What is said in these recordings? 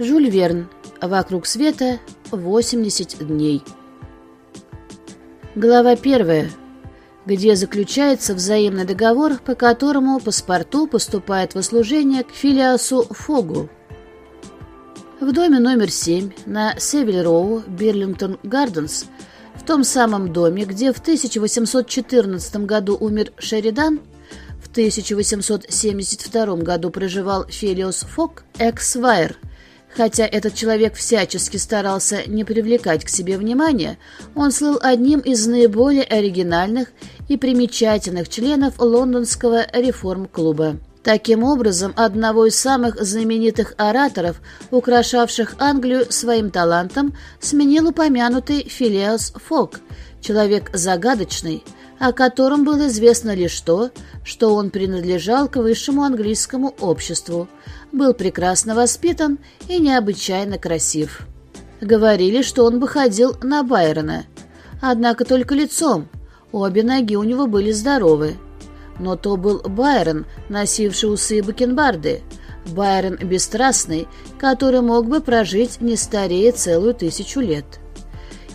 Жюль Верн. Вокруг света 80 дней. Глава первая, где заключается взаимный договор, по которому паспорту поступает в служение к филиасу Фогу. В доме номер 7 на Севиль-Роу, Бирлингтон Гарденс, в том самом доме, где в 1814 году умер Шеридан, в 1872 году проживал Фелиос Фок, экс-вайер – Хотя этот человек всячески старался не привлекать к себе внимания, он слыл одним из наиболее оригинальных и примечательных членов лондонского реформ-клуба. Таким образом, одного из самых знаменитых ораторов, украшавших Англию своим талантом, сменил упомянутый Филиас Фок, человек загадочный, о котором было известно лишь то, что он принадлежал к высшему английскому обществу, был прекрасно воспитан и необычайно красив. Говорили, что он бы ходил на Байрона, однако только лицом, обе ноги у него были здоровы. Но то был Байрон, носивший усы и бакенбарды, Байрон бесстрастный, который мог бы прожить не старее целую тысячу лет.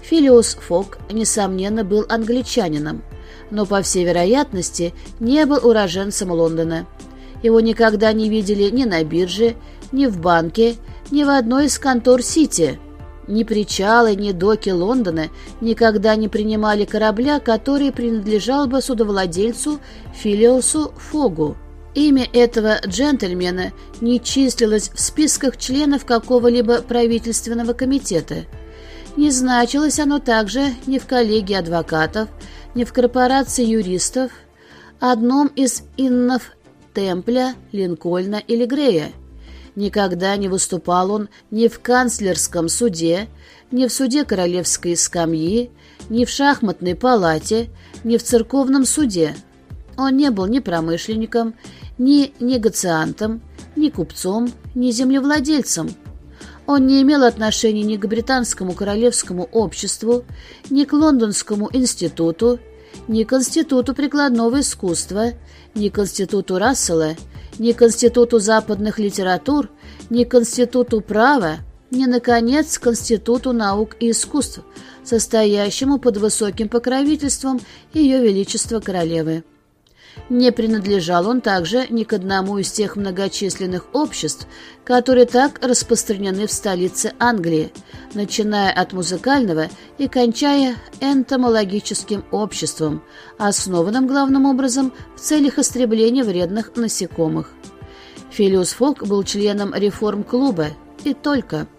Филиус Фок, несомненно, был англичанином, но, по всей вероятности, не был уроженцем Лондона. Его никогда не видели ни на бирже, ни в банке, ни в одной из контор Сити. Ни причалы, ни доки Лондона никогда не принимали корабля, который принадлежал бы судовладельцу Филиосу Фогу. Имя этого джентльмена не числилось в списках членов какого-либо правительственного комитета. Не значилось оно также ни в коллегии адвокатов, ни в корпорации юристов, одном из иннов Темпля, Линкольна или Грея. Никогда не выступал он ни в канцлерском суде, ни в суде королевской скамьи, ни в шахматной палате, ни в церковном суде. Он не был ни промышленником, ни негациантом, ни купцом, ни землевладельцем. Он не имел отношения ни к британскому королевскому обществу, ни к лондонскому институту, ни к институту прикладного искусства, ни к институту Рассела, ни к институту западных литератур, ни к институту права, ни, наконец, к институту наук и искусств, состоящему под высоким покровительством Ее Величества Королевы. Не принадлежал он также ни к одному из тех многочисленных обществ, которые так распространены в столице Англии, начиная от музыкального и кончая энтомологическим обществом, основанным главным образом в целях истребления вредных насекомых. Филиус Фок был членом реформ-клуба и только –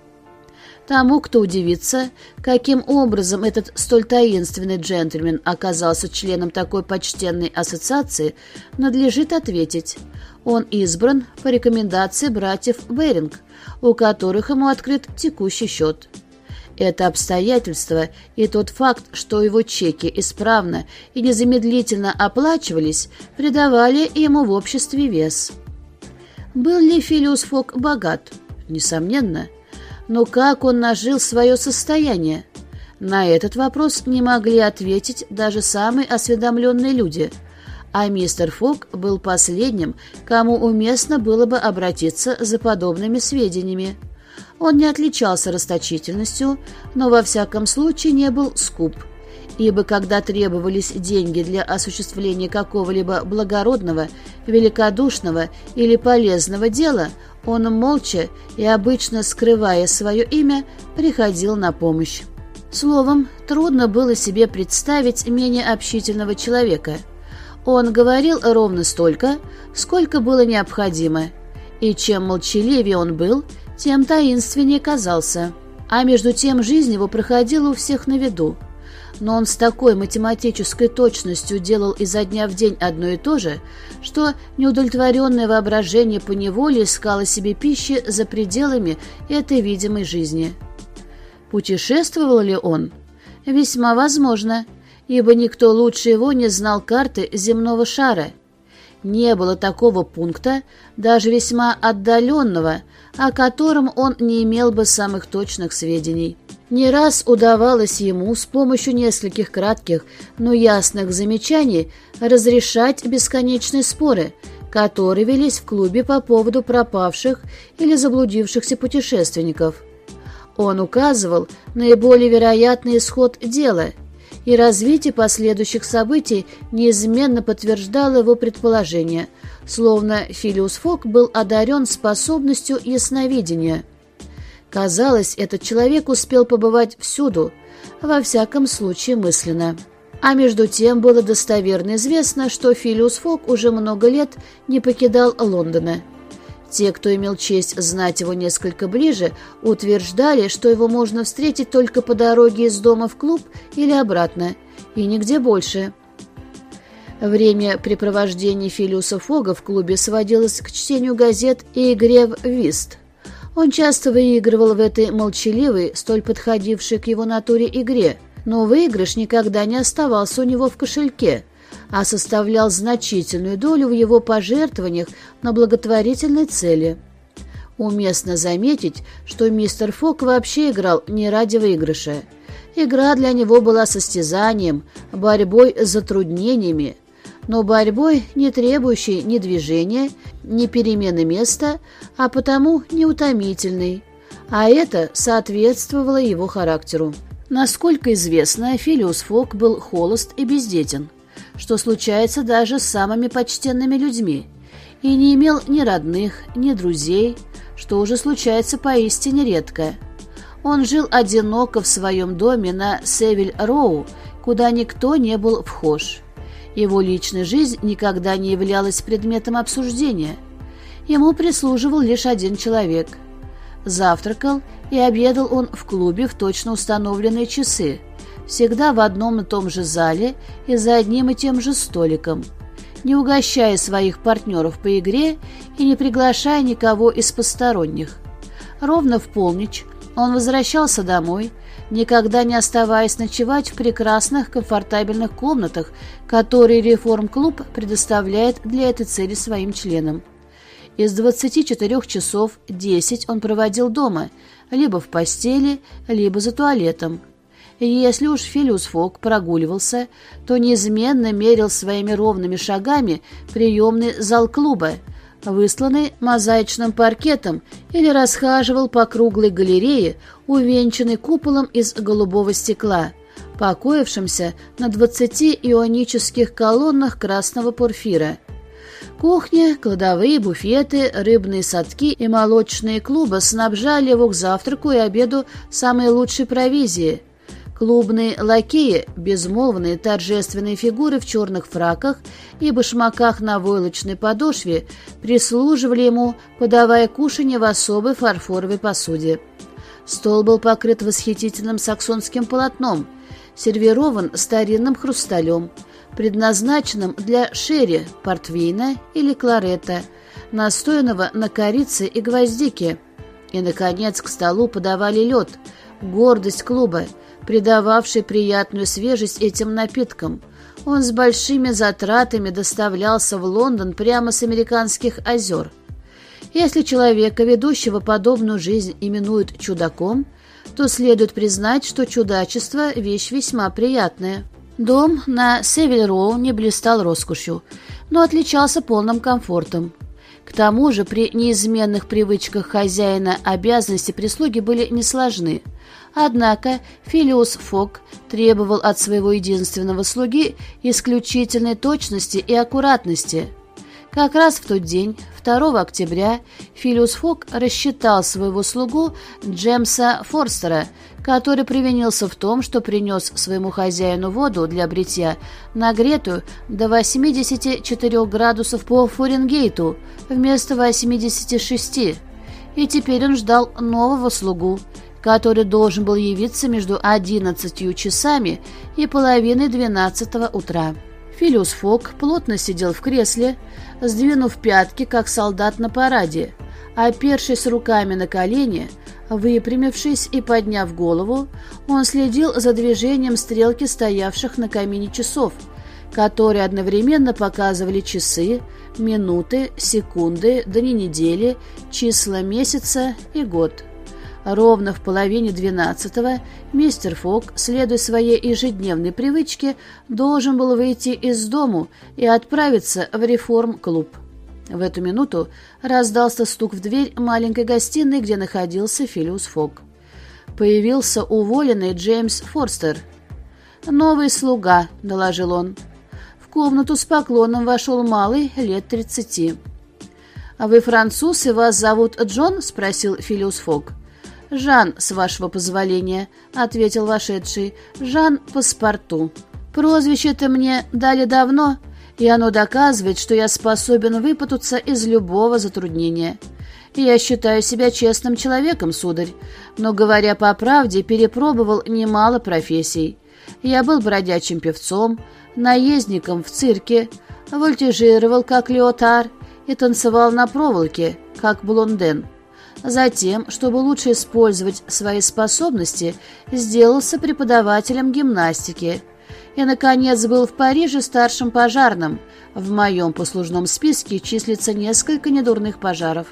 Тому, кто удивится, каким образом этот столь таинственный джентльмен оказался членом такой почтенной ассоциации, надлежит ответить. Он избран по рекомендации братьев Беринг, у которых ему открыт текущий счет. Это обстоятельство и тот факт, что его чеки исправно и незамедлительно оплачивались, придавали ему в обществе вес. Был ли Филиус Фок богат? Несомненно. Но как он нажил свое состояние? На этот вопрос не могли ответить даже самые осведомленные люди, а мистер Фок был последним, кому уместно было бы обратиться за подобными сведениями. Он не отличался расточительностью, но во всяком случае не был скуп, ибо когда требовались деньги для осуществления какого-либо благородного, великодушного или полезного дела, он молча и обычно скрывая свое имя, приходил на помощь. Словом, трудно было себе представить менее общительного человека. Он говорил ровно столько, сколько было необходимо, и чем молчаливее он был, тем таинственнее казался. А между тем жизнь его проходила у всех на виду но он с такой математической точностью делал изо дня в день одно и то же, что неудовлетворенное воображение поневоле искало себе пищи за пределами этой видимой жизни. Путешествовал ли он? Весьма возможно, ибо никто лучше его не знал карты земного шара. Не было такого пункта, даже весьма отдаленного, о котором он не имел бы самых точных сведений. Не раз удавалось ему с помощью нескольких кратких, но ясных замечаний разрешать бесконечные споры, которые велись в клубе по поводу пропавших или заблудившихся путешественников. Он указывал наиболее вероятный исход дела, и развитие последующих событий неизменно подтверждало его предположение, словно Филиус Фок был одарен способностью ясновидения. Казалось, этот человек успел побывать всюду, во всяком случае мысленно. А между тем было достоверно известно, что Филиус Фок уже много лет не покидал Лондона. Те, кто имел честь знать его несколько ближе, утверждали, что его можно встретить только по дороге из дома в клуб или обратно, и нигде больше. Время препровождения Филиуса Фога в клубе сводилось к чтению газет и игре в вист. Он часто выигрывал в этой молчаливой, столь подходившей к его натуре игре – но выигрыш никогда не оставался у него в кошельке, а составлял значительную долю в его пожертвованиях на благотворительные цели. Уместно заметить, что мистер Фок вообще играл не ради выигрыша. Игра для него была состязанием, борьбой с затруднениями, но борьбой, не требующей ни движения, ни перемены места, а потому неутомительной. А это соответствовало его характеру. Насколько известно, Филиус Фок был холост и бездетен, что случается даже с самыми почтенными людьми, и не имел ни родных, ни друзей, что уже случается поистине редко. Он жил одиноко в своем доме на Севиль-Роу, куда никто не был вхож. Его личная жизнь никогда не являлась предметом обсуждения. Ему прислуживал лишь один человек – Завтракал и обедал он в клубе в точно установленные часы, всегда в одном и том же зале и за одним и тем же столиком, не угощая своих партнеров по игре и не приглашая никого из посторонних. Ровно в полночь он возвращался домой, никогда не оставаясь ночевать в прекрасных комфортабельных комнатах, которые реформ-клуб предоставляет для этой цели своим членам. Из 24 часов 10 он проводил дома, либо в постели, либо за туалетом. Если уж Филиус Фок прогуливался, то неизменно мерил своими ровными шагами приемный зал клуба, высланный мозаичным паркетом, или расхаживал по круглой галерее, увенчанной куполом из голубого стекла, покоившимся на двадцати ионических колоннах красного порфира – Кухня, кладовые, буфеты, рыбные садки и молочные клубы снабжали его к завтраку и обеду самой лучшей провизией. Клубные лакеи, безмолвные торжественные фигуры в черных фраках и башмаках на войлочной подошве, прислуживали ему, подавая кушанье в особой фарфоровой посуде. Стол был покрыт восхитительным саксонским полотном, сервирован старинным хрусталем – предназначенном для шерри, портвейна или кларета, настоянного на корице и гвоздике. И, наконец, к столу подавали лед, гордость клуба, придававший приятную свежесть этим напиткам. Он с большими затратами доставлялся в Лондон прямо с американских озер. Если человека, ведущего подобную жизнь, именуют чудаком, то следует признать, что чудачество – вещь весьма приятная. Дом на Севиль-Роу не блистал роскошью, но отличался полным комфортом. Тому же при неизменных привычках хозяина обязанности прислуги были несложны. Однако Филиус Фок требовал от своего единственного слуги исключительной точности и аккуратности. Как раз в тот день, 2 октября, Филиус Фок рассчитал своего слугу Джемса Форстера, который привинился в том, что принес своему хозяину воду для бритья, нагретую до 84 градусов по Фаренгейту вместо 86, и теперь он ждал нового слугу, который должен был явиться между 11 часами и половиной 12 утра. Филиус Фок плотно сидел в кресле, сдвинув пятки, как солдат на параде, опершись руками на колени – Выпрямившись и подняв голову, он следил за движением стрелки стоявших на камине часов, которые одновременно показывали часы, минуты, секунды, дни недели, числа месяца и год. Ровно в половине двенадцатого мистер Фок, следуя своей ежедневной привычке, должен был выйти из дому и отправиться в реформ-клуб. В эту минуту раздался стук в дверь маленькой гостиной, где находился Филиус Фок. Появился уволенный Джеймс Форстер. «Новый слуга», — доложил он. В комнату с поклоном вошел малый, лет тридцати. «А вы француз, и вас зовут Джон?» — спросил Филиус Фок. «Жан, с вашего позволения», — ответил вошедший. «Жан Паспорту. Прозвище-то мне дали давно, и оно доказывает, что я способен выпутаться из любого затруднения. Я считаю себя честным человеком, сударь, но, говоря по правде, перепробовал немало профессий. Я был бродячим певцом, наездником в цирке, вольтежировал, как Леотар, и танцевал на проволоке, как Блонден. Затем, чтобы лучше использовать свои способности, сделался преподавателем гимнастики – и, наконец, был в Париже старшим пожарным. В моем послужном списке числится несколько недурных пожаров.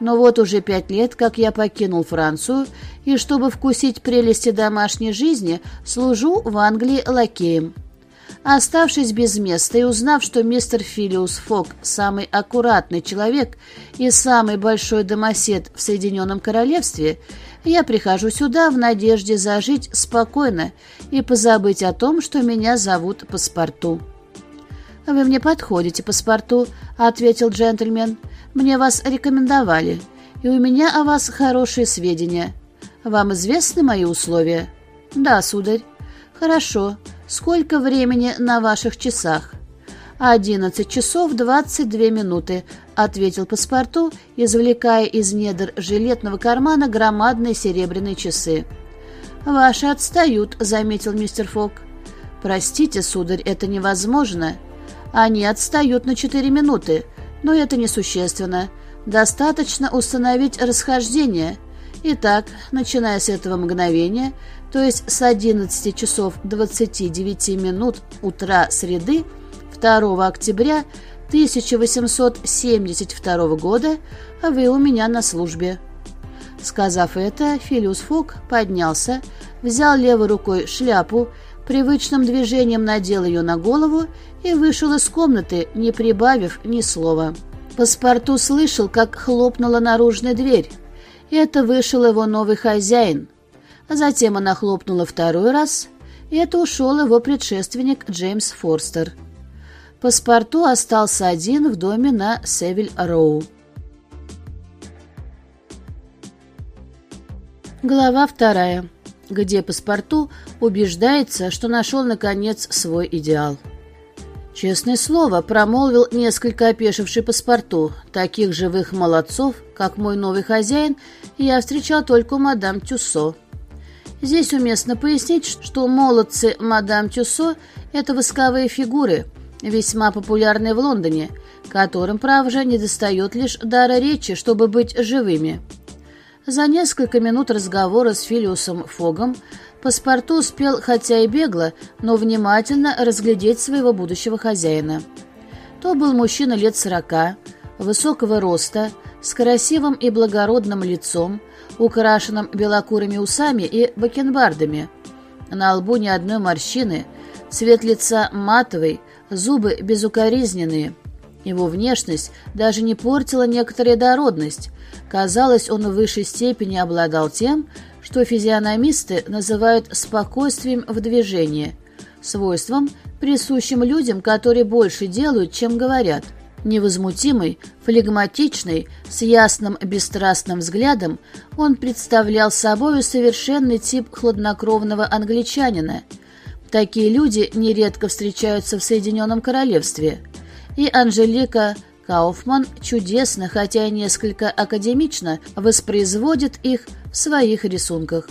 Но вот уже пять лет, как я покинул Францию, и чтобы вкусить прелести домашней жизни, служу в Англии лакеем. Оставшись без места и узнав, что мистер Филиус Фок самый аккуратный человек и самый большой домосед в Соединенном Королевстве, я прихожу сюда в надежде зажить спокойно и позабыть о том, что меня зовут Паспорту. «Вы мне подходите, Паспорту», — ответил джентльмен. «Мне вас рекомендовали, и у меня о вас хорошие сведения. Вам известны мои условия?» «Да, сударь». «Хорошо. Сколько времени на ваших часах?» «Одиннадцать часов двадцать две минуты», — ответил паспорту, извлекая из недр жилетного кармана громадные серебряные часы. «Ваши отстают», — заметил мистер Фок. «Простите, сударь, это невозможно. Они отстают на четыре минуты, но это несущественно. Достаточно установить расхождение. Итак, начиная с этого мгновения, то есть с 11 часов 29 минут утра среды, 2 октября 1872 года вы у меня на службе». Сказав это, Филиус Фок поднялся, взял левой рукой шляпу, привычным движением надел ее на голову и вышел из комнаты, не прибавив ни слова. Паспорту слышал, как хлопнула наружная дверь. Это вышел его новый хозяин. Затем она хлопнула второй раз, и это ушел его предшественник Джеймс Форстер. Паспорту остался один в доме на Севиль-Роу. Глава вторая, где паспорту убеждается, что нашел, наконец, свой идеал. Честное слово, промолвил несколько опешивший паспорту. Таких живых молодцов, как мой новый хозяин, я встречал только у мадам Тюссо. Здесь уместно пояснить, что молодцы мадам Тюссо – это восковые фигуры – весьма популярные в Лондоне, которым, право же, недостает лишь дара речи, чтобы быть живыми. За несколько минут разговора с Филиусом Фогом паспорту успел, хотя и бегло, но внимательно разглядеть своего будущего хозяина. То был мужчина лет сорока, высокого роста, с красивым и благородным лицом, украшенным белокурыми усами и бакенбардами. На лбу ни одной морщины, цвет лица матовый, зубы безукоризненные. Его внешность даже не портила некоторая дородность. Казалось, он в высшей степени обладал тем, что физиономисты называют спокойствием в движении, свойством, присущим людям, которые больше делают, чем говорят. Невозмутимый, флегматичный, с ясным бесстрастным взглядом, он представлял собой совершенный тип хладнокровного англичанина – Такие люди нередко встречаются в Соединенном Королевстве. И Анжелика Кауфман чудесно, хотя и несколько академично, воспроизводит их в своих рисунках.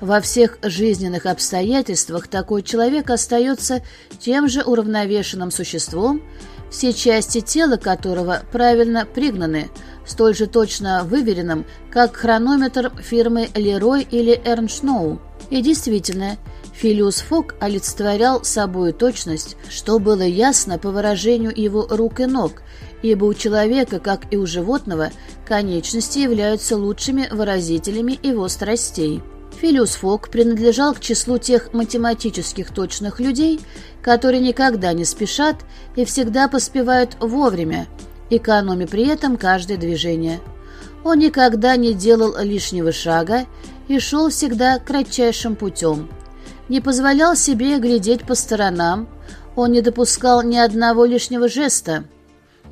Во всех жизненных обстоятельствах такой человек остается тем же уравновешенным существом, все части тела которого правильно пригнаны, столь же точно выверенным, как хронометр фирмы Лерой или Эрншноу. И действительно, Филиус Фок олицетворял собою точность, что было ясно по выражению его рук и ног, ибо у человека, как и у животного, конечности являются лучшими выразителями его страстей. Филиус Фок принадлежал к числу тех математических точных людей, которые никогда не спешат и всегда поспевают вовремя, экономя при этом каждое движение. Он никогда не делал лишнего шага и шел всегда кратчайшим путем. Не позволял себе глядеть по сторонам, он не допускал ни одного лишнего жеста.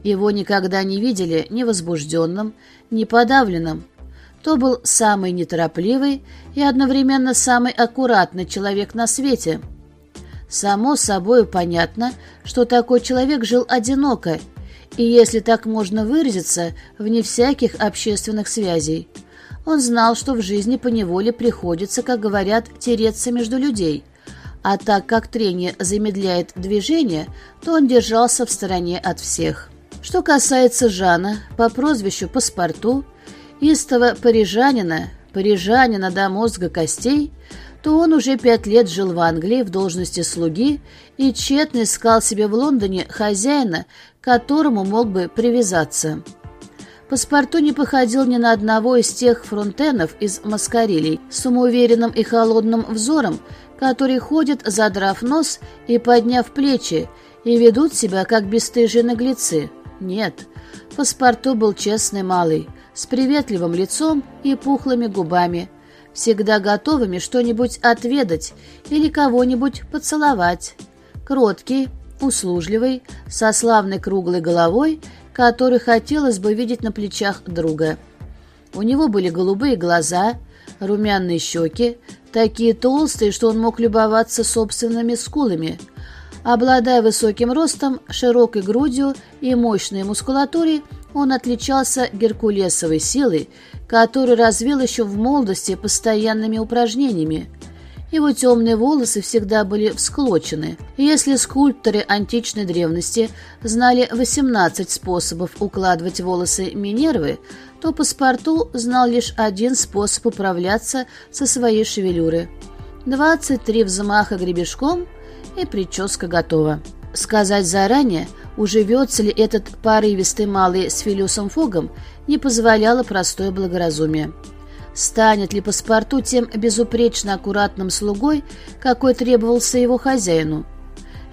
Его никогда не видели ни возбужденным, ни подавленным. То был самый неторопливый и одновременно самый аккуратный человек на свете. Само собой понятно, что такой человек жил одиноко, и, если так можно выразиться, вне всяких общественных связей. Он знал, что в жизни поневоле приходится, как говорят, тереться между людей. А так как трение замедляет движение, то он держался в стороне от всех. Что касается Жана, по прозвищу «Паспорту», истого парижанина, парижанина до мозга костей, то он уже пять лет жил в Англии в должности слуги и тщетно искал себе в Лондоне хозяина, которому мог бы привязаться. Паспорту не походил ни на одного из тех фронтенов из маскарилей с самоуверенным и холодным взором, которые ходят, задрав нос и подняв плечи, и ведут себя, как бесстыжие наглецы. Нет, Паспорту был честный малый, с приветливым лицом и пухлыми губами, всегда готовыми что-нибудь отведать или кого-нибудь поцеловать. Кроткий, услужливый, со славной круглой головой, который хотелось бы видеть на плечах друга. У него были голубые глаза, румяные щеки, такие толстые, что он мог любоваться собственными скулами. Обладая высоким ростом, широкой грудью и мощной мускулатурой, он отличался геркулесовой силой, которую развил еще в молодости постоянными упражнениями. Его темные волосы всегда были всклочены. Если скульпторы античной древности знали 18 способов укладывать волосы Минервы, то паспорту знал лишь один способ управляться со своей шевелюры. 23 взмаха гребешком, и прическа готова. Сказать заранее – уживется ли этот порывистый малый с Филиусом Фогом, не позволяло простое благоразумие. Станет ли паспорту тем безупречно аккуратным слугой, какой требовался его хозяину?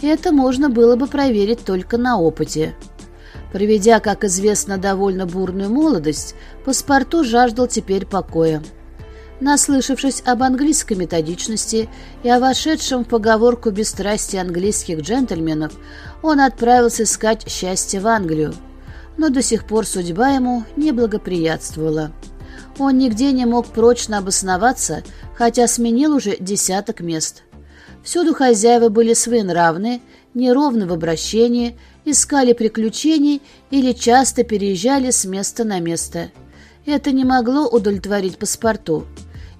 Это можно было бы проверить только на опыте. Проведя, как известно, довольно бурную молодость, паспорту жаждал теперь покоя. Наслышавшись об английской методичности и о вошедшем в поговорку бесстрастии английских джентльменов, он отправился искать счастье в Англию. Но до сих пор судьба ему не благоприятствовала. Он нигде не мог прочно обосноваться, хотя сменил уже десяток мест. Всюду хозяева были своенравны, неровны в обращении, искали приключений или часто переезжали с места на место. Это не могло удовлетворить паспорту.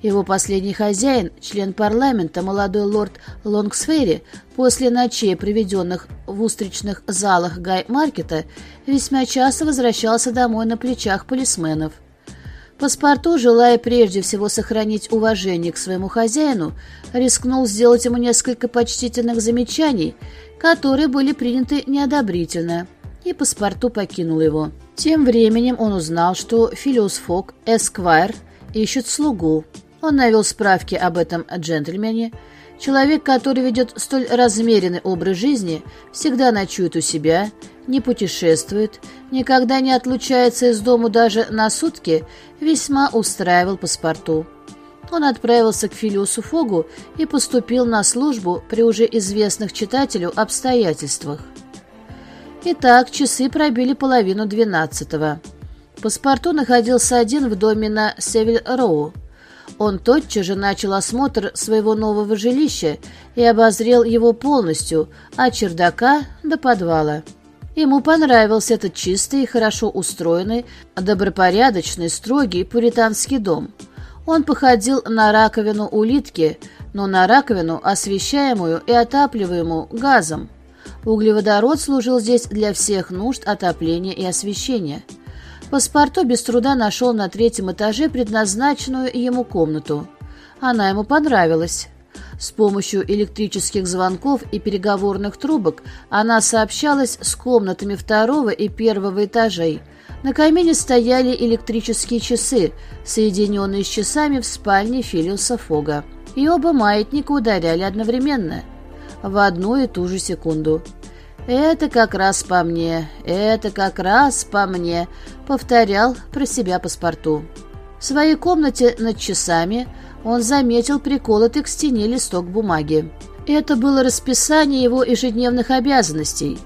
Его последний хозяин, член парламента, молодой лорд Лонгсфери, после ночей, проведенных в устричных залах Гай-маркета, весьма часто возвращался домой на плечах полисменов. Паспорту, желая прежде всего сохранить уважение к своему хозяину, рискнул сделать ему несколько почтительных замечаний, которые были приняты неодобрительно, и паспорту покинул его. Тем временем он узнал, что Филиус Фок, Эсквайр, ищет слугу, он навел справки об этом джентльмене. Человек, который ведет столь размеренный образ жизни, всегда ночует у себя, не путешествует, никогда не отлучается из дому даже на сутки, весьма устраивал паспорту. Он отправился к Филиусу Фогу и поступил на службу при уже известных читателю обстоятельствах. Итак, часы пробили половину двенадцатого. Паспорту находился один в доме на Севиль-Роу. Он тотчас же начал осмотр своего нового жилища и обозрел его полностью, от чердака до подвала. Ему понравился этот чистый и хорошо устроенный, добропорядочный, строгий пуританский дом. Он походил на раковину улитки, но на раковину, освещаемую и отапливаемую газом. Углеводород служил здесь для всех нужд отопления и освещения – Паспорту без труда нашел на третьем этаже предназначенную ему комнату. Она ему понравилась. С помощью электрических звонков и переговорных трубок она сообщалась с комнатами второго и первого этажей. На камине стояли электрические часы, соединенные с часами в спальне Филиуса Фога. И оба маятника ударяли одновременно, в одну и ту же секунду. «Это как раз по мне, это как раз по мне», — повторял про себя паспорту. В своей комнате над часами он заметил приколотый к стене листок бумаги. Это было расписание его ежедневных обязанностей.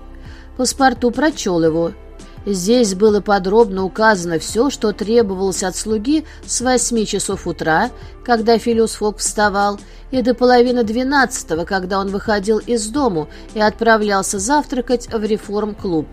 Паспорту прочел его. Здесь было подробно указано все, что требовалось от слуги с восьми часов утра, когда Филиус вставал, и до половины двенадцатого, когда он выходил из дому и отправлялся завтракать в реформ-клуб.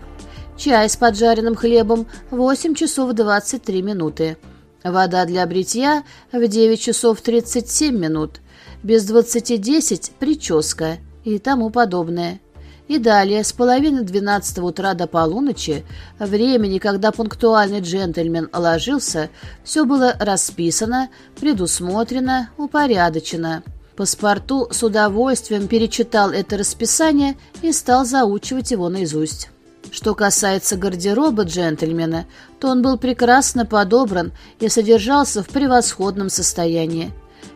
Чай с поджаренным хлебом – 8 часов 23 минуты. Вода для бритья в 9 часов 37 минут. Без 20.10 – прическа и тому подобное. И далее, с половины двенадцатого утра до полуночи, времени, когда пунктуальный джентльмен ложился, все было расписано, предусмотрено, упорядочено. Паспорту с удовольствием перечитал это расписание и стал заучивать его наизусть. Что касается гардероба джентльмена, то он был прекрасно подобран и содержался в превосходном состоянии.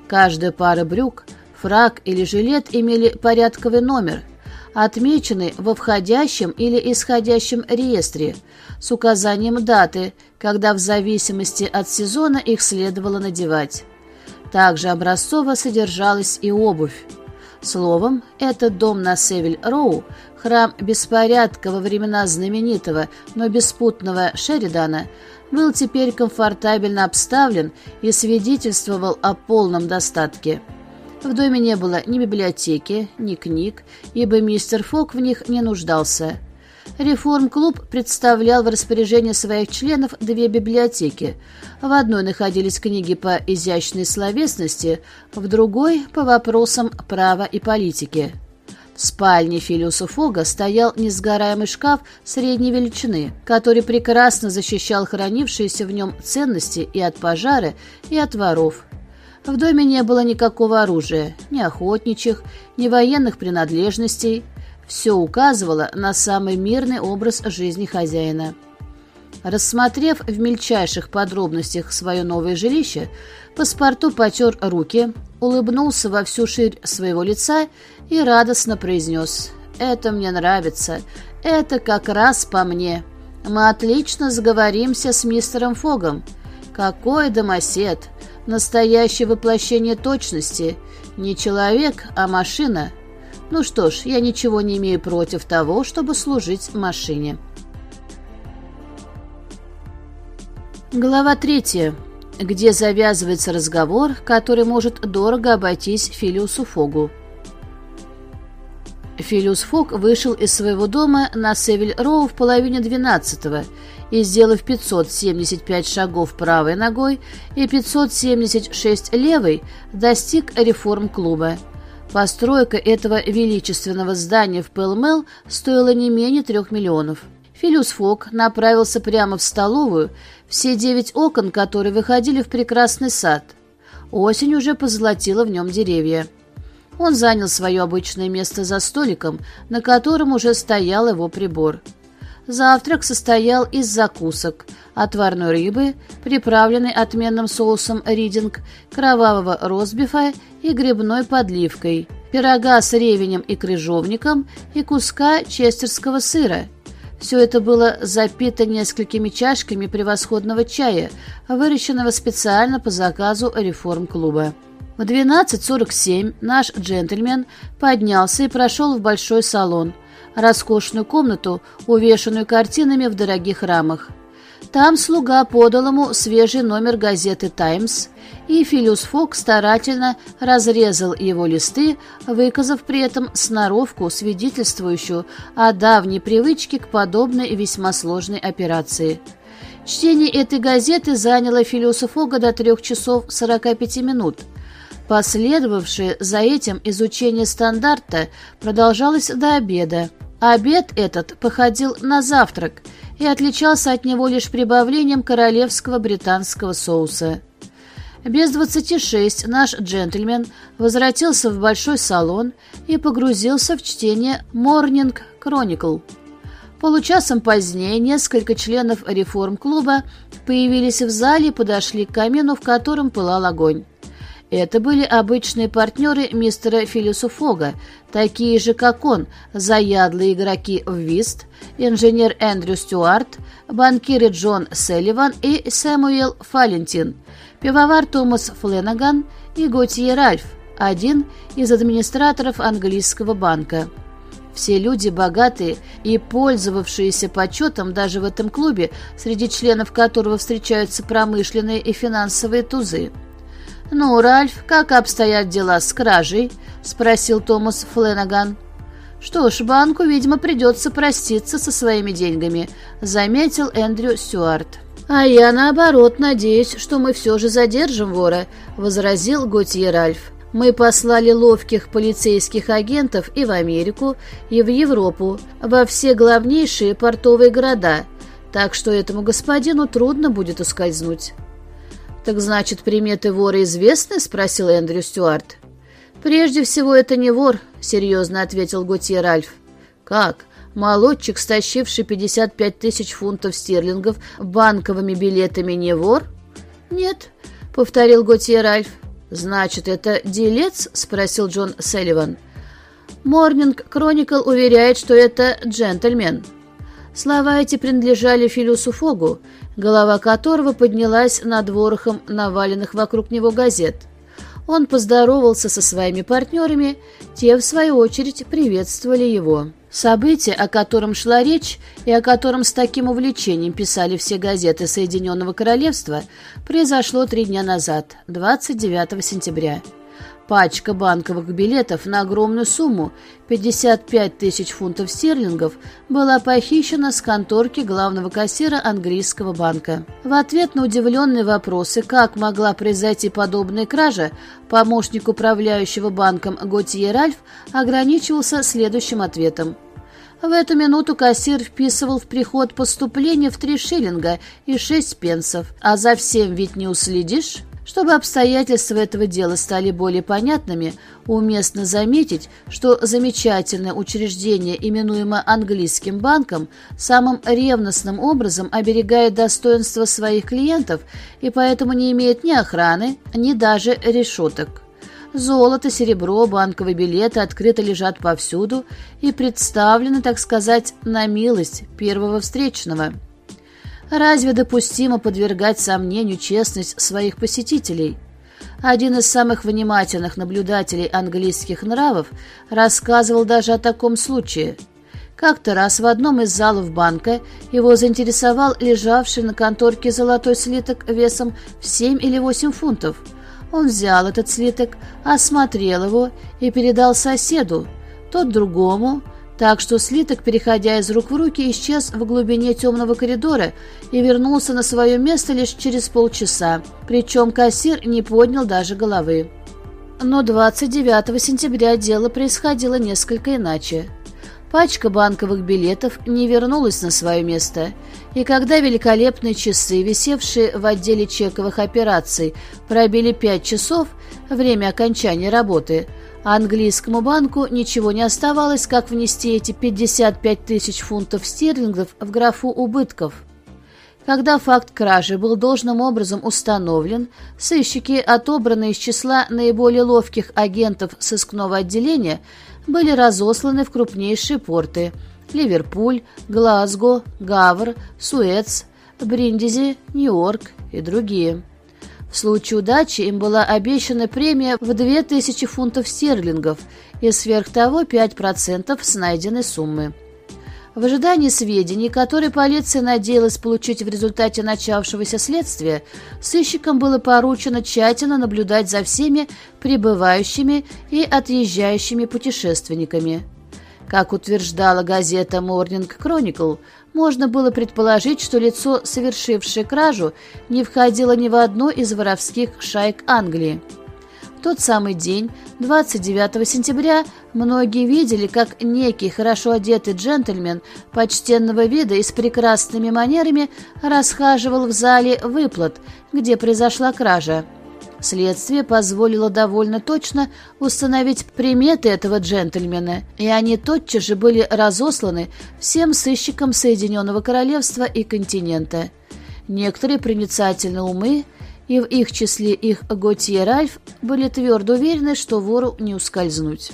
Каждая пара брюк, фрак или жилет имели порядковый номер, отмеченный во входящем или исходящем реестре, с указанием даты, когда в зависимости от сезона их следовало надевать. Также образцово содержалась и обувь. Словом, этот дом на Севиль-Роу, храм беспорядка во времена знаменитого, но беспутного Шеридана, был теперь комфортабельно обставлен и свидетельствовал о полном достатке. В доме не было ни библиотеки, ни книг, ибо мистер Фок в них не нуждался. Реформ-клуб представлял в распоряжении своих членов две библиотеки. В одной находились книги по изящной словесности, в другой – по вопросам права и политики. В спальне Филиуса Фога стоял несгораемый шкаф средней величины, который прекрасно защищал хранившиеся в нем ценности и от пожара, и от воров. В доме не было никакого оружия, ни охотничьих, ни военных принадлежностей – все указывало на самый мирный образ жизни хозяина. Рассмотрев в мельчайших подробностях свое новое жилище, паспорту потер руки, улыбнулся во всю ширь своего лица и радостно произнес «Это мне нравится, это как раз по мне. Мы отлично сговоримся с мистером Фогом. Какой домосед! Настоящее воплощение точности. Не человек, а машина. Ну что ж, я ничего не имею против того, чтобы служить машине. Глава третья, где завязывается разговор, который может дорого обойтись Филиусу Фогу. Филиус Фог вышел из своего дома на Севиль-Роу в половине двенадцатого и, сделав 575 шагов правой ногой и 576 левой, достиг реформ-клуба. Постройка этого величественного здания в Пэлмэл стоила не менее трех миллионов. Филиус Фок направился прямо в столовую, все девять окон которые выходили в прекрасный сад. Осень уже позолотила в нем деревья. Он занял свое обычное место за столиком, на котором уже стоял его прибор. Завтрак состоял из закусок, отварной рыбы, приправленной отменным соусом ридинг, кровавого ростбифа и грибной подливкой, пирога с ревенем и крыжовником и куска честерского сыра. Все это было запито несколькими чашками превосходного чая, выращенного специально по заказу реформ-клуба. В 12.47 наш джентльмен поднялся и прошел в большой салон, роскошную комнату, увешанную картинами в дорогих рамах. Там слуга подал ему свежий номер газеты «Таймс», и Филиус Фок старательно разрезал его листы, выказав при этом сноровку, свидетельствующую о давней привычке к подобной весьма сложной операции. Чтение этой газеты заняло Филиуса Фога до трех часов 45 минут. Последовавшее за этим изучение стандарта продолжалось до обеда. Обед этот походил на завтрак – и отличался от него лишь прибавлением королевского британского соуса. Без двадцати шесть наш джентльмен возвратился в большой салон и погрузился в чтение «Morning Chronicle». Получасом позднее несколько членов реформ-клуба появились в зале и подошли к камину, в котором пылал огонь. Это были обычные партнеры мистера Филиса Фога, такие же, как он, заядлые игроки в вист, инженер Эндрю Стюарт, банкиры Джон Селливан и Сэмуэл Фалентин, пивовар Томас Фленаган и Готье Ральф, один из администраторов английского банка. Все люди богатые и пользовавшиеся почетом даже в этом клубе, среди членов которого встречаются промышленные и финансовые тузы. «Ну, Ральф, как обстоят дела с кражей?» — спросил Томас Фленаган. «Что ж, банку, видимо, придется проститься со своими деньгами», — заметил Эндрю Стюарт. «А я, наоборот, надеюсь, что мы все же задержим вора», — возразил Готье Ральф. «Мы послали ловких полицейских агентов и в Америку, и в Европу, во все главнейшие портовые города, так что этому господину трудно будет ускользнуть». «Так значит, приметы вора известны?» — спросил Эндрю Стюарт. «Прежде всего, это не вор», — серьезно ответил Готье Ральф. «Как? Молодчик, стащивший 55 тысяч фунтов стерлингов банковыми билетами, не вор?» «Нет», — повторил Готье Ральф. «Значит, это делец?» — спросил Джон Селливан. «Морнинг Кроникл уверяет, что это джентльмен». Слова эти принадлежали Филюсу Фогу, голова которого поднялась над ворохом наваленных вокруг него газет. Он поздоровался со своими партнерами, те, в свою очередь, приветствовали его. Событие, о котором шла речь и о котором с таким увлечением писали все газеты Соединенного Королевства, произошло три дня назад, 29 сентября. Пачка банковых билетов на огромную сумму 55 тысяч фунтов стерлингов была похищена с конторки главного кассира английского банка. В ответ на удивленные вопросы, как могла произойти подобная кража, помощник управляющего банком Готье Ральф ограничивался следующим ответом. В эту минуту кассир вписывал в приход поступление в три шиллинга и шесть пенсов. А за всем ведь не уследишь? Чтобы обстоятельства этого дела стали более понятными, уместно заметить, что замечательное учреждение, именуемое английским банком, самым ревностным образом оберегает достоинство своих клиентов и поэтому не имеет ни охраны, ни даже решеток. Золото, серебро, банковые билеты открыто лежат повсюду и представлены, так сказать, на милость первого встречного – Разве допустимо подвергать сомнению честность своих посетителей? Один из самых внимательных наблюдателей английских нравов рассказывал даже о таком случае. Как-то раз в одном из залов банка его заинтересовал лежавший на конторке золотой слиток весом в 7 или 8 фунтов. Он взял этот слиток, осмотрел его и передал соседу, тот другому, так что слиток, переходя из рук в руки, исчез в глубине темного коридора и вернулся на свое место лишь через полчаса, причем кассир не поднял даже головы. Но 29 сентября дело происходило несколько иначе. Пачка банковых билетов не вернулась на свое место, и когда великолепные часы, висевшие в отделе чековых операций, пробили пять часов, время окончания работы – английскому банку ничего не оставалось, как внести эти 55 тысяч фунтов стерлингов в графу убытков. Когда факт кражи был должным образом установлен, сыщики, отобранные из числа наиболее ловких агентов сыскного отделения, были разосланы в крупнейшие порты – Ливерпуль, Глазго, Гавр, Суэц, Бриндизи, Нью-Йорк и другие. В случае удачи им была обещана премия в 2000 фунтов стерлингов и сверх того 5% с найденной суммы. В ожидании сведений, которые полиция надеялась получить в результате начавшегося следствия, сыщикам было поручено тщательно наблюдать за всеми прибывающими и отъезжающими путешественниками. Как утверждала газета Morning Chronicle, можно было предположить, что лицо, совершившее кражу, не входило ни в одну из воровских шаек Англии. В тот самый день, 29 сентября, многие видели, как некий хорошо одетый джентльмен почтенного вида и с прекрасными манерами расхаживал в зале выплат, где произошла кража. Следствие позволило довольно точно установить приметы этого джентльмена, и они тотчас же были разосланы всем сыщикам Соединенного Королевства и континента. Некоторые проницательные умы и в их числе их Готье Ральф были твердо уверены, что вору не ускользнуть.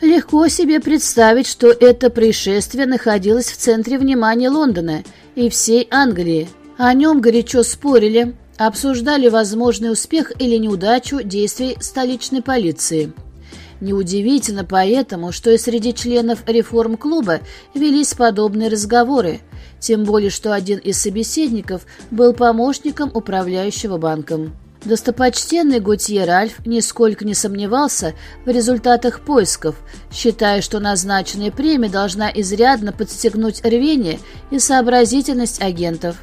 Легко себе представить, что это происшествие находилось в центре внимания Лондона и всей Англии. О нем горячо спорили, обсуждали возможный успех или неудачу действий столичной полиции. Неудивительно поэтому, что и среди членов реформ-клуба велись подобные разговоры, тем более что один из собеседников был помощником управляющего банком. Достопочтенный Готье Ральф нисколько не сомневался в результатах поисков, считая, что назначенная премия должна изрядно подстегнуть рвение и сообразительность агентов.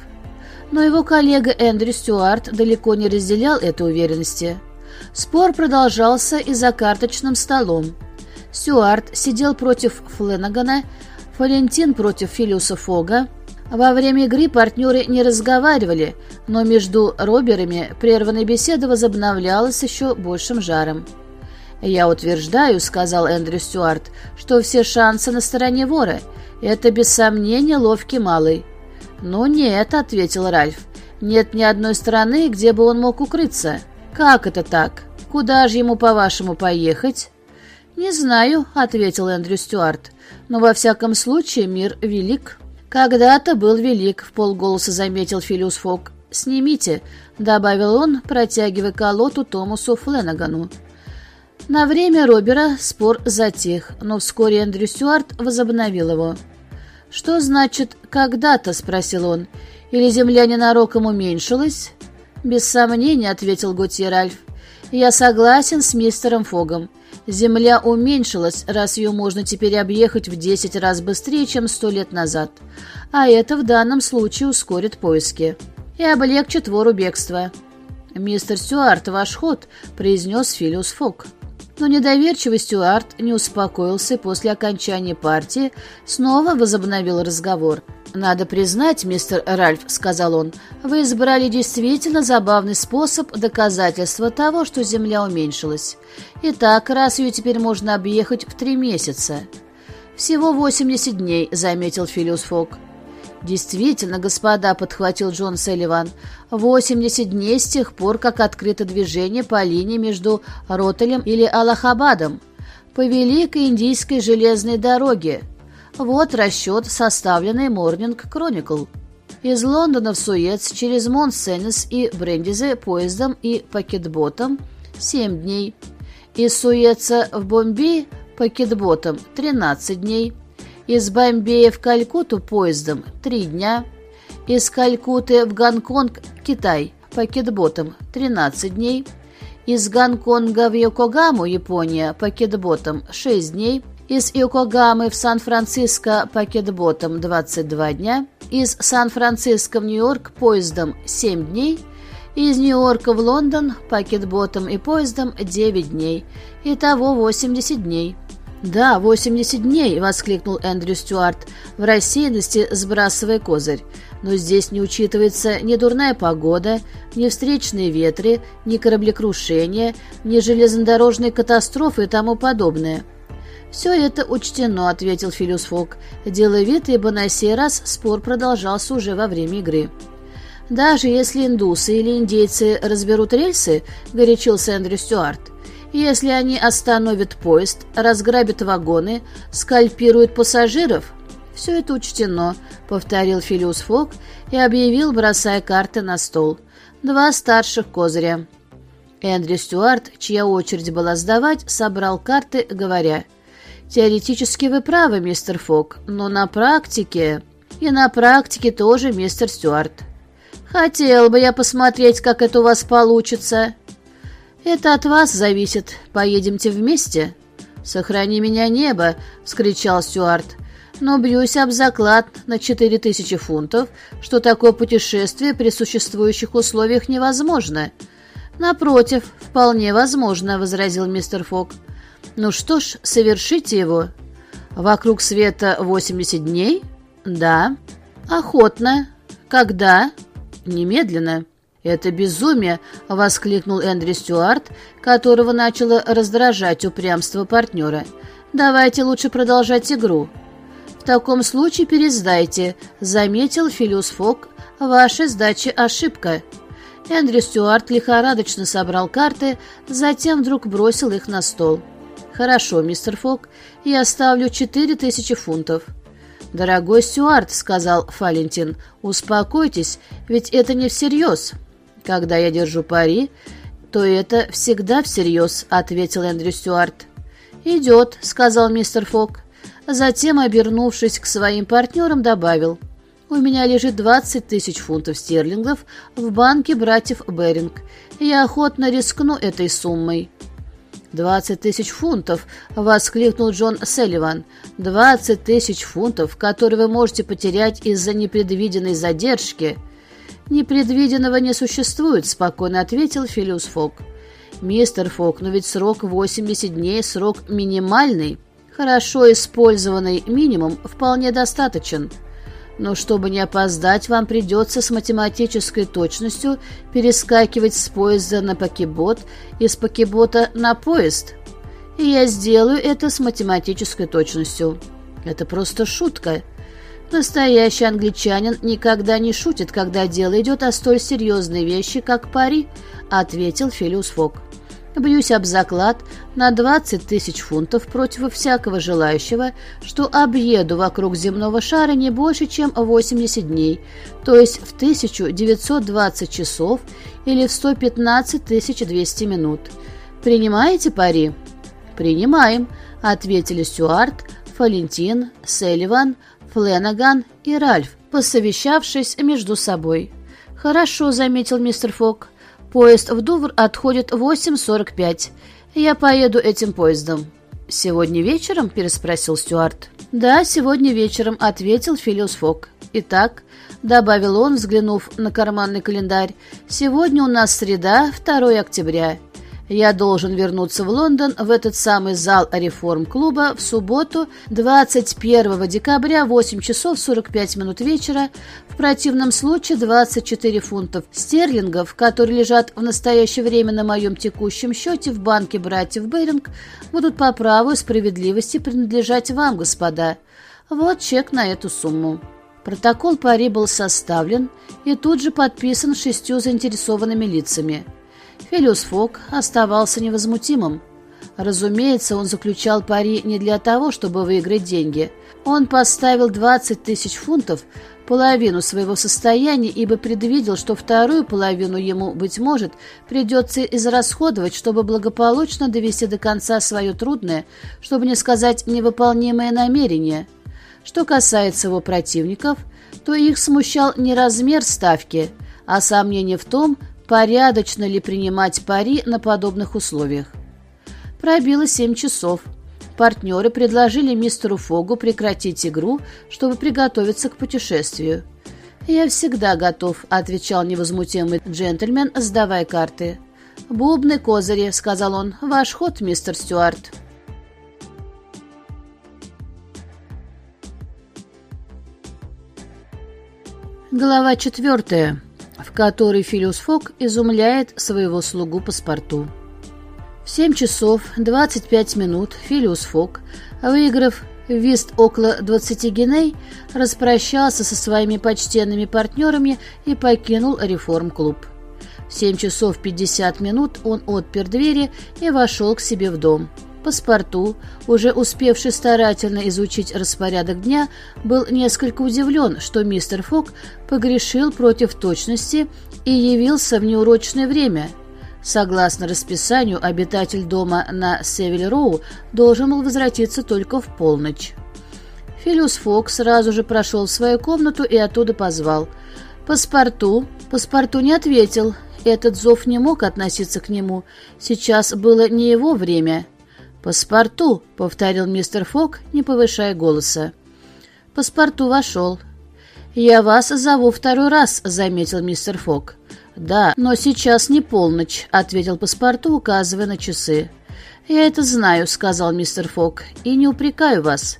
Но его коллега Эндрю Стюарт далеко не разделял этой уверенности. Спор продолжался и за карточным столом. Стюарт сидел против Фленагана, Валентин против Филиуса Фога, во время игры партнеры не разговаривали, но между роберами прерванная беседа возобновлялась еще большим жаром. «Я утверждаю», — сказал Эндрю Стюарт, — «что все шансы на стороне вора. Это, без сомнения, ловкий малый». «Ну нет», — ответил Ральф, — «нет ни одной стороны, где бы он мог укрыться». «Как это так? Куда же ему, по-вашему, поехать?» «Не знаю», — ответил Эндрю Стюарт, — «но во всяком случае мир велик». «Когда-то был велик», — в полголоса заметил Филиус Фок. «Снимите», — добавил он, протягивая колоту Томасу Фленагану. На время Робера спор затих, но вскоре Эндрю Стюарт возобновил его. «Что значит «когда-то»?» — спросил он. «Или земля ненароком уменьшилась?» «Без сомнения», — ответил Готье Ральф. «Я согласен с мистером Фогом. Земля уменьшилась, раз ее можно теперь объехать в десять раз быстрее, чем сто лет назад. А это в данном случае ускорит поиски. И облегчит вору бегства. «Мистер Стюарт, ваш ход», — произнес Филиус Фок. Но недоверчивый Стюарт не успокоился после окончания партии, снова возобновил разговор — «Надо признать, мистер Ральф», — сказал он, — «вы избрали действительно забавный способ доказательства того, что Земля уменьшилась. Итак, раз ее теперь можно объехать в три месяца». «Всего 80 дней», — заметил Филиус Фок. «Действительно, господа», — подхватил Джон Селливан, — «80 дней с тех пор, как открыто движение по линии между Ротелем или Аллахабадом, по Великой Индийской железной дороге, вот расчет, составленный Morning Chronicle. Из Лондона в Суэц через Монсенес и Брендизе поездом и пакетботом 7 дней. Из Суэца в Бомбей пакетботом 13 дней. Из Бомбея в Калькутту поездом 3 дня. Из Калькутты в Гонконг, Китай, пакетботом 13 дней. Из Гонконга в Йокогаму, Япония, пакетботом 6 дней – из Йокогамы в Сан-Франциско пакетботом 22 дня. Из Сан-Франциско в Нью-Йорк поездом 7 дней. Из Нью-Йорка в Лондон пакетботом и поездом 9 дней. Итого 80 дней. «Да, 80 дней!» — воскликнул Эндрю Стюарт, в рассеянности сбрасывая козырь. «Но здесь не учитывается ни дурная погода, ни встречные ветры, ни кораблекрушения, ни железнодорожные катастрофы и тому подобное». «Все это учтено», — ответил Филиус Фок, делая вид, ибо на сей раз спор продолжался уже во время игры. «Даже если индусы или индейцы разберут рельсы», — горячился Эндрю Стюарт, «если они остановят поезд, разграбят вагоны, скальпируют пассажиров, все это учтено», — повторил Филиус Фок и объявил, бросая карты на стол. «Два старших козыря». Эндрю Стюарт, чья очередь была сдавать, собрал карты, говоря — Теоретически вы правы, мистер Фок, но на практике... И на практике тоже, мистер Стюарт. Хотел бы я посмотреть, как это у вас получится. Это от вас зависит. Поедемте вместе. Сохрани меня небо, вскричал Стюарт. Но бьюсь об заклад на четыре тысячи фунтов, что такое путешествие при существующих условиях невозможно. Напротив, вполне возможно, возразил мистер Фок. Ну что ж, совершите его. Вокруг света 80 дней? Да. Охотно. Когда? Немедленно. «Это безумие!» — воскликнул Эндрю Стюарт, которого начало раздражать упрямство партнера. «Давайте лучше продолжать игру». «В таком случае пересдайте», — заметил Филиус Фок. «Ваша сдача ошибка». Эндрю Стюарт лихорадочно собрал карты, затем вдруг бросил их на стол. «Хорошо, мистер Фок, я ставлю четыре тысячи фунтов». «Дорогой Стюарт», — сказал Фалентин, — «успокойтесь, ведь это не всерьез. Когда я держу пари, то это всегда всерьез», — ответил Эндрю Стюарт. «Идет», — сказал мистер Фок. Затем, обернувшись к своим партнерам, добавил. «У меня лежит 20 тысяч фунтов стерлингов в банке братьев Беринг. Я охотно рискну этой суммой». «Двадцать тысяч фунтов!» — воскликнул Джон Селливан. «Двадцать тысяч фунтов, которые вы можете потерять из-за непредвиденной задержки!» «Непредвиденного не существует», — спокойно ответил Филиус Фок. «Мистер Фок, но ведь срок 80 дней — срок минимальный. Хорошо использованный минимум вполне достаточен. Но чтобы не опоздать, вам придется с математической точностью перескакивать с поезда на покебот и с покебота на поезд. И я сделаю это с математической точностью. Это просто шутка». Настоящий англичанин никогда не шутит, когда дело идет о столь серьезной вещи, как пари, ответил Филиус Фок. Бьюсь об заклад на 20 тысяч фунтов против всякого желающего, что объеду вокруг земного шара не больше, чем 80 дней, то есть в 1920 часов или в 115 200 минут. Принимаете пари? Принимаем, ответили Стюарт, Фалентин, Селливан, Фленаган и Ральф, посовещавшись между собой. «Хорошо», — заметил мистер Фок. «Поезд в Дувр отходит в 8.45. Я поеду этим поездом». «Сегодня вечером?» — переспросил Стюарт. «Да, сегодня вечером», — ответил Филиус Фок. «Итак», — добавил он, взглянув на карманный календарь, «сегодня у нас среда, 2 октября. Я должен вернуться в Лондон, в этот самый зал реформ-клуба, в субботу, 21 декабря, 8 часов 45 минут вечера. В противном случае 24 фунтов стерлингов, которые лежат в настоящее время на моем текущем счете в банке братьев Беринг, будут по праву и справедливости принадлежать вам, господа. Вот чек на эту сумму. Протокол пари был составлен и тут же подписан шестью заинтересованными лицами – Филиус Фок оставался невозмутимым. Разумеется, он заключал пари не для того, чтобы выиграть деньги. Он поставил 20 тысяч фунтов, половину своего состояния, ибо предвидел, что вторую половину ему, быть может, придется израсходовать, чтобы благополучно довести до конца свое трудное, чтобы не сказать невыполнимое намерение. Что касается его противников, то их смущал не размер ставки, а сомнение в том, порядочно ли принимать пари на подобных условиях. Пробило семь часов. Партнеры предложили мистеру Фогу прекратить игру, чтобы приготовиться к путешествию. «Я всегда готов», — отвечал невозмутимый джентльмен, сдавая карты. «Бубны козыри», — сказал он. «Ваш ход, мистер Стюарт». Глава четвертая в которой Филиус Фок изумляет своего слугу паспорту. В 7 часов 25 минут Филиус Фок, выиграв вист около 20 геней, распрощался со своими почтенными партнерами и покинул реформ-клуб. В 7 часов 50 минут он отпер двери и вошел к себе в дом. Паспорту, уже успевший старательно изучить распорядок дня, был несколько удивлен, что мистер Фок погрешил против точности и явился в неурочное время. Согласно расписанию, обитатель дома на Севиль-Роу должен был возвратиться только в полночь. Филиус Фок сразу же прошел в свою комнату и оттуда позвал. «Паспорту?» Паспорту не ответил. Этот зов не мог относиться к нему. Сейчас было не его время. «Паспорту», — повторил мистер Фок, не повышая голоса. Паспорту вошел. «Я вас зову второй раз», — заметил мистер Фок. «Да, но сейчас не полночь», — ответил паспорту, указывая на часы. «Я это знаю», — сказал мистер Фок, — «и не упрекаю вас.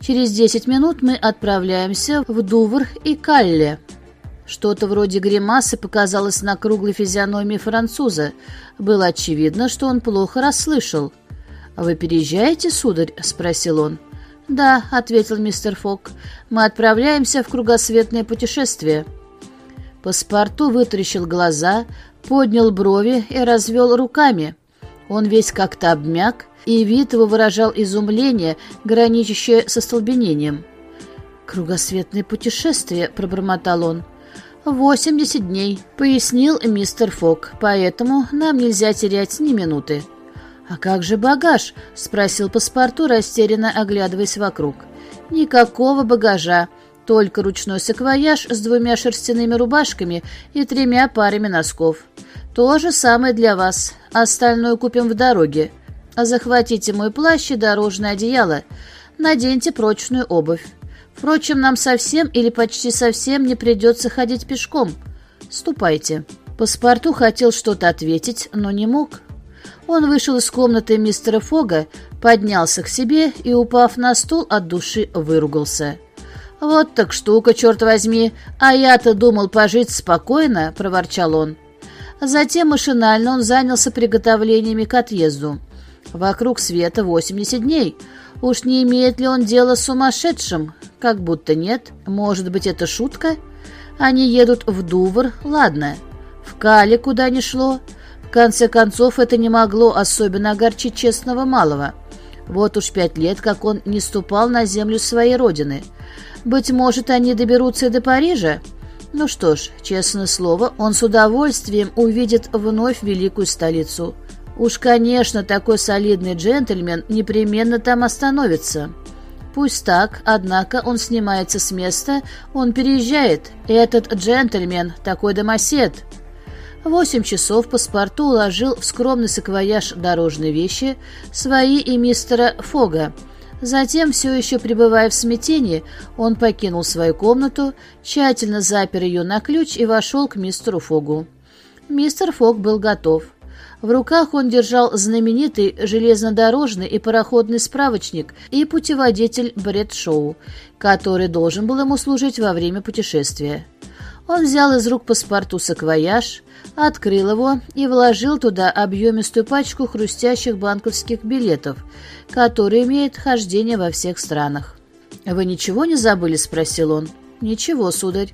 Через десять минут мы отправляемся в Дувр и Калле». Что-то вроде гримасы показалось на круглой физиономии француза. Было очевидно, что он плохо расслышал. «А «Вы переезжаете, сударь?» — спросил он. «Да», — ответил мистер Фок, — «мы отправляемся в кругосветное путешествие». Паспорту вытаращил глаза, поднял брови и развел руками. Он весь как-то обмяк, и вид его выражал изумление, граничащее со столбенением. «Кругосветное путешествие», — пробормотал он. «Восемьдесят дней», — пояснил мистер Фок, «поэтому нам нельзя терять ни минуты». «А как же багаж?» — спросил паспорту, растерянно оглядываясь вокруг. «Никакого багажа, только ручной саквояж с двумя шерстяными рубашками и тремя парами носков. То же самое для вас, остальное купим в дороге. Захватите мой плащ и дорожное одеяло, наденьте прочную обувь. Впрочем, нам совсем или почти совсем не придется ходить пешком. Ступайте». Паспорту хотел что-то ответить, но не мог. Он вышел из комнаты мистера Фога, поднялся к себе и, упав на стул, от души выругался. «Вот так штука, черт возьми! А я-то думал пожить спокойно», — проворчал он. Затем машинально он занялся приготовлениями к отъезду. Вокруг света 80 дней. Уж не имеет ли он дело с сумасшедшим? Как будто нет. Может быть, это шутка? Они едут в Дувр, ладно. В Кали куда ни шло. Конце концов, это не могло особенно огорчить честного малого. Вот уж пять лет, как он не ступал на землю своей родины. Быть может, они доберутся и до Парижа? Ну что ж, честное слово, он с удовольствием увидит вновь великую столицу. Уж, конечно, такой солидный джентльмен непременно там остановится. Пусть так, однако он снимается с места, он переезжает. Этот джентльмен, такой домосед. Восемь часов паспорту уложил в скромный саквояж дорожные вещи, свои и мистера Фога. Затем, все еще пребывая в смятении, он покинул свою комнату, тщательно запер ее на ключ и вошел к мистеру Фогу. Мистер Фог был готов. В руках он держал знаменитый железнодорожный и пароходный справочник и путеводитель Бред-шоу, который должен был ему служить во время путешествия. Он взял из рук паспорту саквояж, открыл его и вложил туда объемистую пачку хрустящих банковских билетов, которые имеют хождение во всех странах. «Вы ничего не забыли?» – спросил он. «Ничего, сударь.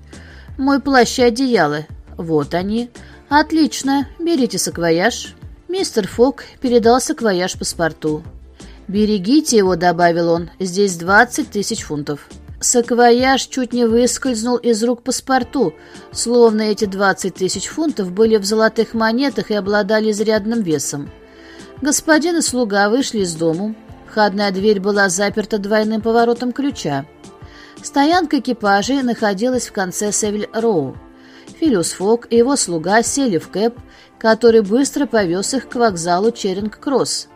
Мой плащ и одеяло. Вот они. Отлично. Берите саквояж». Мистер Фок передал саквояж паспорту. «Берегите его», — добавил он, — «здесь двадцать тысяч фунтов». Саквояж чуть не выскользнул из рук паспорту, словно эти двадцать тысяч фунтов были в золотых монетах и обладали изрядным весом. Господин и слуга вышли из дому. Входная дверь была заперта двойным поворотом ключа. Стоянка экипажей находилась в конце Севиль-Роу. Филиус Фок и его слуга сели в кэп, который быстро повез их к вокзалу Черинг-Кросс,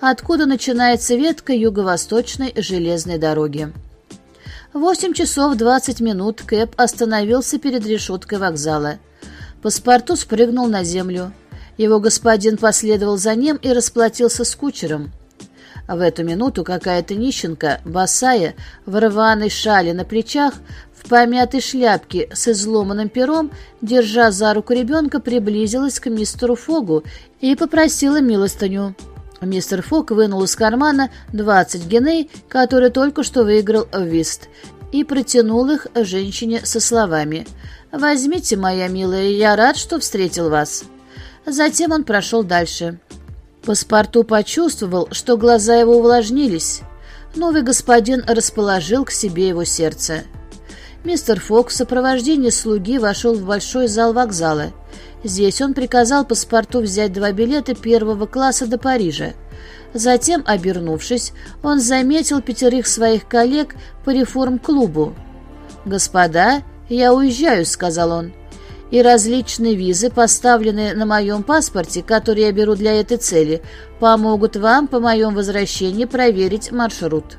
откуда начинается ветка юго-восточной железной дороги. Восемь часов двадцать минут Кэп остановился перед решеткой вокзала. Паспорту спрыгнул на землю. Его господин последовал за ним и расплатился с кучером. В эту минуту какая-то нищенка, босая, в рваной шале на плечах, в помятой шляпке с изломанным пером, держа за руку ребенка, приблизилась к мистеру Фогу и попросила милостыню. Мистер Фог вынул из кармана 20 геней, которые только что выиграл в вист, и протянул их женщине со словами «Возьмите, моя милая, я рад, что встретил вас». Затем он прошел дальше. Паспорту почувствовал, что глаза его увлажнились. Новый господин расположил к себе его сердце. Мистер Фок в сопровождении слуги вошел в большой зал вокзала. Здесь он приказал паспорту взять два билета первого класса до Парижа. Затем, обернувшись, он заметил пятерых своих коллег по реформ-клубу. «Господа, я уезжаю», — сказал он. «И различные визы, поставленные на моем паспорте, которые я беру для этой цели, помогут вам по моем возвращении проверить маршрут».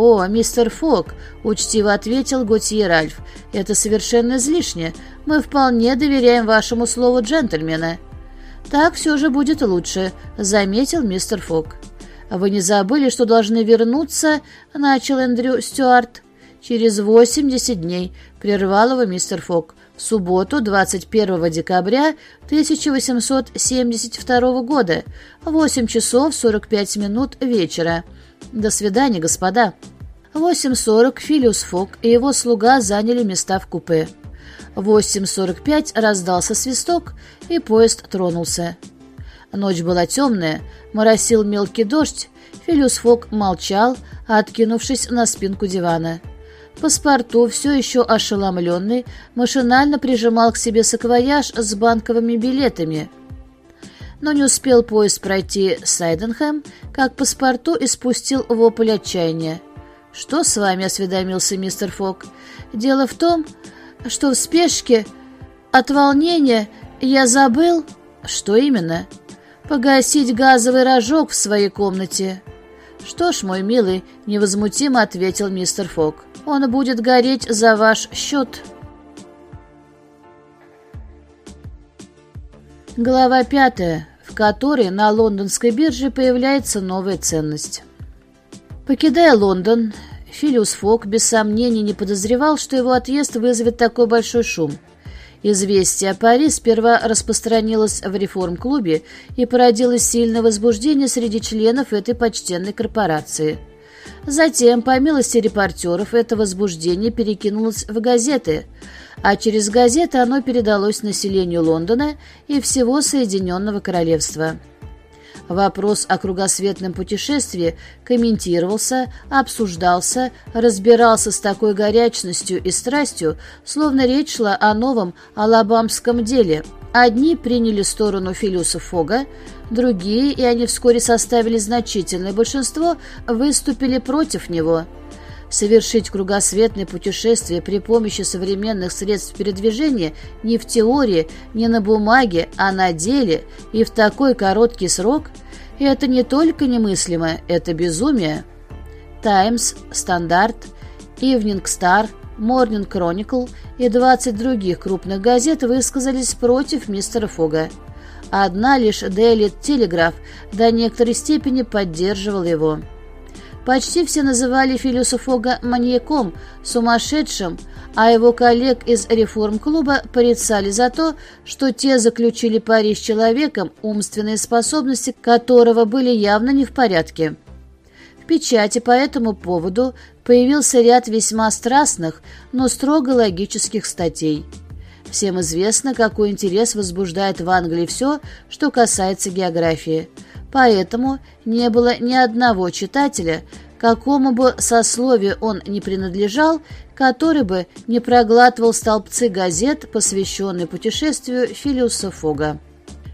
«О, мистер Фок», — учтиво ответил Готье Ральф, — «это совершенно излишне. Мы вполне доверяем вашему слову джентльмена». «Так все же будет лучше», — заметил мистер Фок. «Вы не забыли, что должны вернуться?» — начал Эндрю Стюарт. «Через восемьдесят дней», — прервал его мистер Фок. «В субботу, 21 декабря 1872 года, 8 часов 45 минут вечера». «До свидания, господа». В 8.40 Филиус Фок и его слуга заняли места в купе. В 8.45 раздался свисток, и поезд тронулся. Ночь была темная, моросил мелкий дождь, Филиус Фок молчал, откинувшись на спинку дивана. Паспорту, все еще ошеломленный, машинально прижимал к себе саквояж с банковыми билетами. Но не успел поезд пройти Сайденхэм, как паспорту испустил вопль отчаяния. «Что с вами?» — осведомился мистер Фок. «Дело в том, что в спешке от волнения я забыл...» «Что именно?» «Погасить газовый рожок в своей комнате». «Что ж, мой милый», — невозмутимо ответил мистер Фок, — «он будет гореть за ваш счет». Глава пятая, в которой на лондонской бирже появляется новая ценность. Покидая Лондон, Филиус Фок без сомнений не подозревал, что его отъезд вызовет такой большой шум — Известие о Пари сперва распространилось в реформ-клубе и породило сильное возбуждение среди членов этой почтенной корпорации. Затем, по милости репортеров, это возбуждение перекинулось в газеты, а через газеты оно передалось населению Лондона и всего Соединенного Королевства. Вопрос о кругосветном путешествии комментировался, обсуждался, разбирался с такой горячностью и страстью, словно речь шла о новом алабамском деле. Одни приняли сторону Филюса Фога, другие, и они вскоре составили значительное большинство, выступили против него – Совершить кругосветное путешествие при помощи современных средств передвижения не в теории, не на бумаге, а на деле и в такой короткий срок – это не только немыслимо, это безумие. «Таймс», «Стандарт», «Ивнинг Стар», «Морнинг Кроникл» и 20 других крупных газет высказались против мистера Фогга. Одна лишь Daily Telegraph до некоторой степени поддерживала его. Почти все называли Филеаса Фогга маньяком, сумасшедшим, а его коллег из реформ-клуба порицали за то, что те заключили пари с человеком, умственные способности которого были явно не в порядке. В печати по этому поводу появился ряд весьма страстных, но строго логических статей. Всем известно, какой интерес возбуждает в Англии все, что касается географии – Поэтому не было ни одного читателя, какому бы сословию он не принадлежал, который бы не проглатывал столбцы газет, посвященные путешествию Филиуса Фога.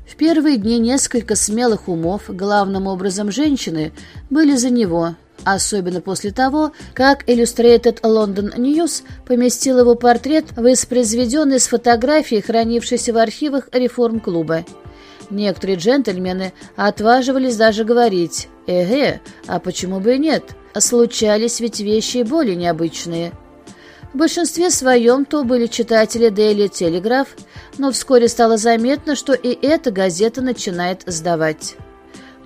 В первые дни несколько смелых умов, главным образом женщины, были за него, особенно после того, как Illustrated London News поместил его портрет, воспроизведенный с фотографией, хранившейся в архивах реформ-клуба. Некоторые джентльмены отваживались даже говорить «Эге, а почему бы и нет? Случались ведь вещи более необычные». В большинстве своем то были читатели Daily Telegraph, но вскоре стало заметно, что и эта газета начинает сдавать.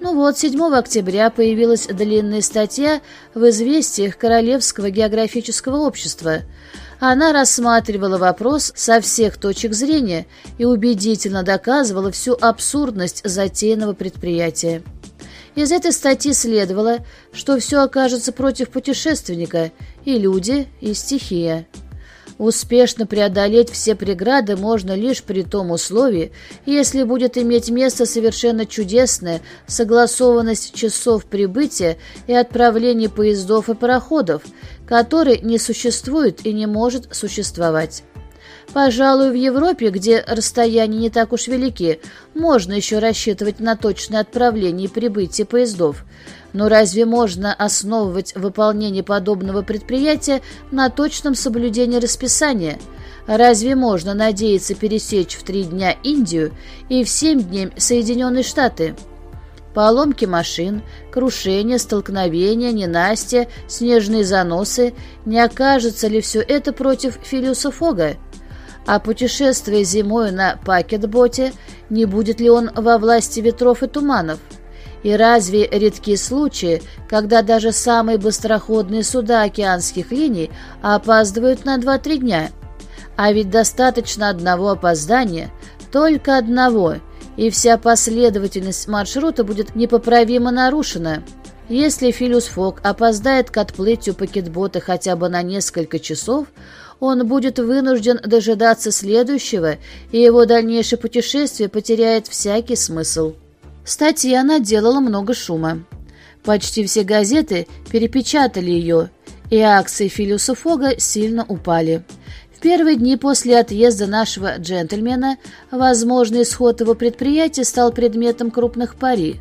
Ну вот, 7 октября появилась длинная статья в «Известиях Королевского географического общества», она рассматривала вопрос со всех точек зрения и убедительно доказывала всю абсурдность затеянного предприятия. Из этой статьи следовало, что все окажется против путешественника, и люди, и стихия. Успешно преодолеть все преграды можно лишь при том условии, если будет иметь место совершенно чудесная согласованность часов прибытия и отправления поездов и пароходов, который не существует и не может существовать. Пожалуй, в Европе, где расстояния не так уж велики, можно еще рассчитывать на точное отправление и прибытие поездов – но разве можно основывать выполнение подобного предприятия на точном соблюдении расписания? Разве можно надеяться пересечь в три дня Индию и в семь дней Соединенные Штаты? Поломки машин, крушения, столкновения, ненастья, снежные заносы. Не окажется ли все это против Филиуса Фога? А путешествие зимой на пакетботе, не будет ли он во власти ветров и туманов? И разве редкие случаи, когда даже самые быстроходные суда океанских линий опаздывают на 2-3 дня? А ведь достаточно одного опоздания, только одного, и вся последовательность маршрута будет непоправимо нарушена. Если Филиус Фок опоздает к отплытию пакетбота хотя бы на несколько часов, он будет вынужден дожидаться следующего, и его дальнейшее путешествие потеряет всякий смысл. Статья наделала много шума. Почти все газеты перепечатали ее, и акции Филиуса Фога сильно упали. В первые дни после отъезда нашего джентльмена возможный исход его предприятия стал предметом крупных пари.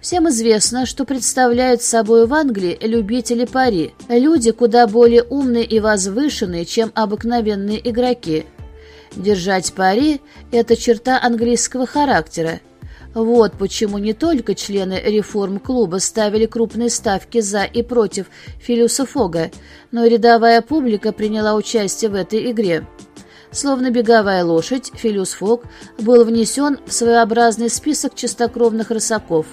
Всем известно, что представляют собой в Англии любители пари, люди куда более умные и возвышенные, чем обыкновенные игроки. Держать пари – это черта английского характера, вот почему не только члены реформ-клуба ставили крупные ставки за и против Филиуса Фога, но и рядовая публика приняла участие в этой игре. Словно беговая лошадь, Филиус Фог был внесен в своеобразный список чистокровных рысаков.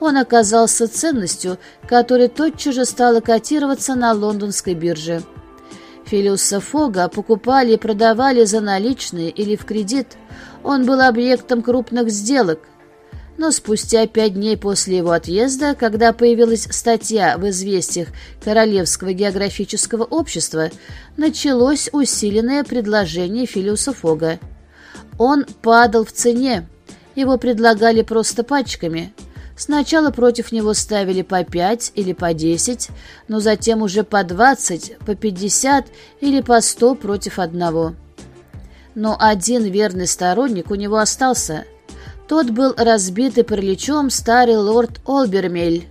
Он оказался ценностью, которая тотчас же стала котироваться на лондонской бирже. Филиуса Фога покупали и продавали за наличные или в кредит. Он был объектом крупных сделок, но спустя пять дней после его отъезда, когда появилась статья в «Известиях Королевского географического общества», началось усиленное предложение Филиуса Фога. Он падал в цене. Его предлагали просто пачками. Сначала против него ставили по пять или по десять, но затем уже по двадцать, по пятьдесят или по сто против одного. Но один верный сторонник у него остался – тот был разбитый параличом старый лорд Олбермель.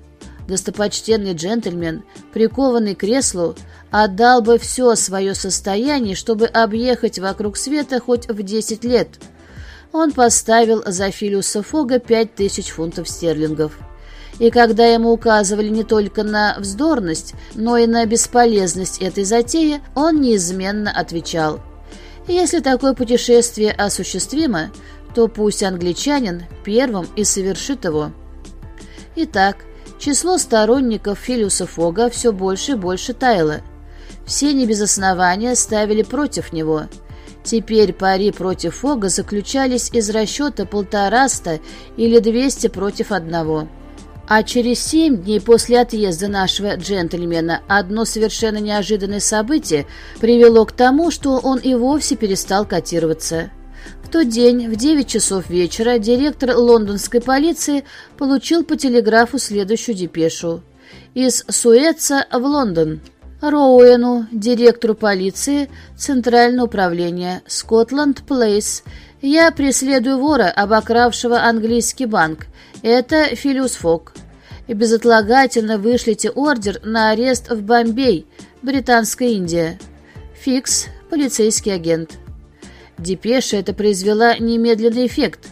Достопочтенный джентльмен, прикованный к креслу, отдал бы все свое состояние, чтобы объехать вокруг света хоть в десять лет. Он поставил за Филиуса Фога пять тысяч фунтов стерлингов. И когда ему указывали не только на вздорность, но и на бесполезность этой затеи, он неизменно отвечал. Если такое путешествие осуществимо, то пусть англичанин первым и совершит его. Итак, число сторонников Филиуса Фога все больше и больше таяло. Все не без основания ставили против него. Теперь пари против Фога заключались из расчета полтораста или двести против одного. А через семь дней после отъезда нашего джентльмена одно совершенно неожиданное событие привело к тому, что он и вовсе перестал котироваться тот день в 9 часов вечера директор лондонской полиции получил по телеграфу следующую депешу. Из Суэца в Лондон. Роуэну, директору полиции, Центральное управление, Скотланд Плейс. Я преследую вора, обокравшего английский банк. Это Филиус Фок. Безотлагательно вышлите ордер на арест в Бомбей, Британская Индия. Фикс, полицейский агент. Депеша это произвела немедленный эффект.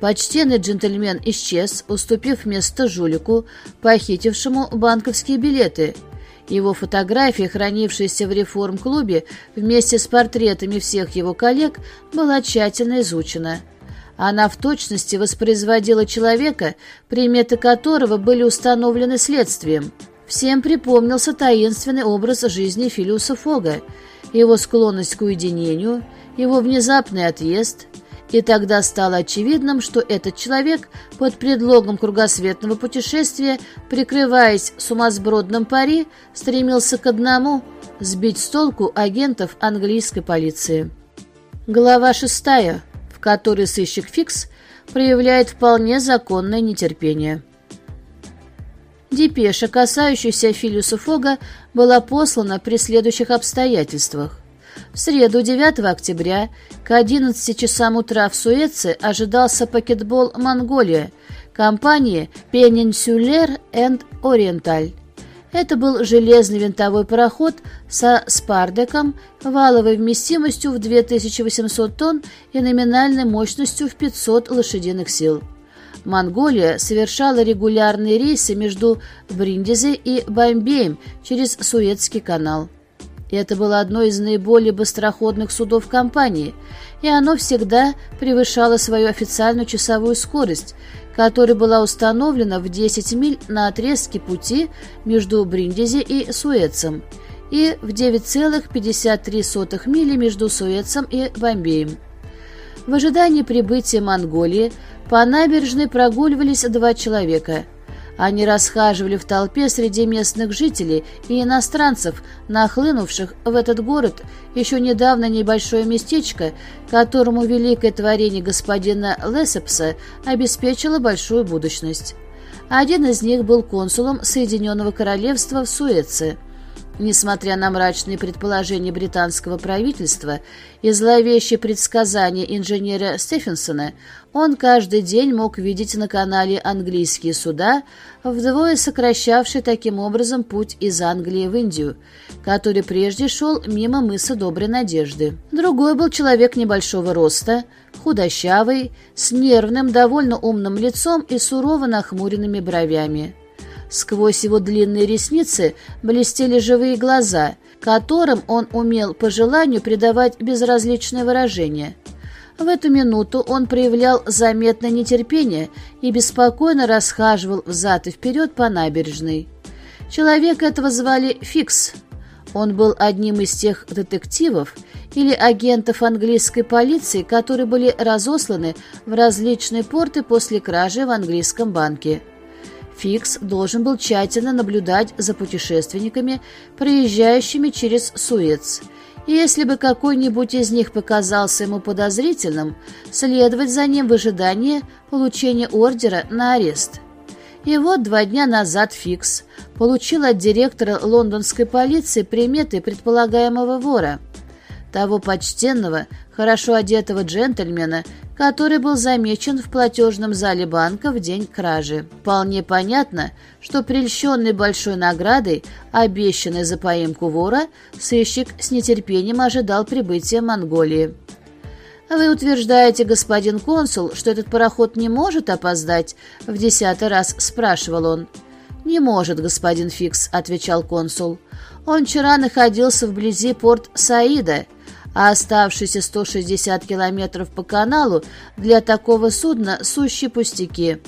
Почтенный джентльмен исчез, уступив место жулику, похитившему банковские билеты. Его фотография, хранившаяся в реформ-клубе вместе с портретами всех его коллег, была тщательно изучена. Она в точности воспроизводила человека, приметы которого были установлены следствием. Всем припомнился таинственный образ жизни Филиуса Фога, его склонность к уединению – его внезапный отъезд, и тогда стало очевидным, что этот человек под предлогом кругосветного путешествия, прикрываясь сумасбродным пари, стремился к одному – сбить с толку агентов английской полиции. Глава шестая, в которой сыщик Фикс проявляет вполне законное нетерпение. Депеша, касающаяся Филиуса Фога, была послана при следующих обстоятельствах. В среду, 9 октября, к 11 часам утра в Суэце ожидался пакетбол «Монголия» компании «Пенинсюлер энд Ориенталь». Это был железный винтовой пароход со спардеком, валовой вместимостью в 2800 тонн и номинальной мощностью в 500 лошадиных сил. Монголия совершала регулярные рейсы между Бриндизи и Бомбеем через Суэцкий канал. Это было одно из наиболее быстроходных судов компании, и оно всегда превышало свою официальную часовую скорость, которая была установлена в 10 миль на отрезке пути между Бриндизи и Суэцем и в 9,53 мили между Суэцем и Бомбеем. В ожидании прибытия Монголии по набережной прогуливались два человека. Они расхаживали в толпе среди местных жителей и иностранцев, нахлынувших в этот город, еще недавно небольшое местечко, которому великое творение господина Лесепса обеспечило большую будущность. Один из них был консулом Соединенного Королевства в Суэце – Несмотря на мрачные предположения британского правительства и зловещие предсказания инженера Стефенсона, он каждый день мог видеть на канале английские суда, вдвое сокращавшие таким образом путь из Англии в Индию, который прежде шел мимо мыса Доброй Надежды. Другой был человек небольшого роста, худощавый, с нервным, довольно умным лицом и сурово нахмуренными бровями. Сквозь его длинные ресницы блестели живые глаза, которым он умел по желанию придавать безразличное выражение. В эту минуту он проявлял заметное нетерпение и беспокойно расхаживал взад и вперед по набережной. Человека этого звали Фикс. Он был одним из тех детективов или агентов английской полиции, которые были разосланы в различные порты после кражи в английском банке. Фикс должен был тщательно наблюдать за путешественниками, проезжающими через Суэц. И если бы какой-нибудь из них показался ему подозрительным, следовать за ним в ожидании получения ордера на арест. И вот два дня назад Фикс получил от директора лондонской полиции приметы предполагаемого вора – того почтенного, хорошо одетого джентльмена, который был замечен в платежном зале банка в день кражи. Вполне понятно, что прельщенный большой наградой, обещанной за поимку вора, сыщик с нетерпением ожидал прибытия Монголии. «Вы утверждаете, господин консул, что этот пароход не может опоздать?» — в десятый раз спрашивал он. «Не может, господин Фикс», — отвечал консул. «Он вчера находился вблизи порт Саида» а оставшиеся 160 километров по каналу для такого судна – сущие пустяки.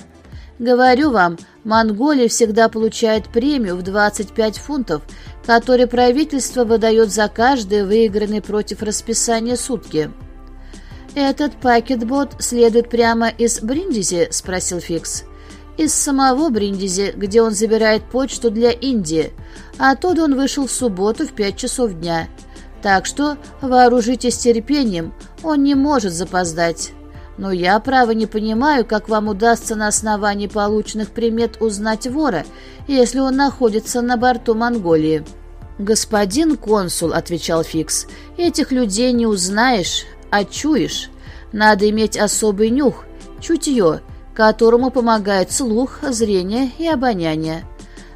Говорю вам, Монголия всегда получает премию в 25 фунтов, который правительство выдает за каждый выигранный против расписания сутки. «Этот пакетбот следует прямо из Бриндизи?» – спросил Фикс. «Из самого Бриндизи, где он забирает почту для Индии. Оттуда он вышел в субботу в пять часов дня. Так что вооружитесь терпением, он не может запоздать. Но я, право, не понимаю, как вам удастся на основании полученных примет узнать вора, если он находится на борту Монголии». «Господин консул», — отвечал Фикс, — «этих людей не узнаешь, а чуешь. Надо иметь особый нюх, чутье, которому помогает слух, зрение и обоняние.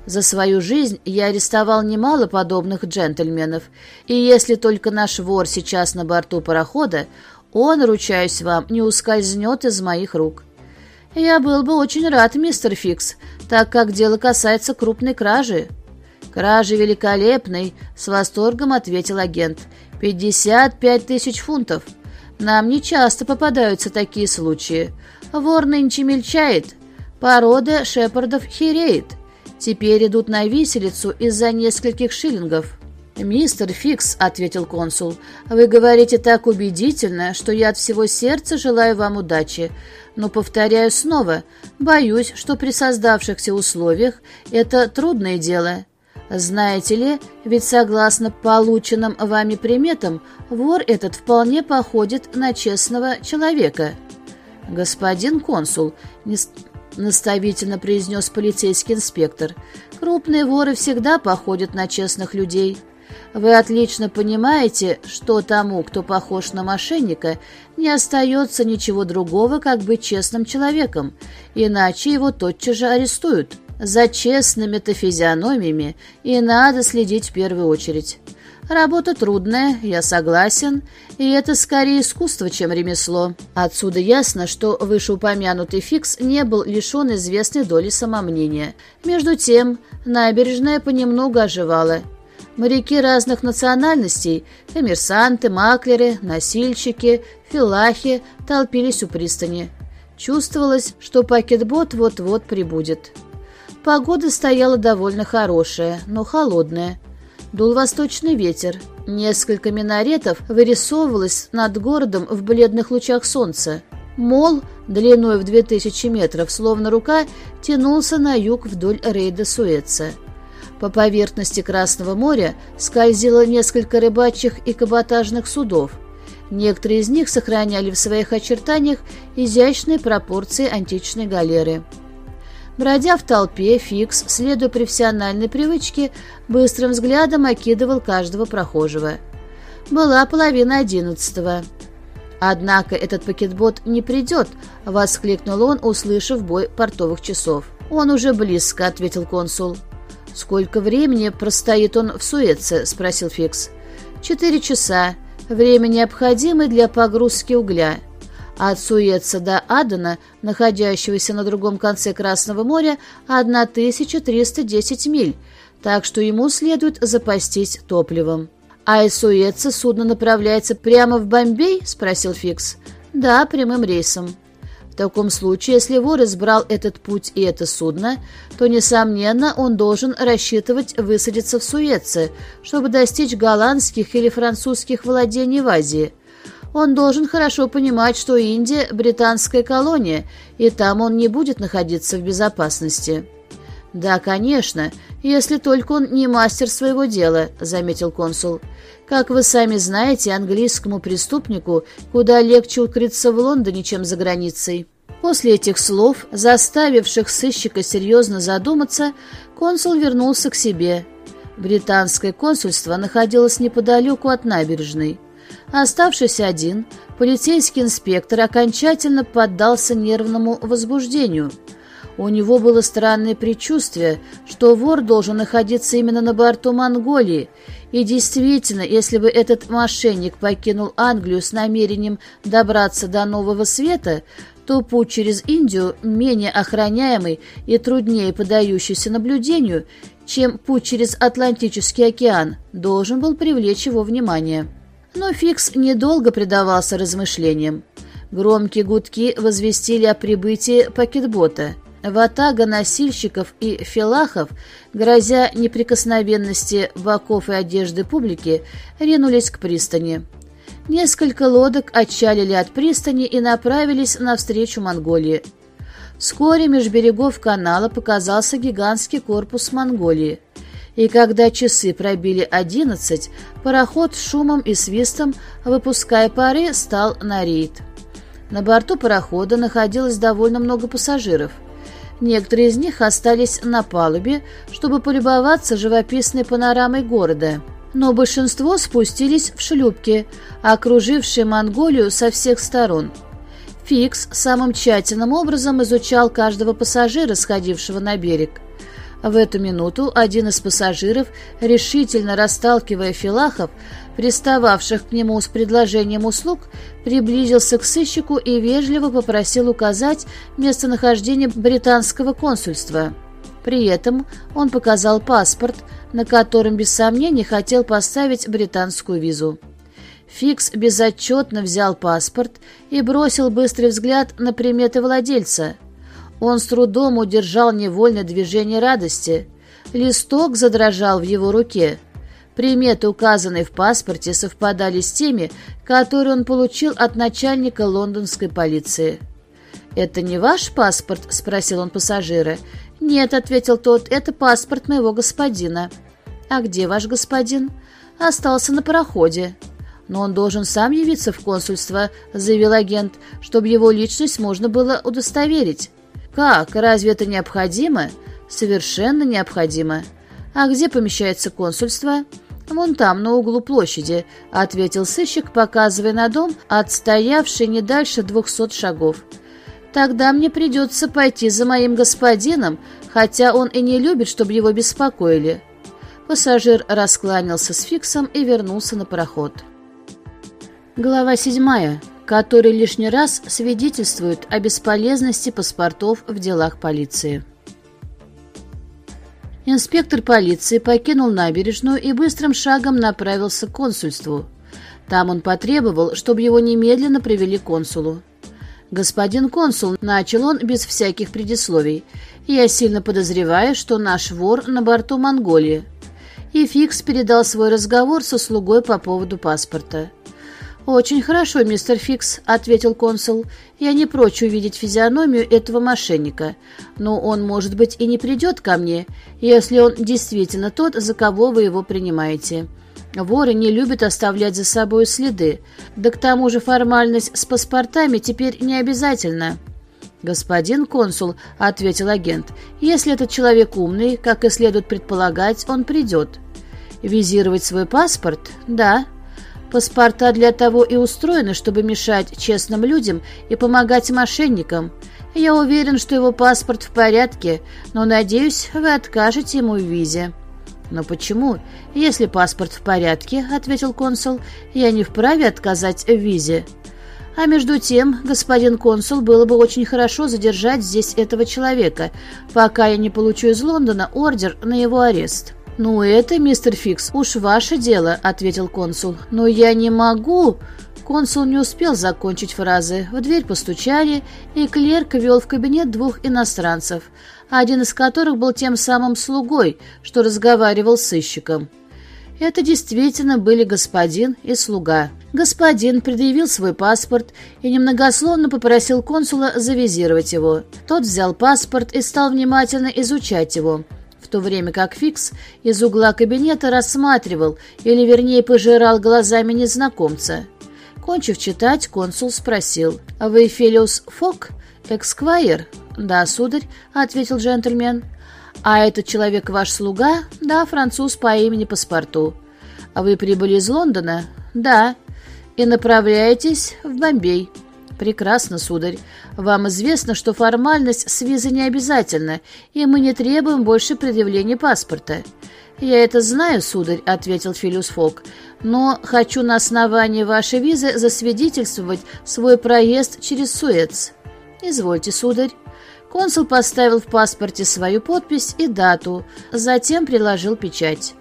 За свою жизнь я арестовал немало подобных джентльменов, и если только наш вор сейчас на борту парохода, он, ручаюсь вам, не ускользнет из моих рук. Я был бы очень рад, мистер Фикс, так как дело касается крупной кражи. Кражи великолепной, с восторгом ответил агент. Пятьдесят пять тысяч фунтов. Нам не часто попадаются такие случаи. Вор нынче мельчает. Порода шепардов хереет. Теперь идут на виселицу из-за нескольких шиллингов». «Мистер Фикс», — ответил консул, — «вы говорите так убедительно, что я от всего сердца желаю вам удачи. Но, повторяю снова, боюсь, что при создавшихся условиях это трудное дело. Знаете ли, ведь согласно полученным вами приметам, вор этот вполне походит на честного человека». «Господин консул, не, — наставительно произнес полицейский инспектор. «Крупные воры всегда походят на честных людей. Вы отлично понимаете, что тому, кто похож на мошенника, не остается ничего другого, как быть честным человеком, иначе его тотчас же арестуют. За честными-то физиономиями и надо следить в первую очередь». Работа трудная, я согласен, и это скорее искусство, чем ремесло. Отсюда ясно, что вышеупомянутый Фикс не был лишен известной доли самомнения. Между тем, набережная понемногу оживала. Моряки разных национальностей, коммерсанты, маклеры, носильщики, филахи толпились у пристани. Чувствовалось, что пакетбот вот-вот прибудет. Погода стояла довольно хорошая, но холодная. Дул восточный ветер. Несколько минаретов вырисовывалось над городом в бледных лучах солнца. Мол, длиной в 2000 метров, словно рука, тянулся на юг вдоль рейда Суэца. По поверхности Красного моря скользило несколько рыбачьих и каботажных судов. Некоторые из них сохраняли в своих очертаниях изящные пропорции античной галеры. Бродя в толпе, Фикс, следуя профессиональной привычке, быстрым взглядом окидывал каждого прохожего. Была половина одиннадцатого. «Однако этот пакетбот не придет», — воскликнул он, услышав бой портовых часов. «Он уже близко», — ответил консул. «Сколько времени простоит он в Суэце?» — спросил Фикс. «Четыре часа. Время необходимое для погрузки угля». От Суэца до Адена, находящегося на другом конце Красного моря, 1310 миль, так что ему следует запастись топливом. «А из Суэца судно направляется прямо в Бомбей?» — спросил Фикс. «Да, прямым рейсом». В таком случае, если вор избрал этот путь и это судно, то, несомненно, он должен рассчитывать высадиться в Суэце, чтобы достичь голландских или французских владений в Азии. Он должен хорошо понимать, что Индия – британская колония, и там он не будет находиться в безопасности. «Да, конечно, если только он не мастер своего дела», — заметил консул. «Как вы сами знаете, английскому преступнику куда легче укрыться в Лондоне, чем за границей». После этих слов, заставивших сыщика серьезно задуматься, консул вернулся к себе. Британское консульство находилось неподалеку от набережной. Оставшись один, полицейский инспектор окончательно поддался нервному возбуждению — у него было странное предчувствие, что вор должен находиться именно на борту Монголии, и действительно, если бы этот мошенник покинул Англию с намерением добраться до Нового Света, то путь через Индию менее охраняемый и труднее подающийся наблюдению, чем путь через Атлантический океан, должен был привлечь его внимание. Но Фикс недолго предавался размышлениям. Громкие гудки возвестили о прибытии пакетбота. Ватага носильщиков и филахов, грозя неприкосновенности боков и одежды публики, ринулись к пристани. Несколько лодок отчалили от пристани и направились навстречу Монголии. Вскоре меж берегов канала показался гигантский корпус Монголии. И когда часы пробили одиннадцать, пароход шумом и свистом, выпуская пары, стал на рейд. На борту парохода находилось довольно много пассажиров – Некоторые из них остались на палубе, чтобы полюбоваться живописной панорамой города. Но большинство спустились в шлюпки, окружившие Монголию со всех сторон. Фикс самым тщательным образом изучал каждого пассажира, сходившего на берег. В эту минуту один из пассажиров, решительно расталкивая филахов, пристававших к нему с предложением услуг, приблизился к сыщику и вежливо попросил указать местонахождение британского консульства. При этом он показал паспорт, на котором без сомнений хотел поставить британскую визу. Фикс безотчетно взял паспорт и бросил быстрый взгляд на приметы владельца. Он с трудом удержал невольное движение радости. Листок задрожал в его руке – Приметы, указанные в паспорте, совпадали с теми, которые он получил от начальника лондонской полиции. «Это не ваш паспорт?» – спросил он пассажира. «Нет», – ответил тот, – «это паспорт моего господина». «А где ваш господин?» «Остался на пароходе». «Но он должен сам явиться в консульство», – заявил агент, – «чтобы его личность можно было удостоверить». «Как? Разве это необходимо?» «Совершенно необходимо». «А где помещается консульство?» «Вон там, на углу площади», — ответил сыщик, показывая на дом, отстоявший не дальше двухсот шагов. «Тогда мне придется пойти за моим господином, хотя он и не любит, чтобы его беспокоили». Пассажир раскланялся с Фиксом и вернулся на пароход. Глава седьмая, который лишний раз свидетельствует о бесполезности паспортов в делах полиции. Инспектор полиции покинул набережную и быстрым шагом направился к консульству. Там он потребовал, чтобы его немедленно привели к консулу. «Господин консул», — начал он без всяких предисловий, — «я сильно подозреваю, что наш вор на борту Монголии». И Фикс передал свой разговор со слугой по поводу паспорта. «Очень хорошо, мистер Фикс», — ответил консул. «Я не прочь увидеть физиономию этого мошенника. Но он, может быть, и не придет ко мне, если он действительно тот, за кого вы его принимаете. Воры не любят оставлять за собой следы. Да к тому же формальность с паспортами теперь не обязательна». «Господин консул», — ответил агент, — «если этот человек умный, как и следует предполагать, он придет». «Визировать свой паспорт? Да». Паспорта для того и устроены, чтобы мешать честным людям и помогать мошенникам. Я уверен, что его паспорт в порядке, но, надеюсь, вы откажете ему в визе». «Но почему? Если паспорт в порядке, — ответил консул, — я не вправе отказать в визе». А между тем, господин консул, было бы очень хорошо задержать здесь этого человека, пока я не получу из Лондона ордер на его арест. «Ну, это, мистер Фикс, уж ваше дело», — ответил консул. «Но я не могу...» Консул не успел закончить фразы. В дверь постучали, и клерк вел в кабинет двух иностранцев, один из которых был тем самым слугой, что разговаривал с сыщиком. Это действительно были господин и слуга. Господин предъявил свой паспорт и немногословно попросил консула завизировать его. Тот взял паспорт и стал внимательно изучать его то время как Фикс из угла кабинета рассматривал, или вернее пожирал глазами незнакомца. Кончив читать, консул спросил, «А вы Фелиус Фок, эксквайр?» «Да, сударь», — ответил джентльмен. «А этот человек ваш слуга?» «Да, француз по имени паспорту». «А вы прибыли из Лондона?» «Да». «И направляетесь в Бомбей?» «Прекрасно, сударь. Вам известно, что формальность с визой не обязательна, и мы не требуем больше предъявления паспорта». «Я это знаю, сударь», — ответил Филиус Фок, «но хочу на основании вашей визы засвидетельствовать свой проезд через Суэц». «Извольте, сударь». Консул поставил в паспорте свою подпись и дату, затем приложил печать.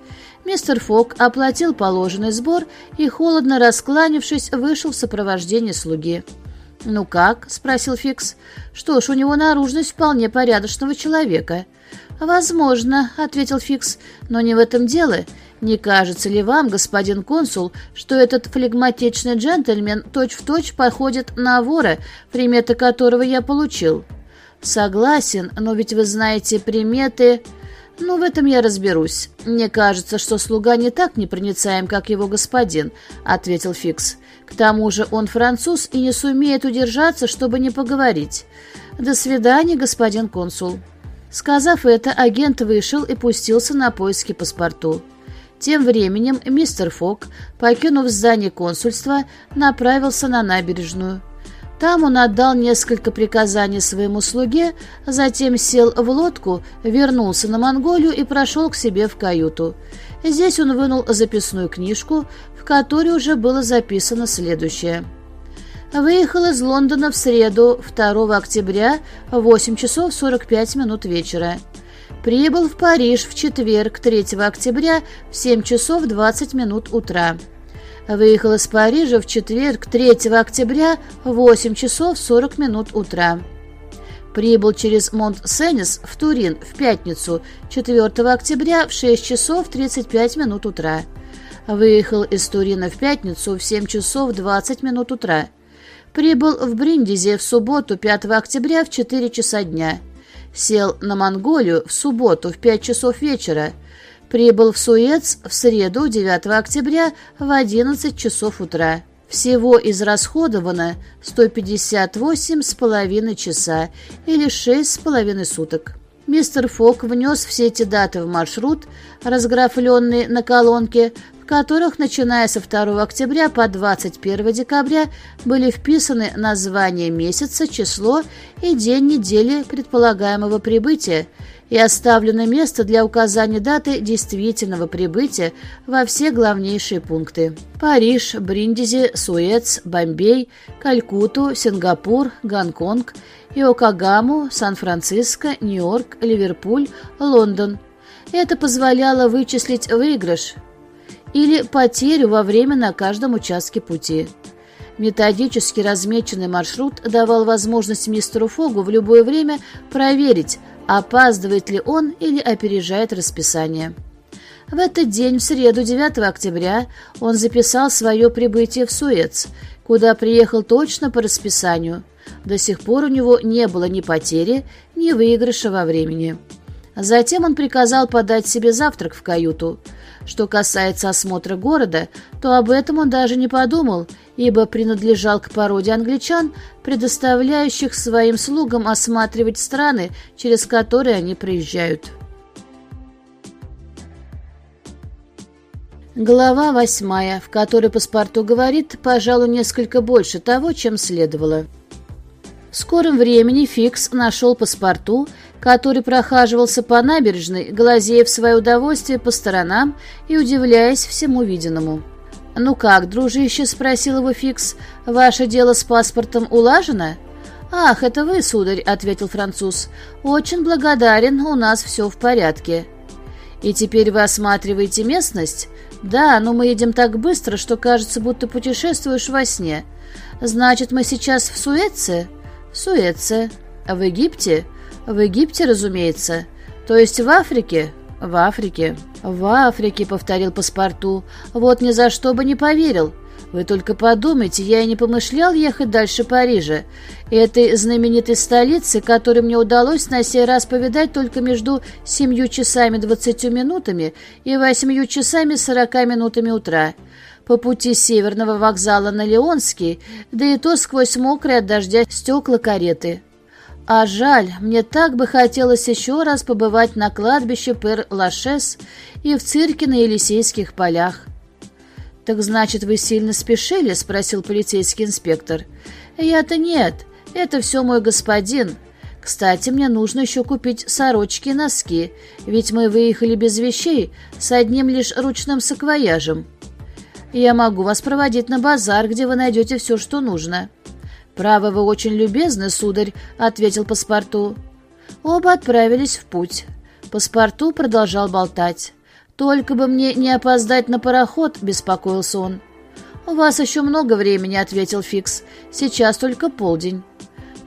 Мистер Фок оплатил положенный сбор и, холодно раскланившись, вышел в сопровождении слуги. «Ну как?» — спросил Фикс. «Что ж, у него наружность вполне порядочного человека». «Возможно», — ответил Фикс, — «но не в этом дело. Не кажется ли вам, господин консул, что этот флегматичный джентльмен точь-в-точь точь походит на вора, приметы которого я получил?» «Согласен, но ведь вы знаете приметы...» «Ну, в этом я разберусь. Мне кажется, что слуга не так непроницаем, как его господин», — ответил Фикс. «К тому же он француз и не сумеет удержаться, чтобы не поговорить. До свидания, господин консул». Сказав это, агент вышел и пустился на поиски паспорту. Тем временем мистер Фок, покинув здание консульства, направился на набережную. Там он отдал несколько приказаний своему слуге, затем сел в лодку, вернулся на Монголию и прошел к себе в каюту. Здесь он вынул записную книжку, в которой уже было записано следующее. Выехал из Лондона в среду, 2 октября, в 8 часов 45 минут вечера. Прибыл в Париж в четверг, 3 октября, в 7 часов 20 минут утра. Выехал из Парижа в четверг, 3 октября, в 8 часов 40 минут утра. Прибыл через Монт-Сенес в Турин в пятницу, 4 октября, в 6 часов 35 минут утра. Выехал из Турина в пятницу в 7 часов 20 минут утра. Прибыл в Бриндизе в субботу, 5 октября, в 4 часа дня. Сел на Монголию в субботу в 5 часов вечера прибыл в Суэц в среду 9 октября в 11 часов утра. Всего израсходовано 158,5 часа или 6,5 суток. Мистер Фок внес все эти даты в маршрут, разграфленный на колонке, которых, начиная со 2 октября по 21 декабря, были вписаны название месяца, число и день недели предполагаемого прибытия, и оставлено место для указания даты действительного прибытия во все главнейшие пункты. Париж, Бриндизи, Суэц, Бомбей, Калькуту, Сингапур, Гонконг, Иокагаму, Сан-Франциско, Нью-Йорк, Ливерпуль, Лондон. Это позволяло вычислить выигрыш или потерю во время на каждом участке пути. Методически размеченный маршрут давал возможность мистеру Фогу в любое время проверить, опаздывает ли он или опережает расписание. В этот день, в среду 9 октября, он записал свое прибытие в Суэц, куда приехал точно по расписанию. До сих пор у него не было ни потери, ни выигрыша во времени. Затем он приказал подать себе завтрак в каюту. Что касается осмотра города, то об этом он даже не подумал, ибо принадлежал к породе англичан, предоставляющих своим слугам осматривать страны, через которые они проезжают. Глава восьмая, в которой паспорту говорит, пожалуй, несколько больше того, чем следовало. В скором времени Фикс нашел паспорту, который прохаживался по набережной, глазея в свое удовольствие по сторонам и удивляясь всему виденному. «Ну как, дружище?» — спросил его Фикс. «Ваше дело с паспортом улажено?» «Ах, это вы, сударь», — ответил француз. «Очень благодарен, у нас все в порядке». «И теперь вы осматриваете местность?» «Да, но мы едем так быстро, что кажется, будто путешествуешь во сне. Значит, мы сейчас в Суэце?» Суэце. В Египте? В Египте, разумеется. То есть в Африке? В Африке. В Африке, повторил паспорту. Вот ни за что бы не поверил. Вы только подумайте, я и не помышлял ехать дальше Парижа, этой знаменитой столицы, которой мне удалось на сей раз повидать только между семью часами двадцатью минутами и восьмью часами сорока минутами утра по пути с северного вокзала на Леонский, да и то сквозь мокрые от дождя стекла кареты. А жаль, мне так бы хотелось еще раз побывать на кладбище Пер-Лашес и в цирке на Елисейских полях. «Так значит, вы сильно спешили?» — спросил полицейский инспектор. «Я-то нет, это все мой господин. Кстати, мне нужно еще купить сорочки и носки, ведь мы выехали без вещей, с одним лишь ручным саквояжем». Я могу вас проводить на базар, где вы найдете все, что нужно». «Право, вы очень любезны, сударь», — ответил паспорту. Оба отправились в путь. Паспорту продолжал болтать. «Только бы мне не опоздать на пароход», — беспокоился он. «У вас еще много времени», — ответил Фикс. «Сейчас только полдень».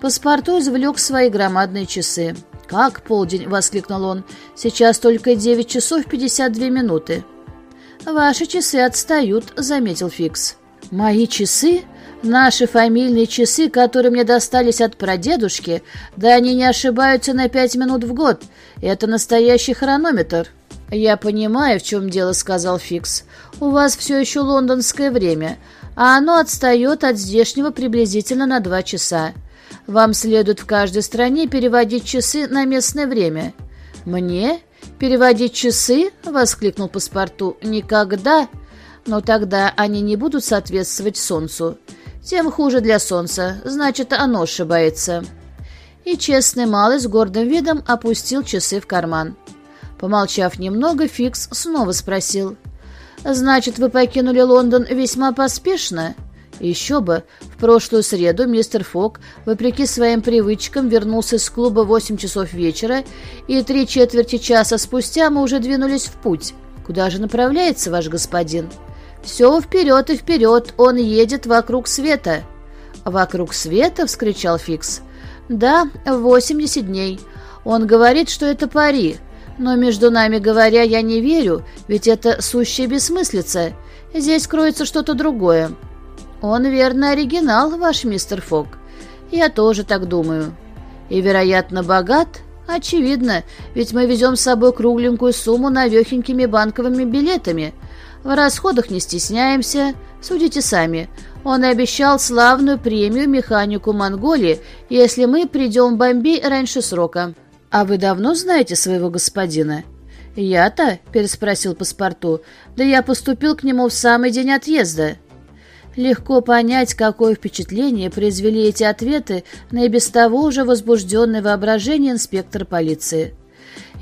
Паспорту извлек свои громадные часы. «Как полдень?» — воскликнул он. «Сейчас только девять часов пятьдесят две минуты». «Ваши часы отстают», — заметил Фикс. «Мои часы? Наши фамильные часы, которые мне достались от прадедушки, да они не ошибаются на пять минут в год. Это настоящий хронометр». «Я понимаю, в чем дело», — сказал Фикс. «У вас все еще лондонское время, а оно отстает от здешнего приблизительно на два часа. Вам следует в каждой стране переводить часы на местное время». «Мне? «Переводить часы?» — воскликнул паспорту. «Никогда!» «Но тогда они не будут соответствовать Солнцу. Тем хуже для Солнца, значит, оно ошибается». И честный малый с гордым видом опустил часы в карман. Помолчав немного, Фикс снова спросил. «Значит, вы покинули Лондон весьма поспешно?» Еще бы. В прошлую среду мистер Фок, вопреки своим привычкам, вернулся с клуба в 8 часов вечера, и три четверти часа спустя мы уже двинулись в путь. Куда же направляется ваш господин? Все вперед и вперед, он едет вокруг света. «Вокруг света?» — вскричал Фикс. «Да, 80 дней. Он говорит, что это пари. Но, между нами говоря, я не верю, ведь это сущая бессмыслица. Здесь кроется что-то другое. «Он, верно, оригинал, ваш мистер Фок. Я тоже так думаю. И, вероятно, богат? Очевидно, ведь мы везем с собой кругленькую сумму навехенькими банковыми билетами. В расходах не стесняемся. Судите сами. Он обещал славную премию механику Монголии, если мы придем в Бомбей раньше срока. А вы давно знаете своего господина?» «Я-то?» — переспросил паспорту. «Да я поступил к нему в самый день отъезда». Легко понять, какое впечатление произвели эти ответы на и без того уже возбужденное воображение инспектора полиции.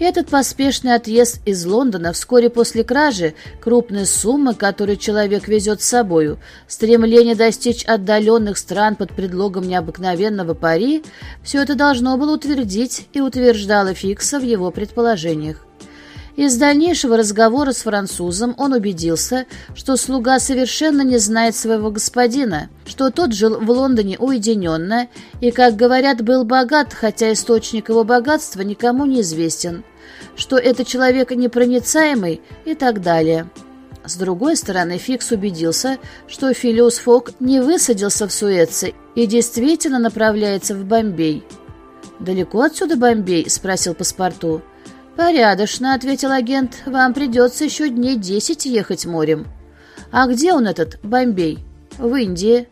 Этот поспешный отъезд из Лондона вскоре после кражи, крупные суммы, которые человек везет с собою, стремление достичь отдаленных стран под предлогом необыкновенного пари, все это должно было утвердить и утверждало Фикса в его предположениях. Из дальнейшего разговора с французом он убедился, что слуга совершенно не знает своего господина, что тот жил в Лондоне уединенно и, как говорят, был богат, хотя источник его богатства никому не известен, что это человек непроницаемый и так далее. С другой стороны, Фикс убедился, что Филиус Фок не высадился в Суэце и действительно направляется в Бомбей. «Далеко отсюда Бомбей?» – спросил паспорту. «Порядочно», — ответил агент. «Вам придется еще дней десять ехать морем». «А где он этот, Бомбей?» «В Индии».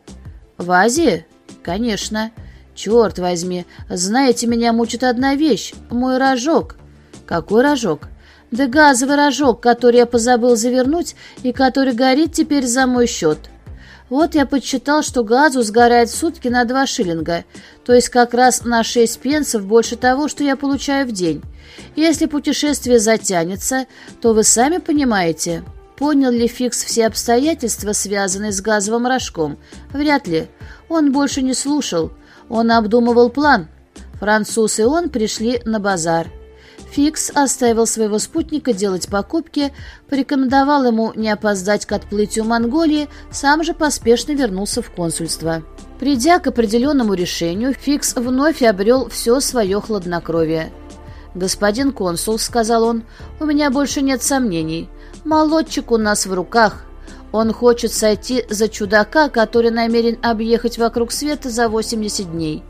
«В Азии?» «Конечно». «Черт возьми, знаете, меня мучит одна вещь — мой рожок». «Какой рожок?» «Да газовый рожок, который я позабыл завернуть и который горит теперь за мой счет». Вот я подсчитал, что газу сгорает в сутки на два шиллинга, то есть как раз на шесть пенсов больше того, что я получаю в день. Если путешествие затянется, то вы сами понимаете, понял ли Фикс все обстоятельства, связанные с газовым рожком. Вряд ли. Он больше не слушал. Он обдумывал план. Француз и он пришли на базар. Фикс оставил своего спутника делать покупки, порекомендовал ему не опоздать к отплытию Монголии, сам же поспешно вернулся в консульство. Придя к определенному решению, Фикс вновь обрел все свое хладнокровие. «Господин консул», — сказал он, — «у меня больше нет сомнений. Молодчик у нас в руках. Он хочет сойти за чудака, который намерен объехать вокруг света за 80 дней».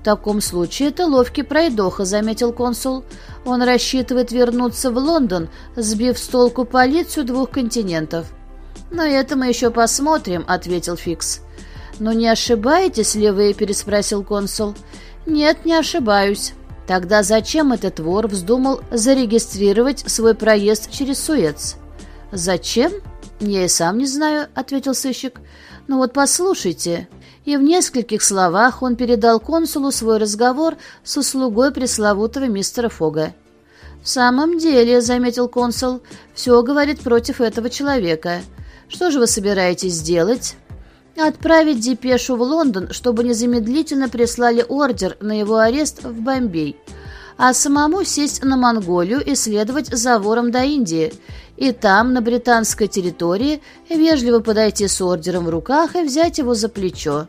«В таком случае это ловкий пройдоха», — заметил консул. «Он рассчитывает вернуться в Лондон, сбив с толку полицию двух континентов». «Но это мы еще посмотрим», — ответил Фикс. «Но не ошибаетесь ли вы?» — переспросил консул. «Нет, не ошибаюсь». Тогда зачем этот вор вздумал зарегистрировать свой проезд через Суэц? Зачем? Я и сам не знаю, ответил сыщик. Ну вот послушайте. И в нескольких словах он передал консулу свой разговор с услугой пресловутого мистера Фога. «В самом деле», — заметил консул, — «все говорит против этого человека. Что же вы собираетесь сделать?» Отправить депешу в Лондон, чтобы незамедлительно прислали ордер на его арест в Бомбей, а самому сесть на Монголию и следовать за вором до Индии, и там, на британской территории, вежливо подойти с ордером в руках и взять его за плечо.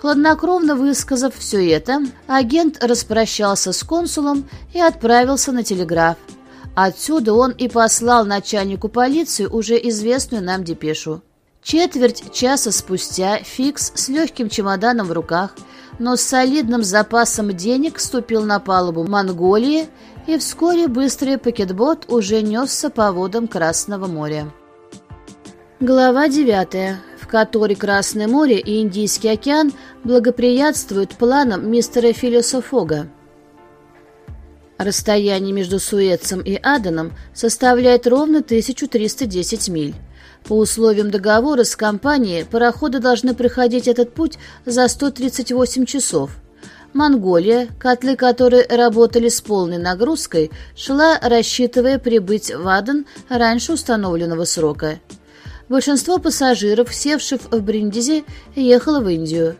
Хладнокровно высказав все это, агент распрощался с консулом и отправился на телеграф. Отсюда он и послал начальнику полиции уже известную нам депешу. Четверть часа спустя Фикс с легким чемоданом в руках, но с солидным запасом денег ступил на палубу Монголии, и вскоре быстрый пакетбот уже несся по водам Красного моря. Глава 9, в которой Красное море и Индийский океан благоприятствуют планам мистера Филиса Фога. Расстояние между Суэцем и Аданом составляет ровно 1310 миль. По условиям договора с компанией пароходы должны проходить этот путь за 138 часов. Монголия, котлы которой работали с полной нагрузкой, шла, рассчитывая прибыть в Аден раньше установленного срока. Большинство пассажиров, севших в Бриндизи, ехало в Индию.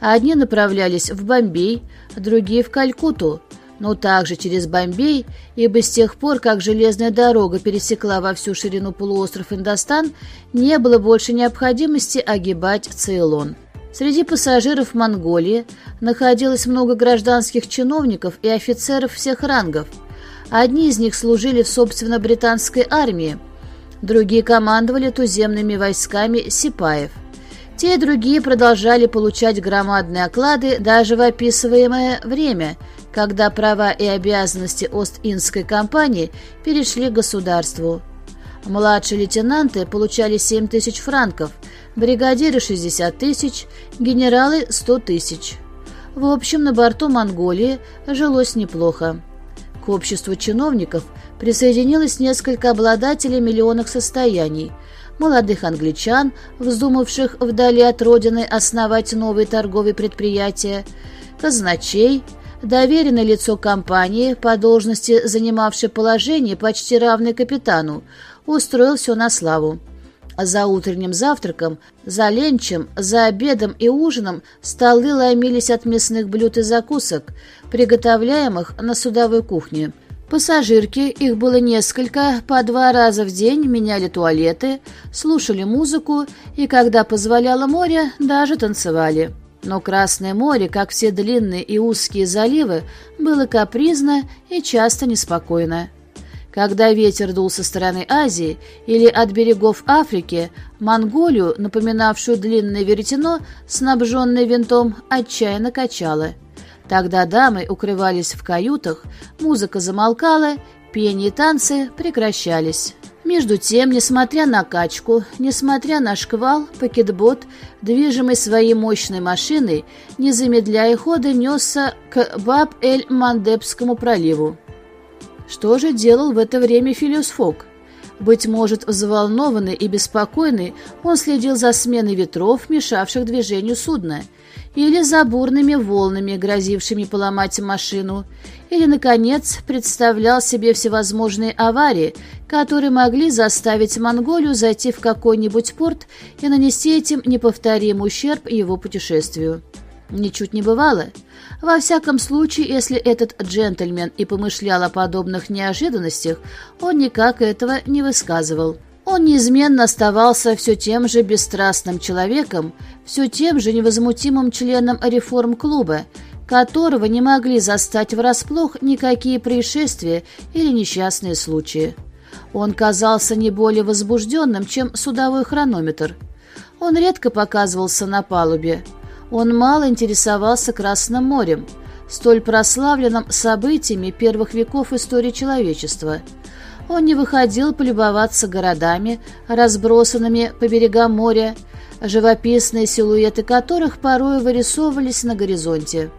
Одни направлялись в Бомбей, другие в Калькутту, но также через Бомбей, ибо с тех пор, как железная дорога пересекла во всю ширину полуостров Индостан, не было больше необходимости огибать Цейлон. Среди пассажиров Монголии находилось много гражданских чиновников и офицеров всех рангов. Одни из них служили в собственно британской армии, другие командовали туземными войсками сипаев. Те и другие продолжали получать громадные оклады даже в описываемое время – когда права и обязанности Ост-Индской компании перешли к государству. Младшие лейтенанты получали 7 тысяч франков, бригадиры 60 тысяч, генералы 100 тысяч. В общем, на борту Монголии жилось неплохо. К обществу чиновников присоединилось несколько обладателей миллионных состояний, молодых англичан, вздумавших вдали от родины основать новые торговые предприятия, казначей, доверенное лицо компании, по должности занимавшее положение почти равное капитану, устроил все на славу. За утренним завтраком, за ленчем, за обедом и ужином столы ломились от мясных блюд и закусок, приготовляемых на судовой кухне. Пассажирки, их было несколько, по два раза в день меняли туалеты, слушали музыку и, когда позволяло море, даже танцевали. Но Красное море, как все длинные и узкие заливы, было капризно и часто неспокойно. Когда ветер дул со стороны Азии или от берегов Африки, Монголию, напоминавшую длинное веретено, снабженное винтом, отчаянно качало. Тогда дамы укрывались в каютах, музыка замолкала, пение и танцы прекращались. Между тем, несмотря на качку, несмотря на шквал, пакетбот, движимый своей мощной машиной, не замедляя хода, несся к Баб-эль-Мандебскому проливу. Что же делал в это время Филиус Фок? Быть может, взволнованный и беспокойный, он следил за сменой ветров, мешавших движению судна, или за бурными волнами, грозившими поломать машину, или, наконец, представлял себе всевозможные аварии, которые могли заставить Монголию зайти в какой-нибудь порт и нанести этим неповторимый ущерб его путешествию. Ничуть не бывало. Во всяком случае, если этот джентльмен и помышлял о подобных неожиданностях, он никак этого не высказывал. Он неизменно оставался все тем же бесстрастным человеком, все тем же невозмутимым членом реформ-клуба, которого не могли застать врасплох никакие происшествия или несчастные случаи. Он казался не более возбужденным, чем судовой хронометр. Он редко показывался на палубе. Он мало интересовался Красным морем, столь прославленным событиями первых веков истории человечества. Он не выходил полюбоваться городами, разбросанными по берегам моря, живописные силуэты которых порой вырисовывались на горизонте.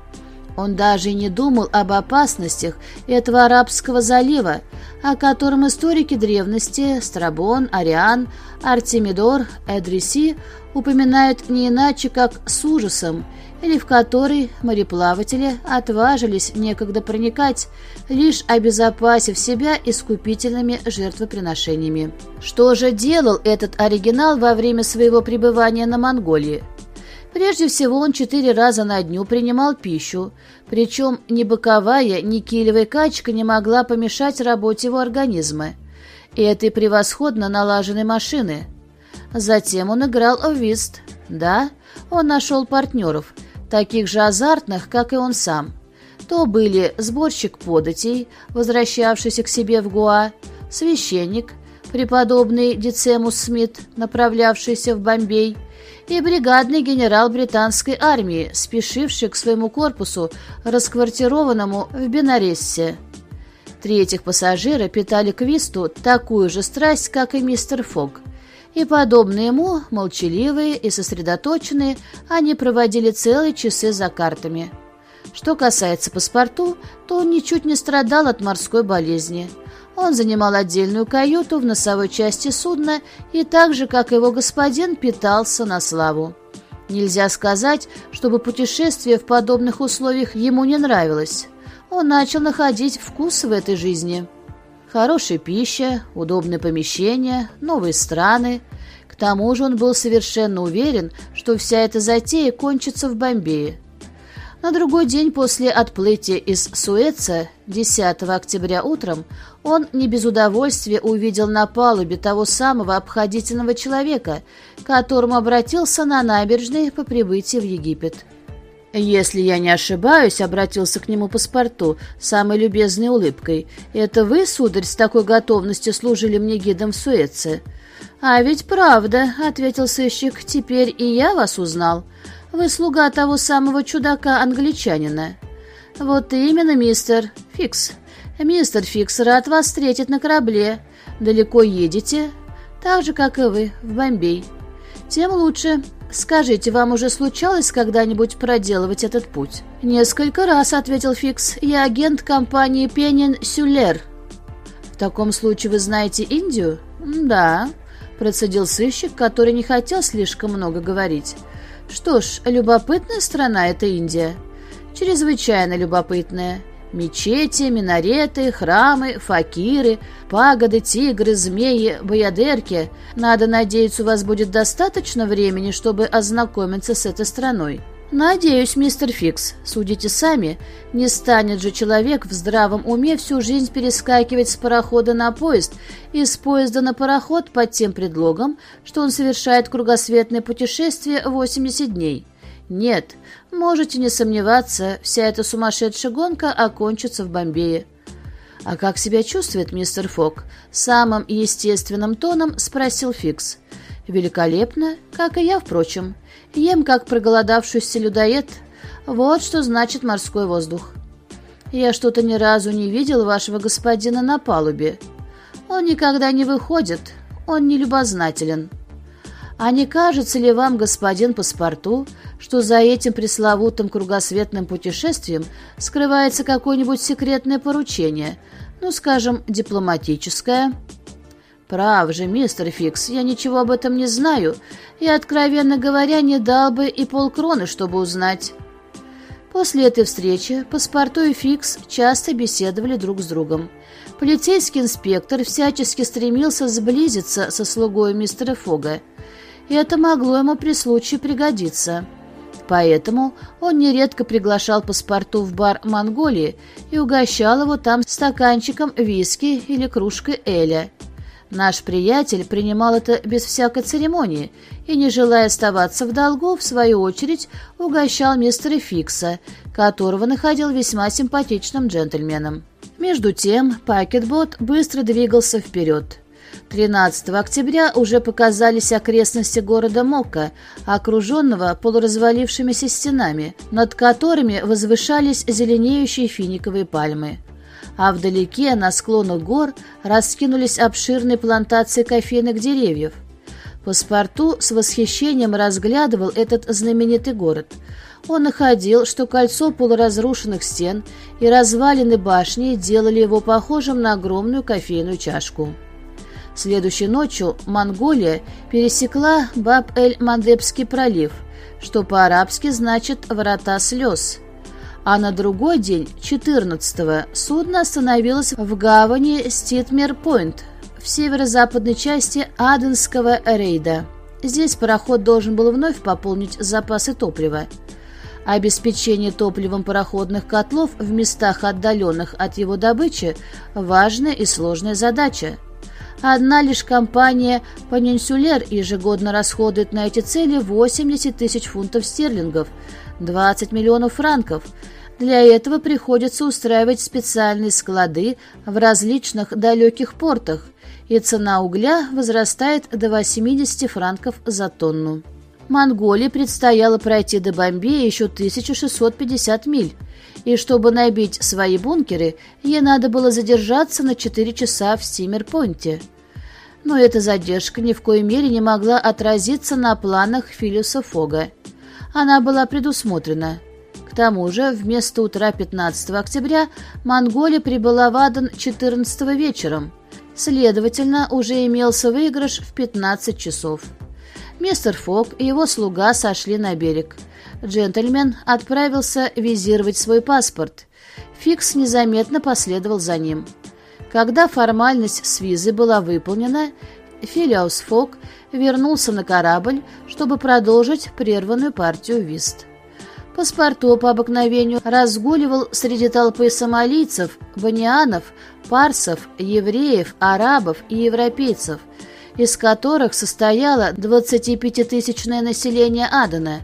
Он даже и не думал об опасностях этого арабского залива, о котором историки древности Страбон, Ариан, Артемидор, Эдриси упоминают не иначе, как с ужасом, или в который мореплаватели отважились некогда проникать, лишь обезопасив себя искупительными жертвоприношениями. Что же делал этот оригинал во время своего пребывания на Монголии? Прежде всего он четыре раза на дню принимал пищу, причем ни боковая, ни килевая качка не могла помешать работе его организма и этой превосходно налаженной машины. Затем он играл в вист. Да, он нашел партнеров, таких же азартных, как и он сам. То были сборщик податей, возвращавшийся к себе в Гуа, священник, преподобный Децемус Смит, направлявшийся в Бомбей, и бригадный генерал британской армии, спешивший к своему корпусу, расквартированному в Бенарессе. Три этих пассажира питали к Висту такую же страсть, как и мистер Фог. И, подобно ему, молчаливые и сосредоточенные, они проводили целые часы за картами. Что касается паспорту, то он ничуть не страдал от морской болезни – он занимал отдельную каюту в носовой части судна и так же, как его господин, питался на славу. Нельзя сказать, чтобы путешествие в подобных условиях ему не нравилось. Он начал находить вкус в этой жизни. Хорошая пища, удобные помещения, новые страны. К тому же он был совершенно уверен, что вся эта затея кончится в Бомбее. На другой день после отплытия из Суэца, 10 октября утром, он не без удовольствия увидел на палубе того самого обходительного человека, к которому обратился на набережной по прибытии в Египет. «Если я не ошибаюсь», — обратился к нему паспорту самой любезной улыбкой, «это вы, сударь, с такой готовностью служили мне гидом в Суэце?» «А ведь правда», — ответил сыщик, — «теперь и я вас узнал». Вы слуга того самого чудака-англичанина. Вот именно, мистер Фикс. Мистер Фикс, рад вас встретить на корабле. Далеко едете? Так же, как и вы, в Бомбей. Тем лучше. Скажите, вам уже случалось когда-нибудь проделывать этот путь? Несколько раз, ответил Фикс. Я агент компании Пенинсюлер. В таком случае вы знаете Индию? Да, процедил сыщик, который не хотел слишком много говорить. Что ж, любопытная страна эта Индия. Чрезвычайно любопытная. Мечети, минареты, храмы, факиры, пагоды, тигры, змеи, боядерки. Надо надеяться, у вас будет достаточно времени, чтобы ознакомиться с этой страной. «Надеюсь, мистер Фикс, судите сами, не станет же человек в здравом уме всю жизнь перескакивать с парохода на поезд и с поезда на пароход под тем предлогом, что он совершает кругосветное путешествие 80 дней. Нет, можете не сомневаться, вся эта сумасшедшая гонка окончится в Бомбее». «А как себя чувствует мистер Фок?» Самым естественным тоном спросил Фикс. «Великолепно, как и я, впрочем. Ем, как проголодавшийся людоед. Вот что значит морской воздух. Я что-то ни разу не видел вашего господина на палубе. Он никогда не выходит, он не любознателен. А не кажется ли вам, господин паспорту, что за этим пресловутым кругосветным путешествием скрывается какое-нибудь секретное поручение, ну, скажем, дипломатическое?» «Прав же, мистер Фикс, я ничего об этом не знаю, и, откровенно говоря, не дал бы и полкроны, чтобы узнать». После этой встречи паспорту и Фикс часто беседовали друг с другом. Полицейский инспектор всячески стремился сблизиться со слугой мистера Фога, и это могло ему при случае пригодиться. Поэтому он нередко приглашал паспорту в бар Монголии и угощал его там стаканчиком виски или кружкой эля – Наш приятель принимал это без всякой церемонии и, не желая оставаться в долгу, в свою очередь угощал мистера Фикса, которого находил весьма симпатичным джентльменом. Между тем пакетбот быстро двигался вперед. 13 октября уже показались окрестности города Мокка, окруженного полуразвалившимися стенами, над которыми возвышались зеленеющие финиковые пальмы а вдалеке, на склонах гор, раскинулись обширные плантации кофейных деревьев. Паспорту с восхищением разглядывал этот знаменитый город. Он находил, что кольцо полуразрушенных стен и развалины башни делали его похожим на огромную кофейную чашку. Следующей ночью Монголия пересекла Баб-эль-Мандебский пролив, что по-арабски значит «врата слез», а на другой день, 14-го, судно остановилось в гавани Ститмер-Пойнт в северо-западной части Аденского рейда. Здесь пароход должен был вновь пополнить запасы топлива. Обеспечение топливом пароходных котлов в местах, отдаленных от его добычи, важная и сложная задача. Одна лишь компания «Пенинсюлер» ежегодно расходует на эти цели 80 тысяч фунтов стерлингов – 20 миллионов франков. Для этого приходится устраивать специальные склады в различных далеких портах, и цена угля возрастает до 80 франков за тонну. Монголии предстояло пройти до Бомбея еще 1650 миль, и чтобы набить свои бункеры, ей надо было задержаться на 4 часа в Стимер-Понте. Но эта задержка ни в коей мере не могла отразиться на планах Филиуса Фога она была предусмотрена. К тому же, вместо утра 15 октября Монголия прибыла в Аден 14 вечером. Следовательно, уже имелся выигрыш в 15 часов. Мистер Фок и его слуга сошли на берег. Джентльмен отправился визировать свой паспорт. Фикс незаметно последовал за ним. Когда формальность с визой была выполнена, Филиаус Фок вернулся на корабль, чтобы продолжить прерванную партию вист. Паспорту по обыкновению разгуливал среди толпы сомалийцев, банианов, парсов, евреев, арабов и европейцев, из которых состояло 25-тысячное население Адена.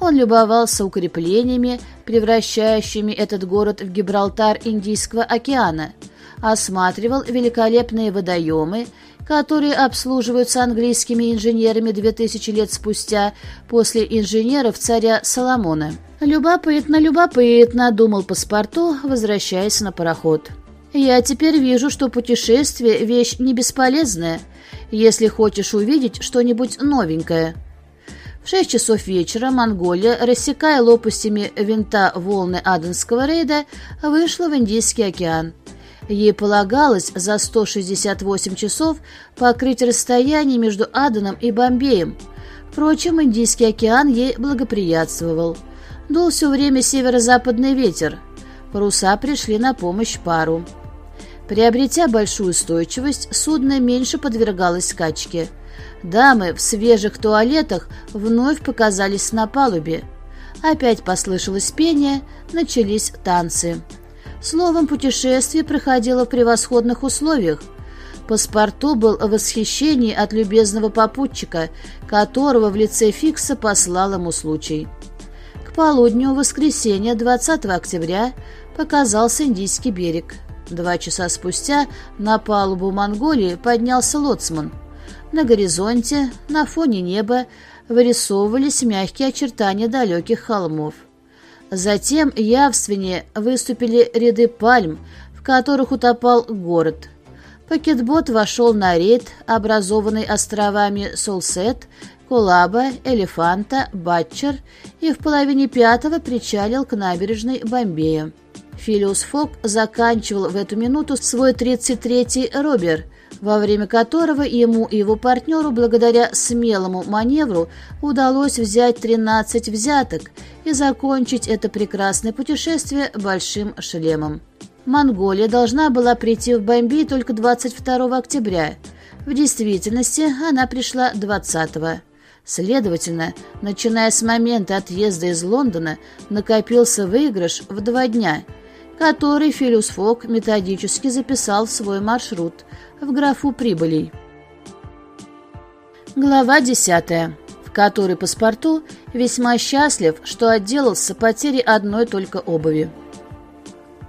Он любовался укреплениями, превращающими этот город в Гибралтар Индийского океана, осматривал великолепные водоемы которые обслуживаются английскими инженерами 2000 лет спустя после инженеров царя Соломона. «Любопытно, любопытно», — думал паспорту, возвращаясь на пароход. «Я теперь вижу, что путешествие — вещь не бесполезная, если хочешь увидеть что-нибудь новенькое». В шесть часов вечера Монголия, рассекая лопастями винта волны Аденского рейда, вышла в Индийский океан. Ей полагалось за 168 часов покрыть расстояние между Аденом и Бомбеем. Впрочем, Индийский океан ей благоприятствовал. Дул все время северо-западный ветер. Паруса пришли на помощь пару. Приобретя большую устойчивость, судно меньше подвергалось скачке. Дамы в свежих туалетах вновь показались на палубе. Опять послышалось пение, начались танцы. Словом, путешествие проходило в превосходных условиях. Паспорту был в восхищении от любезного попутчика, которого в лице Фикса послал ему случай. К полудню воскресенья 20 октября показался Индийский берег. Два часа спустя на палубу Монголии поднялся лоцман. На горизонте, на фоне неба, вырисовывались мягкие очертания далеких холмов. Затем явственнее выступили ряды пальм, в которых утопал город. Пакетбот вошел на рейд, образованный островами Солсет, Кулаба, Элефанта, Батчер и в половине пятого причалил к набережной Бомбея. Филиус Фок заканчивал в эту минуту свой 33-й робер, во время которого ему и его партнеру, благодаря смелому маневру, удалось взять 13 взяток и закончить это прекрасное путешествие большим шлемом. Монголия должна была прийти в Бомбей только 22 октября. В действительности она пришла 20 -го. Следовательно, начиная с момента отъезда из Лондона, накопился выигрыш в два дня – который Филиус Фок методически записал в свой маршрут в графу прибылей. Глава 10, в которой паспорту весьма счастлив, что отделался потерей одной только обуви.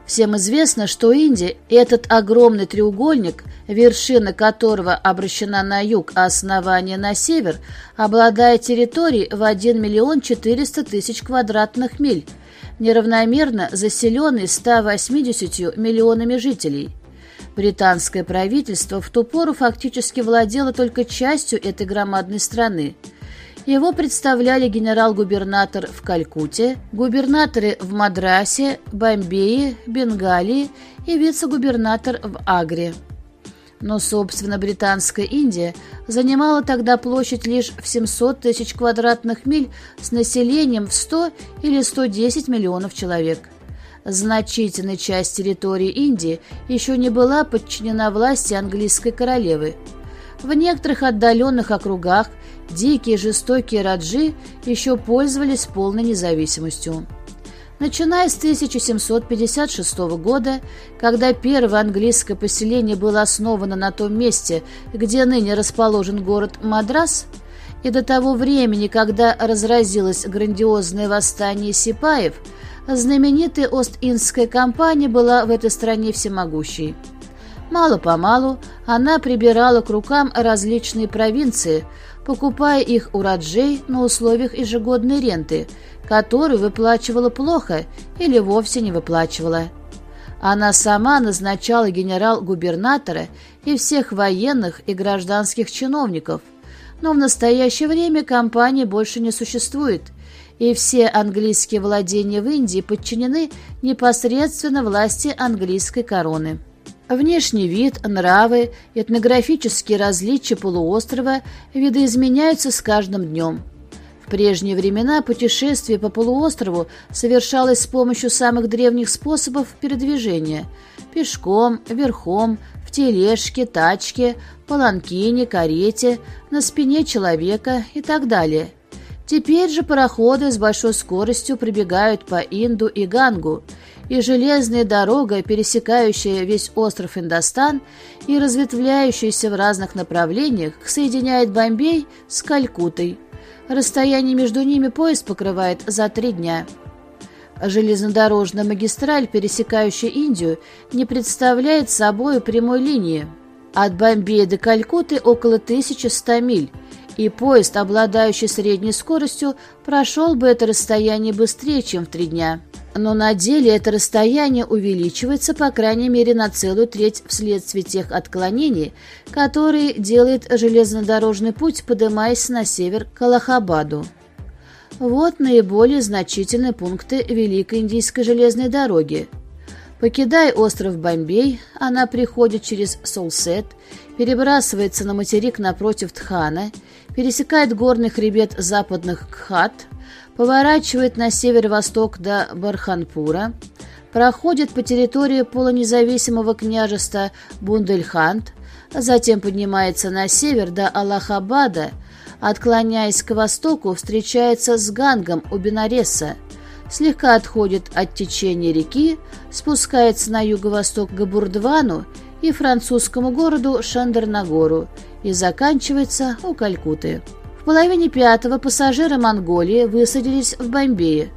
Всем известно, что Индия – этот огромный треугольник, вершина которого обращена на юг, а основание на север, обладает территорией в 1 миллион 400 тысяч квадратных миль – неравномерно заселенный 180 миллионами жителей. Британское правительство в ту пору фактически владело только частью этой громадной страны. Его представляли генерал-губернатор в Калькутте, губернаторы в Мадрасе, Бомбее, Бенгалии и вице-губернатор в Агре. Но, собственно, британская Индия занимала тогда площадь лишь в 700 тысяч квадратных миль с населением в 100 или 110 миллионов человек. Значительная часть территории Индии еще не была подчинена власти английской королевы. В некоторых отдаленных округах дикие жестокие раджи еще пользовались полной независимостью. Начиная с 1756 года, когда первое английское поселение было основано на том месте, где ныне расположен город Мадрас, и до того времени, когда разразилось грандиозное восстание сипаев, знаменитая Ост-Индская компания была в этой стране всемогущей. Мало-помалу она прибирала к рукам различные провинции, покупая их у раджей на условиях ежегодной ренты – которую выплачивала плохо или вовсе не выплачивала. Она сама назначала генерал-губернатора и всех военных и гражданских чиновников, но в настоящее время компания больше не существует, и все английские владения в Индии подчинены непосредственно власти английской короны. Внешний вид, нравы, этнографические различия полуострова видоизменяются с каждым днем – прежние времена путешествие по полуострову совершалось с помощью самых древних способов передвижения – пешком, верхом, в тележке, тачке, паланкине, карете, на спине человека и так далее. Теперь же пароходы с большой скоростью прибегают по Инду и Гангу, и железная дорога, пересекающая весь остров Индостан и разветвляющаяся в разных направлениях, соединяет Бомбей с Калькутой – Расстояние между ними поезд покрывает за три дня. Железнодорожная магистраль, пересекающая Индию, не представляет собой прямой линии. От Бомбея до Калькутты около 1100 миль, и поезд, обладающий средней скоростью, прошел бы это расстояние быстрее, чем в три дня. Но на деле это расстояние увеличивается по крайней мере на целую треть вследствие тех отклонений, которые делает железнодорожный путь, поднимаясь на север к Аллахабаду. Вот наиболее значительные пункты Великой Индийской железной дороги. Покидая остров Бомбей, она приходит через Солсет, перебрасывается на материк напротив Тхана, пересекает горный хребет западных Кхат – поворачивает на северо-восток до Барханпура, проходит по территории полунезависимого княжества Бундельхант, затем поднимается на север до Аллахабада, отклоняясь к востоку, встречается с Гангом у Бенареса, слегка отходит от течения реки, спускается на юго-восток к Бурдвану и французскому городу Шандернагору и заканчивается у Калькуты. В половине пятого пассажиры Монголии высадились в Бомбее.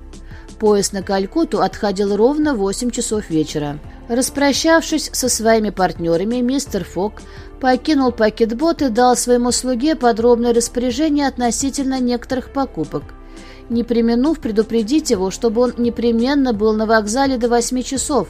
Поезд на Калькуту отходил ровно в 8 часов вечера. Распрощавшись со своими партнерами, мистер Фок покинул пакетбот и дал своему слуге подробное распоряжение относительно некоторых покупок, не применув предупредить его, чтобы он непременно был на вокзале до 8 часов,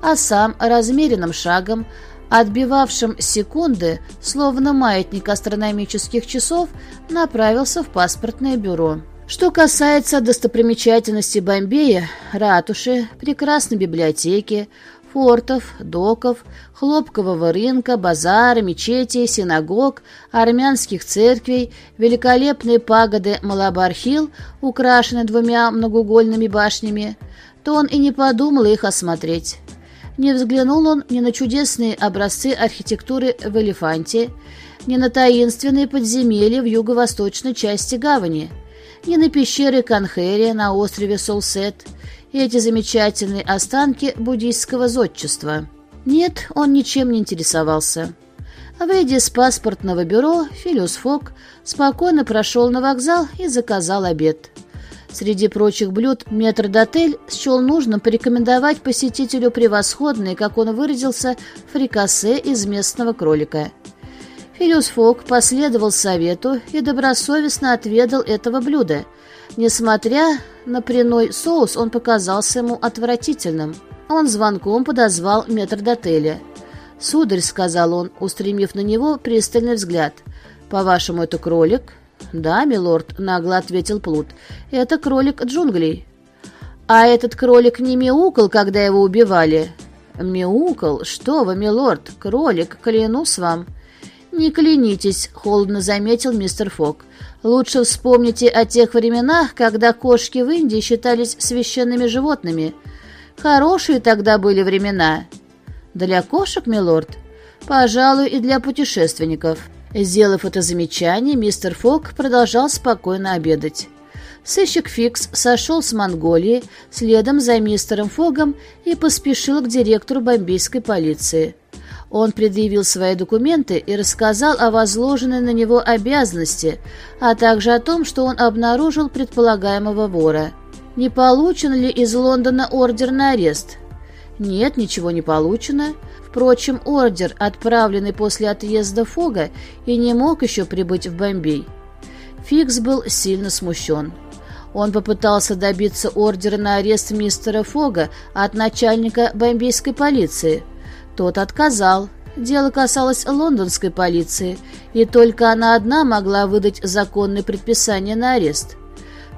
а сам размеренным шагом, отбивавшим секунды, словно маятник астрономических часов, направился в паспортное бюро. Что касается достопримечательностей Бомбея, ратуши, прекрасной библиотеки, фортов, доков, хлопкового рынка, базара, мечетей, синагог, армянских церквей, великолепные пагоды Малабархил, украшенные двумя многоугольными башнями, то он и не подумал их осмотреть. Не взглянул он ни на чудесные образцы архитектуры в Элефанте, ни на таинственные подземелья в юго-восточной части гавани – ни на пещеры Канхерия на острове Солсет и эти замечательные останки буддийского зодчества. Нет, он ничем не интересовался. Выйдя из паспортного бюро, Филиус Фок спокойно прошел на вокзал и заказал обед. Среди прочих блюд метрдотель счел нужным порекомендовать посетителю превосходные, как он выразился, фрикасе из местного кролика – Филиус Фок последовал совету и добросовестно отведал этого блюда. Несмотря на пряной соус, он показался ему отвратительным. Он звонком подозвал метрдотеля. «Сударь», — сказал он, устремив на него пристальный взгляд, — «по-вашему, это кролик?» «Да, милорд», — нагло ответил Плут, — «это кролик джунглей». «А этот кролик не мяукал, когда его убивали?» «Мяукал? Что вы, милорд, кролик, клянусь вам». «Не клянитесь», — холодно заметил мистер Фок. «Лучше вспомните о тех временах, когда кошки в Индии считались священными животными. Хорошие тогда были времена». «Для кошек, милорд?» «Пожалуй, и для путешественников». Сделав это замечание, мистер Фок продолжал спокойно обедать. Сыщик Фикс сошел с Монголии следом за мистером Фогом и поспешил к директору бомбейской полиции. Он предъявил свои документы и рассказал о возложенной на него обязанности, а также о том, что он обнаружил предполагаемого вора. Не получен ли из Лондона ордер на арест? Нет, ничего не получено. Впрочем, ордер, отправленный после отъезда Фога, и не мог еще прибыть в Бомбей. Фикс был сильно смущен. Он попытался добиться ордера на арест мистера Фога от начальника бомбейской полиции – тот отказал. Дело касалось лондонской полиции, и только она одна могла выдать законные предписания на арест.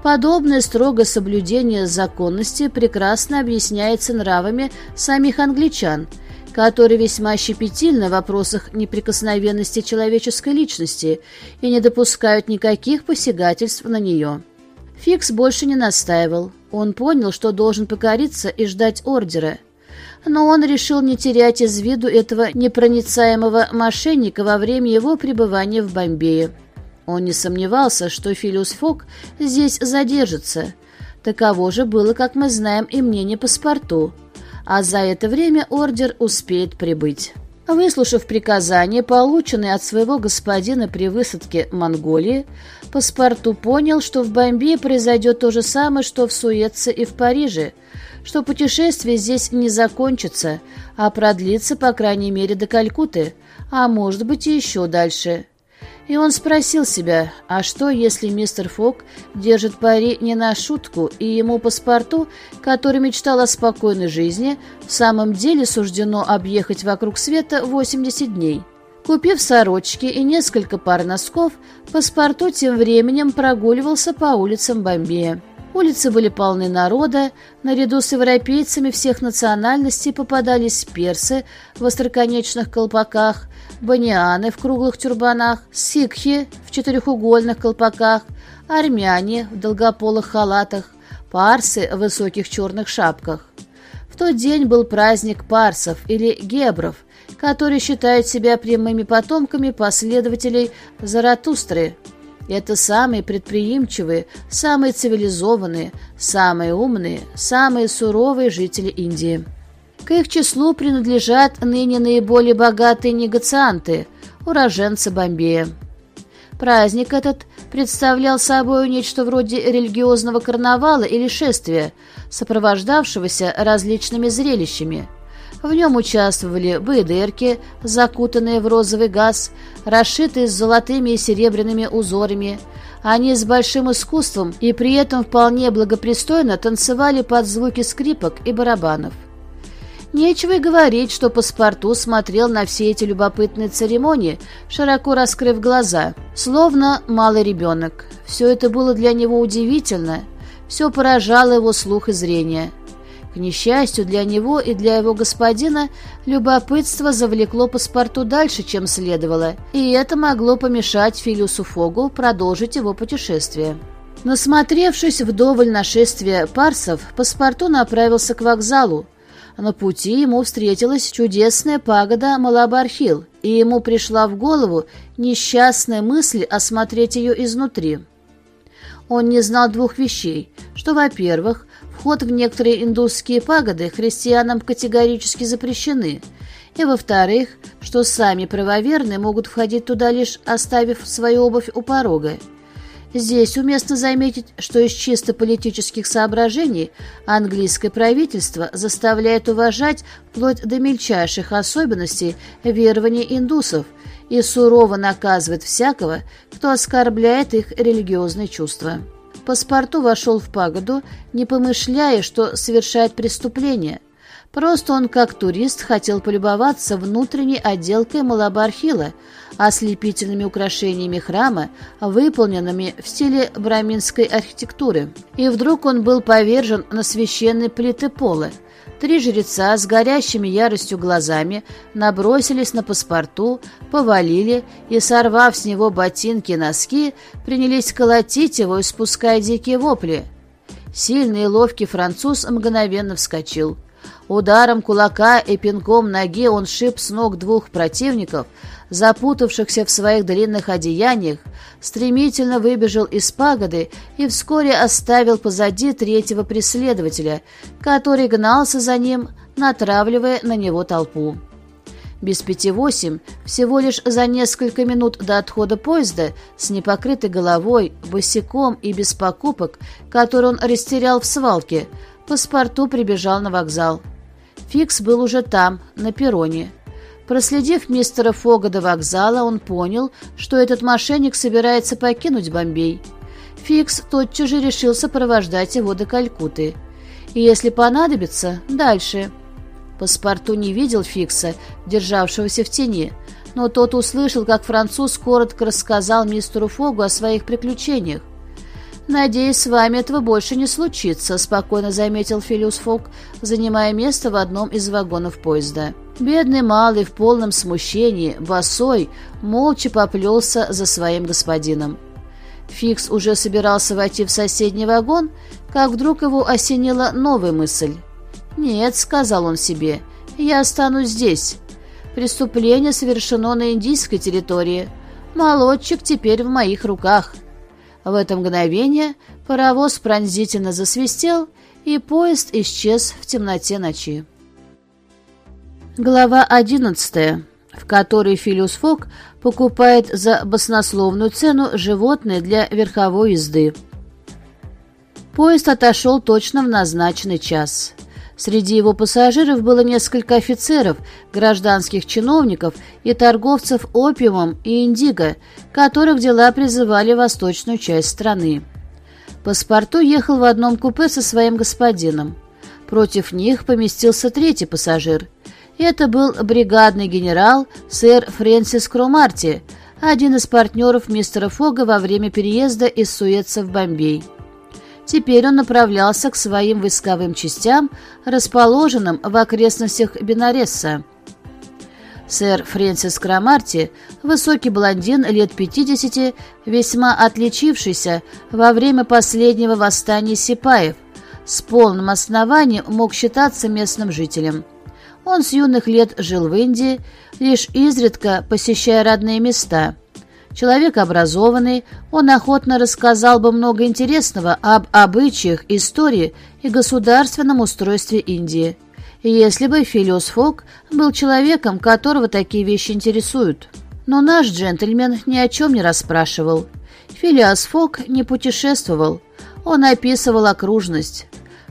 Подобное строгое соблюдение законности прекрасно объясняется нравами самих англичан, которые весьма щепетильны в вопросах неприкосновенности человеческой личности и не допускают никаких посягательств на нее. Фикс больше не настаивал. Он понял, что должен покориться и ждать ордера – но он решил не терять из виду этого непроницаемого мошенника во время его пребывания в Бомбее. Он не сомневался, что Филиус Фок здесь задержится. Таково же было, как мы знаем, и мнение паспорту. А за это время ордер успеет прибыть. Выслушав приказание, полученное от своего господина при высадке Монголии, паспорту понял, что в Бомбее произойдет то же самое, что в Суэце и в Париже – что путешествие здесь не закончится, а продлится, по крайней мере, до Калькуты, а может быть и еще дальше. И он спросил себя, а что, если мистер Фок держит пари не на шутку, и ему паспорту, который мечтал о спокойной жизни, в самом деле суждено объехать вокруг света 80 дней? Купив сорочки и несколько пар носков, паспорту тем временем прогуливался по улицам Бомбея. Улицы были полны народа, наряду с европейцами всех национальностей попадались персы в остроконечных колпаках, банианы в круглых тюрбанах, сикхи в четырехугольных колпаках, армяне в долгополых халатах, парсы в высоких черных шапках. В тот день был праздник парсов или гебров, которые считают себя прямыми потомками последователей Заратустры – это самые предприимчивые, самые цивилизованные, самые умные, самые суровые жители Индии. К их числу принадлежат ныне наиболее богатые негацианты, уроженцы Бомбея. Праздник этот представлял собой нечто вроде религиозного карнавала или шествия, сопровождавшегося различными зрелищами. В нем участвовали бейдерки, закутанные в розовый газ, расшитые с золотыми и серебряными узорами. Они с большим искусством и при этом вполне благопристойно танцевали под звуки скрипок и барабанов. Нечего и говорить, что паспорту смотрел на все эти любопытные церемонии, широко раскрыв глаза, словно малый ребенок. Все это было для него удивительно, все поражало его слух и зрение. К несчастью для него и для его господина, любопытство завлекло паспорту дальше, чем следовало, и это могло помешать Филиусу Фогу продолжить его путешествие. Насмотревшись вдоволь нашествия парсов, паспорту направился к вокзалу, на пути ему встретилась чудесная пагода Малабархил, и ему пришла в голову несчастная мысль осмотреть ее изнутри. Он не знал двух вещей, что, во-первых, вход в некоторые индусские пагоды христианам категорически запрещены, и, во-вторых, что сами правоверные могут входить туда лишь оставив свою обувь у порога, Здесь уместно заметить, что из чисто политических соображений английское правительство заставляет уважать вплоть до мельчайших особенностей верования индусов и сурово наказывает всякого, кто оскорбляет их религиозные чувства. Паспорту вошел в пагоду, не помышляя, что совершает преступление – Просто он, как турист, хотел полюбоваться внутренней отделкой Малабархила, ослепительными украшениями храма, выполненными в стиле браминской архитектуры. И вдруг он был повержен на священные плиты пола. Три жреца с горящими яростью глазами набросились на паспорту, повалили и, сорвав с него ботинки и носки, принялись колотить его, испуская дикие вопли. Сильный и ловкий француз мгновенно вскочил – Ударом кулака и пинком ноги он шиб с ног двух противников, запутавшихся в своих длинных одеяниях, стремительно выбежал из пагоды и вскоре оставил позади третьего преследователя, который гнался за ним, натравливая на него толпу. Без пяти восемь, всего лишь за несколько минут до отхода поезда, с непокрытой головой, босиком и без покупок, который он растерял в свалке, паспорту прибежал на вокзал. Фикс был уже там, на перроне. Проследив мистера Фога до вокзала, он понял, что этот мошенник собирается покинуть Бомбей. Фикс тотчас же решил сопровождать его до Калькуты. И если понадобится, дальше. Паспорту не видел Фикса, державшегося в тени, но тот услышал, как француз коротко рассказал мистеру Фогу о своих приключениях. «Надеюсь, с вами этого больше не случится», — спокойно заметил Филиус Фок, занимая место в одном из вагонов поезда. Бедный малый в полном смущении, босой, молча поплелся за своим господином. Фикс уже собирался войти в соседний вагон, как вдруг его осенила новая мысль. «Нет», — сказал он себе, — «я останусь здесь. Преступление совершено на индийской территории. Молодчик теперь в моих руках». В это мгновение паровоз пронзительно засвистел, и поезд исчез в темноте ночи. Глава одиннадцатая, в которой Филиус Фок покупает за баснословную цену животные для верховой езды. Поезд отошел точно в назначенный час. Среди его пассажиров было несколько офицеров, гражданских чиновников и торговцев опиумом и индиго, которых дела призывали восточную часть страны. Паспорту ехал в одном купе со своим господином. Против них поместился третий пассажир. Это был бригадный генерал сэр Фрэнсис Кромарти, один из партнеров мистера Фога во время переезда из Суэца в Бомбей. Теперь он направлялся к своим войсковым частям, расположенным в окрестностях Бенаресса. Сэр Фрэнсис Крамарти, высокий блондин лет 50, весьма отличившийся во время последнего восстания сипаев, с полным основанием мог считаться местным жителем. Он с юных лет жил в Индии, лишь изредка посещая родные места – Человек образованный, он охотно рассказал бы много интересного об обычаях, истории и государственном устройстве Индии, если бы Филиос Фок был человеком, которого такие вещи интересуют. Но наш джентльмен ни о чем не расспрашивал. Филиас Фок не путешествовал, он описывал окружность.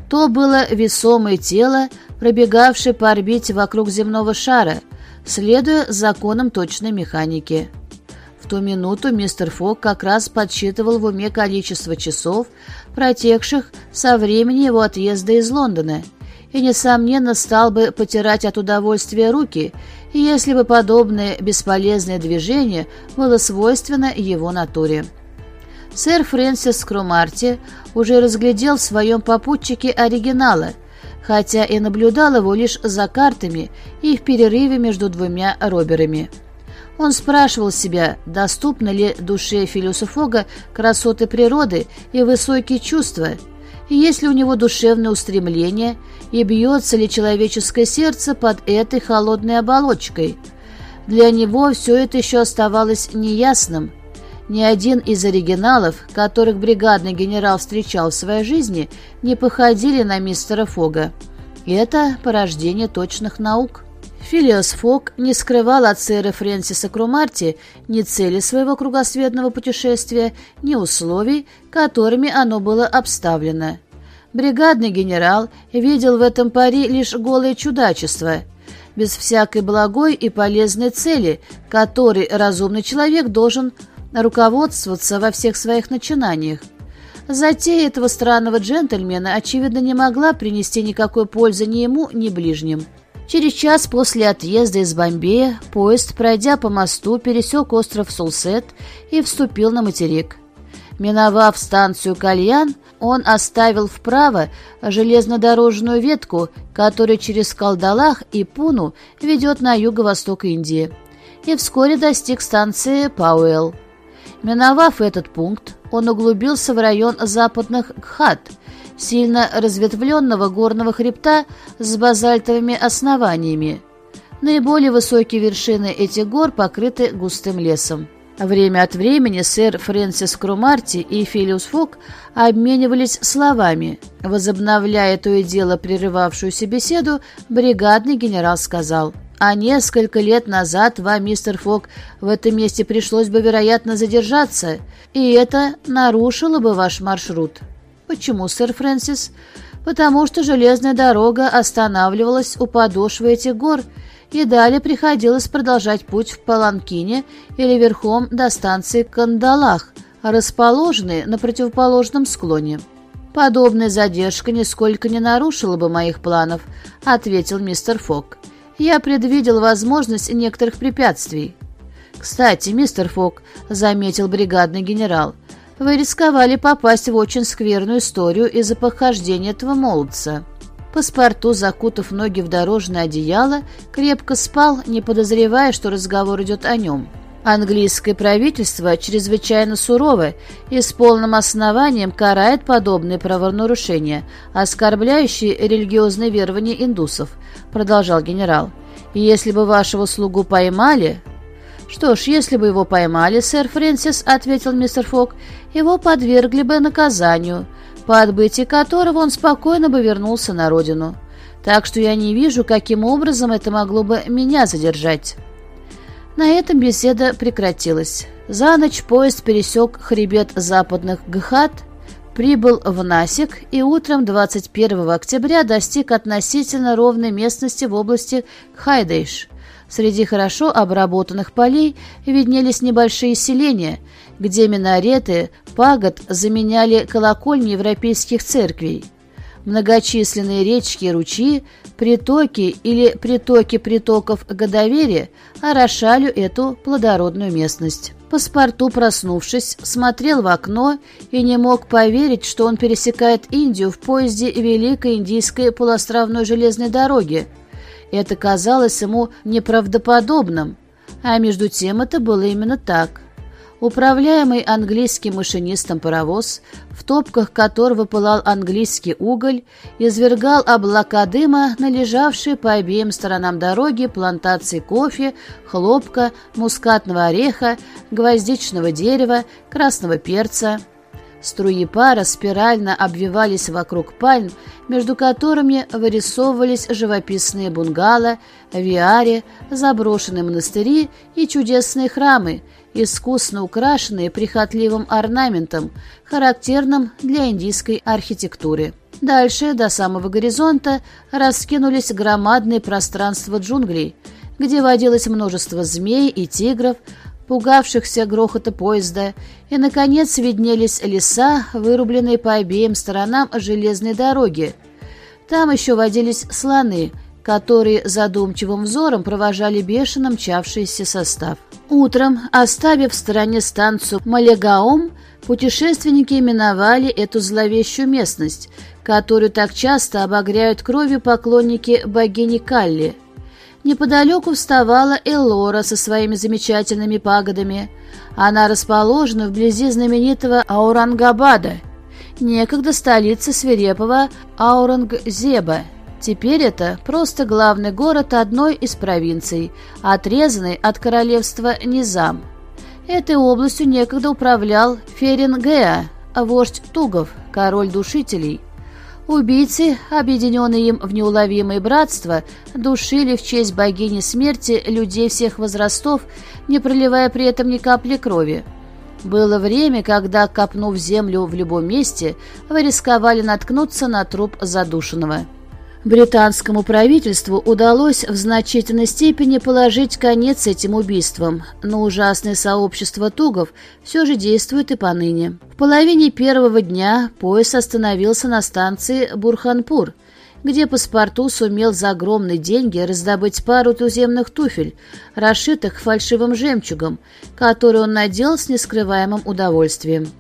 То было весомое тело, пробегавшее по орбите вокруг земного шара, следуя законам точной механики. В ту минуту мистер Фок как раз подсчитывал в уме количество часов, протекших со времени его отъезда из Лондона, и, несомненно, стал бы потирать от удовольствия руки, если бы подобное бесполезное движение было свойственно его натуре. Сэр Фрэнсис Крумарти уже разглядел в своем попутчике оригинала, хотя и наблюдал его лишь за картами и в перерыве между двумя роберами. Он спрашивал себя, доступны ли душе Филиуса Фога красоты природы и высокие чувства, есть ли у него душевное устремление, и бьется ли человеческое сердце под этой холодной оболочкой. Для него все это еще оставалось неясным – ни один из оригиналов, которых бригадный генерал встречал в своей жизни, не походили на мистера Фога. Это порождение точных наук. Филиос Фог не скрывал от сэра Фрэнсиса Крумарти ни цели своего кругосветного путешествия, ни условий, которыми оно было обставлено. Бригадный генерал видел в этом пари лишь голое чудачество, без всякой благой и полезной цели, которой разумный человек должен руководствоваться во всех своих начинаниях. Затея этого странного джентльмена, очевидно, не могла принести никакой пользы ни ему, ни ближним. Через час после отъезда из Бомбея поезд, пройдя по мосту, пересек остров Сулсет и вступил на материк. Миновав станцию Кальян, он оставил вправо железнодорожную ветку, которая через Калдалах и Пуну ведет на юго-восток Индии, и вскоре достиг станции Пауэлл. Миновав этот пункт, он углубился в район западных Гхат, сильно разветвленного горного хребта с базальтовыми основаниями. Наиболее высокие вершины этих гор покрыты густым лесом. Время от времени сэр Фрэнсис Крумарти и Филиус Фок обменивались словами. Возобновляя то и дело прерывавшуюся беседу, бригадный генерал сказал – а несколько лет назад вам, мистер Фок, в этом месте пришлось бы, вероятно, задержаться, и это нарушило бы ваш маршрут. Почему, сэр Фрэнсис? Потому что железная дорога останавливалась у подошвы этих гор, и далее приходилось продолжать путь в Паланкине или верхом до станции Кандалах, расположенной на противоположном склоне. «Подобная задержка нисколько не нарушила бы моих планов», — ответил мистер Фок я предвидел возможность некоторых препятствий. «Кстати, мистер Фок», — заметил бригадный генерал, — «вы рисковали попасть в очень скверную историю из-за похождения этого молодца». Паспорту, закутав ноги в дорожное одеяло, крепко спал, не подозревая, что разговор идет о нем. Английское правительство чрезвычайно сурово и с полным основанием карает подобные правонарушения, оскорбляющие религиозные верования индусов, продолжал генерал. И если бы вашего слугу поймали... Что ж, если бы его поймали, сэр Фрэнсис, ответил мистер Фок, его подвергли бы наказанию, по отбытии которого он спокойно бы вернулся на родину. Так что я не вижу, каким образом это могло бы меня задержать. На этом беседа прекратилась. За ночь поезд пересек хребет западных Гхат, прибыл в Насик и утром 21 октября достиг относительно ровной местности в области Хайдейш. Среди хорошо обработанных полей виднелись небольшие селения, где минареты пагод заменяли колокольни европейских церквей. Многочисленные речки ручьи, притоки или притоки притоков Годовери орошали эту плодородную местность. Паспорту, проснувшись, смотрел в окно и не мог поверить, что он пересекает Индию в поезде Великой Индийской полуостровной железной дороги. Это казалось ему неправдоподобным, а между тем это было именно так – Управляемый английским машинистом паровоз, в топках которого пылал английский уголь, извергал облака дыма на лежавшие по обеим сторонам дороги плантации кофе, хлопка, мускатного ореха, гвоздичного дерева, красного перца. Струи пара спирально обвивались вокруг пальм, между которыми вырисовывались живописные бунгало, виари, заброшенные монастыри и чудесные храмы – искусно украшенные прихотливым орнаментом, характерным для индийской архитектуры. Дальше, до самого горизонта, раскинулись громадные пространства джунглей, где водилось множество змей и тигров, пугавшихся грохота поезда, и, наконец, виднелись леса, вырубленные по обеим сторонам железной дороги. Там еще водились слоны, которые задумчивым взором провожали бешено мчавшийся состав. Утром, оставив в стороне станцию Малегаум, путешественники именовали эту зловещую местность, которую так часто обогряют кровью поклонники богини Калли – Неподалеку вставала Элора со своими замечательными пагодами. Она расположена вблизи знаменитого Аурангабада, некогда столицы свирепого Аурангзеба. Теперь это просто главный город одной из провинций, отрезанный от королевства Низам. Этой областью некогда управлял Ферингеа, вождь Тугов, король душителей – Убийцы, объединенные им в неуловимое братство, душили в честь богини смерти людей всех возрастов, не проливая при этом ни капли крови. Было время, когда, копнув землю в любом месте, вы рисковали наткнуться на труп задушенного. Британскому правительству удалось в значительной степени положить конец этим убийствам, но ужасное сообщество тугов все же действует и поныне. В половине первого дня поезд остановился на станции Бурханпур, где паспорту сумел за огромные деньги раздобыть пару туземных туфель, расшитых фальшивым жемчугом, которые он надел с нескрываемым удовольствием.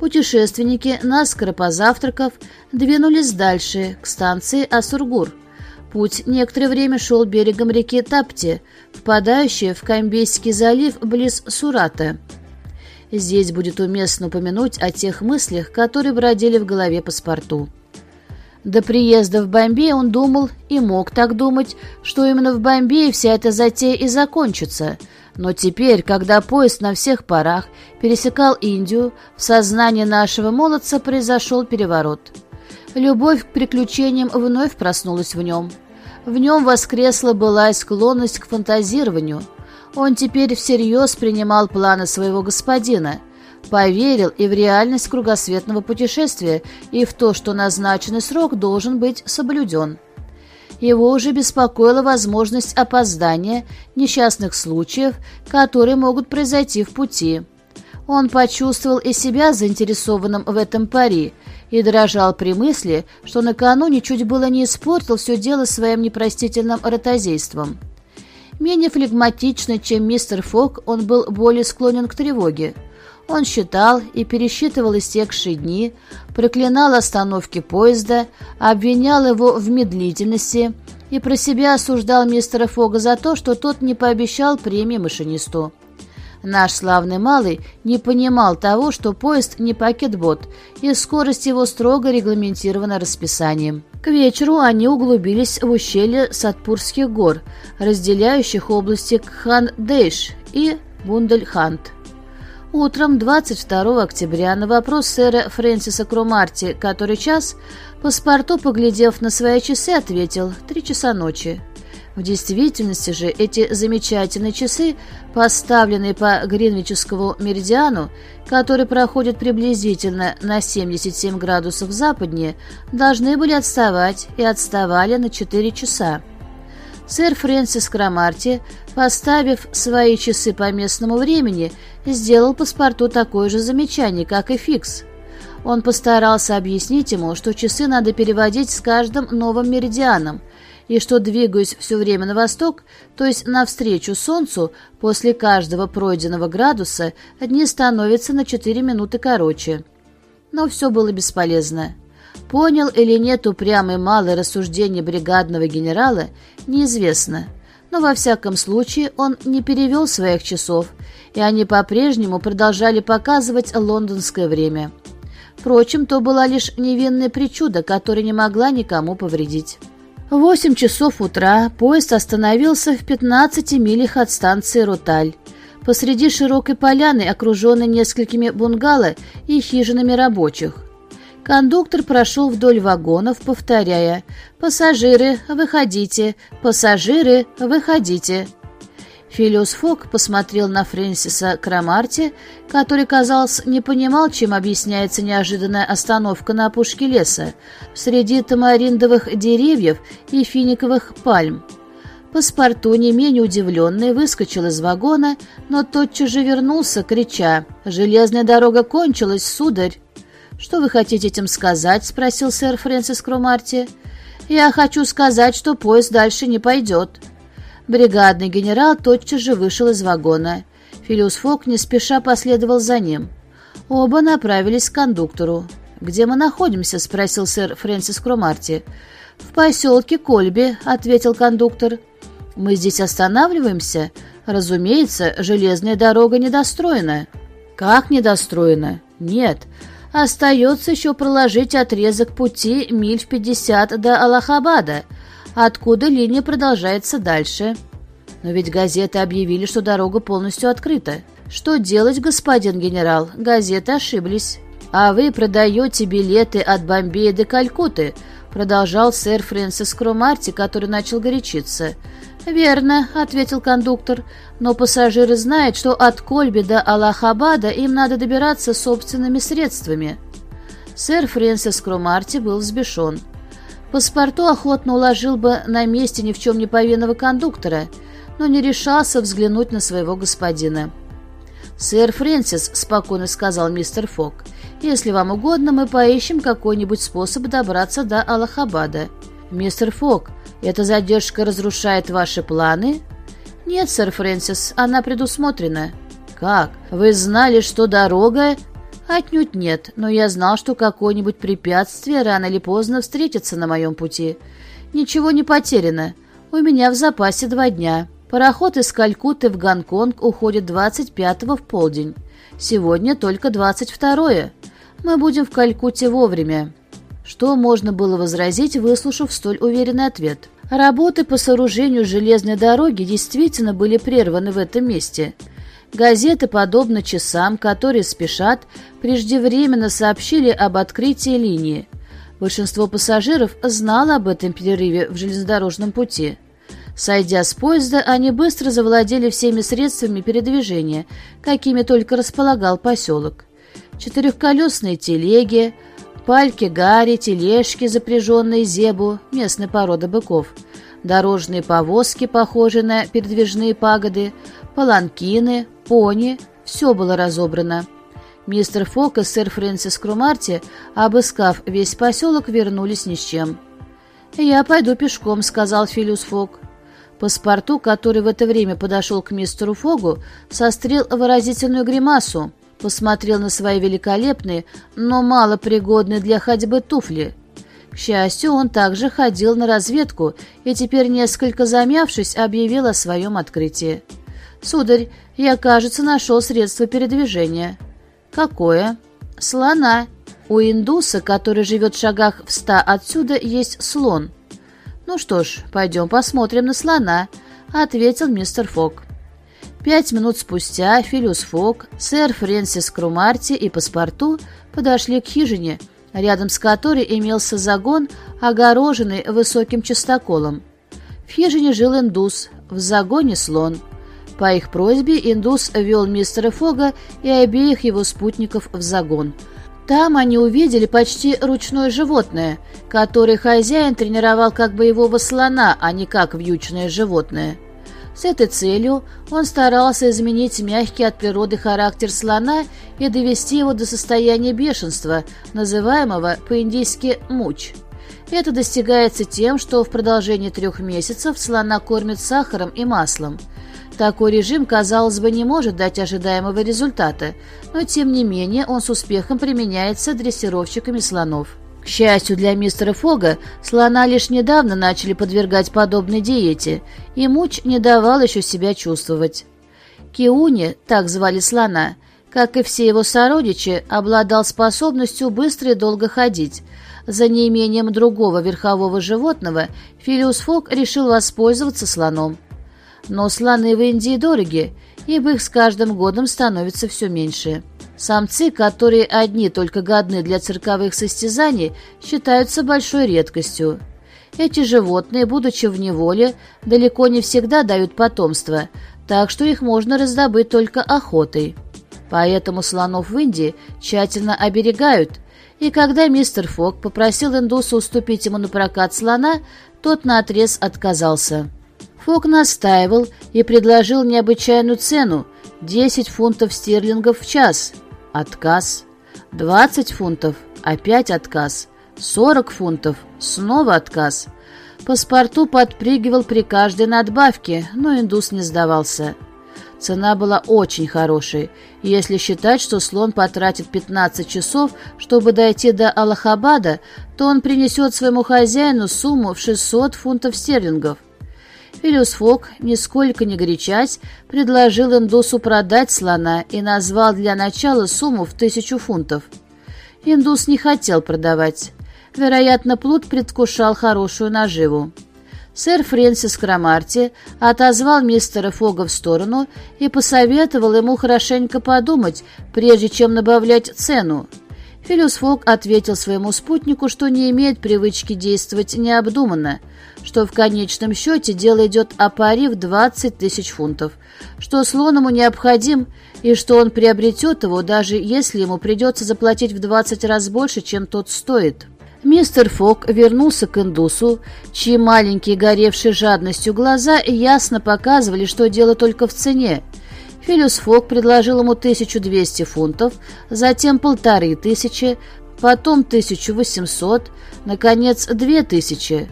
Путешественники, наскоро позавтракав, двинулись дальше, к станции Асургур. Путь некоторое время шел берегом реки Тапти, впадающей в Камбейский залив близ Сурата. Здесь будет уместно упомянуть о тех мыслях, которые бродили в голове паспорту. До приезда в Бомбей он думал и мог так думать, что именно в Бомбее вся эта затея и закончится – но теперь, когда поезд на всех парах пересекал Индию, в сознании нашего молодца произошел переворот. Любовь к приключениям вновь проснулась в нем. В нем воскресла была склонность к фантазированию. Он теперь всерьез принимал планы своего господина, поверил и в реальность кругосветного путешествия, и в то, что назначенный срок должен быть соблюден. Его уже беспокоила возможность опоздания, несчастных случаев, которые могут произойти в пути. Он почувствовал и себя заинтересованным в этом пари и дрожал при мысли, что накануне чуть было не испортил все дело своим непростительным ротозейством. Менее флегматичный, чем мистер Фок, он был более склонен к тревоге. Он считал и пересчитывал истекшие дни, проклинал остановки поезда, обвинял его в медлительности и про себя осуждал мистера Фога за то, что тот не пообещал премии машинисту. Наш славный малый не понимал того, что поезд не пакетбот, и скорость его строго регламентирована расписанием. К вечеру они углубились в ущелье Сатпурских гор, разделяющих области Кхан-Дейш и Бундельхант. Утром 22 октября на вопрос сэра Фрэнсиса Крумарти, который час, паспорту, поглядев на свои часы, ответил «три часа ночи». В действительности же эти замечательные часы, поставленные по Гринвичскому меридиану, который проходит приблизительно на 77 градусов западнее, должны были отставать и отставали на 4 часа. Сэр Фрэнсис Крамарти, поставив свои часы по местному времени, сделал паспорту такое же замечание, как и Фикс. Он постарался объяснить ему, что часы надо переводить с каждым новым меридианом, и что, двигаясь все время на восток, то есть навстречу Солнцу, после каждого пройденного градуса дни становятся на 4 минуты короче. Но все было бесполезно. Понял или нет упрямый малое рассуждение бригадного генерала, неизвестно. Но во всяком случае он не перевел своих часов, и они по-прежнему продолжали показывать лондонское время. Впрочем, то была лишь невинная причуда, которая не могла никому повредить. В восемь часов утра поезд остановился в 15 милях от станции Роталь, посреди широкой поляны, окруженной несколькими бунгало и хижинами рабочих. Кондуктор прошел вдоль вагонов, повторяя «Пассажиры, выходите! Пассажиры, выходите!». Филиус Фок посмотрел на Фрэнсиса Крамарти, который, казалось, не понимал, чем объясняется неожиданная остановка на опушке леса среди тамариндовых деревьев и финиковых пальм. Паспорту, не менее удивленный, выскочил из вагона, но тотчас же вернулся, крича «Железная дорога кончилась, сударь!» «Что вы хотите этим сказать?» — спросил сэр Фрэнсис Кромарти. «Я хочу сказать, что поезд дальше не пойдет». Бригадный генерал тотчас же вышел из вагона. Филиус Фок не спеша последовал за ним. Оба направились к кондуктору. «Где мы находимся?» — спросил сэр Фрэнсис Кромарти. «В поселке Кольби», — ответил кондуктор. Мы здесь останавливаемся? Разумеется, железная дорога недостроена. Как недостроена? Нет. Остается еще проложить отрезок пути миль в 50 до Аллахабада, откуда линия продолжается дальше. Но ведь газеты объявили, что дорога полностью открыта. Что делать, господин генерал? Газеты ошиблись. А вы продаете билеты от Бомбея до Калькутты, продолжал сэр Фрэнсис Кромарти, который начал горячиться. «Верно», — ответил кондуктор, «но пассажиры знают, что от Кольби до Аллахабада им надо добираться собственными средствами». Сэр Фрэнсис Кромарти был взбешен. Паспорту охотно уложил бы на месте ни в чем не повинного кондуктора, но не решался взглянуть на своего господина. «Сэр Фрэнсис», — спокойно сказал мистер Фок, — «если вам угодно, мы поищем какой-нибудь способ добраться до Аллахабада». «Мистер Фок, эта задержка разрушает ваши планы? Нет, сэр Фрэнсис, она предусмотрена. Как? Вы знали, что дорога... Отнюдь нет, но я знал, что какое-нибудь препятствие рано или поздно встретится на моем пути. Ничего не потеряно. У меня в запасе два дня. Пароход из Калькутты в Гонконг уходит 25-го в полдень. Сегодня только 22-е. Мы будем в Калькутте вовремя. Что можно было возразить, выслушав столь уверенный ответ? Работы по сооружению железной дороги действительно были прерваны в этом месте. Газеты, подобно часам, которые спешат, преждевременно сообщили об открытии линии. Большинство пассажиров знало об этом перерыве в железнодорожном пути. Сойдя с поезда, они быстро завладели всеми средствами передвижения, какими только располагал поселок. Четырехколесные телеги, Пальки, гари, тележки, запряженные зебу, местной породы быков, дорожные повозки, похожие на передвижные пагоды, паланкины, пони — все было разобрано. Мистер Фок и сэр Фрэнсис Крумарти, обыскав весь поселок, вернулись ни с чем. «Я пойду пешком», — сказал Филиус Фок. Паспорту, который в это время подошел к мистеру Фогу, сострел выразительную гримасу посмотрел на свои великолепные, но малопригодные для ходьбы туфли. К счастью, он также ходил на разведку и теперь, несколько замявшись, объявил о своем открытии. «Сударь, я, кажется, нашел средство передвижения». «Какое?» «Слона. У индуса, который живет в шагах в ста отсюда, есть слон». «Ну что ж, пойдем посмотрим на слона», — ответил мистер Фок. Пять минут спустя Филиус Фок, сэр Фрэнсис Крумарти и паспорту подошли к хижине, рядом с которой имелся загон, огороженный высоким частоколом. В хижине жил индус, в загоне слон. По их просьбе индус вел мистера Фога и обеих его спутников в загон. Там они увидели почти ручное животное, которое хозяин тренировал как боевого слона, а не как вьючное животное. С этой целью он старался изменить мягкий от природы характер слона и довести его до состояния бешенства, называемого по-индийски «муч». Это достигается тем, что в продолжении трех месяцев слона кормят сахаром и маслом. Такой режим, казалось бы, не может дать ожидаемого результата, но тем не менее он с успехом применяется дрессировщиками слонов. К счастью для мистера Фога, слона лишь недавно начали подвергать подобной диете, и Муч не давал еще себя чувствовать. Киуни, так звали слона, как и все его сородичи, обладал способностью быстро и долго ходить. За неимением другого верхового животного Филиус Фог решил воспользоваться слоном. Но слоны в Индии дороги, ибо их с каждым годом становится все меньше. Самцы, которые одни только годны для цирковых состязаний, считаются большой редкостью. Эти животные, будучи в неволе, далеко не всегда дают потомство, так что их можно раздобыть только охотой. Поэтому слонов в Индии тщательно оберегают, и когда мистер Фок попросил индуса уступить ему на прокат слона, тот наотрез отказался. Фок настаивал и предложил необычайную цену – 10 фунтов стерлингов в час. Отказ. 20 фунтов – опять отказ. 40 фунтов – снова отказ. Паспорту подпрыгивал при каждой надбавке, но индус не сдавался. Цена была очень хорошей, если считать, что слон потратит 15 часов, чтобы дойти до Аллахабада, то он принесет своему хозяину сумму в 600 фунтов стерлингов. Филиус Фок, нисколько не горячась, предложил индусу продать слона и назвал для начала сумму в тысячу фунтов. Индус не хотел продавать. Вероятно, Плут предвкушал хорошую наживу. Сэр Фрэнсис Крамарти отозвал мистера Фога в сторону и посоветовал ему хорошенько подумать, прежде чем набавлять цену. Филиус Фог ответил своему спутнику, что не имеет привычки действовать необдуманно, что в конечном счете дело идет о паре в 20 тысяч фунтов, что слон ему необходим и что он приобретет его, даже если ему придется заплатить в 20 раз больше, чем тот стоит. Мистер Фок вернулся к индусу, чьи маленькие, горевшие жадностью глаза ясно показывали, что дело только в цене. Филиус Фок предложил ему 1200 фунтов, затем полторы тысячи, потом 1800, наконец 2000.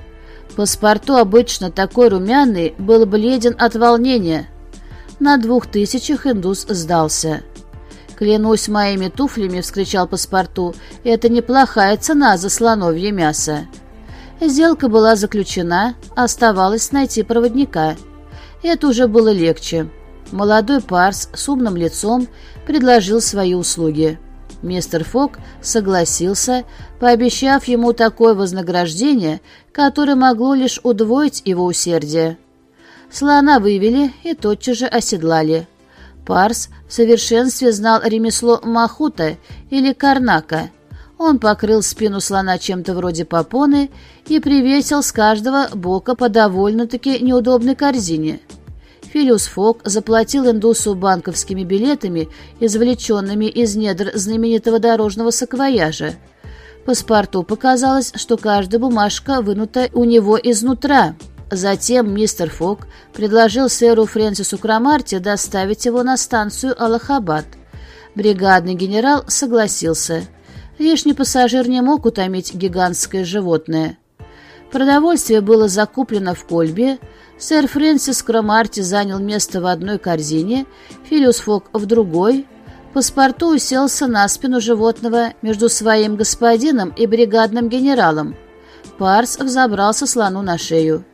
Паспорту обычно такой румяный был бледен от волнения. На двух тысячах индус сдался. «Клянусь моими туфлями!» — вскричал паспорту. «Это неплохая цена за слоновье мясо». Сделка была заключена, оставалось найти проводника. Это уже было легче. Молодой парс с умным лицом предложил свои услуги. Мистер Фок согласился, пообещав ему такое вознаграждение, которое могло лишь удвоить его усердие. Слона вывели и тотчас же оседлали. Парс в совершенстве знал ремесло махута или карнака. Он покрыл спину слона чем-то вроде попоны и привесил с каждого бока по довольно-таки неудобной корзине. Филиус Фок заплатил индусу банковскими билетами, извлеченными из недр знаменитого дорожного саквояжа. Паспорту показалось, что каждая бумажка вынута у него изнутра – Затем мистер Фок предложил сэру Фрэнсису Крамарте доставить его на станцию Аллахабад. Бригадный генерал согласился. Лишний пассажир не мог утомить гигантское животное. Продовольствие было закуплено в Кольбе, сэр Фрэнсис Крамарти занял место в одной корзине, Филиус Фок в другой. Паспорту уселся на спину животного между своим господином и бригадным генералом. Парс взобрался слону на шею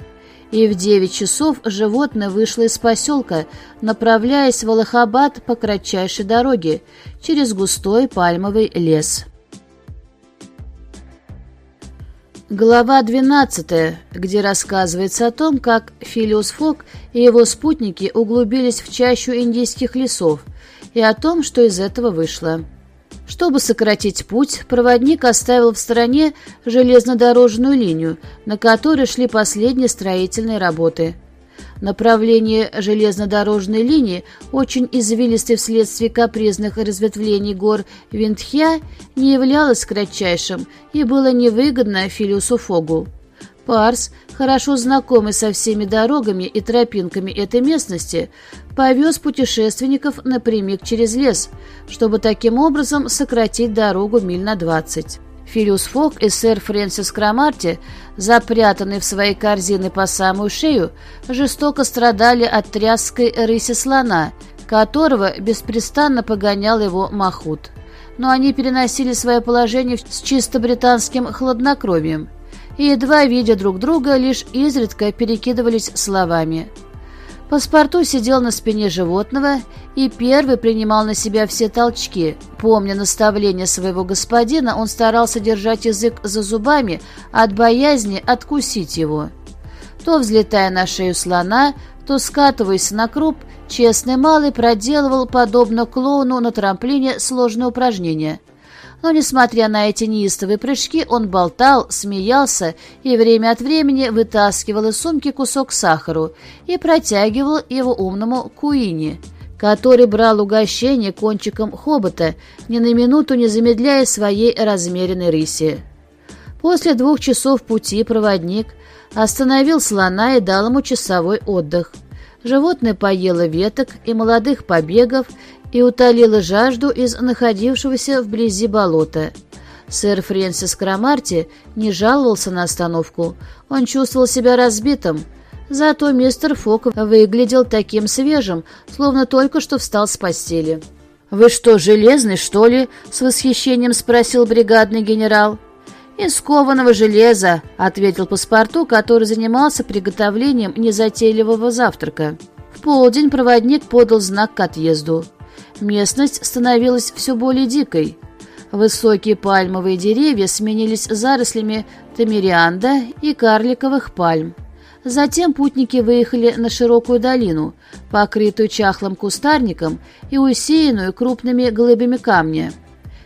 и в девять часов животное вышло из поселка, направляясь в Аллахабад по кратчайшей дороге через густой пальмовый лес. Глава 12, где рассказывается о том, как Филиус Фок и его спутники углубились в чащу индийских лесов, и о том, что из этого вышло. Чтобы сократить путь, проводник оставил в стороне железнодорожную линию, на которой шли последние строительные работы. Направление железнодорожной линии, очень извилистое вследствие капризных разветвлений гор Виндхья, не являлось кратчайшим и было невыгодно Филиусу Фогу. Парс, хорошо знакомый со всеми дорогами и тропинками этой местности, повез путешественников напрямик через лес, чтобы таким образом сократить дорогу миль на двадцать. Филиус Фок и сэр Фрэнсис Крамарти, запрятанные в свои корзины по самую шею, жестоко страдали от тряской рыси слона, которого беспрестанно погонял его Махут. Но они переносили свое положение с чисто британским хладнокровием и, едва видя друг друга, лишь изредка перекидывались словами. Паспорту сидел на спине животного и первый принимал на себя все толчки. Помня наставление своего господина, он старался держать язык за зубами от боязни откусить его. То взлетая на шею слона, то скатываясь на круп, честный малый проделывал, подобно клоуну на трамплине, сложные упражнения – Но, несмотря на эти неистовые прыжки, он болтал, смеялся и время от времени вытаскивал из сумки кусок сахару и протягивал его умному Куине, который брал угощение кончиком хобота, ни на минуту не замедляя своей размеренной рыси. После двух часов пути проводник остановил слона и дал ему часовой отдых. Животное поело веток и молодых побегов и утолила жажду из находившегося вблизи болота. Сэр Фрэнсис Крамарти не жаловался на остановку. Он чувствовал себя разбитым. Зато мистер Фок выглядел таким свежим, словно только что встал с постели. «Вы что, железный, что ли?» — с восхищением спросил бригадный генерал. «Из кованого железа», — ответил паспорту, который занимался приготовлением незатейливого завтрака. В полдень проводник подал знак к отъезду. Местность становилась все более дикой. Высокие пальмовые деревья сменились зарослями тамерианда и карликовых пальм. Затем путники выехали на широкую долину, покрытую чахлым кустарником и усеянную крупными глыбами камня.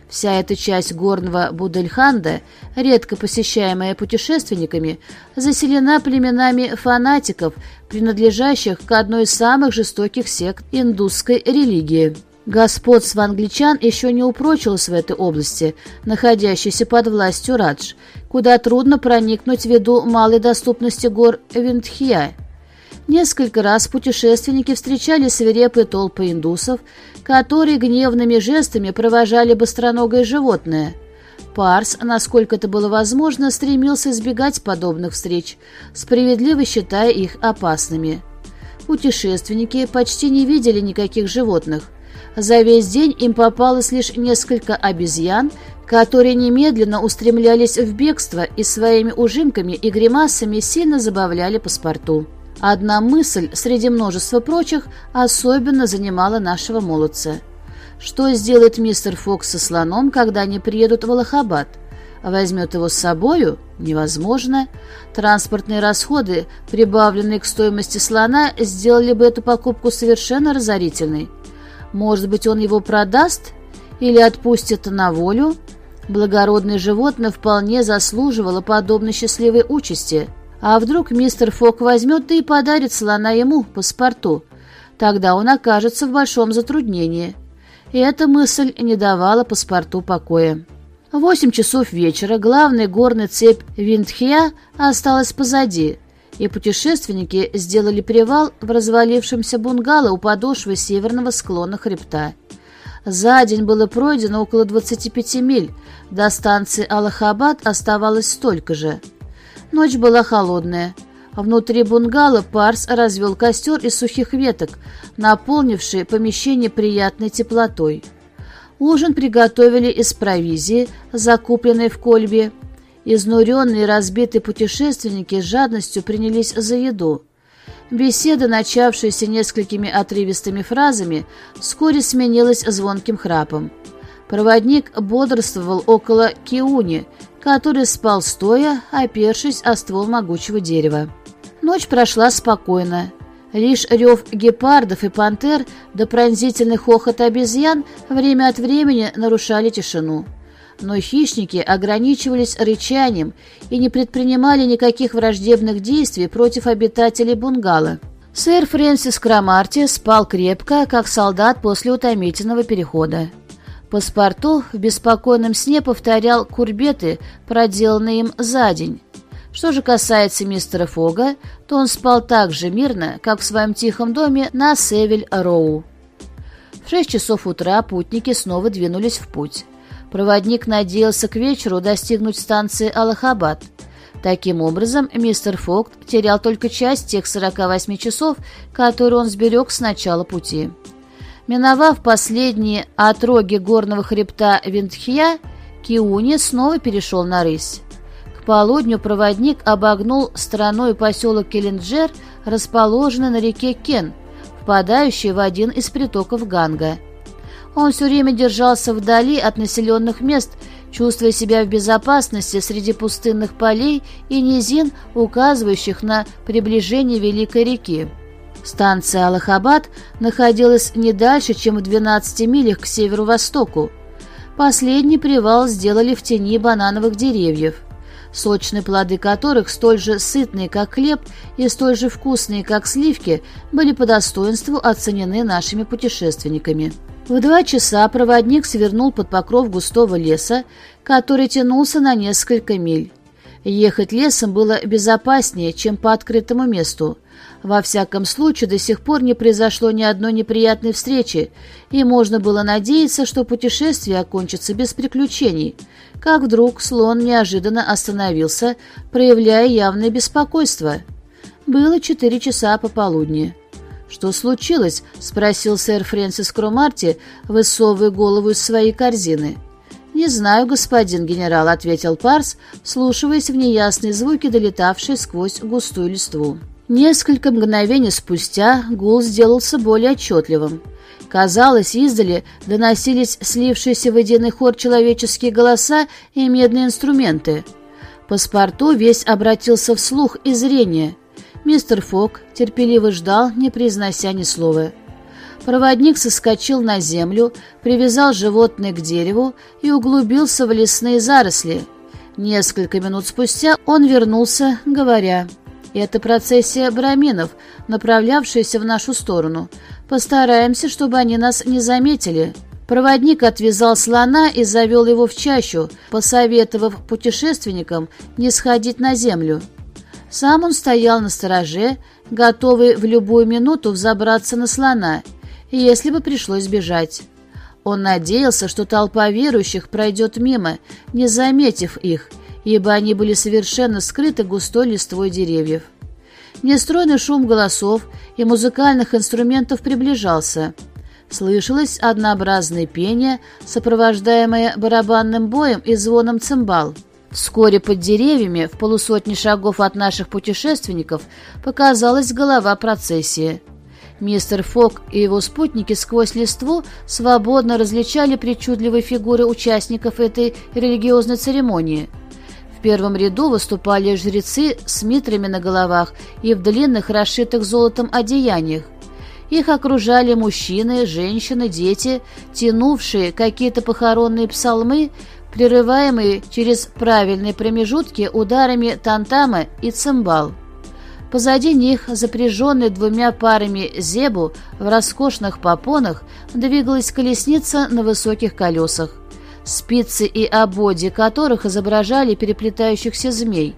Вся эта часть горного Будельханда, редко посещаемая путешественниками, заселена племенами фанатиков, принадлежащих к одной из самых жестоких сект индусской религии. Господство англичан еще не упрочилось в этой области, находящейся под властью Радж, куда трудно проникнуть ввиду малой доступности гор Виндхия. Несколько раз путешественники встречали свирепые толпы индусов, которые гневными жестами провожали быстроногое животное. Парс, насколько это было возможно, стремился избегать подобных встреч, справедливо считая их опасными. Путешественники почти не видели никаких животных – за весь день им попалось лишь несколько обезьян, которые немедленно устремлялись в бегство и своими ужимками и гримасами сильно забавляли паспорту. Одна мысль среди множества прочих особенно занимала нашего молодца. Что сделает мистер Фокс со слоном, когда они приедут в Аллахабад? Возьмет его с собою? Невозможно. Транспортные расходы, прибавленные к стоимости слона, сделали бы эту покупку совершенно разорительной. Может быть, он его продаст или отпустит на волю? Благородное животное вполне заслуживало подобной счастливой участи. А вдруг мистер Фок возьмет и подарит слона ему, паспорту? Тогда он окажется в большом затруднении. И эта мысль не давала паспорту покоя. Восемь часов вечера главная горная цепь Виндхия осталась позади – и путешественники сделали привал в развалившемся бунгало у подошвы северного склона хребта. За день было пройдено около 25 миль, до станции Аллахабад оставалось столько же. Ночь была холодная. Внутри бунгало Парс развел костер из сухих веток, наполнивший помещение приятной теплотой. Ужин приготовили из провизии, закупленной в Кольбе, Изнуренные и разбитые путешественники с жадностью принялись за еду. Беседа, начавшаяся несколькими отрывистыми фразами, вскоре сменилась звонким храпом. Проводник бодрствовал около Киуни, который спал стоя, опершись о ствол могучего дерева. Ночь прошла спокойно. Лишь рев гепардов и пантер до пронзительный хохот обезьян время от времени нарушали тишину но хищники ограничивались рычанием и не предпринимали никаких враждебных действий против обитателей бунгало. Сэр Фрэнсис Крамарти спал крепко, как солдат после утомительного перехода. Паспорту в беспокойном сне повторял курбеты, проделанные им за день. Что же касается мистера Фога, то он спал так же мирно, как в своем тихом доме на Севель-Роу. В шесть часов утра путники снова двинулись в путь. Проводник надеялся к вечеру достигнуть станции Аллахабад. Таким образом, мистер Фокт потерял только часть тех 48 часов, которые он сберег с начала пути. Миновав последние отроги горного хребта Виндхия, Киуни снова перешел на рысь. К полудню проводник обогнул стороной поселок Келенджер, расположенный на реке Кен, впадающий в один из притоков Ганга – он все время держался вдали от населенных мест, чувствуя себя в безопасности среди пустынных полей и низин, указывающих на приближение Великой реки. Станция Аллахабад находилась не дальше, чем в 12 милях к северо-востоку. Последний привал сделали в тени банановых деревьев, сочные плоды которых, столь же сытные, как хлеб, и столь же вкусные, как сливки, были по достоинству оценены нашими путешественниками. В два часа проводник свернул под покров густого леса, который тянулся на несколько миль. Ехать лесом было безопаснее, чем по открытому месту. Во всяком случае, до сих пор не произошло ни одной неприятной встречи, и можно было надеяться, что путешествие окончится без приключений. Как вдруг слон неожиданно остановился, проявляя явное беспокойство. Было четыре часа пополудни. «Что случилось?» — спросил сэр Фрэнсис Кромарти, высовывая голову из своей корзины. «Не знаю, господин генерал», — ответил Парс, слушаясь в неясные звуки, долетавшие сквозь густую листву. Несколько мгновений спустя гул сделался более отчетливым. Казалось, издали доносились слившиеся в единый хор человеческие голоса и медные инструменты. Паспорту весь обратился в слух и зрение. Мистер Фок терпеливо ждал, не произнося ни слова. Проводник соскочил на землю, привязал животное к дереву и углубился в лесные заросли. Несколько минут спустя он вернулся, говоря, «Это процессия браминов, направлявшаяся в нашу сторону. Постараемся, чтобы они нас не заметили». Проводник отвязал слона и завел его в чащу, посоветовав путешественникам не сходить на землю. Сам он стоял на стороже, готовый в любую минуту взобраться на слона – если бы пришлось бежать. Он надеялся, что толпа верующих пройдет мимо, не заметив их, ибо они были совершенно скрыты густой листвой деревьев. Нестройный шум голосов и музыкальных инструментов приближался. Слышалось однообразное пение, сопровождаемое барабанным боем и звоном цимбал. Вскоре под деревьями, в полусотни шагов от наших путешественников, показалась голова процессии. Мистер Фок и его спутники сквозь листву свободно различали причудливые фигуры участников этой религиозной церемонии. В первом ряду выступали жрецы с митрами на головах и в длинных, расшитых золотом одеяниях. Их окружали мужчины, женщины, дети, тянувшие какие-то похоронные псалмы, прерываемые через правильные промежутки ударами тантама и цимбал. Позади них, запряженной двумя парами зебу в роскошных попонах, двигалась колесница на высоких колесах, спицы и ободи которых изображали переплетающихся змей.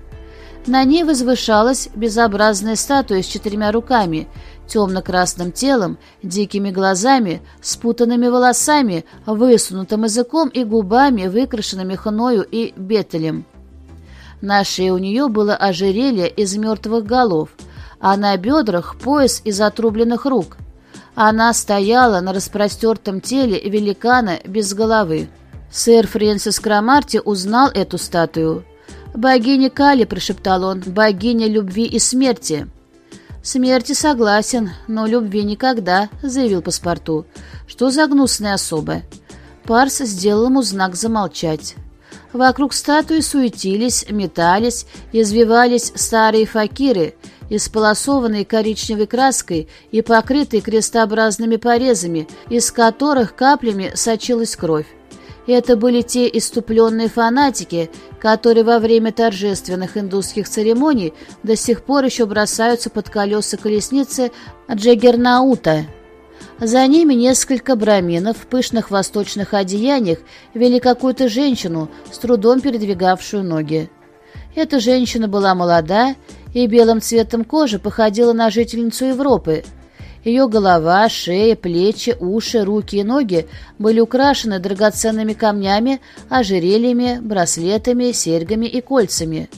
На ней возвышалась безобразная статуя с четырьмя руками, темно-красным телом, дикими глазами, спутанными волосами, высунутым языком и губами, выкрашенными хною и бетелем. На шее у нее было ожерелье из мертвых голов, а на бедрах пояс из отрубленных рук. Она стояла на распростертом теле великана без головы. Сэр Фрэнсис Крамарти узнал эту статую. «Богиня Кали», — прошептал он, — «богиня любви и смерти». «Смерти согласен, но любви никогда», — заявил паспорту. «Что за гнусная особа?» Парс сделал ему знак замолчать. Вокруг статуи суетились, метались, извивались старые факиры, исполосованные коричневой краской и покрытые крестообразными порезами, из которых каплями сочилась кровь. Это были те иступленные фанатики, которые во время торжественных индусских церемоний до сих пор еще бросаются под колеса колесницы Джаггернаута. За ними несколько браминов в пышных восточных одеяниях вели какую-то женщину, с трудом передвигавшую ноги. Эта женщина была молода и белым цветом кожи походила на жительницу Европы. Ее голова, шея, плечи, уши, руки и ноги были украшены драгоценными камнями, ожерельями, браслетами, серьгами и кольцами.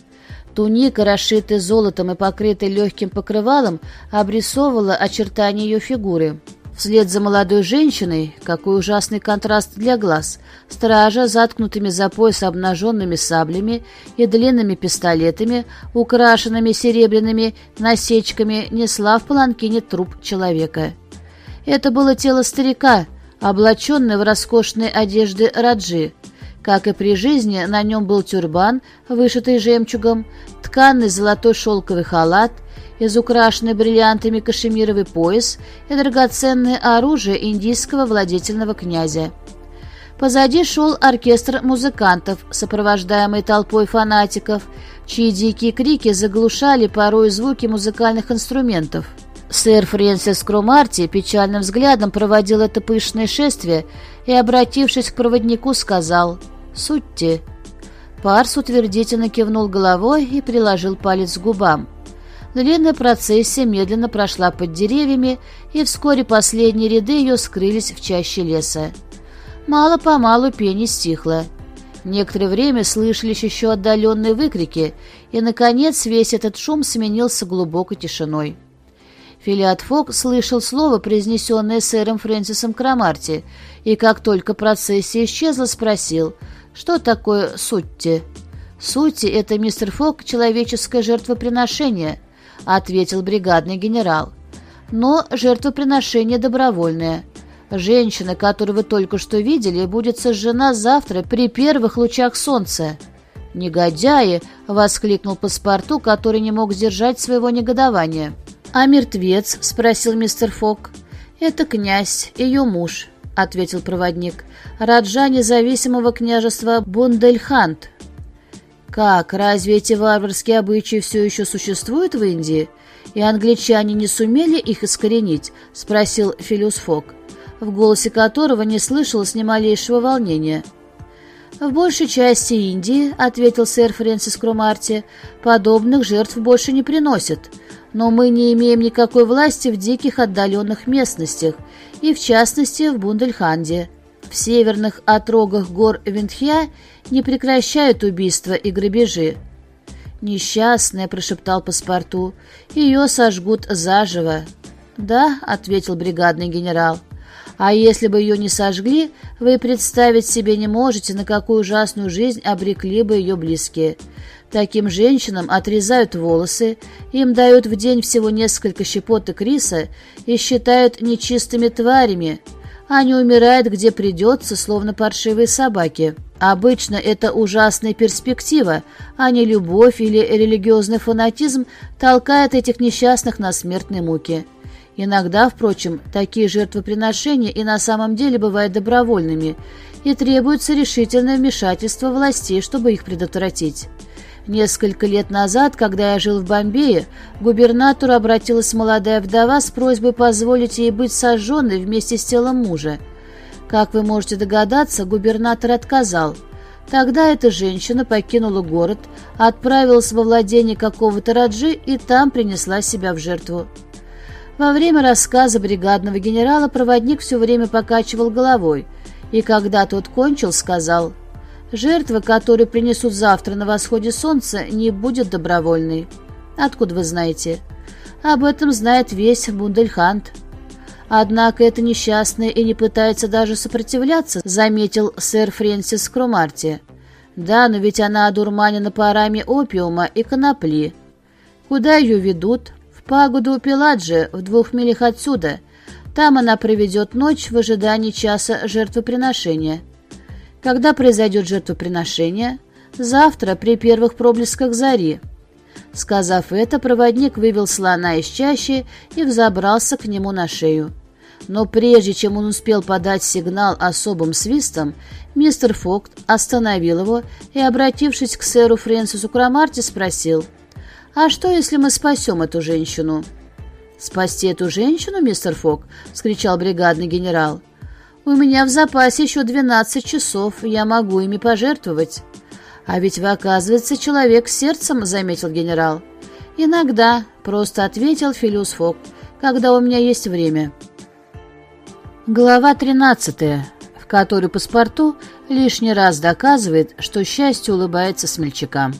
Туника, расшитая золотом и покрытая легким покрывалом, обрисовывала очертания ее фигуры. Вслед за молодой женщиной, какой ужасный контраст для глаз, стража, заткнутыми за пояс обнаженными саблями и длинными пистолетами, украшенными серебряными насечками, несла в паланкине труп человека. Это было тело старика, облаченное в роскошные одежды Раджи. Как и при жизни, на нем был тюрбан, вышитый жемчугом, тканый золотой шелковый халат, изукрашенный бриллиантами кашемировый пояс и драгоценное оружие индийского владетельного князя. Позади шел оркестр музыкантов, сопровождаемый толпой фанатиков, чьи дикие крики заглушали порой звуки музыкальных инструментов. Сэр Фрэнсис Крумарти печальным взглядом проводил это пышное шествие и, обратившись к проводнику, сказал «Сутьте». Парс утвердительно кивнул головой и приложил палец к губам. Длинная процессия медленно прошла под деревьями, и вскоре последние ряды ее скрылись в чаще леса. Мало-помалу пение стихло. Некоторое время слышались еще отдаленные выкрики, и, наконец, весь этот шум сменился глубокой тишиной. Филиат Фок слышал слово, произнесенное сэром Фрэнсисом Крамарти, и как только процессия исчезла, спросил, что такое сутти. «Сутти — это, мистер Фок, человеческое жертвоприношение», — ответил бригадный генерал. «Но жертвоприношение добровольное. Женщина, которую вы только что видели, будет сожжена завтра при первых лучах солнца». «Негодяи!» — воскликнул паспорту, который не мог сдержать своего негодования. «А мертвец?» — спросил мистер Фок. «Это князь, ее муж», — ответил проводник. «Раджа независимого княжества Бундельхант». «Как, разве эти варварские обычаи все еще существуют в Индии? И англичане не сумели их искоренить?» — спросил Филиус Фок, в голосе которого не слышалось ни малейшего волнения. «В большей части Индии, — ответил сэр Фрэнсис Крумарти, — подобных жертв больше не приносят, но мы не имеем никакой власти в диких отдаленных местностях, и в частности в Бундельханде. В северных отрогах гор Виндхья не прекращают убийства и грабежи. «Несчастная», — прошептал паспорту, — «ее сожгут заживо». «Да», — ответил бригадный генерал. «А если бы ее не сожгли, вы представить себе не можете, на какую ужасную жизнь обрекли бы ее близкие. Таким женщинам отрезают волосы, им дают в день всего несколько щепоток риса и считают нечистыми тварями, они умирают где придется, словно паршивые собаки. Обычно это ужасная перспектива, а не любовь или религиозный фанатизм толкает этих несчастных на смертные муки. Иногда, впрочем, такие жертвоприношения и на самом деле бывают добровольными, и требуется решительное вмешательство властей, чтобы их предотвратить. Несколько лет назад, когда я жил в Бомбее, к губернатору обратилась молодая вдова с просьбой позволить ей быть сожженной вместе с телом мужа. Как вы можете догадаться, губернатор отказал. Тогда эта женщина покинула город, отправилась во владение какого-то раджи и там принесла себя в жертву. Во время рассказа бригадного генерала проводник все время покачивал головой, и когда тот кончил, сказал – Жертва, которую принесут завтра на восходе солнца, не будет добровольной. Откуда вы знаете? Об этом знает весь Бундельхант. Однако это несчастная и не пытается даже сопротивляться, заметил сэр Фрэнсис Крумарти. Да, но ведь она одурманена парами опиума и конопли. Куда ее ведут? В пагоду Пеладжи, в двух милях отсюда. Там она проведет ночь в ожидании часа жертвоприношения. Когда произойдет жертвоприношение? Завтра, при первых проблесках зари. Сказав это, проводник вывел слона из чащи и взобрался к нему на шею. Но прежде чем он успел подать сигнал особым свистом, мистер Фокт остановил его и, обратившись к сэру Фрэнсису Крамарти, спросил, «А что, если мы спасем эту женщину?» «Спасти эту женщину, мистер Фок?» — скричал бригадный генерал. У меня в запасе еще 12 часов, я могу ими пожертвовать. А ведь вы, оказывается, человек с сердцем, заметил генерал. Иногда, просто ответил Филиус Фок, когда у меня есть время. Глава 13, в которой паспорту лишний раз доказывает, что счастье улыбается смельчакам.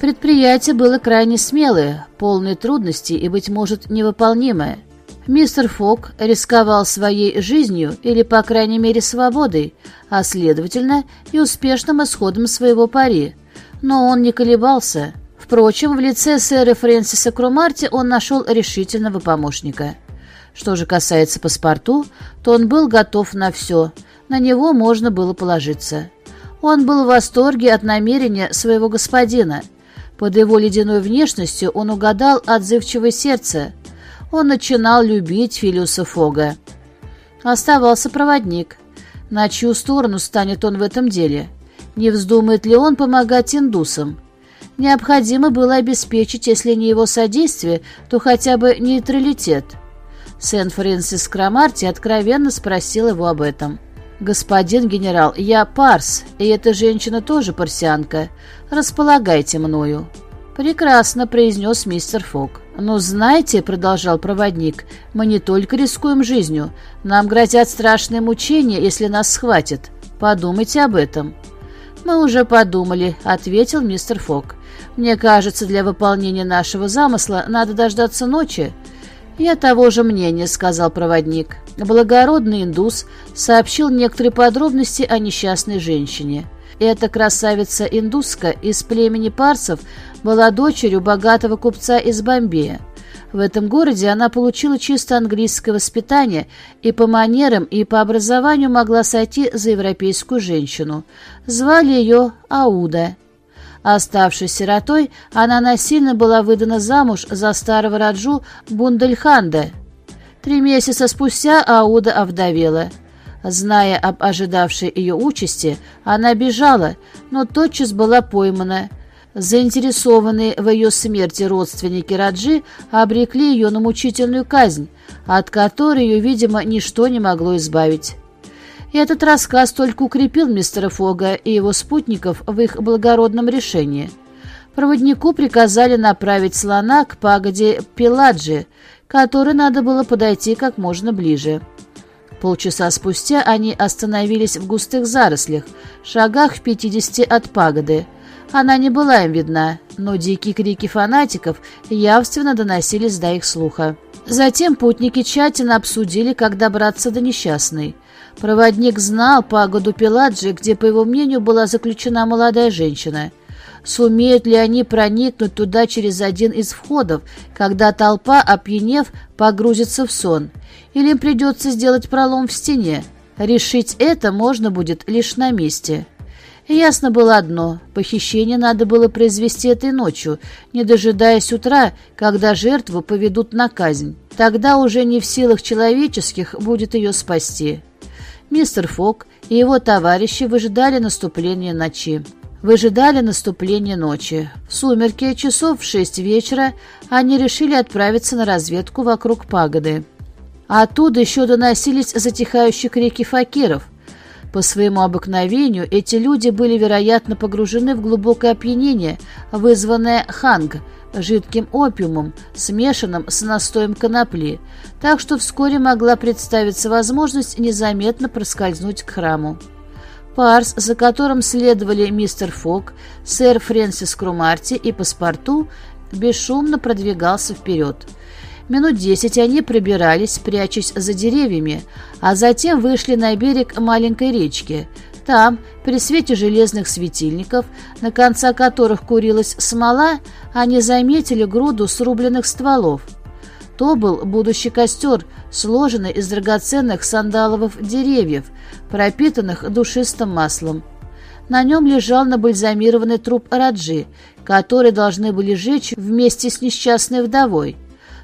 Предприятие было крайне смелое, полное трудностей и, быть может, невыполнимое – Мистер Фок рисковал своей жизнью или, по крайней мере, свободой, а, следовательно, и успешным исходом своего пари. Но он не колебался. Впрочем, в лице сэра Фрэнсиса Крумарти он нашел решительного помощника. Что же касается паспорту, то он был готов на все. На него можно было положиться. Он был в восторге от намерения своего господина. Под его ледяной внешностью он угадал отзывчивое сердце – он начинал любить Филиуса Фога. Оставался проводник. На чью сторону станет он в этом деле? Не вздумает ли он помогать индусам? Необходимо было обеспечить, если не его содействие, то хотя бы нейтралитет. Сент-Фрэнсис Крамарти откровенно спросил его об этом. «Господин генерал, я парс, и эта женщина тоже парсианка. Располагайте мною». «Прекрасно», — произнес мистер Фок. «Но знаете», — продолжал проводник, — «мы не только рискуем жизнью. Нам грозят страшные мучения, если нас схватят. Подумайте об этом». «Мы уже подумали», — ответил мистер Фок. «Мне кажется, для выполнения нашего замысла надо дождаться ночи». «Я того же мнения», — сказал проводник. Благородный индус сообщил некоторые подробности о несчастной женщине. Эта красавица-индуска из племени парсов была дочерью богатого купца из Бомбея. В этом городе она получила чисто английское воспитание и по манерам, и по образованию могла сойти за европейскую женщину. Звали ее Ауда. Оставшись сиротой, она насильно была выдана замуж за старого раджу Бундельханда. Три месяца спустя Ауда овдовела. Зная об ожидавшей ее участи, она бежала, но тотчас была поймана. Заинтересованные в ее смерти родственники Раджи обрекли ее на мучительную казнь, от которой ее, видимо, ничто не могло избавить. Этот рассказ только укрепил мистера Фога и его спутников в их благородном решении. Проводнику приказали направить слона к пагоде Пеладжи, которой надо было подойти как можно ближе. Полчаса спустя они остановились в густых зарослях, шагах в пятидесяти от пагоды. Она не была им видна, но дикие крики фанатиков явственно доносились до их слуха. Затем путники тщательно обсудили, как добраться до несчастной. Проводник знал пагоду Пеладжи, где, по его мнению, была заключена молодая женщина. Сумеют ли они проникнуть туда через один из входов, когда толпа, опьянев, погрузится в сон – или им придется сделать пролом в стене. Решить это можно будет лишь на месте. ясно было одно – похищение надо было произвести этой ночью, не дожидаясь утра, когда жертву поведут на казнь. Тогда уже не в силах человеческих будет ее спасти. Мистер Фок и его товарищи выжидали наступления ночи. Выжидали наступления ночи. В сумерки, часов в шесть вечера, они решили отправиться на разведку вокруг пагоды. А оттуда еще доносились затихающие крики факиров. По своему обыкновению эти люди были, вероятно, погружены в глубокое опьянение, вызванное ханг, жидким опиумом, смешанным с настоем конопли, так что вскоре могла представиться возможность незаметно проскользнуть к храму. Парс, за которым следовали мистер Фок, сэр Фрэнсис Крумарти и паспорту, бесшумно продвигался вперед – Минут десять они пробирались, прячась за деревьями, а затем вышли на берег маленькой речки. Там, при свете железных светильников, на конца которых курилась смола, они заметили груду срубленных стволов. То был будущий костер, сложенный из драгоценных сандаловых деревьев, пропитанных душистым маслом. На нем лежал набальзамированный труп Раджи, который должны были жечь вместе с несчастной вдовой.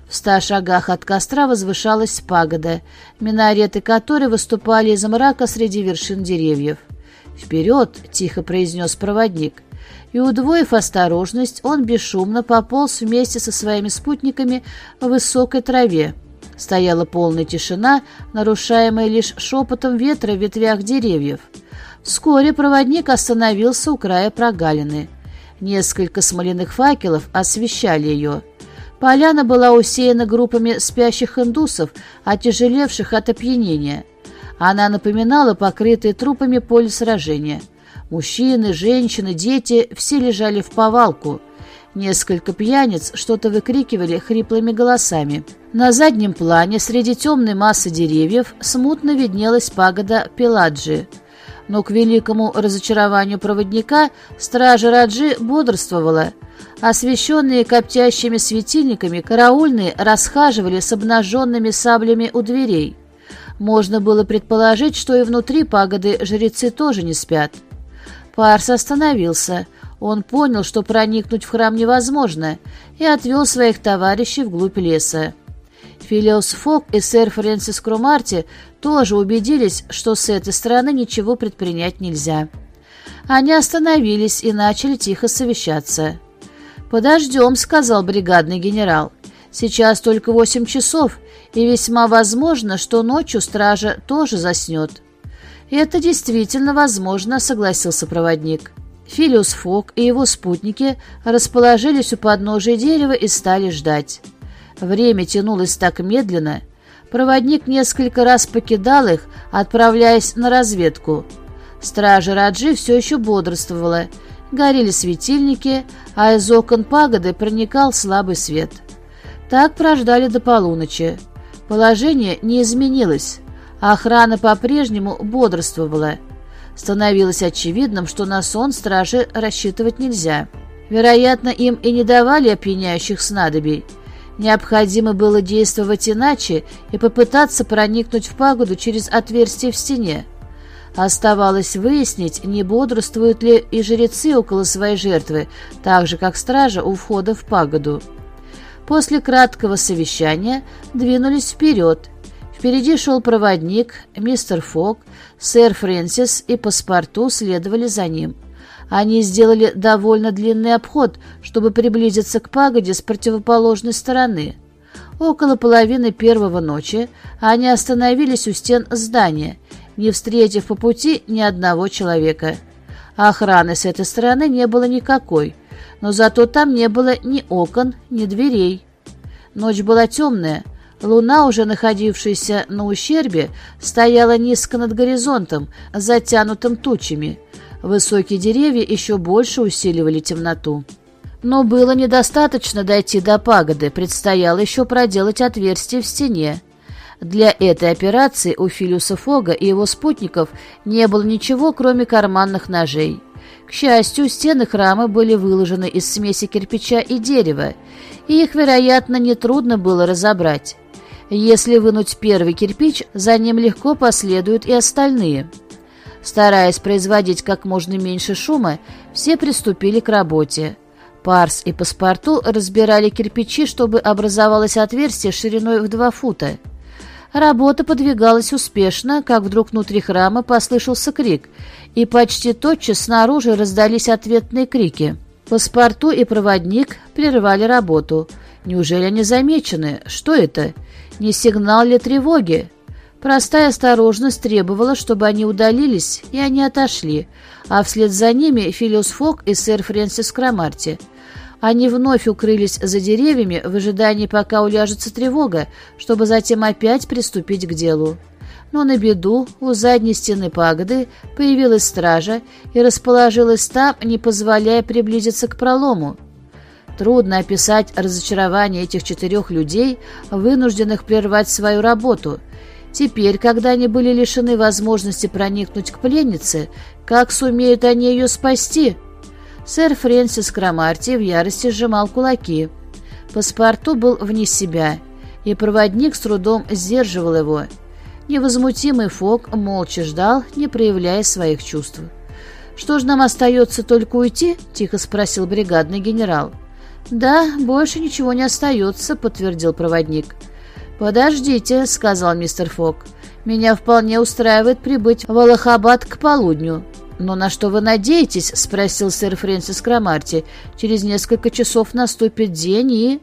В ста шагах от костра возвышалась пагода, минареты которой выступали из мрака среди вершин деревьев. «Вперед!» — тихо произнес проводник. И, удвоив осторожность, он бесшумно пополз вместе со своими спутниками в высокой траве. Стояла полная тишина, нарушаемая лишь шепотом ветра в ветвях деревьев. Вскоре проводник остановился у края прогалины. Несколько смоляных факелов освещали ее. Поляна была усеяна группами спящих индусов, отяжелевших от опьянения. Она напоминала покрытые трупами поле сражения. Мужчины, женщины, дети все лежали в повалку. Несколько пьяниц что-то выкрикивали хриплыми голосами. На заднем плане, среди темной массы деревьев, смутно виднелась пагода Пеладжи. Но к великому разочарованию проводника стража Раджи бодрствовала – Освещенные коптящими светильниками, караульные расхаживали с обнаженными саблями у дверей. Можно было предположить, что и внутри пагоды жрецы тоже не спят. Парс остановился. Он понял, что проникнуть в храм невозможно, и отвел своих товарищей вглубь леса. Филиос Фок и сэр Фрэнсис Крумарти тоже убедились, что с этой стороны ничего предпринять нельзя. Они остановились и начали тихо совещаться. «Подождем», — сказал бригадный генерал. «Сейчас только восемь часов, и весьма возможно, что ночью стража тоже заснет». «Это действительно возможно», — согласился проводник. Филиус Фок и его спутники расположились у подножия дерева и стали ждать. Время тянулось так медленно. Проводник несколько раз покидал их, отправляясь на разведку. Стража Раджи все еще бодрствовала. Горели светильники, а из окон пагоды проникал слабый свет. Так прождали до полуночи. Положение не изменилось. Охрана по-прежнему бодрствовала. Становилось очевидным, что на сон стражи рассчитывать нельзя. Вероятно, им и не давали опьяняющих снадобий. Необходимо было действовать иначе и попытаться проникнуть в пагоду через отверстие в стене. Оставалось выяснить, не бодрствуют ли и жрецы около своей жертвы, так же, как стража у входа в пагоду. После краткого совещания двинулись вперед. Впереди шел проводник, мистер Фок, сэр Фрэнсис и паспорту следовали за ним. Они сделали довольно длинный обход, чтобы приблизиться к пагоде с противоположной стороны. Около половины первого ночи они остановились у стен здания, не встретив по пути ни одного человека. Охраны с этой стороны не было никакой, но зато там не было ни окон, ни дверей. Ночь была темная, луна, уже находившаяся на ущербе, стояла низко над горизонтом, затянутым тучами – Высокие деревья еще больше усиливали темноту. Но было недостаточно дойти до пагоды, предстояло еще проделать отверстие в стене. Для этой операции у Филиуса Фога и его спутников не было ничего, кроме карманных ножей. К счастью, стены храма были выложены из смеси кирпича и дерева, и их, вероятно, нетрудно было разобрать. Если вынуть первый кирпич, за ним легко последуют и остальные – Стараясь производить как можно меньше шума, все приступили к работе. Парс и паспорту разбирали кирпичи, чтобы образовалось отверстие шириной в два фута. Работа подвигалась успешно, как вдруг внутри храма послышался крик, и почти тотчас снаружи раздались ответные крики. Паспорту и проводник прервали работу. Неужели они замечены? Что это? Не сигнал ли тревоги? Простая осторожность требовала, чтобы они удалились, и они отошли, а вслед за ними Филиус Фок и сэр Фрэнсис Крамарти. Они вновь укрылись за деревьями в ожидании, пока уляжется тревога, чтобы затем опять приступить к делу. Но на беду у задней стены пагоды появилась стража и расположилась там, не позволяя приблизиться к пролому. Трудно описать разочарование этих четырех людей, вынужденных прервать свою работу – Теперь, когда они были лишены возможности проникнуть к пленнице, как сумеют они ее спасти? Сэр Фрэнсис Крамарти в ярости сжимал кулаки. Паспорту был вне себя, и проводник с трудом сдерживал его. Невозмутимый Фок молча ждал, не проявляя своих чувств. «Что ж нам остается только уйти?» — тихо спросил бригадный генерал. «Да, больше ничего не остается», — подтвердил проводник. «Подождите», — сказал мистер Фок. «Меня вполне устраивает прибыть в Аллахабад к полудню». «Но на что вы надеетесь?» — спросил сэр Фрэнсис Крамарти. «Через несколько часов наступит день, и...»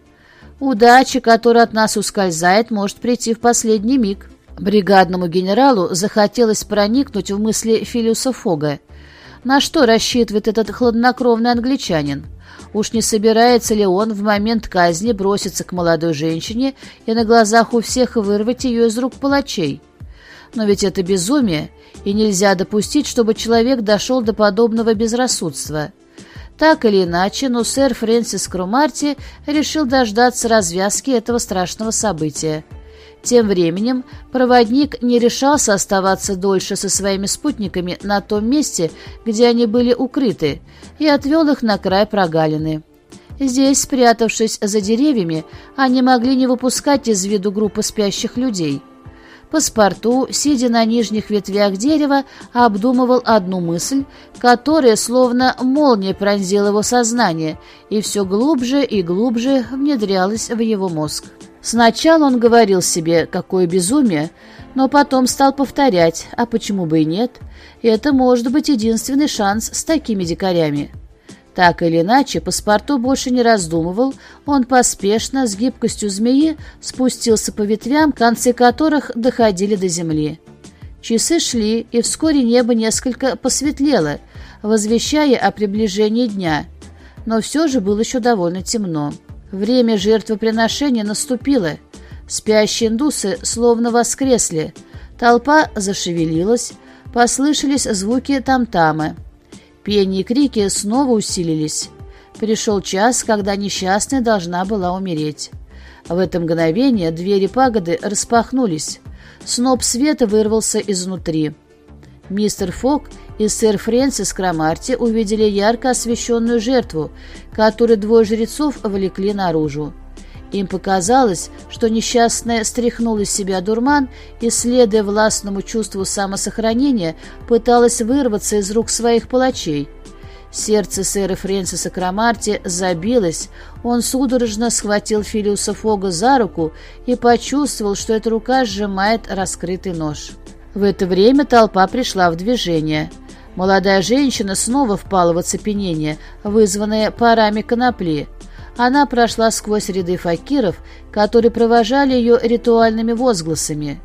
«Удача, которая от нас ускользает, может прийти в последний миг». Бригадному генералу захотелось проникнуть в мысли Филиуса Фога. На что рассчитывает этот хладнокровный англичанин? Уж не собирается ли он в момент казни броситься к молодой женщине и на глазах у всех вырвать ее из рук палачей? Но ведь это безумие, и нельзя допустить, чтобы человек дошел до подобного безрассудства. Так или иначе, но сэр Фрэнсис Крумарти решил дождаться развязки этого страшного события. Тем временем проводник не решался оставаться дольше со своими спутниками на том месте, где они были укрыты, и отвел их на край прогалины. Здесь, спрятавшись за деревьями, они могли не выпускать из виду группы спящих людей. Паспорту, сидя на нижних ветвях дерева, обдумывал одну мысль, которая словно молния пронзила его сознание и все глубже и глубже внедрялась в его мозг. Сначала он говорил себе, какое безумие, но потом стал повторять, а почему бы и нет, это может быть единственный шанс с такими дикарями. Так или иначе, паспорту больше не раздумывал, он поспешно, с гибкостью змеи, спустился по ветвям, концы которых доходили до земли. Часы шли, и вскоре небо несколько посветлело, возвещая о приближении дня, но все же было еще довольно темно. Время жертвоприношения наступило. Спящие индусы словно воскресли. Толпа зашевелилась, послышались звуки там-тамы. Пение и крики снова усилились. Пришел час, когда несчастная должна была умереть. В это мгновение двери пагоды распахнулись. Сноп света вырвался изнутри. Мистер Фок и сэр Фрэнсис Крамарти увидели ярко освещенную жертву, которую двое жрецов влекли наружу. Им показалось, что несчастная стряхнула из себя дурман и, следуя властному чувству самосохранения, пыталась вырваться из рук своих палачей. Сердце сэра Фрэнсиса Крамарти забилось, он судорожно схватил Филиуса Фога за руку и почувствовал, что эта рука сжимает раскрытый нож. В это время толпа пришла в движение – Молодая женщина снова впала в оцепенение, вызванное парами конопли. Она прошла сквозь ряды факиров, которые провожали ее ритуальными возгласами.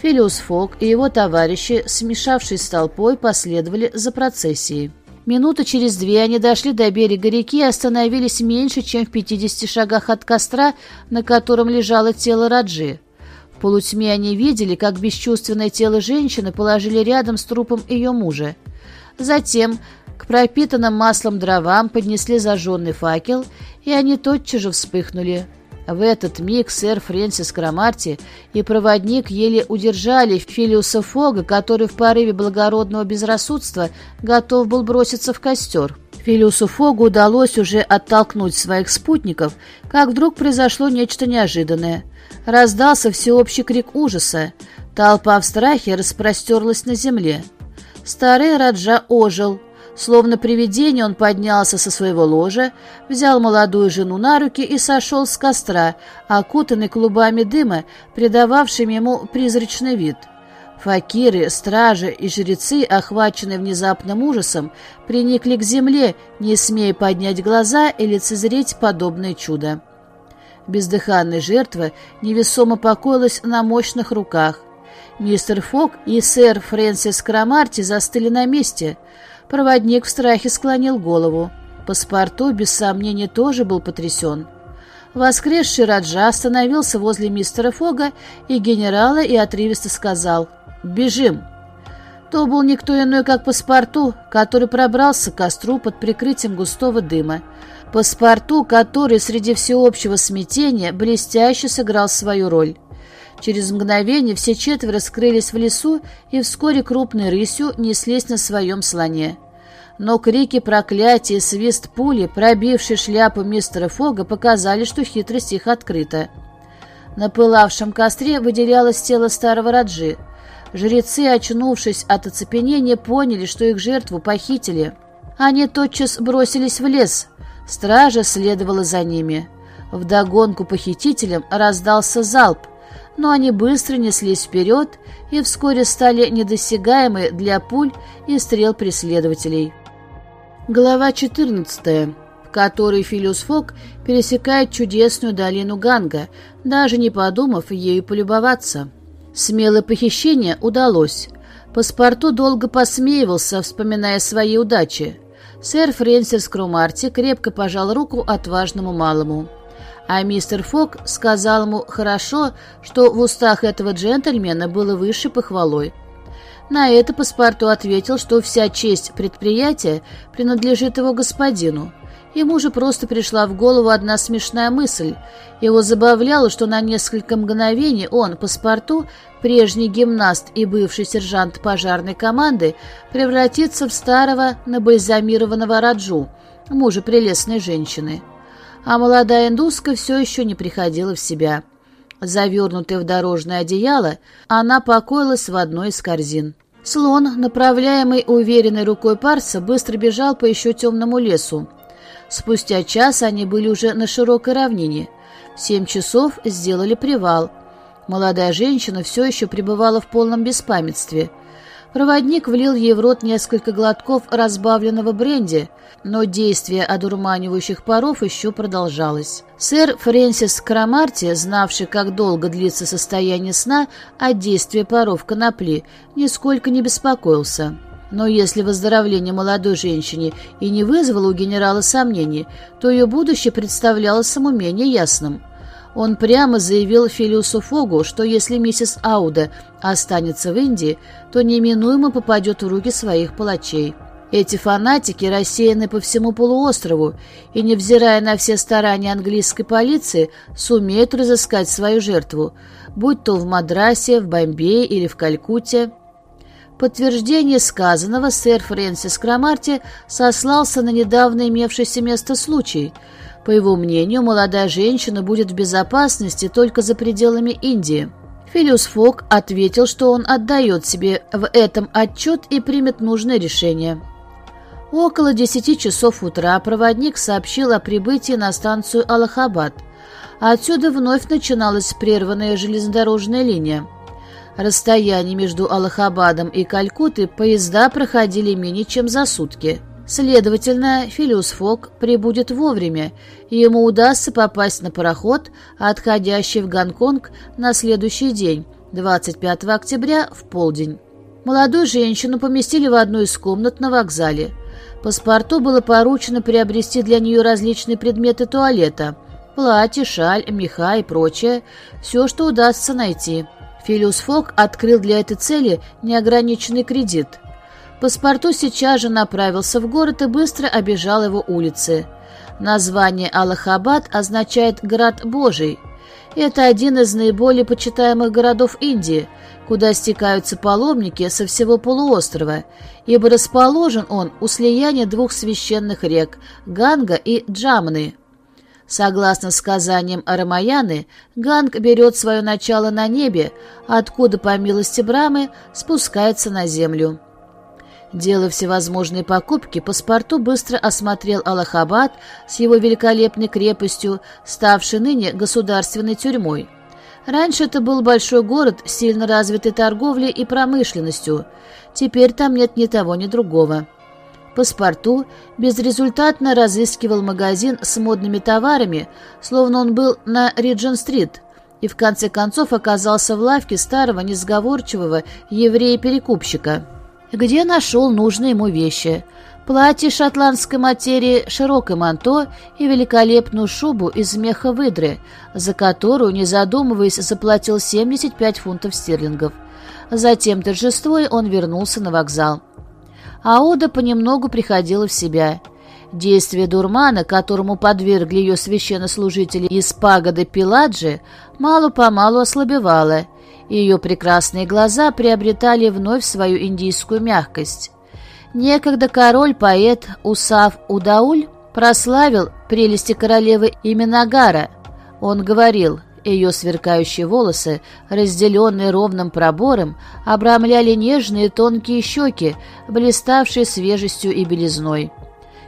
Филиус Фок и его товарищи, смешавшись с толпой, последовали за процессией. Минуты через две они дошли до берега реки и остановились меньше, чем в 50 шагах от костра, на котором лежало тело Раджи. В полутьме они видели, как бесчувственное тело женщины положили рядом с трупом ее мужа. Затем к пропитанным маслом дровам поднесли зажженный факел, и они тотчас же вспыхнули. В этот миг сэр Фрэнсис Крамарти и проводник еле удержали Филиуса Фога, который в порыве благородного безрассудства готов был броситься в костер. Филиусу Фогу удалось уже оттолкнуть своих спутников, как вдруг произошло нечто неожиданное. Раздался всеобщий крик ужаса. Толпа в страхе распростерлась на земле. Старый Раджа ожил. Словно привидение он поднялся со своего ложа, взял молодую жену на руки и сошел с костра, окутанный клубами дыма, придававшим ему призрачный вид. Факиры, стражи и жрецы, охваченные внезапным ужасом, приникли к земле, не смея поднять глаза и лицезреть подобное чудо. Бездыханная жертва невесомо покоилась на мощных руках. Мистер Фок и сэр Фрэнсис Крамарти застыли на месте. Проводник в страхе склонил голову. Паспорту, без сомнения, тоже был потрясен. Воскресший Раджа остановился возле мистера Фога и генерала и отрывисто сказал «Бежим!». То был никто иной, как паспорту, который пробрался к костру под прикрытием густого дыма. Паспорту, который среди всеобщего смятения блестяще сыграл свою роль. Через мгновение все четверо скрылись в лесу и вскоре крупной рысью неслись на своем слоне. Но крики проклятия и свист пули, пробивший шляпу мистера Фога, показали, что хитрость их открыта. На пылавшем костре выделялось тело старого Раджи. Жрецы, очнувшись от оцепенения, поняли, что их жертву похитили. Они тотчас бросились в лес. Стража следовала за ними. Вдогонку похитителям раздался залп но они быстро неслись вперед и вскоре стали недосягаемы для пуль и стрел преследователей. Глава 14, в которой Филиус Фок пересекает чудесную долину Ганга, даже не подумав ею полюбоваться. Смелое похищение удалось. Паспорту долго посмеивался, вспоминая свои удачи. Сэр Фрэнсис Крумарти крепко пожал руку отважному малому. А мистер Фок сказал ему хорошо, что в устах этого джентльмена было выше похвалой. На это паспорту ответил, что вся честь предприятия принадлежит его господину. Ему же просто пришла в голову одна смешная мысль. Его забавляло, что на несколько мгновений он, паспорту, прежний гимнаст и бывший сержант пожарной команды, превратится в старого набальзамированного Раджу, мужа прелестной женщины а молодая индуска все еще не приходила в себя. Завернутая в дорожное одеяло, она покоилась в одной из корзин. Слон, направляемый уверенной рукой Парса, быстро бежал по еще темному лесу. Спустя час они были уже на широкой равнине. Семь часов сделали привал. Молодая женщина все еще пребывала в полном беспамятстве – Проводник влил ей в рот несколько глотков разбавленного бренди, но действие одурманивающих паров еще продолжалось. Сэр Фрэнсис Крамарти, знавший, как долго длится состояние сна от действия паров конопли, нисколько не беспокоился. Но если выздоровление молодой женщине и не вызвало у генерала сомнений, то ее будущее представлялось ему менее ясным – он прямо заявил Филиусу Фогу, что если миссис Ауда останется в Индии, то неминуемо попадет в руки своих палачей. Эти фанатики рассеяны по всему полуострову и, невзирая на все старания английской полиции, сумеют разыскать свою жертву, будь то в Мадрасе, в Бомбее или в Калькутте. Подтверждение сказанного сэр Фрэнсис Крамарти сослался на недавно имевшийся место случай – по его мнению, молодая женщина будет в безопасности только за пределами Индии. Филиус Фок ответил, что он отдает себе в этом отчет и примет нужное решение. Около 10 часов утра проводник сообщил о прибытии на станцию Аллахабад. Отсюда вновь начиналась прерванная железнодорожная линия. Расстояние между Аллахабадом и Калькуттой поезда проходили менее чем за сутки – Следовательно, Филиус Фок прибудет вовремя, и ему удастся попасть на пароход, отходящий в Гонконг на следующий день, 25 октября, в полдень. Молодую женщину поместили в одну из комнат на вокзале. Паспорту было поручено приобрести для нее различные предметы туалета – платье, шаль, меха и прочее – все, что удастся найти. Филиус Фок открыл для этой цели неограниченный кредит – Паспорту сейчас же направился в город и быстро обежал его улицы. Название Аллахабад означает «Град Божий». Это один из наиболее почитаемых городов Индии, куда стекаются паломники со всего полуострова, ибо расположен он у слияния двух священных рек – Ганга и Джамны. Согласно сказаниям Арамаяны, Ганг берет свое начало на небе, откуда, по милости Брамы, спускается на землю. Делая всевозможные покупки, паспорту быстро осмотрел Аллахабад с его великолепной крепостью, ставшей ныне государственной тюрьмой. Раньше это был большой город с сильно развитой торговлей и промышленностью. Теперь там нет ни того, ни другого. Паспорту безрезультатно разыскивал магазин с модными товарами, словно он был на Риджин-стрит, и в конце концов оказался в лавке старого несговорчивого еврея-перекупщика где нашел нужные ему вещи. Платье шотландской материи, широкое манто и великолепную шубу из меха выдры, за которую, не задумываясь, заплатил 75 фунтов стерлингов. Затем торжествуя, он вернулся на вокзал. Ауда понемногу приходила в себя. Действие дурмана, которому подвергли ее священнослужители из пагоды Пиладжи, мало-помалу ослабевало – ее прекрасные глаза приобретали вновь свою индийскую мягкость. Некогда король-поэт Усав Удауль прославил прелести королевы Именагара. Он говорил, ее сверкающие волосы, разделенные ровным пробором, обрамляли нежные тонкие щеки, блиставшие свежестью и белизной.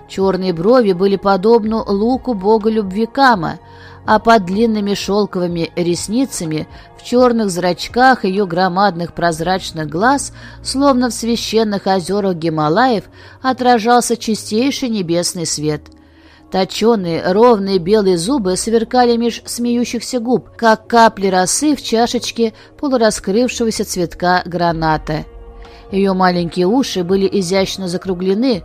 Черные брови были подобны луку бога любви Кама, а под длинными шелковыми ресницами, в черных зрачках ее громадных прозрачных глаз, словно в священных озерах Гималаев, отражался чистейший небесный свет. Точеные, ровные белые зубы сверкали меж смеющихся губ, как капли росы в чашечке полураскрывшегося цветка граната. Ее маленькие уши были изящно закруглены,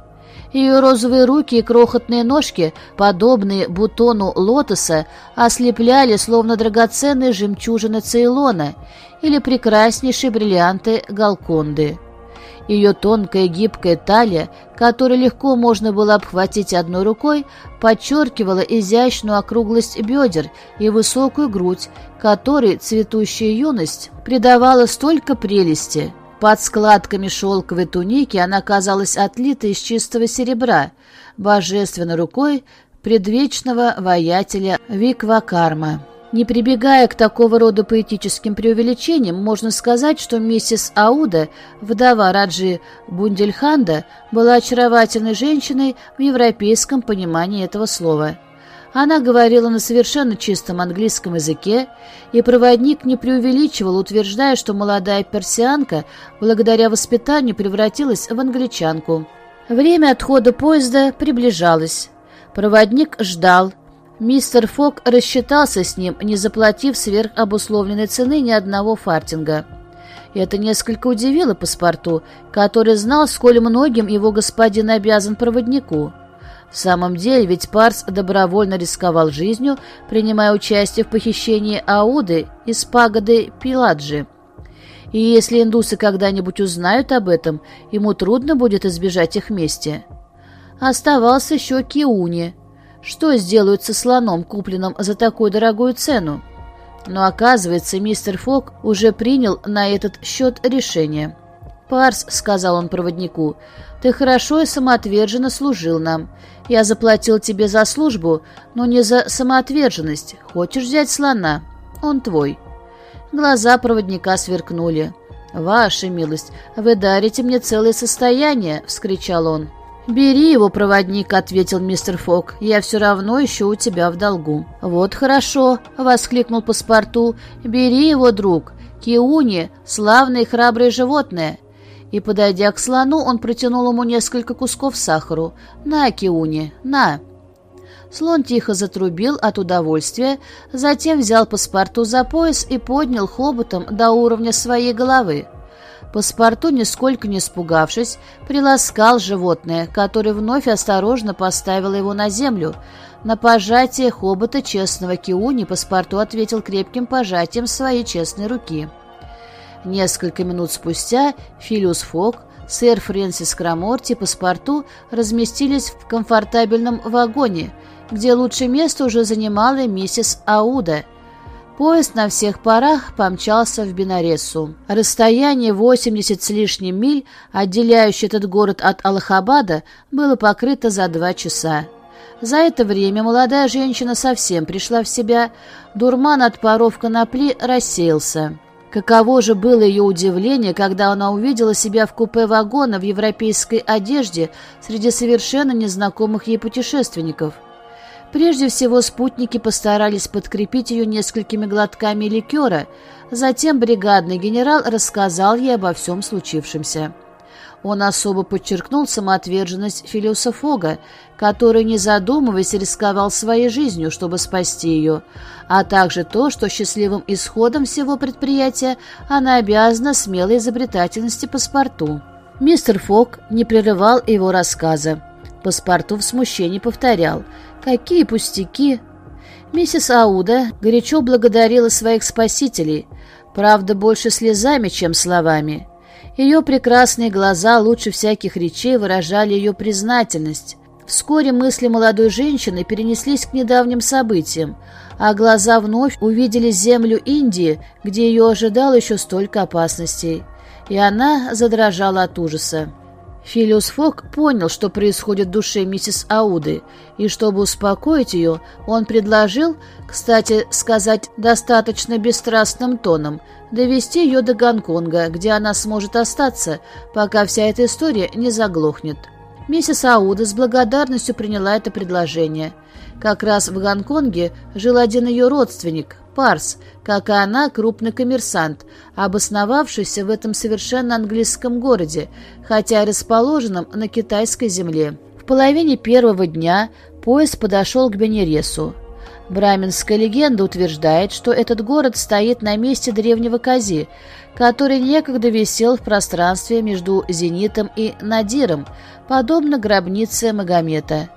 ее розовые руки и крохотные ножки, подобные бутону лотоса, ослепляли, словно драгоценные жемчужины Цейлона или прекраснейшие бриллианты Галконды. Ее тонкая гибкая талия, которую легко можно было обхватить одной рукой, подчеркивала изящную округлость бедер и высокую грудь, которой цветущая юность придавала столько прелести – под складками шелковой туники она казалась отлитой из чистого серебра, божественной рукой предвечного воятеля Виквакарма. Не прибегая к такого рода поэтическим преувеличениям, можно сказать, что миссис Ауда, вдова Раджи Бундельханда, была очаровательной женщиной в европейском понимании этого слова. Она говорила на совершенно чистом английском языке, и проводник не преувеличивал, утверждая, что молодая персианка благодаря воспитанию превратилась в англичанку. Время отхода поезда приближалось. Проводник ждал. Мистер Фок рассчитался с ним, не заплатив сверх обусловленной цены ни одного фартинга. Это несколько удивило паспорту, который знал, сколь многим его господин обязан проводнику. В самом деле, ведь Парс добровольно рисковал жизнью, принимая участие в похищении Ауды из пагоды Пиладжи. И если индусы когда-нибудь узнают об этом, ему трудно будет избежать их мести. Оставался еще Киуни. Что сделают со слоном, купленным за такую дорогую цену? Но оказывается, мистер Фок уже принял на этот счет решение. «Парс», — сказал он проводнику, — «ты хорошо и самоотверженно служил нам. Я заплатил тебе за службу, но не за самоотверженность. Хочешь взять слона? Он твой». Глаза проводника сверкнули. «Ваша милость, вы дарите мне целое состояние!» — вскричал он. «Бери его, проводник», — ответил мистер Фок. «Я все равно еще у тебя в долгу». «Вот хорошо», — воскликнул паспорту. «Бери его, друг. Киуни — славное и храброе животное и, подойдя к слону, он протянул ему несколько кусков сахару. «На, Киуни, на!» Слон тихо затрубил от удовольствия, затем взял паспорту за пояс и поднял хоботом до уровня своей головы. Паспорту, нисколько не испугавшись, приласкал животное, которое вновь осторожно поставило его на землю. На пожатие хобота честного Киуни паспорту ответил крепким пожатием своей честной руки. Несколько минут спустя Филиус Фок, сэр Фрэнсис Краморти и паспорту разместились в комфортабельном вагоне, где лучшее место уже занимала миссис Ауда. Поезд на всех парах помчался в Бенаресу. Расстояние 80 с лишним миль, отделяющее этот город от Аллахабада, было покрыто за два часа. За это время молодая женщина совсем пришла в себя, дурман от паров конопли рассеялся. Каково же было ее удивление, когда она увидела себя в купе вагона в европейской одежде среди совершенно незнакомых ей путешественников. Прежде всего спутники постарались подкрепить ее несколькими глотками ликера, затем бригадный генерал рассказал ей обо всем случившемся. Он особо подчеркнул самоотверженность Филиуса который, не задумываясь, рисковал своей жизнью, чтобы спасти ее, а также то, что счастливым исходом всего предприятия она обязана смелой изобретательности паспорту. Мистер Фог не прерывал его рассказа. Паспорту в смущении повторял «Какие пустяки!» Миссис Ауда горячо благодарила своих спасителей, правда, больше слезами, чем словами. Ее прекрасные глаза лучше всяких речей выражали ее признательность. Вскоре мысли молодой женщины перенеслись к недавним событиям, а глаза вновь увидели землю Индии, где ее ожидало еще столько опасностей. И она задрожала от ужаса. Филиус Фок понял, что происходит в душе миссис Ауды, и чтобы успокоить ее, он предложил, кстати сказать, достаточно бесстрастным тоном, довести ее до Гонконга, где она сможет остаться, пока вся эта история не заглохнет. Миссис Ауда с благодарностью приняла это предложение. Как раз в Гонконге жил один ее родственник, Парс, как и она, крупный коммерсант, обосновавшийся в этом совершенно английском городе, хотя и расположенном на китайской земле. В половине первого дня поезд подошел к Бенересу. Браменская легенда утверждает, что этот город стоит на месте древнего Кази, который некогда висел в пространстве между Зенитом и Надиром, подобно гробнице Магомета.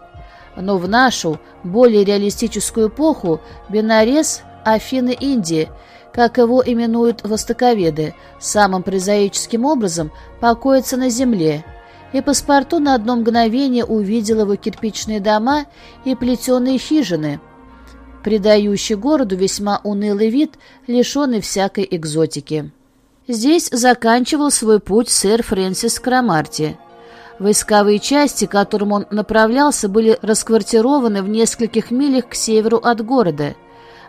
Но в нашу, более реалистическую эпоху, Бенарес – Афины Индии, как его именуют востоковеды, самым прозаическим образом покоится на земле, и паспорту на одно мгновение увидел его кирпичные дома и плетеные хижины – придающий городу весьма унылый вид, лишенный всякой экзотики. Здесь заканчивал свой путь сэр Фрэнсис Крамарти. Войсковые части, к которым он направлялся, были расквартированы в нескольких милях к северу от города.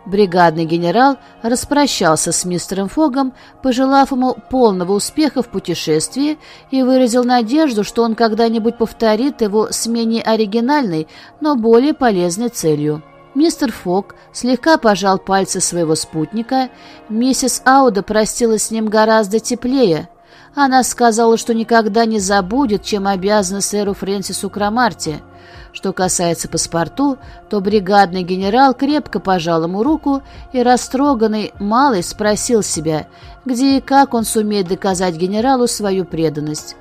Бригадный генерал распрощался с мистером Фогом, пожелав ему полного успеха в путешествии и выразил надежду, что он когда-нибудь повторит его с менее оригинальной, но более полезной целью. Мистер Фок слегка пожал пальцы своего спутника. Миссис Ауда простилась с ним гораздо теплее. Она сказала, что никогда не забудет, чем обязана сэру Фрэнсису Крамарти. Что касается паспорту, то бригадный генерал крепко пожал ему руку и растроганный малый спросил себя, где и как он сумеет доказать генералу свою преданность.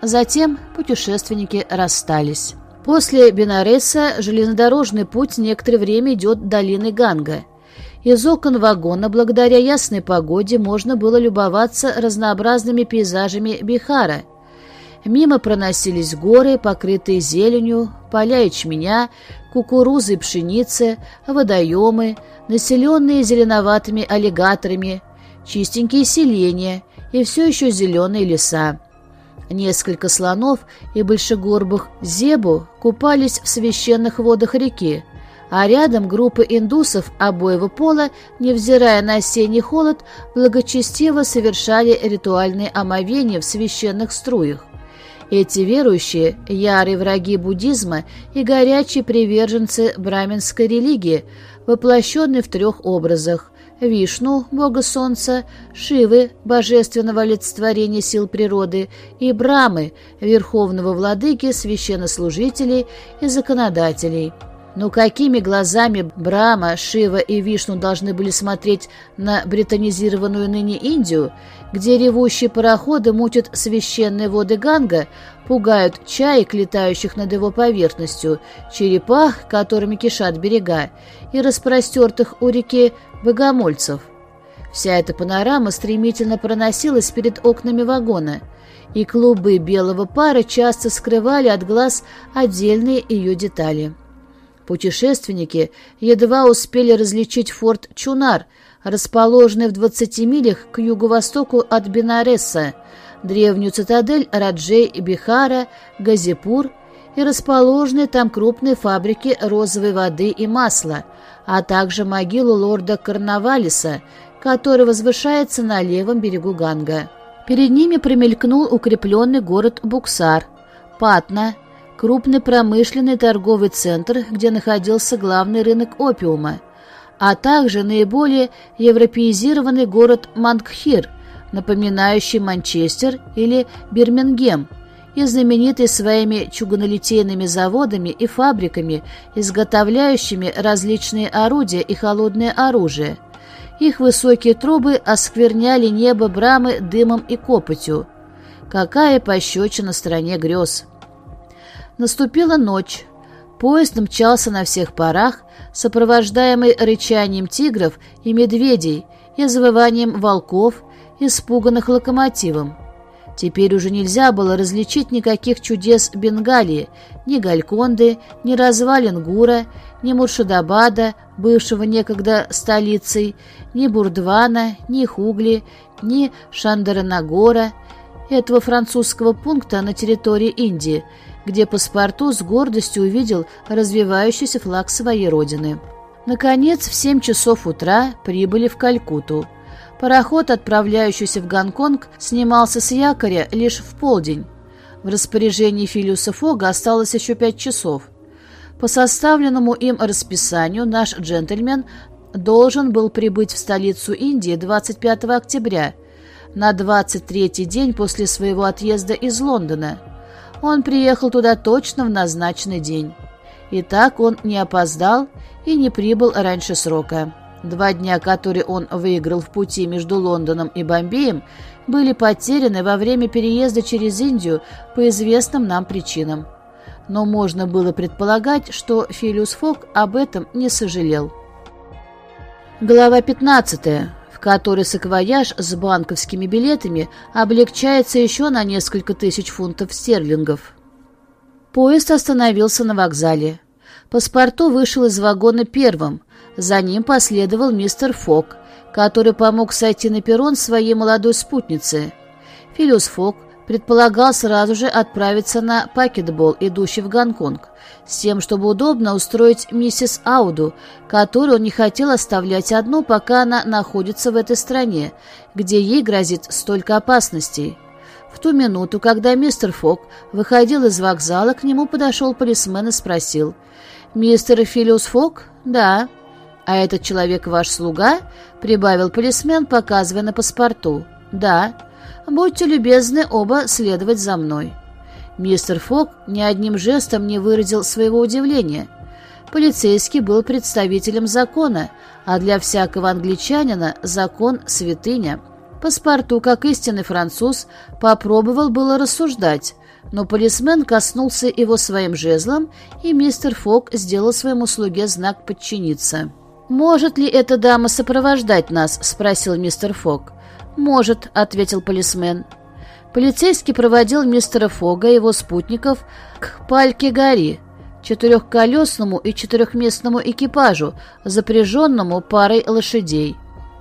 Затем путешественники расстались. После Бенареса железнодорожный путь некоторое время идет долиной Ганга. Из окон вагона, благодаря ясной погоде, можно было любоваться разнообразными пейзажами Бихара. Мимо проносились горы, покрытые зеленью, поля ячменя, кукурузы и пшеницы, водоемы, населенные зеленоватыми аллигаторами, чистенькие селения и все еще зеленые леса. Несколько слонов и большегорбых зебу купались в священных водах реки, а рядом группы индусов обоего пола, невзирая на осенний холод, благочестиво совершали ритуальные омовения в священных струях. Эти верующие – ярые враги буддизма и горячие приверженцы браминской религии, воплощенные в трех образах Вишну, бога солнца, Шивы, божественного олицетворения сил природы, и Брамы, верховного владыки, священнослужителей и законодателей. Но какими глазами Брама, Шива и Вишну должны были смотреть на британизированную ныне Индию, где ревущие пароходы мутят священные воды Ганга, пугают чаек, летающих над его поверхностью, черепах, которыми кишат берега, и распростертых у реки богомольцев. Вся эта панорама стремительно проносилась перед окнами вагона, и клубы белого пара часто скрывали от глаз отдельные ее детали. Путешественники едва успели различить форт Чунар, расположенный в 20 милях к юго-востоку от Бенаресса, древнюю цитадель Раджей, Бихара, Газипур и расположенные там крупные фабрики розовой воды и масла, а также могилу лорда Карнавалиса, который возвышается на левом берегу Ганга. Перед ними промелькнул укрепленный город Буксар, Патна, крупный промышленный торговый центр, где находился главный рынок опиума, а также наиболее европеизированный город Мангхир, напоминающий Манчестер или Бирмингем – и знаменитый своими чугунолитейными заводами и фабриками, изготовляющими различные орудия и холодное оружие. Их высокие трубы оскверняли небо брамы дымом и копотью. Какая пощечина на стране грез! Наступила ночь. Поезд мчался на всех парах, сопровождаемый рычанием тигров и медведей и завыванием волков, испуганных локомотивом. Теперь уже нельзя было различить никаких чудес Бенгалии, ни Гальконды, ни развалин Гура, ни Муршидабада, бывшего некогда столицей, ни Бурдвана, ни Хугли, ни Шандаранагора, этого французского пункта на территории Индии, где паспорту с гордостью увидел развивающийся флаг своей родины. Наконец, в семь часов утра прибыли в Калькутту. Пароход, отправляющийся в Гонконг, снимался с якоря лишь в полдень. В распоряжении Филиуса Фога осталось еще пять часов. По составленному им расписанию наш джентльмен должен был прибыть в столицу Индии 25 октября, на 23-й день после своего отъезда из Лондона. Он приехал туда точно в назначенный день. И так он не опоздал и не прибыл раньше срока. Два дня, которые он выиграл в пути между Лондоном и Бомбеем, были потеряны во время переезда через Индию по известным нам причинам. Но можно было предполагать, что Филиус Фок об этом не сожалел. Глава 15, в которой саквояж с банковскими билетами облегчается еще на несколько тысяч фунтов стерлингов. Поезд остановился на вокзале. Паспорту вышел из вагона первым – за ним последовал мистер Фок, который помог сойти на перрон своей молодой спутнице. Филиус Фок предполагал сразу же отправиться на пакетбол, идущий в Гонконг, с тем, чтобы удобно устроить миссис Ауду, которую он не хотел оставлять одну, пока она находится в этой стране, где ей грозит столько опасностей. В ту минуту, когда мистер Фок выходил из вокзала, к нему подошел полисмен и спросил, «Мистер Филиус Фок?» «Да». «А этот человек ваш слуга?» — прибавил полисмен, показывая на паспорту. «Да». «Будьте любезны оба следовать за мной». Мистер Фок ни одним жестом не выразил своего удивления. Полицейский был представителем закона, а для всякого англичанина закон — святыня. Паспорту, как истинный француз, попробовал было рассуждать, но полисмен коснулся его своим жезлом, и мистер Фок сделал своему слуге знак «подчиниться». «Может ли эта дама сопровождать нас?» — спросил мистер Фок. «Может», — ответил полисмен. Полицейский проводил мистера Фога и его спутников к Пальке-Гори, четырехколесному и четырехместному экипажу, запряженному парой лошадей.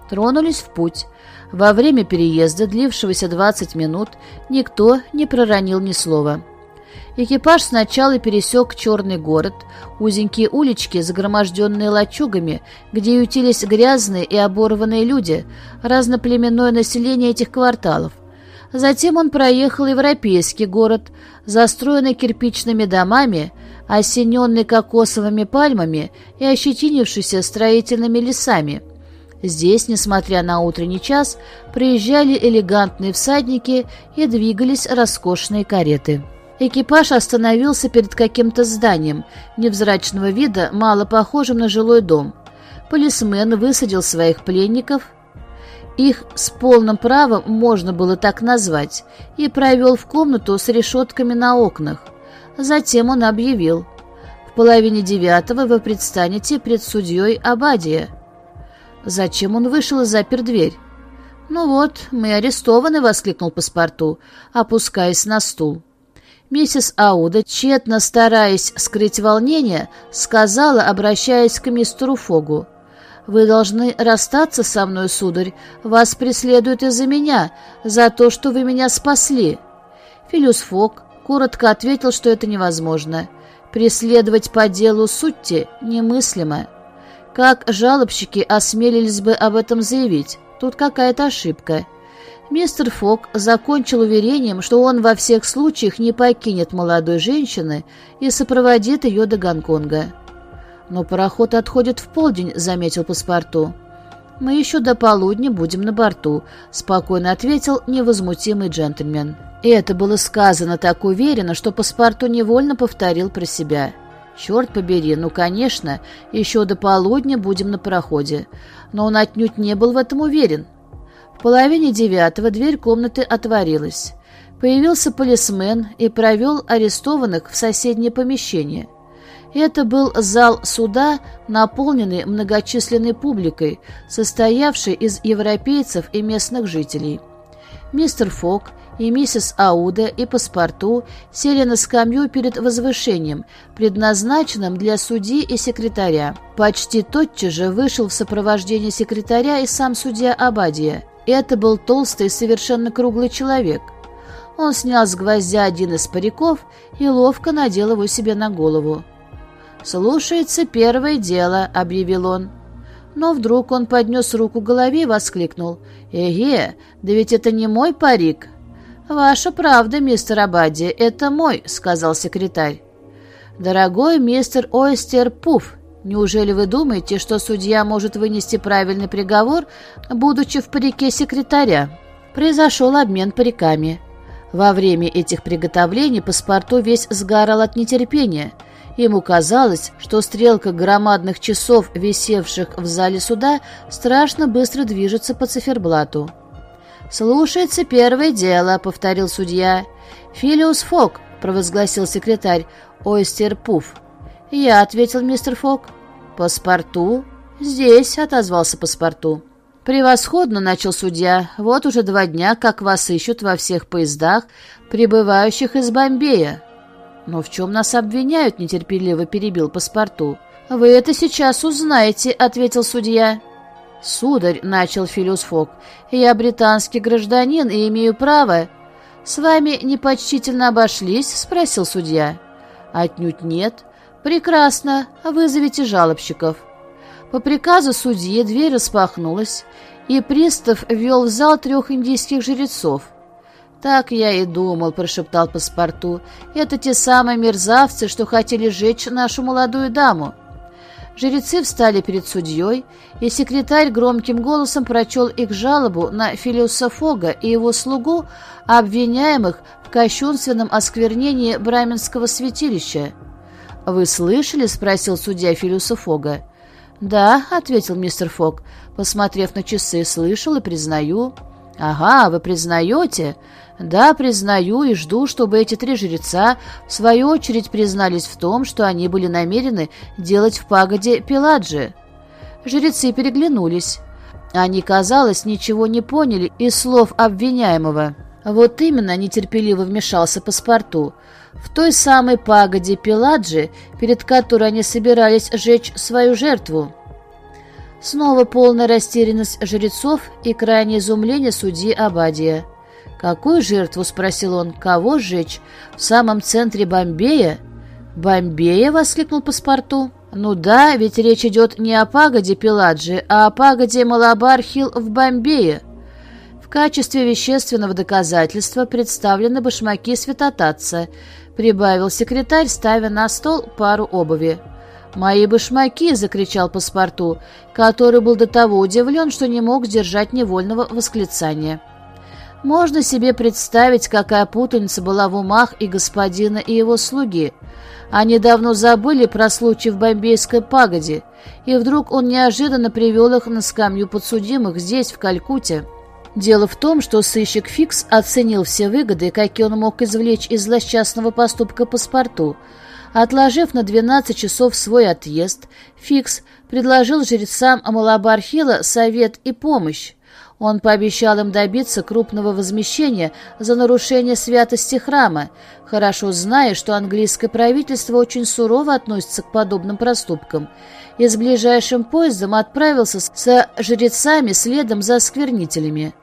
Тронулись в путь. Во время переезда, длившегося 20 минут, никто не проронил ни слова. Экипаж сначала пересек Черный город, узенькие улички, загроможденные лачугами, где ютились грязные и оборванные люди, разноплеменное население этих кварталов. Затем он проехал европейский город, застроенный кирпичными домами, осененный кокосовыми пальмами и ощетинившийся строительными лесами. Здесь, несмотря на утренний час, приезжали элегантные всадники и двигались роскошные кареты. Экипаж остановился перед каким-то зданием, невзрачного вида, мало похожим на жилой дом. Полисмен высадил своих пленников – их с полным правом можно было так назвать, и провел в комнату с решетками на окнах. Затем он объявил. В половине девятого вы предстанете пред судьей Абадия. Зачем он вышел и запер дверь? «Ну вот, мы арестованы», — воскликнул паспорту, опускаясь на стул. Миссис Ауда, тщетно стараясь скрыть волнение, сказала, обращаясь к мистеру Фогу. «Вы должны расстаться со мной, сударь. Вас преследуют из-за меня, за то, что вы меня спасли». Филюс Фок коротко ответил, что это невозможно. Преследовать по делу Сутти немыслимо. Как жалобщики осмелились бы об этом заявить? Тут какая-то ошибка. Мистер Фок закончил уверением, что он во всех случаях не покинет молодой женщины и сопроводит ее до Гонконга. «Но пароход отходит в полдень», — заметил паспорту. «Мы еще до полудня будем на борту», — спокойно ответил невозмутимый джентльмен. И это было сказано так уверенно, что паспорту невольно повторил про себя. «Черт побери, ну, конечно, еще до полудня будем на пароходе». Но он отнюдь не был в этом уверен. Половине девятого дверь комнаты отворилась. Появился полисмен и провел арестованных в соседнее помещение — это был зал суда, наполненный многочисленной публикой, состоявшей из европейцев и местных жителей. Мистер Фок и миссис Ауда и паспорту сели на скамью перед возвышением, предназначенным для судьи и секретаря. Почти тотчас же вышел в сопровождении секретаря и сам судья Абадия. Это был толстый, совершенно круглый человек. Он снял с гвоздя один из париков и ловко надел его себе на голову. «Слушается первое дело», — объявил он. Но вдруг он поднес руку к голове и воскликнул. «Эге, да ведь это не мой парик!» «Ваша правда, мистер Абади, это мой», — сказал секретарь. «Дорогой мистер Ойстер Пуф, неужели вы думаете, что судья может вынести правильный приговор, будучи в парике секретаря?» Произошел обмен париками. Во время этих приготовлений паспорту весь сгорал от нетерпения — Ему казалось, что стрелка громадных часов, висевших в зале суда, страшно быстро движется по циферблату. «Слушается первое дело», — повторил судья. «Филиус Фок», — провозгласил секретарь, — «Ойстер Пуф». «Я», — ответил мистер Фок. «Паспорту?» «Здесь», — отозвался паспорту. «Превосходно», — начал судья. «Вот уже два дня, как вас ищут во всех поездах, прибывающих из Бомбея. «Но в чем нас обвиняют?» — нетерпеливо перебил паспорту. «Вы это сейчас узнаете», — ответил судья. «Сударь», — начал Филиус Фок, — «я британский гражданин и имею право...» «С вами непочтительно обошлись?» — спросил судья. «Отнюдь нет». «Прекрасно. Вызовите жалобщиков». По приказу судьи дверь распахнулась, и пристав ввел в зал трех индийских жрецов. «Так я и думал», — прошептал паспорту. «Это те самые мерзавцы, что хотели сжечь нашу молодую даму». Жрецы встали перед судьей, и секретарь громким голосом прочел их жалобу на Филиуса Фога и его слугу, обвиняемых в кощунственном осквернении Браменского святилища. «Вы слышали?» — спросил судья Филиуса Фога. «Да», — ответил мистер Фог, посмотрев на часы, — «слышал и признаю». «Ага, вы признаете?» «Да, признаю и жду, чтобы эти три жреца в свою очередь признались в том, что они были намерены делать в пагоде Пеладжи». Жрецы переглянулись. Они, казалось, ничего не поняли из слов обвиняемого. Вот именно нетерпеливо вмешался паспорту. В той самой пагоде Пеладжи, перед которой они собирались жечь свою жертву. Снова полная растерянность жрецов и крайнее изумление судьи Абадия. «Какую жертву?» — спросил он. «Кого сжечь? В самом центре Бомбея?» «Бомбея?» — воскликнул паспорту. «Ну да, ведь речь идет не о пагоде Пеладжи, а о пагоде Малабар-Хилл в Бомбее». В качестве вещественного доказательства представлены башмаки святотатца, прибавил секретарь, ставя на стол пару обуви. «Мои башмаки!» — закричал паспорту, который был до того удивлен, что не мог сдержать невольного восклицания. Можно себе представить, какая путаница была в умах и господина, и его слуги. Они давно забыли про случай в бомбейской пагоде, и вдруг он неожиданно привел их на скамью подсудимых здесь, в Калькутте. Дело в том, что сыщик Фикс оценил все выгоды, какие он мог извлечь из злосчастного поступка паспорту. Отложив на 12 часов свой отъезд, Фикс предложил жрецам Амалабархила совет и помощь. Он пообещал им добиться крупного возмещения за нарушение святости храма, хорошо зная, что английское правительство очень сурово относится к подобным проступкам, и с ближайшим поездом отправился с жрецами следом за осквернителями.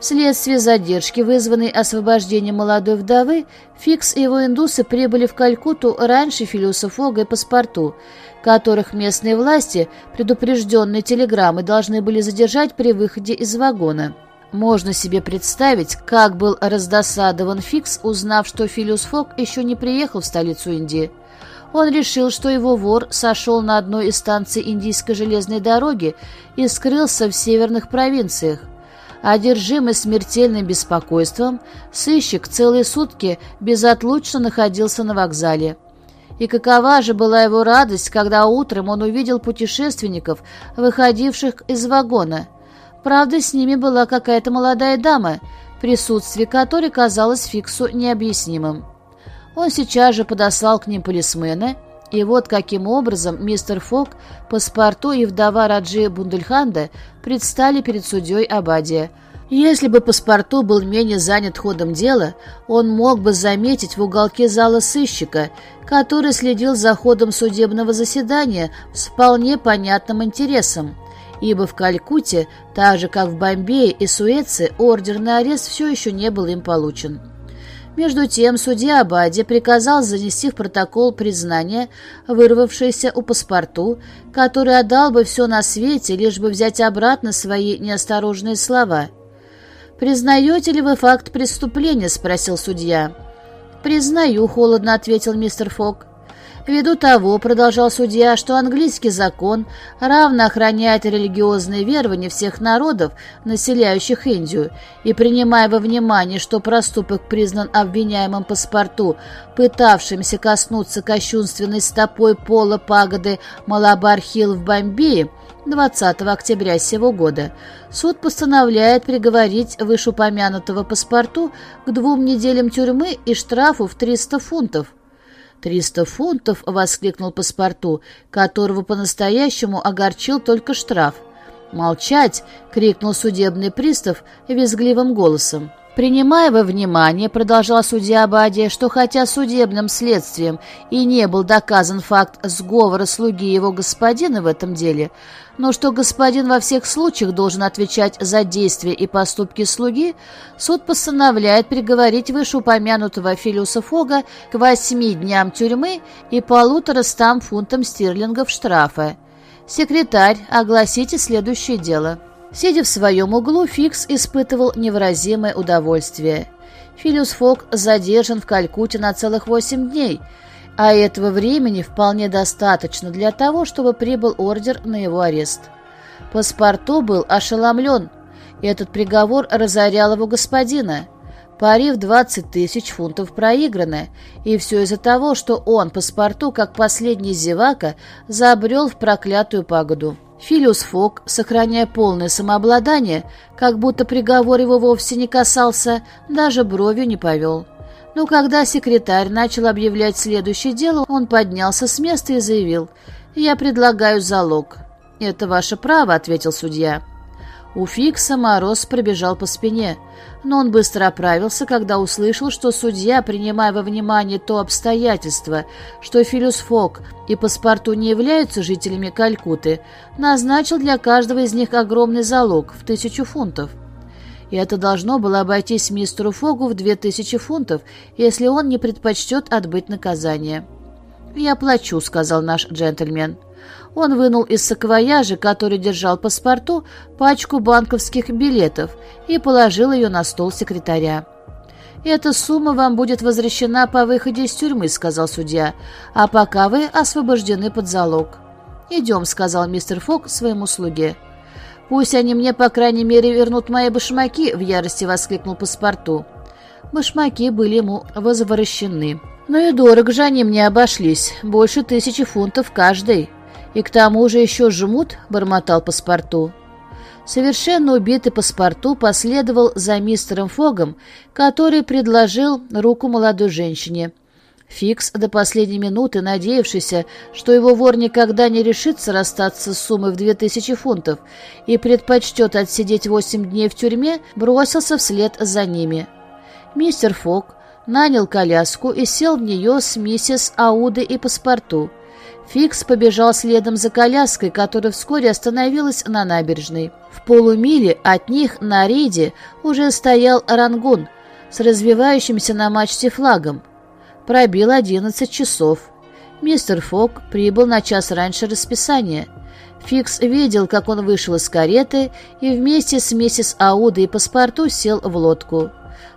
Вследствие задержки, вызванной освобождением молодой вдовы, Фикс и его индусы прибыли в Калькутту раньше Филиуса Фога и паспорту, которых местные власти, предупрежденные телеграммой, должны были задержать при выходе из вагона. Можно себе представить, как был раздосадован Фикс, узнав, что Филиус Фог еще не приехал в столицу Индии. Он решил, что его вор сошел на одной из станций Индийской железной дороги и скрылся в северных провинциях. Одержимый смертельным беспокойством, сыщик целые сутки безотлучно находился на вокзале. И какова же была его радость, когда утром он увидел путешественников, выходивших из вагона. Правда, с ними была какая-то молодая дама, присутствие которой казалось Фиксу необъяснимым. Он сейчас же подослал к ним полисмена, и вот каким образом мистер Фок, паспорту и вдова Раджи Бундельханда предстали перед судьей Абадия. Если бы паспорту был менее занят ходом дела, он мог бы заметить в уголке зала сыщика, который следил за ходом судебного заседания с вполне понятным интересом, ибо в Калькутте, так же как в Бомбее и Суэце, ордер на арест все еще не был им получен. Между тем судья Абади приказал занести в протокол признание, вырвавшееся у паспорту, который отдал бы все на свете, лишь бы взять обратно свои неосторожные слова. «Признаете ли вы факт преступления?» — спросил судья. «Признаю», — холодно ответил мистер Фок. Ввиду того, продолжал судья, что английский закон равно охраняет религиозные верования всех народов, населяющих Индию, и принимая во внимание, что проступок признан обвиняемым паспорту, пытавшимся коснуться кощунственной стопой пола пагоды Малабар-Хилл в Бомбее, 20 октября сего года, суд постановляет приговорить вышеупомянутого паспорту к двум неделям тюрьмы и штрафу в 300 фунтов. «Триста фунтов!» — воскликнул паспорту, которого по-настоящему огорчил только штраф. «Молчать!» — крикнул судебный пристав визгливым голосом. Принимая во внимание, продолжал судья Абадия, что хотя судебным следствием и не был доказан факт сговора слуги его господина в этом деле, но что господин во всех случаях должен отвечать за действия и поступки слуги, суд постановляет приговорить вышеупомянутого Филиуса Фога к восьми дням тюрьмы и полутора стам фунтам стерлингов штрафа. Секретарь, огласите следующее дело. Сидя в своем углу, Фикс испытывал невыразимое удовольствие. Филиус Фок задержан в Калькутте на целых восемь дней, а этого времени вполне достаточно для того, чтобы прибыл ордер на его арест. Паспорту был ошеломлен. Этот приговор разорял его господина. Пари в 20 тысяч фунтов проиграно, и все из-за того, что он, паспорту, как последний зевака, забрел в проклятую пагоду. Филиус Фок, сохраняя полное самообладание, как будто приговор его вовсе не касался, даже бровью не повел. Но когда секретарь начал объявлять следующее дело, он поднялся с места и заявил «Я предлагаю залог». «Это ваше право», — ответил судья. У Фикса мороз пробежал по спине, но он быстро оправился, когда услышал, что судья, принимая во внимание то обстоятельство, что Филюс Фок и паспорту не являются жителями Калькуты, назначил для каждого из них огромный залог в тысячу фунтов. И это должно было обойтись мистеру Фогу в две тысячи фунтов, если он не предпочтет отбыть наказание. «Я плачу», — сказал наш джентльмен. Он вынул из саквояжа, который держал паспорту, пачку банковских билетов и положил ее на стол секретаря. «Эта сумма вам будет возвращена по выходе из тюрьмы», — сказал судья, «а пока вы освобождены под залог». «Идем», — сказал мистер Фок своему слуге. «Пусть они мне, по крайней мере, вернут мои башмаки», — в ярости воскликнул паспорту. Башмаки были ему возвращены. «Но и дорого же они мне обошлись, больше тысячи фунтов каждый». И к тому же еще жмут, бормотал паспорту. Совершенно убитый паспорту последовал за мистером Фогом, который предложил руку молодой женщине. Фикс, до последней минуты надеявшийся, что его вор никогда не решится расстаться с суммой в две тысячи фунтов и предпочтет отсидеть восемь дней в тюрьме, бросился вслед за ними. Мистер Фог нанял коляску и сел в нее с миссис Ауды и паспорту. Фикс побежал следом за коляской, которая вскоре остановилась на набережной. В полумиле от них на рейде уже стоял рангун с развивающимся на мачте флагом. Пробил одиннадцать часов. Мистер Фок прибыл на час раньше расписания. Фикс видел, как он вышел из кареты и вместе с миссис Аудой и паспорту сел в лодку.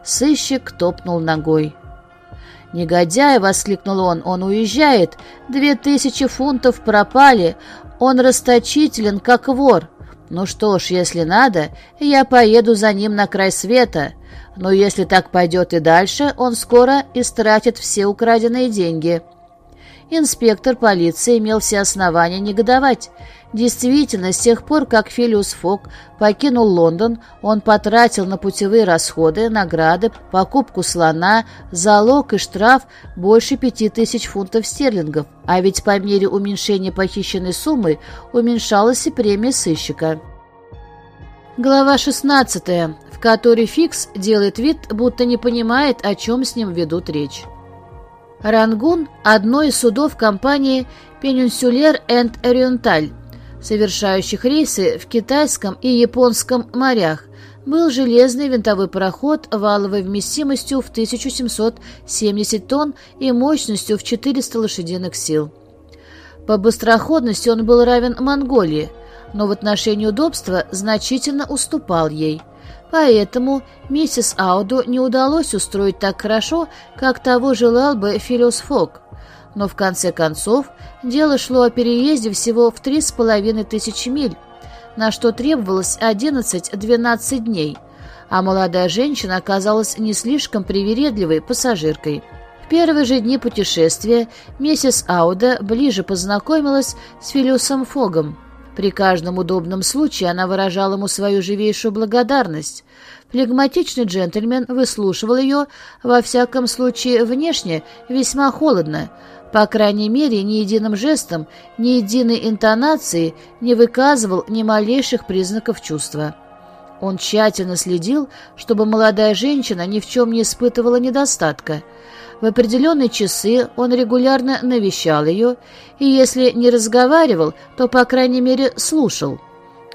Сыщик топнул ногой. «Негодяй!» — воскликнул он. «Он уезжает! Две тысячи фунтов пропали! Он расточителен, как вор! Ну что ж, если надо, я поеду за ним на край света. Но если так пойдет и дальше, он скоро истратит все украденные деньги». Инспектор полиции имел все основания негодовать. Действительно, с тех пор, как Филиус Фок покинул Лондон, он потратил на путевые расходы, награды, покупку слона, залог и штраф больше пяти тысяч фунтов стерлингов, а ведь по мере уменьшения похищенной суммы уменьшалась и премия сыщика. Глава 16, в которой Фикс делает вид, будто не понимает, о чем с ним ведут речь. Рангун – одно из судов компании «Пенинсюлер энд Ориенталь», совершающих рейсы в китайском и японском морях, был железный винтовой пароход валовой вместимостью в 1770 тонн и мощностью в 400 лошадиных сил. По быстроходности он был равен Монголии, но в отношении удобства значительно уступал ей. Поэтому миссис Ауду не удалось устроить так хорошо, как того желал бы Филиус Фок но в конце концов дело шло о переезде всего в три с половиной тысячи миль, на что требовалось 11-12 дней, а молодая женщина оказалась не слишком привередливой пассажиркой. В первые же дни путешествия миссис Ауда ближе познакомилась с Филиусом Фогом. При каждом удобном случае она выражала ему свою живейшую благодарность. Флегматичный джентльмен выслушивал ее, во всяком случае, внешне, весьма холодно, по крайней мере, ни единым жестом, ни единой интонацией не выказывал ни малейших признаков чувства. Он тщательно следил, чтобы молодая женщина ни в чем не испытывала недостатка. В определенные часы он регулярно навещал ее, и если не разговаривал, то, по крайней мере, слушал.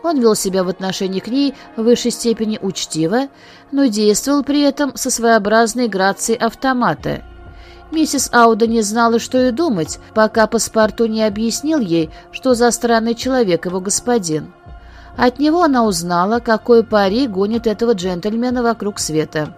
Он вел себя в отношении к ней в высшей степени учтиво, но действовал при этом со своеобразной грацией автомата – Миссис Ауда не знала, что и думать, пока паспорту не объяснил ей, что за странный человек его господин. От него она узнала, какой пари гонит этого джентльмена вокруг света.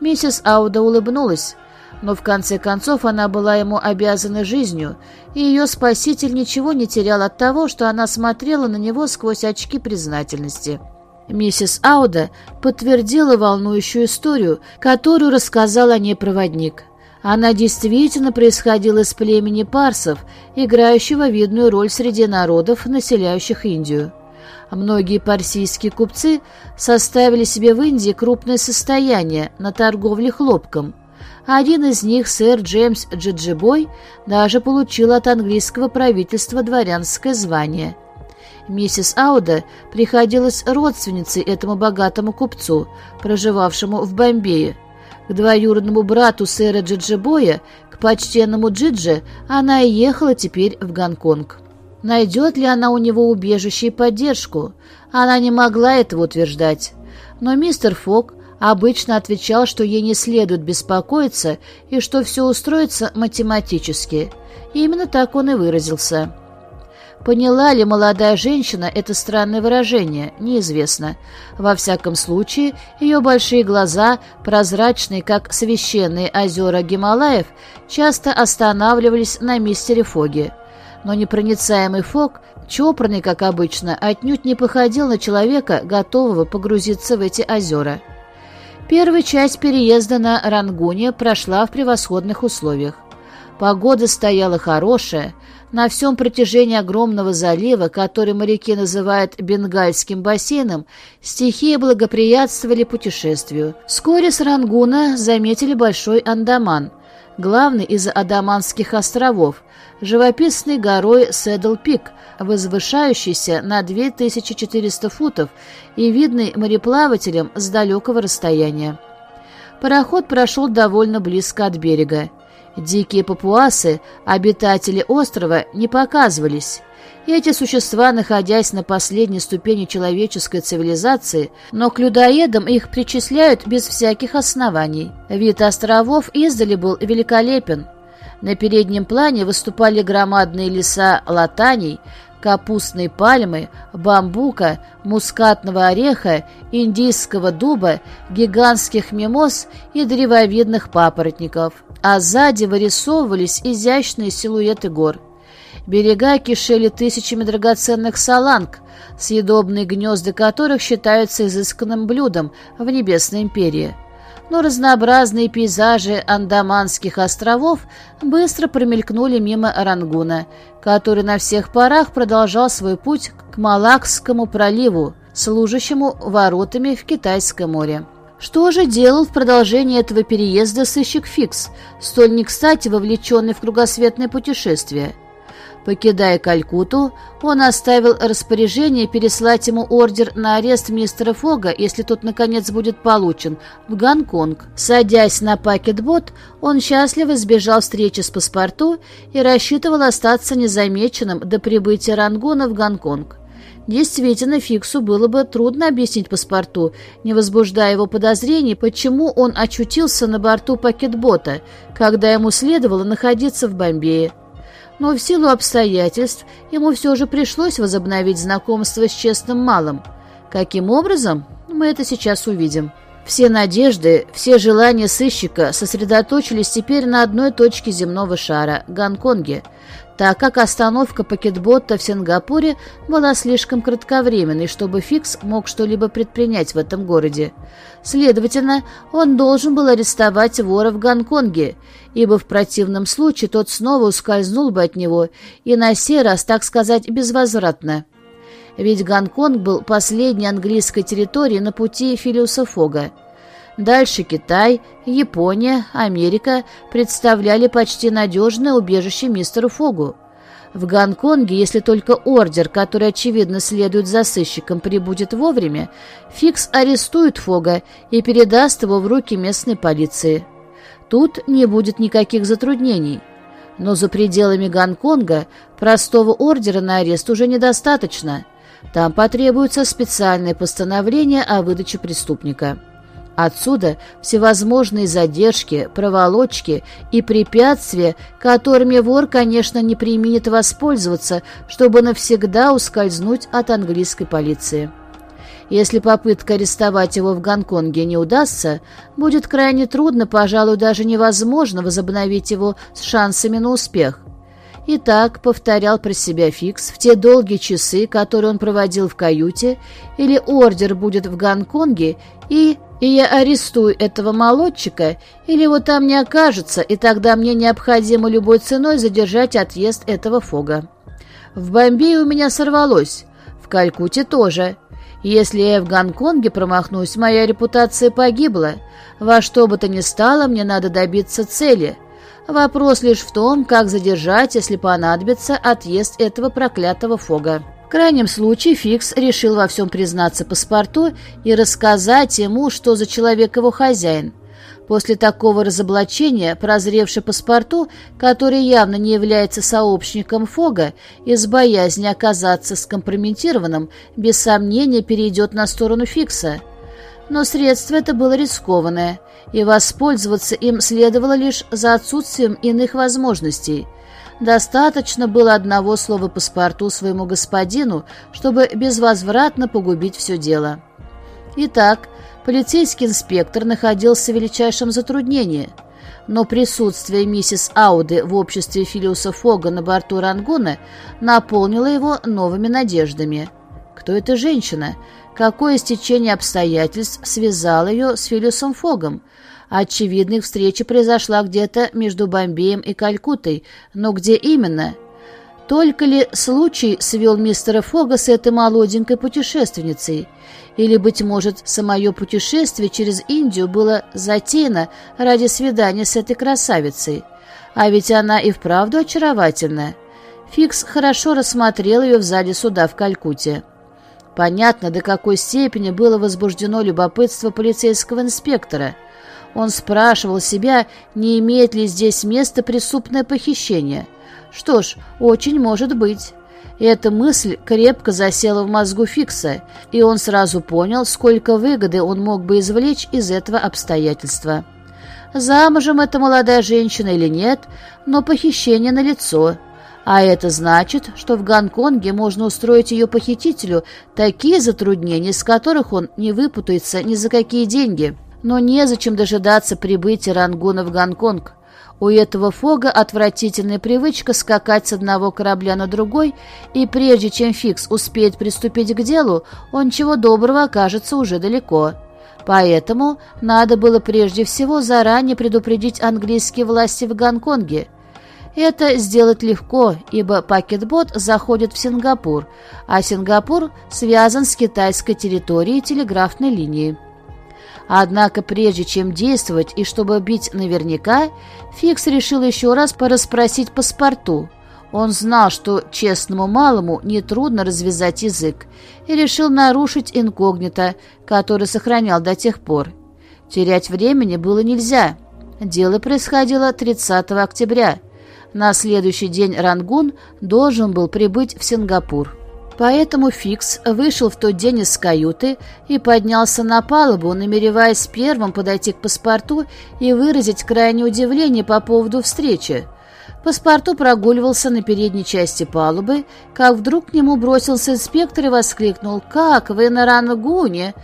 Миссис Ауда улыбнулась. Но в конце концов она была ему обязана жизнью, и ее спаситель ничего не терял от того, что она смотрела на него сквозь очки признательности. Миссис Ауда подтвердила волнующую историю, которую рассказал о ней проводник. Она действительно происходила из племени парсов, играющего видную роль среди народов, населяющих Индию. Многие парсийские купцы составили себе в Индии крупное состояние на торговле хлопком. Один из них, сэр Джеймс Джиджибой, даже получил от английского правительства дворянское звание. Миссис Ауда приходилась родственницей этому богатому купцу, проживавшему в Бомбее. К двоюродному брату сэра Джиджибоя, к почтенному Джидже, она и ехала теперь в Гонконг. Найдет ли она у него убежище и поддержку? Она не могла этого утверждать. Но мистер Фок обычно отвечал, что ей не следует беспокоиться и что все устроится математически. И именно так он и выразился. Поняла ли молодая женщина это странное выражение, неизвестно. Во всяком случае, ее большие глаза, прозрачные, как священные озера Гималаев, часто останавливались на мистере Фоге но непроницаемый Фок, чопорный, как обычно, отнюдь не походил на человека, готового погрузиться в эти озера. Первая часть переезда на Рангуне прошла в превосходных условиях. Погода стояла хорошая, на всем протяжении огромного залива, который моряки называют Бенгальским бассейном, стихии благоприятствовали путешествию. Вскоре с Рангуна заметили Большой Андаман, главный из Адаманских островов, живописной горой Седл-Пик, возвышающейся на 2400 футов и видной мореплавателям с далекого расстояния. Пароход прошел довольно близко от берега. Дикие папуасы, обитатели острова, не показывались. Эти существа, находясь на последней ступени человеческой цивилизации, но к людоедам их причисляют без всяких оснований. Вид островов издали был великолепен. На переднем плане выступали громадные леса латаний, капустной пальмы, бамбука, мускатного ореха, индийского дуба, гигантских мимоз и древовидных папоротников, а сзади вырисовывались изящные силуэты гор. Берега кишели тысячами драгоценных саланг, съедобные гнезда которых считаются изысканным блюдом в Небесной империи но разнообразные пейзажи Андаманских островов быстро промелькнули мимо Рангуна, который на всех парах продолжал свой путь к Малакскому проливу, служащему воротами в Китайское море. Что же делал в продолжении этого переезда сыщик Фикс, столь не кстати вовлеченный в кругосветное путешествие? Покидая Калькуту, он оставил распоряжение переслать ему ордер на арест мистера Фога, если тот, наконец, будет получен, в Гонконг. Садясь на пакетбот, он счастливо сбежал встречи с паспорту и рассчитывал остаться незамеченным до прибытия Рангона в Гонконг. Действительно, Фиксу было бы трудно объяснить паспорту, не возбуждая его подозрений, почему он очутился на борту пакетбота, когда ему следовало находиться в Бомбее но в силу обстоятельств ему все же пришлось возобновить знакомство с честным малым. Каким образом, мы это сейчас увидим. Все надежды, все желания сыщика сосредоточились теперь на одной точке земного шара – Гонконге, так как остановка пакетбота в Сингапуре была слишком кратковременной, чтобы Фикс мог что-либо предпринять в этом городе. Следовательно, он должен был арестовать вора в Гонконге, ибо в противном случае тот снова ускользнул бы от него, и на сей раз, так сказать, безвозвратно ведь Гонконг был последней английской территорией на пути Филиуса Фога. Дальше Китай, Япония, Америка представляли почти надежное убежище мистеру Фогу. В Гонконге, если только ордер, который, очевидно, следует за сыщиком, прибудет вовремя, Фикс арестует Фога и передаст его в руки местной полиции. Тут не будет никаких затруднений. Но за пределами Гонконга простого ордера на арест уже недостаточно – там потребуется специальное постановление о выдаче преступника. Отсюда всевозможные задержки, проволочки и препятствия, которыми вор, конечно, не применит воспользоваться, чтобы навсегда ускользнуть от английской полиции. Если попытка арестовать его в Гонконге не удастся, будет крайне трудно, пожалуй, даже невозможно возобновить его с шансами на успех. И так повторял про себя Фикс в те долгие часы, которые он проводил в каюте, или ордер будет в Гонконге, и, и я арестую этого молодчика, или его там не окажется, и тогда мне необходимо любой ценой задержать отъезд этого Фога. В Бомбее у меня сорвалось, в Калькутте тоже. Если я в Гонконге промахнусь, моя репутация погибла. Во что бы то ни стало, мне надо добиться цели — Вопрос лишь в том, как задержать, если понадобится, отъезд этого проклятого Фога. В крайнем случае Фикс решил во всем признаться паспорту и рассказать ему, что за человек его хозяин. После такого разоблачения, прозревший паспорту, который явно не является сообщником Фога, из боязни оказаться скомпрометированным, без сомнения перейдет на сторону Фикса. Но средство это было рискованное и воспользоваться им следовало лишь за отсутствием иных возможностей. Достаточно было одного слова паспорту своему господину, чтобы безвозвратно погубить все дело. Итак, полицейский инспектор находился в величайшем затруднении, но присутствие миссис Ауды в обществе Филиуса Фога на борту Рангуна наполнило его новыми надеждами. Кто эта женщина? Какое стечение обстоятельств связало ее с Филиусом Фогом? Очевидно, их встреча произошла где-то между Бомбеем и Калькуттой, но где именно? Только ли случай свел мистера Фога с этой молоденькой путешественницей? Или, быть может, самое путешествие через Индию было затеяно ради свидания с этой красавицей? А ведь она и вправду очаровательна. Фикс хорошо рассмотрел ее в зале суда в Калькутте. Понятно, до какой степени было возбуждено любопытство полицейского инспектора – он спрашивал себя, не имеет ли здесь места преступное похищение. Что ж, очень может быть. Эта мысль крепко засела в мозгу Фикса, и он сразу понял, сколько выгоды он мог бы извлечь из этого обстоятельства. Замужем эта молодая женщина или нет, но похищение налицо. А это значит, что в Гонконге можно устроить ее похитителю такие затруднения, из которых он не выпутается ни за какие деньги. Но незачем дожидаться прибытия Рангуна в Гонконг. У этого Фога отвратительная привычка скакать с одного корабля на другой, и прежде чем Фикс успеет приступить к делу, он чего доброго окажется уже далеко. Поэтому надо было прежде всего заранее предупредить английские власти в Гонконге. Это сделать легко, ибо пакетбот заходит в Сингапур, а Сингапур связан с китайской территорией телеграфной линией. Однако прежде чем действовать и чтобы бить наверняка, Фикс решил еще раз порасспросить паспорту. Он знал, что честному малому нетрудно развязать язык, и решил нарушить инкогнито, который сохранял до тех пор. Терять времени было нельзя. Дело происходило 30 октября. На следующий день Рангун должен был прибыть в Сингапур. Поэтому Фикс вышел в тот день из каюты и поднялся на палубу, намереваясь первым подойти к паспорту и выразить крайнее удивление по поводу встречи. Паспорту прогуливался на передней части палубы, как вдруг к нему бросился инспектор и воскликнул «Как вы на Рангуне?»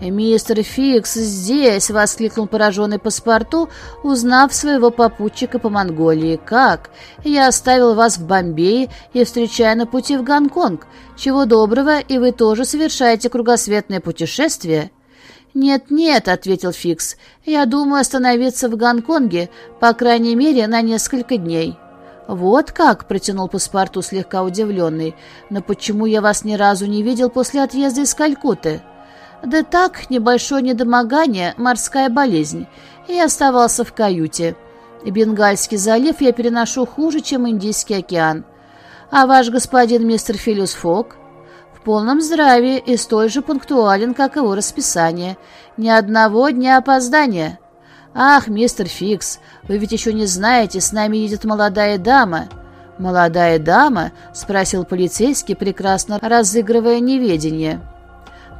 «Мистер Фикс здесь!» — воскликнул пораженный паспорту, узнав своего попутчика по Монголии. «Как? Я оставил вас в Бомбее и встречаю на пути в Гонконг. Чего доброго, и вы тоже совершаете кругосветное путешествие?» «Нет-нет», — ответил Фикс, — «я думаю остановиться в Гонконге, по крайней мере, на несколько дней». «Вот как?» — протянул паспорту слегка удивленный. «Но почему я вас ни разу не видел после отъезда из Калькутты?» Да так, небольшое недомогание, морская болезнь. И оставался в каюте. Бенгальский залив я переношу хуже, чем Индийский океан. А ваш господин мистер Филиус Фок? В полном здравии и столь же пунктуален, как его расписание. Ни одного дня опоздания. Ах, мистер Фикс, вы ведь еще не знаете, с нами едет молодая дама. «Молодая дама?» — спросил полицейский, прекрасно разыгрывая неведение.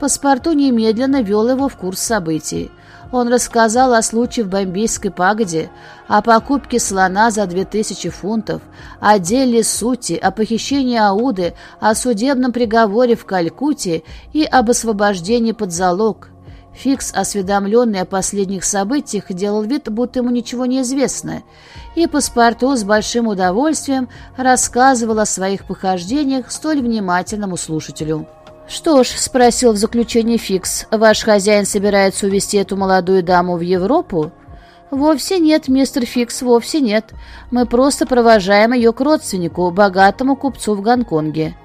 Паспорту немедленно вел его в курс событий. Он рассказал о случае в Бомбейской пагоде, о покупке слона за две тысячи фунтов, о деле сути, о похищении Ауды, о судебном приговоре в Калькутте и об освобождении под залог. Фикс, осведомленный о последних событиях, делал вид, будто ему ничего не известно, и паспорту с большим удовольствием рассказывал о своих похождениях столь внимательному слушателю. «Что ж», — спросил в заключении Фикс, — «ваш хозяин собирается увезти эту молодую даму в Европу?» «Вовсе нет, мистер Фикс, вовсе нет. Мы просто провожаем ее к родственнику, богатому купцу в Гонконге».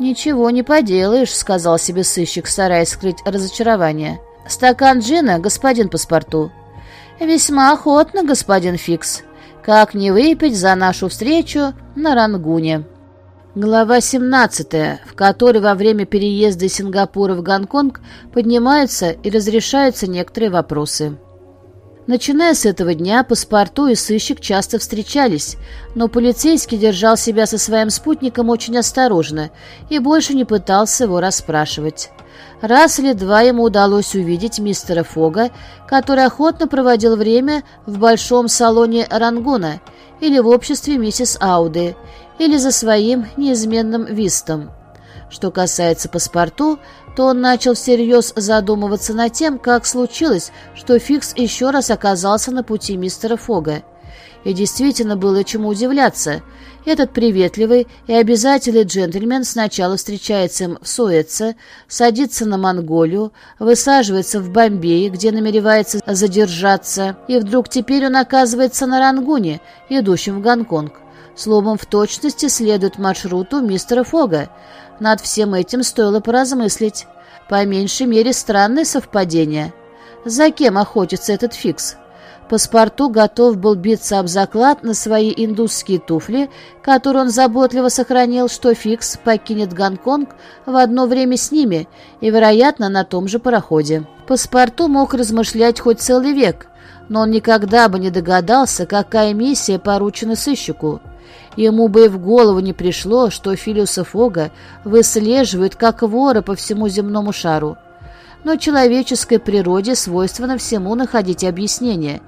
«Ничего не поделаешь», — сказал себе сыщик, стараясь скрыть разочарование. «Стакан джина, господин паспорту». «Весьма охотно, господин Фикс. Как не выпить за нашу встречу на Рангуне?» Глава 17, в которой во время переезда из Сингапура в Гонконг поднимаются и разрешаются некоторые вопросы. Начиная с этого дня, паспорту и сыщик часто встречались, но полицейский держал себя со своим спутником очень осторожно и больше не пытался его расспрашивать. Раз или два ему удалось увидеть мистера Фога, который охотно проводил время в большом салоне Рангуна или в обществе миссис Ауды, или за своим неизменным вистом. Что касается паспорту, то он начал всерьез задумываться над тем, как случилось, что Фикс еще раз оказался на пути мистера Фога. И действительно было чему удивляться. Этот приветливый и обязательный джентльмен сначала встречается им в Суэце, садится на Монголию, высаживается в Бомбее, где намеревается задержаться, и вдруг теперь он оказывается на Рангуне, идущем в Гонконг. Словом, в точности следует маршруту мистера Фога. Над всем этим стоило поразмыслить. По меньшей мере странное совпадение. За кем охотится этот фикс? Паспорту готов был биться об заклад на свои индусские туфли, которые он заботливо сохранил, что Фикс покинет Гонконг в одно время с ними и, вероятно, на том же пароходе. Паспорту мог размышлять хоть целый век, но он никогда бы не догадался, какая миссия поручена сыщику. Ему бы и в голову не пришло, что Филиуса Фога выслеживают как вора по всему земному шару. Но человеческой природе свойственно всему находить объяснение,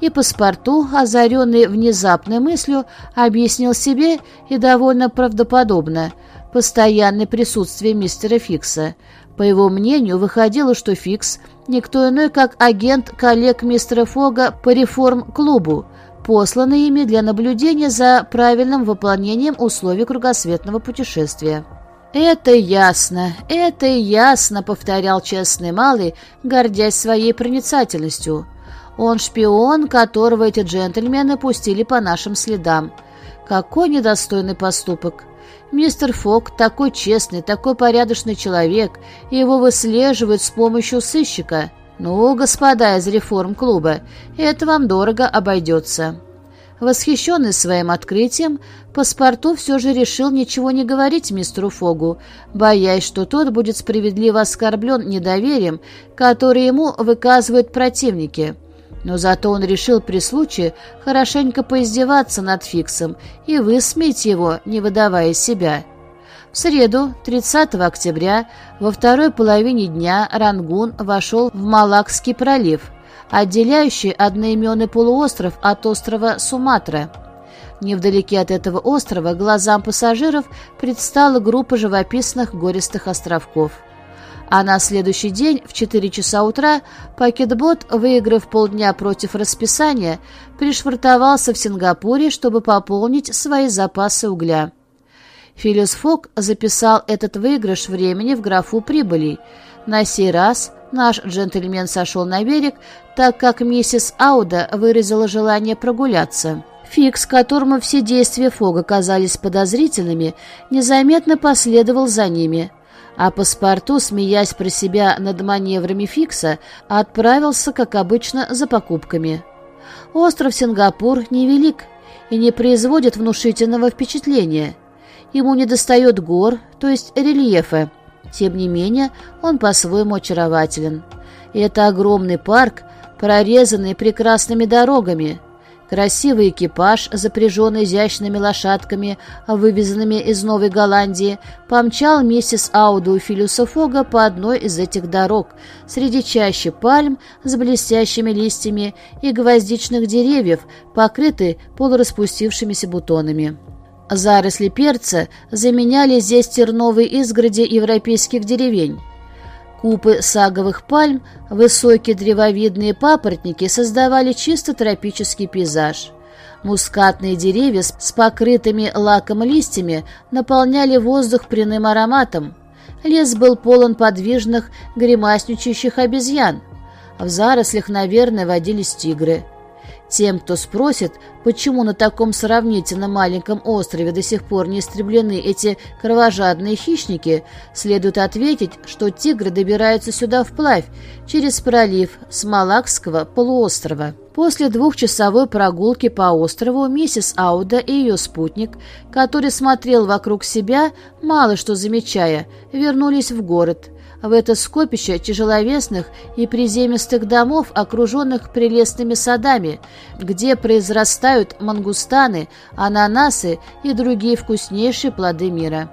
и паспорту, озаренный внезапной мыслью, объяснил себе и довольно правдоподобно постоянное присутствие мистера Фикса. По его мнению, выходило, что Фикс – никто иной, как агент коллег мистера Фога по реформ-клубу, посланы ими для наблюдения за правильным выполнением условий кругосветного путешествия. «Это ясно, это ясно», — повторял честный малый, гордясь своей проницательностью. «Он шпион, которого эти джентльмены пустили по нашим следам. Какой недостойный поступок!» Мистер Фок такой честный, такой порядочный человек, его выслеживают с помощью сыщика. «Ну, господа из реформ-клуба, это вам дорого обойдется». Восхищенный своим открытием, паспорту все же решил ничего не говорить мистеру Фогу, боясь, что тот будет справедливо оскорблен недоверием, которое ему выказывают противники. Но зато он решил при случае хорошенько поиздеваться над Фиксом и высмеять его, не выдавая себя. В среду, 30 октября, во второй половине дня Рангун вошел в Малакский пролив, отделяющий одноименный полуостров от острова Суматра. Невдалеке от этого острова глазам пассажиров предстала группа живописных гористых островков. А на следующий день в 4 часа утра пакетбот, выиграв полдня против расписания, пришвартовался в Сингапуре, чтобы пополнить свои запасы угля. Филиус Фок записал этот выигрыш времени в графу прибылей. На сей раз наш джентльмен сошел на берег, так как миссис Ауда выразила желание прогуляться. Фикс, которому все действия Фога казались подозрительными, незаметно последовал за ними, а паспорту, смеясь про себя над маневрами Фикса, отправился, как обычно, за покупками. Остров Сингапур невелик и не производит внушительного впечатления – Ему недостает гор, то есть рельефа. Тем не менее, он по-своему очарователен. И это огромный парк, прорезанный прекрасными дорогами. Красивый экипаж, запряженный изящными лошадками, вывезенными из Новой Голландии, помчал миссис Ауду Фога по одной из этих дорог, среди чащи пальм с блестящими листьями и гвоздичных деревьев, покрытый полураспустившимися бутонами. Заросли перца заменяли здесь терновые изгороди европейских деревень. Купы саговых пальм, высокие древовидные папоротники создавали чисто тропический пейзаж. Мускатные деревья с покрытыми лаком листьями наполняли воздух пряным ароматом. Лес был полон подвижных, гримасничающих обезьян. В зарослях, наверное, водились тигры. Тем, кто спросит, почему на таком сравнительно маленьком острове до сих пор не истреблены эти кровожадные хищники, следует ответить, что тигры добираются сюда вплавь, через пролив с Малакского полуострова. После двухчасовой прогулки по острову миссис Ауда и ее спутник, который смотрел вокруг себя, мало что замечая, вернулись в город – в это скопище тяжеловесных и приземистых домов, окруженных прелестными садами, где произрастают мангустаны, ананасы и другие вкуснейшие плоды мира.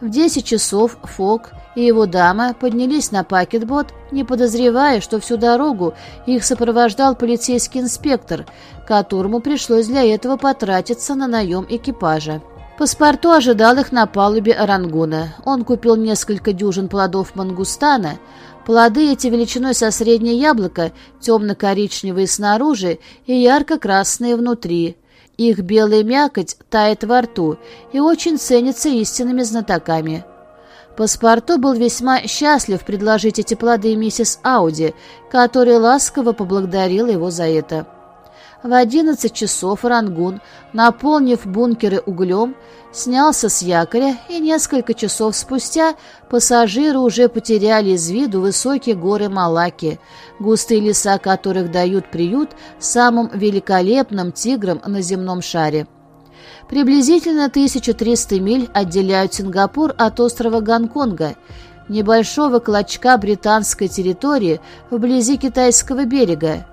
В 10 часов Фок и его дама поднялись на пакетбот, не подозревая, что всю дорогу их сопровождал полицейский инспектор, которому пришлось для этого потратиться на наем экипажа. Паспорту ожидал их на палубе Орангуна. Он купил несколько дюжин плодов мангустана. Плоды эти величиной со среднее яблоко, темно-коричневые снаружи и ярко-красные внутри. Их белая мякоть тает во рту и очень ценится истинными знатоками. Паспорту был весьма счастлив предложить эти плоды миссис Ауди, которая ласково поблагодарила его за это. В одиннадцать часов Рангун, наполнив бункеры углем, снялся с якоря, и несколько часов спустя пассажиры уже потеряли из виду высокие горы Малаки, густые леса которых дают приют самым великолепным тиграм на земном шаре. Приблизительно 1300 миль отделяют Сингапур от острова Гонконга, небольшого клочка британской территории вблизи китайского берега,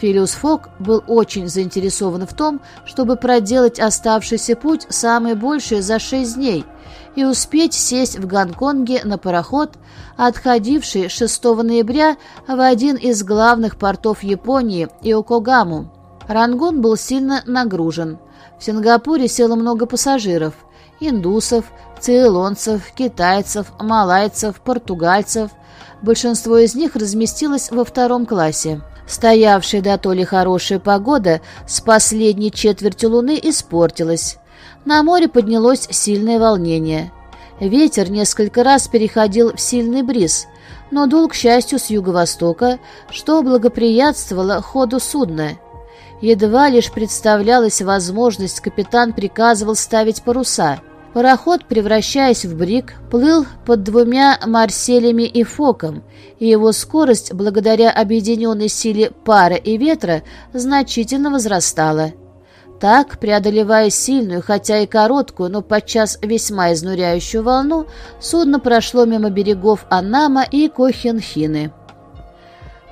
Филиус Фок был очень заинтересован в том, чтобы проделать оставшийся путь самый больший за шесть дней и успеть сесть в Гонконге на пароход, отходивший 6 ноября в один из главных портов Японии – Иокогаму. Рангун был сильно нагружен. В Сингапуре село много пассажиров – индусов, цейлонцев, китайцев, малайцев, португальцев. Большинство из них разместилось во втором классе. Стоявшая до то ли хорошая погода с последней четверти луны испортилась. На море поднялось сильное волнение. Ветер несколько раз переходил в сильный бриз, но дул, к счастью, с юго-востока, что благоприятствовало ходу судна. Едва лишь представлялась возможность, капитан приказывал ставить паруса — Пароход, превращаясь в брик, плыл под двумя Марселями и Фоком, и его скорость, благодаря объединенной силе пара и ветра, значительно возрастала. Так, преодолевая сильную, хотя и короткую, но подчас весьма изнуряющую волну, судно прошло мимо берегов Анама и Кохенхины.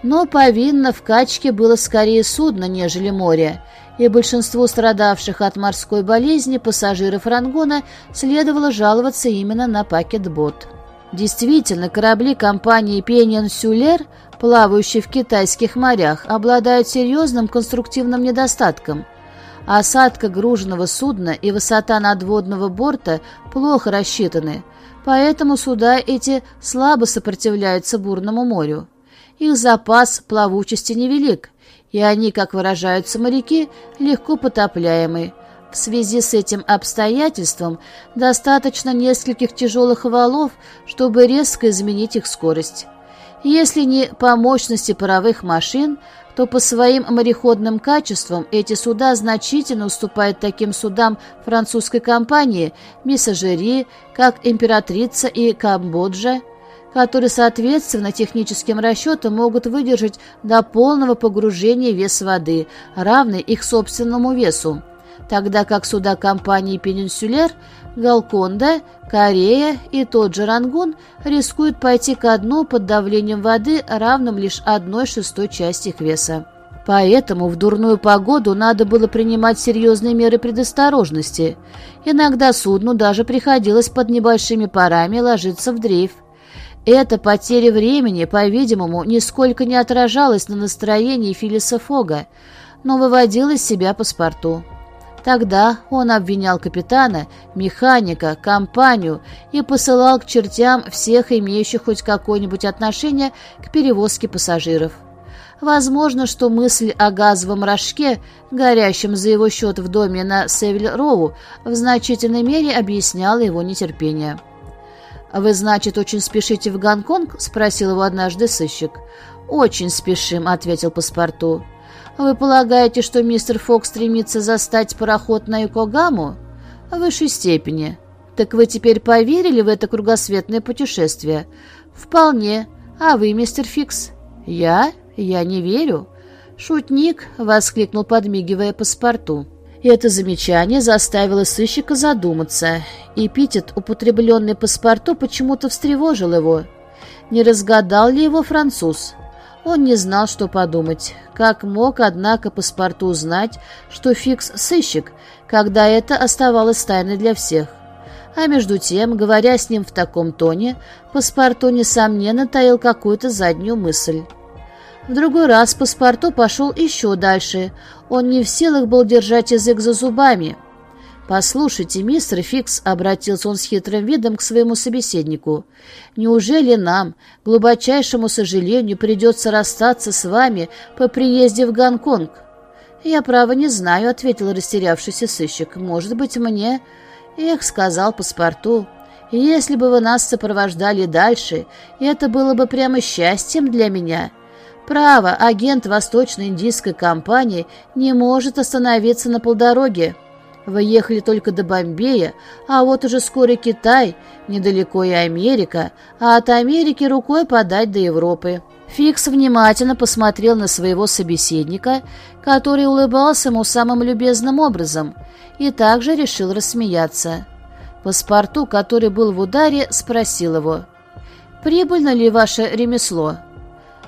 Но повинно в качке было скорее судно, нежели море, и большинству страдавших от морской болезни пассажиров Рангона следовало жаловаться именно на пакетбот. Действительно, корабли компании «Пенинсюлер», плавающие в китайских морях, обладают серьезным конструктивным недостатком. Осадка груженного судна и высота надводного борта плохо рассчитаны, поэтому суда эти слабо сопротивляются бурному морю. Их запас плавучести невелик, и они, как выражаются моряки, легко потопляемы. В связи с этим обстоятельством достаточно нескольких тяжелых валов, чтобы резко изменить их скорость. Если не по мощности паровых машин, то по своим мореходным качествам эти суда значительно уступают таким судам французской компании «Миссажери», как «Императрица» и «Камбоджа», которые, соответственно, техническим расчетам могут выдержать до полного погружения вес воды, равный их собственному весу, тогда как суда компании «Пенинсюлер», «Галконда», «Корея» и тот же «Рангун» рискуют пойти ко дну под давлением воды, равным лишь одной шестой части их веса. Поэтому в дурную погоду надо было принимать серьезные меры предосторожности. Иногда судну даже приходилось под небольшими парами ложиться в дрейф. Эта потеря времени, по-видимому, нисколько не отражалась на настроении Филиса Фога, но выводила из себя паспорту. Тогда он обвинял капитана, механика, компанию и посылал к чертям всех имеющих хоть какое-нибудь отношение к перевозке пассажиров. Возможно, что мысль о газовом рожке, горящем за его счет в доме на Севиль-Роу, в значительной мере объясняла его нетерпение. «Вы, значит, очень спешите в Гонконг?» — спросил его однажды сыщик. «Очень спешим», — ответил паспорту. Вы полагаете, что мистер Фокс стремится застать пароход на Юкогаму? В высшей степени. Так вы теперь поверили в это кругосветное путешествие? Вполне. А вы, мистер Фикс? Я? Я не верю. Шутник, воскликнул, подмигивая паспорту. Это замечание заставило сыщика задуматься. Эпитет, употребленный паспорту, почему-то встревожил его. Не разгадал ли его француз? Он не знал, что подумать. Как мог, однако, паспорту узнать, что Фикс — сыщик, когда это оставалось тайной для всех? А между тем, говоря с ним в таком тоне, паспорту, несомненно, таил какую-то заднюю мысль. В другой раз паспорту пошел еще дальше. Он не в силах был держать язык за зубами. «Послушайте, мистер Фикс», — обратился он с хитрым видом к своему собеседнику, «неужели нам, глубочайшему сожалению, придется расстаться с вами по приезде в Гонконг?» «Я, право, не знаю», — ответил растерявшийся сыщик. «Может быть, мне...» «Эх», — сказал паспорту, «если бы вы нас сопровождали дальше, это было бы прямо счастьем для меня». Право, агент Восточно-Индийской компании не может остановиться на полдороге. Вы ехали только до Бомбея, а вот уже скоро Китай, недалеко и Америка, а от Америки рукой подать до Европы». Фикс внимательно посмотрел на своего собеседника, который улыбался ему самым любезным образом, и также решил рассмеяться. Паспорту, который был в ударе, спросил его, «Прибыльно ли ваше ремесло?»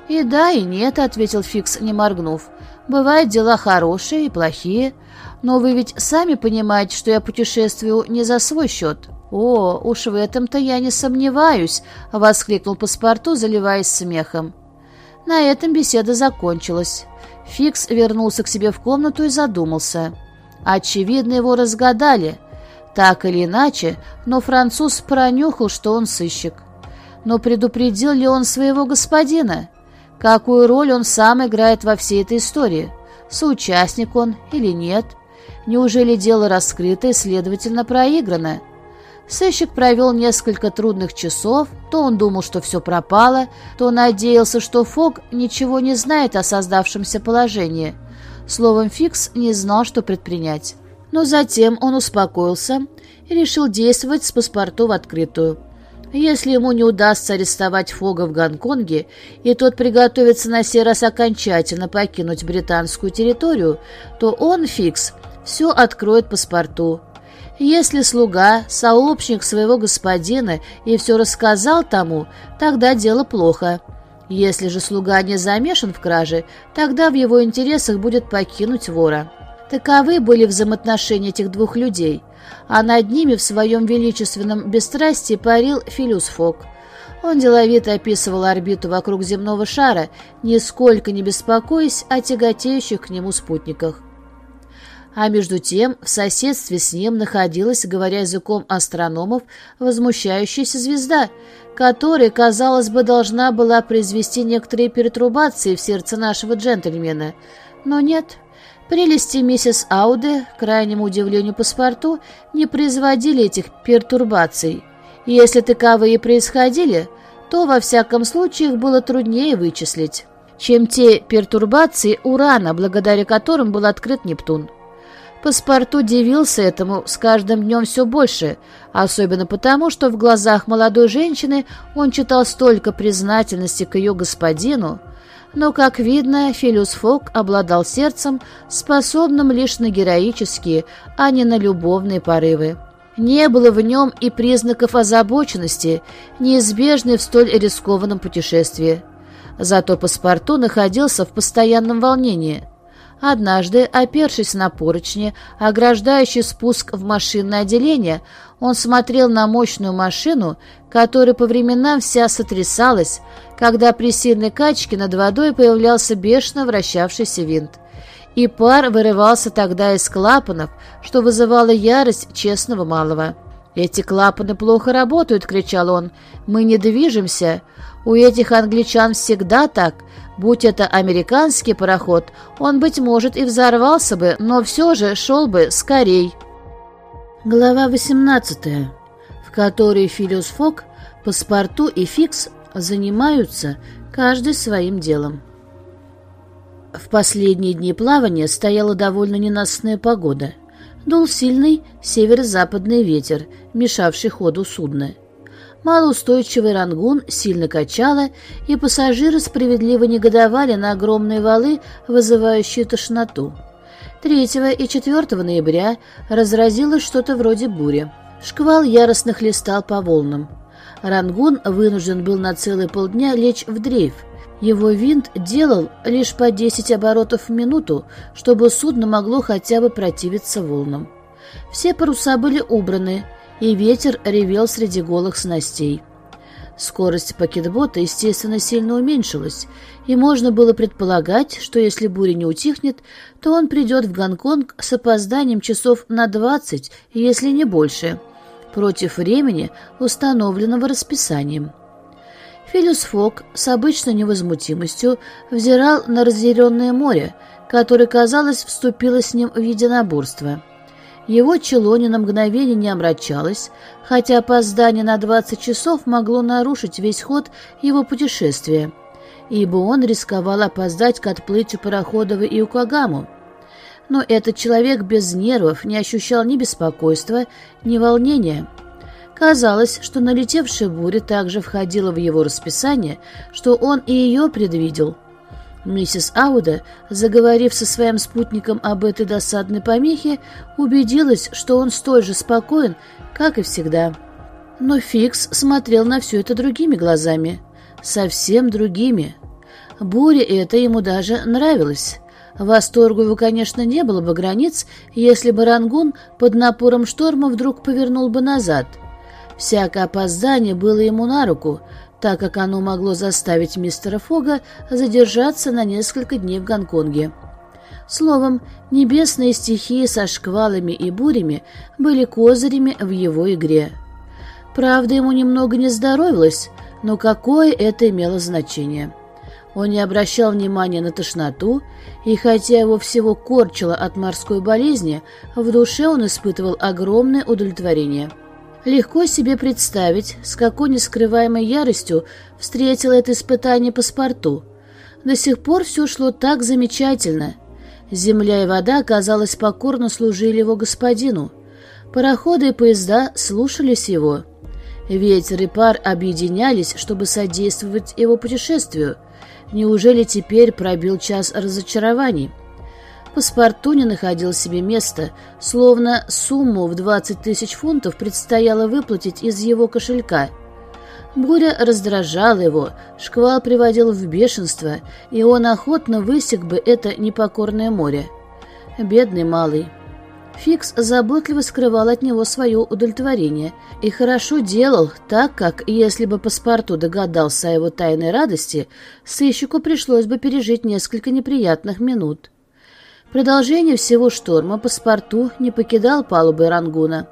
«И да, и нет», — ответил Фикс, не моргнув. «Бывают дела хорошие и плохие». Но вы ведь сами понимаете, что я путешествую не за свой счет». «О, уж в этом-то я не сомневаюсь», — воскликнул паспорту, заливаясь смехом. На этом беседа закончилась. Фикс вернулся к себе в комнату и задумался. Очевидно, его разгадали. Так или иначе, но француз пронюхал, что он сыщик. Но предупредил ли он своего господина? Какую роль он сам играет во всей этой истории? Соучастник он или нет? Неужели дело раскрыто и, следовательно, проиграно? Сыщик провел несколько трудных часов, то он думал, что все пропало, то надеялся, что Фок ничего не знает о создавшемся положении. Словом, Фикс не знал, что предпринять. Но затем он успокоился и решил действовать с паспорту в открытую. Если ему не удастся арестовать Фога в Гонконге, и тот приготовится на сей раз окончательно покинуть британскую территорию, то он, Фикс, все откроет паспорту. Если слуга, сообщник своего господина и все рассказал тому, тогда дело плохо. Если же слуга не замешан в краже, тогда в его интересах будет покинуть вора. Таковы были взаимоотношения этих двух людей, а над ними в своем величественном бесстрастии парил Филюс Фок. Он деловито описывал орбиту вокруг земного шара, нисколько не беспокоясь о тяготеющих к нему спутниках. А между тем в соседстве с ним находилась, говоря языком астрономов, возмущающаяся звезда, которая, казалось бы, должна была произвести некоторые пертурбации в сердце нашего джентльмена. Но нет. Прелести миссис Ауде, к крайнему удивлению паспорту, не производили этих пертурбаций. И если таковые происходили, то, во всяком случае, их было труднее вычислить, чем те пертурбации урана, благодаря которым был открыт Нептун. Паспорту удивился этому с каждым днем все больше, особенно потому, что в глазах молодой женщины он читал столько признательности к ее господину, но, как видно, Филиус Фок обладал сердцем, способным лишь на героические, а не на любовные порывы. Не было в нем и признаков озабоченности, неизбежной в столь рискованном путешествии. Зато паспорту находился в постоянном волнении. Однажды, опершись на поручни, ограждающий спуск в машинное отделение, он смотрел на мощную машину, которая по временам вся сотрясалась, когда при сильной качке над водой появлялся бешено вращавшийся винт. И пар вырывался тогда из клапанов, что вызывало ярость честного малого. «Эти клапаны плохо работают!» — кричал он. «Мы не движемся. У этих англичан всегда так. Будь это американский пароход, он, быть может, и взорвался бы, но все же шел бы скорей». Глава 18, в которой Филиус Фок, Паспорту и Фикс занимаются каждый своим делом. В последние дни плавания стояла довольно ненастная погода — Дул сильный северо-западный ветер, мешавший ходу судна. Малоустойчивый рангун сильно качало, и пассажиры справедливо негодовали на огромные валы, вызывающие тошноту. 3 и 4 ноября разразилось что-то вроде бури. Шквал яростно хлестал по волнам. Рангун вынужден был на целые полдня лечь в дрейф, его винт делал лишь по 10 оборотов в минуту, чтобы судно могло хотя бы противиться волнам. Все паруса были убраны, и ветер ревел среди голых снастей. Скорость пакетбота, естественно, сильно уменьшилась, и можно было предполагать, что если буря не утихнет, то он придет в Гонконг с опозданием часов на 20, если не больше, против времени, установленного расписанием. Филис Фок с обычной невозмутимостью взирал на разъяренное море, которое, казалось, вступило с ним в единоборство. Его чело ни на мгновение не омрачалось, хотя опоздание на 20 часов могло нарушить весь ход его путешествия, ибо он рисковал опоздать к отплытию парохода в Иокогаму. Но этот человек без нервов не ощущал ни беспокойства, ни волнения. Казалось, что налетевшая буря также входила в его расписание, что он и ее предвидел. Миссис Ауда, заговорив со своим спутником об этой досадной помехе, убедилась, что он столь же спокоен, как и всегда. Но Фикс смотрел на все это другими глазами. Совсем другими. Буря эта ему даже нравилась. Восторгу его, конечно, не было бы границ, если бы Рангун под напором шторма вдруг повернул бы назад — Всякое опоздание было ему на руку, так как оно могло заставить мистера Фога задержаться на несколько дней в Гонконге. Словом, небесные стихии со шквалами и бурями были козырями в его игре. Правда, ему немного не здоровилось, но какое это имело значение? Он не обращал внимания на тошноту, и хотя его всего корчило от морской болезни, в душе он испытывал огромное удовлетворение – Легко себе представить, с какой нескрываемой яростью встретил это испытание паспорту. До сих пор все шло так замечательно. Земля и вода, казалось, покорно служили его господину. Пароходы и поезда слушались его. Ветер и пар объединялись, чтобы содействовать его путешествию. Неужели теперь пробил час разочарований? Паспорту не находил себе места, словно сумму в 20 тысяч фунтов предстояло выплатить из его кошелька. Буря раздражала его, шквал приводил в бешенство, и он охотно высек бы это непокорное море. Бедный малый. Фикс заботливо скрывал от него свое удовлетворение и хорошо делал, так как, если бы паспорту догадался о его тайной радости, сыщику пришлось бы пережить несколько неприятных минут. Продолжение всего шторма паспорту не покидал палубы Рангуна.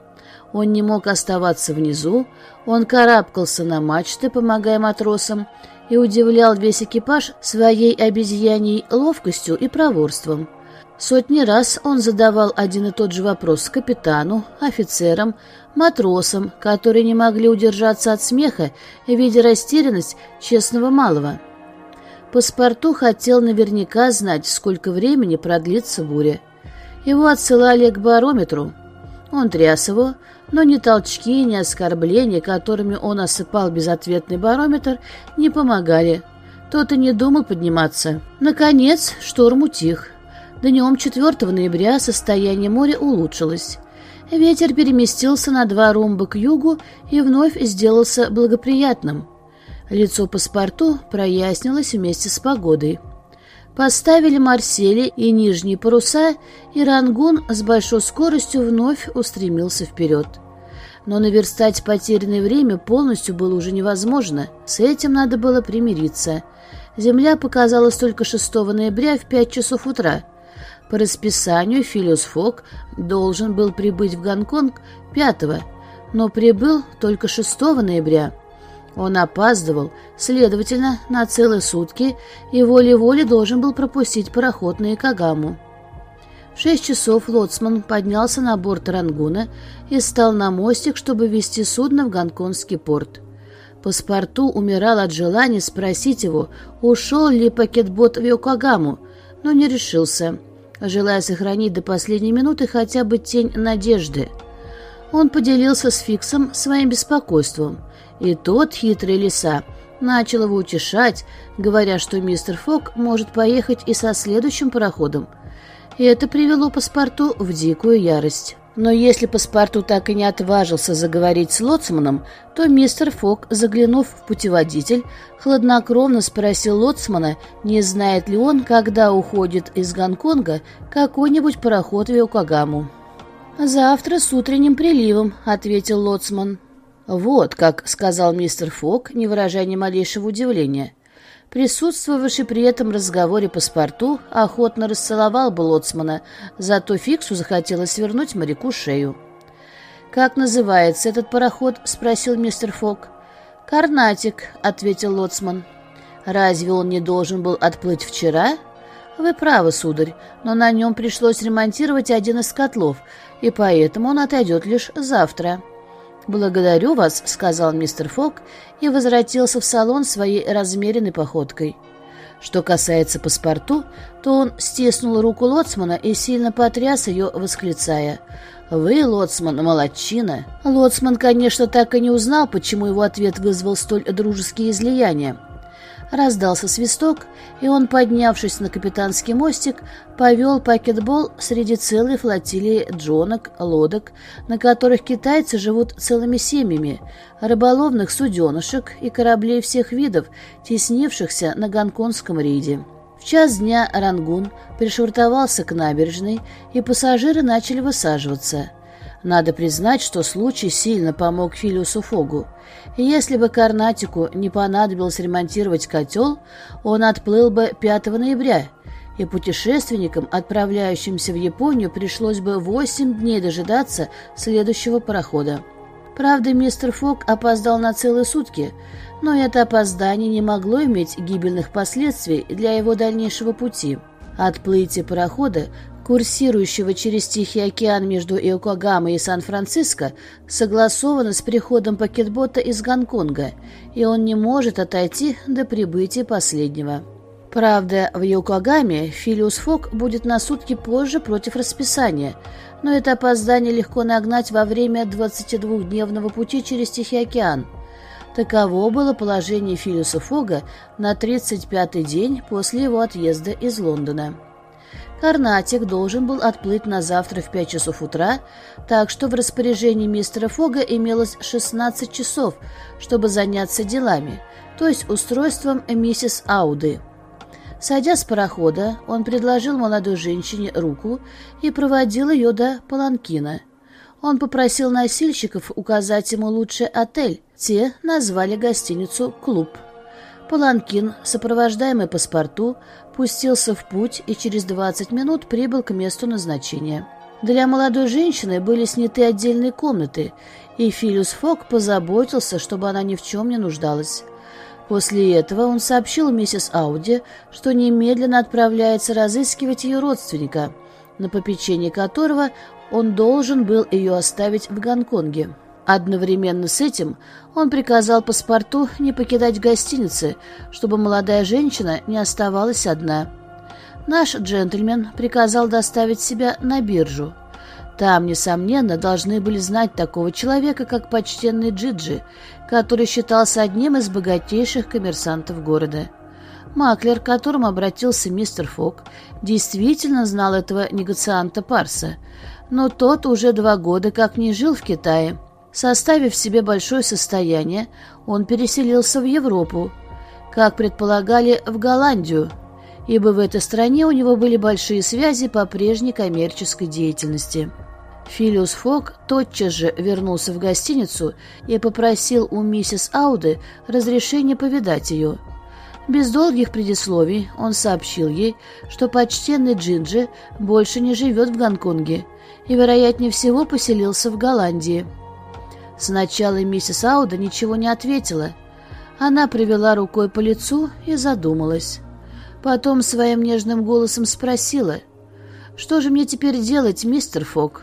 Он не мог оставаться внизу, он карабкался на мачты, помогая матросам, и удивлял весь экипаж своей обезьяней ловкостью и проворством. Сотни раз он задавал один и тот же вопрос капитану, офицерам, матросам, которые не могли удержаться от смеха, видя растерянность честного малого. Паспорту хотел наверняка знать, сколько времени продлится буря. Его отсылали к барометру. Он тряс его, но ни толчки, ни оскорбления, которыми он осыпал безответный барометр, не помогали. Тот и не думал подниматься. Наконец шторм утих. Днем 4 ноября состояние моря улучшилось. Ветер переместился на два румба к югу и вновь сделался благоприятным. Лицо паспорту прояснилось вместе с погодой. Поставили Марсели и нижние паруса, и Рангун с большой скоростью вновь устремился вперед. Но наверстать потерянное время полностью было уже невозможно. С этим надо было примириться. Земля показалась только 6 ноября в 5 часов утра. По расписанию Филиус Фок должен был прибыть в Гонконг 5 но прибыл только 6 ноября. Он опаздывал, следовательно, на целые сутки и волей-волей должен был пропустить пароход на Икагаму. В шесть часов лоцман поднялся на борт Рангуна и стал на мостик, чтобы вести судно в гонконгский порт. Паспорту умирал от желания спросить его, ушел ли пакетбот в Йокогаму, но не решился, желая сохранить до последней минуты хотя бы тень надежды. Он поделился с Фиксом своим беспокойством – и тот, хитрый лиса, начал его утешать, говоря, что мистер Фок может поехать и со следующим пароходом. И это привело паспорту в дикую ярость. Но если паспорту так и не отважился заговорить с лоцманом, то мистер Фок, заглянув в путеводитель, хладнокровно спросил лоцмана, не знает ли он, когда уходит из Гонконга какой-нибудь пароход в Йокогаму. «Завтра с утренним приливом», — ответил лоцман. «Вот как», — сказал мистер Фок, не выражая ни малейшего удивления. Присутствовавший при этом разговоре паспорту охотно расцеловал бы лоцмана, зато Фиксу захотелось свернуть моряку шею. «Как называется этот пароход?» — спросил мистер Фок. «Карнатик», — ответил лоцман. «Разве он не должен был отплыть вчера?» «Вы правы, сударь, но на нем пришлось ремонтировать один из котлов, и поэтому он отойдет лишь завтра». «Благодарю вас», — сказал мистер Фок и возвратился в салон своей размеренной походкой. Что касается паспорту, то он стиснул руку Лоцмана и сильно потряс ее, восклицая «Вы, Лоцман, молодчина!» Лоцман, конечно, так и не узнал, почему его ответ вызвал столь дружеские излияния. Раздался свисток, и он, поднявшись на капитанский мостик, повел пакетбол среди целой флотилии джонок, лодок, на которых китайцы живут целыми семьями, рыболовных суденышек и кораблей всех видов, теснившихся на гонконгском рейде. В час дня Рангун пришвартовался к набережной, и пассажиры начали высаживаться – надо признать, что случай сильно помог Филиусу Фогу. Если бы Карнатику не понадобилось ремонтировать котел, он отплыл бы 5 ноября, и путешественникам, отправляющимся в Японию, пришлось бы 8 дней дожидаться следующего парохода. Правда, мистер Фок опоздал на целые сутки, но это опоздание не могло иметь гибельных последствий для его дальнейшего пути. Отплытие парохода курсирующего через Тихий океан между Иокогамой и Сан-Франциско, согласовано с приходом пакетбота из Гонконга, и он не может отойти до прибытия последнего. Правда, в Йокогаме Филиус Фок будет на сутки позже против расписания, но это опоздание легко нагнать во время 22-дневного пути через Тихий океан. Таково было положение Филиуса Фога на 35-й день после его отъезда из Лондона. Карнатик должен был отплыть на завтра в 5 часов утра, так что в распоряжении мистера Фога имелось 16 часов, чтобы заняться делами, то есть устройством миссис Ауды. Сойдя с парохода, он предложил молодой женщине руку и проводил ее до Паланкина. Он попросил носильщиков указать ему лучший отель. Те назвали гостиницу «Клуб». Паланкин, сопровождаемый паспорту, пустился в путь и через 20 минут прибыл к месту назначения. Для молодой женщины были сняты отдельные комнаты, и Филиус Фок позаботился, чтобы она ни в чем не нуждалась. После этого он сообщил миссис Ауди, что немедленно отправляется разыскивать ее родственника, на попечение которого он должен был ее оставить в Гонконге. Одновременно с этим он приказал паспорту не покидать гостиницы, чтобы молодая женщина не оставалась одна. Наш джентльмен приказал доставить себя на биржу. Там, несомненно, должны были знать такого человека, как почтенный Джиджи, который считался одним из богатейших коммерсантов города. Маклер, к которому обратился мистер Фок, действительно знал этого негацианта Парса, но тот уже два года как не жил в Китае – Составив себе большое состояние, он переселился в Европу, как предполагали, в Голландию, ибо в этой стране у него были большие связи по прежней коммерческой деятельности. Филиус Фок тотчас же вернулся в гостиницу и попросил у миссис Ауды разрешения повидать ее. Без долгих предисловий он сообщил ей, что почтенный Джинджи больше не живет в Гонконге и, вероятнее всего, поселился в Голландии. Сначала миссис Ауда ничего не ответила. Она привела рукой по лицу и задумалась. Потом своим нежным голосом спросила, «Что же мне теперь делать, мистер Фок?»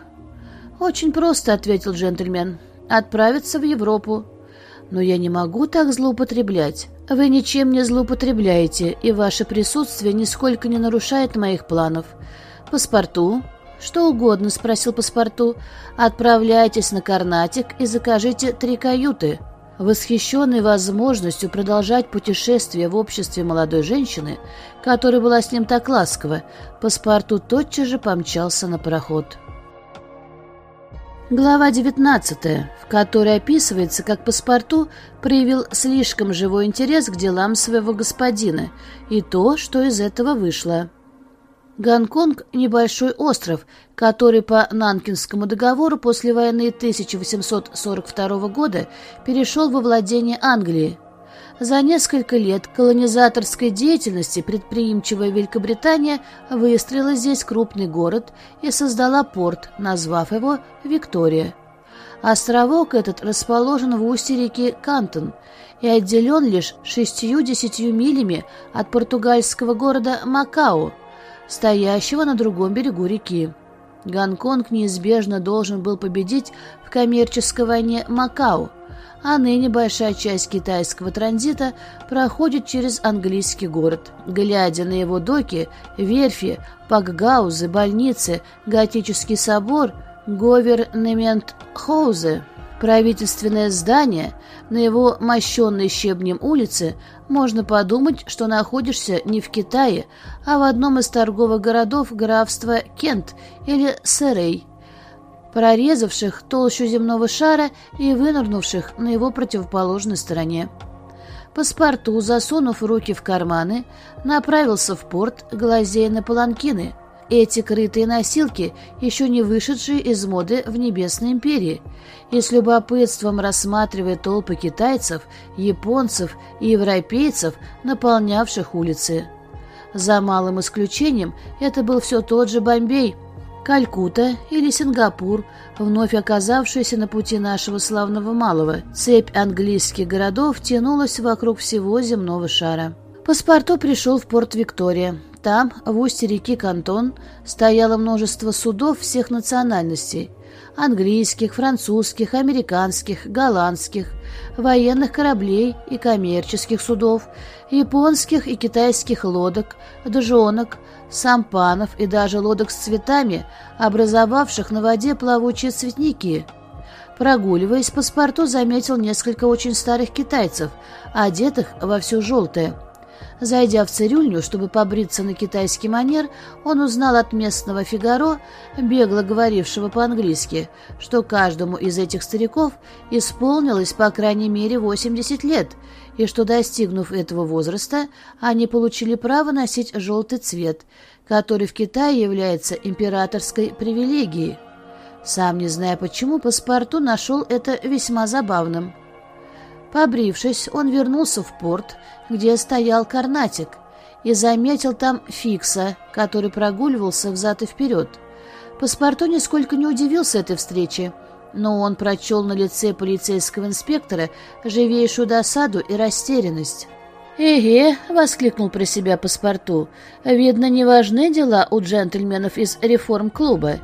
«Очень просто», — ответил джентльмен, — «отправиться в Европу». «Но я не могу так злоупотреблять. Вы ничем не злоупотребляете, и ваше присутствие нисколько не нарушает моих планов. Паспорту, «Что угодно», — спросил паспорту. «Отправляйтесь на Карнатик и закажите три каюты». Восхищенный возможностью продолжать путешествие в обществе молодой женщины, которая была с ним так ласкова, паспорту тотчас же помчался на пароход. Глава 19, в которой описывается, как паспорту проявил слишком живой интерес к делам своего господина и то, что из этого вышло. Гонконг – небольшой остров, который по Нанкинскому договору после войны 1842 года перешел во владение Англии. За несколько лет колонизаторской деятельности предприимчивая Великобритания выстроила здесь крупный город и создала порт, назвав его Виктория. Островок этот расположен в устье реки Кантон и отделен лишь шестью-десятью милями от португальского города Макао – стоящего на другом берегу реки. Гонконг неизбежно должен был победить в коммерческой войне Макао, а ныне большая часть китайского транзита проходит через английский город. Глядя на его доки, верфи, пакгаузы, больницы, готический собор, говернемент-хоузе, правительственное здание, на его мощенной щебнем улице можно подумать, что находишься не в Китае, а в одном из торговых городов графства Кент или Сэрей, прорезавших толщу земного шара и вынырнувших на его противоположной стороне. Паспорту, засунув руки в карманы, направился в порт, глазея на паланкины. Эти крытые носилки, еще не вышедшие из моды в Небесной империи, и с любопытством рассматривая толпы китайцев, японцев и европейцев, наполнявших улицы. За малым исключением это был все тот же Бомбей, Калькутта или Сингапур, вновь оказавшиеся на пути нашего славного малого. Цепь английских городов тянулась вокруг всего земного шара. Паспорту пришел в порт Виктория. Там, в устье реки Кантон, стояло множество судов всех национальностей – английских, французских, американских, голландских, военных кораблей и коммерческих судов, японских и китайских лодок, джонок, сампанов и даже лодок с цветами, образовавших на воде плавучие цветники. Прогуливаясь по спорту, заметил несколько очень старых китайцев, одетых во все желтое – Зайдя в цирюльню, чтобы побриться на китайский манер, он узнал от местного Фигаро, бегло говорившего по-английски, что каждому из этих стариков исполнилось по крайней мере 80 лет, и что, достигнув этого возраста, они получили право носить желтый цвет, который в Китае является императорской привилегией. Сам не зная почему, паспорту нашел это весьма забавным. Побрившись, он вернулся в порт, где стоял Карнатик, и заметил там Фикса, который прогуливался взад и вперед. Паспорту нисколько не удивился этой встрече, но он прочел на лице полицейского инспектора живейшую досаду и растерянность. «Эге!» — воскликнул про себя паспорту. «Видно, не важны дела у джентльменов из реформ-клуба».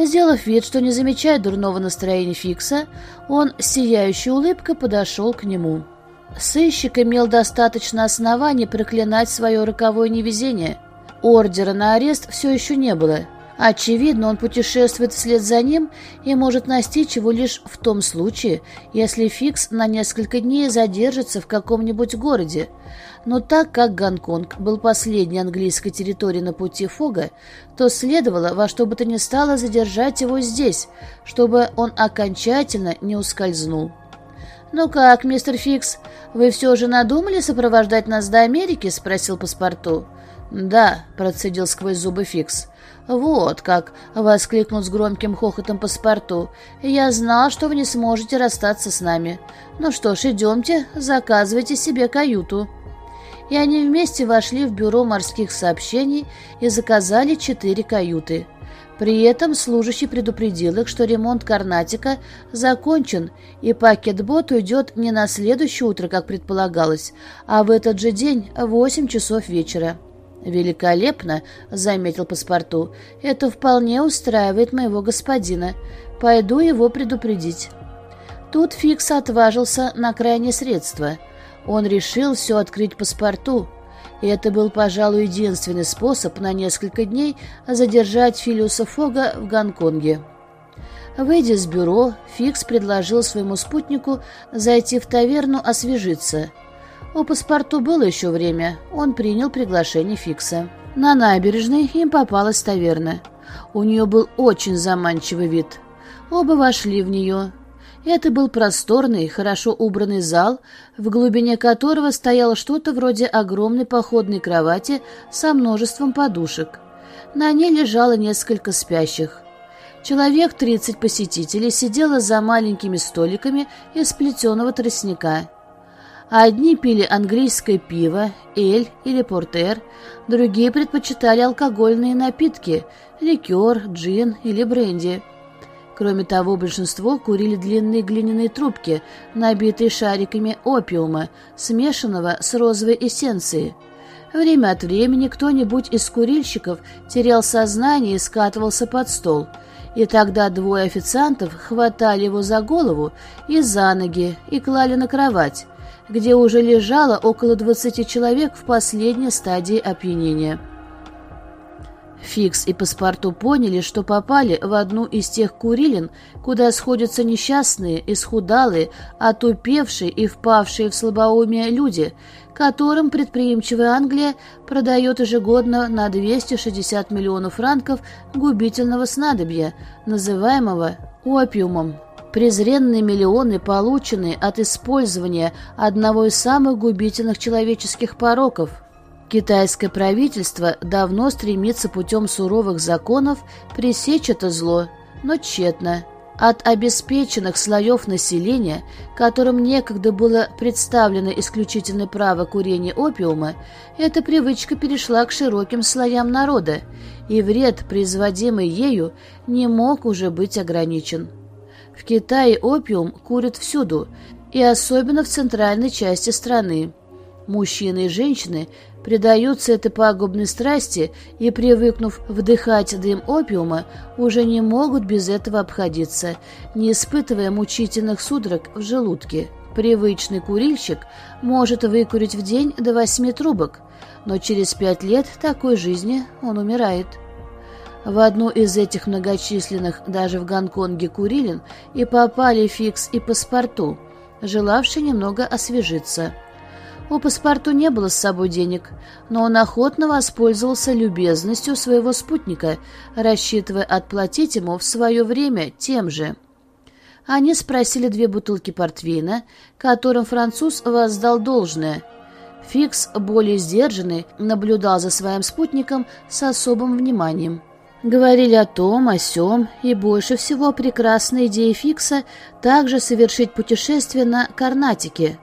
Сделав вид, что не замечает дурного настроения Фикса, он с сияющей улыбкой подошел к нему. Сыщик имел достаточно оснований проклинать свое роковое невезение. Ордера на арест все еще не было. Очевидно, он путешествует вслед за ним и может настичь его лишь в том случае, если Фикс на несколько дней задержится в каком-нибудь городе. Но так как Гонконг был последней английской территорией на пути Фога, то следовало во что бы то ни стало задержать его здесь, чтобы он окончательно не ускользнул. «Ну как, мистер Фикс, вы все же надумали сопровождать нас до Америки?» — спросил паспорту. «Да», — процедил сквозь зубы Фикс. «Вот как!» — воскликнул с громким хохотом паспорту. «Я знал, что вы не сможете расстаться с нами. Ну что ж, идемте, заказывайте себе каюту». И они вместе вошли в бюро морских сообщений и заказали четыре каюты. При этом служащий предупредил их, что ремонт Карнатика закончен, и пакетбот уйдет не на следующее утро, как предполагалось, а в этот же день, в восемь часов вечера. «Великолепно», — заметил паспорту. «Это вполне устраивает моего господина. Пойду его предупредить». Тут Фикс отважился на крайнее средство. Он решил все открыть паспорту. И это был, пожалуй, единственный способ на несколько дней задержать Филиуса Фога в Гонконге. Выйдя из бюро, Фикс предложил своему спутнику зайти в таверну освежиться — у паспорту было еще время, он принял приглашение Фикса. На набережной им попалась таверна. У нее был очень заманчивый вид. Оба вошли в нее. Это был просторный, хорошо убранный зал, в глубине которого стояло что-то вроде огромной походной кровати со множеством подушек. На ней лежало несколько спящих. Человек тридцать посетителей сидело за маленькими столиками из плетеного тростника. Одни пили английское пиво, эль или портер, другие предпочитали алкогольные напитки, ликер, джин или бренди. Кроме того, большинство курили длинные глиняные трубки, набитые шариками опиума, смешанного с розовой эссенцией. Время от времени кто-нибудь из курильщиков терял сознание и скатывался под стол, и тогда двое официантов хватали его за голову и за ноги и клали на кровать, где уже лежало около 20 человек в последней стадии опьянения. Фикс и паспорту поняли, что попали в одну из тех курилин, куда сходятся несчастные, исхудалые, отупевшие и впавшие в слабоумие люди, которым предприимчивая Англия продает ежегодно на 260 миллионов франков губительного снадобья, называемого опиумом. Презренные миллионы, полученные от использования одного из самых губительных человеческих пороков. Китайское правительство давно стремится путем суровых законов пресечь это зло, но тщетно. От обеспеченных слоев населения, которым некогда было представлено исключительное право курения опиума, эта привычка перешла к широким слоям народа, и вред, производимый ею, не мог уже быть ограничен. В Китае опиум курят всюду, и особенно в центральной части страны. Мужчины и женщины предаются этой пагубной страсти и, привыкнув вдыхать дым опиума, уже не могут без этого обходиться, не испытывая мучительных судорог в желудке. Привычный курильщик может выкурить в день до восьми трубок, но через пять лет такой жизни он умирает. В одну из этих многочисленных даже в Гонконге курилин и попали Фикс и Паспорту, желавшие немного освежиться. У Паспорту не было с собой денег, но он охотно воспользовался любезностью своего спутника, рассчитывая отплатить ему в свое время тем же. Они спросили две бутылки портвейна, которым француз воздал должное. Фикс, более сдержанный, наблюдал за своим спутником с особым вниманием. Говорили о том, о сём, и больше всего прекрасная идея Фикса также совершить путешествие на Карнатике.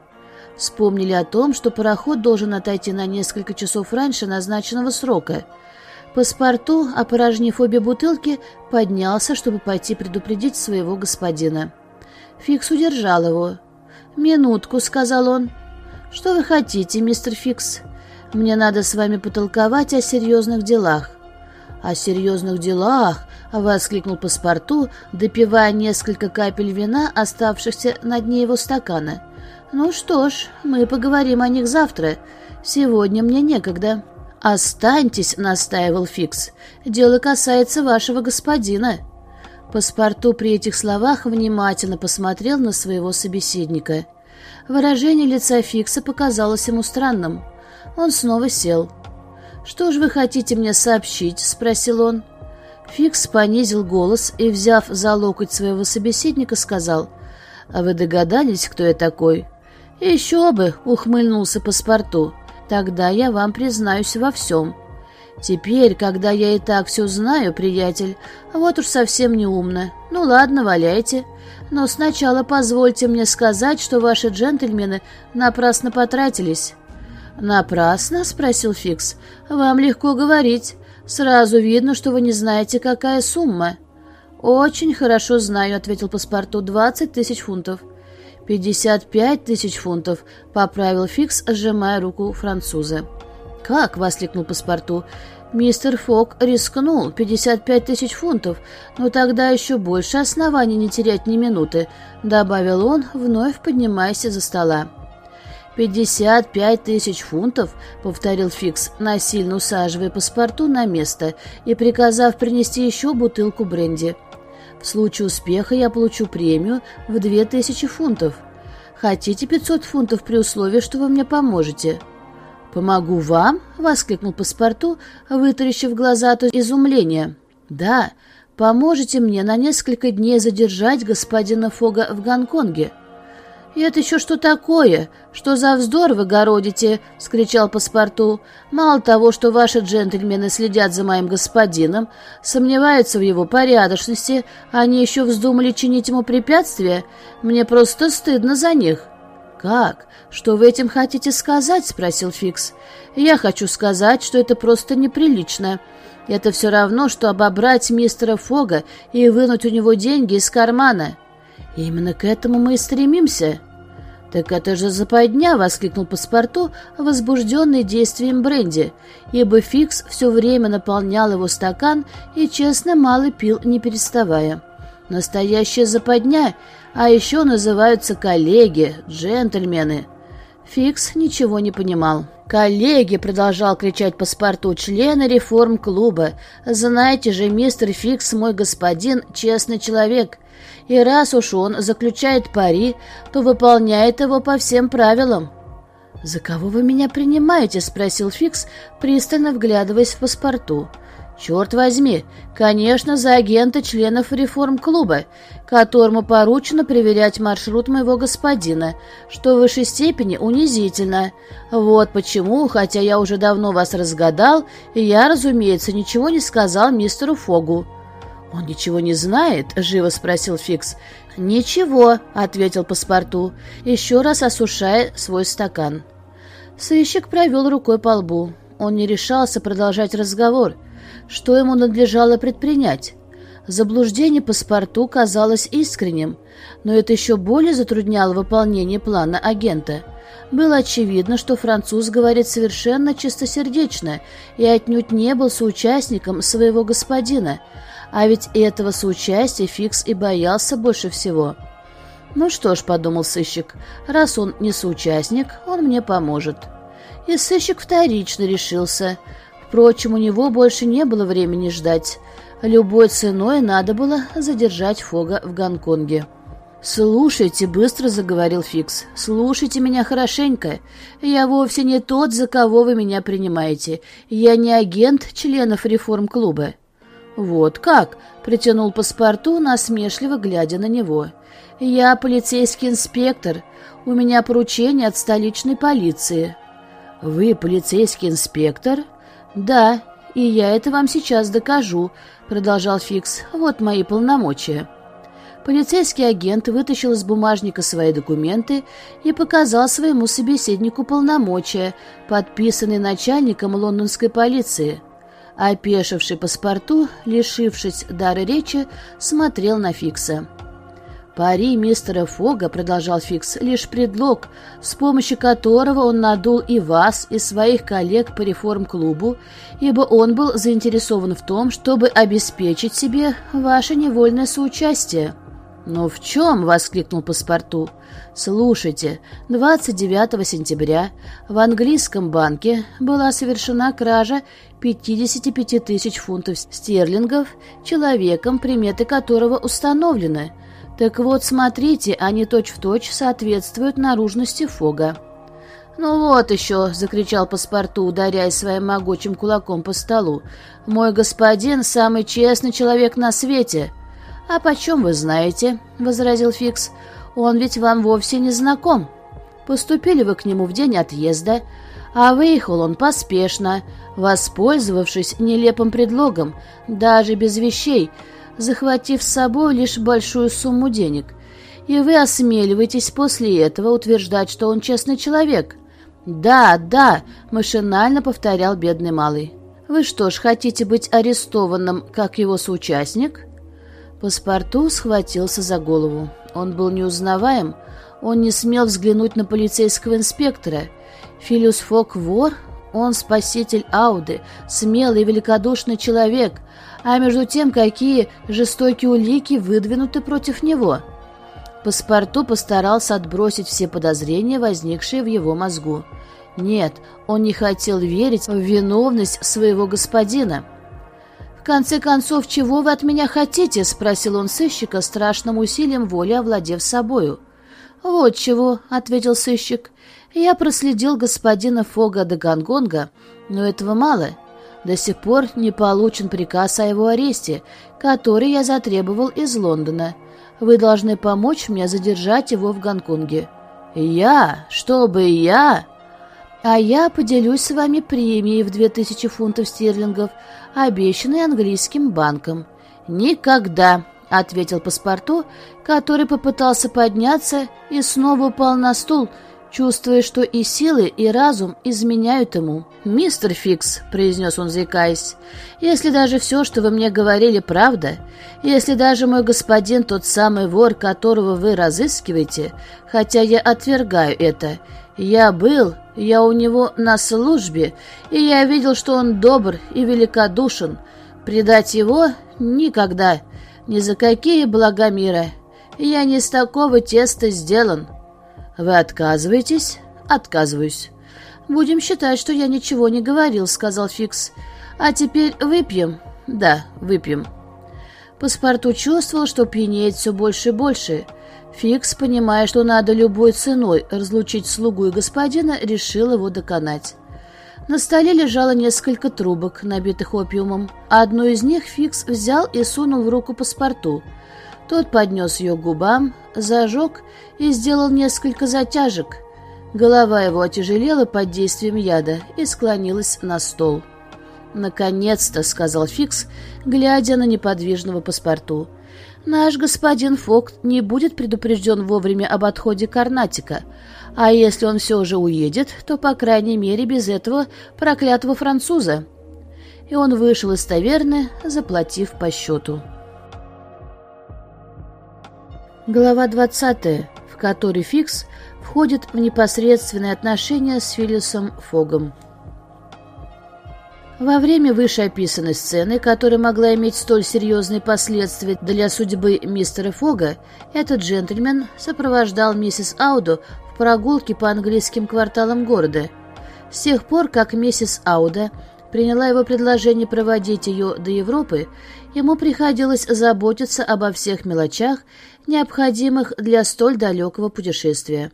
Вспомнили о том, что пароход должен отойти на несколько часов раньше назначенного срока. Паспорту, опорожнив обе бутылки, поднялся, чтобы пойти предупредить своего господина. Фикс удержал его. «Минутку», — сказал он. «Что вы хотите, мистер Фикс? Мне надо с вами потолковать о серьезных делах о серьезных делах!» — воскликнул паспорту, допивая несколько капель вина, оставшихся на дне его стакана. «Ну что ж, мы поговорим о них завтра. Сегодня мне некогда». «Останьтесь», — настаивал Фикс. «Дело касается вашего господина». Паспорту при этих словах внимательно посмотрел на своего собеседника. Выражение лица Фикса показалось ему странным. Он снова сел. «Что же вы хотите мне сообщить?» — спросил он. Фикс понизил голос и, взяв за локоть своего собеседника, сказал, «А вы догадались, кто я такой?» «Еще бы!» — ухмыльнулся паспорту. «Тогда я вам признаюсь во всем. Теперь, когда я и так все знаю, приятель, вот уж совсем не умно. Ну ладно, валяйте. Но сначала позвольте мне сказать, что ваши джентльмены напрасно потратились». «Напрасно?» — спросил Фикс. «Вам легко говорить. Сразу видно, что вы не знаете, какая сумма». «Очень хорошо знаю», — ответил паспорту. «Двадцать тысяч фунтов». «Пятьдесят пять тысяч фунтов», — поправил Фикс, сжимая руку француза. «Как?» — воскликнул паспорту. «Мистер Фок рискнул. Пятьдесят пять тысяч фунтов. Но тогда еще больше оснований не терять ни минуты», — добавил он, вновь поднимаясь за стола. «Пятьдесят пять тысяч фунтов», — повторил Фикс, насильно усаживая паспорту на место и приказав принести еще бутылку бренди. «В случае успеха я получу премию в две тысячи фунтов. Хотите пятьсот фунтов при условии, что вы мне поможете?» «Помогу вам?» — воскликнул паспорту, вытаращив глаза от изумления. «Да, поможете мне на несколько дней задержать господина Фога в Гонконге». «И это еще что такое? Что за вздор вы городите?» — скричал паспорту. «Мало того, что ваши джентльмены следят за моим господином, сомневаются в его порядочности, они еще вздумали чинить ему препятствия. Мне просто стыдно за них». «Как? Что вы этим хотите сказать?» — спросил Фикс. «Я хочу сказать, что это просто неприлично. Это все равно, что обобрать мистера Фога и вынуть у него деньги из кармана». «Именно к этому мы и стремимся». «Так это же западня!» — воскликнул паспорту, возбужденный действием бренди, ибо Фикс все время наполнял его стакан и честно мало пил, не переставая. «Настоящая западня, а еще называются коллеги, джентльмены». Фикс ничего не понимал. «Коллеги!» — продолжал кричать Паспарту члены реформ-клуба. «Знаете же, мистер Фикс, мой господин, честный человек. И раз уж он заключает пари, то выполняет его по всем правилам». «За кого вы меня принимаете?» — спросил Фикс, пристально вглядываясь в Паспарту. «Черт возьми, конечно, за агента членов реформ-клуба, которому поручено проверять маршрут моего господина, что в высшей степени унизительно. Вот почему, хотя я уже давно вас разгадал, я, разумеется, ничего не сказал мистеру Фогу». «Он ничего не знает?» — живо спросил Фикс. «Ничего», — ответил паспорту, еще раз осушая свой стакан. Сыщик провел рукой по лбу. Он не решался продолжать разговор. Что ему надлежало предпринять? Заблуждение паспорту казалось искренним, но это еще более затрудняло выполнение плана агента. Было очевидно, что француз говорит совершенно чистосердечно и отнюдь не был соучастником своего господина, а ведь этого соучастия Фикс и боялся больше всего. «Ну что ж», — подумал сыщик, — «раз он не соучастник, он мне поможет». И сыщик вторично решился — Впрочем, у него больше не было времени ждать. Любой ценой надо было задержать Фога в Гонконге. «Слушайте», — быстро заговорил Фикс, — «слушайте меня хорошенько. Я вовсе не тот, за кого вы меня принимаете. Я не агент членов реформ-клуба». «Вот как?» — притянул паспорту, насмешливо глядя на него. «Я полицейский инспектор. У меня поручение от столичной полиции». «Вы полицейский инспектор?» «Да, и я это вам сейчас докажу», — продолжал Фикс. «Вот мои полномочия». Полицейский агент вытащил из бумажника свои документы и показал своему собеседнику полномочия, подписанные начальником лондонской полиции. Опешивший паспорту, лишившись дара речи, смотрел на Фикса. Пари мистера Фога, продолжал Фикс, лишь предлог, с помощью которого он надул и вас, и своих коллег по реформ-клубу, ибо он был заинтересован в том, чтобы обеспечить себе ваше невольное соучастие. «Но в чем?» — воскликнул паспорту. «Слушайте, 29 сентября в английском банке была совершена кража 55 тысяч фунтов стерлингов человеком, приметы которого установлены. Так вот, смотрите, они точь-в-точь точь соответствуют наружности Фога». «Ну вот еще!» — закричал паспорту, ударяя своим могучим кулаком по столу. «Мой господин — самый честный человек на свете!» «А почем вы знаете?» — возразил Фикс. «Он ведь вам вовсе не знаком. Поступили вы к нему в день отъезда, а выехал он поспешно, воспользовавшись нелепым предлогом, даже без вещей, захватив с собой лишь большую сумму денег. И вы осмеливаетесь после этого утверждать, что он честный человек». «Да, да», — машинально повторял бедный малый. «Вы что ж, хотите быть арестованным, как его соучастник?» Паспорту схватился за голову. Он был неузнаваем. Он не смел взглянуть на полицейского инспектора. Филиус Фок вор? Он спаситель Ауды, смелый и великодушный человек. А между тем, какие жестокие улики выдвинуты против него. Паспорту постарался отбросить все подозрения, возникшие в его мозгу. Нет, он не хотел верить в виновность своего господина конце концов, чего вы от меня хотите?» — спросил он сыщика, страшным усилием воли овладев собою. «Вот чего», — ответил сыщик. «Я проследил господина Фога до Гонконга, но этого мало. До сих пор не получен приказ о его аресте, который я затребовал из Лондона. Вы должны помочь мне задержать его в Гонконге». «Я? Чтобы я?» а я поделюсь с вами премией в две тысячи фунтов стерлингов, обещанной английским банком». «Никогда», — ответил паспорту, который попытался подняться и снова упал на стул, чувствуя, что и силы, и разум изменяют ему. «Мистер Фикс», — произнес он, заикаясь, — «если даже все, что вы мне говорили, правда, если даже мой господин тот самый вор, которого вы разыскиваете, хотя я отвергаю это, я был, я у него на службе, и я видел, что он добр и великодушен. Предать его никогда, ни за какие блага мира. Я не из такого теста сделан. Вы отказываетесь? Отказываюсь. Будем считать, что я ничего не говорил, сказал Фикс. А теперь выпьем? Да, выпьем. Паспорту чувствовал, что пьянеет все больше и больше. Фикс, понимая, что надо любой ценой разлучить слугу и господина, решил его доконать. На столе лежало несколько трубок, набитых опиумом. Одну из них Фикс взял и сунул в руку паспорту. Тот поднес ее к губам, зажег и сделал несколько затяжек. Голова его отяжелела под действием яда и склонилась на стол. «Наконец-то», — сказал Фикс, глядя на неподвижного паспорту. Наш господин Фокт не будет предупрежден вовремя об отходе Карнатика, а если он все же уедет, то, по крайней мере, без этого проклятого француза. И он вышел из таверны, заплатив по счету. Глава 20, в которой Фикс входит в непосредственные отношения с Филлисом Фогом. Во время вышеописанной сцены, которая могла иметь столь серьезные последствия для судьбы мистера Фога, этот джентльмен сопровождал миссис Ауду в прогулке по английским кварталам города. С тех пор, как миссис Ауда приняла его предложение проводить ее до Европы, ему приходилось заботиться обо всех мелочах, необходимых для столь далекого путешествия.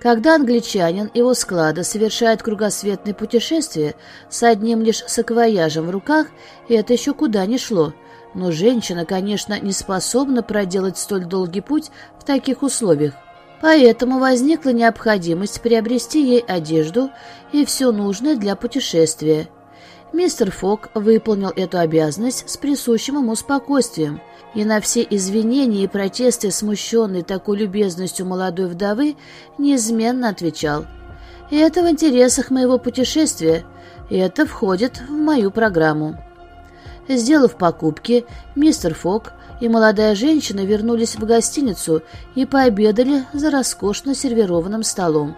Когда англичанин его склада совершает кругосветное путешествие с одним лишь саквояжем в руках, это еще куда ни шло. Но женщина, конечно, не способна проделать столь долгий путь в таких условиях. Поэтому возникла необходимость приобрести ей одежду и все нужное для путешествия. Мистер Фок выполнил эту обязанность с присущим ему спокойствием, и на все извинения и протесты, смущенной такой любезностью молодой вдовы, неизменно отвечал. «И это в интересах моего путешествия, и это входит в мою программу». Сделав покупки, мистер Фок и молодая женщина вернулись в гостиницу и пообедали за роскошно сервированным столом.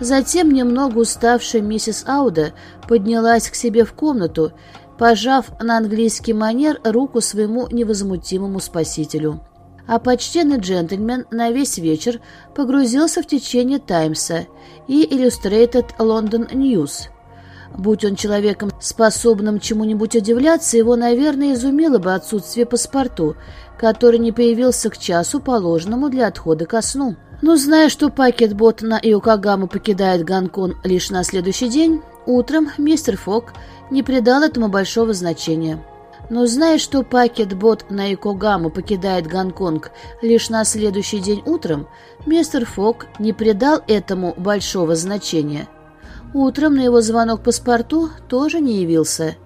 Затем немного уставшая миссис Ауда поднялась к себе в комнату, пожав на английский манер руку своему невозмутимому спасителю. а почтенный джентльмен на весь вечер погрузился в течение «Таймса» и Illustrated London News. Будь он человеком, способным чему-нибудь удивляться, его, наверное, изумило бы отсутствие паспорту, который не появился к часу, положенному для отхода ко сну. Но зная, что пакетбот на Иокагаму покидает Гонконг лишь на следующий день, утром мистер Фок не придал этому большого значения. Но зная, что пакетбот на Икогаму покидает Гонконг лишь на следующий день утром, мистер Фок не придал этому большого значения. Утром на его звонок паспорту тоже не явился.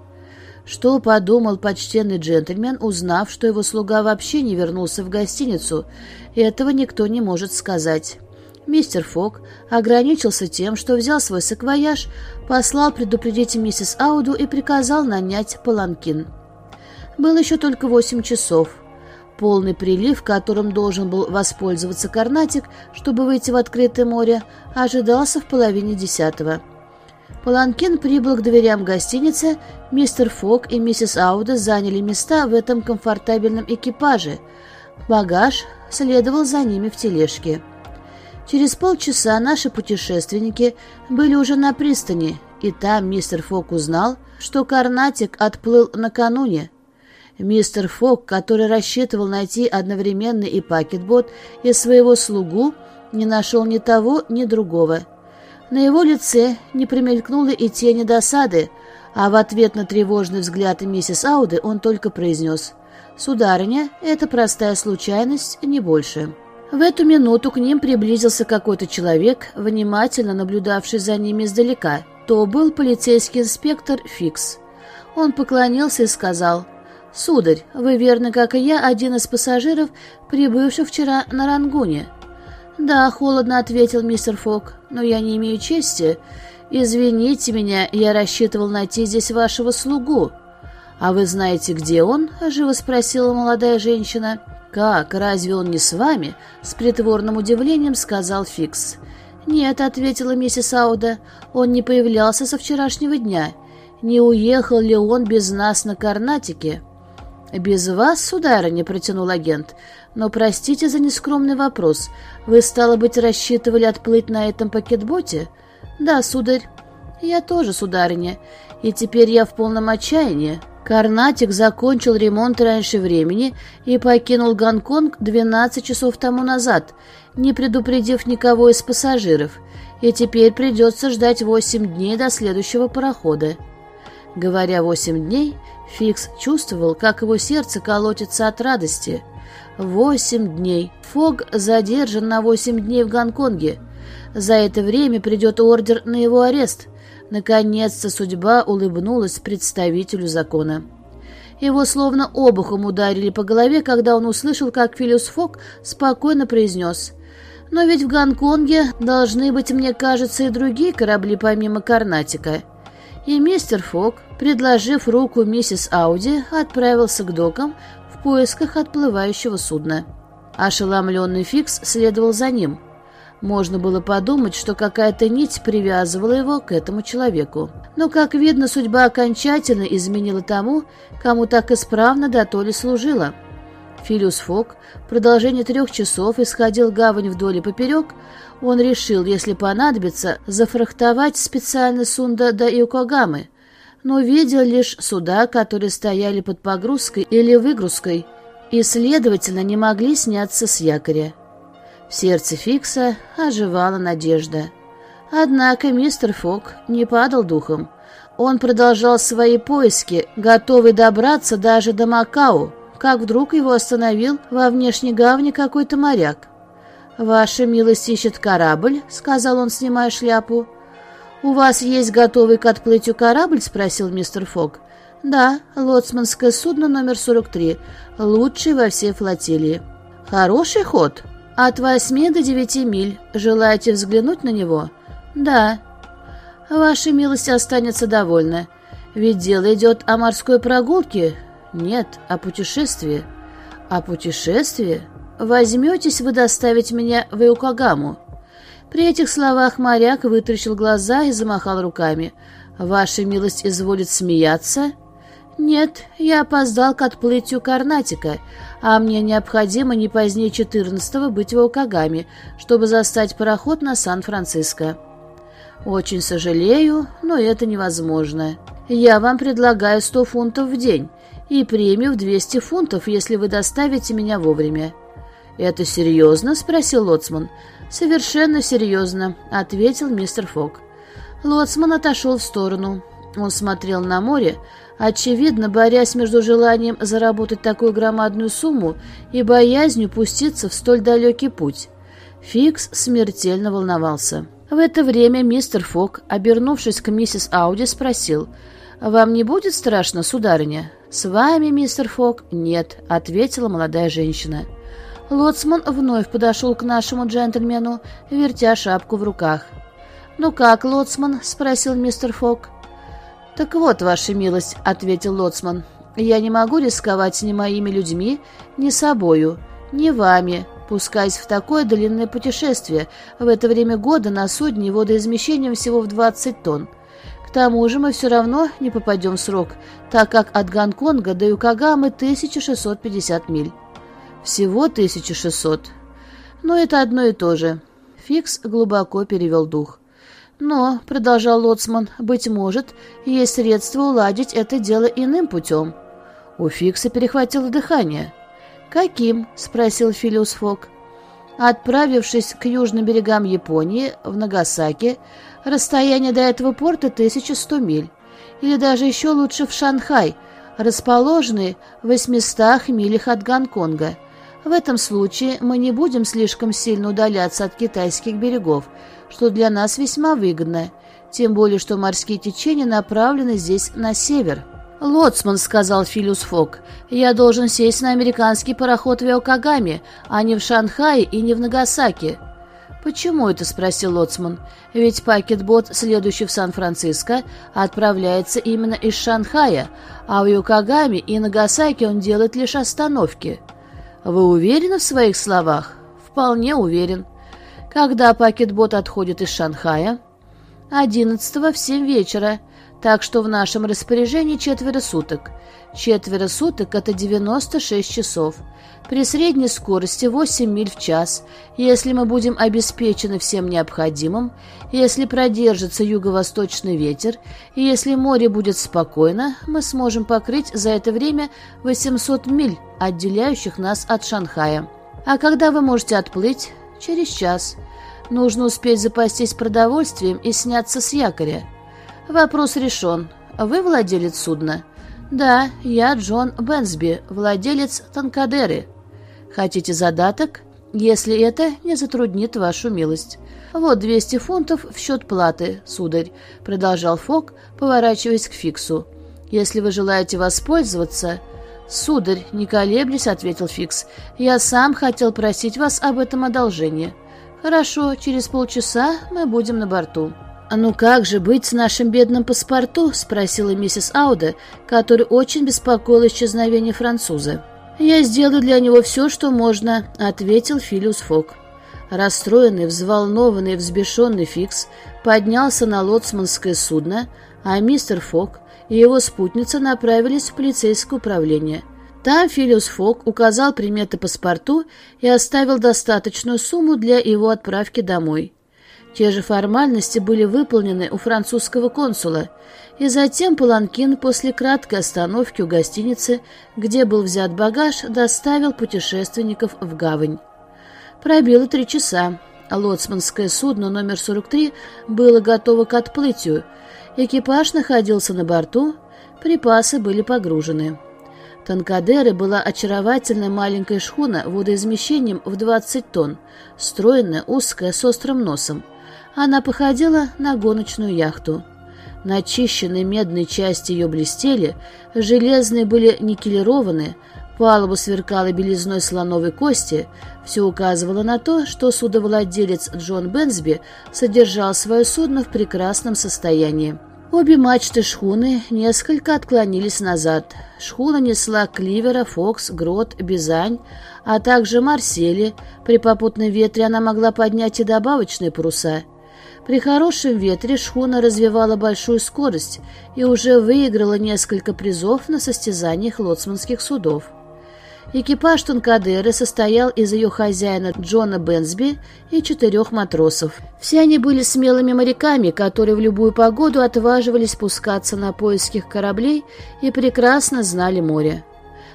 Что подумал почтенный джентльмен, узнав, что его слуга вообще не вернулся в гостиницу, этого никто не может сказать. Мистер Фок ограничился тем, что взял свой саквояж, послал предупредить миссис Ауду и приказал нанять паланкин. Было еще только восемь часов. Полный прилив, которым должен был воспользоваться Карнатик, чтобы выйти в открытое море, ожидался в половине десятого. Паланкин прибыл к дверям гостиницы, мистер Фок и миссис Ауда заняли места в этом комфортабельном экипаже. Багаж следовал за ними в тележке. Через полчаса наши путешественники были уже на пристани, и там мистер Фок узнал, что Карнатик отплыл накануне. Мистер Фок, который рассчитывал найти одновременно и пакетбот, и своего слугу, не нашел ни того, ни другого. На его лице не примелькнуло и тени досады, а в ответ на тревожный взгляд миссис Ауды он только произнес «Сударыня, это простая случайность, не больше». В эту минуту к ним приблизился какой-то человек, внимательно наблюдавший за ними издалека. То был полицейский инспектор Фикс. Он поклонился и сказал «Сударь, вы верно, как и я, один из пассажиров, прибывших вчера на Рангуне». «Да», — холодно ответил мистер Фок, — «но я не имею чести. Извините меня, я рассчитывал найти здесь вашего слугу». «А вы знаете, где он?» — живо спросила молодая женщина. «Как, разве он не с вами?» — с притворным удивлением сказал Фикс. «Нет», — ответила миссис Ауда, — «он не появлялся со вчерашнего дня. Не уехал ли он без нас на Карнатике?» «Без вас, сударыня», — протянул агент. «Но простите за нескромный вопрос. Вы, стало быть, рассчитывали отплыть на этом пакетботе?» «Да, сударь». «Я тоже, сударыня. И теперь я в полном отчаянии. Карнатик закончил ремонт раньше времени и покинул Гонконг 12 часов тому назад, не предупредив никого из пассажиров, и теперь придется ждать 8 дней до следующего парохода. Говоря «восемь дней», Фикс чувствовал, как его сердце колотится от радости. Восемь дней. Фог задержан на восемь дней в Гонконге. За это время придет ордер на его арест. Наконец-то судьба улыбнулась представителю закона. Его словно обухом ударили по голове, когда он услышал, как Филиус Фок спокойно произнес «Но ведь в Гонконге должны быть, мне кажется, и другие корабли помимо Карнатика» и мистер Фок, предложив руку миссис Ауди, отправился к докам в поисках отплывающего судна. Ошеломленный Фикс следовал за ним. Можно было подумать, что какая-то нить привязывала его к этому человеку. Но, как видно, судьба окончательно изменила тому, кому так исправно до толи служила. Филиус Фок в продолжение трех часов исходил гавань вдоль и поперек, он решил, если понадобится, зафрахтовать специально сунда до Иокогамы, но видел лишь суда, которые стояли под погрузкой или выгрузкой, и, следовательно, не могли сняться с якоря. В сердце Фикса оживала надежда. Однако мистер Фок не падал духом. Он продолжал свои поиски, готовый добраться даже до Макао, как вдруг его остановил во внешней гавани какой-то моряк. «Ваша милость ищет корабль?» — сказал он, снимая шляпу. «У вас есть готовый к отплытию корабль?» — спросил мистер Фок. «Да, лоцманское судно номер 43, лучший во всей флотилии». «Хороший ход?» «От восьми до девяти миль. Желаете взглянуть на него?» «Да». «Ваша милость останется довольна. Ведь дело идет о морской прогулке?» «Нет, о путешествии». «О путешествии?» возьметесь вы доставить меня в Иокогаму?» При этих словах моряк вытаращил глаза и замахал руками. «Ваша милость изволит смеяться?» «Нет, я опоздал к отплытию Карнатика, а мне необходимо не позднее 14-го быть в Окагаме, чтобы застать пароход на Сан-Франциско». «Очень сожалею, но это невозможно. Я вам предлагаю 100 фунтов в день и премию в 200 фунтов, если вы доставите меня вовремя». «Это серьезно?» — спросил Лоцман. «Совершенно серьезно», — ответил мистер Фок. Лоцман отошел в сторону. Он смотрел на море, очевидно, борясь между желанием заработать такую громадную сумму и боязнью пуститься в столь далекий путь. Фикс смертельно волновался. В это время мистер Фок, обернувшись к миссис Ауди, спросил, «Вам не будет страшно, сударыня?» «С вами, мистер Фок?» «Нет», — ответила молодая женщина. Лоцман вновь подошел к нашему джентльмену, вертя шапку в руках. «Ну как, Лоцман?» — спросил мистер Фок. «Так вот, ваша милость», — ответил Лоцман, — «я не могу рисковать ни моими людьми, ни собою, ни вами, пускаясь в такое длинное путешествие, в это время года на судне водоизмещением всего в 20 тонн. К тому же мы все равно не попадем в срок, так как от Гонконга до Юкагамы 1650 миль. Всего 1600. Но это одно и то же. Фикс глубоко перевел дух. Но, — продолжал Лоцман, — быть может, есть средства уладить это дело иным путем. У Фикса перехватило дыхание. «Каким?» — спросил Филиус Фок. Отправившись к южным берегам Японии, в Нагасаки, расстояние до этого порта 1100 миль. Или даже еще лучше в Шанхай, расположенный в 800 милях от Гонконга — в этом случае мы не будем слишком сильно удаляться от китайских берегов, что для нас весьма выгодно, тем более что морские течения направлены здесь на север. «Лоцман», — сказал Филиус Фок, — «я должен сесть на американский пароход в Иокагаме, а не в Шанхае и не в Нагасаки». «Почему это?» — спросил Лоцман. «Ведь пакетбот, следующий в Сан-Франциско, отправляется именно из Шанхая, а в Иокагаме и Нагасаки он делает лишь остановки». Вы уверены в своих словах? Вполне уверен. Когда пакетбот отходит из Шанхая? Одиннадцатого в семь вечера, так что в нашем распоряжении четверо суток. Четверо суток — это 96 часов. При средней скорости 8 миль в час, если мы будем обеспечены всем необходимым, если продержится юго-восточный ветер, и если море будет спокойно, мы сможем покрыть за это время 800 миль, отделяющих нас от Шанхая. А когда вы можете отплыть? Через час. Нужно успеть запастись продовольствием и сняться с якоря. Вопрос решен. Вы владелец судна? Да, я Джон Бенсби, владелец Танкадеры. Хотите задаток? Если это не затруднит вашу милость. Вот 200 фунтов в счет платы, сударь, продолжал Фок, поворачиваясь к Фиксу. Если вы желаете воспользоваться... «Сударь, не колеблясь», — ответил Фикс, — «я сам хотел просить вас об этом одолжении». «Хорошо, через полчаса мы будем на борту». «А «Ну как же быть с нашим бедным паспорту?» — спросила миссис Ауда, который очень беспокоил исчезновение француза. «Я сделаю для него все, что можно», — ответил Филиус Фок. Расстроенный, взволнованный взбешенный Фикс поднялся на лоцманское судно, а мистер Фок и его спутница направились в полицейское управление. Там Филиус Фок указал приметы паспорту и оставил достаточную сумму для его отправки домой. Те же формальности были выполнены у французского консула, и затем Паланкин после краткой остановки у гостиницы, где был взят багаж, доставил путешественников в гавань. Пробило три часа. Лоцманское судно номер 43 было готово к отплытию. Экипаж находился на борту, припасы были погружены. Танкадеры была очаровательная маленькая шхуна водоизмещением в 20 тонн, стройная, узкая, с острым носом. Она походила на гоночную яхту. Начищенные медные части ее блестели, железные были никелированы, палуба сверкала белизной слоновой кости, все указывало на то, что судовладелец Джон Бенсби содержал свое судно в прекрасном состоянии. Обе мачты шхуны несколько отклонились назад. Шхуна несла Кливера, Фокс, Грот, Бизань, а также Марсели. При попутном ветре она могла поднять и добавочные паруса — При хорошем ветре шхуна развивала большую скорость и уже выиграла несколько призов на состязаниях лоцманских судов. Экипаж Танкадеры состоял из ее хозяина Джона Бенсби и четырех матросов. Все они были смелыми моряками, которые в любую погоду отваживались спускаться на поиских кораблей и прекрасно знали море.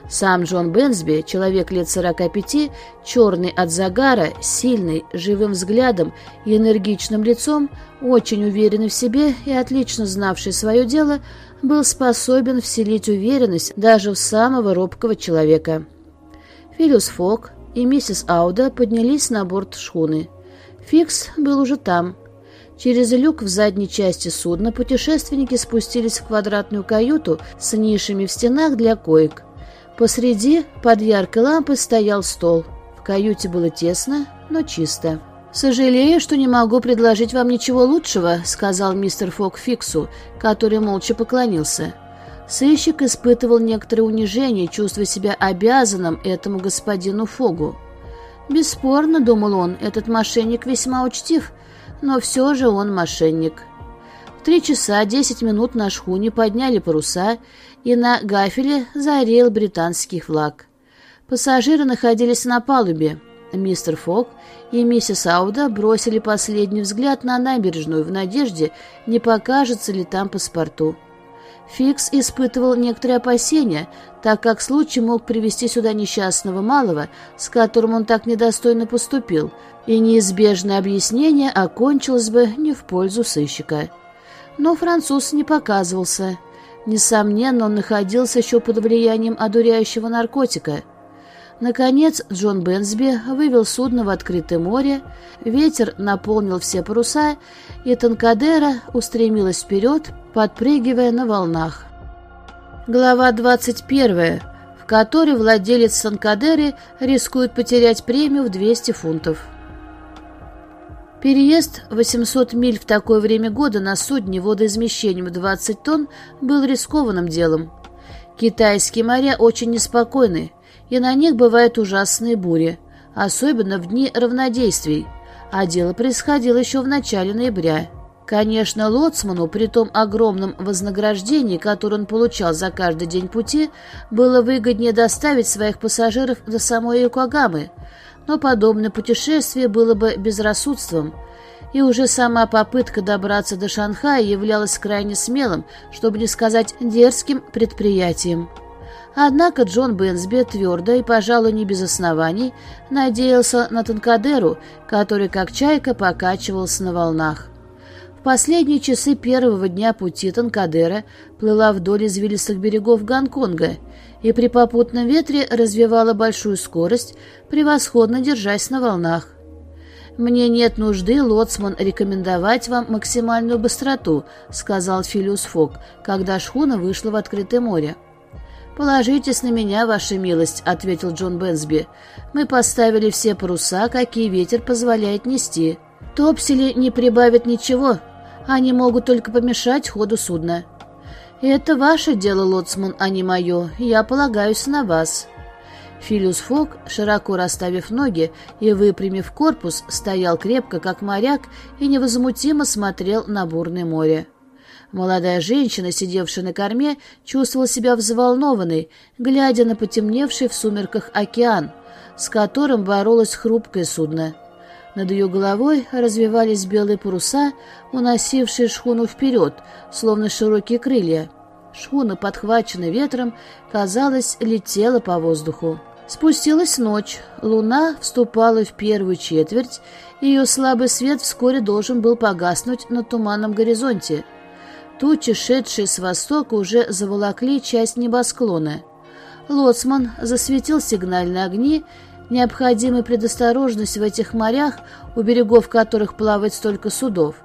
Сам Джон Бенсби, человек лет 45, черный от загара, сильный, живым взглядом и энергичным лицом, очень уверенный в себе и отлично знавший свое дело, был способен вселить уверенность даже в самого робкого человека. Филиус Фок и миссис Ауда поднялись на борт шхуны. Фикс был уже там. Через люк в задней части судна путешественники спустились в квадратную каюту с нишами в стенах для коек. Посреди, под яркой лампой, стоял стол. В каюте было тесно, но чисто. «Сожалею, что не могу предложить вам ничего лучшего», — сказал мистер Фок Фиксу, который молча поклонился. Сыщик испытывал некоторое унижение, чувствуя себя обязанным этому господину Фогу. Бесспорно, думал он, этот мошенник весьма учтив, но все же он мошенник. В три часа десять минут на шхуне подняли паруса, и на гафеле заорел британский флаг. Пассажиры находились на палубе. Мистер Фок и миссис Ауда бросили последний взгляд на набережную в надежде, не покажется ли там паспорту. Фикс испытывал некоторые опасения, так как случай мог привести сюда несчастного малого, с которым он так недостойно поступил, и неизбежное объяснение окончилось бы не в пользу сыщика. Но француз не показывался. Несомненно, он находился еще под влиянием одуряющего наркотика. Наконец Джон Бенсби вывел судно в открытое море, ветер наполнил все паруса, и Танкадера устремилась вперед, подпрыгивая на волнах. Глава 21, в которой владелец Санкадеры рискует потерять премию в 200 фунтов. Переезд 800 миль в такое время года на судне водоизмещением 20 тонн был рискованным делом. Китайские моря очень неспокойны, и на них бывают ужасные бури, особенно в дни равнодействий, а дело происходило еще в начале ноября. Конечно, лоцману, при том огромном вознаграждении, которое он получал за каждый день пути, было выгоднее доставить своих пассажиров до самой Йокогамы – но подобное путешествие было бы безрассудством, и уже сама попытка добраться до Шанхая являлась крайне смелым, чтобы не сказать дерзким предприятием. Однако Джон Бенсби твердо и, пожалуй, не без оснований, надеялся на Танкадеру, который, как чайка, покачивался на волнах. В последние часы первого дня пути Танкадера плыла вдоль извилистых берегов Гонконга и при попутном ветре развивала большую скорость, превосходно держась на волнах. «Мне нет нужды, лоцман, рекомендовать вам максимальную быстроту», — сказал Филиус Фок, когда шхуна вышла в открытое море. «Положитесь на меня, ваша милость», — ответил Джон Бенсби. «Мы поставили все паруса, какие ветер позволяет нести. Топсели не прибавят ничего, они могут только помешать ходу судна». «Это ваше дело, лоцман, а не мое. Я полагаюсь на вас». Филиус Фок, широко расставив ноги и выпрямив корпус, стоял крепко, как моряк, и невозмутимо смотрел на бурное море. Молодая женщина, сидевшая на корме, чувствовала себя взволнованной, глядя на потемневший в сумерках океан, с которым боролось хрупкое судно. Над ее головой развивались белые паруса, уносившие шхуну вперед, словно широкие крылья. Шхуна, подхваченная ветром, казалось, летела по воздуху. Спустилась ночь, луна вступала в первую четверть, и ее слабый свет вскоре должен был погаснуть на туманном горизонте. Тучи, шедшие с востока, уже заволокли часть небосклона. Лоцман засветил сигнальные огни, необходимая предосторожность в этих морях, у берегов которых плавает столько судов.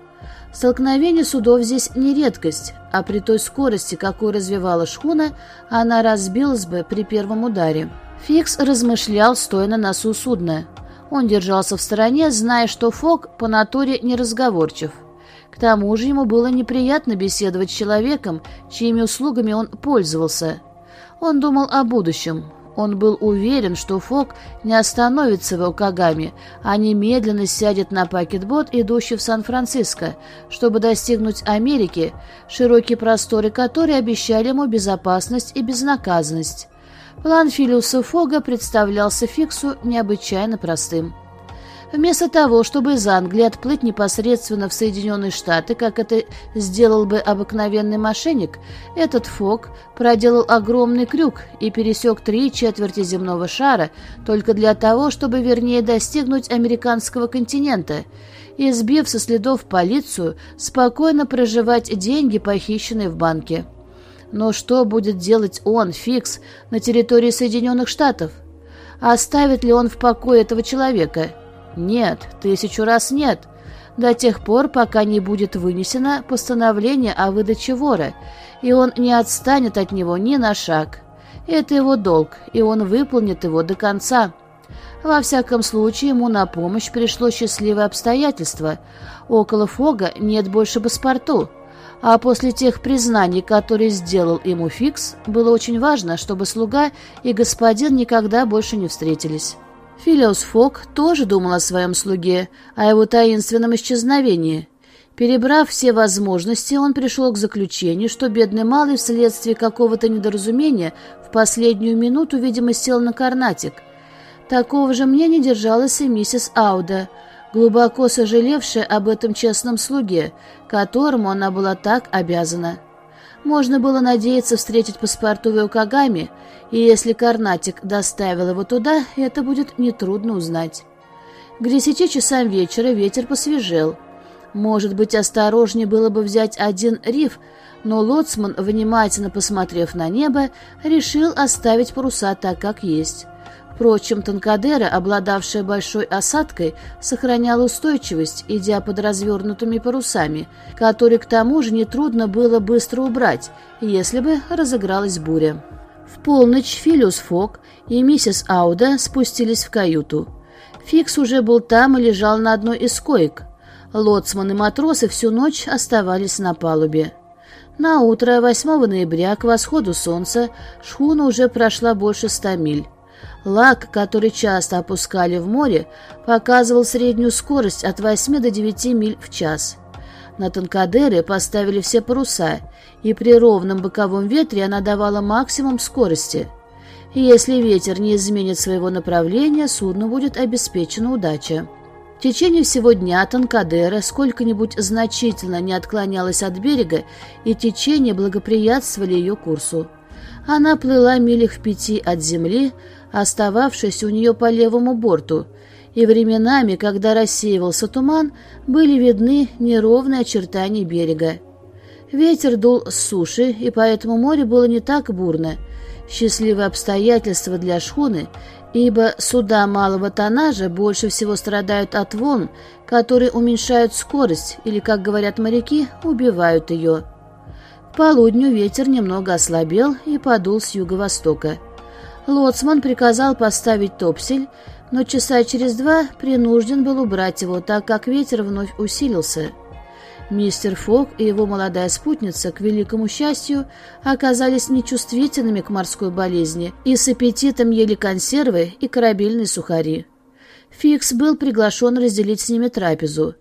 Столкновение судов здесь не редкость, а при той скорости, какую развивала шхуна, она разбилась бы при первом ударе. Фикс размышлял, стоя на носу судна. Он держался в стороне, зная, что Фок по натуре неразговорчив. Тому же ему было неприятно беседовать с человеком, чьими услугами он пользовался. Он думал о будущем. Он был уверен, что Фок не остановится в Окагаме, а немедленно сядет на пакетбот, идущий в Сан-Франциско, чтобы достигнуть Америки, широкие просторы которой обещали ему безопасность и безнаказанность. План Филиуса Фога представлялся Фиксу необычайно простым. Вместо того, чтобы из Англии отплыть непосредственно в Соединенные Штаты, как это сделал бы обыкновенный мошенник, этот Фок проделал огромный крюк и пересек три четверти земного шара только для того, чтобы вернее достигнуть американского континента и, сбив со следов полицию, спокойно проживать деньги, похищенные в банке. Но что будет делать он, Фикс, на территории Соединенных Штатов? Оставит ли он в покое этого человека? Нет, тысячу раз нет. До тех пор, пока не будет вынесено постановление о выдаче вора, и он не отстанет от него ни на шаг. Это его долг, и он выполнит его до конца. Во всяком случае, ему на помощь пришло счастливое обстоятельство. Около Фога нет больше паспорту. А после тех признаний, которые сделал ему Фикс, было очень важно, чтобы слуга и господин никогда больше не встретились. Филиос Фок тоже думал о своем слуге, о его таинственном исчезновении. Перебрав все возможности, он пришел к заключению, что бедный малый вследствие какого-то недоразумения в последнюю минуту, видимо, сел на карнатик. Такого же мнения держалась и миссис Ауда, глубоко сожалевшая об этом честном слуге, которому она была так обязана. Можно было надеяться встретить паспорту в Иокагаме, и если Карнатик доставил его туда, это будет нетрудно узнать. К десяти часам вечера ветер посвежел. Может быть, осторожнее было бы взять один риф, но лоцман, внимательно посмотрев на небо, решил оставить паруса так, как есть. Впрочем, Танкадера, обладавшая большой осадкой, сохраняла устойчивость, идя под развернутыми парусами, которые к тому же нетрудно было быстро убрать, если бы разыгралась буря. В полночь Филиус Фок и миссис Ауда спустились в каюту. Фикс уже был там и лежал на одной из коек. Лоцман и матросы всю ночь оставались на палубе. На утро 8 ноября к восходу солнца шхуна уже прошла больше ста миль. Лак, который часто опускали в море, показывал среднюю скорость от 8 до 9 миль в час. На Танкадере поставили все паруса, и при ровном боковом ветре она давала максимум скорости. Если ветер не изменит своего направления, судну будет обеспечена удача. В течение всего дня Танкадера сколько-нибудь значительно не отклонялась от берега, и течение благоприятствовали ее курсу. Она плыла милях в пяти от земли, остававшись у нее по левому борту, и временами, когда рассеивался туман, были видны неровные очертания берега. Ветер дул с суши, и поэтому море было не так бурно. Счастливое обстоятельство для шхуны, ибо суда малого тоннажа больше всего страдают от волн, которые уменьшают скорость или, как говорят моряки, убивают ее. К полудню ветер немного ослабел и подул с юго-востока. Лоцман приказал поставить топсель, но часа через два принужден был убрать его, так как ветер вновь усилился. Мистер Фок и его молодая спутница, к великому счастью, оказались нечувствительными к морской болезни и с аппетитом ели консервы и корабельные сухари. Фикс был приглашен разделить с ними трапезу,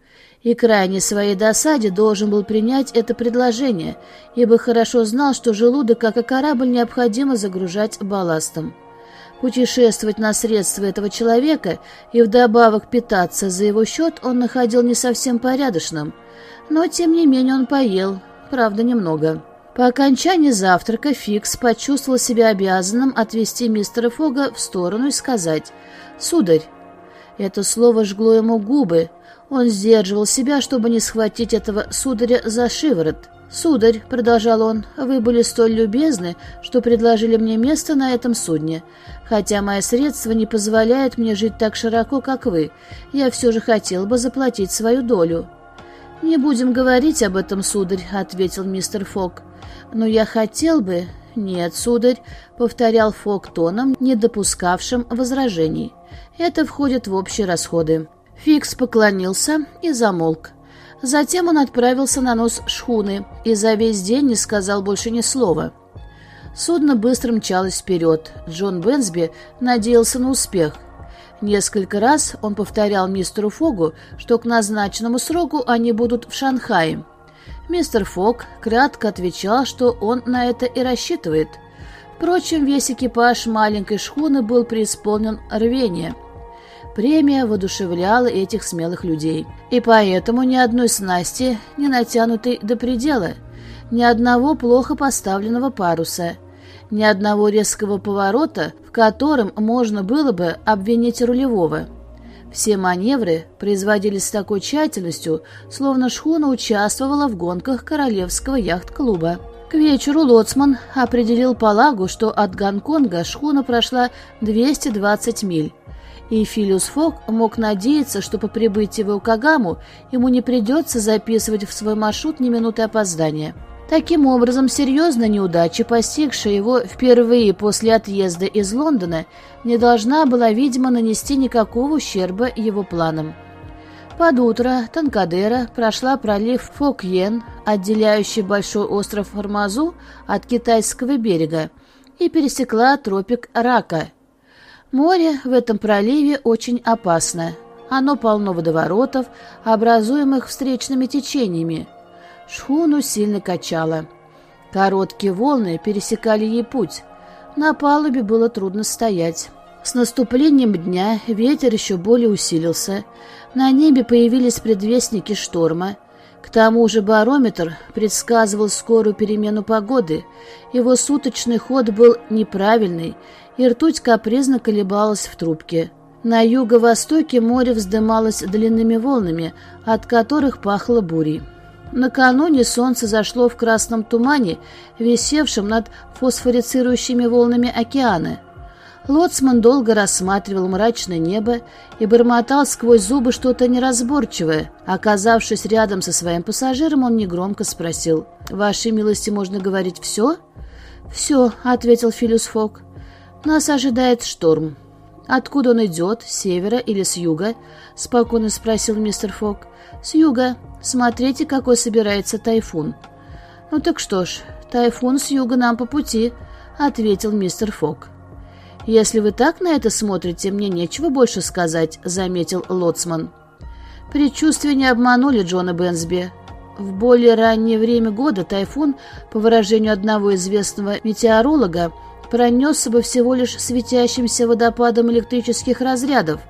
и крайне своей досаде должен был принять это предложение, ибо хорошо знал, что желудок, как и корабль, необходимо загружать балластом. Путешествовать на средства этого человека и вдобавок питаться за его счет он находил не совсем порядочным, но тем не менее он поел, правда немного. По окончании завтрака Фикс почувствовал себя обязанным отвести мистера Фога в сторону и сказать «Сударь». Это слово жгло ему губы, он сдерживал себя, чтобы не схватить этого сударя за шиворот. «Сударь», — продолжал он, — «вы были столь любезны, что предложили мне место на этом судне. Хотя мои средства не позволяют мне жить так широко, как вы, я все же хотел бы заплатить свою долю». «Не будем говорить об этом, сударь», — ответил мистер Фок. «Но я хотел бы...» «Нет, сударь», — повторял Фок тоном, не допускавшим возражений. «Это входит в общие расходы». Фикс поклонился и замолк. Затем он отправился на нос шхуны и за весь день не сказал больше ни слова. Судно быстро мчалось вперед. Джон Бенсби надеялся на успех. Несколько раз он повторял мистеру Фогу, что к назначенному сроку они будут в Шанхае. Мистер Фог кратко отвечал, что он на это и рассчитывает. Впрочем, весь экипаж маленькой шхуны был преисполнен рвения. Премия воодушевляла этих смелых людей. И поэтому ни одной снасти не натянутой до предела, ни одного плохо поставленного паруса – ни одного резкого поворота, в котором можно было бы обвинить рулевого. Все маневры производились с такой тщательностью, словно шхуна участвовала в гонках Королевского яхт-клуба. К вечеру Лоцман определил Палагу, что от Гонконга шхуна прошла 220 миль, и Филиус Фок мог надеяться, что по прибытии в Окагаму ему не придется записывать в свой маршрут ни минуты опоздания. Таким образом, серьезная неудача, постигшая его впервые после отъезда из Лондона, не должна была, видимо, нанести никакого ущерба его планам. Под утро Танкадера прошла пролив Фокьен, отделяющий большой остров Формазу от китайского берега, и пересекла тропик Рака. Море в этом проливе очень опасно. Оно полно водоворотов, образуемых встречными течениями – Шхуну сильно качало. Короткие волны пересекали ей путь. На палубе было трудно стоять. С наступлением дня ветер еще более усилился. На небе появились предвестники шторма. К тому же барометр предсказывал скорую перемену погоды. Его суточный ход был неправильный, и ртуть капризно колебалась в трубке. На юго-востоке море вздымалось длинными волнами, от которых пахло бурей. Накануне солнце зашло в красном тумане, висевшем над фосфорицирующими волнами океана. Лоцман долго рассматривал мрачное небо и бормотал сквозь зубы что-то неразборчивое. Оказавшись рядом со своим пассажиром, он негромко спросил, «Вашей милости можно говорить все?» «Все», — ответил Филюс Фок. «Нас ожидает шторм». «Откуда он идет, с севера или с юга?» — спокойно спросил мистер Фок. «С юга. Смотрите, какой собирается тайфун». «Ну так что ж, тайфун с юга нам по пути», — ответил мистер Фок. «Если вы так на это смотрите, мне нечего больше сказать», — заметил Лоцман. Предчувствия не обманули Джона Бенсби. В более раннее время года тайфун, по выражению одного известного метеоролога, пронесся бы всего лишь светящимся водопадом электрических разрядов,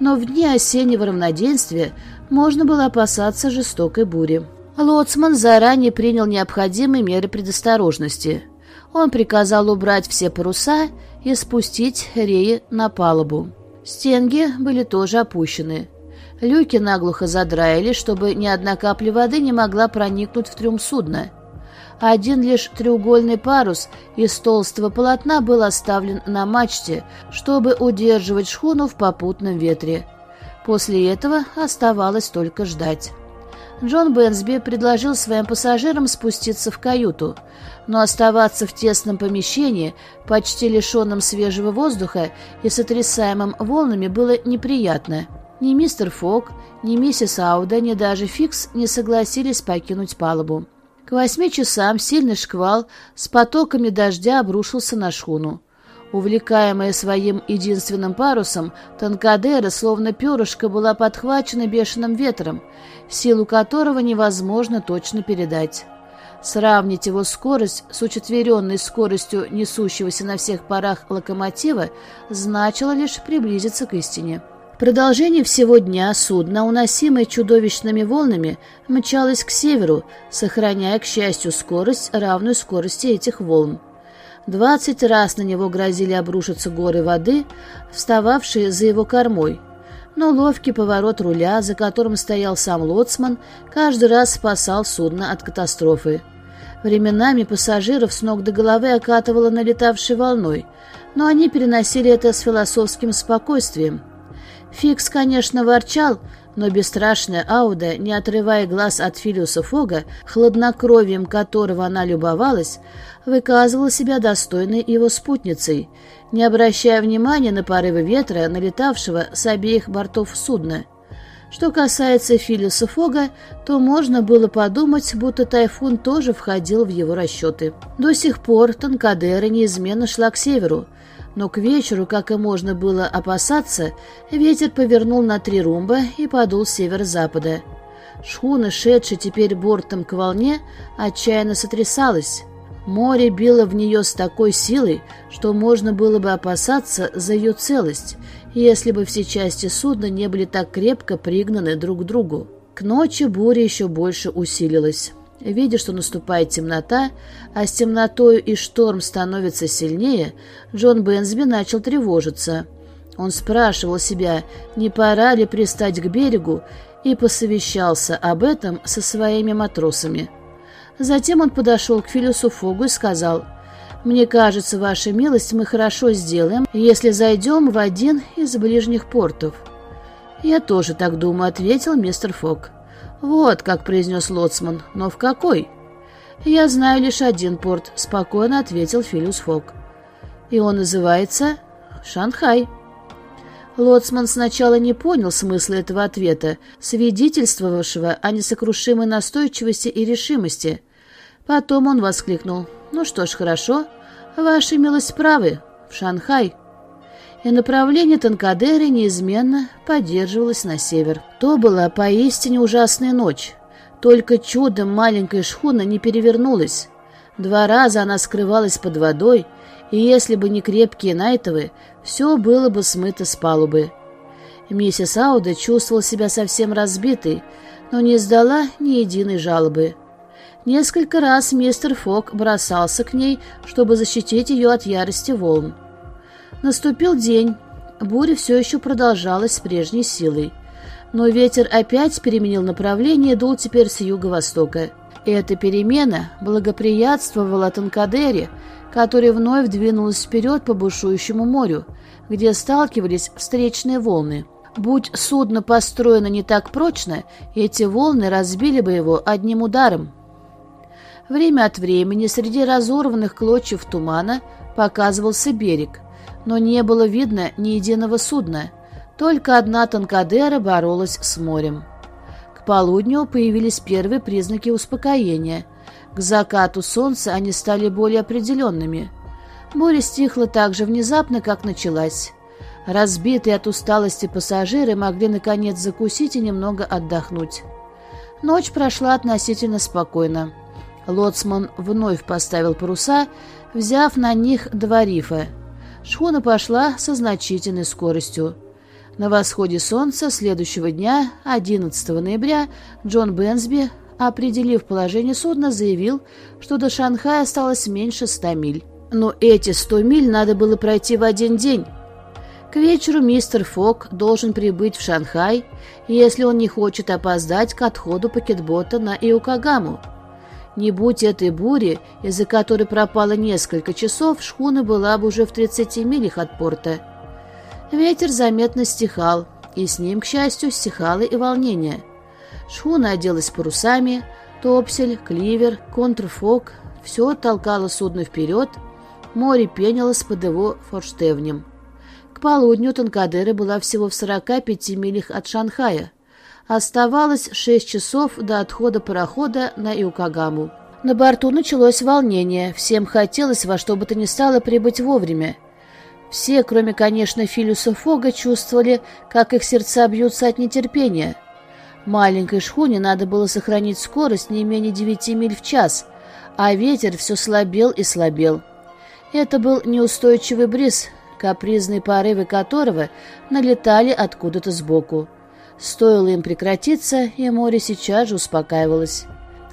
но в дни осеннего равноденствия можно было опасаться жестокой бури. Лоцман заранее принял необходимые меры предосторожности. Он приказал убрать все паруса и спустить реи на палубу. Стенги были тоже опущены. Люки наглухо задраили, чтобы ни одна капля воды не могла проникнуть в трюм судна. Один лишь треугольный парус из толстого полотна был оставлен на мачте, чтобы удерживать шхуну в попутном ветре. После этого оставалось только ждать. Джон Бенсби предложил своим пассажирам спуститься в каюту, но оставаться в тесном помещении, почти лишенном свежего воздуха и сотрясаемым волнами, было неприятно. Ни мистер Фок, ни миссис Ауда, ни даже Фикс не согласились покинуть палубу. К восьми часам сильный шквал с потоками дождя обрушился на шхуну. Увлекаемая своим единственным парусом, Танкадера, словно перышко, была подхвачена бешеным ветром, силу которого невозможно точно передать. Сравнить его скорость с учетверенной скоростью несущегося на всех парах локомотива значило лишь приблизиться к истине. В продолжении всего дня судно, уносимое чудовищными волнами, мчалось к северу, сохраняя, к счастью, скорость, равную скорости этих волн. Двадцать раз на него грозили обрушиться горы воды, встававшие за его кормой. Но ловкий поворот руля, за которым стоял сам лоцман, каждый раз спасал судно от катастрофы. Временами пассажиров с ног до головы окатывало налетавшей волной, но они переносили это с философским спокойствием – Фикс, конечно, ворчал, но бесстрашная Ауда, не отрывая глаз от Филиуса Фога, хладнокровием которого она любовалась, выказывала себя достойной его спутницей, не обращая внимания на порывы ветра, налетавшего с обеих бортов судна. Что касается Филиса Фога, то можно было подумать, будто тайфун тоже входил в его расчеты. До сих пор Танкадера неизменно шла к северу, но к вечеру, как и можно было опасаться, ветер повернул на три румба и подул с северо-запада. Шхуна, шедшая теперь бортом к волне, отчаянно сотрясалась. Море било в нее с такой силой, что можно было бы опасаться за ее целость, если бы все части судна не были так крепко пригнаны друг к другу. К ночи буря еще больше усилилась. Видя, что наступает темнота, а с темнотой и шторм становится сильнее, Джон Бенсби начал тревожиться. Он спрашивал себя, не пора ли пристать к берегу, и посовещался об этом со своими матросами. Затем он подошел к Филюсу Фогу и сказал, «Мне кажется, ваша милость, мы хорошо сделаем, если зайдем в один из ближних портов». «Я тоже так думаю», — ответил мистер Фог. «Вот как», — произнес Лоцман, — «но в какой?» «Я знаю лишь один порт», — спокойно ответил Филюс Фог. «И он называется Шанхай». Лоцман сначала не понял смысла этого ответа, свидетельствовавшего о несокрушимой настойчивости и решимости, Потом он воскликнул. «Ну что ж, хорошо. Ваша милость правы. В Шанхай». И направление Танкадеры неизменно поддерживалось на север. То была поистине ужасная ночь. Только чудом маленькая шхуна не перевернулась. Два раза она скрывалась под водой, и если бы не крепкие Найтовы, все было бы смыто с палубы. Миссис Ауда чувствовала себя совсем разбитой, но не издала ни единой жалобы. Несколько раз мистер Фок бросался к ней, чтобы защитить ее от ярости волн. Наступил день. Буря все еще продолжалась с прежней силой. Но ветер опять переменил направление и дул теперь с юго-востока. Эта перемена благоприятствовала Танкадере, которая вновь двинулась вперед по бушующему морю, где сталкивались встречные волны. Будь судно построено не так прочно, эти волны разбили бы его одним ударом. Время от времени среди разорванных клочьев тумана показывался берег, но не было видно ни единого судна. Только одна танкадера боролась с морем. К полудню появились первые признаки успокоения. К закату солнца они стали более определенными. Буря стихла так же внезапно, как началась. Разбитые от усталости пассажиры могли наконец закусить и немного отдохнуть. Ночь прошла относительно спокойно. Лоцман вновь поставил паруса, взяв на них два рифа. Шхуна пошла со значительной скоростью. На восходе солнца следующего дня, 11 ноября, Джон Бенсби, определив положение судна, заявил, что до Шанхая осталось меньше 100 миль. Но эти 100 миль надо было пройти в один день. К вечеру мистер Фок должен прибыть в Шанхай, если он не хочет опоздать к отходу пакетбота на Иокагаму. Не будь этой бури, из-за которой пропало несколько часов, шхуна была бы уже в 30 милях от порта. Ветер заметно стихал, и с ним, к счастью, стихало и волнение. Шхуна оделась парусами, топсель, кливер, контрфок, все толкало судно вперед, море пенилось под его форштевнем. К полудню Танкадера была всего в 45 милях от Шанхая. Оставалось шесть часов до отхода парохода на Иокагаму. На борту началось волнение, всем хотелось во что бы то ни стало прибыть вовремя. Все, кроме, конечно, Филюса Фога, чувствовали, как их сердца бьются от нетерпения. Маленькой шхуне надо было сохранить скорость не менее девяти миль в час, а ветер все слабел и слабел. Это был неустойчивый бриз, капризные порывы которого налетали откуда-то сбоку. Стоило им прекратиться, и море сейчас же успокаивалось.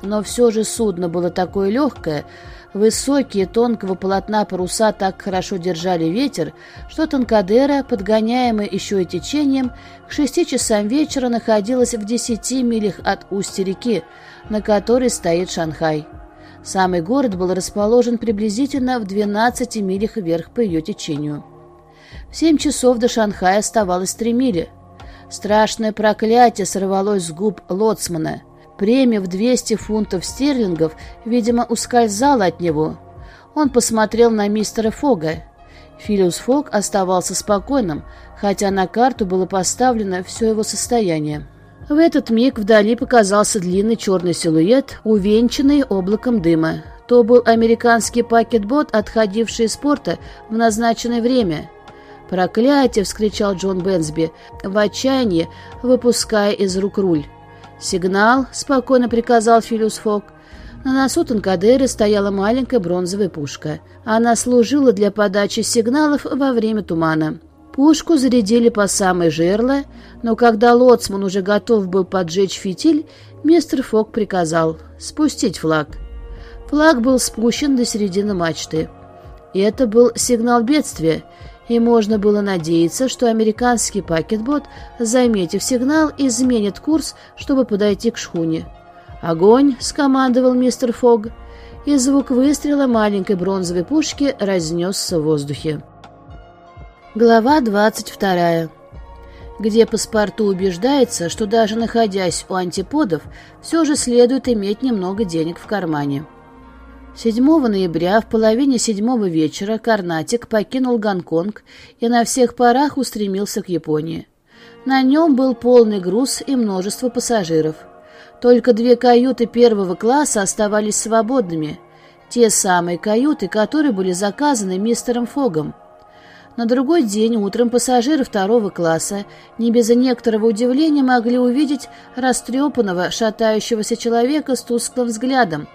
Но все же судно было такое легкое, высокие тонкого полотна паруса так хорошо держали ветер, что Танкадера, подгоняемая еще и течением, к шести часам вечера находилась в десяти милях от устья реки, на которой стоит Шанхай. Самый город был расположен приблизительно в 12 милях вверх по ее течению. В семь часов до Шанхая оставалось три мили – Страшное проклятие сорвалось с губ лоцмана. Премия в 200 фунтов стерлингов, видимо, ускользала от него. Он посмотрел на мистера Фога. Филиус Фог оставался спокойным, хотя на карту было поставлено все его состояние. В этот миг вдали показался длинный черный силуэт, увенчанный облаком дыма. То был американский пакетбот, отходивший из порта в назначенное время. «Проклятие!» — вскричал Джон Бенсби, в отчаянии выпуская из рук руль. «Сигнал!» — спокойно приказал Филиус Фок. На носу Танкадеры стояла маленькая бронзовая пушка. Она служила для подачи сигналов во время тумана. Пушку зарядили по самой жерло, но когда лоцман уже готов был поджечь фитиль, мистер Фок приказал спустить флаг. Флаг был спущен до середины мачты. И это был сигнал бедствия, и можно было надеяться, что американский пакетбот, заметив сигнал, изменит курс, чтобы подойти к шхуне. «Огонь!» — скомандовал мистер Фог, и звук выстрела маленькой бронзовой пушки разнесся в воздухе. Глава 22. Где паспорту убеждается, что даже находясь у антиподов, все же следует иметь немного денег в кармане. 7 ноября в половине седьмого вечера Карнатик покинул Гонконг и на всех парах устремился к Японии. На нем был полный груз и множество пассажиров. Только две каюты первого класса оставались свободными, те самые каюты, которые были заказаны мистером Фогом. На другой день утром пассажиры второго класса не без некоторого удивления могли увидеть растрепанного, шатающегося человека с тусклым взглядом,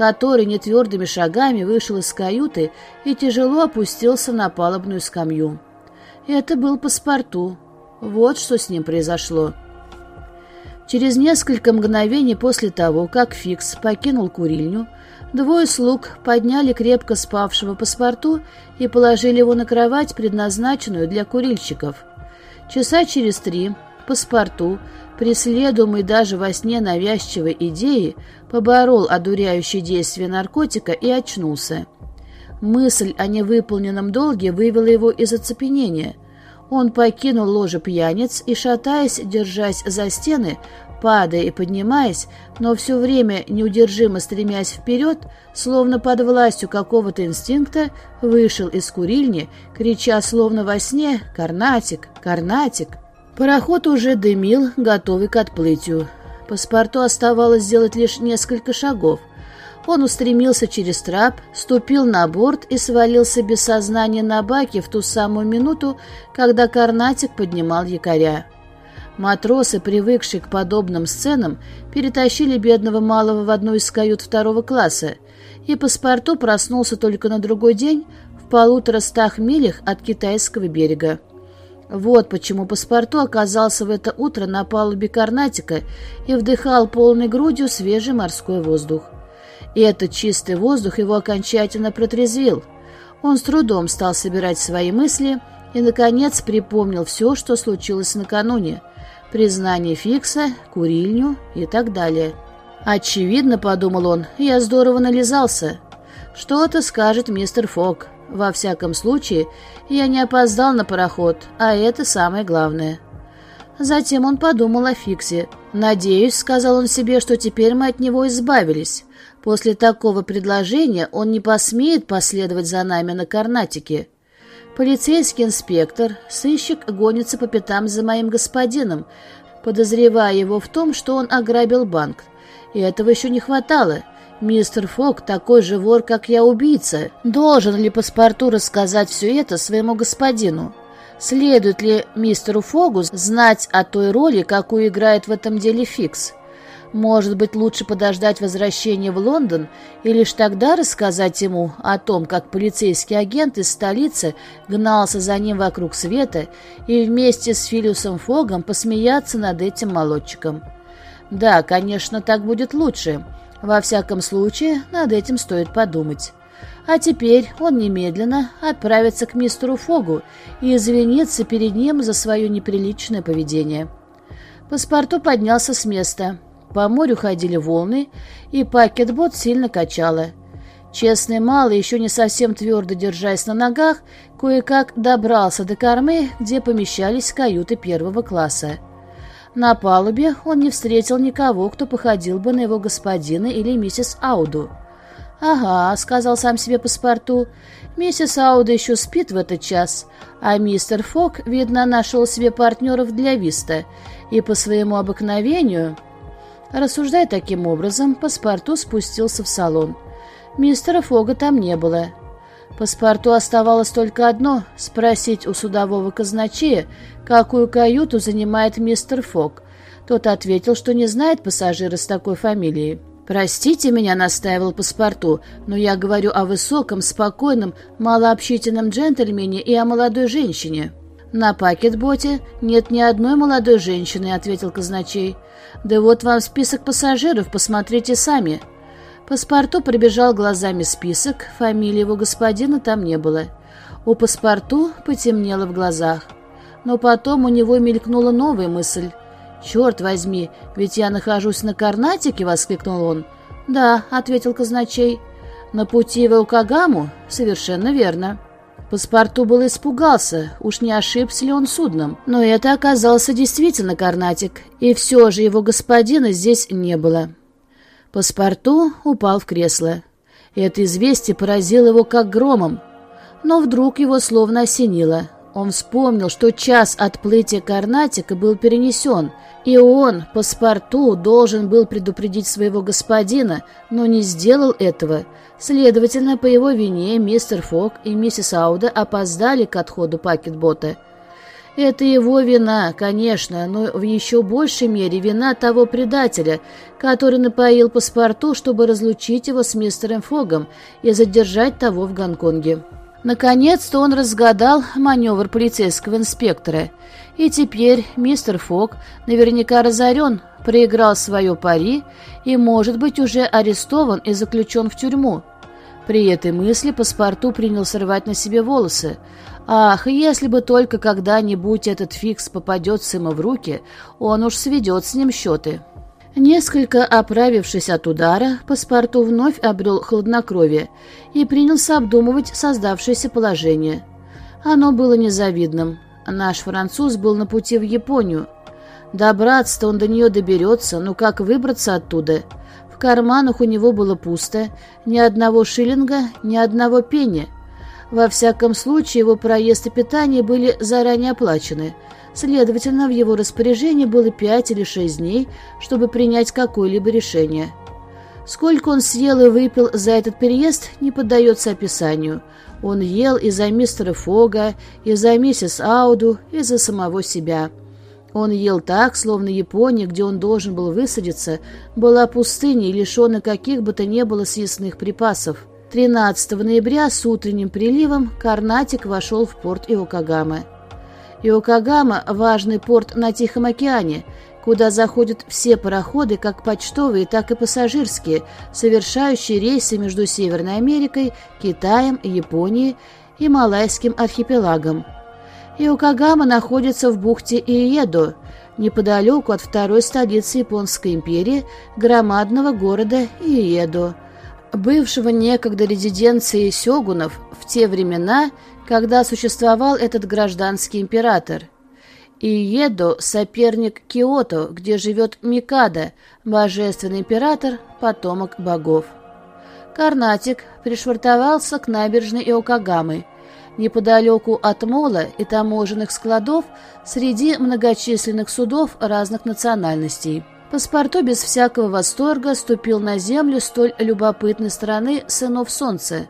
который нетвердыми шагами вышел из каюты и тяжело опустился на палубную скамью. Это был паспорту. Вот что с ним произошло. Через несколько мгновений после того, как Фикс покинул курильню, Двое слуг подняли крепко спавшего паспорту и положили его на кровать, предназначенную для курильщиков. Часа через три паспорту, преследуемый даже во сне навязчивой идеей, поборол одуряющее действие наркотика и очнулся. Мысль о невыполненном долге вывела его из оцепенения. Он покинул ложе пьяниц и, шатаясь, держась за стены, падая и поднимаясь, но все время неудержимо стремясь вперед, словно под властью какого-то инстинкта, вышел из курильни, крича словно во сне «Карнатик! Карнатик!». Пароход уже дымил, готовый к отплытию. Паспорту оставалось сделать лишь несколько шагов. Он устремился через трап, ступил на борт и свалился без сознания на баке в ту самую минуту, когда Карнатик поднимал якоря. Матросы, привыкшие к подобным сценам, перетащили бедного малого в одну из кают второго класса, и паспорту проснулся только на другой день в полутора стах милях от китайского берега. Вот почему паспорту оказался в это утро на палубе Карнатика и вдыхал полной грудью свежий морской воздух. И этот чистый воздух его окончательно протрезвил. Он с трудом стал собирать свои мысли и, наконец, припомнил все, что случилось накануне – признание Фикса, курильню и так далее. «Очевидно, — подумал он, — я здорово нализался. Что-то скажет мистер Фок. Во всяком случае, я не опоздал на пароход, а это самое главное». Затем он подумал о Фиксе. «Надеюсь, — сказал он себе, — что теперь мы от него избавились. После такого предложения он не посмеет последовать за нами на Карнатике. Полицейский инспектор, сыщик гонится по пятам за моим господином, подозревая его в том, что он ограбил банк. И этого еще не хватало. Мистер Фок такой же вор, как я, убийца. Должен ли паспорту рассказать все это своему господину? Следует ли мистеру Фогу знать о той роли, какую играет в этом деле Фикс? Может быть, лучше подождать возвращения в Лондон и лишь тогда рассказать ему о том, как полицейский агент из столицы гнался за ним вокруг света и вместе с Филиусом Фогом посмеяться над этим молодчиком. Да, конечно, так будет лучше. Во всяком случае, над этим стоит подумать. А теперь он немедленно отправится к мистеру Фогу и извинится перед ним за свое неприличное поведение. Паспорту поднялся с места – по морю ходили волны, и пакетбот сильно качало. Честный малый, еще не совсем твердо держась на ногах, кое-как добрался до кормы, где помещались каюты первого класса. На палубе он не встретил никого, кто походил бы на его господина или миссис Ауду. «Ага», — сказал сам себе паспорту, — «миссис Ауда еще спит в этот час, а мистер Фок, видно, нашел себе партнеров для виста, и по своему обыкновению...» Рассуждая таким образом, паспорту спустился в салон. Мистера Фога там не было. Паспорту оставалось только одно — спросить у судового казначея, какую каюту занимает мистер Фог. Тот ответил, что не знает пассажира с такой фамилией. «Простите меня», — настаивал паспорту, «но я говорю о высоком, спокойном, малообщительном джентльмене и о молодой женщине». «На пакетботе нет ни одной молодой женщины», — ответил казначей. «Да вот вам список пассажиров, посмотрите сами». Паспорту пробежал глазами список, фамилии его господина там не было. У паспорту потемнело в глазах. Но потом у него мелькнула новая мысль. «Черт возьми, ведь я нахожусь на Карнатике!» — воскликнул он. «Да», — ответил казначей. «На пути в Элкагаму? Совершенно верно». Паспорту был испугался, уж не ошибся ли он судном. Но это оказался действительно Карнатик, и все же его господина здесь не было. Паспорту упал в кресло. Это известие поразило его как громом. Но вдруг его словно осенило. Он вспомнил, что час отплытия Карнатика был перенесен, и он, паспорту, должен был предупредить своего господина, но не сделал этого. Следовательно, по его вине мистер Фок и миссис Ауда опоздали к отходу пакетбота. Это его вина, конечно, но в еще большей мере вина того предателя, который напоил паспорту, чтобы разлучить его с мистером Фогом и задержать того в Гонконге. Наконец-то он разгадал маневр полицейского инспектора, и теперь мистер Фог наверняка разорен, проиграл свое пари и, может быть, уже арестован и заключен в тюрьму. При этой мысли паспорту принял срывать на себе волосы, Ах, если бы только когда-нибудь этот фикс попадется ему в руки, он уж сведет с ним счеты. Несколько оправившись от удара, паспорту вновь обрел хладнокровие и принялся обдумывать создавшееся положение. Оно было незавидным. Наш француз был на пути в Японию. Добраться-то он до нее доберется, но как выбраться оттуда? В карманах у него было пусто, ни одного шиллинга, ни одного пенни — во всяком случае, его проезд и питание были заранее оплачены. Следовательно, в его распоряжении было пять или шесть дней, чтобы принять какое-либо решение. Сколько он съел и выпил за этот переезд, не поддается описанию. Он ел и за мистера Фога, и за миссис Ауду, и за самого себя. Он ел так, словно Япония, где он должен был высадиться, была пустыней, лишенной каких бы то ни было съестных припасов. 13 ноября с утренним приливом Карнатик вошел в порт Иокагамы. Иокагама – важный порт на Тихом океане, куда заходят все пароходы, как почтовые, так и пассажирские, совершающие рейсы между Северной Америкой, Китаем, Японией и Малайским архипелагом. Иокагама находится в бухте Иедо, неподалеку от второй столицы Японской империи, громадного города Иедо – бывшего некогда резиденцией сёгунов в те времена, когда существовал этот гражданский император. Иедо – соперник Киото, где живет Микада, божественный император, потомок богов. Карнатик пришвартовался к набережной Иокагамы, неподалеку от мола и таможенных складов среди многочисленных судов разных национальностей – Паспорту без всякого восторга ступил на землю столь любопытной страны сынов солнца.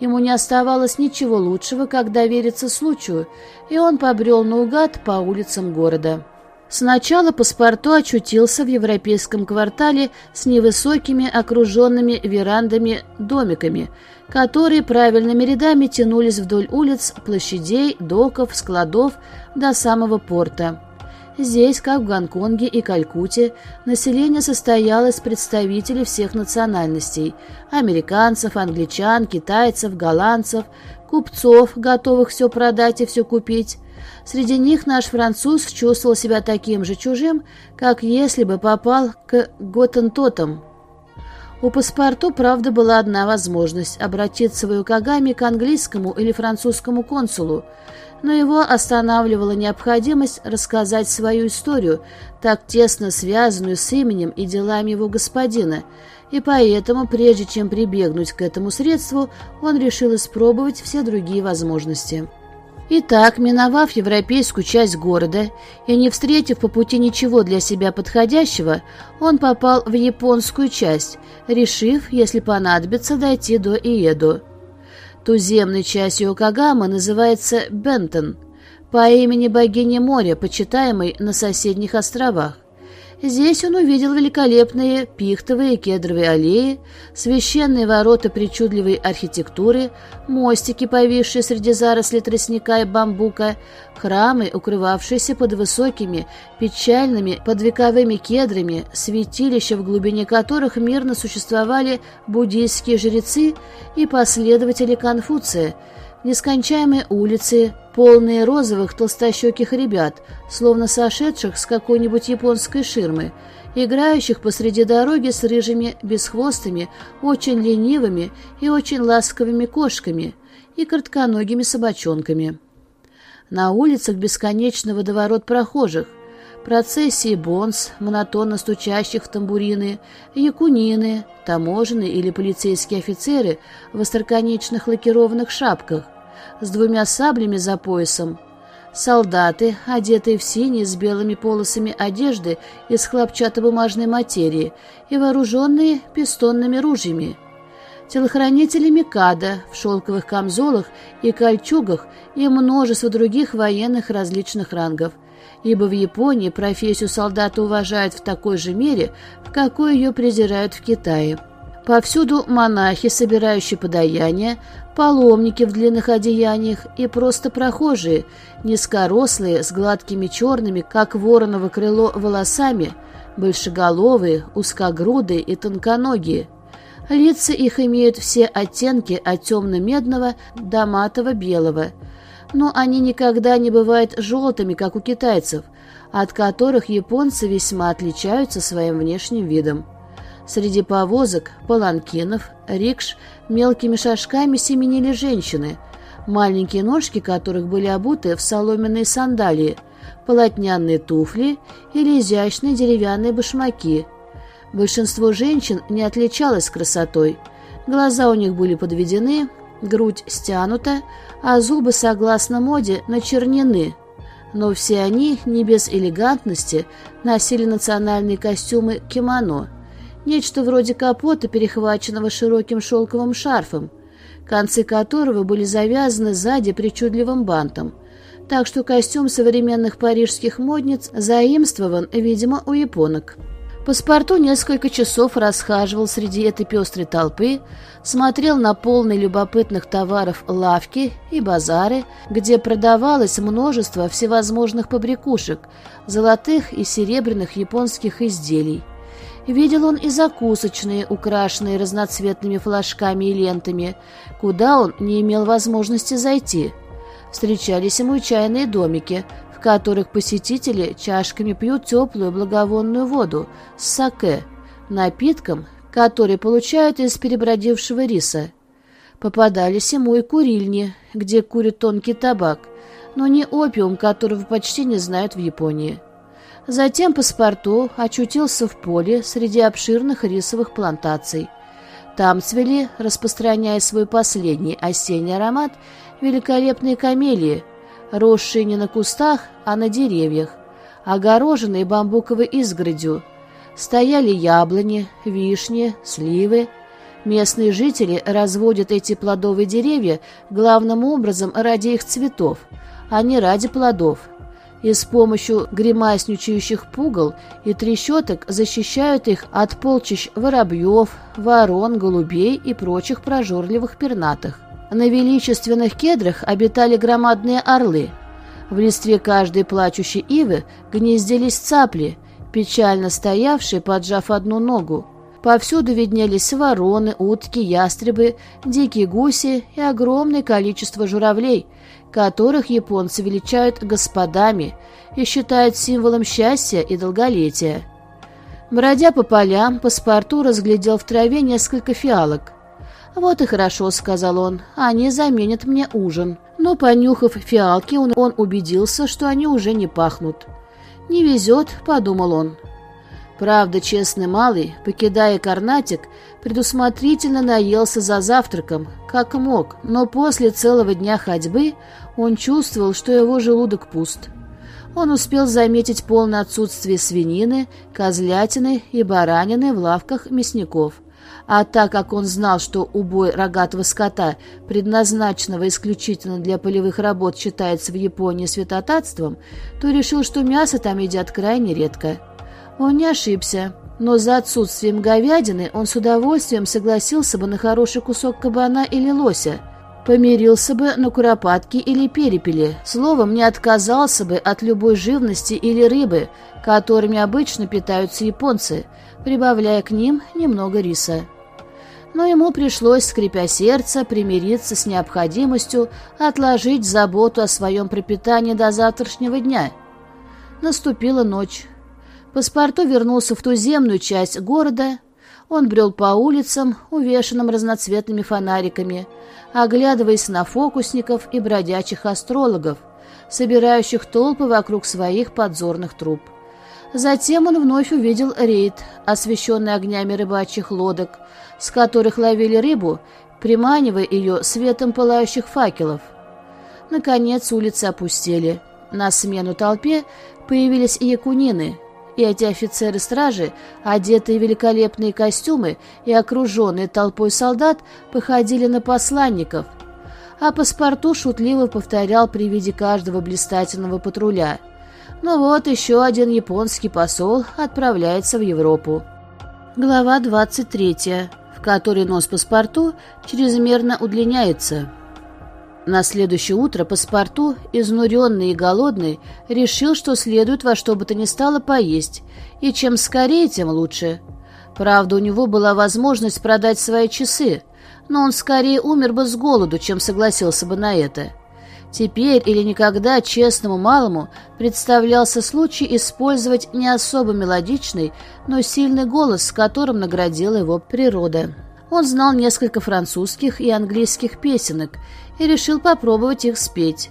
Ему не оставалось ничего лучшего, как довериться случаю, и он побрел наугад по улицам города. Сначала паспорту очутился в европейском квартале с невысокими окруженными верандами-домиками, которые правильными рядами тянулись вдоль улиц, площадей, доков, складов до самого порта. Здесь, как в Гонконге и Калькутте, население состояло из представителей всех национальностей – американцев, англичан, китайцев, голландцев, купцов, готовых все продать и все купить. Среди них наш француз чувствовал себя таким же чужим, как если бы попал к Готентотам. У паспорту, правда, была одна возможность – обратиться в Юкагами к английскому или французскому консулу, но его останавливала необходимость рассказать свою историю, так тесно связанную с именем и делами его господина, и поэтому, прежде чем прибегнуть к этому средству, он решил испробовать все другие возможности. Итак, миновав европейскую часть города и не встретив по пути ничего для себя подходящего, он попал в японскую часть, решив, если понадобится, дойти до Иеду. Туземной частью Окагамы называется Бентон, по имени богини моря, почитаемой на соседних островах. Здесь он увидел великолепные пихтовые и кедровые аллеи, священные ворота причудливой архитектуры, мостики, повисшие среди зарослей тростника и бамбука, храмы, укрывавшиеся под высокими, печальными, подвековыми кедрами, святилища, в глубине которых мирно существовали буддийские жрецы и последователи Конфуция – Нескончаемые улицы, полные розовых толстощеких ребят, словно сошедших с какой-нибудь японской ширмы, играющих посреди дороги с рыжими, бесхвостыми, очень ленивыми и очень ласковыми кошками и коротконогими собачонками. На улицах бесконечный водоворот прохожих, процессии бонс, монотонно стучащих тамбурины, якунины, таможенные или полицейские офицеры в остроконечных лакированных шапках, с двумя саблями за поясом, солдаты, одетые в синие с белыми полосами одежды из хлопчатобумажной материи и вооруженные пистонными ружьями, телохранители Микада в шелковых камзолах и кольчугах и множество других военных различных рангов – ибо в Японии профессию солдата уважают в такой же мере, в какой ее презирают в Китае. Повсюду монахи, собирающие подаяния, паломники в длинных одеяниях и просто прохожие, низкорослые, с гладкими черными, как вороново крыло, волосами, большеголовые, узкогрудые и тонконогие. Лица их имеют все оттенки от темно-медного до матово-белого – но они никогда не бывают желтыми, как у китайцев, от которых японцы весьма отличаются своим внешним видом. Среди повозок, паланкинов, рикш мелкими шажками семенили женщины, маленькие ножки которых были обуты в соломенные сандалии, полотняные туфли или изящные деревянные башмаки. Большинство женщин не отличалось красотой. Глаза у них были подведены, грудь стянута, а зубы, согласно моде, начернены. Но все они, не без элегантности, носили национальные костюмы кимоно, нечто вроде капота, перехваченного широким шелковым шарфом, концы которого были завязаны сзади причудливым бантом, так что костюм современных парижских модниц заимствован, видимо, у японок. Паспорту несколько часов расхаживал среди этой пестрой толпы, смотрел на полные любопытных товаров лавки и базары, где продавалось множество всевозможных побрякушек, золотых и серебряных японских изделий. Видел он и закусочные, украшенные разноцветными флажками и лентами, куда он не имел возможности зайти. Встречались ему чайные домики, в которых посетители чашками пьют теплую благовонную воду с саке, напитком, который получают из перебродившего риса. Попадались ему и курильни, где курят тонкий табак, но не опиум, которого почти не знают в Японии. Затем паспорту очутился в поле среди обширных рисовых плантаций. Там цвели, распространяя свой последний осенний аромат, великолепные камелии – росшие не на кустах, а на деревьях, огороженные бамбуковой изгородью. Стояли яблони, вишни, сливы. Местные жители разводят эти плодовые деревья главным образом ради их цветов, а не ради плодов. И с помощью гримасничающих пугал и трещоток защищают их от полчищ воробьев, ворон, голубей и прочих прожорливых пернатых. На величественных кедрах обитали громадные орлы. В листве каждой плачущей ивы гнездились цапли, печально стоявшие, поджав одну ногу. Повсюду виднелись вороны, утки, ястребы, дикие гуси и огромное количество журавлей, которых японцы величают господами и считают символом счастья и долголетия. Бродя по полям, паспорту разглядел в траве несколько фиалок. «Вот и хорошо», — сказал он, — «они заменят мне ужин». Но, понюхав фиалки, он, он убедился, что они уже не пахнут. «Не везет», — подумал он. Правда, честный малый, покидая Карнатик, предусмотрительно наелся за завтраком, как мог, но после целого дня ходьбы он чувствовал, что его желудок пуст. Он успел заметить полное отсутствие свинины, козлятины и баранины в лавках мясников. А так как он знал, что убой рогатого скота, предназначенного исключительно для полевых работ, считается в Японии святотатством, то решил, что мясо там едят крайне редко. Он не ошибся, но за отсутствием говядины он с удовольствием согласился бы на хороший кусок кабана или лося, помирился бы на куропатки или перепели, словом, не отказался бы от любой живности или рыбы, которыми обычно питаются японцы, прибавляя к ним немного риса но ему пришлось, скрипя сердце, примириться с необходимостью отложить заботу о своем пропитании до завтрашнего дня. Наступила ночь. Паспорту вернулся в туземную часть города. Он брел по улицам, увешанным разноцветными фонариками, оглядываясь на фокусников и бродячих астрологов, собирающих толпы вокруг своих подзорных труб. Затем он вновь увидел рейд, освещенный огнями рыбачьих лодок, с которых ловили рыбу, приманивая ее светом пылающих факелов. Наконец улицы опустели. На смену толпе появились и якунины, и эти офицеры стражи, одетые в великолепные костюмы и окруженные толпой солдат, походили на посланников, а паспорту шутливо повторял при виде каждого блистательного патруля – ну вот, еще один японский посол отправляется в Европу. Глава 23, в которой нос паспорту чрезмерно удлиняется. На следующее утро паспорту, изнуренный и голодный, решил, что следует во что бы то ни стало поесть, и чем скорее, тем лучше. Правда, у него была возможность продать свои часы, но он скорее умер бы с голоду, чем согласился бы на это. Теперь или никогда честному малому представлялся случай использовать не особо мелодичный, но сильный голос, с которым наградила его природа. Он знал несколько французских и английских песенок и решил попробовать их спеть.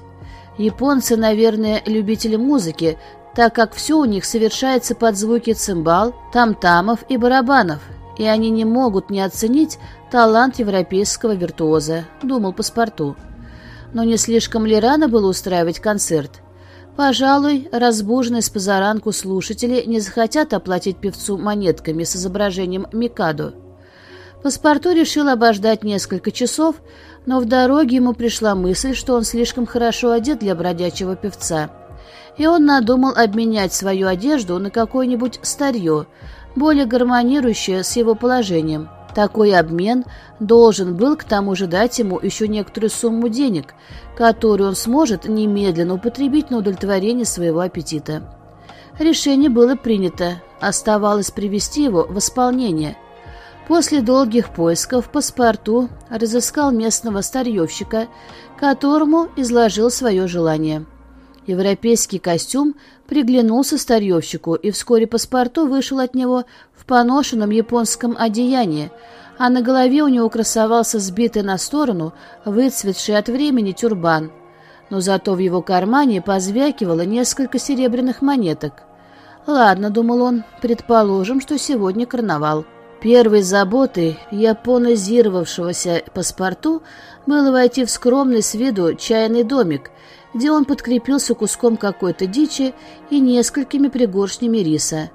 Японцы, наверное, любители музыки, так как все у них совершается под звуки цимбал, тамтамов и барабанов, и они не могут не оценить талант европейского виртуоза, думал паспорту но не слишком ли рано было устраивать концерт? Пожалуй, разбуженные с позаранку слушатели не захотят оплатить певцу монетками с изображением Микадо. Паспорту решил обождать несколько часов, но в дороге ему пришла мысль, что он слишком хорошо одет для бродячего певца. И он надумал обменять свою одежду на какое-нибудь старье, более гармонирующее с его положением – такой обмен должен был к тому же дать ему еще некоторую сумму денег, которую он сможет немедленно употребить на удовлетворение своего аппетита. Решение было принято, оставалось привести его в исполнение. После долгих поисков паспорту разыскал местного старьевщика, которому изложил свое желание. Европейский костюм приглянулся старьевщику, и вскоре паспорту вышел от него в поношенном японском одеянии, а на голове у него красовался сбитый на сторону, выцветший от времени тюрбан. Но зато в его кармане позвякивало несколько серебряных монеток. «Ладно», — думал он, — «предположим, что сегодня карнавал». Первой заботой японизировавшегося паспорту было войти в скромный с виду чайный домик, где он подкрепился куском какой-то дичи и несколькими пригоршнями риса.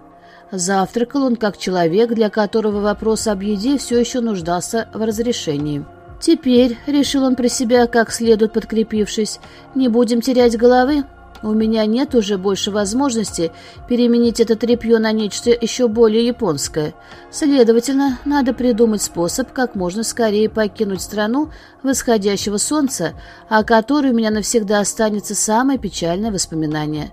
Завтракал он как человек, для которого вопрос об еде все еще нуждался в разрешении. «Теперь», — решил он про себя, как следует подкрепившись, — «не будем терять головы. У меня нет уже больше возможности переменить это тряпье на нечто еще более японское. Следовательно, надо придумать способ, как можно скорее покинуть страну восходящего солнца, о которой у меня навсегда останется самое печальное воспоминание.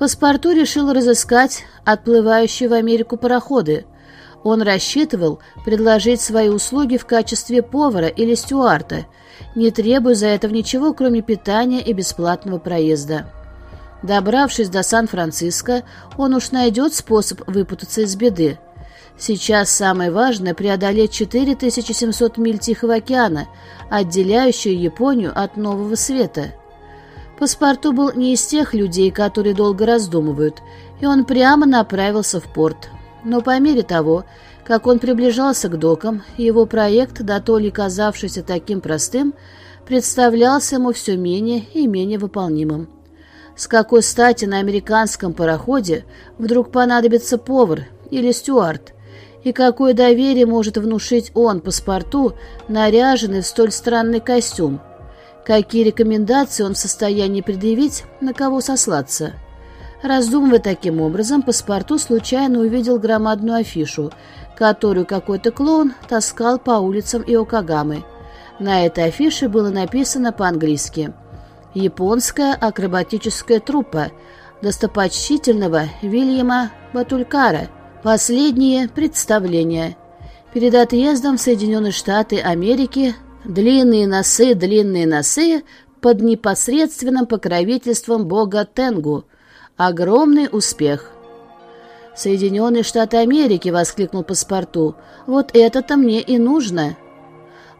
Паспорту решил разыскать отплывающие в Америку пароходы. Он рассчитывал предложить свои услуги в качестве повара или стюарта, не требуя за это ничего, кроме питания и бесплатного проезда. Добравшись до Сан-Франциско, он уж найдет способ выпутаться из беды. Сейчас самое важное – преодолеть 4700 миль Тихого океана, отделяющую Японию от Нового Света. Паспорту был не из тех людей, которые долго раздумывают, и он прямо направился в порт. Но по мере того, как он приближался к докам, его проект, до то ли казавшийся таким простым, представлялся ему все менее и менее выполнимым. С какой стати на американском пароходе вдруг понадобится повар или стюард, и какое доверие может внушить он паспорту, наряженный в столь странный костюм? Какие рекомендации он в состоянии предъявить, на кого сослаться? Раздумывая таким образом, паспорту случайно увидел громадную афишу, которую какой-то клоун таскал по улицам Иокагамы. На этой афише было написано по-английски «Японская акробатическая труппа достопочтительного Вильяма Батулькара», Последнее представление. Перед отъездом в Соединенные Штаты Америки длинные носы, длинные носы под непосредственным покровительством бога Тенгу. Огромный успех. «Соединенные Штаты Америки!» — воскликнул паспорту. «Вот это-то мне и нужно!»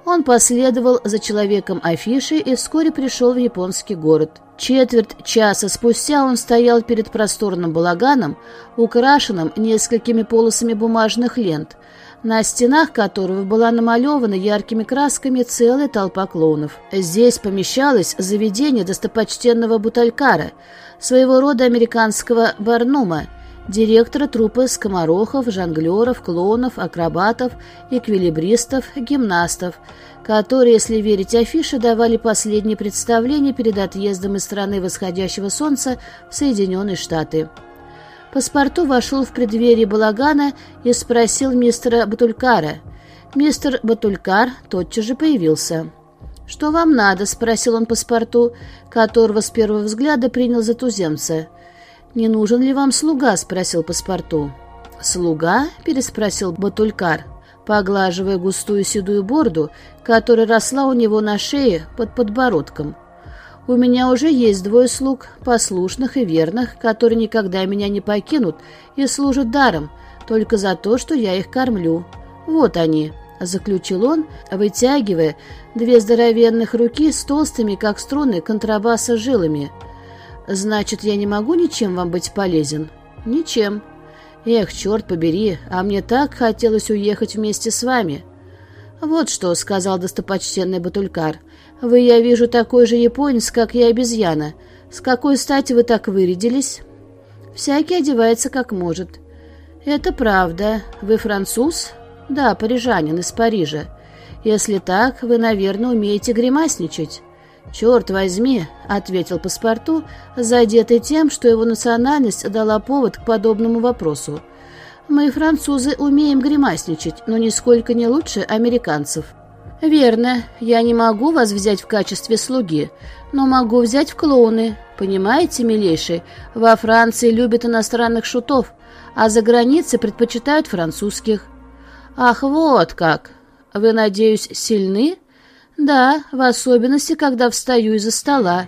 Он последовал за человеком афиши и вскоре пришел в японский город. Четверть часа спустя он стоял перед просторным балаганом, украшенным несколькими полосами бумажных лент, на стенах которого была намалевана яркими красками целая толпа клоунов. Здесь помещалось заведение достопочтенного Буталькара, своего рода американского Барнума, директора труппы скоморохов, жонглеров, клоунов, акробатов, эквилибристов, гимнастов, которые, если верить афише, давали последние представления перед отъездом из страны восходящего солнца в Соединенные Штаты. Паспорту вошел в преддверие балагана и спросил мистера Батулькара. Мистер Батулькар тотчас же появился. «Что вам надо?» — спросил он паспорту, которого с первого взгляда принял за туземца. «Не нужен ли вам слуга?» — спросил паспорту. «Слуга?» — переспросил Батулькар, поглаживая густую седую борду, которая росла у него на шее под подбородком. «У меня уже есть двое слуг, послушных и верных, которые никогда меня не покинут и служат даром, только за то, что я их кормлю. Вот они», — заключил он, вытягивая две здоровенных руки с толстыми, как струны, контрабаса жилами — «Значит, я не могу ничем вам быть полезен?» «Ничем». «Эх, черт побери, а мне так хотелось уехать вместе с вами». «Вот что», — сказал достопочтенный Батулькар. «Вы, я вижу, такой же японец, как я обезьяна. С какой стати вы так вырядились?» «Всякий одевается как может». «Это правда. Вы француз?» «Да, парижанин из Парижа. Если так, вы, наверное, умеете гримасничать». «Черт возьми», — ответил паспорту, задетый тем, что его национальность дала повод к подобному вопросу. «Мы, французы, умеем гримасничать, но нисколько не лучше американцев». «Верно, я не могу вас взять в качестве слуги, но могу взять в клоуны. Понимаете, милейший, во Франции любят иностранных шутов, а за границей предпочитают французских». «Ах, вот как! Вы, надеюсь, сильны?» «Да, в особенности, когда встаю из-за стола».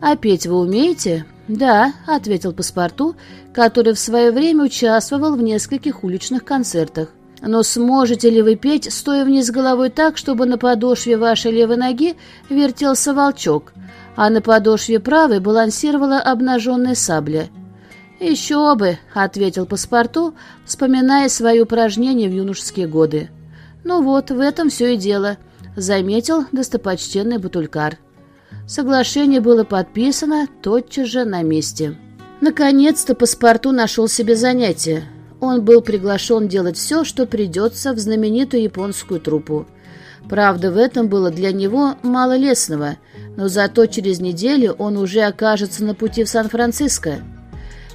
«А петь вы умеете?» «Да», — ответил паспорту, который в свое время участвовал в нескольких уличных концертах. «Но сможете ли вы петь, стоя вниз головой так, чтобы на подошве вашей левой ноги вертелся волчок, а на подошве правой балансировала обнаженная сабля?» «Еще бы», — ответил паспорту, вспоминая свои упражнения в юношеские годы. «Ну вот, в этом все и дело заметил достопочтенный Бутулькар. Соглашение было подписано тотчас же на месте. Наконец-то паспорту нашел себе занятие. Он был приглашен делать все, что придется в знаменитую японскую труппу. Правда, в этом было для него мало лесного, но зато через неделю он уже окажется на пути в Сан-Франциско.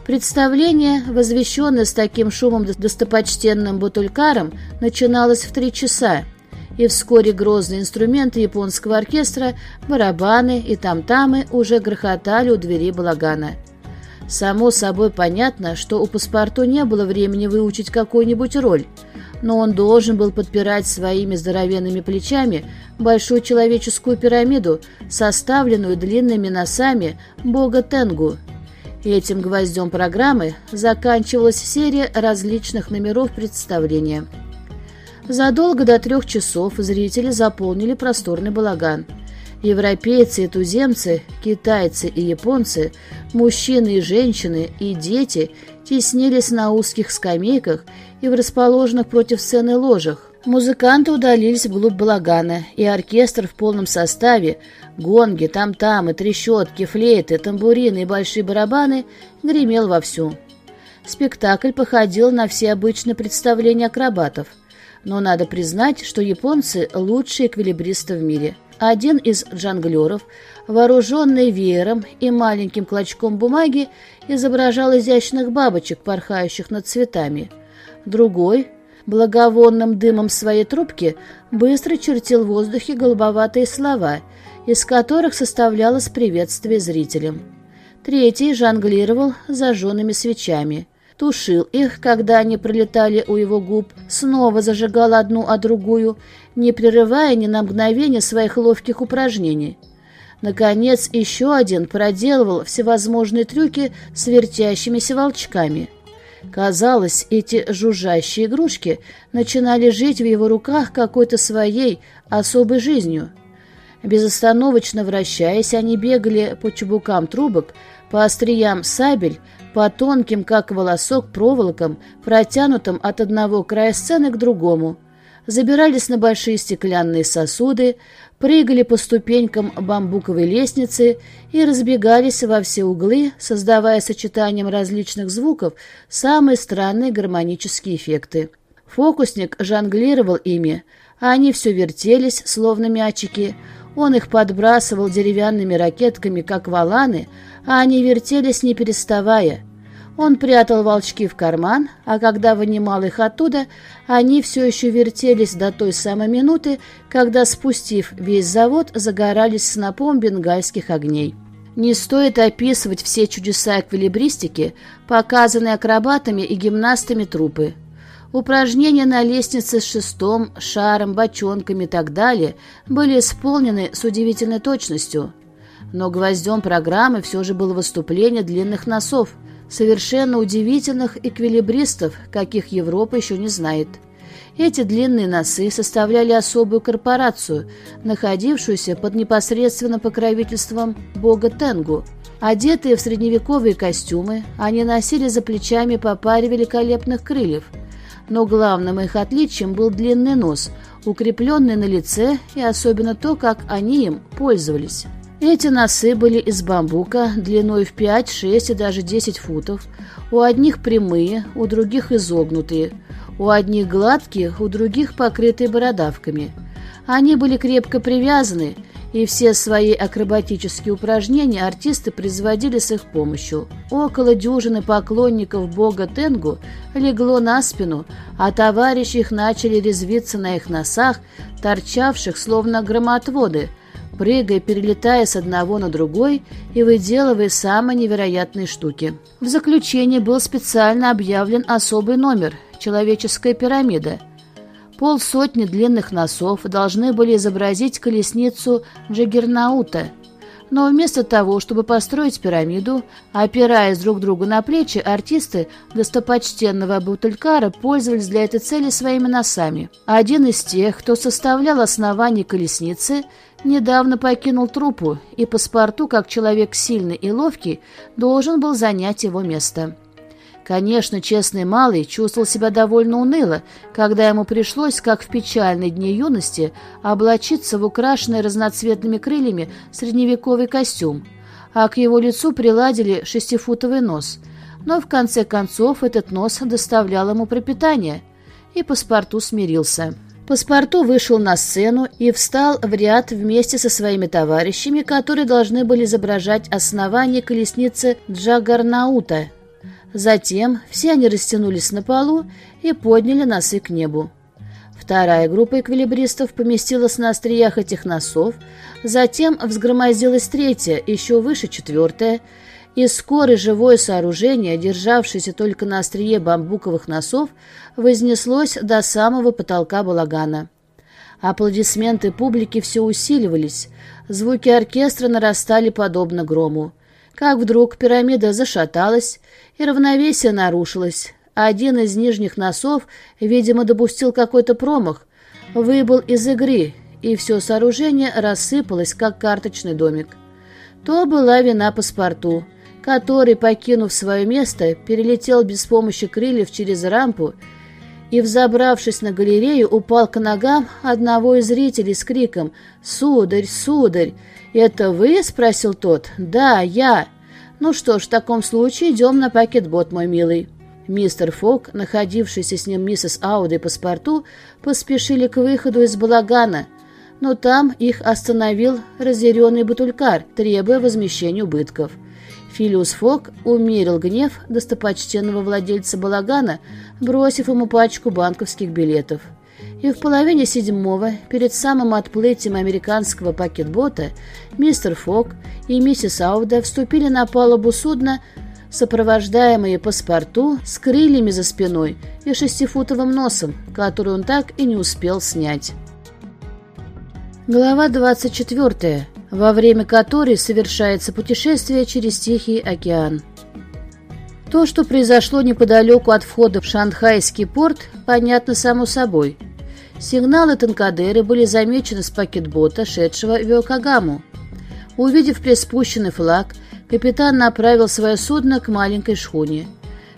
Представление, возвещенное с таким шумом достопочтенным Бутулькаром, начиналось в три часа, и вскоре грозные инструменты японского оркестра, барабаны и тамтамы уже грохотали у двери балагана. Само собой понятно, что у паспорту не было времени выучить какую-нибудь роль, но он должен был подпирать своими здоровенными плечами большую человеческую пирамиду, составленную длинными носами бога Тенгу. Этим гвоздем программы заканчивалась серия различных номеров представления. Задолго до трех часов зрители заполнили просторный балаган. Европейцы и туземцы, китайцы и японцы, мужчины и женщины и дети теснились на узких скамейках и в расположенных против сцены ложах. Музыканты удалились вглубь балагана, и оркестр в полном составе, гонги, там-тамы, трещотки, флейты, тамбурины и большие барабаны гремел вовсю. Спектакль походил на все обычные представления акробатов. Но надо признать, что японцы – лучшие эквилибристы в мире. Один из джанглеров, вооруженный веером и маленьким клочком бумаги, изображал изящных бабочек, порхающих над цветами. Другой – благовонным дымом своей трубки быстро чертил в воздухе голубоватые слова, из которых составлялось приветствие зрителям. Третий жонглировал зажженными свечами. Тушил их, когда они пролетали у его губ, снова зажигал одну, а другую, не прерывая ни на мгновение своих ловких упражнений. Наконец, еще один проделывал всевозможные трюки с вертящимися волчками — Казалось, эти жужжащие игрушки начинали жить в его руках какой-то своей особой жизнью. Безостановочно вращаясь, они бегали по чубукам трубок, по остриям сабель, по тонким, как волосок, проволокам, протянутым от одного края сцены к другому, забирались на большие стеклянные сосуды, прыгали по ступенькам бамбуковой лестницы и разбегались во все углы, создавая сочетанием различных звуков самые странные гармонические эффекты. Фокусник жонглировал ими, а они все вертелись, словно мячики. Он их подбрасывал деревянными ракетками, как валаны, а они вертелись, не переставая — он прятал волчки в карман, а когда вынимал их оттуда, они все еще вертелись до той самой минуты, когда, спустив весь завод, загорались снопом бенгальских огней. Не стоит описывать все чудеса эквилибристики, показанные акробатами и гимнастами трупы. Упражнения на лестнице с шестом, шаром, бочонками и так далее были исполнены с удивительной точностью. Но гвоздем программы все же было выступление длинных носов – совершенно удивительных эквилибристов, каких Европа еще не знает. Эти длинные носы составляли особую корпорацию, находившуюся под непосредственным покровительством бога Тенгу. Одетые в средневековые костюмы, они носили за плечами по паре великолепных крыльев. Но главным их отличием был длинный нос, укрепленный на лице и особенно то, как они им пользовались. Эти носы были из бамбука, длиной в 5, 6 и даже 10 футов. У одних прямые, у других изогнутые. У одних гладкие, у других покрытые бородавками. Они были крепко привязаны, и все свои акробатические упражнения артисты производили с их помощью. Около дюжины поклонников бога Тенгу легло на спину, а товарищи их начали резвиться на их носах, торчавших словно громотводы – прыгая, перелетая с одного на другой и выделывая самые невероятные штуки. В заключение был специально объявлен особый номер – «Человеческая пирамида». Полсотни длинных носов должны были изобразить колесницу Джаггернаута – но вместо того, чтобы построить пирамиду, опираясь друг другу на плечи, артисты достопочтенного Бутылькара пользовались для этой цели своими носами. Один из тех, кто составлял основание колесницы, недавно покинул труппу, и паспорту, как человек сильный и ловкий, должен был занять его место. Конечно, честный малый чувствовал себя довольно уныло, когда ему пришлось, как в печальные дни юности, облачиться в украшенный разноцветными крыльями средневековый костюм, а к его лицу приладили шестифутовый нос. Но в конце концов этот нос доставлял ему пропитание, и паспорту смирился. Паспорту вышел на сцену и встал в ряд вместе со своими товарищами, которые должны были изображать основание колесницы Джагарнаута. Затем все они растянулись на полу и подняли носы к небу. Вторая группа эквилибристов поместилась на остриях этих носов, затем взгромоздилась третья, еще выше четвертая, и скоро живое сооружение, державшееся только на острие бамбуковых носов, вознеслось до самого потолка балагана. Аплодисменты публики все усиливались, звуки оркестра нарастали подобно грому. как вдруг пирамида зашаталась, и равновесие нарушилось. Один из нижних носов, видимо, допустил какой-то промах, выбыл из игры, и все сооружение рассыпалось, как карточный домик. То была вина паспорту, который, покинув свое место, перелетел без помощи крыльев через рампу и, взобравшись на галерею, упал к ногам одного из зрителей с криком «Сударь, сударь!» «Это вы?» — спросил тот. «Да, я». «Ну что ж, в таком случае идем на пакетбот, мой милый». Мистер Фок, находившийся с ним миссис Ауди по паспорту, поспешили к выходу из балагана, но там их остановил разъяренный батулькар, требуя возмещения убытков. Филиус Фок умерил гнев достопочтенного владельца балагана, бросив ему пачку банковских билетов. И в половине седьмого, перед самым отплытием американского пакетбота, мистер Фок и миссис Ауда вступили на палубу судна, сопровождаемые паспорту с крыльями за спиной и шестифутовым носом, который он так и не успел снять. Глава 24, во время которой совершается путешествие через Тихий океан. То, что произошло неподалеку от входа в Шанхайский порт, понятно само собой. Сигналы Танкадеры были замечены с пакетбота, шедшего в Йокогаму. Увидев приспущенный флаг, капитан направил свое судно к маленькой шхуне.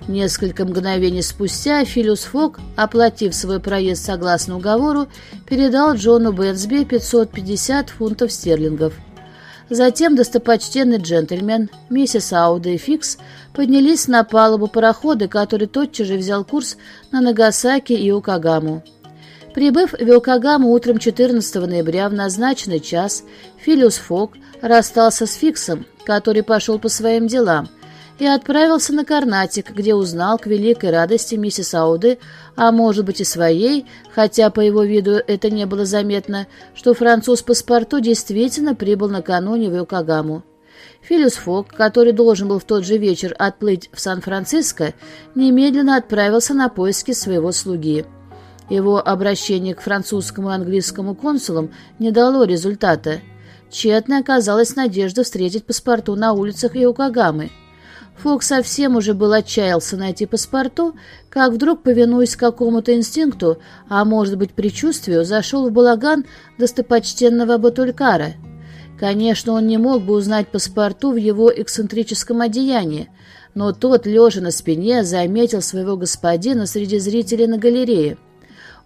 Несколько мгновений спустя Филиус Фок, оплатив свой проезд согласно уговору, передал Джону Бенсби 550 фунтов стерлингов. Затем достопочтенный джентльмен, миссис Ауда и Фикс поднялись на палубу парохода, который тотчас же взял курс на Нагасаки и Укагаму. Прибыв в Йокогаму утром 14 ноября в назначенный час, Филиус Фок расстался с Фиксом, который пошел по своим делам, и отправился на Карнатик, где узнал к великой радости миссис Ауды, а может быть и своей, хотя по его виду это не было заметно, что француз паспорту действительно прибыл накануне в Йокогаму. Филиус Фок, который должен был в тот же вечер отплыть в Сан-Франциско, немедленно отправился на поиски своего слуги. Его обращение к французскому и английскому консулам не дало результата. Тщетной оказалась надежда встретить паспорту на улицах Иокагамы. Фок совсем уже был отчаялся найти паспорту, как вдруг, повинуясь какому-то инстинкту, а может быть предчувствию, зашел в балаган достопочтенного Батулькара. Конечно, он не мог бы узнать паспорту в его эксцентрическом одеянии, но тот, лежа на спине, заметил своего господина среди зрителей на галерее.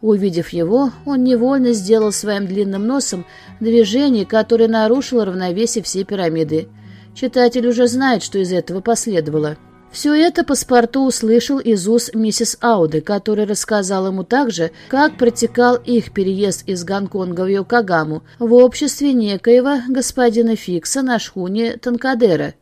Увидев его, он невольно сделал своим длинным носом движение, которое нарушило равновесие всей пирамиды. Читатель уже знает, что из этого последовало. Все это паспорту услышал из уст миссис Ауды, которая рассказала ему также, как протекал их переезд из Гонконга в Йокогаму в обществе некоего господина Фикса на шхуне Танкадера.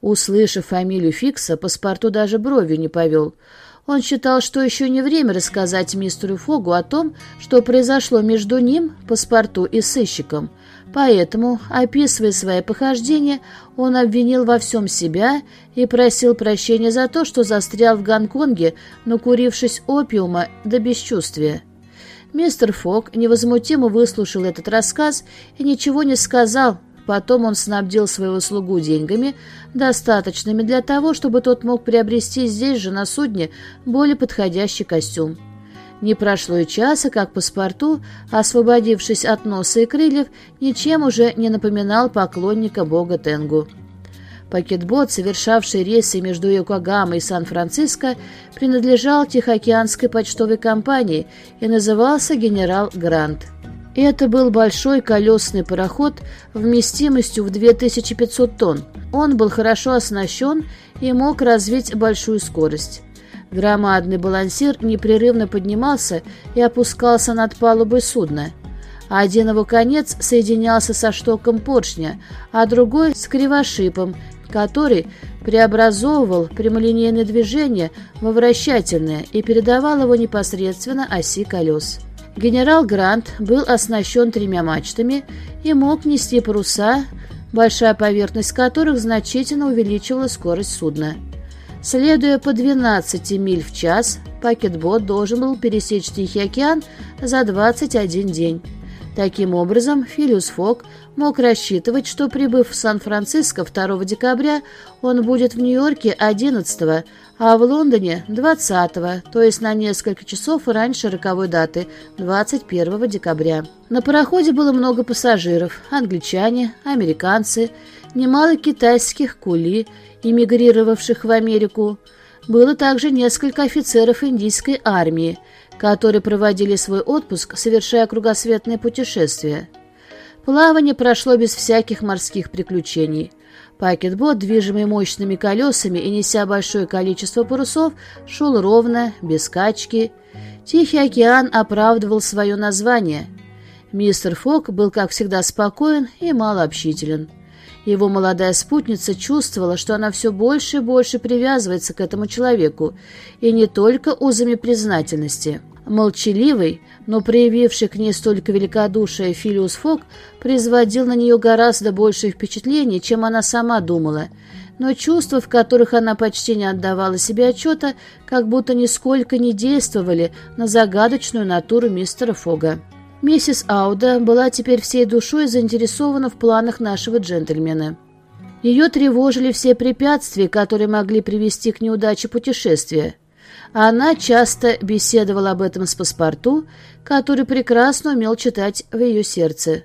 Услышав фамилию Фикса, паспорту даже бровью не повел – он считал, что еще не время рассказать мистеру Фогу о том, что произошло между ним, паспорту и сыщиком. Поэтому, описывая свои похождения, он обвинил во всем себя и просил прощения за то, что застрял в Гонконге, накурившись опиума до бесчувствия. Мистер Фог невозмутимо выслушал этот рассказ и ничего не сказал, Потом он снабдил своего слугу деньгами, достаточными для того, чтобы тот мог приобрести здесь же на судне более подходящий костюм. Не прошло и часа, как паспорту, освободившись от носа и крыльев, ничем уже не напоминал поклонника бога Тенгу. Пакетбот, совершавший рейсы между Йокогамой и Сан-Франциско, принадлежал Тихоокеанской почтовой компании и назывался «Генерал Грант». Это был большой колесный пароход вместимостью в 2500 тонн. Он был хорошо оснащен и мог развить большую скорость. Громадный балансир непрерывно поднимался и опускался над палубой судна. Один его конец соединялся со штоком поршня, а другой — с кривошипом, который преобразовывал прямолинейное движение во вращательное и передавал его непосредственно оси колес. Генерал Грант был оснащен тремя мачтами и мог нести паруса, большая поверхность которых значительно увеличивала скорость судна. Следуя по 12 миль в час, пакетбот должен был пересечь Тихий океан за 21 день. Таким образом, Филиус Фок мог рассчитывать, что, прибыв в Сан-Франциско 2 декабря, он будет в Нью-Йорке 11, а в Лондоне 20, то есть на несколько часов раньше роковой даты 21 декабря. На пароходе было много пассажиров, англичане, американцы, немало китайских кули, эмигрировавших в Америку. Было также несколько офицеров индийской армии, которые проводили свой отпуск, совершая кругосветное путешествие. Плавание прошло без всяких морских приключений. Пакетбот, движимый мощными колесами и неся большое количество парусов, шел ровно, без качки. Тихий океан оправдывал свое название. Мистер Фок был, как всегда, спокоен и малообщителен. Его молодая спутница чувствовала, что она все больше и больше привязывается к этому человеку, и не только узами признательности. Молчаливый, но проявивший к ней столько великодушия Филиус Фок производил на нее гораздо большее впечатление, чем она сама думала, но чувства, в которых она почти не отдавала себе отчета, как будто нисколько не действовали на загадочную натуру мистера Фога. Миссис Ауда была теперь всей душой заинтересована в планах нашего джентльмена. Ее тревожили все препятствия, которые могли привести к неудаче путешествия. Она часто беседовала об этом с паспорту, который прекрасно умел читать в ее сердце.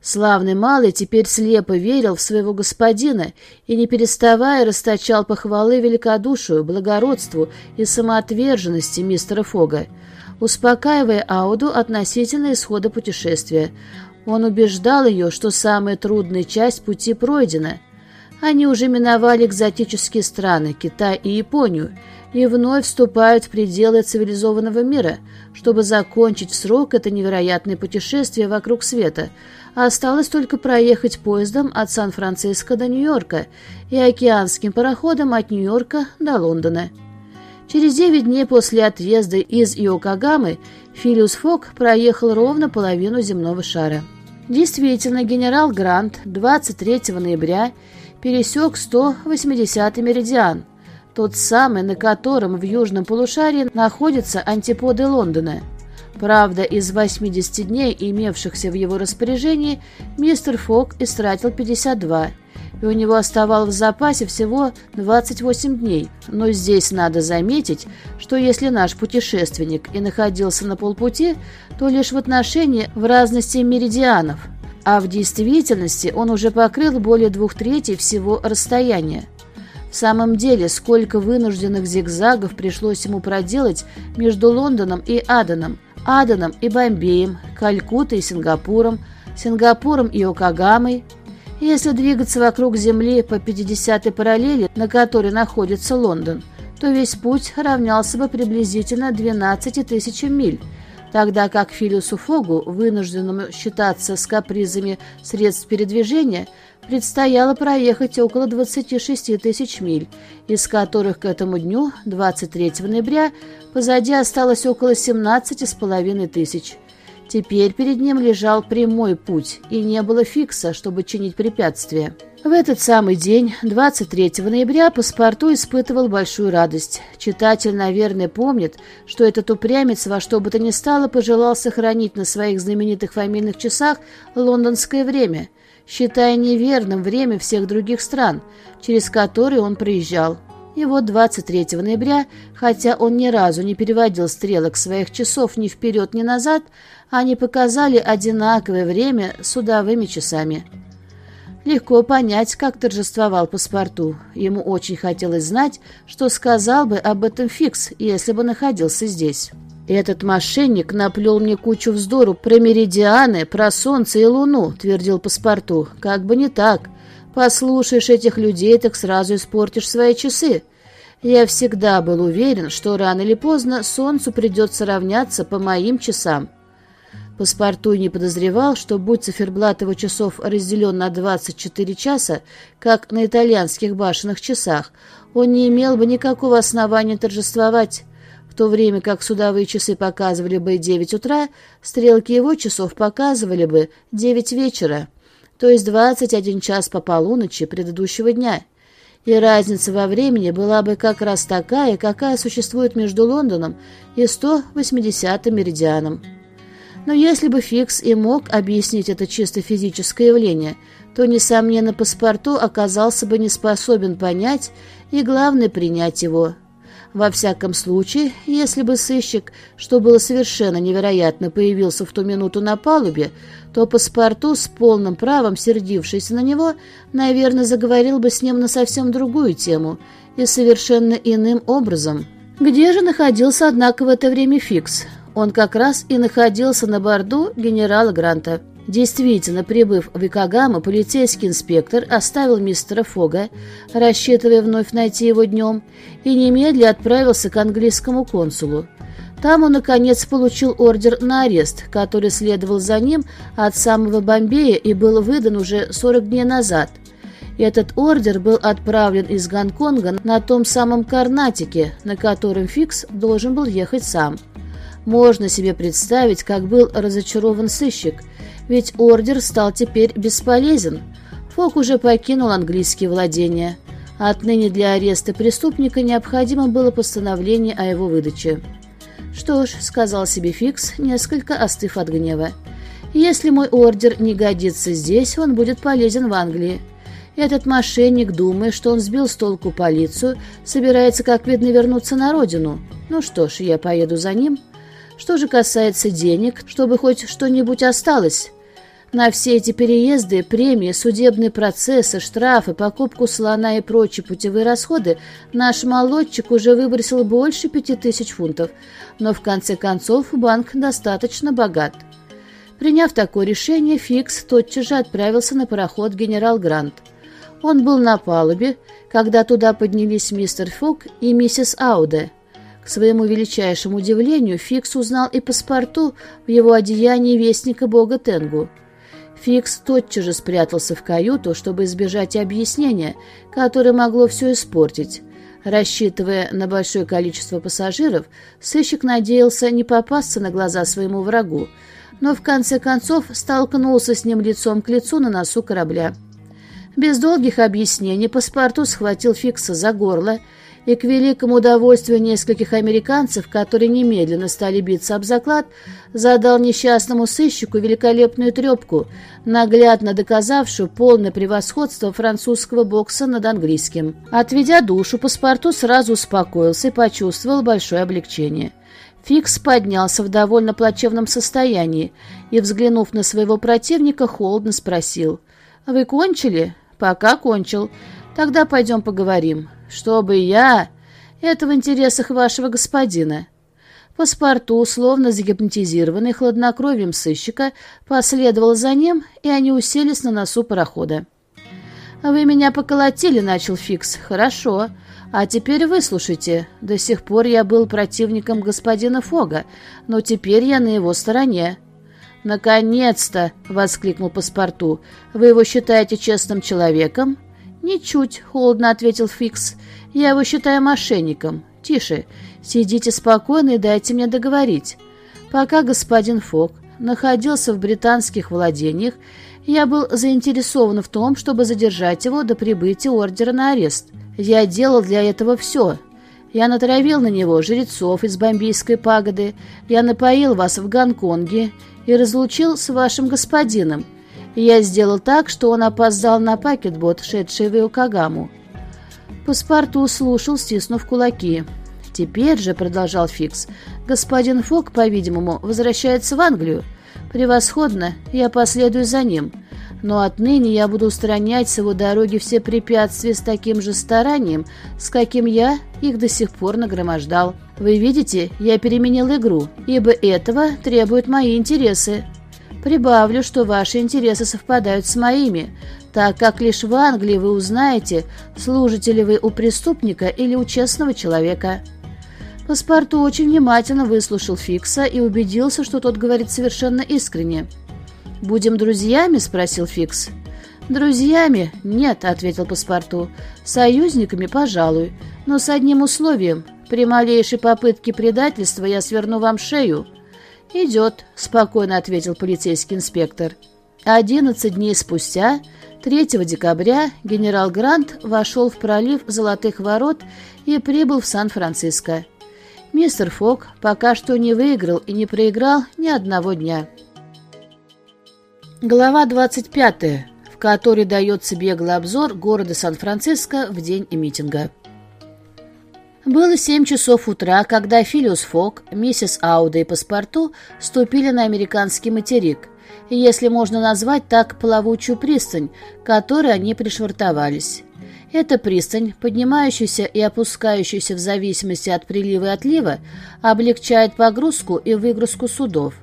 Славный малый теперь слепо верил в своего господина и, не переставая, расточал похвалы великодушию, благородству и самоотверженности мистера Фога, успокаивая Ауду относительно исхода путешествия. Он убеждал ее, что самая трудная часть пути пройдена. Они уже миновали экзотические страны, Китай и Японию, и вновь вступают в пределы цивилизованного мира, чтобы закончить в срок это невероятное путешествие вокруг света. Осталось только проехать поездом от Сан-Франциско до Нью-Йорка и океанским пароходом от Нью-Йорка до Лондона. Через девять дней после отъезда из Йокогамы Филиус Фок проехал ровно половину земного шара. Действительно, генерал Грант 23 ноября пересек 180-й меридиан, тот самый, на котором в южном полушарии находятся антиподы Лондона. Правда, из 80 дней, имевшихся в его распоряжении, мистер Фок истратил 52 и у него оставалось в запасе всего 28 дней. Но здесь надо заметить, что если наш путешественник и находился на полпути, то лишь в отношении в разности меридианов, а в действительности он уже покрыл более двух третей всего расстояния. В самом деле, сколько вынужденных зигзагов пришлось ему проделать между Лондоном и Аданом, Аданом и Бомбеем, Калькуттой и Сингапуром, Сингапуром и Окагамой, если двигаться вокруг Земли по 50-й параллели, на которой находится Лондон, то весь путь равнялся бы приблизительно 12 тысячам миль, тогда как Филиусу Фогу, вынужденному считаться с капризами средств передвижения, предстояло проехать около 26 тысяч миль, из которых к этому дню, 23 ноября, позади осталось около 17,5 тысяч. Теперь перед ним лежал прямой путь, и не было фикса, чтобы чинить препятствия. В этот самый день, 23 ноября, паспорту испытывал большую радость. Читатель, наверное, помнит, что этот упрямец во что бы то ни стало пожелал сохранить на своих знаменитых фамильных часах лондонское время, считая неверным время всех других стран, через которые он проезжал. И вот 23 ноября, хотя он ни разу не переводил стрелок своих часов ни вперед, ни назад, они показали одинаковое время судовыми часами. Легко понять, как торжествовал паспорту. Ему очень хотелось знать, что сказал бы об этом Фикс, если бы находился здесь. «Этот мошенник наплел мне кучу вздору про меридианы, про солнце и луну», — твердил паспорту. «Как бы не так. Послушаешь этих людей, так сразу испортишь свои часы. Я всегда был уверен, что рано или поздно солнцу придется равняться по моим часам. Паспорту не подозревал, что будь циферблат его часов разделен на 24 часа, как на итальянских башенных часах, он не имел бы никакого основания торжествовать. В то время как судовые часы показывали бы 9 утра, стрелки его часов показывали бы 9 вечера то есть 21 час по полуночи предыдущего дня. И разница во времени была бы как раз такая, какая существует между Лондоном и 180-м меридианом. Но если бы Фикс и мог объяснить это чисто физическое явление, то, несомненно, паспорту оказался бы не способен понять и, главное, принять его. Во всяком случае, если бы сыщик, что было совершенно невероятно, появился в ту минуту на палубе, то паспорту, с полным правом сердившийся на него, наверное, заговорил бы с ним на совсем другую тему и совершенно иным образом. Где же находился, однако, в это время Фикс? Он как раз и находился на борту генерала Гранта. Действительно, прибыв в Икагама, полицейский инспектор оставил мистера Фога, рассчитывая вновь найти его днем, и немедля отправился к английскому консулу. Там он, наконец, получил ордер на арест, который следовал за ним от самого Бомбея и был выдан уже 40 дней назад. Этот ордер был отправлен из Гонконга на том самом Карнатике, на котором Фикс должен был ехать сам. Можно себе представить, как был разочарован сыщик – ведь ордер стал теперь бесполезен. Фок уже покинул английские владения. Отныне для ареста преступника необходимо было постановление о его выдаче. «Что ж», — сказал себе Фикс, несколько остыв от гнева, «если мой ордер не годится здесь, он будет полезен в Англии». Этот мошенник, думая, что он сбил с толку полицию, собирается, как видно, вернуться на родину. Ну что ж, я поеду за ним. Что же касается денег, чтобы хоть что-нибудь осталось, на все эти переезды, премии, судебные процессы, штрафы, покупку слона и прочие путевые расходы наш молодчик уже выбросил больше пяти тысяч фунтов, но в конце концов банк достаточно богат. Приняв такое решение, Фикс тотчас же отправился на пароход «Генерал Грант». Он был на палубе, когда туда поднялись мистер Фок и миссис Ауде. К своему величайшему удивлению, Фикс узнал и паспорту в его одеянии вестника бога Тенгу – Фикс тотчас же спрятался в каюту, чтобы избежать объяснения, которое могло все испортить. Рассчитывая на большое количество пассажиров, сыщик надеялся не попасться на глаза своему врагу, но в конце концов столкнулся с ним лицом к лицу на носу корабля. Без долгих объяснений паспорту схватил Фикса за горло и к великому удовольствию нескольких американцев, которые немедленно стали биться об заклад, задал несчастному сыщику великолепную трепку, наглядно доказавшую полное превосходство французского бокса над английским. Отведя душу, паспорту сразу успокоился и почувствовал большое облегчение. Фикс поднялся в довольно плачевном состоянии и, взглянув на своего противника, холодно спросил. «Вы кончили?» «Пока кончил. Тогда пойдем поговорим чтобы я... Это в интересах вашего господина». Паспорту, словно загипнотизированный хладнокровием сыщика, последовал за ним, и они уселись на носу парохода. «Вы меня поколотили», — начал Фикс. «Хорошо. А теперь выслушайте. До сих пор я был противником господина Фога, но теперь я на его стороне». «Наконец-то!» — воскликнул паспорту. «Вы его считаете честным человеком?» «Ничуть», — холодно ответил Фикс. «Я его считаю мошенником. Тише. Сидите спокойно и дайте мне договорить. Пока господин Фок находился в британских владениях, я был заинтересован в том, чтобы задержать его до прибытия ордера на арест. Я делал для этого все. Я натравил на него жрецов из бомбийской пагоды, я напоил вас в Гонконге и разлучил с вашим господином, я сделал так, что он опоздал на пакетбот, шедший в Иокагаму. Паспорту слушал, стиснув кулаки. «Теперь же», — продолжал Фикс, — «господин Фок, по-видимому, возвращается в Англию. Превосходно, я последую за ним. Но отныне я буду устранять с его дороги все препятствия с таким же старанием, с каким я их до сих пор нагромождал. Вы видите, я переменил игру, ибо этого требуют мои интересы». Прибавлю, что ваши интересы совпадают с моими, так как лишь в Англии вы узнаете, служите ли вы у преступника или у честного человека». Паспорту очень внимательно выслушал Фикса и убедился, что тот говорит совершенно искренне. «Будем друзьями?» — спросил Фикс. «Друзьями? Нет», — ответил паспорту. «Союзниками, пожалуй, но с одним условием. При малейшей попытке предательства я сверну вам шею». «Идет», — спокойно ответил полицейский инспектор. Одиннадцать дней спустя, 3 декабря, генерал Грант вошел в пролив Золотых Ворот и прибыл в Сан-Франциско. Мистер Фок пока что не выиграл и не проиграл ни одного дня. Глава 25, в которой дается беглый обзор города Сан-Франциско в день митинга. Было семь часов утра, когда Филиус Фок, миссис Ауда и паспорту ступили на американский материк, если можно назвать так плавучую пристань, которой они пришвартовались. Эта пристань, поднимающаяся и опускающаяся в зависимости от прилива и отлива, облегчает погрузку и выгрузку судов.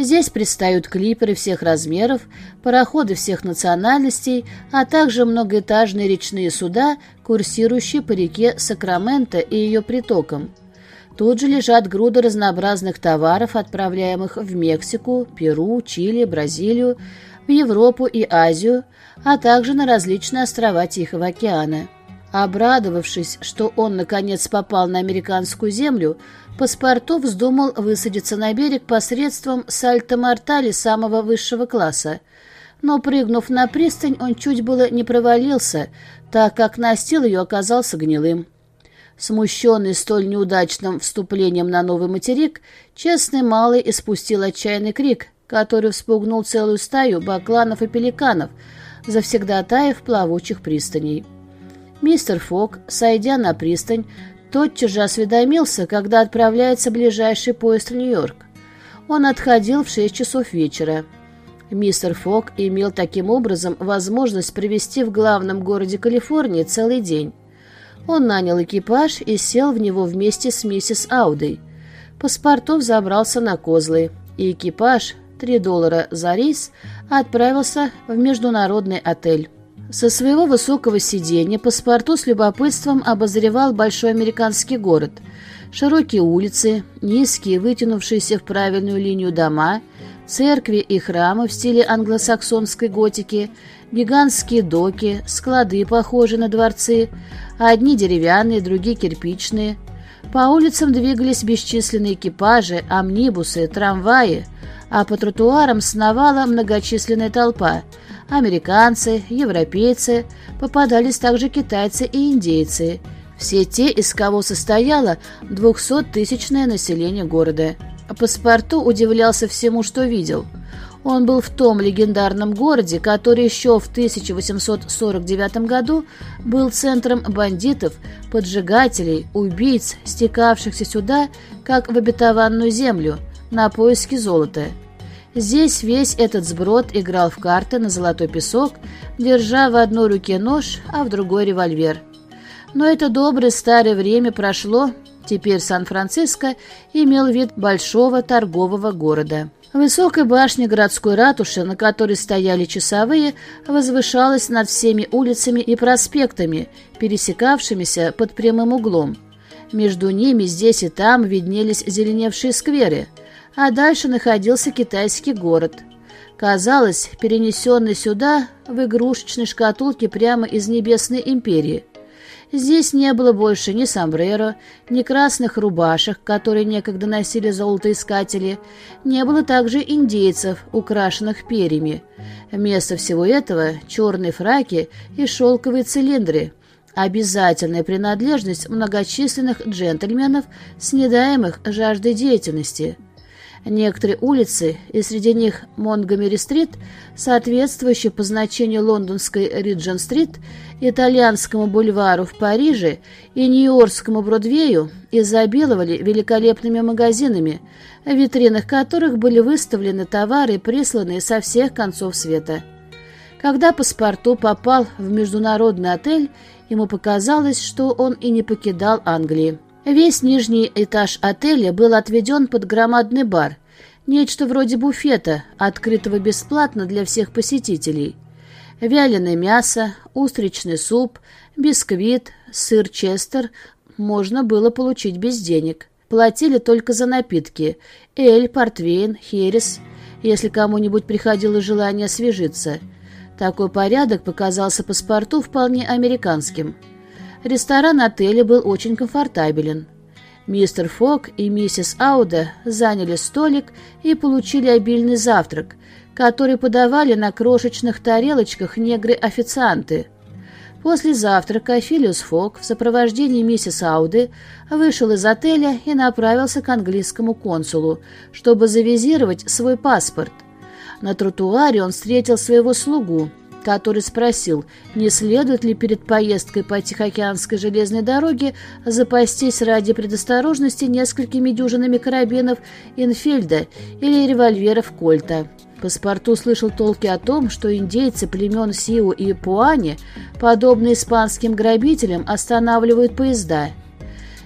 Здесь предстают клиперы всех размеров, пароходы всех национальностей, а также многоэтажные речные суда, курсирующие по реке Сакраменто и ее притокам. Тут же лежат груды разнообразных товаров, отправляемых в Мексику, Перу, Чили, Бразилию, в Европу и Азию, а также на различные острова Тихого океана. Обрадовавшись, что он наконец попал на американскую землю, паспорту вздумал высадиться на берег посредством сальто-мортали самого высшего класса. Но, прыгнув на пристань, он чуть было не провалился, так как настил ее оказался гнилым. Смущенный столь неудачным вступлением на новый материк, честный малый испустил отчаянный крик, который вспугнул целую стаю бакланов и пеликанов, завсегдатаев плавучих пристаней. Мистер Фок, сойдя на пристань, тотчас же осведомился, когда отправляется ближайший поезд в Нью-Йорк. Он отходил в шесть часов вечера. Мистер Фок имел таким образом возможность провести в главном городе Калифорнии целый день. Он нанял экипаж и сел в него вместе с миссис Аудой. Паспортов забрался на козлы, и экипаж, 3 доллара за рейс, отправился в международный отель. Со своего высокого сиденья паспорту с любопытством обозревал большой американский город. Широкие улицы, низкие, вытянувшиеся в правильную линию дома, церкви и храмы в стиле англосаксонской готики, гигантские доки, склады, похожие на дворцы, одни деревянные, другие кирпичные. По улицам двигались бесчисленные экипажи, амнибусы, трамваи – а по тротуарам сновала многочисленная толпа. Американцы, европейцы, попадались также китайцы и индейцы. Все те, из кого состояло 200-тысячное население города. А паспорту удивлялся всему, что видел. Он был в том легендарном городе, который еще в 1849 году был центром бандитов, поджигателей, убийц, стекавшихся сюда, как в обетованную землю – на поиски золота. Здесь весь этот сброд играл в карты на золотой песок, держа в одной руке нож, а в другой револьвер. Но это доброе старое время прошло, теперь Сан-Франциско имел вид большого торгового города. Высокая башня городской ратуши, на которой стояли часовые, возвышалась над всеми улицами и проспектами, пересекавшимися под прямым углом. Между ними здесь и там виднелись зеленевшие скверы – а дальше находился китайский город. Казалось, перенесенный сюда в игрушечной шкатулке прямо из Небесной империи. Здесь не было больше ни сомбреро, ни красных рубашек, которые некогда носили золотоискатели, не было также индейцев, украшенных перьями. Вместо всего этого черные фраки и шелковые цилиндры – обязательная принадлежность многочисленных джентльменов, снедаемых жаждой деятельности – Некоторые улицы, и среди них Монгомери-стрит, соответствующие по значению лондонской Риджен-стрит, итальянскому бульвару в Париже и Нью-Йоркскому Бродвею, изобиловали великолепными магазинами, в витринах которых были выставлены товары, присланные со всех концов света. Когда паспорту попал в международный отель, ему показалось, что он и не покидал Англии. Весь нижний этаж отеля был отведен под громадный бар, нечто вроде буфета, открытого бесплатно для всех посетителей. Вяленое мясо, устричный суп, бисквит, сыр честер можно было получить без денег. Платили только за напитки – эль, портвейн, херес, если кому-нибудь приходило желание освежиться. Такой порядок показался паспорту вполне американским – Ресторан отеля был очень комфортабелен. Мистер Фок и миссис Ауда заняли столик и получили обильный завтрак, который подавали на крошечных тарелочках негры-официанты. После завтрака Филиус Фок в сопровождении миссис Ауды вышел из отеля и направился к английскому консулу, чтобы завизировать свой паспорт. На тротуаре он встретил своего слугу, который спросил, не следует ли перед поездкой по Тихоокеанской железной дороге запастись ради предосторожности несколькими дюжинами карабинов Инфельда или револьверов Кольта. Паспорту слышал толки о том, что индейцы племен Сиу и Пуани, подобно испанским грабителям, останавливают поезда.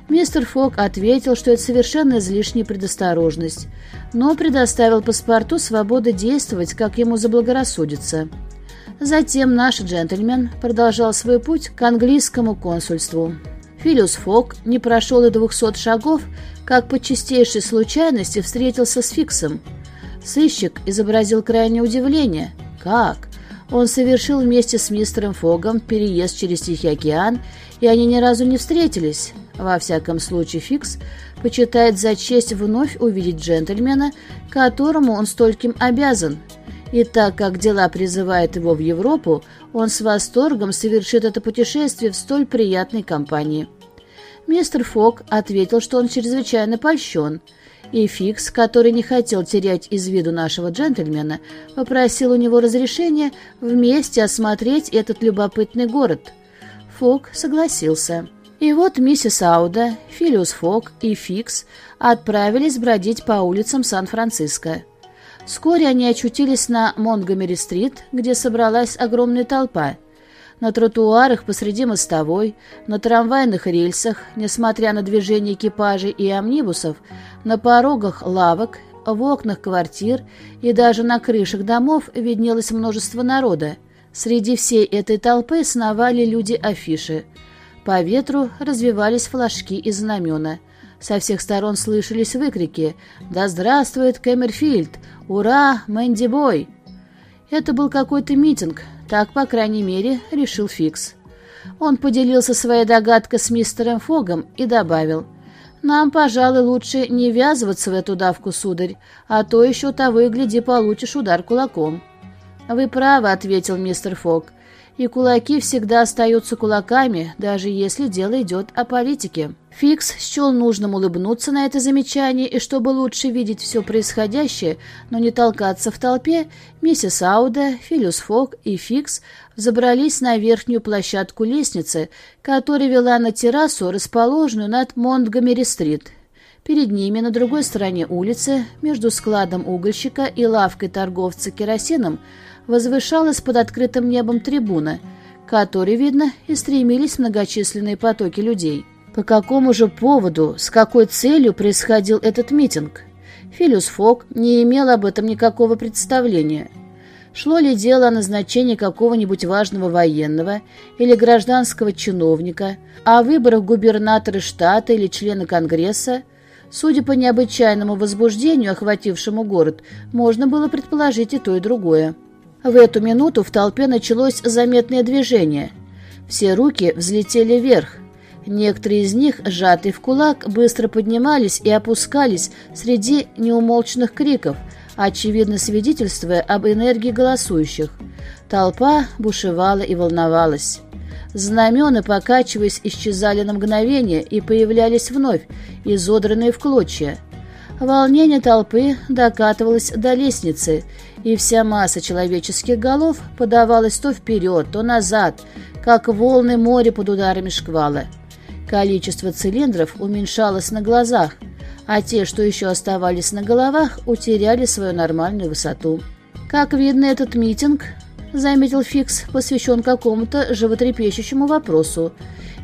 Мистер Фок ответил, что это совершенно излишняя предосторожность, но предоставил паспорту свободу действовать, как ему заблагорассудится. Затем наш джентльмен продолжал свой путь к английскому консульству. Филиус Фок не прошел и двухсот шагов, как по чистейшей случайности встретился с Фиксом – Сыщик изобразил крайнее удивление. Как? Он совершил вместе с мистером Фогом переезд через Тихий океан, и они ни разу не встретились. Во всяком случае, Фикс почитает за честь вновь увидеть джентльмена, которому он стольким обязан. И так как дела призывают его в Европу, он с восторгом совершит это путешествие в столь приятной компании. Мистер Фог ответил, что он чрезвычайно польщен – и Фикс, который не хотел терять из виду нашего джентльмена, попросил у него разрешения вместе осмотреть этот любопытный город. Фок согласился. И вот миссис Ауда, Филиус Фок и Фикс отправились бродить по улицам Сан-Франциско. Вскоре они очутились на Монгомери-стрит, где собралась огромная толпа – на тротуарах посреди мостовой, на трамвайных рельсах, несмотря на движение экипажей и амнибусов, на порогах лавок, в окнах квартир и даже на крышах домов виднелось множество народа. Среди всей этой толпы сновали люди-афиши. По ветру развивались флажки и знамена. Со всех сторон слышались выкрики «Да здравствует Кэмерфильд! Ура, Мэнди Бой!» Это был какой-то митинг, так, по крайней мере, решил Фикс. Он поделился своей догадкой с мистером Фогом и добавил, «Нам, пожалуй, лучше не ввязываться в эту давку, сударь, а то еще того и гляди получишь удар кулаком». «Вы правы», — ответил мистер Фог и кулаки всегда остаются кулаками, даже если дело идет о политике. Фикс счел нужным улыбнуться на это замечание, и чтобы лучше видеть все происходящее, но не толкаться в толпе, миссис Ауда, Филиус Фок и Фикс забрались на верхнюю площадку лестницы, которая вела на террасу, расположенную над Монтгомери-стрит. Перед ними на другой стороне улицы, между складом угольщика и лавкой торговца керосином, возвышалась под открытым небом трибуна, к которой, видно, и стремились многочисленные потоки людей. По какому же поводу, с какой целью происходил этот митинг? Филиус Фок не имел об этом никакого представления. Шло ли дело о назначении какого-нибудь важного военного или гражданского чиновника, о выборах губернатора штата или члена Конгресса, судя по необычайному возбуждению, охватившему город, можно было предположить и то, и другое. В эту минуту в толпе началось заметное движение. Все руки взлетели вверх. Некоторые из них, сжатые в кулак, быстро поднимались и опускались среди неумолчных криков, очевидно свидетельствуя об энергии голосующих. Толпа бушевала и волновалась. Знамена, покачиваясь, исчезали на мгновение и появлялись вновь, изодранные в клочья. Волнение толпы докатывалось до лестницы, и вся масса человеческих голов подавалась то вперед, то назад, как волны моря под ударами шквала. Количество цилиндров уменьшалось на глазах, а те, что еще оставались на головах, утеряли свою нормальную высоту. Как видно, этот митинг, заметил Фикс, посвящен какому-то животрепещущему вопросу.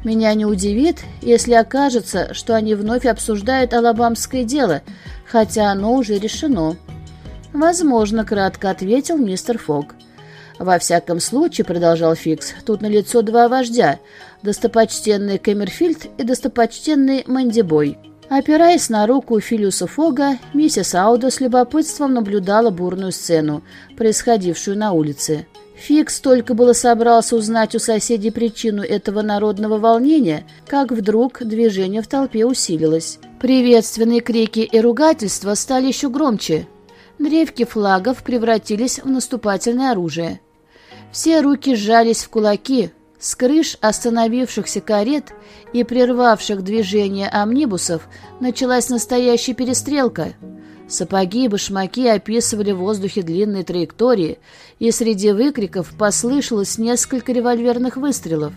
Меня не удивит, если окажется, что они вновь обсуждают алабамское дело, хотя оно уже решено. «Возможно», — кратко ответил мистер Фок. «Во всяком случае», — продолжал Фикс, — «тут налицо два вождя, достопочтенный Кэмерфильд и достопочтенный Мандибой». Опираясь на руку Филиуса Фога, миссис Ауда с любопытством наблюдала бурную сцену, происходившую на улице. Фикс только было собрался узнать у соседей причину этого народного волнения, как вдруг движение в толпе усилилось. Приветственные крики и ругательства стали еще громче. Древки флагов превратились в наступательное оружие. Все руки сжались в кулаки, С крыш остановившихся карет и прервавших движение амнибусов началась настоящая перестрелка. Сапоги и башмаки описывали в воздухе длинные траектории, и среди выкриков послышалось несколько револьверных выстрелов.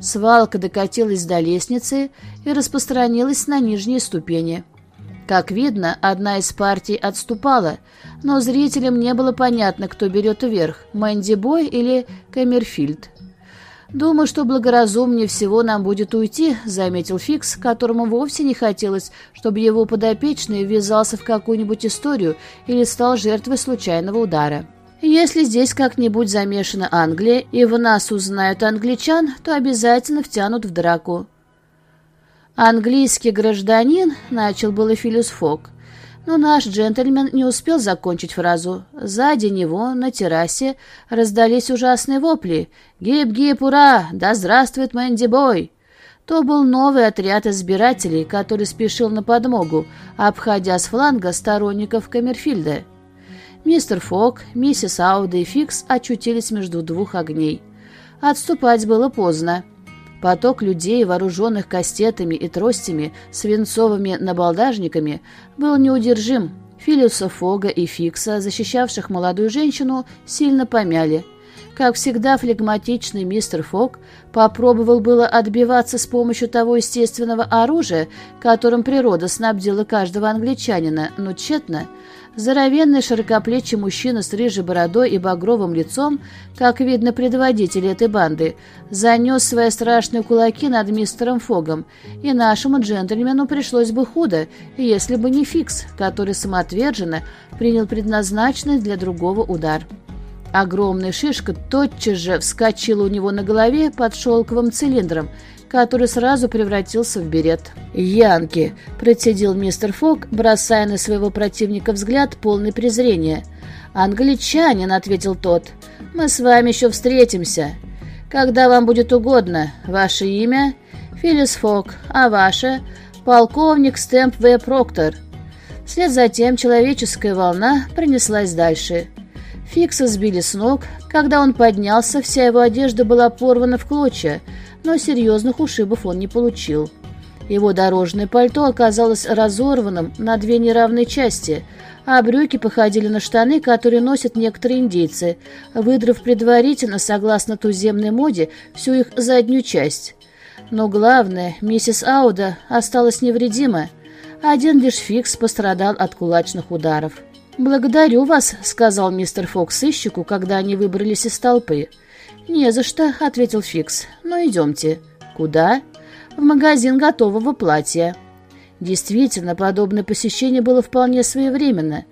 Свалка докатилась до лестницы и распространилась на нижние ступени. Как видно, одна из партий отступала, но зрителям не было понятно, кто берет вверх – Мэнди Бой или Камерфильд. «Думаю, что благоразумнее всего нам будет уйти», — заметил Фикс, которому вовсе не хотелось, чтобы его подопечный ввязался в какую-нибудь историю или стал жертвой случайного удара. «Если здесь как-нибудь замешана Англия и в нас узнают англичан, то обязательно втянут в драку». «Английский гражданин», — начал было Филиус Фок, но наш джентльмен не успел закончить фразу. Сзади него, на террасе, раздались ужасные вопли. «Гип-гип, ура! Да здравствует Мэнди Бой!» То был новый отряд избирателей, который спешил на подмогу, обходя с фланга сторонников Камерфильда. Мистер Фок, миссис Ауда и Фикс очутились между двух огней. Отступать было поздно. Поток людей, вооруженных кастетами и тростями, свинцовыми набалдажниками, был неудержим. Филиуса Фога и Фикса, защищавших молодую женщину, сильно помяли. Как всегда, флегматичный мистер Фог попробовал было отбиваться с помощью того естественного оружия, которым природа снабдила каждого англичанина, но тщетно – Здоровенный широкоплечий мужчина с рыжей бородой и багровым лицом, как видно предводитель этой банды, занес свои страшные кулаки над мистером Фогом, и нашему джентльмену пришлось бы худо, если бы не Фикс, который самоотверженно принял предназначенный для другого удар. Огромная шишка тотчас же вскочила у него на голове под шелковым цилиндром, который сразу превратился в берет. «Янки!» – процедил мистер Фок, бросая на своего противника взгляд полный презрения. «Англичанин!» – ответил тот. «Мы с вами еще встретимся. Когда вам будет угодно. Ваше имя?» «Филлис Фок. А ваше?» «Полковник Стэмп В. Проктор». Вслед за тем человеческая волна принеслась дальше. Фикса сбили с ног. Когда он поднялся, вся его одежда была порвана в клочья – но серьезных ушибов он не получил. Его дорожное пальто оказалось разорванным на две неравные части, а брюки походили на штаны, которые носят некоторые индейцы, выдрав предварительно, согласно туземной моде, всю их заднюю часть. Но главное, миссис Ауда осталась невредима. Один лишь Фикс пострадал от кулачных ударов. «Благодарю вас», — сказал мистер Фокс сыщику, когда они выбрались из толпы. «Не за что», — ответил Фикс. «Ну, идемте». «Куда?» «В магазин готового платья». Действительно, подобное посещение было вполне своевременно.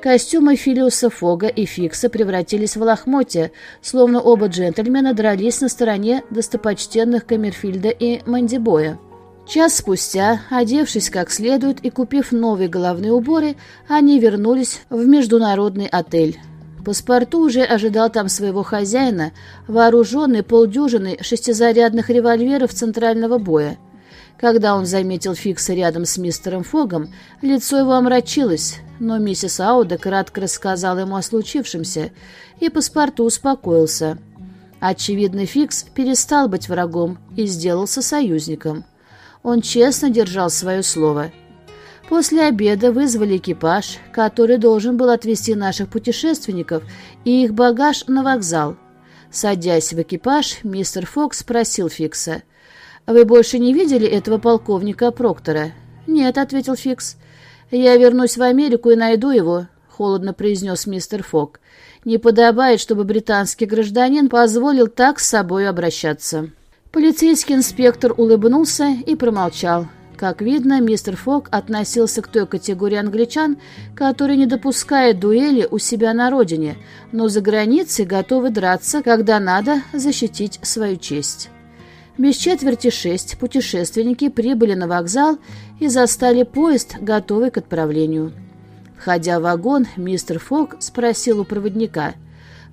Костюмы Филиуса Фога и Фикса превратились в лохмотья, словно оба джентльмена дрались на стороне достопочтенных Камерфильда и Мандибоя. Час спустя, одевшись как следует и купив новые головные уборы, они вернулись в международный отель. Паспорту уже ожидал там своего хозяина, вооруженный полдюжины шестизарядных револьверов центрального боя. Когда он заметил Фикса рядом с мистером Фогом, лицо его омрачилось, но миссис Ауда кратко рассказала ему о случившемся, и паспорту успокоился. Очевидно, Фикс перестал быть врагом и сделался союзником. Он честно держал свое слово — После обеда вызвали экипаж, который должен был отвезти наших путешественников и их багаж на вокзал. Садясь в экипаж, мистер Фокс спросил Фикса. «Вы больше не видели этого полковника Проктора?» «Нет», — ответил Фикс. «Я вернусь в Америку и найду его», — холодно произнес мистер Фок. «Не подобает, чтобы британский гражданин позволил так с собой обращаться». Полицейский инспектор улыбнулся и промолчал. Как видно, мистер Фок относился к той категории англичан, которые не допускают дуэли у себя на родине, но за границей готовы драться, когда надо защитить свою честь. Без четверти шесть путешественники прибыли на вокзал и застали поезд, готовый к отправлению. Входя в вагон, мистер Фок спросил у проводника,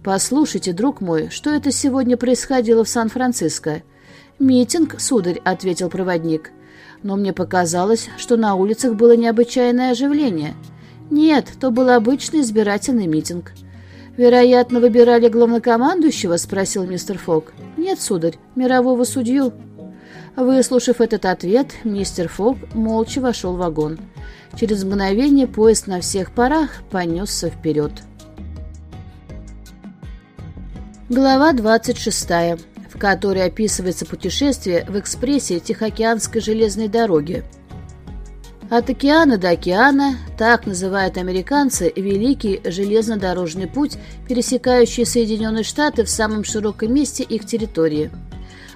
«Послушайте, друг мой, что это сегодня происходило в Сан-Франциско?» «Митинг, сударь», — ответил проводник но мне показалось, что на улицах было необычайное оживление. Нет, то был обычный избирательный митинг. «Вероятно, выбирали главнокомандующего?» — спросил мистер Фок. «Нет, сударь, мирового судью». Выслушав этот ответ, мистер Фок молча вошел в вагон. Через мгновение поезд на всех парах понесся вперед. Глава 26, в которой описывается путешествие в экспрессе Тихоокеанской железной дороги. От океана до океана, так называют американцы Великий железнодорожный путь, пересекающий Соединенные Штаты в самом широком месте их территории.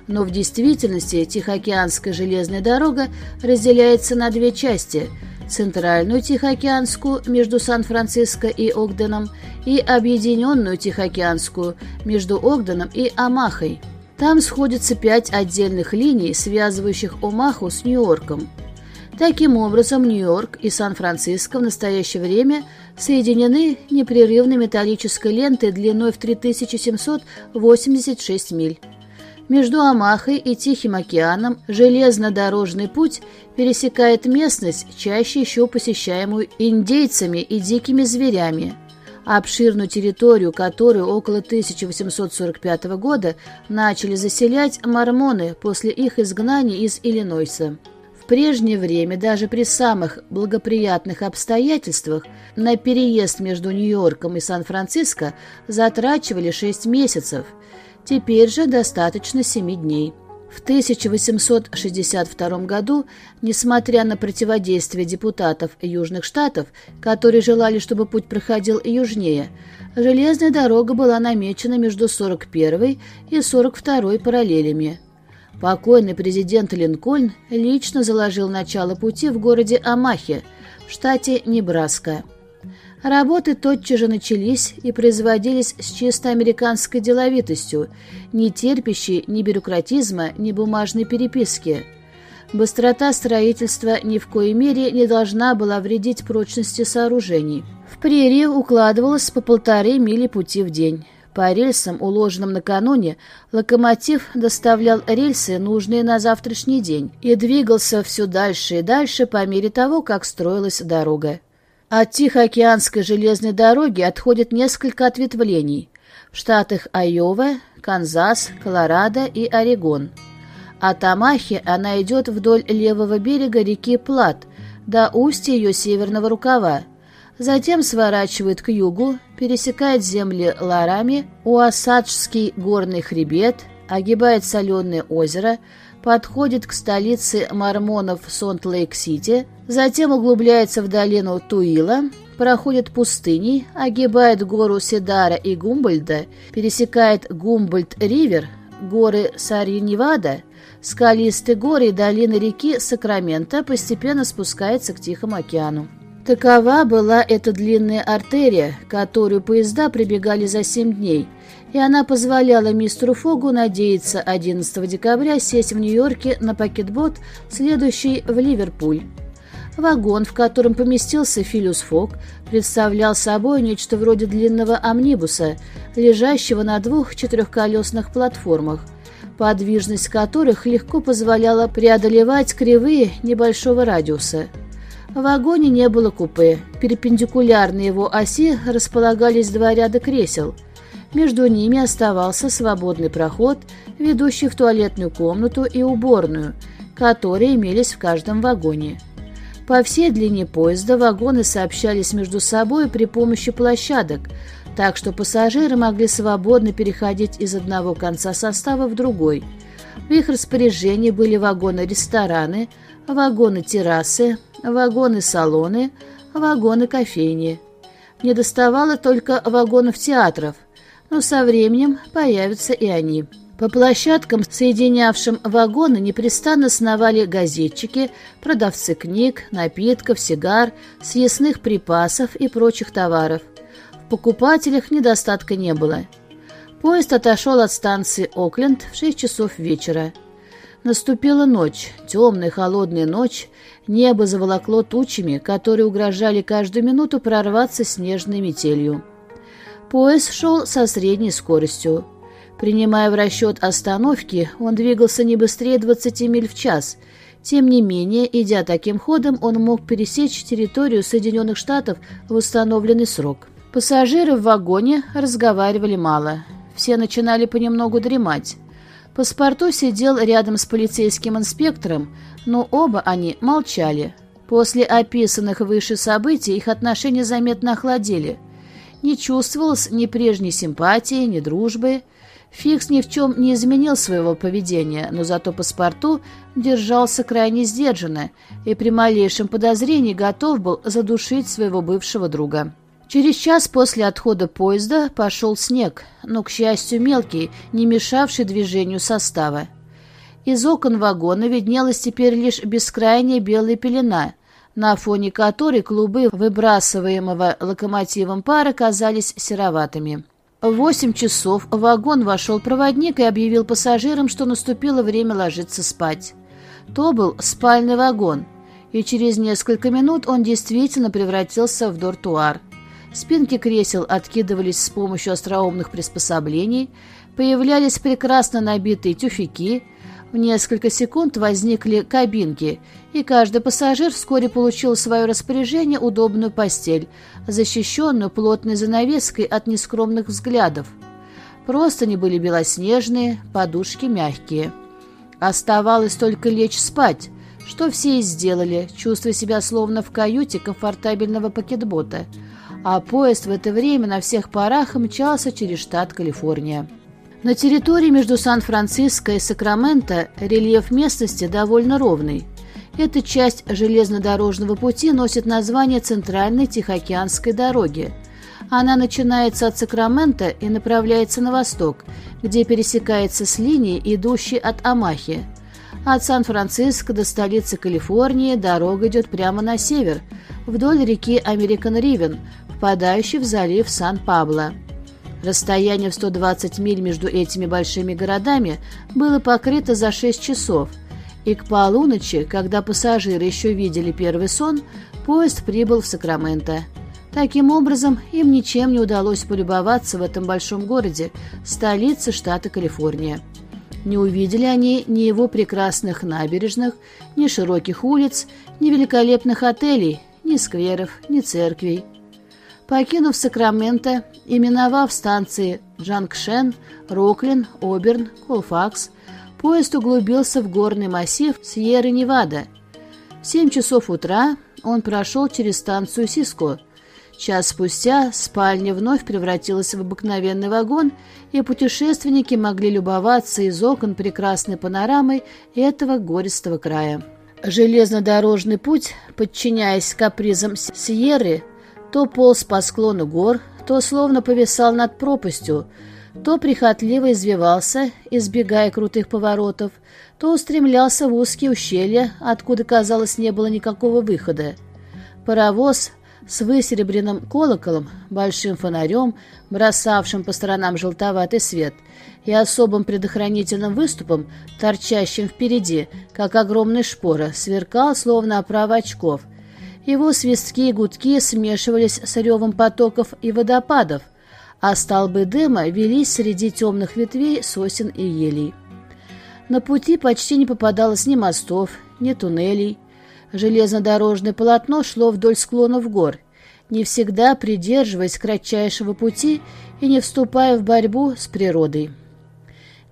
Но в действительности Тихоокеанская железная дорога разделяется на две части – Центральную Тихоокеанскую между Сан-Франциско и Огденом и Объединенную Тихоокеанскую между Огденом и Амахой. Там сходятся пять отдельных линий, связывающих Омаху с Нью-Йорком. Таким образом, Нью-Йорк и Сан-Франциско в настоящее время соединены непрерывной металлической лентой длиной в 3786 миль. Между Амахой и Тихим океаном железнодорожный путь пересекает местность, чаще еще посещаемую индейцами и дикими зверями, обширную территорию которой около 1845 года начали заселять мормоны после их изгнания из Иллинойса. В прежнее время, даже при самых благоприятных обстоятельствах, на переезд между Нью-Йорком и Сан-Франциско затрачивали 6 месяцев – Теперь же достаточно семи дней. В 1862 году, несмотря на противодействие депутатов Южных Штатов, которые желали, чтобы путь проходил южнее, железная дорога была намечена между 41 и 42 параллелями. Покойный президент Линкольн лично заложил начало пути в городе Амахе, в штате Небраска. Работы тотчас же начались и производились с чисто американской деловитостью, не терпящей ни бюрократизма, ни бумажной переписки. Быстрота строительства ни в коей мере не должна была вредить прочности сооружений. В прерии укладывалось по полторы мили пути в день. По рельсам, уложенным накануне, локомотив доставлял рельсы, нужные на завтрашний день, и двигался все дальше и дальше по мере того, как строилась дорога. От Тихоокеанской железной дороги отходит несколько ответвлений в штатах Айова, Канзас, Колорадо и Орегон. От Амахи она идет вдоль левого берега реки Плат до устья ее северного рукава, затем сворачивает к югу, пересекает земли Ларами, Уасаджский горный хребет, огибает соленое озеро, подходит к столице мормонов Сонт-Лейк-Сити, затем углубляется в долину Туила, проходит пустыни, огибает гору Седара и Гумбольда, пересекает Гумбольд-Ривер, горы Сарья-Невада, скалистые горы и долины реки Сакрамента постепенно спускается к Тихому океану. Такова была эта длинная артерия, которую поезда прибегали за семь дней – и она позволяла мистеру Фогу надеяться 11 декабря сесть в Нью-Йорке на пакетбот, следующий в Ливерпуль. Вагон, в котором поместился Филиус Фог, представлял собой нечто вроде длинного амнибуса, лежащего на двух четырехколесных платформах, подвижность которых легко позволяла преодолевать кривые небольшого радиуса. В вагоне не было купе. Перпендикулярно его оси располагались два ряда кресел – между ними оставался свободный проход, ведущий в туалетную комнату и уборную, которые имелись в каждом вагоне. По всей длине поезда вагоны сообщались между собой при помощи площадок, так что пассажиры могли свободно переходить из одного конца состава в другой. В их распоряжении были вагоны-рестораны, вагоны-террасы, вагоны-салоны, вагоны-кофейни. Не доставало только вагонов театров, но со временем появятся и они. По площадкам, соединявшим вагоны, непрестанно сновали газетчики, продавцы книг, напитков, сигар, съестных припасов и прочих товаров. В покупателях недостатка не было. Поезд отошел от станции Окленд в 6 часов вечера. Наступила ночь, темная холодная ночь, небо заволокло тучами, которые угрожали каждую минуту прорваться снежной метелью. Поезд шел со средней скоростью. Принимая в расчет остановки, он двигался не быстрее 20 миль в час. Тем не менее, идя таким ходом, он мог пересечь территорию Соединенных Штатов в установленный срок. Пассажиры в вагоне разговаривали мало. Все начинали понемногу дремать. Паспорту сидел рядом с полицейским инспектором, но оба они молчали. После описанных выше событий их отношения заметно охладели. Не чувствовалось ни прежней симпатии, ни дружбы. Фикс ни в чем не изменил своего поведения, но зато паспорту держался крайне сдержанно и при малейшем подозрении готов был задушить своего бывшего друга. Через час после отхода поезда пошел снег, но, к счастью, мелкий, не мешавший движению состава. Из окон вагона виднелась теперь лишь бескрайняя белая пелена, на фоне которой клубы выбрасываемого локомотивом пара казались сероватыми. В восемь часов в вагон вошел проводник и объявил пассажирам, что наступило время ложиться спать. То был спальный вагон, и через несколько минут он действительно превратился в дортуар – Спинки кресел откидывались с помощью остроумных приспособлений, появлялись прекрасно набитые тюфяки, в несколько секунд возникли кабинки, и каждый пассажир вскоре получил в свое распоряжение удобную постель, защищенную плотной занавеской от нескромных взглядов. Простыни были белоснежные, подушки мягкие. Оставалось только лечь спать, что все и сделали, чувствуя себя словно в каюте комфортабельного пакетбота – а поезд в это время на всех парах мчался через штат Калифорния. На территории между Сан-Франциско и Сакраменто рельеф местности довольно ровный. Эта часть железнодорожного пути носит название Центральной Тихоокеанской дороги. Она начинается от Сакрамента и направляется на восток, где пересекается с линией, идущей от Амахи. От Сан-Франциско до столицы Калифорнии дорога идет прямо на север, вдоль реки Американ-Ривен, впадающий в залив Сан-Пабло. Расстояние в 120 миль между этими большими городами было покрыто за 6 часов, и к полуночи, когда пассажиры еще видели первый сон, поезд прибыл в Сакраменто. Таким образом, им ничем не удалось полюбоваться в этом большом городе, столице штата Калифорния. Не увидели они ни его прекрасных набережных, ни широких улиц, ни великолепных отелей, ни скверов, ни церквей. Покинув Сакраменто и миновав станции Джанкшен, Роклин, Оберн, Колфакс, поезд углубился в горный массив Сьерра-Невада. В 7 часов утра он прошел через станцию Сиско. Час спустя спальня вновь превратилась в обыкновенный вагон, и путешественники могли любоваться из окон прекрасной панорамой этого гористого края. Железнодорожный путь, подчиняясь капризам Сьерры, то полз по склону гор, то словно повисал над пропастью, то прихотливо извивался, избегая крутых поворотов, то устремлялся в узкие ущелья, откуда, казалось, не было никакого выхода. Паровоз с высеребренным колоколом, большим фонарем, бросавшим по сторонам желтоватый свет, и особым предохранительным выступом, торчащим впереди, как огромная шпора, сверкал, словно оправа очков — его свистки и гудки смешивались с ревом потоков и водопадов, а столбы дыма велись среди темных ветвей сосен и елей. На пути почти не попадалось ни мостов, ни туннелей. Железнодорожное полотно шло вдоль склонов гор, не всегда придерживаясь кратчайшего пути и не вступая в борьбу с природой.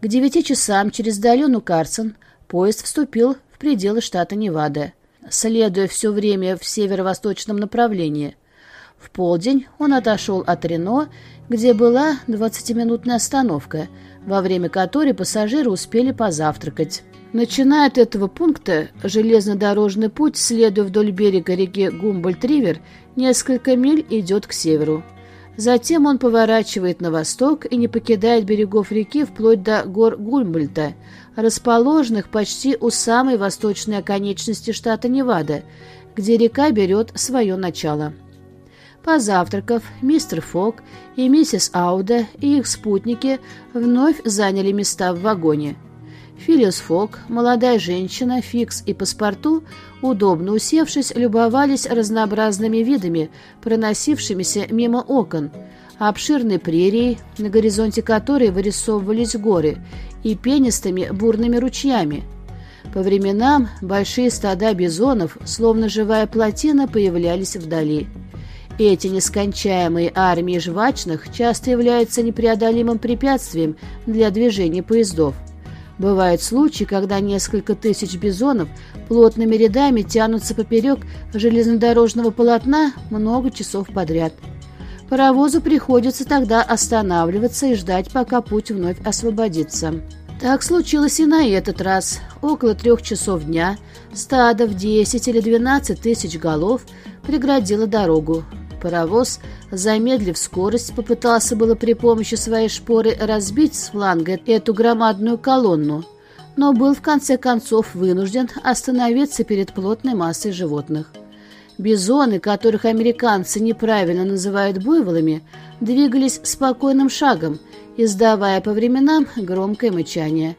К девяти часам через долину Карсон поезд вступил в пределы штата Невада следуя все время в северо-восточном направлении. В полдень он отошел от Рено, где была двадцатиминутная остановка, во время которой пассажиры успели позавтракать. Начиная от этого пункта, железнодорожный путь, следуя вдоль берега реки Гумбольд-Ривер, несколько миль идет к северу. Затем он поворачивает на восток и не покидает берегов реки вплоть до гор Гумбольта, расположенных почти у самой восточной оконечности штата Невада, где река берет свое начало. Позавтракав, мистер Фок и миссис Ауда и их спутники вновь заняли места в вагоне. Филиус Фок, молодая женщина, Фикс и паспорту, удобно усевшись, любовались разнообразными видами, проносившимися мимо окон, обширной прерией, на горизонте которой вырисовывались горы, и пенистыми бурными ручьями. По временам большие стада бизонов, словно живая плотина, появлялись вдали. Эти нескончаемые армии жвачных часто являются непреодолимым препятствием для движения поездов. Бывают случаи, когда несколько тысяч бизонов плотными рядами тянутся поперек железнодорожного полотна много часов подряд. Паровозу приходится тогда останавливаться и ждать, пока путь вновь освободится. Так случилось и на этот раз. Около трех часов дня стадо в 10 или 12 тысяч голов преградило дорогу. Паровоз, замедлив скорость, попытался было при помощи своей шпоры разбить с фланга эту громадную колонну, но был в конце концов вынужден остановиться перед плотной массой животных. Бизоны, которых американцы неправильно называют буйволами, двигались спокойным шагом, издавая по временам громкое мычание.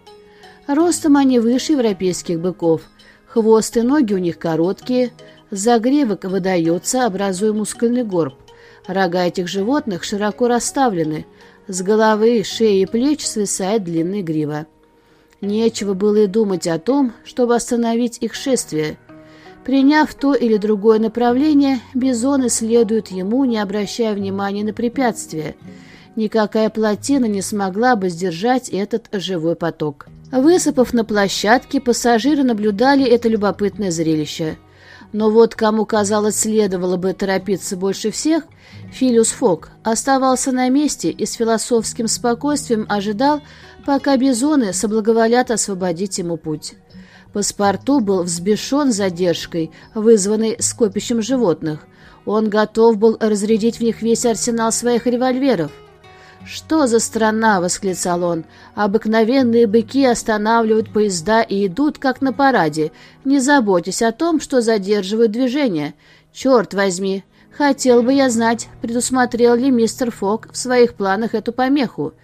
Ростом они выше европейских быков, хвост и ноги у них короткие – Загревок выдается, образуя мускульный горб. Рога этих животных широко расставлены. С головы, шеи и плеч свисает длинная грива. Нечего было и думать о том, чтобы остановить их шествие. Приняв то или другое направление, бизоны следуют ему, не обращая внимания на препятствия. Никакая плотина не смогла бы сдержать этот живой поток. Высыпав на площадке, пассажиры наблюдали это любопытное зрелище – но вот кому, казалось, следовало бы торопиться больше всех, Филиус Фок оставался на месте и с философским спокойствием ожидал, пока бизоны соблаговолят освободить ему путь. Паспорту был взбешен задержкой, вызванной скопищем животных. Он готов был разрядить в них весь арсенал своих револьверов. «Что за страна?» — восклицал он. «Обыкновенные быки останавливают поезда и идут, как на параде, не заботясь о том, что задерживают движение. Черт возьми! Хотел бы я знать, предусмотрел ли мистер Фок в своих планах эту помеху.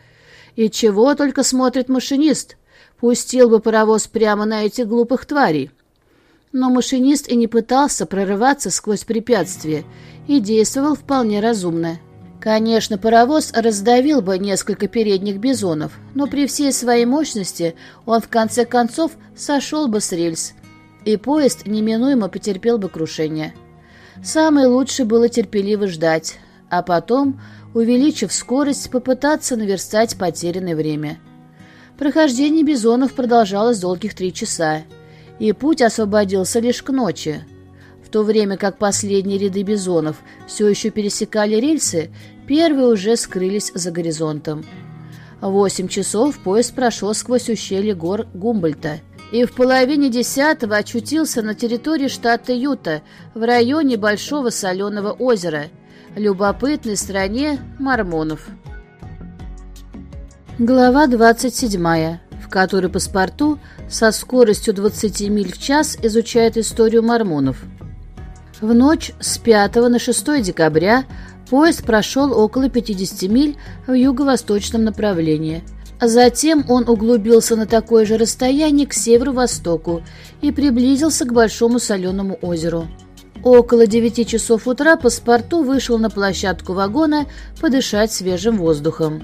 И чего только смотрит машинист? Пустил бы паровоз прямо на этих глупых тварей». Но машинист и не пытался прорываться сквозь препятствия и действовал вполне разумно. Конечно, паровоз раздавил бы несколько передних бизонов, но при всей своей мощности он в конце концов сошел бы с рельс, и поезд неминуемо потерпел бы крушение. Самое лучшее было терпеливо ждать, а потом, увеличив скорость, попытаться наверстать потерянное время. Прохождение бизонов продолжалось долгих три часа, и путь освободился лишь к ночи – в то время как последние ряды бизонов все еще пересекали рельсы, первые уже скрылись за горизонтом. восемь часов поезд прошел сквозь ущелье гор Гумбольта и в половине десятого очутился на территории штата Юта в районе Большого Соленого озера, любопытной стране мормонов. Глава 27, в которой паспорту со скоростью 20 миль в час изучает историю мормонов – в ночь с 5 на 6 декабря поезд прошел около 50 миль в юго-восточном направлении. Затем он углубился на такое же расстояние к северо-востоку и приблизился к Большому соленому озеру. Около 9 часов утра паспорту вышел на площадку вагона подышать свежим воздухом.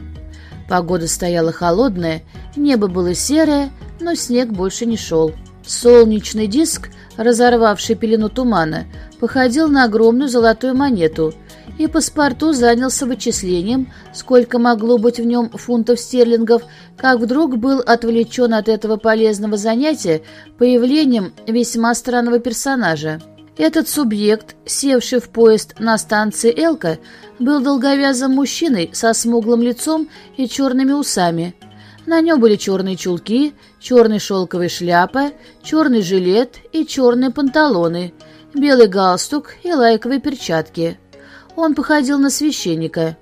Погода стояла холодная, небо было серое, но снег больше не шел. Солнечный диск, разорвавший пелену тумана, походил на огромную золотую монету, и паспорту занялся вычислением, сколько могло быть в нем фунтов стерлингов, как вдруг был отвлечен от этого полезного занятия появлением весьма странного персонажа. Этот субъект, севший в поезд на станции Элка, был долговязым мужчиной со смуглым лицом и черными усами. На нем были черные чулки, черная шелковая шляпа, черный жилет и черные панталоны – белый галстук и лайковые перчатки. Он походил на священника.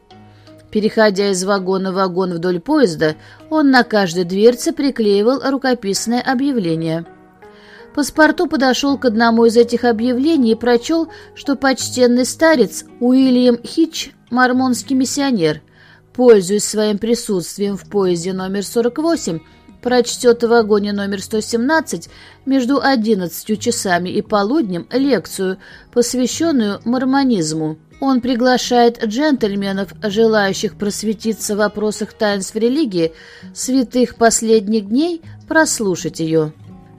Переходя из вагона в вагон вдоль поезда, он на каждой дверце приклеивал рукописное объявление. Паспорту подошел к одному из этих объявлений и прочел, что почтенный старец Уильям Хитч, мормонский миссионер, пользуясь своим присутствием в поезде номер 48, прочтет в вагоне номер 117 между 11 часами и полуднем лекцию, посвященную мормонизму. Он приглашает джентльменов, желающих просветиться в вопросах таинств религии, святых последних дней, прослушать ее.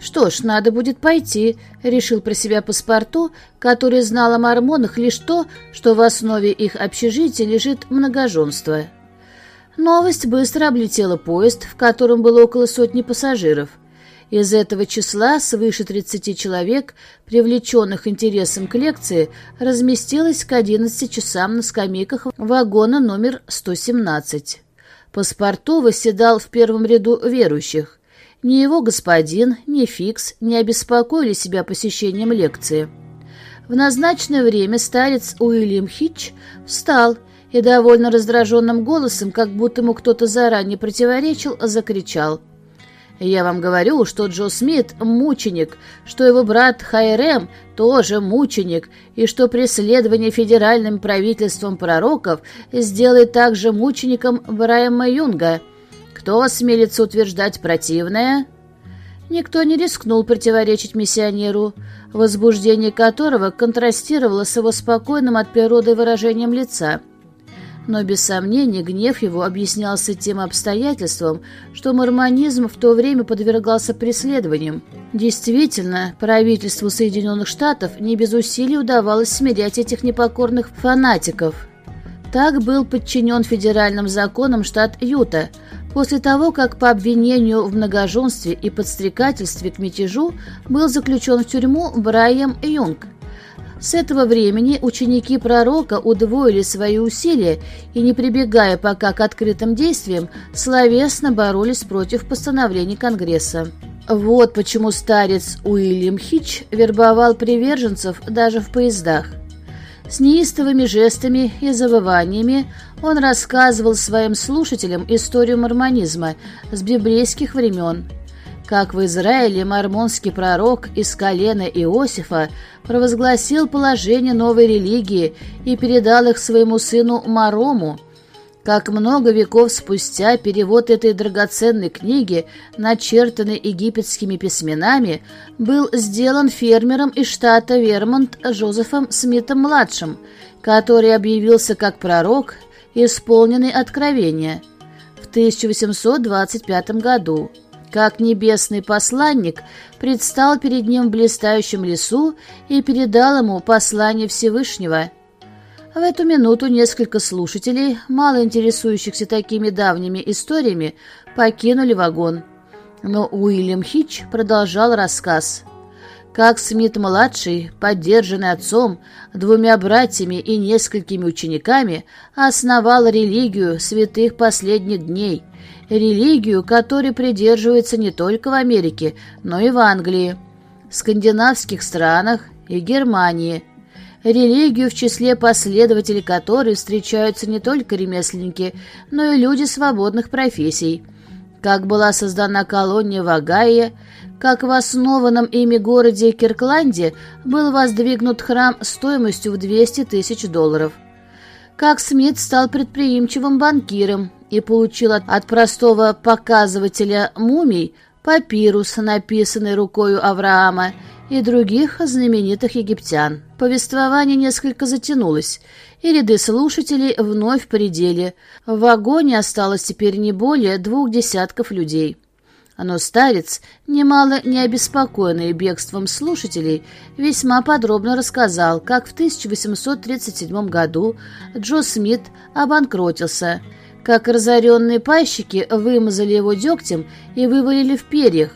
«Что ж, надо будет пойти», — решил про себя паспорту, который знал о мормонах лишь то, что в основе их общежития лежит многоженство. Новость быстро облетела поезд, в котором было около сотни пассажиров. Из этого числа свыше 30 человек, привлеченных интересом к лекции, разместилось к 11 часам на скамейках вагона номер 117. Паспорту восседал в первом ряду верующих. Ни его господин, ни Фикс не обеспокоили себя посещением лекции. В назначенное время старец Уильям Хитч встал и довольно раздраженным голосом, как будто ему кто-то заранее противоречил, закричал. «Я вам говорю, что Джо Смит — мученик, что его брат Хайрем тоже мученик, и что преследование федеральным правительством пророков сделает также мучеником Брайама Юнга. Кто осмелится утверждать противное?» Никто не рискнул противоречить миссионеру, возбуждение которого контрастировало с его спокойным от природы выражением лица — но без сомнения гнев его объяснялся тем обстоятельством, что мормонизм в то время подвергался преследованиям. Действительно, правительству Соединенных Штатов не без усилий удавалось смирять этих непокорных фанатиков. Так был подчинен федеральным законам штат Юта, после того, как по обвинению в многоженстве и подстрекательстве к мятежу был заключен в тюрьму Брайан Юнг, с этого времени ученики пророка удвоили свои усилия и, не прибегая пока к открытым действиям, словесно боролись против постановлений Конгресса. Вот почему старец Уильям Хич вербовал приверженцев даже в поездах. С неистовыми жестами и завываниями он рассказывал своим слушателям историю мормонизма с библейских времен – как в Израиле мормонский пророк из колена Иосифа провозгласил положение новой религии и передал их своему сыну Марому, как много веков спустя перевод этой драгоценной книги, начертанной египетскими письменами, был сделан фермером из штата Вермонт Жозефом Смитом-младшим, который объявился как пророк, исполненный откровения, в 1825 году как небесный посланник, предстал перед ним в блистающем лесу и передал ему послание Всевышнего. В эту минуту несколько слушателей, мало интересующихся такими давними историями, покинули вагон. Но Уильям Хич продолжал рассказ. Как Смит-младший, поддержанный отцом, двумя братьями и несколькими учениками, основал религию святых последних дней – религию, которой придерживается не только в Америке, но и в Англии, скандинавских странах и Германии. Религию, в числе последователей которой встречаются не только ремесленники, но и люди свободных профессий. Как была создана колония в Огайо, как в основанном ими городе Киркланде был воздвигнут храм стоимостью в 200 тысяч долларов. Как Смит стал предприимчивым банкиром и получил от, от простого показывателя мумий папирус, написанный рукою Авраама, и других знаменитых египтян. Повествование несколько затянулось, и ряды слушателей вновь поредели. В вагоне осталось теперь не более двух десятков людей. Но старец, немало не обеспокоенный бегством слушателей, весьма подробно рассказал, как в 1837 году Джо Смит обанкротился – как разоренные пайщики вымазали его дегтем и вывалили в перьях,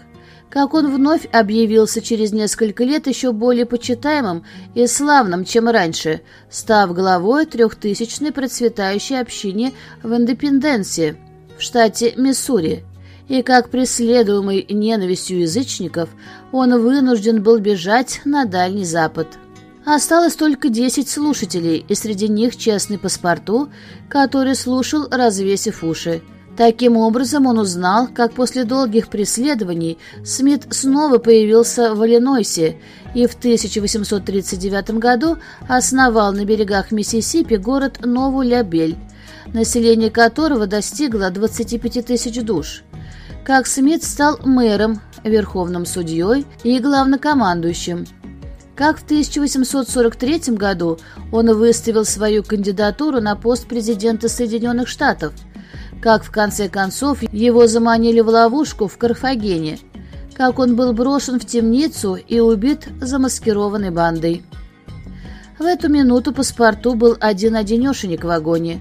как он вновь объявился через несколько лет еще более почитаемым и славным, чем раньше, став главой трехтысячной процветающей общине в Индепенденсе в штате Миссури, и как преследуемый ненавистью язычников он вынужден был бежать на Дальний Запад. Осталось только десять слушателей, и среди них честный паспорту, который слушал, развесив уши. Таким образом он узнал, как после долгих преследований Смит снова появился в Иллинойсе и в 1839 году основал на берегах Миссисипи город Нову-Лябель, население которого достигло 25 тысяч душ. Как Смит стал мэром, верховным судьей и главнокомандующим – как в 1843 году он выставил свою кандидатуру на пост президента Соединенных Штатов, как в конце концов его заманили в ловушку в Карфагене, как он был брошен в темницу и убит замаскированной бандой. В эту минуту паспорту был один-одинешенек в вагоне.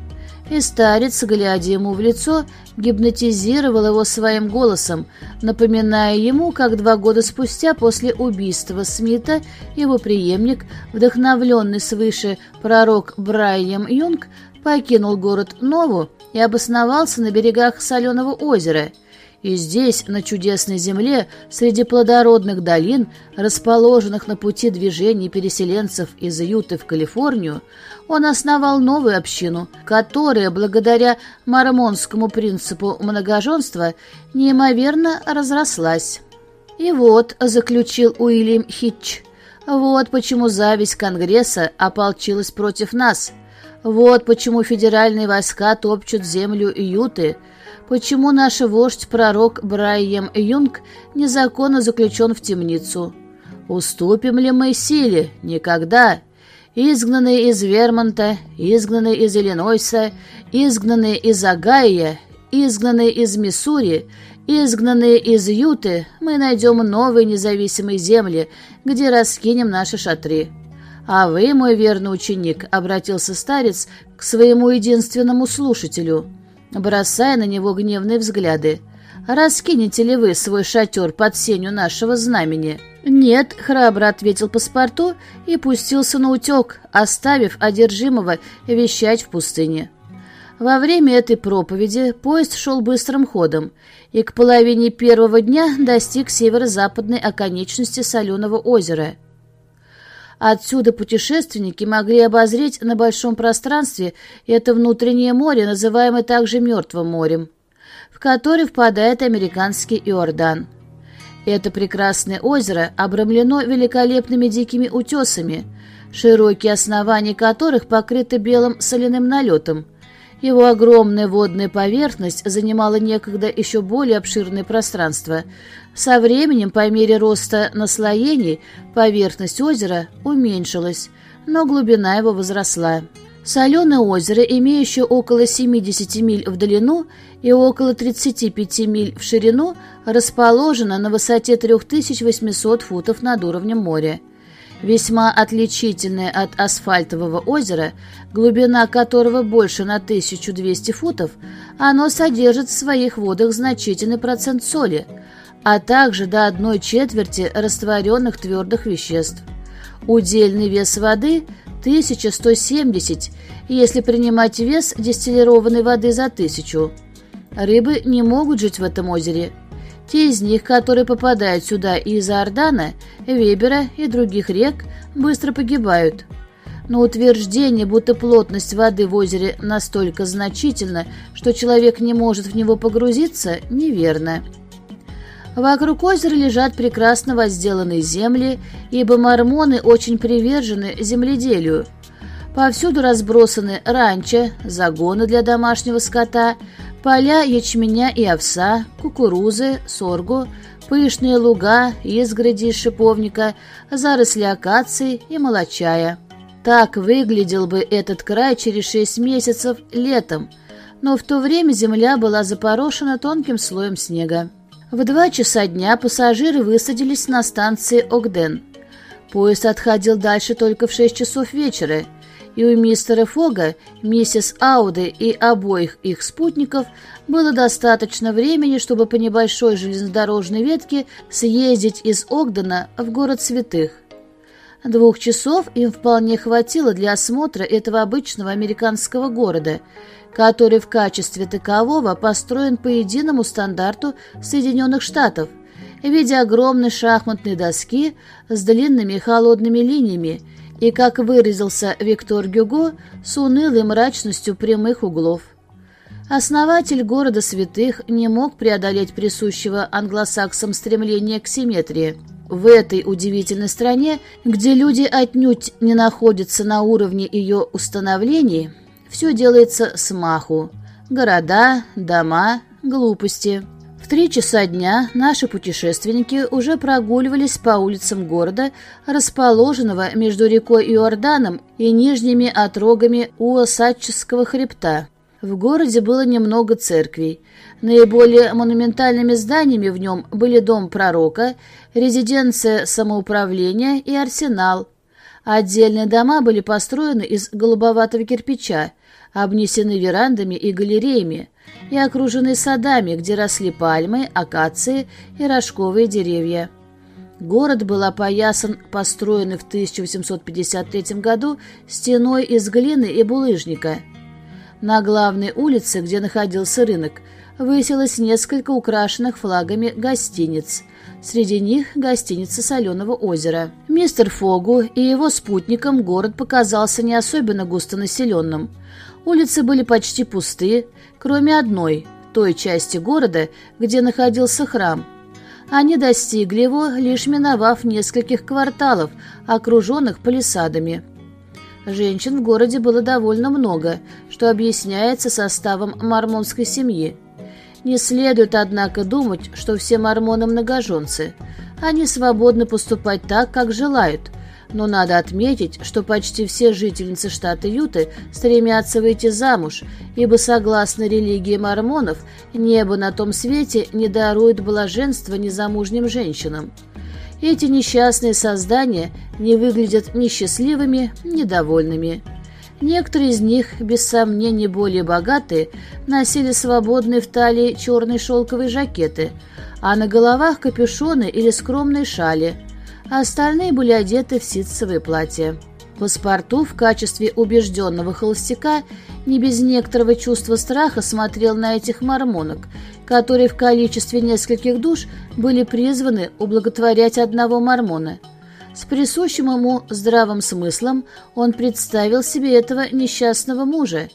и старец, глядя ему в лицо, гипнотизировал его своим голосом, напоминая ему, как два года спустя после убийства Смита его преемник, вдохновленный свыше пророк Брайем Юнг, покинул город Нову и обосновался на берегах Соленого озера – и здесь, на чудесной земле, среди плодородных долин, расположенных на пути движения переселенцев из Юты в Калифорнию, он основал новую общину, которая, благодаря мормонскому принципу многоженства, неимоверно разрослась. И вот, заключил Уильям Хитч, вот почему зависть Конгресса ополчилась против нас. Вот почему федеральные войска топчут землю Юты – почему наш вождь-пророк Брайем Юнг незаконно заключен в темницу. Уступим ли мы силе? Никогда. Изгнанные из Вермонта, изгнанные из Иллинойса, изгнанные из Агая, изгнанные из Миссури, изгнанные из Юты, мы найдем новые независимые земли, где раскинем наши шатры. А вы, мой верный ученик, обратился старец к своему единственному слушателю — бросая на него гневные взгляды. «Раскинете ли вы свой шатер под сенью нашего знамени?» «Нет», — храбро ответил паспорту и пустился на утек, оставив одержимого вещать в пустыне. Во время этой проповеди поезд шел быстрым ходом и к половине первого дня достиг северо-западной оконечности Соленого озера — Отсюда путешественники могли обозреть на большом пространстве это внутреннее море, называемое также Мертвым морем, в которое впадает американский Иордан. Это прекрасное озеро обрамлено великолепными дикими утесами, широкие основания которых покрыты белым соляным налетом – его огромная водная поверхность занимала некогда еще более обширное пространство. Со временем, по мере роста наслоений, поверхность озера уменьшилась, но глубина его возросла. Соленое озеро, имеющее около 70 миль в длину и около 35 миль в ширину, расположено на высоте 3800 футов над уровнем моря весьма отличительное от асфальтового озера, глубина которого больше на 1200 футов, оно содержит в своих водах значительный процент соли, а также до одной четверти растворенных твердых веществ. Удельный вес воды – 1170, если принимать вес дистиллированной воды за тысячу. Рыбы не могут жить в этом озере – те из них, которые попадают сюда из Иордана, Вебера и других рек, быстро погибают. Но утверждение, будто плотность воды в озере настолько значительна, что человек не может в него погрузиться, неверно. Вокруг озера лежат прекрасно возделанные земли, ибо мормоны очень привержены земледелию. Повсюду разбросаны ранчо, загоны для домашнего скота, Поля ячменя и овса, кукурузы, соргу, пышные луга, изгороди из шиповника, заросли акации и молочая. Так выглядел бы этот край через шесть месяцев летом, но в то время земля была запорошена тонким слоем снега. В два часа дня пассажиры высадились на станции Огден. Поезд отходил дальше только в шесть часов вечера – и у мистера Фога, миссис Ауды и обоих их спутников было достаточно времени, чтобы по небольшой железнодорожной ветке съездить из Огдена в город святых. Двух часов им вполне хватило для осмотра этого обычного американского города, который в качестве такового построен по единому стандарту Соединенных Штатов в виде огромной шахматной доски с длинными холодными линиями и, как выразился Виктор Гюго, с унылой мрачностью прямых углов. Основатель города святых не мог преодолеть присущего англосаксам стремления к симметрии. В этой удивительной стране, где люди отнюдь не находятся на уровне ее установлений, все делается с маху. Города, дома, глупости. В три часа дня наши путешественники уже прогуливались по улицам города, расположенного между рекой Иорданом и нижними отрогами Уосатческого хребта. В городе было немного церквей. Наиболее монументальными зданиями в нем были дом пророка, резиденция самоуправления и арсенал. Отдельные дома были построены из голубоватого кирпича, обнесены верандами и галереями и окружены садами, где росли пальмы, акации и рожковые деревья. Город был опоясан построенный в 1853 году стеной из глины и булыжника. На главной улице, где находился рынок, высилось несколько украшенных флагами гостиниц. Среди них гостиница Соленого озера. Мистер Фогу и его спутникам город показался не особенно густонаселенным. Улицы были почти пусты, кроме одной, той части города, где находился храм – они достигли его, лишь миновав нескольких кварталов, окруженных палисадами. Женщин в городе было довольно много, что объясняется составом мормонской семьи. Не следует, однако, думать, что все мормоны многоженцы. Они свободны поступать так, как желают, но надо отметить, что почти все жительницы штата Юты стремятся выйти замуж, ибо, согласно религии мормонов, небо на том свете не дарует блаженства незамужним женщинам. Эти несчастные создания не выглядят ни счастливыми, ни довольными. Некоторые из них, без сомнения более богатые, носили свободные в талии черные шелковые жакеты, а на головах капюшоны или скромные шали – а остальные были одеты в ситцевые платья. Паспорту в качестве убежденного холостяка не без некоторого чувства страха смотрел на этих мормонок, которые в количестве нескольких душ были призваны ублаготворять одного мормона. С присущим ему здравым смыслом он представил себе этого несчастного мужа.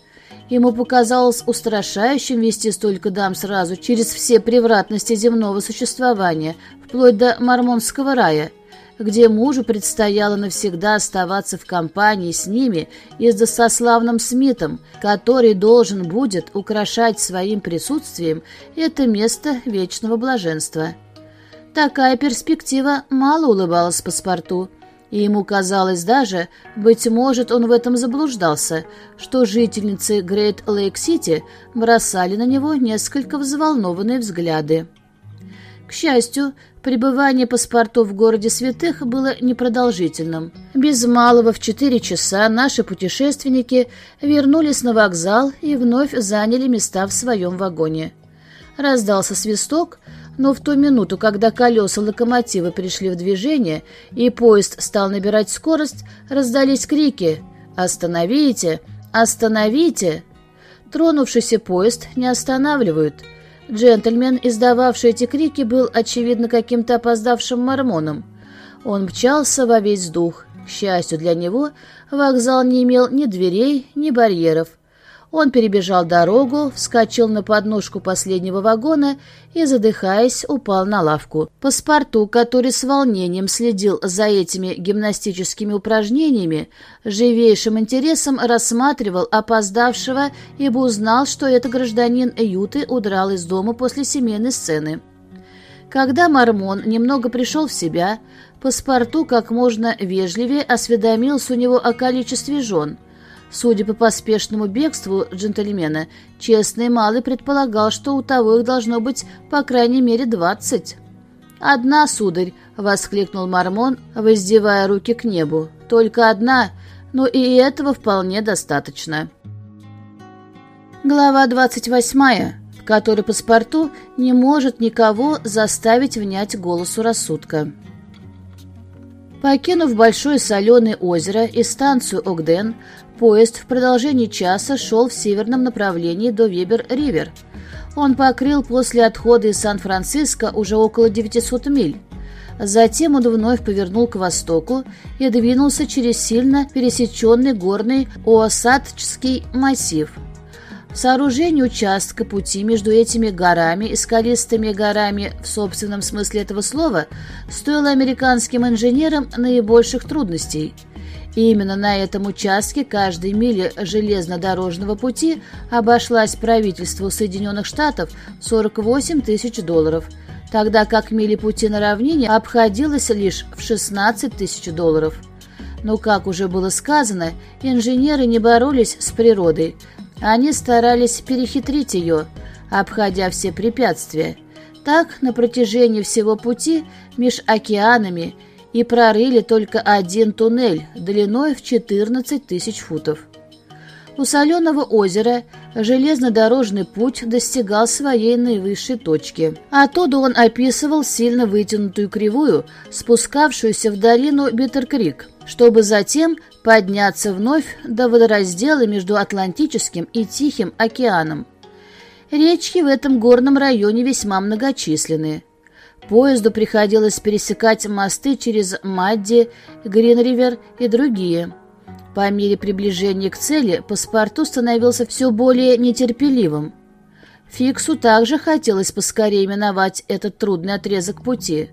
Ему показалось устрашающим вести столько дам сразу через все превратности земного существования, вплоть до мормонского рая – где мужу предстояло навсегда оставаться в компании с ними и с достославным Смитом, который должен будет украшать своим присутствием это место вечного блаженства. Такая перспектива мало улыбалась паспорту, и ему казалось даже, быть может, он в этом заблуждался, что жительницы Грейт Лейк-Сити бросали на него несколько взволнованные взгляды. К счастью, пребывание паспортов в городе святых было непродолжительным. Без малого в четыре часа наши путешественники вернулись на вокзал и вновь заняли места в своем вагоне. Раздался свисток, но в ту минуту, когда колеса локомотива пришли в движение и поезд стал набирать скорость, раздались крики «Остановите! Остановите!». Тронувшийся поезд не останавливают – Джентльмен, издававший эти крики, был, очевидно, каким-то опоздавшим мормоном. Он мчался во весь дух. К счастью для него, вокзал не имел ни дверей, ни барьеров. Он перебежал дорогу, вскочил на подножку последнего вагона и, задыхаясь, упал на лавку. Паспорту, который с волнением следил за этими гимнастическими упражнениями, живейшим интересом рассматривал опоздавшего, ибо узнал, что это гражданин Юты удрал из дома после семейной сцены. Когда Мормон немного пришел в себя, паспорту как можно вежливее осведомился у него о количестве жен – Судя по поспешному бегству джентльмена, честный малый предполагал, что у того их должно быть по крайней мере двадцать. «Одна, сударь!» — воскликнул Мормон, воздевая руки к небу. «Только одна, но и этого вполне достаточно». Глава двадцать восьмая, в которой паспорту не может никого заставить внять голосу рассудка. Покинув большое соленое озеро и станцию Огден, Поезд в продолжении часа шел в северном направлении до Вебер-Ривер. Он покрыл после отхода из Сан-Франциско уже около 900 миль. Затем он вновь повернул к востоку и двинулся через сильно пересеченный горный Оосатчский массив. Сооружение участка пути между этими горами и скалистыми горами в собственном смысле этого слова стоило американским инженерам наибольших трудностей – и именно на этом участке каждой мили железнодорожного пути обошлась правительству Соединенных Штатов 48 тысяч долларов, тогда как мили пути на равнине обходилось лишь в 16 тысяч долларов. Но, как уже было сказано, инженеры не боролись с природой. Они старались перехитрить ее, обходя все препятствия. Так, на протяжении всего пути меж океанами – и прорыли только один туннель длиной в 14 тысяч футов. У соленого озера железнодорожный путь достигал своей наивысшей точки. Оттуда он описывал сильно вытянутую кривую, спускавшуюся в долину Биттеркрик, чтобы затем подняться вновь до водораздела между Атлантическим и Тихим океаном. Речки в этом горном районе весьма многочисленны. Поезду приходилось пересекать мосты через Мадди, Гринривер и другие – по мере приближения к цели паспорту становился все более нетерпеливым. Фиксу также хотелось поскорее миновать этот трудный отрезок пути.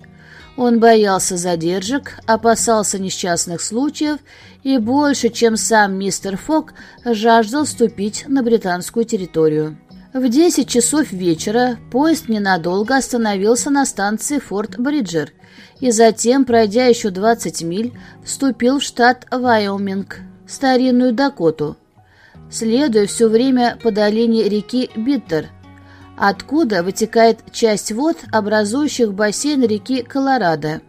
Он боялся задержек, опасался несчастных случаев и больше, чем сам мистер Фок, жаждал ступить на британскую территорию. В 10 часов вечера поезд ненадолго остановился на станции Форт Бриджер и затем, пройдя еще 20 миль, вступил в штат Вайоминг старинную Дакоту, следуя все время по долине реки Биттер, откуда вытекает часть вод, образующих бассейн реки Колорадо.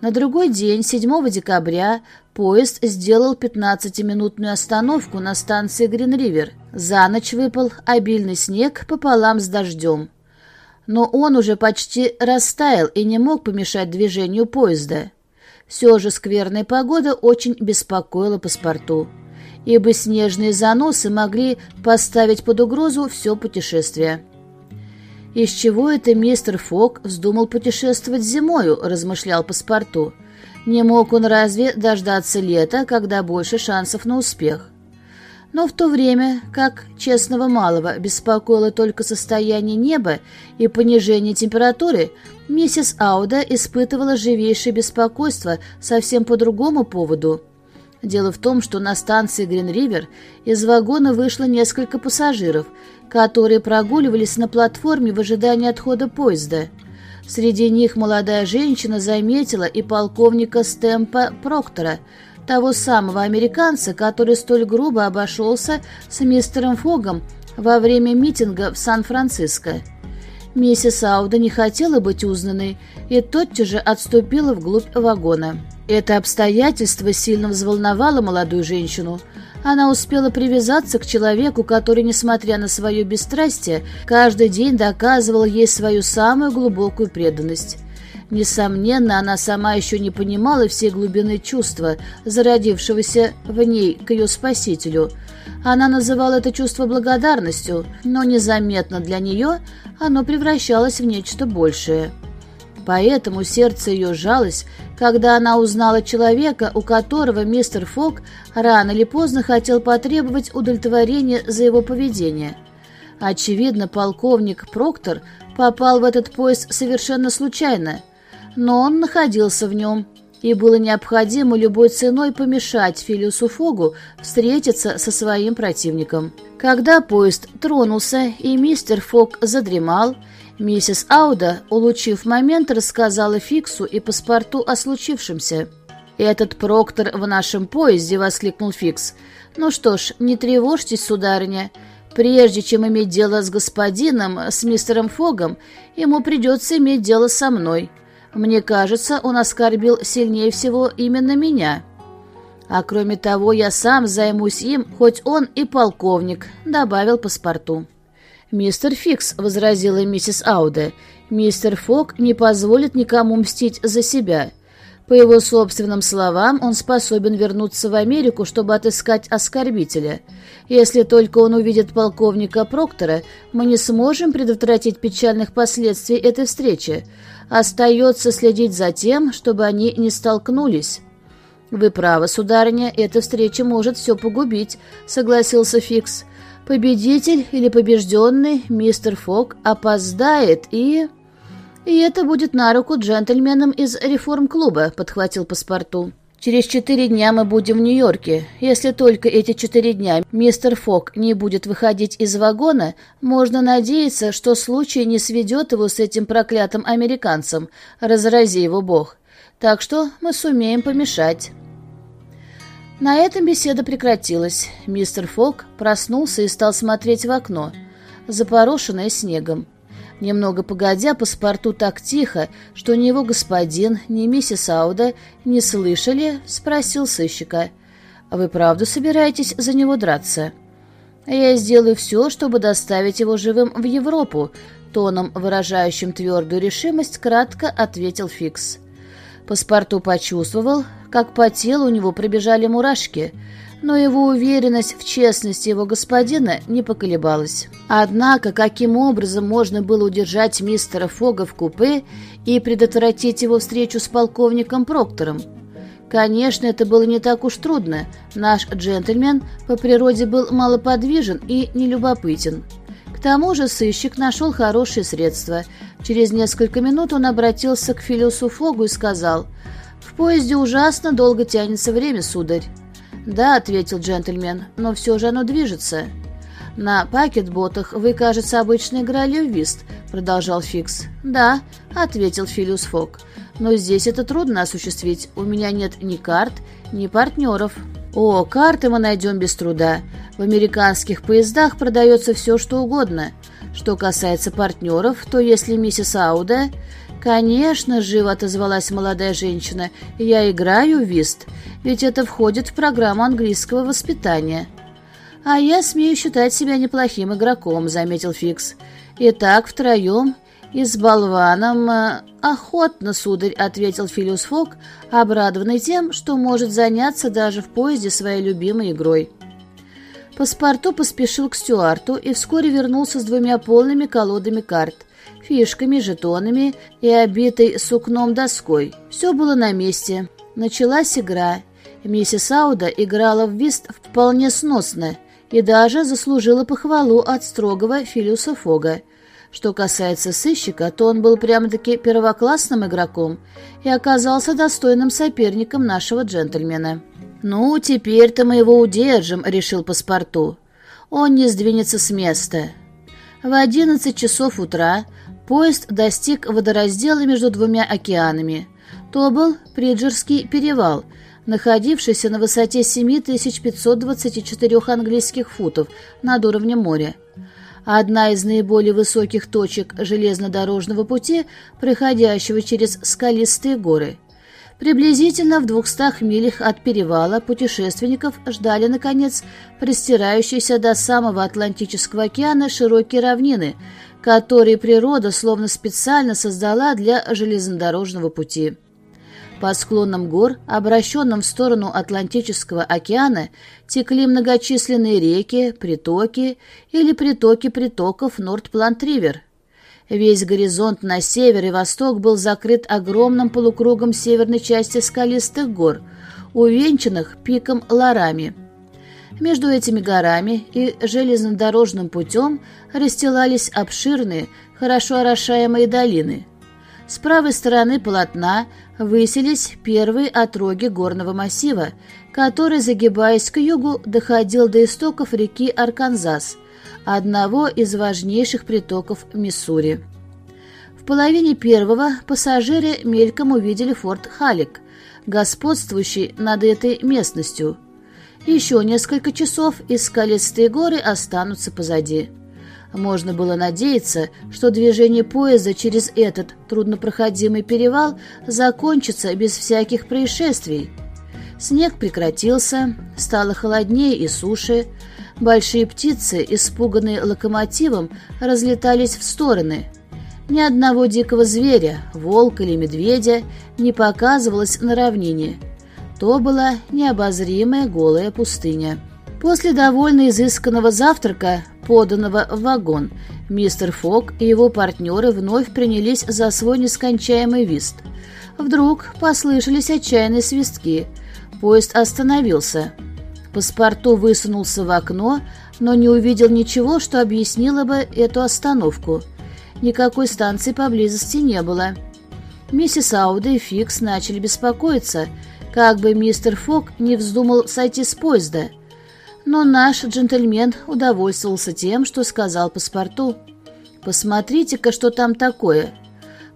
На другой день, 7 декабря, поезд сделал 15-минутную остановку на станции Гринривер. За ночь выпал обильный снег пополам с дождем. Но он уже почти растаял и не мог помешать движению поезда. Все же скверная погода очень беспокоила паспорту, ибо снежные заносы могли поставить под угрозу все путешествие. «Из чего это мистер Фок вздумал путешествовать зимою?» – размышлял паспорту. «Не мог он разве дождаться лета, когда больше шансов на успех?» Но в то время, как честного малого беспокоило только состояние неба и понижение температуры, Миссис Ауда испытывала живейшее беспокойство совсем по другому поводу. Дело в том, что на станции Грин-Ривер из вагона вышло несколько пассажиров, которые прогуливались на платформе в ожидании отхода поезда. Среди них молодая женщина заметила и полковника Стэмпа Проктора, того самого американца, который столь грубо обошелся с мистером Фогом во время митинга в Сан-Франциско. Миссис Ауда не хотела быть узнанной и тотчас же отступила вглубь вагона. Это обстоятельство сильно взволновало молодую женщину. Она успела привязаться к человеку, который, несмотря на свое бесстрастие, каждый день доказывал ей свою самую глубокую преданность. Несомненно, она сама еще не понимала всей глубины чувства, зародившегося в ней к ее спасителю. Она называла это чувство благодарностью, но незаметно для нее оно превращалось в нечто большее. Поэтому сердце ее сжалось, когда она узнала человека, у которого мистер Фок рано или поздно хотел потребовать удовлетворения за его поведение. Очевидно, полковник Проктор попал в этот поезд совершенно случайно – но он находился в нем, и было необходимо любой ценой помешать Филиусу Фогу встретиться со своим противником. Когда поезд тронулся и мистер Фог задремал, миссис Ауда, улучив момент, рассказала Фиксу и паспорту о случившемся. «Этот проктор в нашем поезде!» — воскликнул Фикс. «Ну что ж, не тревожьтесь, сударыня. Прежде чем иметь дело с господином, с мистером Фогом, ему придется иметь дело со мной». Мне кажется, он оскорбил сильнее всего именно меня. А кроме того, я сам займусь им, хоть он и полковник», — добавил паспорту. «Мистер Фикс», — возразила миссис Ауде, — «мистер Фок не позволит никому мстить за себя. По его собственным словам, он способен вернуться в Америку, чтобы отыскать оскорбителя. Если только он увидит полковника Проктора, мы не сможем предотвратить печальных последствий этой встречи. Остается следить за тем, чтобы они не столкнулись». «Вы правы, сударыня, эта встреча может все погубить», — согласился Фикс. «Победитель или побежденный, мистер Фок, опоздает и...» «И это будет на руку джентльменам из реформ-клуба», — подхватил паспорту. «Через четыре дня мы будем в Нью-Йорке. Если только эти четыре дня мистер Фок не будет выходить из вагона, можно надеяться, что случай не сведет его с этим проклятым американцем, разрази его бог. Так что мы сумеем помешать». На этом беседа прекратилась. Мистер Фок проснулся и стал смотреть в окно, запорошенное снегом. Немного погодя, паспорту так тихо, что ни его господин, ни миссис Ауда не слышали, спросил сыщика. Вы правда собираетесь за него драться? Я сделаю все, чтобы доставить его живым в Европу, тоном, выражающим твердую решимость, кратко ответил Фикс. Паспорту почувствовал, как по телу у него пробежали мурашки, но его уверенность в честности его господина не поколебалась. Однако, каким образом можно было удержать мистера Фога в купе и предотвратить его встречу с полковником Проктором? Конечно, это было не так уж трудно. Наш джентльмен по природе был малоподвижен и нелюбопытен. Тому же сыщик нашел хорошее средство. Через несколько минут он обратился к Филиусу Фогу и сказал, «В поезде ужасно долго тянется время, сударь». «Да», — ответил джентльмен, — «но все же оно движется». «На пакетботах вы, кажется, обычно играли в вист», — продолжал Фикс. «Да», — ответил Филиус Фок. «Но здесь это трудно осуществить. У меня нет ни карт, ни партнеров». «О, карты мы найдем без труда. В американских поездах продается все, что угодно. Что касается партнеров, то если миссис Ауда...» «Конечно, — живо отозвалась молодая женщина, — я играю в вист, ведь это входит в программу английского воспитания». «А я смею считать себя неплохим игроком», — заметил Фикс. «Итак, втроем и с болваном...» э, «Охотно, сударь», — ответил Филиус Фок, обрадованный тем, что может заняться даже в поезде своей любимой игрой. Паспорту поспешил к Стюарту и вскоре вернулся с двумя полными колодами карт, фишками, жетонами и обитой сукном доской. Все было на месте. Началась игра. Миссис Ауда играла в вист вполне сносно — и даже заслужила похвалу от строгого Филиуса Фога. Что касается сыщика, то он был прямо-таки первоклассным игроком и оказался достойным соперником нашего джентльмена. «Ну, теперь-то мы его удержим», — решил паспорту. «Он не сдвинется с места». В одиннадцать часов утра поезд достиг водораздела между двумя океанами. То был Приджерский перевал — находившийся на высоте 7524 английских футов над уровнем моря. Одна из наиболее высоких точек железнодорожного пути, проходящего через скалистые горы. Приблизительно в двухстах милях от перевала путешественников ждали, наконец, простирающиеся до самого Атлантического океана широкие равнины, которые природа словно специально создала для железнодорожного пути. По склонам гор, обращенным в сторону Атлантического океана, текли многочисленные реки, притоки или притоки притоков Норд-Плант-Ривер. Весь горизонт на север и восток был закрыт огромным полукругом северной части скалистых гор, увенчанных пиком Ларами. Между этими горами и железнодорожным путем расстилались обширные, хорошо орошаемые долины – с правой стороны полотна высились первые отроги горного массива, который, загибаясь к югу, доходил до истоков реки Арканзас, одного из важнейших притоков Миссури. В половине первого пассажиры мельком увидели форт Халик, господствующий над этой местностью. Еще несколько часов и скалистые горы останутся позади. Можно было надеяться, что движение поезда через этот труднопроходимый перевал закончится без всяких происшествий. Снег прекратился, стало холоднее и суше. Большие птицы, испуганные локомотивом, разлетались в стороны. Ни одного дикого зверя, волка или медведя, не показывалось на равнине. То была необозримая голая пустыня. После довольно изысканного завтрака поданного в вагон, мистер Фок и его партнеры вновь принялись за свой нескончаемый вист. Вдруг послышались отчаянные свистки. Поезд остановился. Паспорту высунулся в окно, но не увидел ничего, что объяснило бы эту остановку. Никакой станции поблизости не было. Миссис Ауда и Фикс начали беспокоиться, как бы мистер Фок не вздумал сойти с поезда — но наш джентльмен удовольствовался тем, что сказал паспорту. «Посмотрите-ка, что там такое».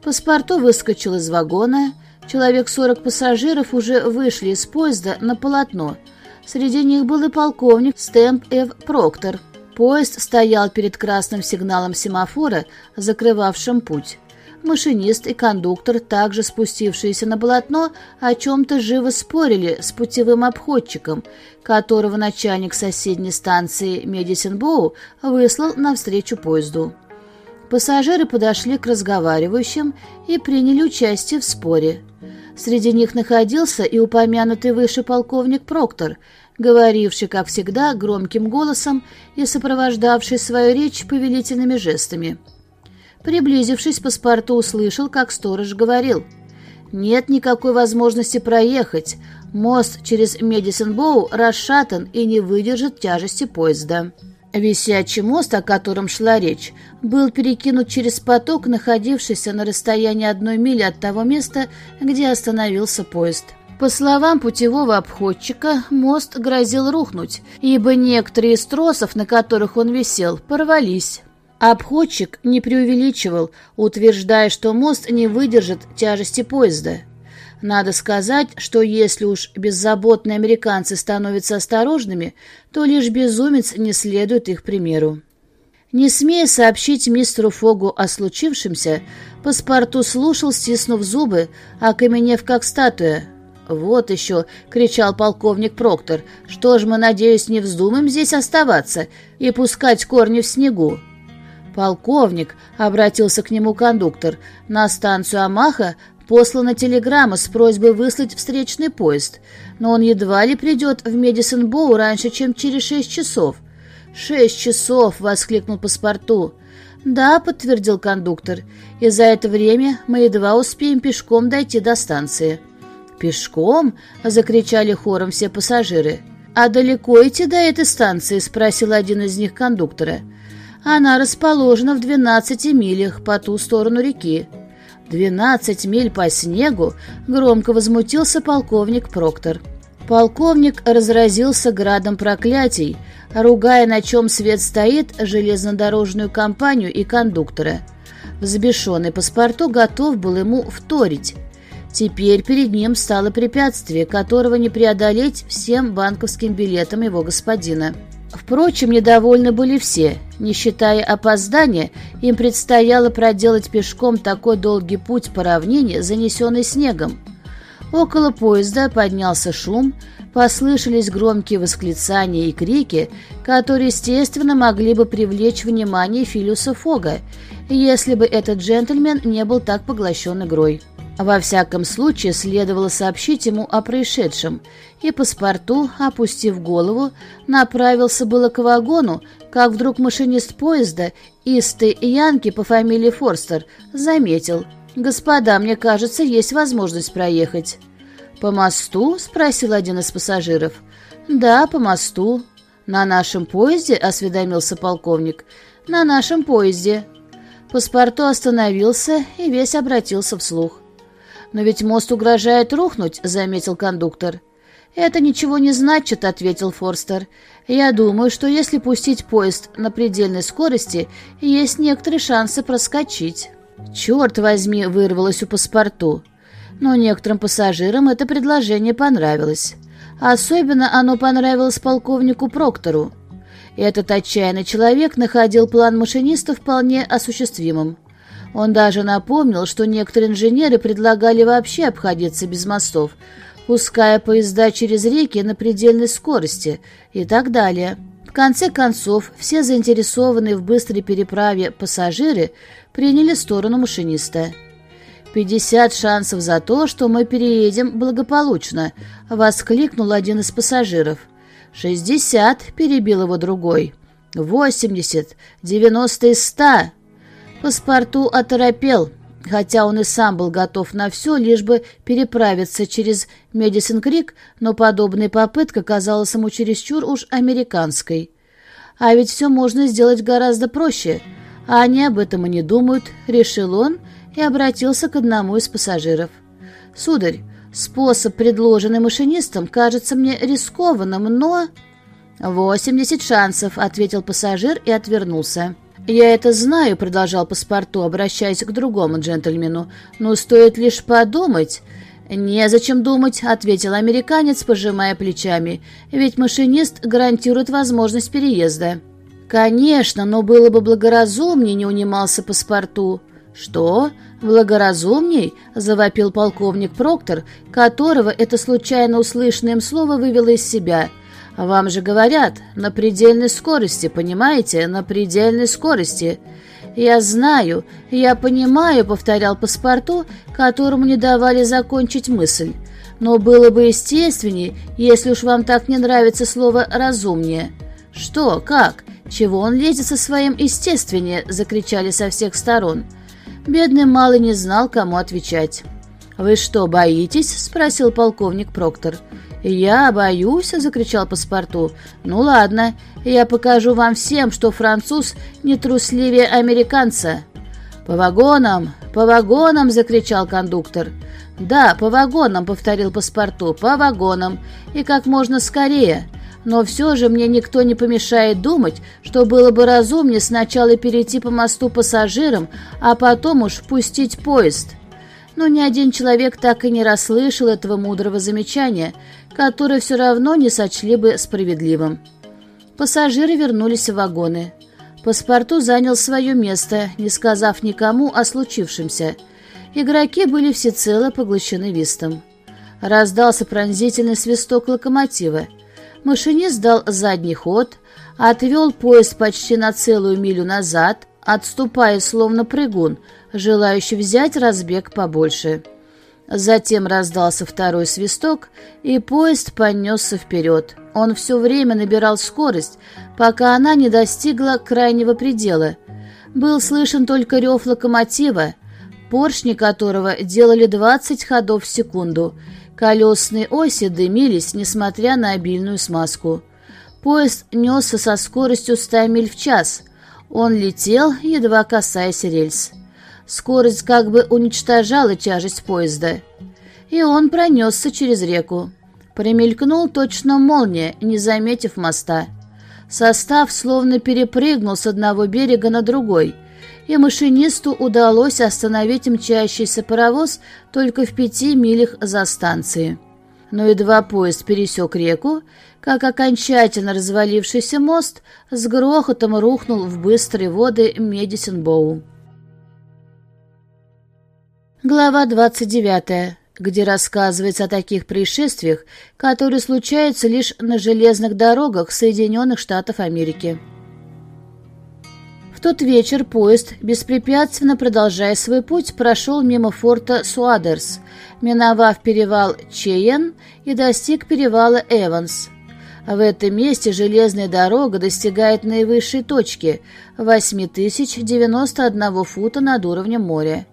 Паспорту выскочил из вагона. Человек сорок пассажиров уже вышли из поезда на полотно. Среди них был и полковник Стэмп В. Проктор. Поезд стоял перед красным сигналом семафора, закрывавшим путь. Машинист и кондуктор, также спустившиеся на полотно, о чем-то живо спорили с путевым обходчиком, которого начальник соседней станции Медисин-Боу выслал навстречу поезду. Пассажиры подошли к разговаривающим и приняли участие в споре. Среди них находился и упомянутый выше полковник Проктор, говоривший, как всегда, громким голосом и сопровождавший свою речь повелительными жестами. Приблизившись, паспорту услышал, как сторож говорил. «Нет никакой возможности проехать. Мост через Медисенбоу расшатан и не выдержит тяжести поезда». Висячий мост, о котором шла речь, был перекинут через поток, находившийся на расстоянии одной мили от того места, где остановился поезд. По словам путевого обходчика, мост грозил рухнуть, ибо некоторые из тросов, на которых он висел, порвались. Обходчик не преувеличивал, утверждая, что мост не выдержит тяжести поезда. Надо сказать, что если уж беззаботные американцы становятся осторожными, то лишь безумец не следует их примеру. Не смея сообщить мистеру Фогу о случившемся, паспорту слушал, стиснув зубы, окаменев как статуя. «Вот еще!» — кричал полковник Проктор. «Что ж мы, надеюсь, не вздумаем здесь оставаться и пускать корни в снегу?» «Полковник», — обратился к нему кондуктор, — «на станцию Амаха послана телеграмма с просьбой выслать встречный поезд, но он едва ли придет в Медисон-Боу раньше, чем через шесть часов». «Шесть часов!» — воскликнул паспорту. «Да», — подтвердил кондуктор, — «и за это время мы едва успеем пешком дойти до станции». «Пешком?» — закричали хором все пассажиры. «А далеко идти до этой станции?» — спросил один из них кондуктора. Она расположена в 12 милях по ту сторону реки. «Двенадцать миль по снегу!» — громко возмутился полковник Проктор. Полковник разразился градом проклятий, ругая, на чем свет стоит, железнодорожную компанию и кондуктора. Взбешенный паспорту готов был ему вторить. Теперь перед ним стало препятствие, которого не преодолеть всем банковским билетам его господина. Впрочем, недовольны были все. Не считая опоздания, им предстояло проделать пешком такой долгий путь по равнине, занесенной снегом. Около поезда поднялся шум, послышались громкие восклицания и крики, которые, естественно, могли бы привлечь внимание Филиуса Фога, если бы этот джентльмен не был так поглощен игрой. Во всяком случае, следовало сообщить ему о происшедшем, и паспорту, опустив голову, направился было к вагону, как вдруг машинист поезда, истый Янки по фамилии Форстер, заметил. «Господа, мне кажется, есть возможность проехать». «По мосту?» — спросил один из пассажиров. «Да, по мосту». «На нашем поезде?» — осведомился полковник. «На нашем поезде». Паспорту остановился и весь обратился вслух. «Но ведь мост угрожает рухнуть», — заметил кондуктор. «Это ничего не значит», — ответил Форстер. «Я думаю, что если пустить поезд на предельной скорости, есть некоторые шансы проскочить». «Черт возьми!» — вырвалось у паспорту. Но некоторым пассажирам это предложение понравилось. Особенно оно понравилось полковнику Проктору. Этот отчаянный человек находил план машиниста вполне осуществимым. Он даже напомнил, что некоторые инженеры предлагали вообще обходиться без мостов, пуская поезда через реки на предельной скорости и так далее. В конце концов, все заинтересованные в быстрой переправе пассажиры приняли сторону машиниста. «Пятьдесят шансов за то, что мы переедем благополучно», — воскликнул один из пассажиров. «Шестьдесят», — перебил его другой. «Восемьдесят, девяносто и ста». Паспорту оторопел, хотя он и сам был готов на все, лишь бы переправиться через Медисон Крик, но подобная попытка казалась ему чересчур уж американской. А ведь все можно сделать гораздо проще, а они об этом и не думают, решил он и обратился к одному из пассажиров. «Сударь, способ, предложенный машинистом, кажется мне рискованным, но...» «Восемьдесят шансов», — ответил пассажир и отвернулся. «Я это знаю», — продолжал паспорту, обращаясь к другому джентльмену, «но стоит лишь подумать». «Незачем думать», — ответил американец, пожимая плечами, «ведь машинист гарантирует возможность переезда». «Конечно, но было бы благоразумнее», — не унимался паспорту. «Что? Благоразумней?» — завопил полковник Проктор, которого это случайно услышанное им слово вывело из себя. «Вам же говорят, на предельной скорости, понимаете? На предельной скорости!» «Я знаю, я понимаю», — повторял паспорту, которому не давали закончить мысль. «Но было бы естественнее, если уж вам так не нравится слово «разумнее». «Что? Как? Чего он лезет со своим естественнее?» — закричали со всех сторон. Бедный малый не знал, кому отвечать. «Вы что, боитесь?» — спросил полковник Проктор. «Я боюсь», — закричал паспорту. «Ну ладно, я покажу вам всем, что француз не трусливее американца». «По вагонам! По вагонам!» — закричал кондуктор. «Да, по вагонам», — повторил паспорту, — «по вагонам. И как можно скорее. Но все же мне никто не помешает думать, что было бы разумнее сначала перейти по мосту пассажирам, а потом уж пустить поезд» но ни один человек так и не расслышал этого мудрого замечания, которое все равно не сочли бы справедливым. Пассажиры вернулись в вагоны. Паспорту занял свое место, не сказав никому о случившемся. Игроки были всецело поглощены вистом. Раздался пронзительный свисток локомотива. Машинист дал задний ход, отвел поезд почти на целую милю назад, отступая словно прыгун, желающий взять разбег побольше. Затем раздался второй свисток, и поезд понесся вперед. Он все время набирал скорость, пока она не достигла крайнего предела. Был слышен только рев локомотива, поршни которого делали 20 ходов в секунду. Колесные оси дымились, несмотря на обильную смазку. Поезд несся со скоростью 100 миль в час. Он летел, едва касаясь рельс. Скорость как бы уничтожала тяжесть поезда. И он пронесся через реку. Промелькнул точно молния, не заметив моста. Состав словно перепрыгнул с одного берега на другой, и машинисту удалось остановить мчащийся паровоз только в пяти милях за станцией. Но едва поезд пересек реку, как окончательно развалившийся мост с грохотом рухнул в быстрые воды Медисин-Боу. Глава 29, где рассказывается о таких происшествиях, которые случаются лишь на железных дорогах Соединенных Штатов Америки. В тот вечер поезд, беспрепятственно продолжая свой путь, прошел мимо форта Суадерс, миновав перевал Чейен и достиг перевала Эванс. В этом месте железная дорога достигает наивысшей точки – 8091 фута над уровнем моря.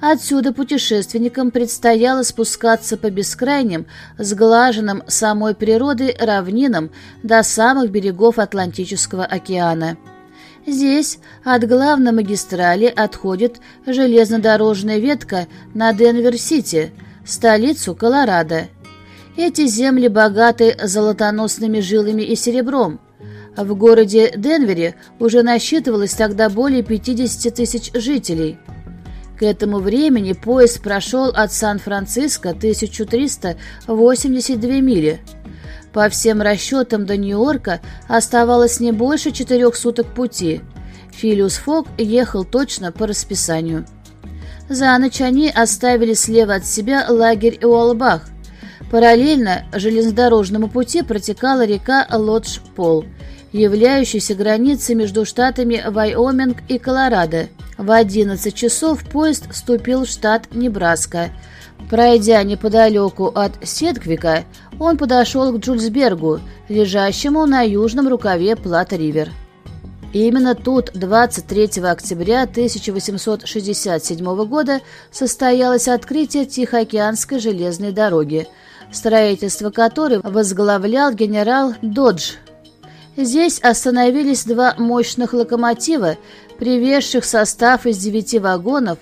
Отсюда путешественникам предстояло спускаться по бескрайним, сглаженным самой природой равнинам до самых берегов Атлантического океана. Здесь от главной магистрали отходит железнодорожная ветка на Денвер-Сити, столицу Колорадо. Эти земли богаты золотоносными жилами и серебром. В городе Денвере уже насчитывалось тогда более 50 тысяч жителей – к этому времени поезд прошел от Сан-Франциско 1382 мили. По всем расчетам до Нью-Йорка оставалось не больше четырех суток пути. Филиус Фок ехал точно по расписанию. За ночь они оставили слева от себя лагерь Уолбах. Параллельно железнодорожному пути протекала река Лодж-Пол, являющаяся границей между штатами Вайоминг и Колорадо – в 11 часов поезд вступил в штат Небраска. Пройдя неподалеку от Сетквика, он подошел к Джульсбергу, лежащему на южном рукаве Плат-Ривер. Именно тут 23 октября 1867 года состоялось открытие Тихоокеанской железной дороги, строительство которой возглавлял генерал Додж. Здесь остановились два мощных локомотива, привезших состав из девяти вагонов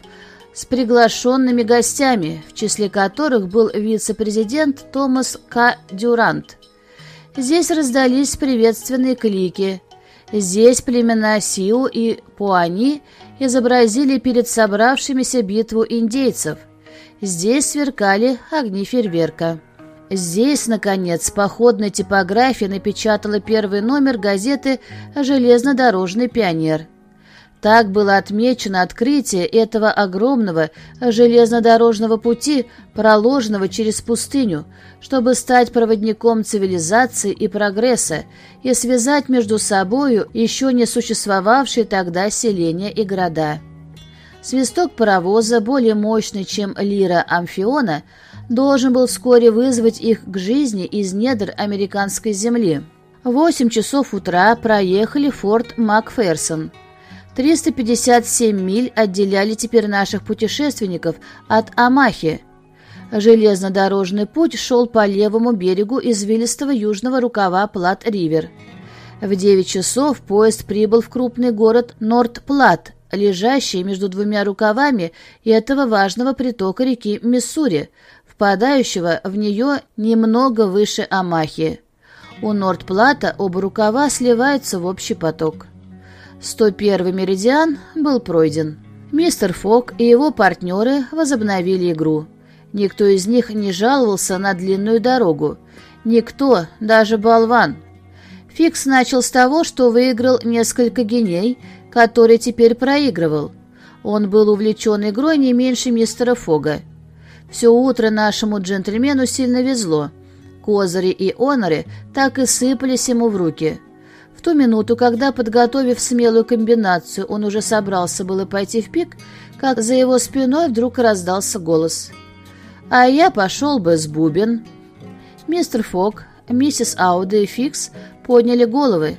с приглашенными гостями, в числе которых был вице-президент Томас К. Дюрант. Здесь раздались приветственные клики. Здесь племена Сиу и Пуани изобразили перед собравшимися битву индейцев. Здесь сверкали огни фейерверка. Здесь, наконец, походная типография напечатала первый номер газеты «Железнодорожный пионер». Так было отмечено открытие этого огромного железнодорожного пути, проложенного через пустыню, чтобы стать проводником цивилизации и прогресса и связать между собою еще не существовавшие тогда селения и города. Свисток паровоза, более мощный, чем лира Амфиона, должен был вскоре вызвать их к жизни из недр американской земли. В 8 часов утра проехали форт Макферсон – 357 миль отделяли теперь наших путешественников от Амахи. Железнодорожный путь шел по левому берегу извилистого южного рукава Плат-Ривер. В 9 часов поезд прибыл в крупный город Норт-Плат, лежащий между двумя рукавами этого важного притока реки Миссури, впадающего в нее немного выше Амахи. У Норт-Плата оба рукава сливаются в общий поток. 101 меридиан был пройден. Мистер Фок и его партнеры возобновили игру. Никто из них не жаловался на длинную дорогу. Никто, даже болван. Фикс начал с того, что выиграл несколько геней, которые теперь проигрывал. Он был увлечен игрой не меньше мистера Фога. Все утро нашему джентльмену сильно везло. Козыри и оноры так и сыпались ему в руки – в ту минуту, когда, подготовив смелую комбинацию, он уже собрался было пойти в пик, как за его спиной вдруг раздался голос. «А я пошел бы с бубен». Мистер Фок, миссис Ауда и Фикс подняли головы.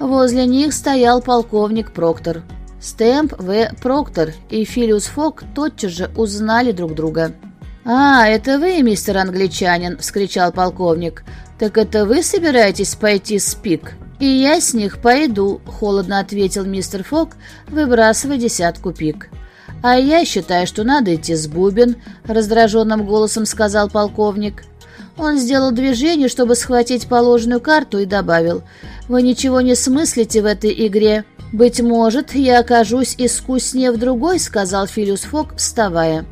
Возле них стоял полковник Проктор. Стэмп В. Проктор и Филиус Фок тотчас же узнали друг друга. «А, это вы, мистер англичанин!» — вскричал полковник. «Так это вы собираетесь пойти с пик?» «И я с них пойду», — холодно ответил мистер Фок, выбрасывая десятку пик. «А я считаю, что надо идти с бубен», — раздраженным голосом сказал полковник. Он сделал движение, чтобы схватить положенную карту, и добавил, «Вы ничего не смыслите в этой игре». «Быть может, я окажусь искуснее в другой», — сказал Филиус Фок, вставая.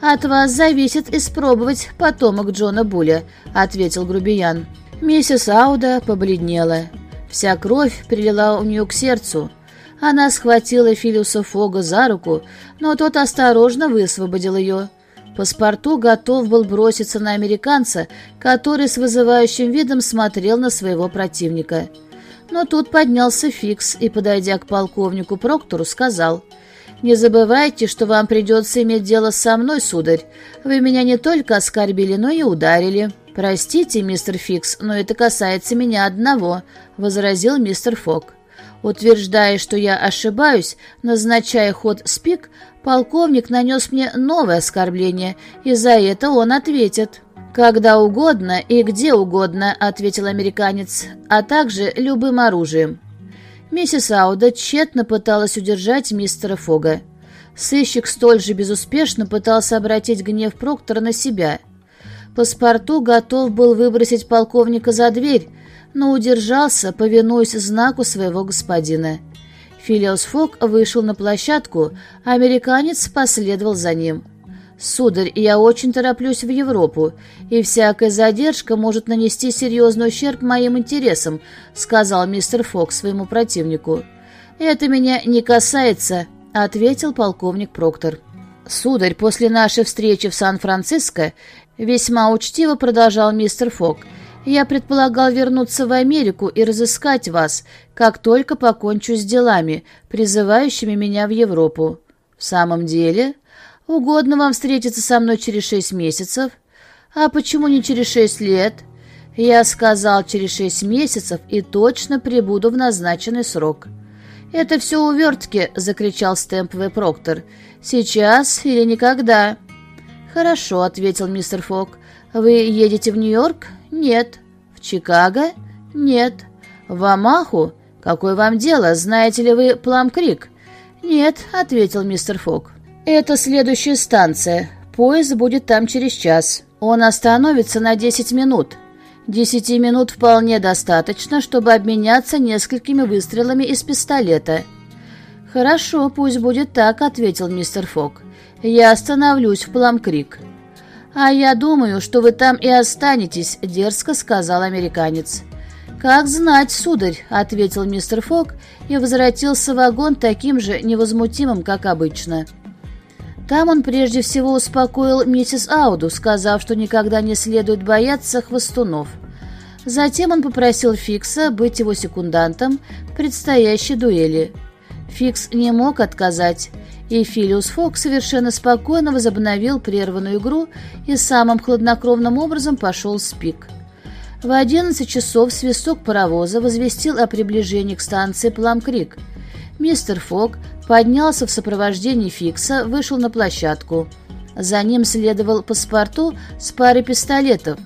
«От вас зависит испробовать потомок Джона Буля», — ответил грубиян. Миссис Ауда побледнела. Вся кровь прилила у нее к сердцу. Она схватила Филиуса Фога за руку, но тот осторожно высвободил ее. Паспорту готов был броситься на американца, который с вызывающим видом смотрел на своего противника. Но тут поднялся Фикс и, подойдя к полковнику Проктору, сказал, «Не забывайте, что вам придется иметь дело со мной, сударь. Вы меня не только оскорбили, но и ударили». «Простите, мистер Фикс, но это касается меня одного», — возразил мистер Фок. Утверждая, что я ошибаюсь, назначая ход спик, полковник нанес мне новое оскорбление, и за это он ответит. «Когда угодно и где угодно», — ответил американец, «а также любым оружием». Миссис Ауда тщетно пыталась удержать мистера Фога. Сыщик столь же безуспешно пытался обратить гнев Проктора на себя — Паспорту готов был выбросить полковника за дверь, но удержался, повинуясь знаку своего господина. Филиос Фок вышел на площадку, американец последовал за ним. «Сударь, я очень тороплюсь в Европу, и всякая задержка может нанести серьезный ущерб моим интересам», сказал мистер Фок своему противнику. «Это меня не касается», — ответил полковник Проктор. «Сударь, после нашей встречи в Сан-Франциско Весьма учтиво продолжал мистер Фок. «Я предполагал вернуться в Америку и разыскать вас, как только покончу с делами, призывающими меня в Европу. В самом деле, угодно вам встретиться со мной через шесть месяцев? А почему не через шесть лет?» Я сказал через шесть месяцев и точно прибуду в назначенный срок. «Это все увертки!» — закричал Стэмп В. Проктор. «Сейчас или никогда!» «Хорошо», — ответил мистер Фок. «Вы едете в Нью-Йорк?» «Нет». «В Чикаго?» «Нет». «В Амаху? Какое вам дело? Знаете ли вы Плам-Крик?» «Нет», — ответил мистер Фок. «Это следующая станция. Поезд будет там через час. Он остановится на десять минут. Десяти минут вполне достаточно, чтобы обменяться несколькими выстрелами из пистолета». «Хорошо, пусть будет так», — ответил мистер Фок. Я остановлюсь в Пламкрик. «А я думаю, что вы там и останетесь», — дерзко сказал американец. «Как знать, сударь», — ответил мистер Фок и возвратился в вагон таким же невозмутимым, как обычно. Там он прежде всего успокоил миссис Ауду, сказав, что никогда не следует бояться хвостунов. Затем он попросил Фикса быть его секундантом в предстоящей дуэли. Фикс не мог отказать, и Филиус Фок совершенно спокойно возобновил прерванную игру и самым хладнокровным образом пошел с пик. В 11 часов свисток паровоза возвестил о приближении к станции Плам-Крик. Мистер Фок поднялся в сопровождении Фикса, вышел на площадку. За ним следовал паспорту с парой пистолетов.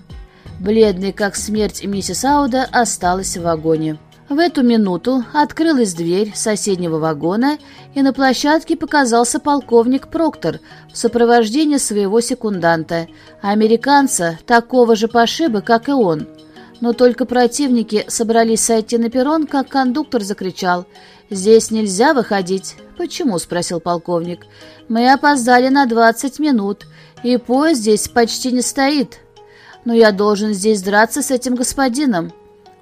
Бледный, как смерть миссис Ауда, осталась в вагоне. В эту минуту открылась дверь соседнего вагона, и на площадке показался полковник Проктор в сопровождении своего секунданта, американца, такого же пошиба, как и он – но только противники собрались сойти на перрон, как кондуктор закричал «Здесь нельзя выходить». «Почему?» — спросил полковник. «Мы опоздали на двадцать минут, и поезд здесь почти не стоит. Но я должен здесь драться с этим господином».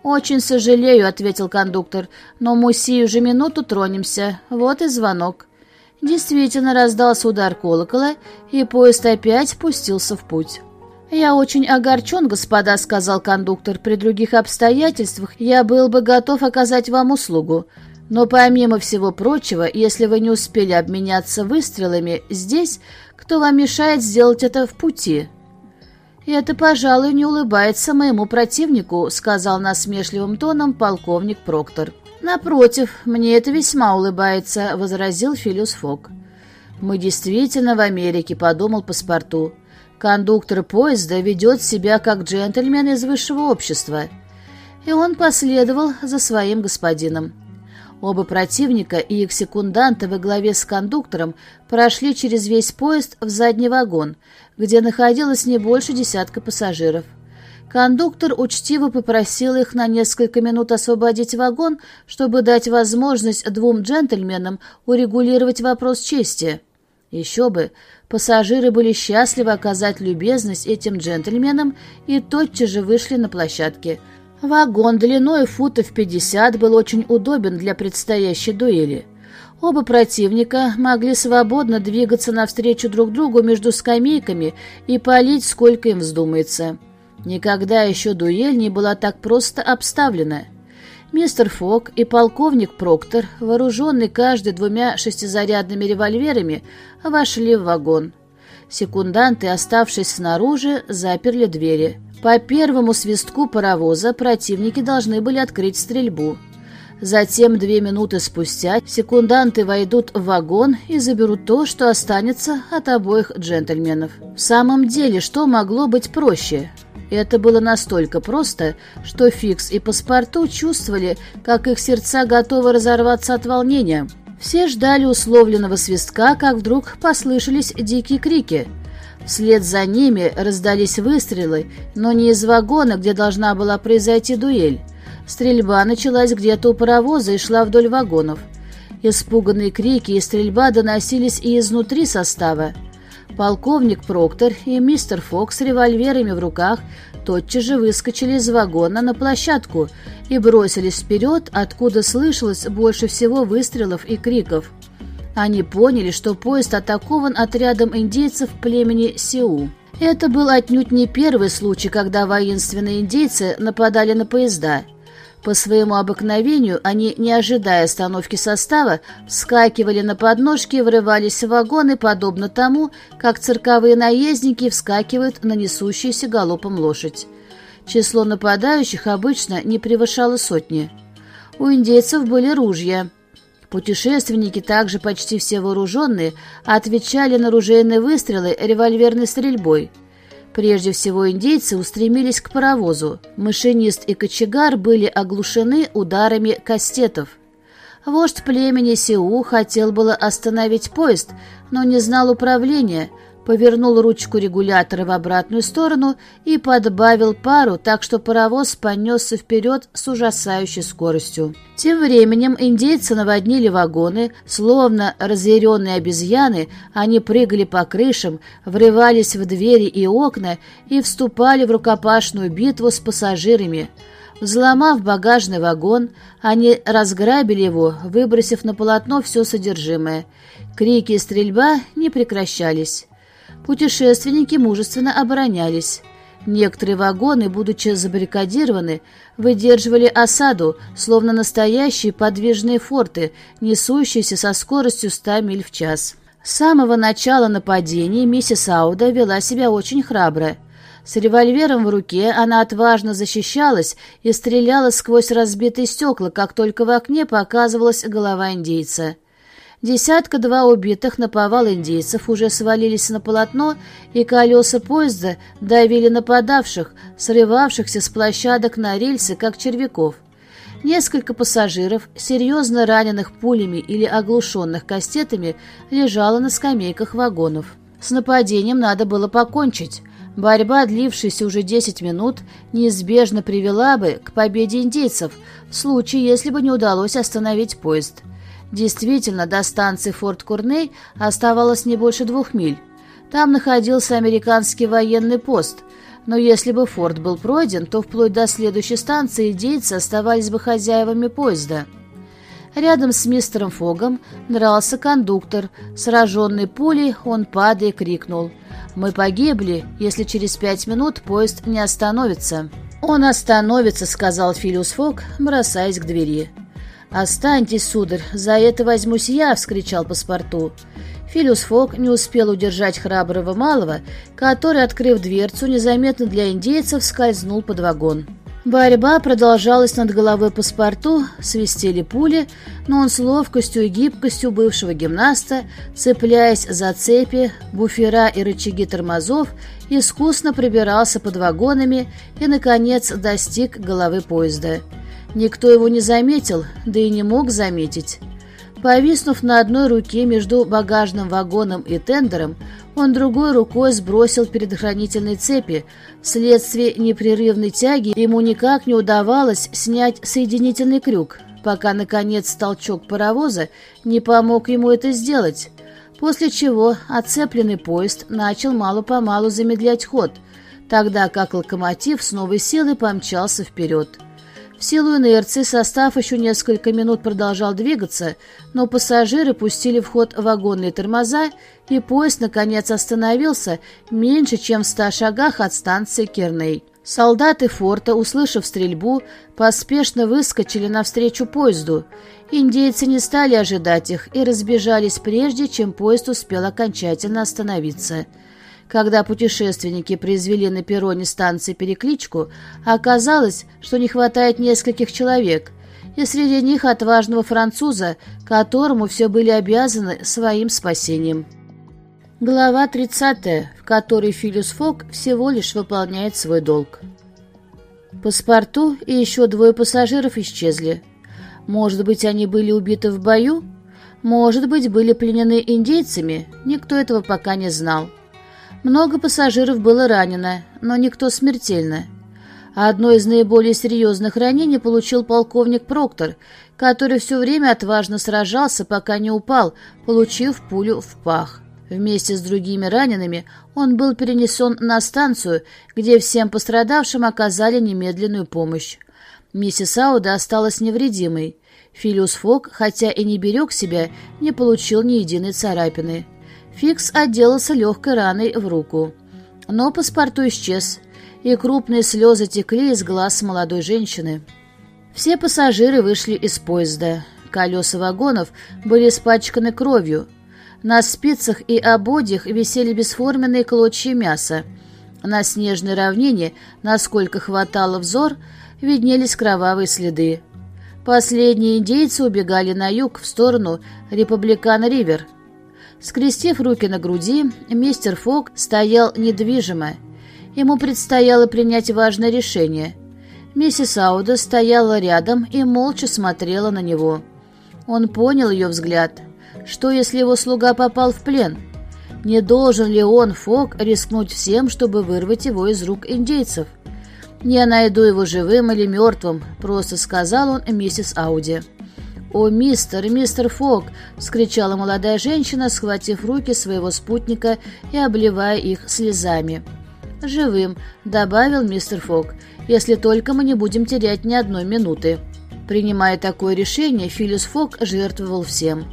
«Очень сожалею», — ответил кондуктор, «но мы сию же минуту тронемся. Вот и звонок». Действительно раздался удар колокола, и поезд опять пустился в путь. «Я очень огорчен, господа», — сказал кондуктор. «При других обстоятельствах я был бы готов оказать вам услугу. Но помимо всего прочего, если вы не успели обменяться выстрелами здесь, кто вам мешает сделать это в пути?» «И это, пожалуй, не улыбается моему противнику», — сказал насмешливым тоном полковник Проктор. «Напротив, мне это весьма улыбается», — возразил Филиус Фок. «Мы действительно в Америке», — подумал паспорту. Кондуктор поезда ведет себя как джентльмен из высшего общества. И он последовал за своим господином. Оба противника и их секунданты во главе с кондуктором прошли через весь поезд в задний вагон, где находилось не больше десятка пассажиров. Кондуктор учтиво попросил их на несколько минут освободить вагон, чтобы дать возможность двум джентльменам урегулировать вопрос чести. Еще бы, Пассажиры были счастливы оказать любезность этим джентльменам и тотчас же вышли на площадке. Вагон длиной футов 50 был очень удобен для предстоящей дуэли. Оба противника могли свободно двигаться навстречу друг другу между скамейками и палить, сколько им вздумается. Никогда еще дуэль не была так просто обставлена. Мистер Фок и полковник Проктор, вооруженный каждый двумя шестизарядными револьверами, вошли в вагон. Секунданты, оставшись снаружи, заперли двери. По первому свистку паровоза противники должны были открыть стрельбу. Затем, две минуты спустя, секунданты войдут в вагон и заберут то, что останется от обоих джентльменов. В самом деле, что могло быть проще? Это было настолько просто, что Фикс и Паспорту чувствовали, как их сердца готовы разорваться от волнения. Все ждали условленного свистка, как вдруг послышались дикие крики. Вслед за ними раздались выстрелы, но не из вагона, где должна была произойти дуэль. Стрельба началась где-то у паровоза и шла вдоль вагонов. Испуганные крики и стрельба доносились и изнутри состава. Полковник Проктор и мистер Фокс с револьверами в руках тотчас же выскочили из вагона на площадку и бросились вперед, откуда слышалось больше всего выстрелов и криков. Они поняли, что поезд атакован отрядом индейцев племени Сиу. Это был отнюдь не первый случай, когда воинственные индейцы нападали на поезда – по своему обыкновению они, не ожидая остановки состава, вскакивали на подножки и врывались в вагоны, подобно тому, как цирковые наездники вскакивают на несущуюся галопом лошадь. Число нападающих обычно не превышало сотни. У индейцев были ружья. Путешественники, также почти все вооруженные, отвечали на ружейные выстрелы револьверной стрельбой – Прежде всего индейцы устремились к паровозу. Машинист и кочегар были оглушены ударами кастетов. Вождь племени Сиу хотел было остановить поезд, но не знал управления – повернул ручку регулятора в обратную сторону и подбавил пару, так что паровоз понесся вперед с ужасающей скоростью. Тем временем индейцы наводнили вагоны, словно разъяренные обезьяны, они прыгали по крышам, врывались в двери и окна и вступали в рукопашную битву с пассажирами. Взломав багажный вагон, они разграбили его, выбросив на полотно все содержимое. Крики и стрельба не прекращались. Путешественники мужественно оборонялись. Некоторые вагоны, будучи забаррикадированы, выдерживали осаду, словно настоящие подвижные форты, несущиеся со скоростью 100 миль в час. С самого начала нападения миссис Ауда вела себя очень храбро. С револьвером в руке она отважно защищалась и стреляла сквозь разбитые стекла, как только в окне показывалась голова индейца. Десятка-два убитых наповал индейцев уже свалились на полотно, и колеса поезда давили нападавших, срывавшихся с площадок на рельсы, как червяков. Несколько пассажиров, серьезно раненых пулями или оглушенных кастетами, лежало на скамейках вагонов. С нападением надо было покончить. Борьба, длившаяся уже 10 минут, неизбежно привела бы к победе индейцев, в случае, если бы не удалось остановить поезд. Действительно, до станции Форт Курней оставалось не больше двух миль. Там находился американский военный пост – но если бы форт был пройден, то вплоть до следующей станции индейцы оставались бы хозяевами поезда. Рядом с мистером Фогом дрался кондуктор. Сраженный пулей, он, падая, крикнул. «Мы погибли, если через пять минут поезд не остановится». «Он остановится», — сказал Филиус Фог, бросаясь к двери. «Останьтесь, сударь, за это возьмусь я!» — вскричал паспорту. Филиус Фок не успел удержать храброго малого, который, открыв дверцу, незаметно для индейцев скользнул под вагон. Борьба продолжалась над головой паспорту, свистели пули, но он с ловкостью и гибкостью бывшего гимнаста, цепляясь за цепи, буфера и рычаги тормозов, искусно пробирался под вагонами и, наконец, достиг головы поезда. Никто его не заметил, да и не мог заметить. Повиснув на одной руке между багажным вагоном и тендером, он другой рукой сбросил предохранительные цепи. Вследствие непрерывной тяги ему никак не удавалось снять соединительный крюк, пока, наконец, толчок паровоза не помог ему это сделать, после чего оцепленный поезд начал мало-помалу замедлять ход, тогда как локомотив с новой силой помчался вперед. В силу инерции состав еще несколько минут продолжал двигаться, но пассажиры пустили в ход вагонные тормоза, и поезд, наконец, остановился меньше, чем в ста шагах от станции Керней. Солдаты форта, услышав стрельбу, поспешно выскочили навстречу поезду. Индейцы не стали ожидать их и разбежались прежде, чем поезд успел окончательно остановиться – когда путешественники произвели на перроне станции перекличку, оказалось, что не хватает нескольких человек, и среди них отважного француза, которому все были обязаны своим спасением. Глава 30, в которой Филиус Фок всего лишь выполняет свой долг. Паспорту и еще двое пассажиров исчезли. Может быть, они были убиты в бою? Может быть, были пленены индейцами? Никто этого пока не знал. Много пассажиров было ранено, но никто смертельно. Одно из наиболее серьезных ранений получил полковник Проктор, который все время отважно сражался, пока не упал, получив пулю в пах. Вместе с другими ранеными он был перенесен на станцию, где всем пострадавшим оказали немедленную помощь. Миссис Ауда осталась невредимой. Филиус Фок, хотя и не берег себя, не получил ни единой царапины. Фикс отделался легкой раной в руку. Но паспорту исчез, и крупные слезы текли из глаз молодой женщины. Все пассажиры вышли из поезда. Колеса вагонов были испачканы кровью. На спицах и ободьях висели бесформенные клочья мяса. На снежной равнине, насколько хватало взор, виднелись кровавые следы. Последние индейцы убегали на юг, в сторону Републикан-Ривер – Скрестив руки на груди, мистер Фок стоял недвижимо. Ему предстояло принять важное решение. Миссис Ауда стояла рядом и молча смотрела на него. Он понял ее взгляд. Что, если его слуга попал в плен? Не должен ли он, Фок, рискнуть всем, чтобы вырвать его из рук индейцев? «Я найду его живым или мертвым», — просто сказал он миссис Ауди. «О, мистер, мистер Фок!» — вскричала молодая женщина, схватив руки своего спутника и обливая их слезами. «Живым», — добавил мистер Фок, «если только мы не будем терять ни одной минуты». Принимая такое решение, Филис Фок жертвовал всем.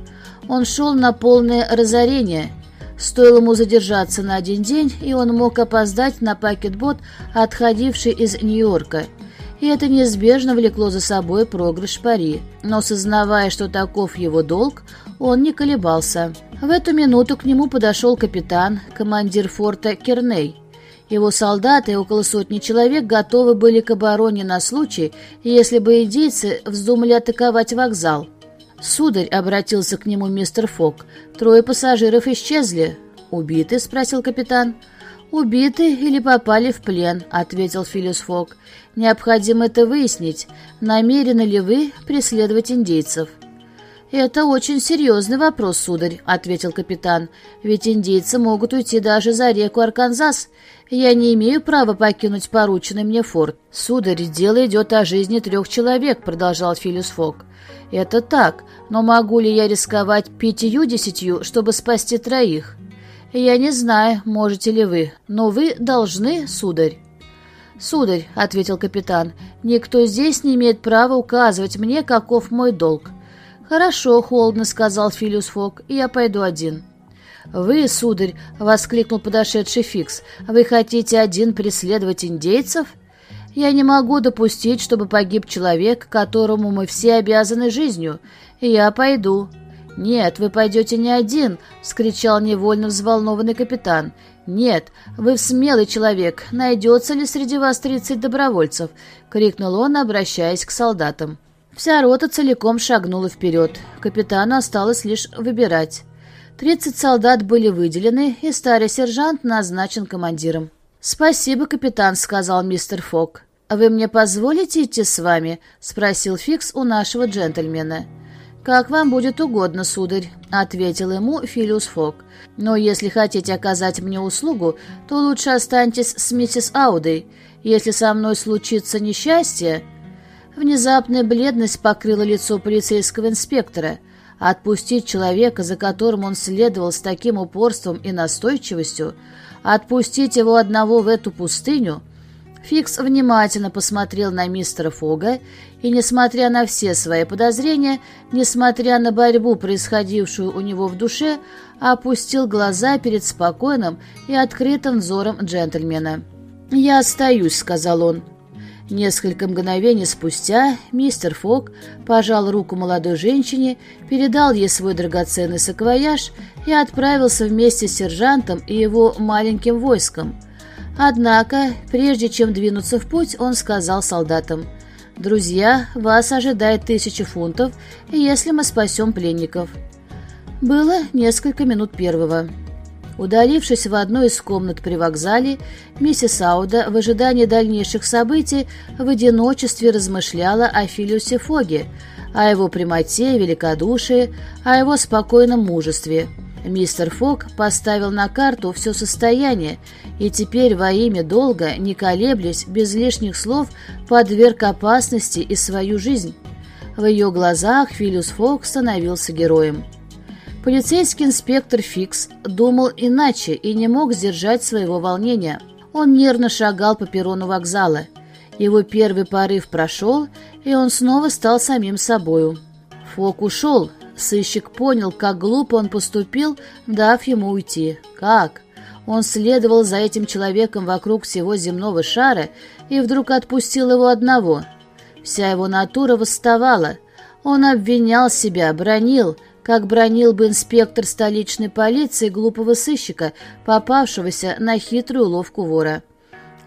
Он шел на полное разорение. Стоило ему задержаться на один день, и он мог опоздать на пакетбот, отходивший из Нью-Йорка. И это неизбежно влекло за собой проигрыш пари. Но, сознавая, что таков его долг, он не колебался. В эту минуту к нему подошел капитан, командир форта Керней. Его солдаты, около сотни человек, готовы были к обороне на случай, если бы индейцы вздумали атаковать вокзал. «Сударь», — обратился к нему мистер Фок, — «трое пассажиров исчезли». «Убиты?» — спросил капитан. «Убиты или попали в плен», — ответил Филис Фок. «Необходимо это выяснить. Намерены ли вы преследовать индейцев?» «Это очень серьезный вопрос, сударь», — ответил капитан. «Ведь индейцы могут уйти даже за реку Арканзас. Я не имею права покинуть порученный мне форт». «Сударь, дело идет о жизни трех человек», — продолжал Филис Фок. «Это так, но могу ли я рисковать пятью-десятью, чтобы спасти троих?» «Я не знаю, можете ли вы, но вы должны, сударь». «Сударь», — ответил капитан, — «никто здесь не имеет права указывать мне, каков мой долг. «Хорошо», — холодно сказал Филиус Фок, — «я пойду один». «Вы, сударь», — воскликнул подошедший Фикс, — «вы хотите один преследовать индейцев?» «Я не могу допустить, чтобы погиб человек, которому мы все обязаны жизнью. Я пойду». «Нет, вы пойдете не один», — вскричал невольно взволнованный капитан. «Нет, вы смелый человек. Найдется ли среди вас тридцать добровольцев?» — крикнул он, обращаясь к солдатам. Вся рота целиком шагнула вперед. Капитану осталось лишь выбирать. Тридцать солдат были выделены, и старый сержант назначен командиром. «Спасибо, капитан», — сказал мистер Фок. «Вы мне позволите идти с вами?» — спросил Фикс у нашего джентльмена. «Как вам будет угодно, сударь», — ответил ему Филиус Фок. «Но если хотите оказать мне услугу, то лучше останьтесь с миссис Аудой. Если со мной случится несчастье...» Внезапная бледность покрыла лицо полицейского инспектора. Отпустить человека, за которым он следовал с таким упорством и настойчивостью, отпустить его одного в эту пустыню... Фикс внимательно посмотрел на мистера Фога и, несмотря на все свои подозрения, несмотря на борьбу, происходившую у него в душе, опустил глаза перед спокойным и открытым взором джентльмена. «Я остаюсь», — сказал он. Несколько мгновений спустя мистер Фок пожал руку молодой женщине, передал ей свой драгоценный саквояж и отправился вместе с сержантом и его маленьким войском. Однако, прежде чем двинуться в путь, он сказал солдатам, «Друзья, вас ожидает тысяча фунтов, если мы спасем пленников». Было несколько минут первого. Удалившись в одну из комнат при вокзале, миссис Ауда в ожидании дальнейших событий в одиночестве размышляла о Филиусе Фоге, о его прямоте великодушии, о его спокойном мужестве. Мистер Фог поставил на карту все состояние и теперь во имя долга, не колеблясь, без лишних слов, подверг опасности и свою жизнь. В ее глазах Филиус Фог становился героем. Полицейский инспектор Фикс думал иначе и не мог сдержать своего волнения. Он нервно шагал по перрону вокзала. Его первый порыв прошел, и он снова стал самим собою. Фок ушел. Сыщик понял, как глупо он поступил, дав ему уйти. Как? Он следовал за этим человеком вокруг всего земного шара и вдруг отпустил его одного. Вся его натура восставала. Он обвинял себя, бронил, как бронил бы инспектор столичной полиции глупого сыщика, попавшегося на хитрую уловку вора.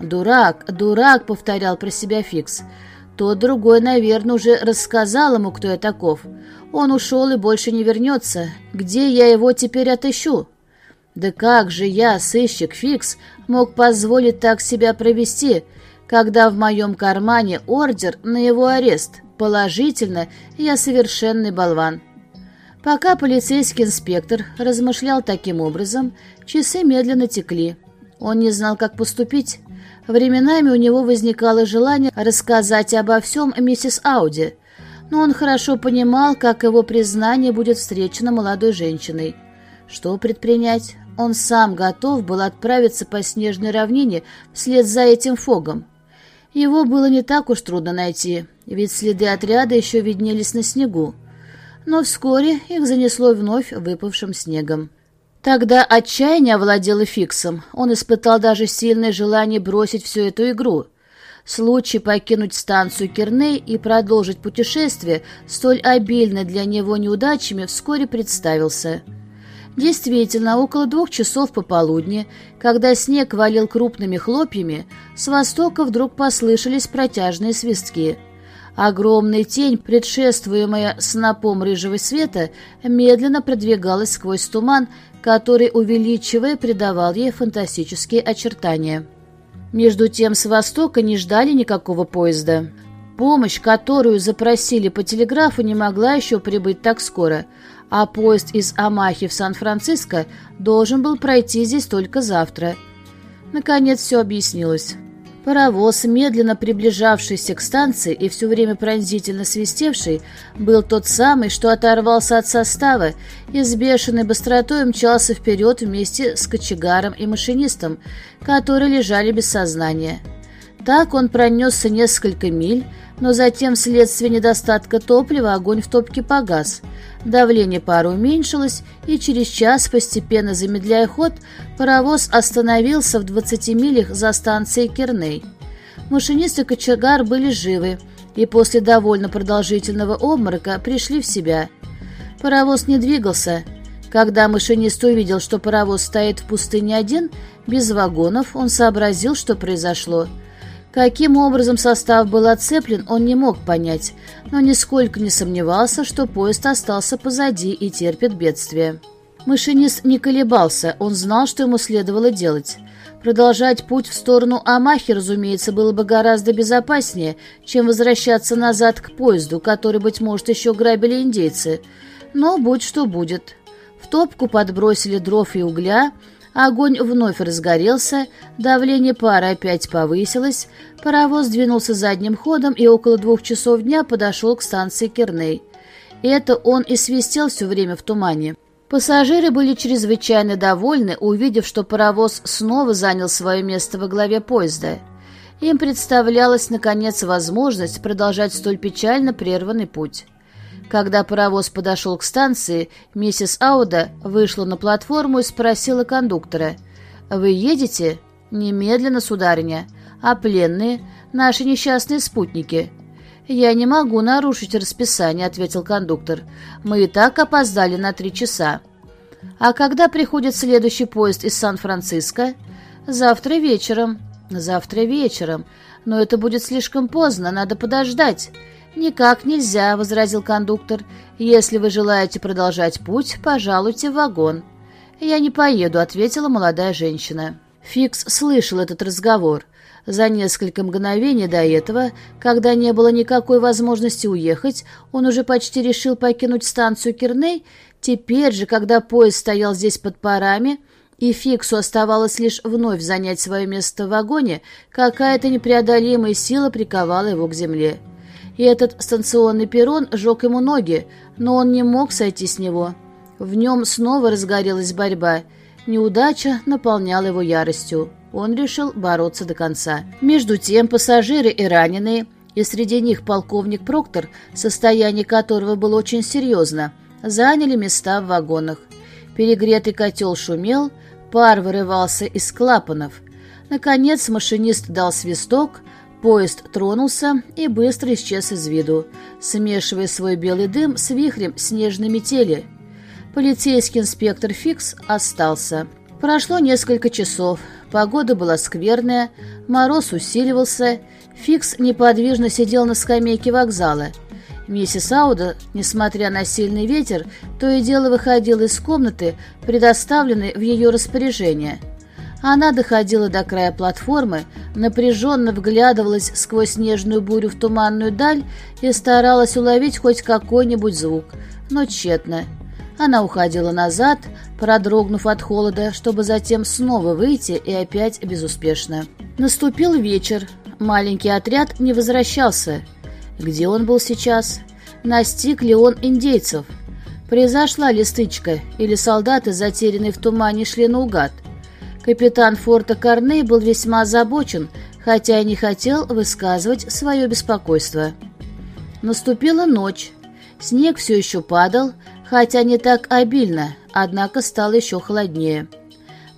«Дурак, дурак», — повторял про себя Фикс. Тот другой, наверное, уже рассказал ему, кто я таков. Он ушел и больше не вернется. Где я его теперь отыщу? Да как же я, сыщик Фикс, мог позволить так себя провести, когда в моем кармане ордер на его арест? Положительно, я совершенный болван. Пока полицейский инспектор размышлял таким образом, часы медленно текли. Он не знал, как поступить. Временами у него возникало желание рассказать обо всем миссис Ауди, но он хорошо понимал, как его признание будет встречено молодой женщиной. Что предпринять? Он сам готов был отправиться по снежной равнине вслед за этим фогом. Его было не так уж трудно найти, ведь следы отряда еще виднелись на снегу. Но вскоре их занесло вновь выпавшим снегом. Тогда отчаяние овладело Фиксом. Он испытал даже сильное желание бросить всю эту игру. Случай покинуть станцию Керней и продолжить путешествие, столь обильное для него неудачами, вскоре представился. Действительно, около двух часов пополудни, когда снег валил крупными хлопьями, с востока вдруг послышались протяжные свистки. Огромная тень, предшествуемая снопом рыжего света, медленно продвигалась сквозь туман, который, увеличивая, придавал ей фантастические очертания. Между тем с востока не ждали никакого поезда. Помощь, которую запросили по телеграфу, не могла еще прибыть так скоро, а поезд из Амахи в Сан-Франциско должен был пройти здесь только завтра. Наконец все объяснилось. Паровоз, медленно приближавшийся к станции и все время пронзительно свистевший, был тот самый, что оторвался от состава и с бешеной быстротой мчался вперед вместе с кочегаром и машинистом, которые лежали без сознания. Так он пронесся несколько миль, но затем вследствие недостатка топлива огонь в топке погас. Давление пара уменьшилось, и через час, постепенно замедляя ход, паровоз остановился в 20 милях за станцией Керней. Машинист и кочегар были живы, и после довольно продолжительного обморока пришли в себя. Паровоз не двигался. Когда машинист увидел, что паровоз стоит в пустыне один, без вагонов, он сообразил, что произошло – Каким образом состав был отцеплен, он не мог понять, но нисколько не сомневался, что поезд остался позади и терпит бедствие. Машинист не колебался, он знал, что ему следовало делать. Продолжать путь в сторону Амахи, разумеется, было бы гораздо безопаснее, чем возвращаться назад к поезду, который, быть может, еще грабили индейцы. Но будь что будет. В топку подбросили дров и угля, Огонь вновь разгорелся, давление пара опять повысилось, паровоз двинулся задним ходом и около двух часов дня подошел к станции Керней. Это он и свистел все время в тумане. Пассажиры были чрезвычайно довольны, увидев, что паровоз снова занял свое место во главе поезда. Им представлялась, наконец, возможность продолжать столь печально прерванный путь. Когда паровоз подошел к станции, миссис Ауда вышла на платформу и спросила кондуктора. «Вы едете?» «Немедленно, сударыня. А пленные? Наши несчастные спутники?» «Я не могу нарушить расписание», — ответил кондуктор. «Мы и так опоздали на три часа». «А когда приходит следующий поезд из Сан-Франциско?» «Завтра вечером». «Завтра вечером. Но это будет слишком поздно, надо подождать». «Никак нельзя», — возразил кондуктор. «Если вы желаете продолжать путь, пожалуйте в вагон». «Я не поеду», — ответила молодая женщина. Фикс слышал этот разговор. За несколько мгновений до этого, когда не было никакой возможности уехать, он уже почти решил покинуть станцию Керней. Теперь же, когда поезд стоял здесь под парами, и Фиксу оставалось лишь вновь занять свое место в вагоне, какая-то непреодолимая сила приковала его к земле и этот станционный перрон жег ему ноги, но он не мог сойти с него. В нем снова разгорелась борьба. Неудача наполняла его яростью. Он решил бороться до конца. Между тем пассажиры и раненые, и среди них полковник Проктор, состояние которого было очень серьезно, заняли места в вагонах. Перегретый котел шумел, пар вырывался из клапанов. Наконец машинист дал свисток — Поезд тронулся и быстро исчез из виду, смешивая свой белый дым с вихрем снежной метели. Полицейский инспектор Фикс остался. Прошло несколько часов, погода была скверная, мороз усиливался, Фикс неподвижно сидел на скамейке вокзала. Миссис Ауда, несмотря на сильный ветер, то и дело выходила из комнаты, предоставленной в ее распоряжение – она доходила до края платформы, напряженно вглядывалась сквозь снежную бурю в туманную даль и старалась уловить хоть какой-нибудь звук, но тщетно. Она уходила назад, продрогнув от холода, чтобы затем снова выйти и опять безуспешно. Наступил вечер. Маленький отряд не возвращался. Где он был сейчас? Настиг ли он индейцев? Произошла ли стычка, или солдаты, затерянные в тумане, шли наугад? Капитан форта Корней был весьма озабочен, хотя и не хотел высказывать свое беспокойство. Наступила ночь. Снег все еще падал, хотя не так обильно, однако стало еще холоднее.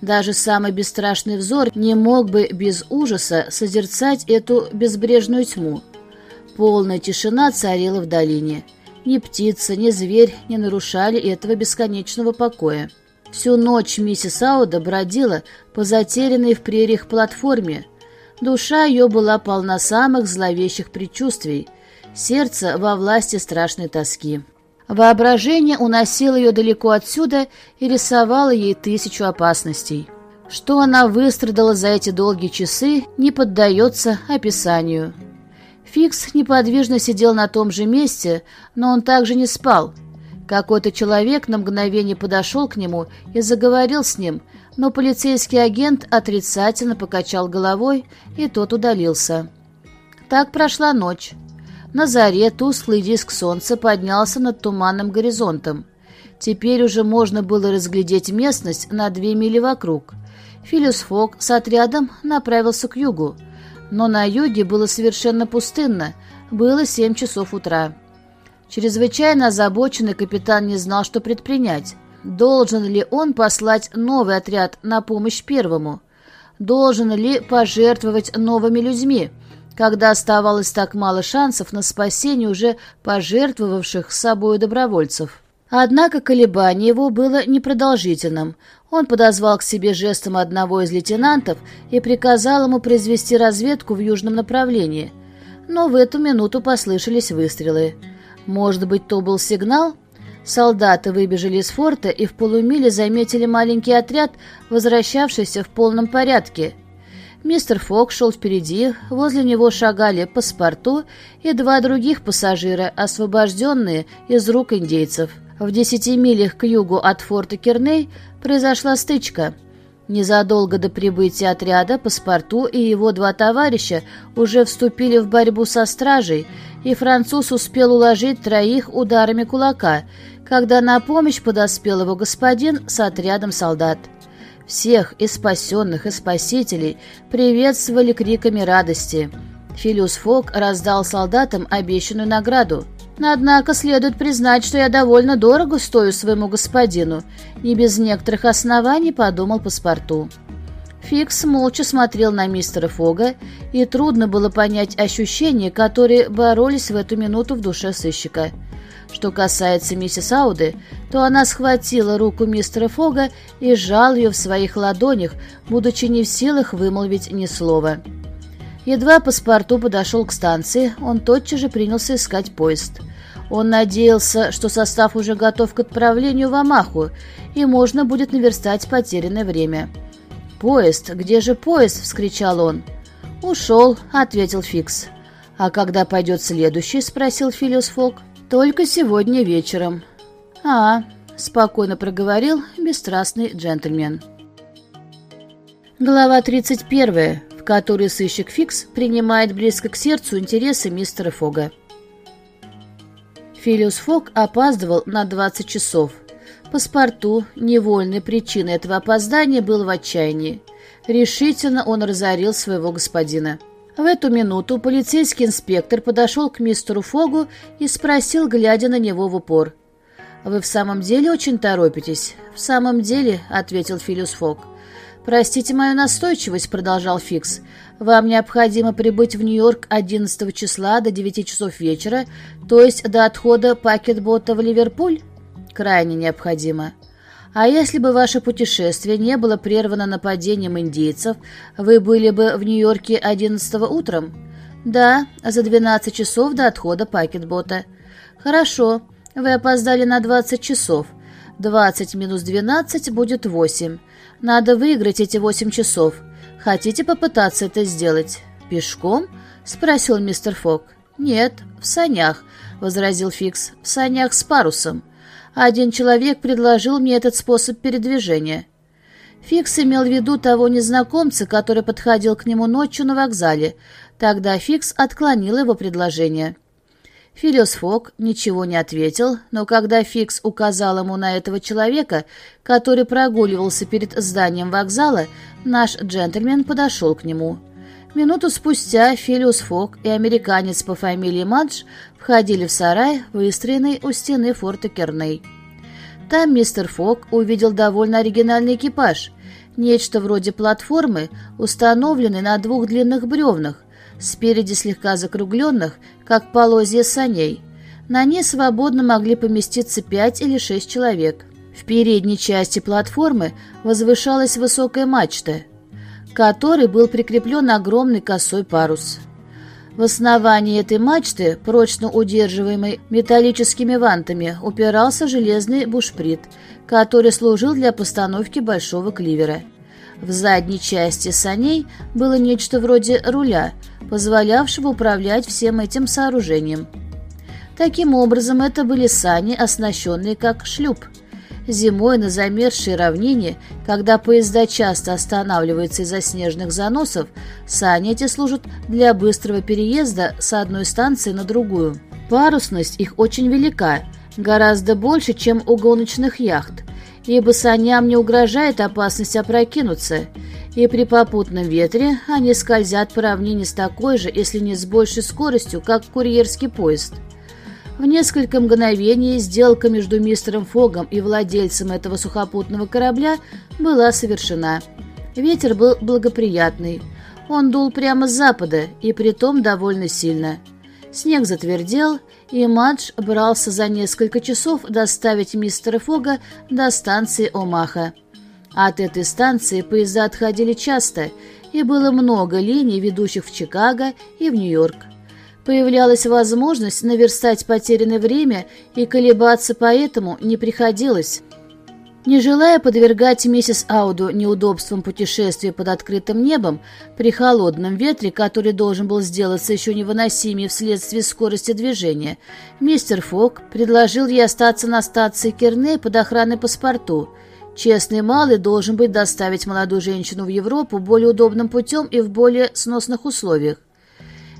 Даже самый бесстрашный взор не мог бы без ужаса созерцать эту безбрежную тьму. Полная тишина царила в долине. Ни птица, ни зверь не нарушали этого бесконечного покоя. Всю ночь миссис Ауда бродила по затерянной в прериях платформе. Душа ее была полна самых зловещих предчувствий, сердце во власти страшной тоски. Воображение уносило ее далеко отсюда и рисовало ей тысячу опасностей. Что она выстрадала за эти долгие часы, не поддается описанию. Фикс неподвижно сидел на том же месте, но он также не спал. Какой-то человек на мгновение подошел к нему и заговорил с ним, но полицейский агент отрицательно покачал головой, и тот удалился. Так прошла ночь. На заре тусклый диск солнца поднялся над туманным горизонтом. Теперь уже можно было разглядеть местность на две мили вокруг. Филиус Фок с отрядом направился к югу но на юге было совершенно пустынно, было семь часов утра. Чрезвычайно озабоченный капитан не знал, что предпринять. Должен ли он послать новый отряд на помощь первому? Должен ли пожертвовать новыми людьми, когда оставалось так мало шансов на спасение уже пожертвовавших собой добровольцев? Однако колебание его было непродолжительным. Он подозвал к себе жестом одного из лейтенантов и приказал ему произвести разведку в южном направлении. Но в эту минуту послышались выстрелы. Может быть, то был сигнал? Солдаты выбежали из форта и в полумиле заметили маленький отряд, возвращавшийся в полном порядке. Мистер Фок шел впереди, возле него шагали паспорту и два других пассажира, освобожденные из рук индейцев. В десяти милях к югу от форта Керней произошла стычка. Незадолго до прибытия отряда паспорту и его два товарища уже вступили в борьбу со стражей, и француз успел уложить троих ударами кулака, когда на помощь подоспел его господин с отрядом солдат. Всех и спасенных, и спасителей приветствовали криками радости. Филиус Фок раздал солдатам обещанную награду. Однако следует признать, что я довольно дорого стою своему господину, и без некоторых оснований подумал паспорту. Фикс молча смотрел на мистера Фога, и трудно было понять ощущения, которые боролись в эту минуту в душе сыщика. Что касается миссис Ауды, то она схватила руку мистера Фога и сжал ее в своих ладонях, будучи не в силах вымолвить ни слова. Едва паспорту подошел к станции, он тотчас же принялся искать поезд. Он надеялся, что состав уже готов к отправлению в Амаху, и можно будет наверстать потерянное время. «Поезд? Где же поезд?» — вскричал он. «Ушел», — ответил Фикс. «А когда пойдет следующий?» — спросил Филиус Фок. «Только сегодня вечером». «А», — спокойно проговорил бесстрастный джентльмен. Глава 31 который сыщик Фикс принимает близко к сердцу интересы мистера Фога. Филиус Фог опаздывал на 20 часов. Паспорту, невольной причиной этого опоздания, был в отчаянии. Решительно он разорил своего господина. В эту минуту полицейский инспектор подошел к мистеру Фогу и спросил, глядя на него в упор. «Вы в самом деле очень торопитесь?» «В самом деле», — ответил Филиус Фог. «Простите мою настойчивость», — продолжал Фикс. «Вам необходимо прибыть в Нью-Йорк 11 числа до 9 часов вечера, то есть до отхода пакетбота в Ливерпуль?» «Крайне необходимо». «А если бы ваше путешествие не было прервано нападением индейцев, вы были бы в Нью-Йорке 11 утром?» «Да, за 12 часов до отхода пакетбота». «Хорошо, вы опоздали на 20 часов. 20 минус 12 будет 8. Надо выиграть эти восемь часов. Хотите попытаться это сделать? Пешком? Спросил мистер Фогг. Нет, в санях, возразил Фикс. В санях с парусом. Один человек предложил мне этот способ передвижения. Фикс имел в виду того незнакомца, который подходил к нему ночью на вокзале. Тогда Фикс отклонил его предложение. Филеас Фогг ничего не ответил, но когда Фикс указал ему на этого человека, который прогуливался перед зданием вокзала, наш джентльмен подошел к нему. Минуту спустя Филиус Фок и американец по фамилии Мадж входили в сарай, выстроенный у стены форта Керней. Там мистер Фок увидел довольно оригинальный экипаж, нечто вроде платформы, установленной на двух длинных бревнах, спереди слегка закругленных, как полозья саней. На ней свободно могли поместиться пять или шесть человек. В передней части платформы возвышалась высокая мачта, к которой был прикреплен огромный косой парус. В основании этой мачты, прочно удерживаемой металлическими вантами, упирался железный бушприт, который служил для постановки большого кливера. В задней части саней было нечто вроде руля, позволявшего управлять всем этим сооружением. Таким образом, это были сани, оснащенные как шлюп. Зимой на замерзшей равнине, когда поезда часто останавливаются из-за снежных заносов, сани эти служат для быстрого переезда с одной станции на другую. Парусность их очень велика, гораздо больше, чем у гоночных яхт, ибо саням не угрожает опасность опрокинуться, и при попутном ветре они скользят по равнине с такой же, если не с большей скоростью, как курьерский поезд. В несколько мгновений сделка между мистером Фогом и владельцем этого сухопутного корабля была совершена. Ветер был благоприятный. Он дул прямо с запада, и притом довольно сильно. Снег затвердел, и Мадж брался за несколько часов доставить мистера Фога до станции Омаха. От этой станции поезда отходили часто, и было много линий, ведущих в Чикаго и в Нью-Йорк. Появлялась возможность наверстать потерянное время, и колебаться поэтому не приходилось. Не желая подвергать миссис Ауду неудобствам путешествия под открытым небом при холодном ветре, который должен был сделаться еще невыносимее вследствие скорости движения, мистер Фок предложил ей остаться на станции Керне под охраной паспорту. Честный малый должен быть доставить молодую женщину в Европу более удобным путем и в более сносных условиях.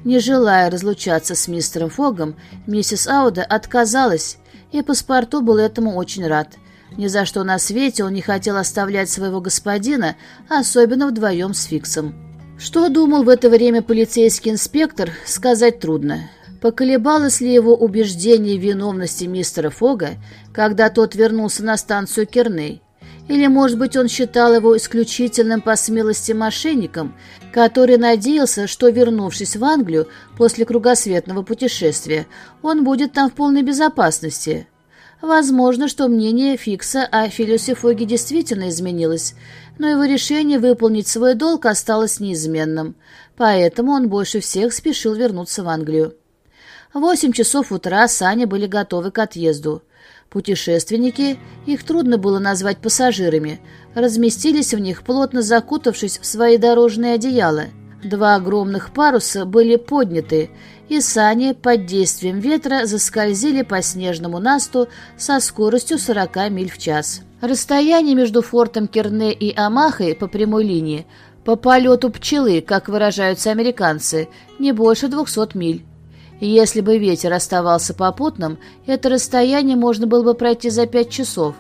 Не желая разлучаться с мистером Фогом, миссис Ауда отказалась, и паспорту был этому очень рад – ни за что на свете он не хотел оставлять своего господина, особенно вдвоем с Фиксом. Что думал в это время полицейский инспектор, сказать трудно. Поколебалось ли его убеждение в виновности мистера Фога, когда тот вернулся на станцию Керней? Или, может быть, он считал его исключительным по смелости мошенником, который надеялся, что, вернувшись в Англию после кругосветного путешествия, он будет там в полной безопасности? Возможно, что мнение Фикса о Филиусе Фоге действительно изменилось, но его решение выполнить свой долг осталось неизменным, поэтому он больше всех спешил вернуться в Англию. В восемь часов утра сани были готовы к отъезду. Путешественники, их трудно было назвать пассажирами, разместились в них, плотно закутавшись в свои дорожные одеяла. Два огромных паруса были подняты, и сани под действием ветра заскользили по снежному насту со скоростью 40 миль в час. Расстояние между фортом Керне и Амахой по прямой линии по полету пчелы, как выражаются американцы, не больше 200 миль. если бы ветер оставался попутным, это расстояние можно было бы пройти за пять часов.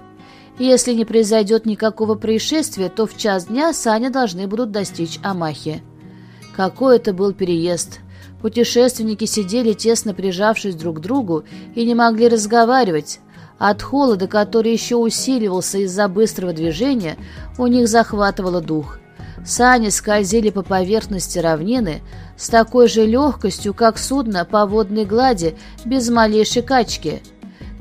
Если не произойдет никакого происшествия, то в час дня сани должны будут достичь Амахи. Какой это был переезд! Путешественники сидели тесно прижавшись друг к другу и не могли разговаривать. От холода, который еще усиливался из-за быстрого движения, у них захватывало дух. Сани скользили по поверхности равнины с такой же легкостью, как судно по водной глади, без малейшей качки.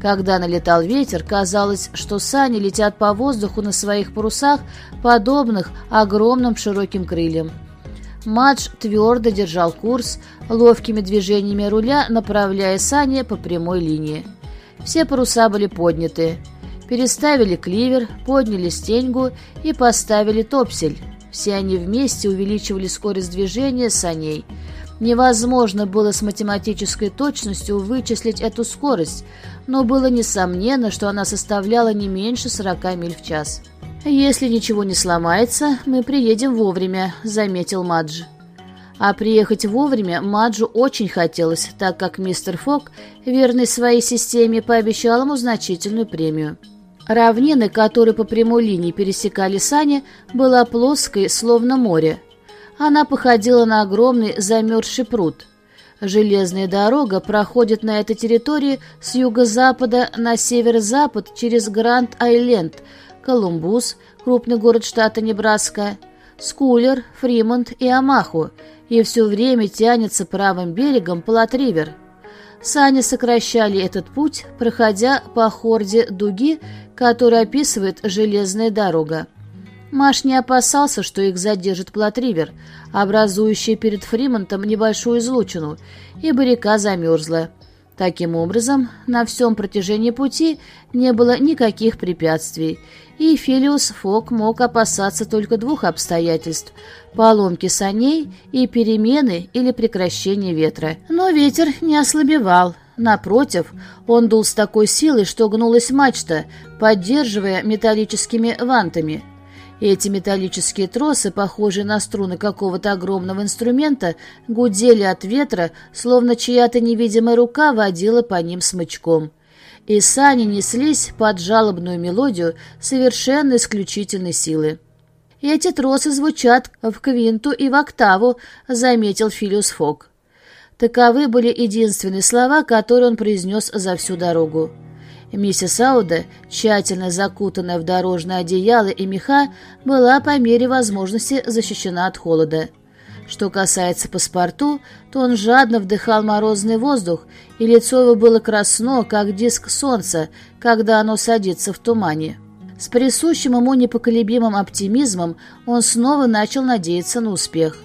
Когда налетал ветер, казалось, что сани летят по воздуху на своих парусах, подобных огромным широким крыльям. Мадж твердо держал курс, ловкими движениями руля направляя сани по прямой линии. Все паруса были подняты. Переставили кливер, подняли стеньгу и поставили топсель. Все они вместе увеличивали скорость движения саней. Невозможно было с математической точностью вычислить эту скорость, но было несомненно, что она составляла не меньше 40 миль в час. «Если ничего не сломается, мы приедем вовремя», — заметил Мадж. А приехать вовремя Маджу очень хотелось, так как мистер Фок, верный своей системе, пообещал ему значительную премию. Равнины, которые по прямой линии пересекали сани, была плоской, словно море. Она походила на огромный замерзший пруд. Железная дорога проходит на этой территории с юго-запада на северо-запад через Гранд-Айленд, Колумбус, крупный город штата Небраска, Скулер, Фримонт и Омаху, и все время тянется правым берегом Плат-Ривер. Сани сокращали этот путь, проходя по хорде дуги, которую описывает железная дорога. Маш не опасался, что их задержит Плат-Ривер, образующий перед Фримонтом небольшую излучину, ибо река замерзла. Таким образом, на всем протяжении пути не было никаких препятствий, и Филиус Фок мог опасаться только двух обстоятельств – поломки саней и перемены или прекращения ветра. Но ветер не ослабевал. Напротив, он дул с такой силой, что гнулась мачта, поддерживая металлическими вантами – эти металлические тросы, похожие на струны какого-то огромного инструмента, гудели от ветра, словно чья-то невидимая рука водила по ним смычком. И сани неслись под жалобную мелодию совершенно исключительной силы. «Эти тросы звучат в квинту и в октаву», — заметил Филиус Фок. Таковы были единственные слова, которые он произнес за всю дорогу. Миссис Ауда, тщательно закутанная в дорожное одеяло и меха, была по мере возможности защищена от холода. Что касается паспорту, то он жадно вдыхал морозный воздух, и лицо его было красно, как диск солнца, когда оно садится в тумане. С присущим ему непоколебимым оптимизмом он снова начал надеяться на успех.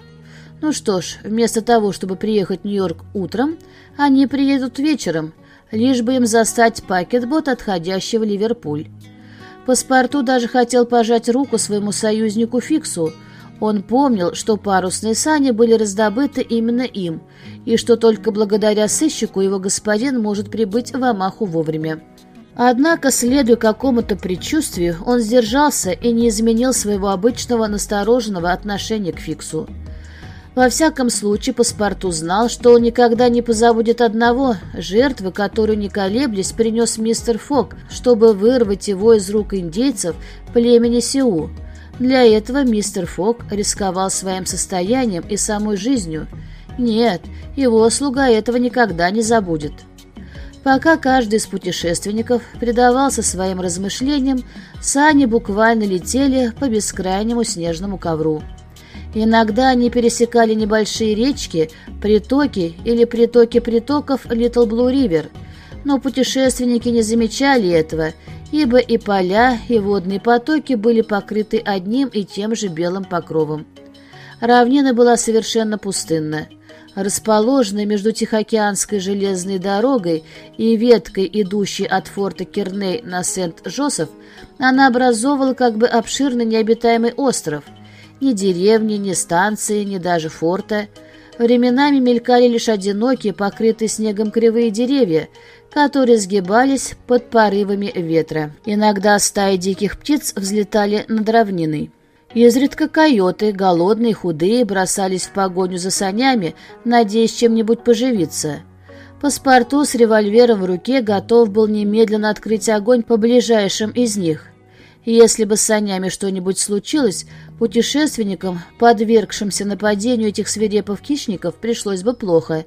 Ну что ж, вместо того, чтобы приехать в Нью-Йорк утром, они приедут вечером, лишь бы им застать пакетбот, отходящий в Ливерпуль. Паспорту даже хотел пожать руку своему союзнику Фиксу. Он помнил, что парусные сани были раздобыты именно им, и что только благодаря сыщику его господин может прибыть в Амаху вовремя. Однако, следуя какому-то предчувствию, он сдержался и не изменил своего обычного настороженного отношения к Фиксу. Во всяком случае, паспорту знал, что он никогда не позабудет одного – жертвы, которую, не колеблясь, принес мистер Фок, чтобы вырвать его из рук индейцев племени Сиу. Для этого мистер Фок рисковал своим состоянием и самой жизнью. Нет, его слуга этого никогда не забудет. Пока каждый из путешественников предавался своим размышлениям, сани буквально летели по бескрайнему снежному ковру. Иногда они пересекали небольшие речки, притоки или притоки притоков Литл Блу Ривер, но путешественники не замечали этого, ибо и поля, и водные потоки были покрыты одним и тем же белым покровом. Равнина была совершенно пустынна. Расположенная между Тихоокеанской железной дорогой и веткой, идущей от форта Керней на Сент-Жозеф, она образовывала как бы обширный необитаемый остров – ни деревни, ни станции, ни даже форта. Временами мелькали лишь одинокие, покрытые снегом кривые деревья, которые сгибались под порывами ветра. Иногда стаи диких птиц взлетали над равниной. Изредка койоты, голодные, худые, бросались в погоню за санями, надеясь чем-нибудь поживиться. Паспорту с револьвером в руке готов был немедленно открыть огонь по ближайшим из них. Если бы с санями что-нибудь случилось, путешественникам, подвергшимся нападению этих свирепых хищников, пришлось бы плохо.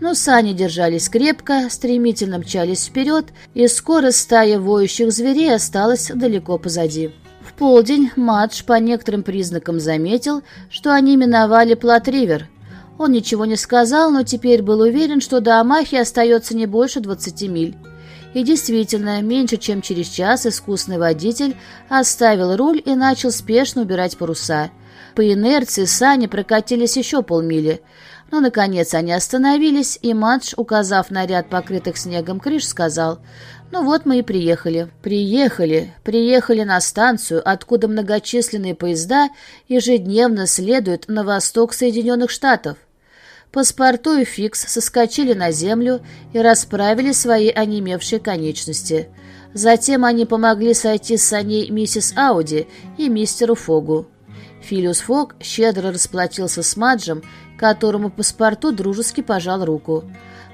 Но сани держались крепко, стремительно мчались вперед, и скоро стая воющих зверей осталась далеко позади. В полдень Мадж по некоторым признакам заметил, что они миновали Плат-Ривер. Он ничего не сказал, но теперь был уверен, что до Амахи остается не больше 20 миль. И действительно, меньше чем через час искусный водитель оставил руль и начал спешно убирать паруса. По инерции сани прокатились еще полмили. Но, наконец, они остановились, и Мадж, указав на ряд покрытых снегом крыш, сказал, «Ну вот мы и приехали. Приехали. Приехали на станцию, откуда многочисленные поезда ежедневно следуют на восток Соединенных Штатов. Паспорту и Фикс соскочили на землю и расправили свои онемевшие конечности. Затем они помогли сойти с саней миссис Ауди и мистеру Фогу. Филиус Фог щедро расплатился с Маджем, которому паспорту дружески пожал руку.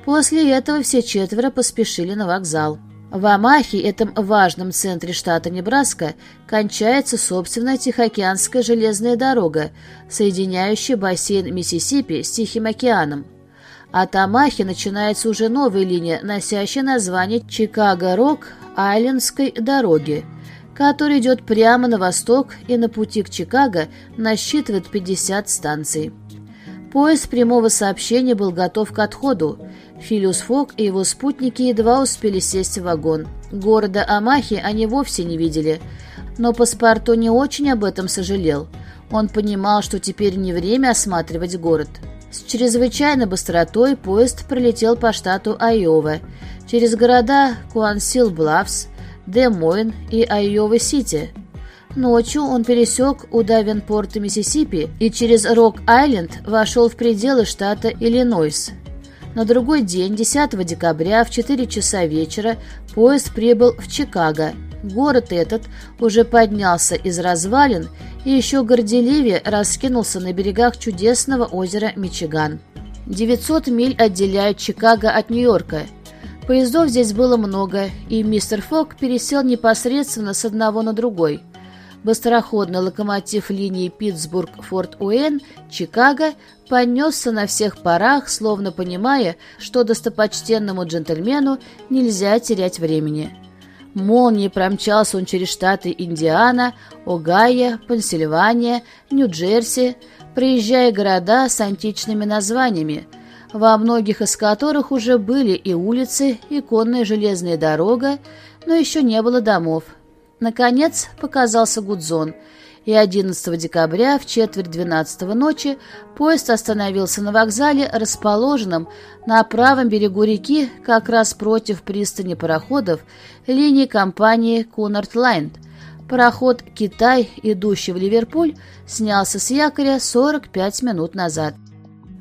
После этого все четверо поспешили на вокзал. В Амахе, этом важном центре штата Небраска, кончается собственная Тихоокеанская железная дорога, соединяющая бассейн Миссисипи с Тихим океаном. От Амахи начинается уже новая линия, носящая название Чикаго-Рок-Айлендской дороги, которая идет прямо на восток и на пути к Чикаго насчитывает 50 станций. Поезд прямого сообщения был готов к отходу. Филиус Фок и его спутники едва успели сесть в вагон. Города Амахи они вовсе не видели, но паспорту не очень об этом сожалел. Он понимал, что теперь не время осматривать город. С чрезвычайной быстротой поезд пролетел по штату Айова, через города Куансил-Блавс, Де-Мойн и Айова-Сити. Ночью он пересек у Давенпорта, Миссисипи и через Рок-Айленд вошел в пределы штата Иллинойс. На другой день, 10 декабря, в 4 часа вечера, поезд прибыл в Чикаго. Город этот уже поднялся из развалин и еще горделивее раскинулся на берегах чудесного озера Мичиган. 900 миль отделяют Чикаго от Нью-Йорка. Поездов здесь было много, и мистер Фок пересел непосредственно с одного на другой. Быстроходный локомотив линии Питтсбург-Форт-Уэн, Чикаго, понесся на всех парах, словно понимая, что достопочтенному джентльмену нельзя терять времени. Молнией промчался он через штаты Индиана, Огайо, Пенсильвания, Нью-Джерси, проезжая города с античными названиями, во многих из которых уже были и улицы, и конная железная дорога, но еще не было домов. Наконец показался Гудзон — и 11 декабря в четверть 12 ночи поезд остановился на вокзале, расположенном на правом берегу реки, как раз против пристани пароходов линии компании Кунард Лайн. Пароход «Китай», идущий в Ливерпуль, снялся с якоря 45 минут назад.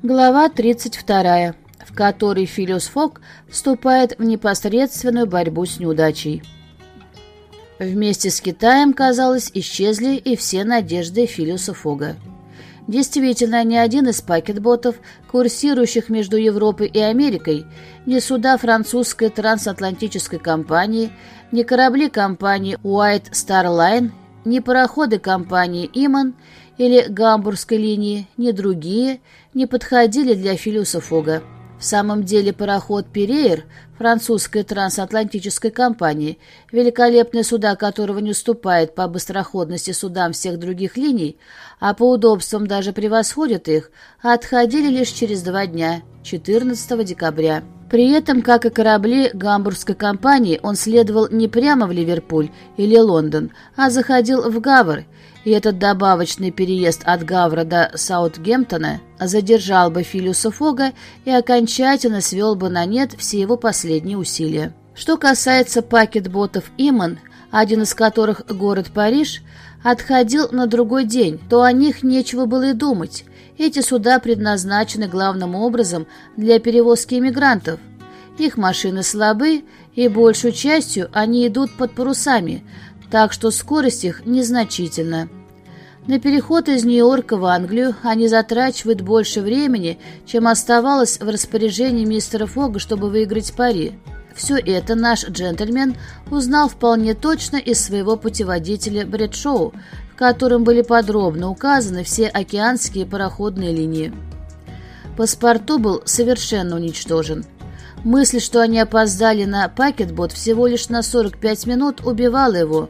Глава 32, в которой Филеас Фогг вступает в непосредственную борьбу с неудачей. Вместе с Китаем, казалось, исчезли и все надежды Филеаса Фогга. Действительно, ни один из пакетботов, курсирующих между Европой и Америкой, ни суда французской трансатлантической компании, ни корабли компании White Star Line, ни пароходы компании Иман или Гамбургской линии, ни другие не подходили для Филиуса Фога. В самом деле пароход «Переер» французской трансатлантической компании, великолепные суда которого не уступает по быстроходности судам всех других линий, а по удобствам даже превосходят их, отходили лишь через два дня, 14 декабря. При этом, как и корабли гамбургской компании, он следовал не прямо в Ливерпуль или Лондон, а заходил в Гавр, и этот добавочный переезд от Гавра до Саутгемптона задержал бы Филиуса Фога и окончательно свел бы на нет все его последние усилия. Что касается пакетботов «Иман», один из которых город Париж, отходил на другой день, то о них нечего было и думать. Эти суда предназначены главным образом для перевозки иммигрантов. Их машины слабы, и большую частью они идут под парусами – так что скорость их незначительна. На переход из Нью-Йорка в Англию они затрачивают больше времени, чем оставалось в распоряжении мистера Фога, чтобы выиграть пари. Все это наш джентльмен узнал вполне точно из своего путеводителя Бредшоу, в котором были подробно указаны все океанские пароходные линии. Паспорту был совершенно уничтожен. Мысль, что они опоздали на пакетбот всего лишь на 45 минут, убивала его.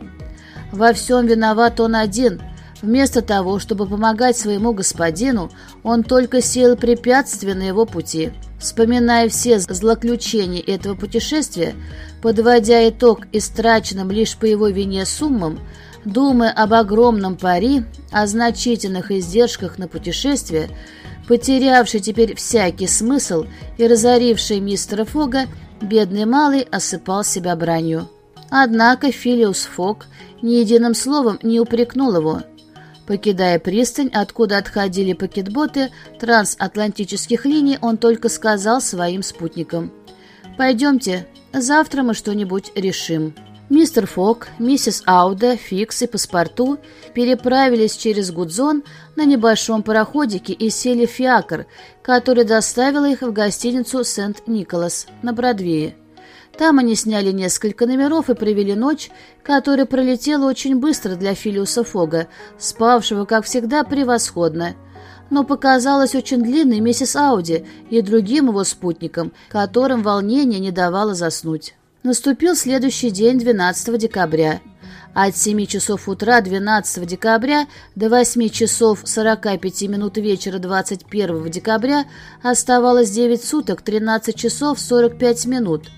Во всем виноват он один. Вместо того, чтобы помогать своему господину, он только сел препятствия на его пути. Вспоминая все злоключения этого путешествия, подводя итог истраченным лишь по его вине суммам, думая об огромном пари, о значительных издержках на путешествие, Потерявший теперь всякий смысл и разоривший мистера Фога, бедный малый осыпал себя бранью. Однако Филиус Фог ни единым словом не упрекнул его. Покидая пристань, откуда отходили пакетботы трансатлантических линий, он только сказал своим спутникам. «Пойдемте, завтра мы что-нибудь решим». Мистер Фок, миссис Ауда, Фикс и Паспорту переправились через Гудзон на небольшом пароходике и сели в фиакр, который доставил их в гостиницу «Сент-Николас» на Бродвее. Там они сняли несколько номеров и провели ночь, которая пролетела очень быстро для Филиуса Фога, спавшего, как всегда, превосходно. Но показалась очень длинной миссис Ауди и другим его спутникам, которым волнение не давало заснуть. Наступил следующий день, 12 декабря. От 7 часов утра 12 декабря до 8 часов 45 минут вечера 21 декабря оставалось 9 суток 13 часов 45 минут.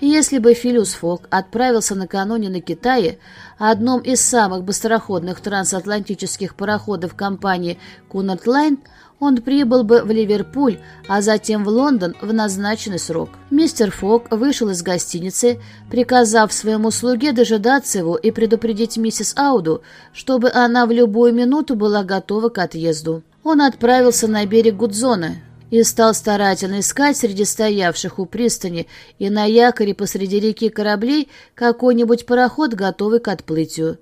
Если бы Филиус Фок отправился накануне на Китае, одном из самых быстроходных трансатлантических пароходов компании «Кунард Лайн», он прибыл бы в Ливерпуль, а затем в Лондон в назначенный срок. Мистер Фогг вышел из гостиницы, приказав своему слуге дожидаться его и предупредить миссис Ауду, чтобы она в любую минуту была готова к отъезду. Он отправился на берег Гудзона и стал старательно искать среди стоявших у пристани и на якоре посреди реки кораблей какой-нибудь пароход, готовый к отплытию.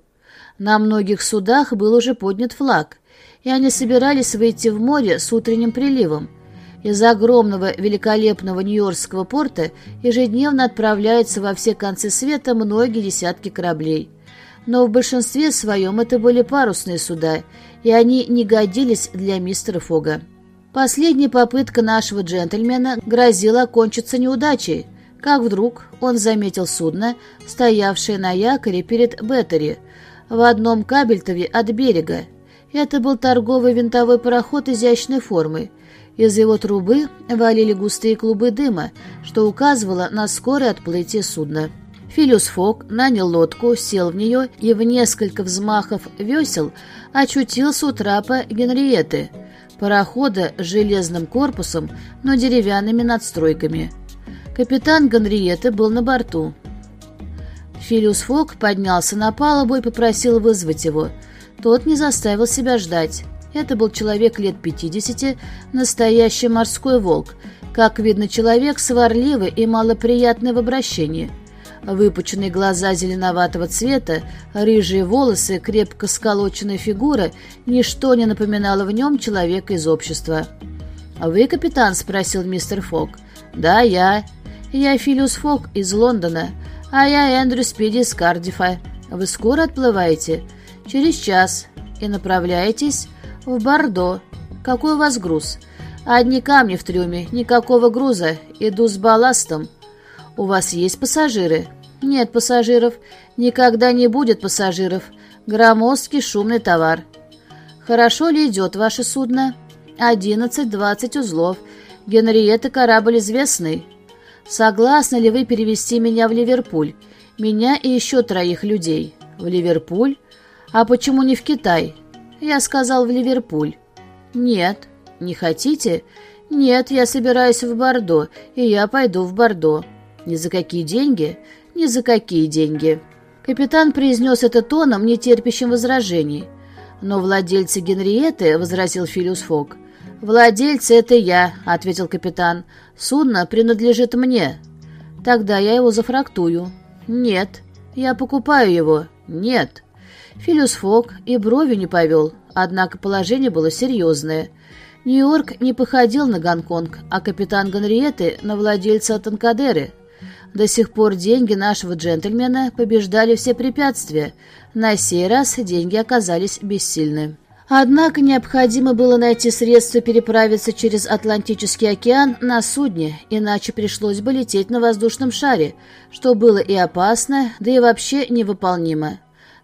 На многих судах был уже поднят флаг и они собирались выйти в море с утренним приливом. Из огромного великолепного Нью-Йоркского порта ежедневно отправляются во все концы света многие десятки кораблей. Но в большинстве своем это были парусные суда, и они не годились для мистера Фога. Последняя попытка нашего джентльмена грозила окончиться неудачей, как вдруг он заметил судно, стоявшее на якоре перед Беттери, в одном кабельтове от берега, это был торговый винтовой пароход изящной формы. Из его трубы валили густые клубы дыма, что указывало на скорое отплытие судна. Филиус Фок нанял лодку, сел в нее и в несколько взмахов весел очутился у трапа Генриеты, парохода с железным корпусом, но деревянными надстройками. Капитан Генриеты был на борту. Филиус Фок поднялся на палубу и попросил вызвать его – тот не заставил себя ждать. Это был человек лет пятидесяти, настоящий морской волк, как видно, человек сварливый и малоприятный в обращении. Выпученные глаза зеленоватого цвета, рыжие волосы, крепко сколоченная фигура — ничто не напоминало в нем человека из общества. «А «Вы капитан?» — спросил мистер Фок. «Да, я. Я Филиус Фок из Лондона, а я Эндрю Спиди из Кардифа. Вы скоро отплываете?» Через час и направляетесь в Бордо. Какой у вас груз? Одни камни в трюме, никакого груза. Иду с балластом. У вас есть пассажиры? Нет пассажиров. Никогда не будет пассажиров. Громоздкий шумный товар. Хорошо ли идет ваше судно? Одиннадцать-двадцать узлов. Генриетта корабль известный. Согласны ли вы перевести меня в Ливерпуль? Меня и еще троих людей. В Ливерпуль? «А почему не в Китай?» Я сказал, в Ливерпуль. «Нет». «Не хотите?» «Нет, я собираюсь в Бордо, и я пойду в Бордо». «Ни за какие деньги?» «Ни за какие деньги». Капитан произнес это тоном, не терпящим возражений. «Но владельцы Генриеты», — возразил Филиус Фок. «Владельцы — это я», — ответил капитан. «Судно принадлежит мне». «Тогда я его зафрактую». «Нет». «Я покупаю его». «Нет». Филиус Фок и брови не повел, однако положение было серьезное. Нью-Йорк не походил на Гонконг, а капитан Генриетты — на владельца Танкадеры. До сих пор деньги нашего джентльмена побеждали все препятствия. На сей раз деньги оказались бессильны. Однако необходимо было найти средства переправиться через Атлантический океан на судне, иначе пришлось бы лететь на воздушном шаре, что было и опасно, да и вообще невыполнимо.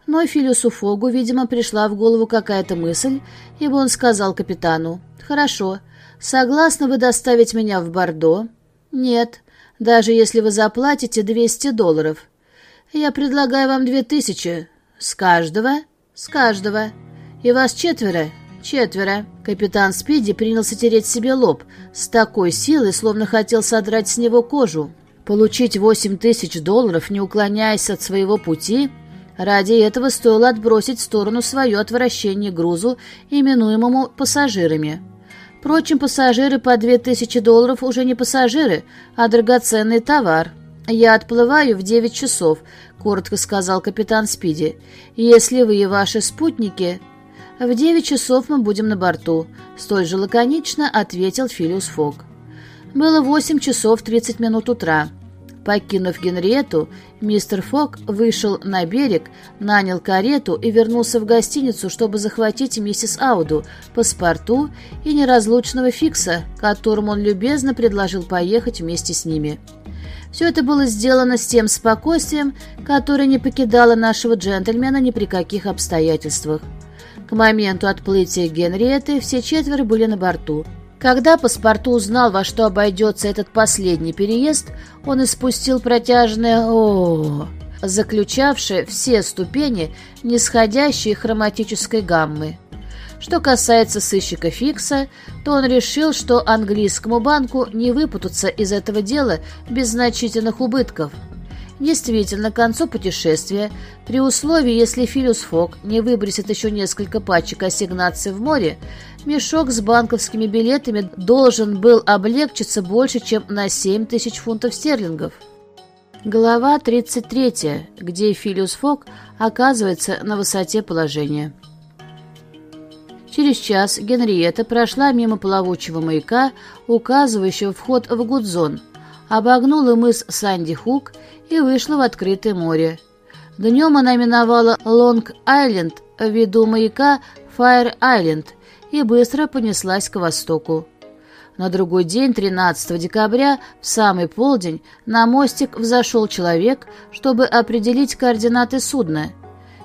Но Филиусу Фогу, видимо, пришла в голову какая-то мысль, ибо он сказал капитану, «Хорошо, согласны вы доставить меня в Бордо?» «Нет, даже если вы заплатите 200 долларов». «Я предлагаю вам две тысячи». «С каждого?» «С каждого». «И вас четверо?» «Четверо». Капитан Спиди принялся тереть себе лоб с такой силой, словно хотел содрать с него кожу. Получить восемь тысяч долларов, не уклоняясь от своего пути — Ради этого стоило отбросить в сторону свое отвращение грузу, именуемому пассажирами. Впрочем, пассажиры по две тысячи долларов уже не пассажиры, а драгоценный товар. Я отплываю в девять часов. — коротко сказал капитан Спиди. «Если вы и ваши спутники...» «В девять часов мы будем на борту», — столь же лаконично ответил Филиус Фок. Было восемь часов тридцать минут утра. Покинув Генриету, мистер Фок вышел на берег, нанял карету и вернулся в гостиницу, чтобы захватить миссис Ауду, паспорту и неразлучного Фикса, которому он любезно предложил поехать вместе с ними. Все это было сделано с тем спокойствием, которое не покидало нашего джентльмена ни при каких обстоятельствах. К моменту отплытия Генриеты все четверо были на борту – когда паспорту узнал, во что обойдется этот последний переезд, он испустил протяжное о, заключавшее все ступени нисходящей хроматической гаммы. Что касается сыщика Фикса, то он решил, что английскому банку не выпутаться из этого дела без значительных убытков – Действительно, к концу путешествия, при условии, если Филиус Фок не выбросит еще несколько пачек ассигнаций в море, мешок с банковскими билетами должен был облегчиться больше, чем на 7 тысяч фунтов стерлингов. Глава 33, где Филиус Фок оказывается на высоте положения. Через час Генриетта прошла мимо плавучего маяка, указывающего вход в Гудзон, обогнула мыс Санди-Хук и вышла в открытое море. Днем она миновала Лонг-Айленд в виду маяка Файр-Айленд и быстро понеслась к востоку. На другой день, 13 декабря, в самый полдень, на мостик взошел человек, чтобы определить координаты судна.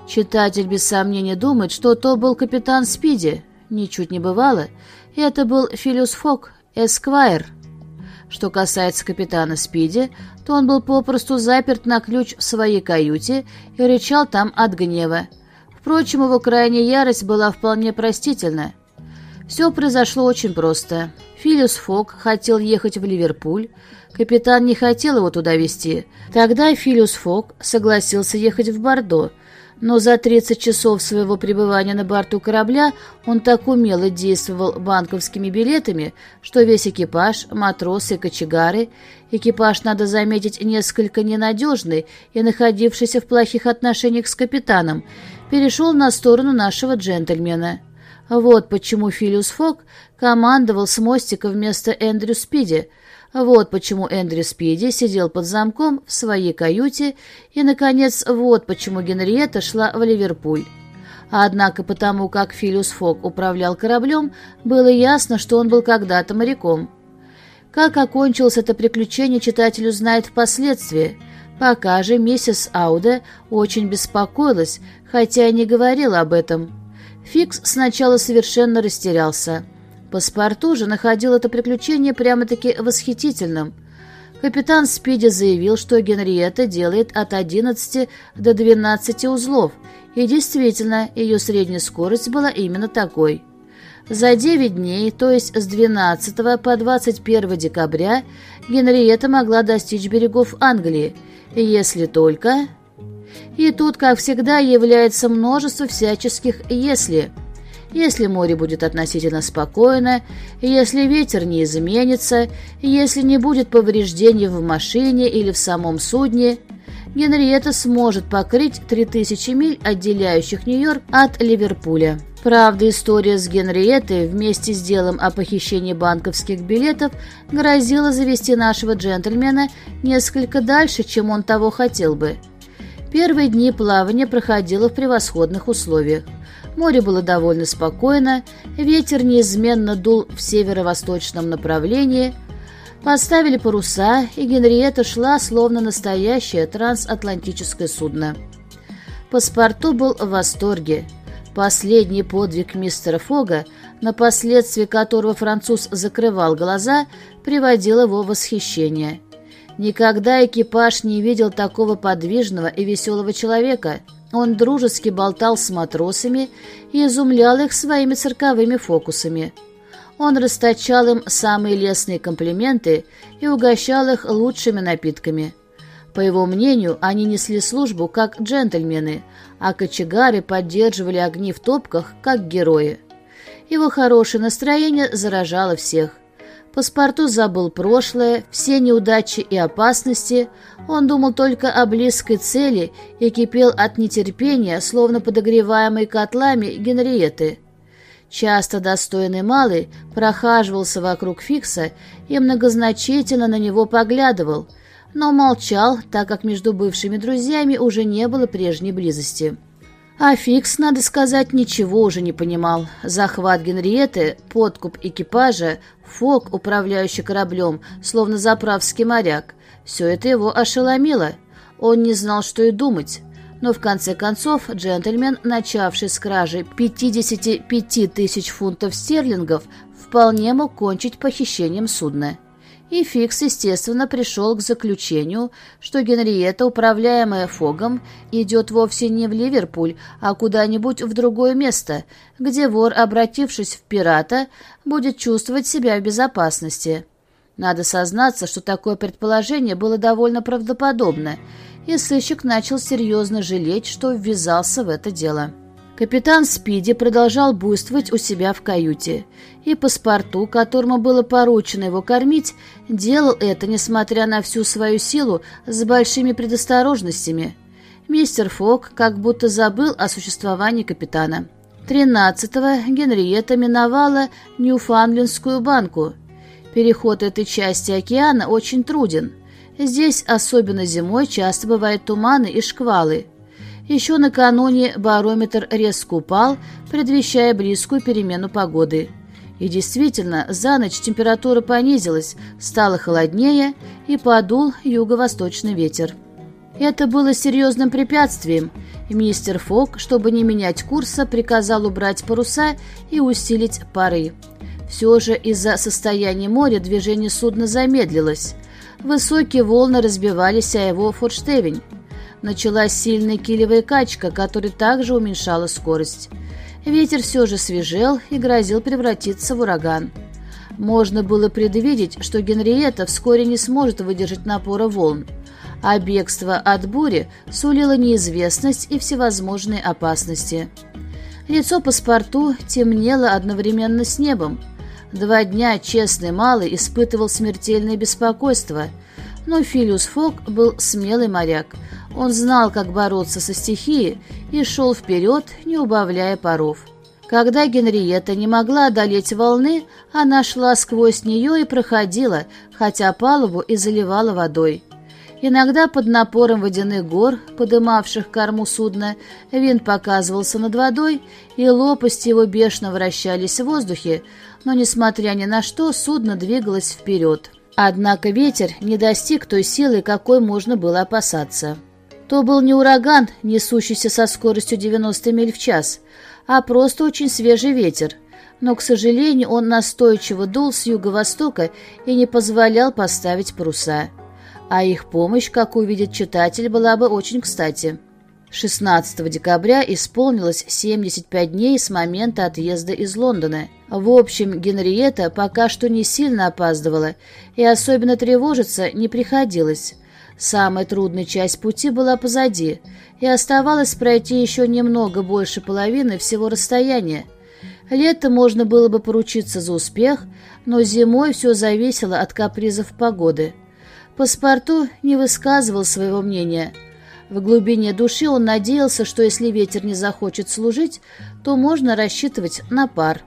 Читатель без сомнения думает, что то был капитан Спиди. Ничуть не бывало. Это был Филиус Фок, Эсквайр. Что касается капитана Спиди, то он был попросту заперт на ключ в своей каюте и рычал там от гнева. Впрочем, его крайняя ярость была вполне простительна. Все произошло очень просто. Филиус Фок хотел ехать в Ливерпуль, капитан не хотел его туда везти. Тогда Филиус Фок согласился ехать в Бордо, но за 30 часов своего пребывания на борту корабля он так умело действовал банковскими билетами, что весь экипаж, матросы кочегары, экипаж, надо заметить, несколько ненадежный и находившийся в плохих отношениях с капитаном, перешел на сторону нашего джентльмена. Вот почему Филиус Фок командовал с мостика вместо Эндрю Спиди – вот почему Эндрю Спиди сидел под замком в своей каюте, и, наконец, вот почему Генриетта шла в Ливерпуль. Однако потому, как Филиус Фок управлял кораблем, было ясно, что он был когда-то моряком. Как окончилось это приключение, читатель узнает впоследствии. Пока же миссис Ауде очень беспокоилась, хотя и не говорила об этом. Фикс сначала совершенно растерялся. Паспорту же находил это приключение прямо-таки восхитительным. Капитан Спиди заявил, что Генриетта делает от 11 до 12 узлов, и действительно, ее средняя скорость была именно такой. За 9 дней, то есть с 12 по 21 декабря, Генриетта могла достичь берегов Англии, если только... И тут, как всегда, является множество всяческих «если», если море будет относительно спокойно, если ветер не изменится, если не будет повреждений в машине или в самом судне, Генриетта сможет покрыть 3000 миль, отделяющих Нью-Йорк от Ливерпуля. Правда, история с Генриеттой вместе с делом о похищении банковских билетов грозила завести нашего джентльмена несколько дальше, чем он того хотел бы. Первые дни плавания проходило в превосходных условиях. Море было довольно спокойно, ветер неизменно дул в северо-восточном направлении. Поставили паруса, и Генриетта шла, словно настоящее трансатлантическое судно. Паспорту был в восторге. Последний подвиг мистера Фога, на последствия которого француз закрывал глаза, приводил его в восхищение. Никогда экипаж не видел такого подвижного и веселого человека – он дружески болтал с матросами и изумлял их своими цирковыми фокусами. Он расточал им самые лестные комплименты и угощал их лучшими напитками. По его мнению, они несли службу как джентльмены, а кочегары поддерживали огни в топках как герои. Его хорошее настроение заражало всех. Паспорту забыл прошлое, все неудачи и опасности. Он думал только о близкой цели и кипел от нетерпения, словно подогреваемый котлами Генриеты. Часто достойный малый прохаживался вокруг Фикса и многозначительно на него поглядывал, но молчал, так как между бывшими друзьями уже не было прежней близости. А Фикс, надо сказать, ничего уже не понимал. Захват Генриеты, подкуп экипажа, Фок, управляющий кораблем, словно заправский моряк. Все это его ошеломило. Он не знал, что и думать. Но в конце концов джентльмен, начавший с кражи 55 тысяч фунтов стерлингов, вполне мог кончить похищением судна и Фикс, естественно, пришел к заключению, что Генриетта, управляемая Фогом, идет вовсе не в Ливерпуль, а куда-нибудь в другое место, где вор, обратившись в пирата, будет чувствовать себя в безопасности. Надо сознаться, что такое предположение было довольно правдоподобно, и сыщик начал серьезно жалеть, что ввязался в это дело. Капитан Спиди продолжал буйствовать у себя в каюте, и паспорту, которому было поручено его кормить, делал это, несмотря на всю свою силу, с большими предосторожностями. Мистер Фок как будто забыл о существовании капитана. Тринадцатого Генриетта миновала Ньюфанлендскую банку. Переход этой части океана очень труден. Здесь, особенно зимой, часто бывают туманы и шквалы. Еще накануне барометр резко упал, предвещая близкую перемену погоды. И действительно, за ночь температура понизилась, стало холоднее и подул юго-восточный ветер. Это было серьезным препятствием, мистер Фок, чтобы не менять курса, приказал убрать паруса и усилить пары. Все же из-за состояния моря движение судна замедлилось. Высокие волны разбивались о его форштевень началась сильная килевая качка, которая также уменьшала скорость. Ветер все же свежел и грозил превратиться в ураган. Можно было предвидеть, что Генриетта вскоре не сможет выдержать напора волн, а бегство от бури сулило неизвестность и всевозможные опасности. Лицо паспорту темнело одновременно с небом. Два дня честный малый испытывал смертельное беспокойство, но Филиус Фок был смелый моряк, он знал, как бороться со стихией, и шел вперед, не убавляя паров. Когда Генриетта не могла одолеть волны, она шла сквозь нее и проходила, хотя палубу и заливала водой. Иногда под напором водяных гор, подымавших корму судна, винт показывался над водой, и лопасти его бешено вращались в воздухе, но, несмотря ни на что, судно двигалось вперед. Однако ветер не достиг той силы, какой можно было опасаться. То был не ураган, несущийся со скоростью 90 миль в час, а просто очень свежий ветер. Но, к сожалению, он настойчиво дул с юго-востока и не позволял поставить паруса. А их помощь, как увидит читатель, была бы очень кстати. 16 декабря исполнилось 75 дней с момента отъезда из Лондона. В общем, Генриетта пока что не сильно опаздывала, и особенно тревожиться не приходилось. Самая трудная часть пути была позади, и оставалось пройти еще немного больше половины всего расстояния. Летом можно было бы поручиться за успех, но зимой все зависело от капризов погоды. Паспорту не высказывал своего мнения. В глубине души он надеялся, что если ветер не захочет служить, то можно рассчитывать на пар.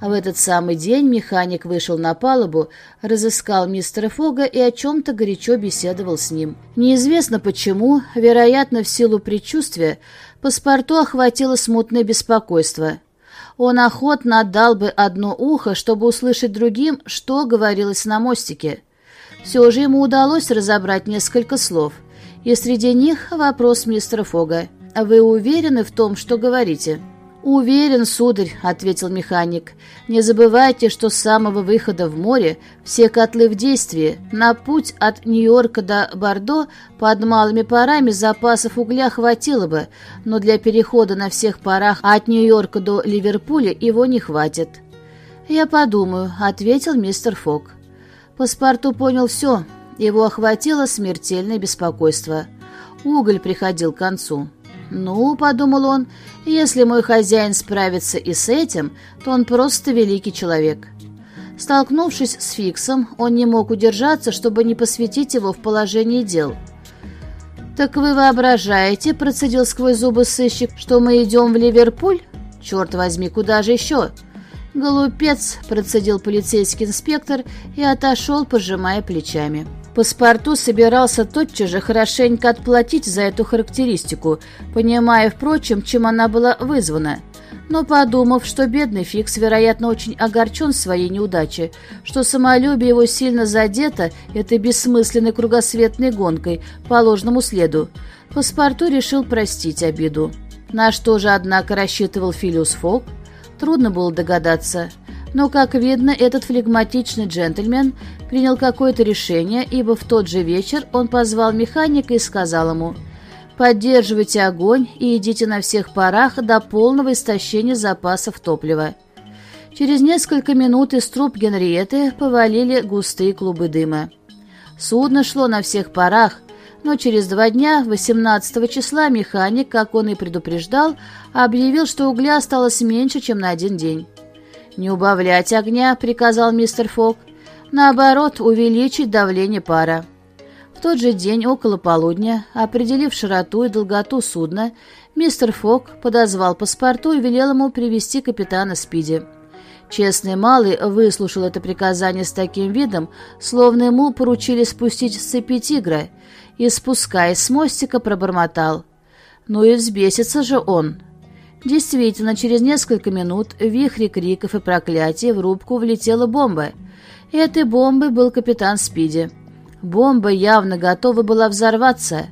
А в этот самый день механик вышел на палубу, разыскал мистера Фога и о чем-то горячо беседовал с ним. Неизвестно почему, вероятно, в силу предчувствия, паспорту охватило смутное беспокойство. Он охотно отдал бы одно ухо, чтобы услышать другим, что говорилось на мостике. Все же ему удалось разобрать несколько слов, и среди них вопрос мистера Фога. «Вы уверены в том, что говорите?» «Уверен, сударь», — ответил механик. «Не забывайте, что с самого выхода в море все котлы в действии. На путь от Нью-Йорка до Бордо под малыми парами запасов угля хватило бы, но для перехода на всех парах от Нью-Йорка до Ливерпуля его не хватит». «Я подумаю», — ответил мистер Фок. Паспорту понял все. Его охватило смертельное беспокойство. Уголь приходил к концу. «Ну, — подумал он, — если мой хозяин справится и с этим, то он просто великий человек». Столкнувшись с Фиксом, он не мог удержаться, чтобы не посвятить его в положение дел. «Так вы воображаете, — процедил сквозь зубы сыщик, — что мы идем в Ливерпуль? Черт возьми, куда же еще?» «Голупец!» — процедил полицейский инспектор и отошел, пожимая плечами. Паспорту собирался тотчас же хорошенько отплатить за эту характеристику, понимая, впрочем, чем она была вызвана — но подумав, что бедный Фикс, вероятно, очень огорчен своей неудачей, что самолюбие его сильно задето этой бессмысленной кругосветной гонкой по ложному следу, паспорту решил простить обиду. На что же, однако, рассчитывал Филиус Фок, трудно было догадаться. Но, как видно, этот флегматичный джентльмен принял какое-то решение, ибо в тот же вечер он позвал механика и сказал ему – Поддерживайте огонь и идите на всех парах до полного истощения запасов топлива. Через несколько минут из труб Генриеты повалили густые клубы дыма. Судно шло на всех парах, но через два дня, 18 числа, механик, как он и предупреждал, объявил, что угля осталось меньше, чем на один день. «Не убавлять огня», — приказал мистер Фок. «Наоборот, увеличить давление пара». В тот же день, около полудня, определив широту и долготу судна, мистер Фок подозвал паспорту и велел ему привести капитана Спиди. Честный малый выслушал это приказание с таким видом, словно ему поручили спустить с цепи тигра, и, спускаясь с мостика, пробормотал. Ну и взбесится же он. Действительно, через несколько минут в вихре криков и проклятий в рубку влетела бомба. Этой бомбой был капитан Спиди. Бомба явно готова была взорваться.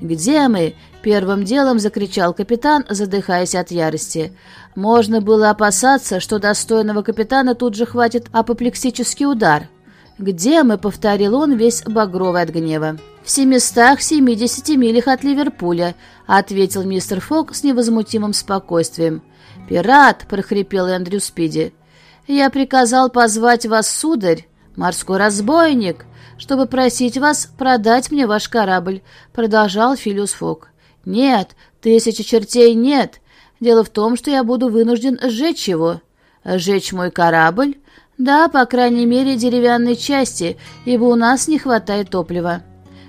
«Где мы?» — первым делом закричал капитан, задыхаясь от ярости. Можно было опасаться, что достойного капитана тут же хватит апоплексический удар. «Где мы?» — повторил он, весь багровый от гнева. «В семистах семидесяти милях от Ливерпуля», — ответил мистер Фок с невозмутимым спокойствием. «Пират!» — прохрипел Эндрю Спиди. «Я приказал позвать вас, сударь, морской разбойник!» чтобы просить вас продать мне ваш корабль», — продолжал Филиус Фок. «Нет, тысячи чертей нет. Дело в том, что я буду вынужден сжечь его». «Сжечь мой корабль?» «Да, по крайней мере, деревянной части, ибо у нас не хватает топлива».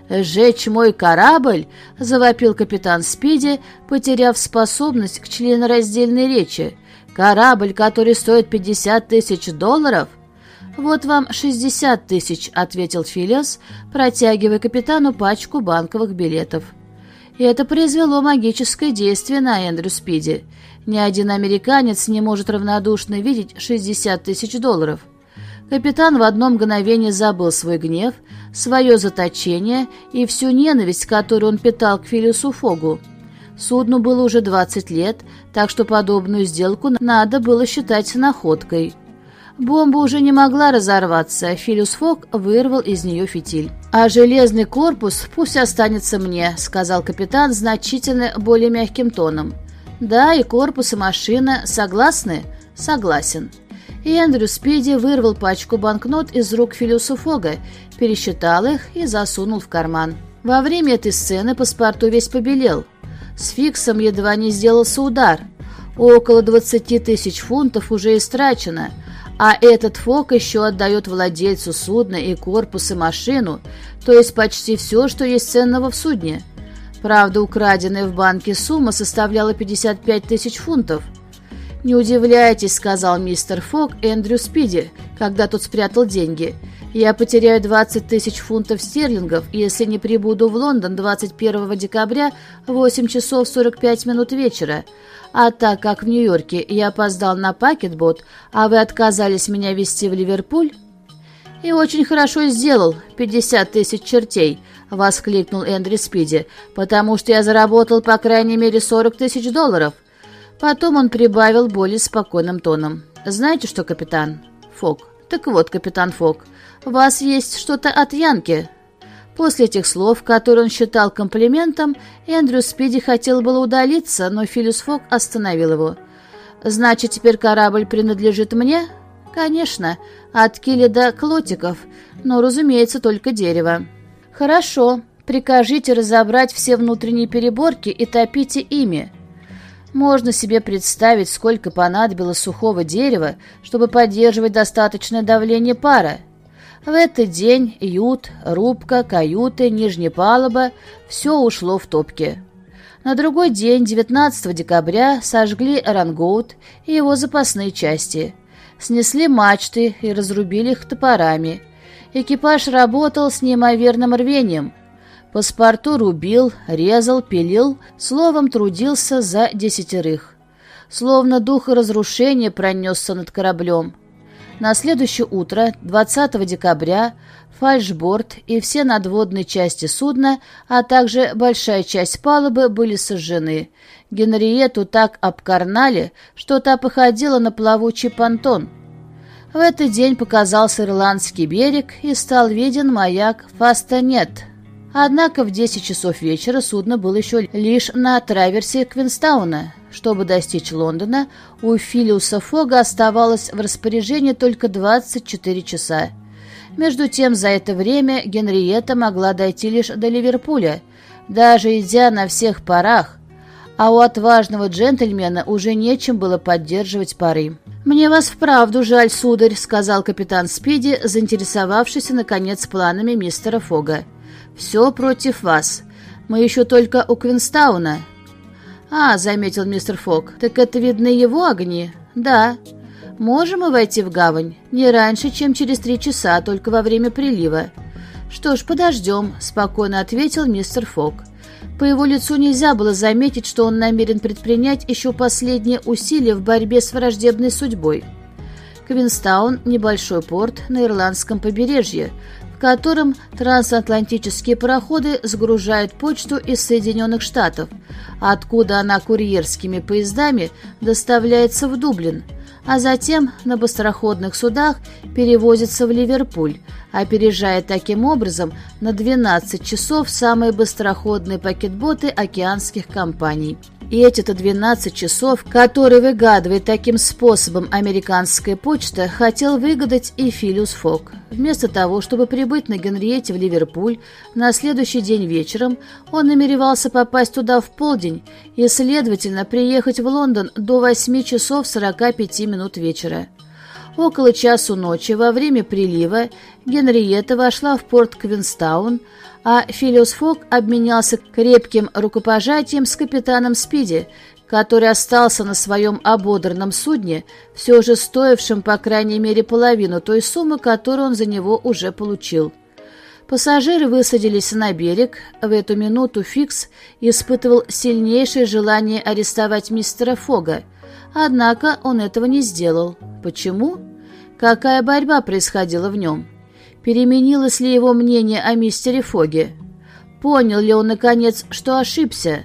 «Сжечь мой корабль?» — завопил капитан Спиди, потеряв способность к членораздельной речи. «Корабль, который стоит пятьдесят тысяч долларов?» «Вот вам шестьдесят тысяч», — ответил Филиас, протягивая капитану пачку банковых билетов. И это произвело магическое действие на Эндрю Спиди. Ни один американец не может равнодушно видеть шестьдесят тысяч долларов. Капитан в одно мгновение забыл свой гнев, свое заточение и всю ненависть, которую он питал к Филиусу Фогу. Судну было уже двадцать лет, так что подобную сделку надо было считать находкой. Бомба уже не могла разорваться, Филиус Фок вырвал из нее фитиль. «А железный корпус пусть останется мне», — сказал капитан значительно более мягким тоном. «Да, и корпус, и машина. Согласны?» «Согласен». И Эндрю Спиди вырвал пачку банкнот из рук Филиуса Фога, пересчитал их и засунул в карман. Во время этой сцены паспорту весь побелел. С Фиксом едва не сделался удар. Около 20 тысяч фунтов уже истрачено — а этот фок еще отдает владельцу судна и корпус и машину, то есть почти все, что есть ценного в судне. Правда, украденная в банке сумма составляла 55 тысяч фунтов. «Не удивляйтесь», — сказал мистер Фок Эндрю Спиди, когда тот спрятал деньги. «Я потеряю 20 тысяч фунтов стерлингов, если не прибуду в Лондон 21 декабря в 8 часов 45 минут вечера. А так как в Нью-Йорке я опоздал на пакетбот, а вы отказались меня везти в Ливерпуль...» «И очень хорошо сделал, 50 тысяч чертей», — воскликнул Эндрю Спиди, «потому что я заработал по крайней мере 40 тысяч долларов». Потом он прибавил более спокойным тоном. «Знаете что, капитан?» «Фок». «Так вот, капитан Фок, у вас есть что-то от Янки?» После этих слов, которые он считал комплиментом, Эндрю Спиди хотел было удалиться, но Филис Фок остановил его. «Значит, теперь корабль принадлежит мне?» «Конечно, от киля до клотиков, но, разумеется, только дерево». «Хорошо, прикажите разобрать все внутренние переборки и топите ими». Можно себе представить, сколько понадобилось сухого дерева, чтобы поддерживать достаточное давление пара. В этот день ют, рубка, каюты, нижняя палуба – все ушло в топки. На другой день, 19 декабря, сожгли рангоут и его запасные части. Снесли мачты и разрубили их топорами. Экипаж работал с неимоверным рвением – Паспорту рубил, резал, пилил, словом трудился за десятерых. Словно дух разрушения пронесся над кораблем. На следующее утро, 20 декабря, фальшборд и все надводные части судна, а также большая часть палубы были сожжены. Генриету так обкарнали, что та походила на плавучий понтон. В этот день показался ирландский берег и стал виден маяк Фастанет — Однако в 10 часов вечера судно было еще лишь на траверсе Квинстауна. Чтобы достичь Лондона, у Филиуса Фога оставалось в распоряжении только 24 часа. Между тем, за это время Генриетта могла дойти лишь до Ливерпуля, даже идя на всех парах, а у отважного джентльмена уже нечем было поддерживать пары. «Мне вас вправду жаль, сударь», — сказал капитан Спиди, заинтересовавшийся, наконец, планами мистера Фога. «Все против вас. Мы еще только у Квинстауна». «А», — заметил мистер Фок, — «так это видны его огни?» «Да». «Можем мы войти в гавань? Не раньше, чем через три часа, только во время прилива». «Что ж, подождем», — спокойно ответил мистер Фок. По его лицу нельзя было заметить, что он намерен предпринять еще последние усилия в борьбе с враждебной судьбой. Квинстаун – небольшой порт на ирландском побережье, которым трансатлантические пароходы сгружают почту из Соединенных Штатов, откуда она курьерскими поездами доставляется в Дублин, а затем на быстроходных судах перевозится в Ливерпуль, опережая таким образом на 12 часов самые быстроходные пакетботы океанских компаний. И эти-то 12 часов, которые выгадывает таким способом американская почта, хотел выгадать и Филиус Фок. Вместо того, чтобы прибыть на Генриете в Ливерпуль, на следующий день вечером он намеревался попасть туда в полдень и, следовательно, приехать в Лондон до 8 часов 45 минут вечера. Около часу ночи во время прилива Генриетта вошла в порт Квинстаун, а Филиус Фок обменялся крепким рукопожатием с капитаном Спиди, который остался на своем ободранном судне, все же стоившем по крайней мере половину той суммы, которую он за него уже получил. Пассажиры высадились на берег. В эту минуту Фикс испытывал сильнейшее желание арестовать мистера Фога, однако он этого не сделал. Почему? Какая борьба происходила в нем? Переменилось ли его мнение о мистере Фоге? Понял ли он, наконец, что ошибся?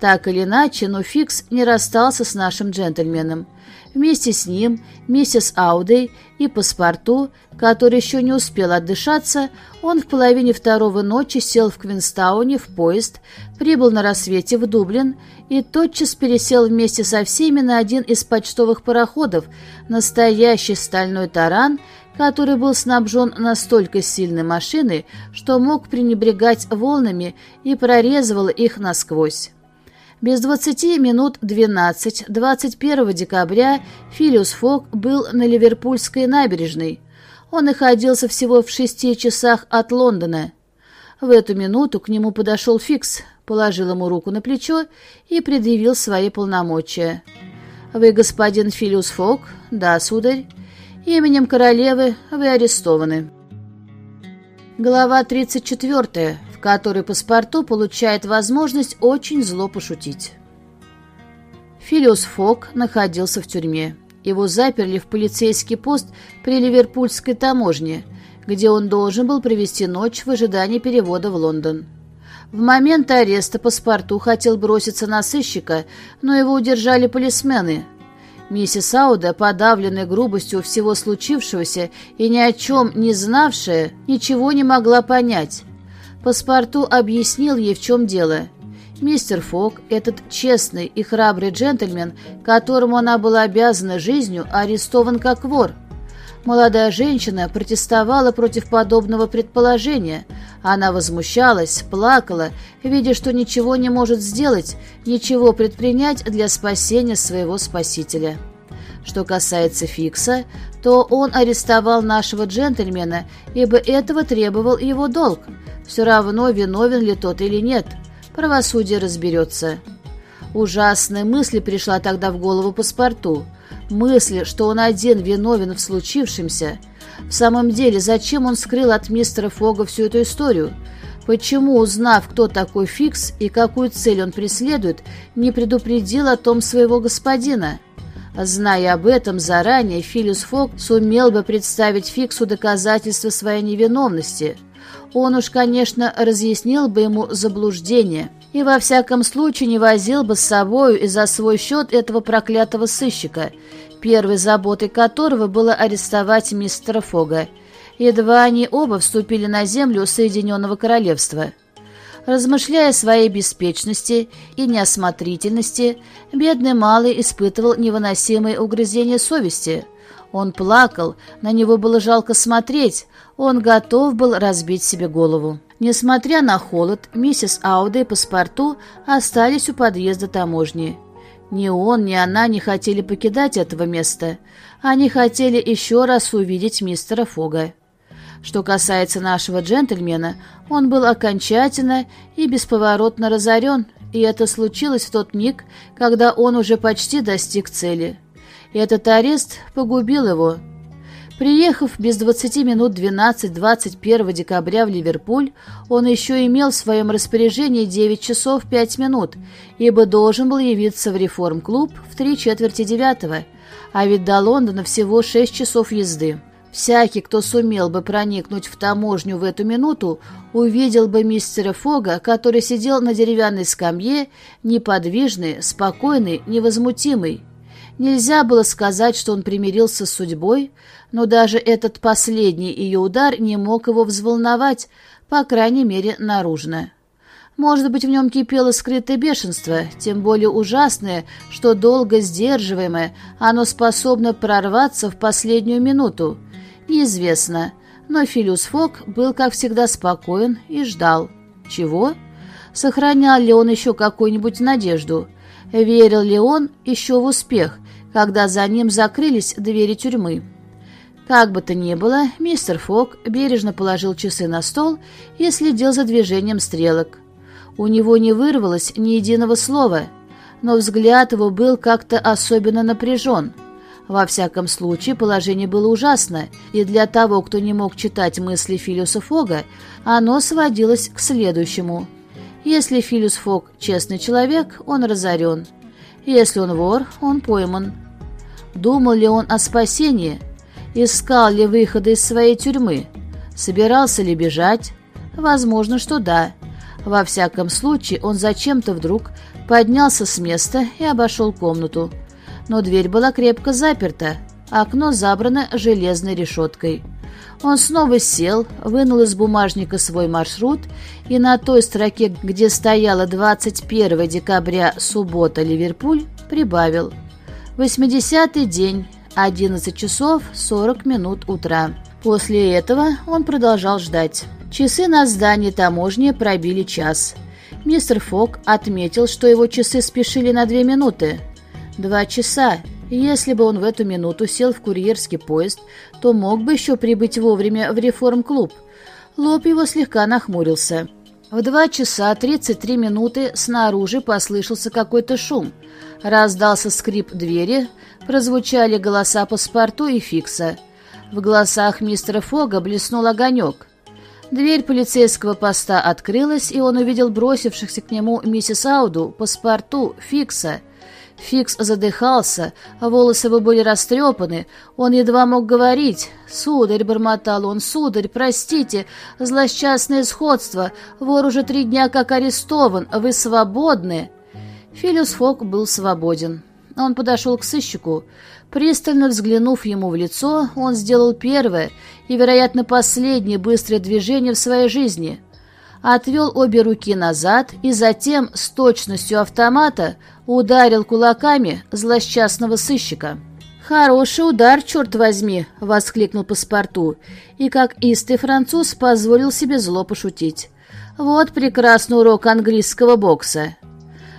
Так или иначе, но Фикс не расстался с нашим джентльменом. Вместе с ним, миссис Аудей и паспорту, который еще не успел отдышаться, он в половине второго ночи сел в Квинстауне в поезд, прибыл на рассвете в Дублин и тотчас пересел вместе со всеми на один из почтовых пароходов, настоящий стальной таран, который был снабжен настолько сильной машиной, что мог пренебрегать волнами и прорезывал их насквозь. Без 20 минут 12, 21 декабря Филиус Фок был на Ливерпульской набережной. Он находился всего в шести часах от Лондона. В эту минуту к нему подошел Фикс, положил ему руку на плечо и предъявил свои полномочия. «Вы господин Филиус Фок?» «Да, сударь». Именем королевы вы арестованы. Глава 34, в которой паспорту получает возможность очень зло пошутить. Филиус Фок находился в тюрьме. Его заперли в полицейский пост при Ливерпульской таможне, где он должен был провести ночь в ожидании перевода в Лондон. В момент ареста паспорту хотел броситься на сыщика, но его удержали полисмены – Миссис Ауда, подавленная грубостью всего случившегося и ни о чем не знавшая, ничего не могла понять. Паспорту объяснил ей, в чем дело. Мистер Фок, этот честный и храбрый джентльмен, которому она была обязана жизнью, арестован как вор. Молодая женщина протестовала против подобного предположения. Она возмущалась, плакала, видя, что ничего не может сделать, ничего предпринять для спасения своего спасителя. Что касается Фикса, то он арестовал нашего джентльмена, ибо этого требовал его долг. Все равно, виновен ли тот или нет. Правосудие разберется. Ужасная мысль пришла тогда в голову паспорту. Мысль, что он один виновен в случившемся. В самом деле, зачем он скрыл от мистера Фога всю эту историю? Почему, узнав, кто такой Фикс и какую цель он преследует, не предупредил о том своего господина? Зная об этом заранее, Филиус Фог сумел бы представить Фиксу доказательства своей невиновности. Он уж, конечно, разъяснил бы ему заблуждение и во всяком случае не возил бы с собою и за свой счет этого проклятого сыщика, первой заботой которого было арестовать мистера Фога. Едва они оба вступили на землю Соединенного Королевства. Размышляя о своей беспечности и неосмотрительности, бедный малый испытывал невыносимые угрызения совести. Он плакал, на него было жалко смотреть, он готов был разбить себе голову. Несмотря на холод, миссис Ауда и паспорту остались у подъезда таможни. Ни он, ни она не хотели покидать этого места. Они хотели еще раз увидеть мистера Фога. Что касается нашего джентльмена, он был окончательно и бесповоротно разорен, и это случилось в тот миг, когда он уже почти достиг цели. Этот арест погубил его. Приехав без 20 минут 12-21 декабря в Ливерпуль, он еще имел в своем распоряжении 9 часов 5 минут, ибо должен был явиться в реформ-клуб в три четверти девятого, а ведь до Лондона всего 6 часов езды. Всякий, кто сумел бы проникнуть в таможню в эту минуту, увидел бы мистера Фога, который сидел на деревянной скамье, неподвижный, спокойный, невозмутимый. Нельзя было сказать, что он примирился с судьбой, но даже этот последний ее удар не мог его взволновать, по крайней мере, наружно. Может быть, в нем кипело скрытое бешенство, тем более ужасное, что долго сдерживаемое, оно способно прорваться в последнюю минуту, Неизвестно, но Филиус Фок был, как всегда, спокоен и ждал. Чего? Сохранял ли он еще какую-нибудь надежду? Верил ли он еще в успех, когда за ним закрылись двери тюрьмы? Как бы то ни было, мистер Фок бережно положил часы на стол и следил за движением стрелок. У него не вырвалось ни единого слова, но взгляд его был как-то особенно напряжен – во всяком случае, положение было ужасно, и для того, кто не мог читать мысли Филиуса Фога, оно сводилось к следующему. Если Филиус Фог честный человек, он разорен. Если он вор, он пойман. Думал ли он о спасении? Искал ли выхода из своей тюрьмы? Собирался ли бежать? Возможно, что да. Во всяком случае, он зачем-то вдруг поднялся с места и обошел комнату но дверь была крепко заперта, а окно забрано железной решеткой. Он снова сел, вынул из бумажника свой маршрут и на той строке, где стояло 21 декабря, суббота, Ливерпуль, прибавил. 80-й день, 11 часов 40 минут утра. После этого он продолжал ждать. Часы на здании таможни пробили час. Мистер Фок отметил, что его часы спешили на две минуты. Два часа. Если бы он в эту минуту сел в курьерский поезд, то мог бы еще прибыть вовремя в реформ-клуб. Лоб его слегка нахмурился. В два часа тридцать три минуты снаружи послышался какой-то шум. Раздался скрип двери, прозвучали голоса паспорту и фикса. В голосах мистера Фога блеснул огонек. Дверь полицейского поста открылась, и он увидел бросившихся к нему миссис Ауду, паспорту, фикса — Фикс задыхался, а волосы его были растрепаны, он едва мог говорить. «Сударь», — бормотал он, — «сударь, простите, злосчастное сходство, вор уже три дня как арестован, вы свободны». Филиус Фок был свободен. Он подошел к сыщику. Пристально взглянув ему в лицо, он сделал первое и, вероятно, последнее быстрое движение в своей жизни — отвел обе руки назад и затем с точностью автомата ударил кулаками злосчастного сыщика. «Хороший удар, черт возьми!» — воскликнул паспорту, и, как истый француз, позволил себе зло пошутить. «Вот прекрасный урок английского бокса!»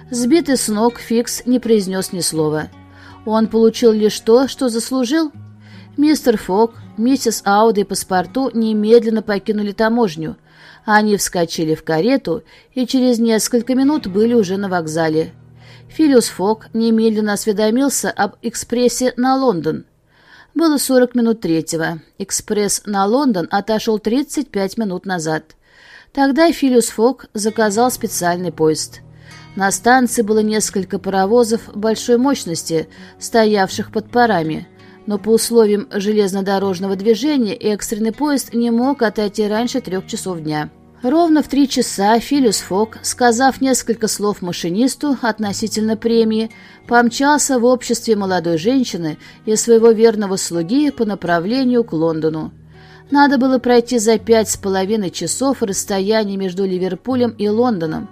Сбитый с ног, Фикс не произнес ни слова. Он получил лишь то, что заслужил. Мистер Фок, миссис Ауди и паспорту немедленно покинули таможню. Они вскочили в карету и через несколько минут были уже на вокзале. Филиус Фок немедленно осведомился об экспрессе на Лондон. Было 40 минут третьего. Экспресс на Лондон отошел 35 минут назад. Тогда Филиус Фок заказал специальный поезд. На станции было несколько паровозов большой мощности, стоявших под парами, но по условиям железнодорожного движения экстренный поезд не мог отойти раньше трех часов дня. Ровно в три часа Филиус Фок, сказав несколько слов машинисту относительно премии, помчался в обществе молодой женщины и своего верного слуги по направлению к Лондону. Надо было пройти за пять с половиной часов расстояние между Ливерпулем и Лондоном.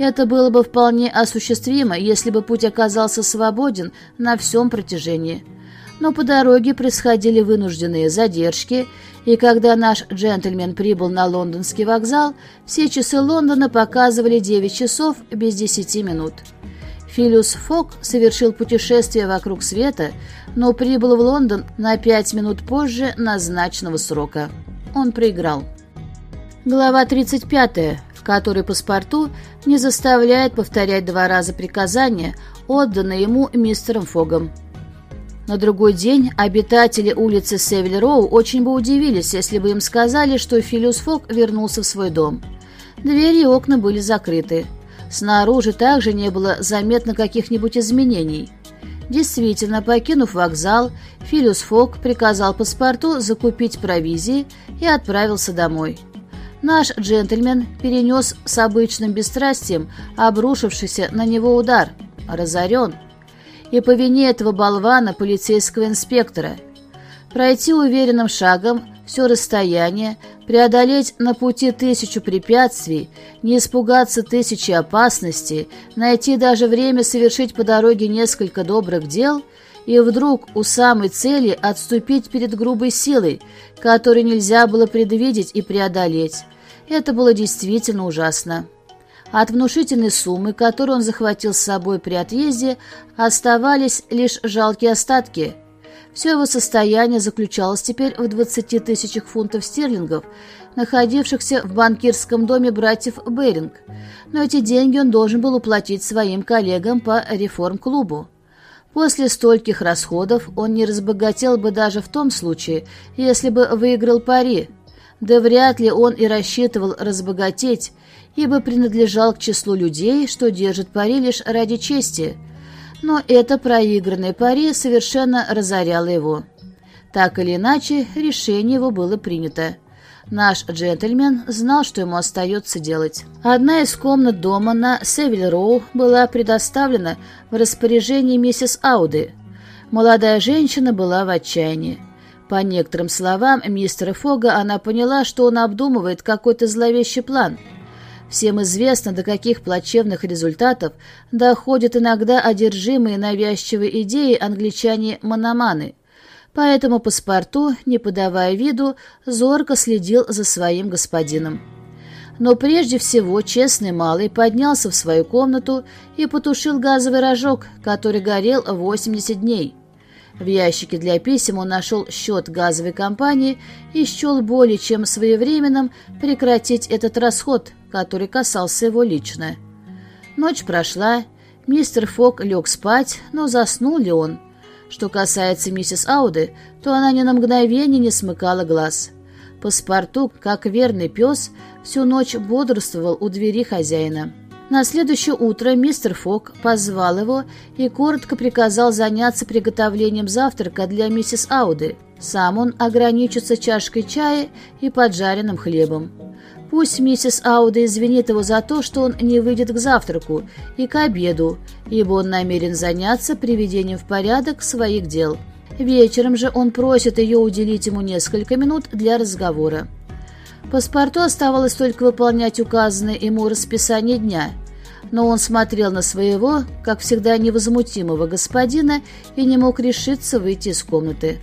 Это было бы вполне осуществимо, если бы путь оказался свободен на всем протяжении но по дороге происходили вынужденные задержки, и когда наш джентльмен прибыл на лондонский вокзал, все часы Лондона показывали 9 часов без 10 минут. Филиус Фок совершил путешествие вокруг света, но прибыл в Лондон на 5 минут позже назначенного срока. Он проиграл. Глава 35, в которой паспорту не заставляет повторять два раза приказания, отданное ему мистером Фогом. На другой день обитатели улицы Севиль-Роу очень бы удивились, если бы им сказали, что Филиус Фок вернулся в свой дом. Двери и окна были закрыты. Снаружи также не было заметно каких-нибудь изменений. Действительно, покинув вокзал, Филиус Фок приказал паспорту закупить провизии и отправился домой. Наш джентльмен перенес с обычным бесстрастием обрушившийся на него удар. Разорен и по вине этого болвана полицейского инспектора. Пройти уверенным шагом все расстояние, преодолеть на пути тысячу препятствий, не испугаться тысячи опасностей, найти даже время совершить по дороге несколько добрых дел и вдруг у самой цели отступить перед грубой силой, которую нельзя было предвидеть и преодолеть. Это было действительно ужасно. От внушительной суммы, которую он захватил с собой при отъезде, оставались лишь жалкие остатки. Все его состояние заключалось теперь в 20 тысячах фунтов стерлингов, находившихся в банкирском доме братьев Беринг, но эти деньги он должен был уплатить своим коллегам по реформ-клубу. После стольких расходов он не разбогател бы даже в том случае, если бы выиграл пари, да вряд ли он и рассчитывал разбогатеть, ибо принадлежал к числу людей, что держат пари лишь ради чести. Но это проигранное пари совершенно разоряло его. Так или иначе, решение его было принято. Наш джентльмен знал, что ему остается делать. Одна из комнат дома на Севиль-Роу была предоставлена в распоряжении миссис Ауды. Молодая женщина была в отчаянии. По некоторым словам мистера Фога она поняла, что он обдумывает какой-то зловещий план – Всем известно, до каких плачевных результатов доходят иногда одержимые навязчивой идеей англичане-мономаны. Поэтому паспорту, не подавая виду, зорко следил за своим господином. Но прежде всего честный малый поднялся в свою комнату и потушил газовый рожок, который горел 80 дней. В ящике для писем он нашел счет газовой компании и счел более чем своевременным прекратить этот расход, который касался его лично. Ночь прошла, мистер Фок лег спать, но заснул ли он? Что касается миссис Ауды, то она ни на мгновение не смыкала глаз. Паспорту, как верный пес, всю ночь бодрствовал у двери хозяина. На следующее утро мистер Фок позвал его и коротко приказал заняться приготовлением завтрака для миссис Ауды. Сам он ограничится чашкой чая и поджаренным хлебом. Пусть миссис Ауда извинит его за то, что он не выйдет к завтраку и к обеду, ибо он намерен заняться приведением в порядок своих дел. Вечером же он просит ее уделить ему несколько минут для разговора. Паспорту оставалось только выполнять указанное ему расписание дня. но он смотрел на своего, как всегда, невозмутимого господина и не мог решиться выйти из комнаты.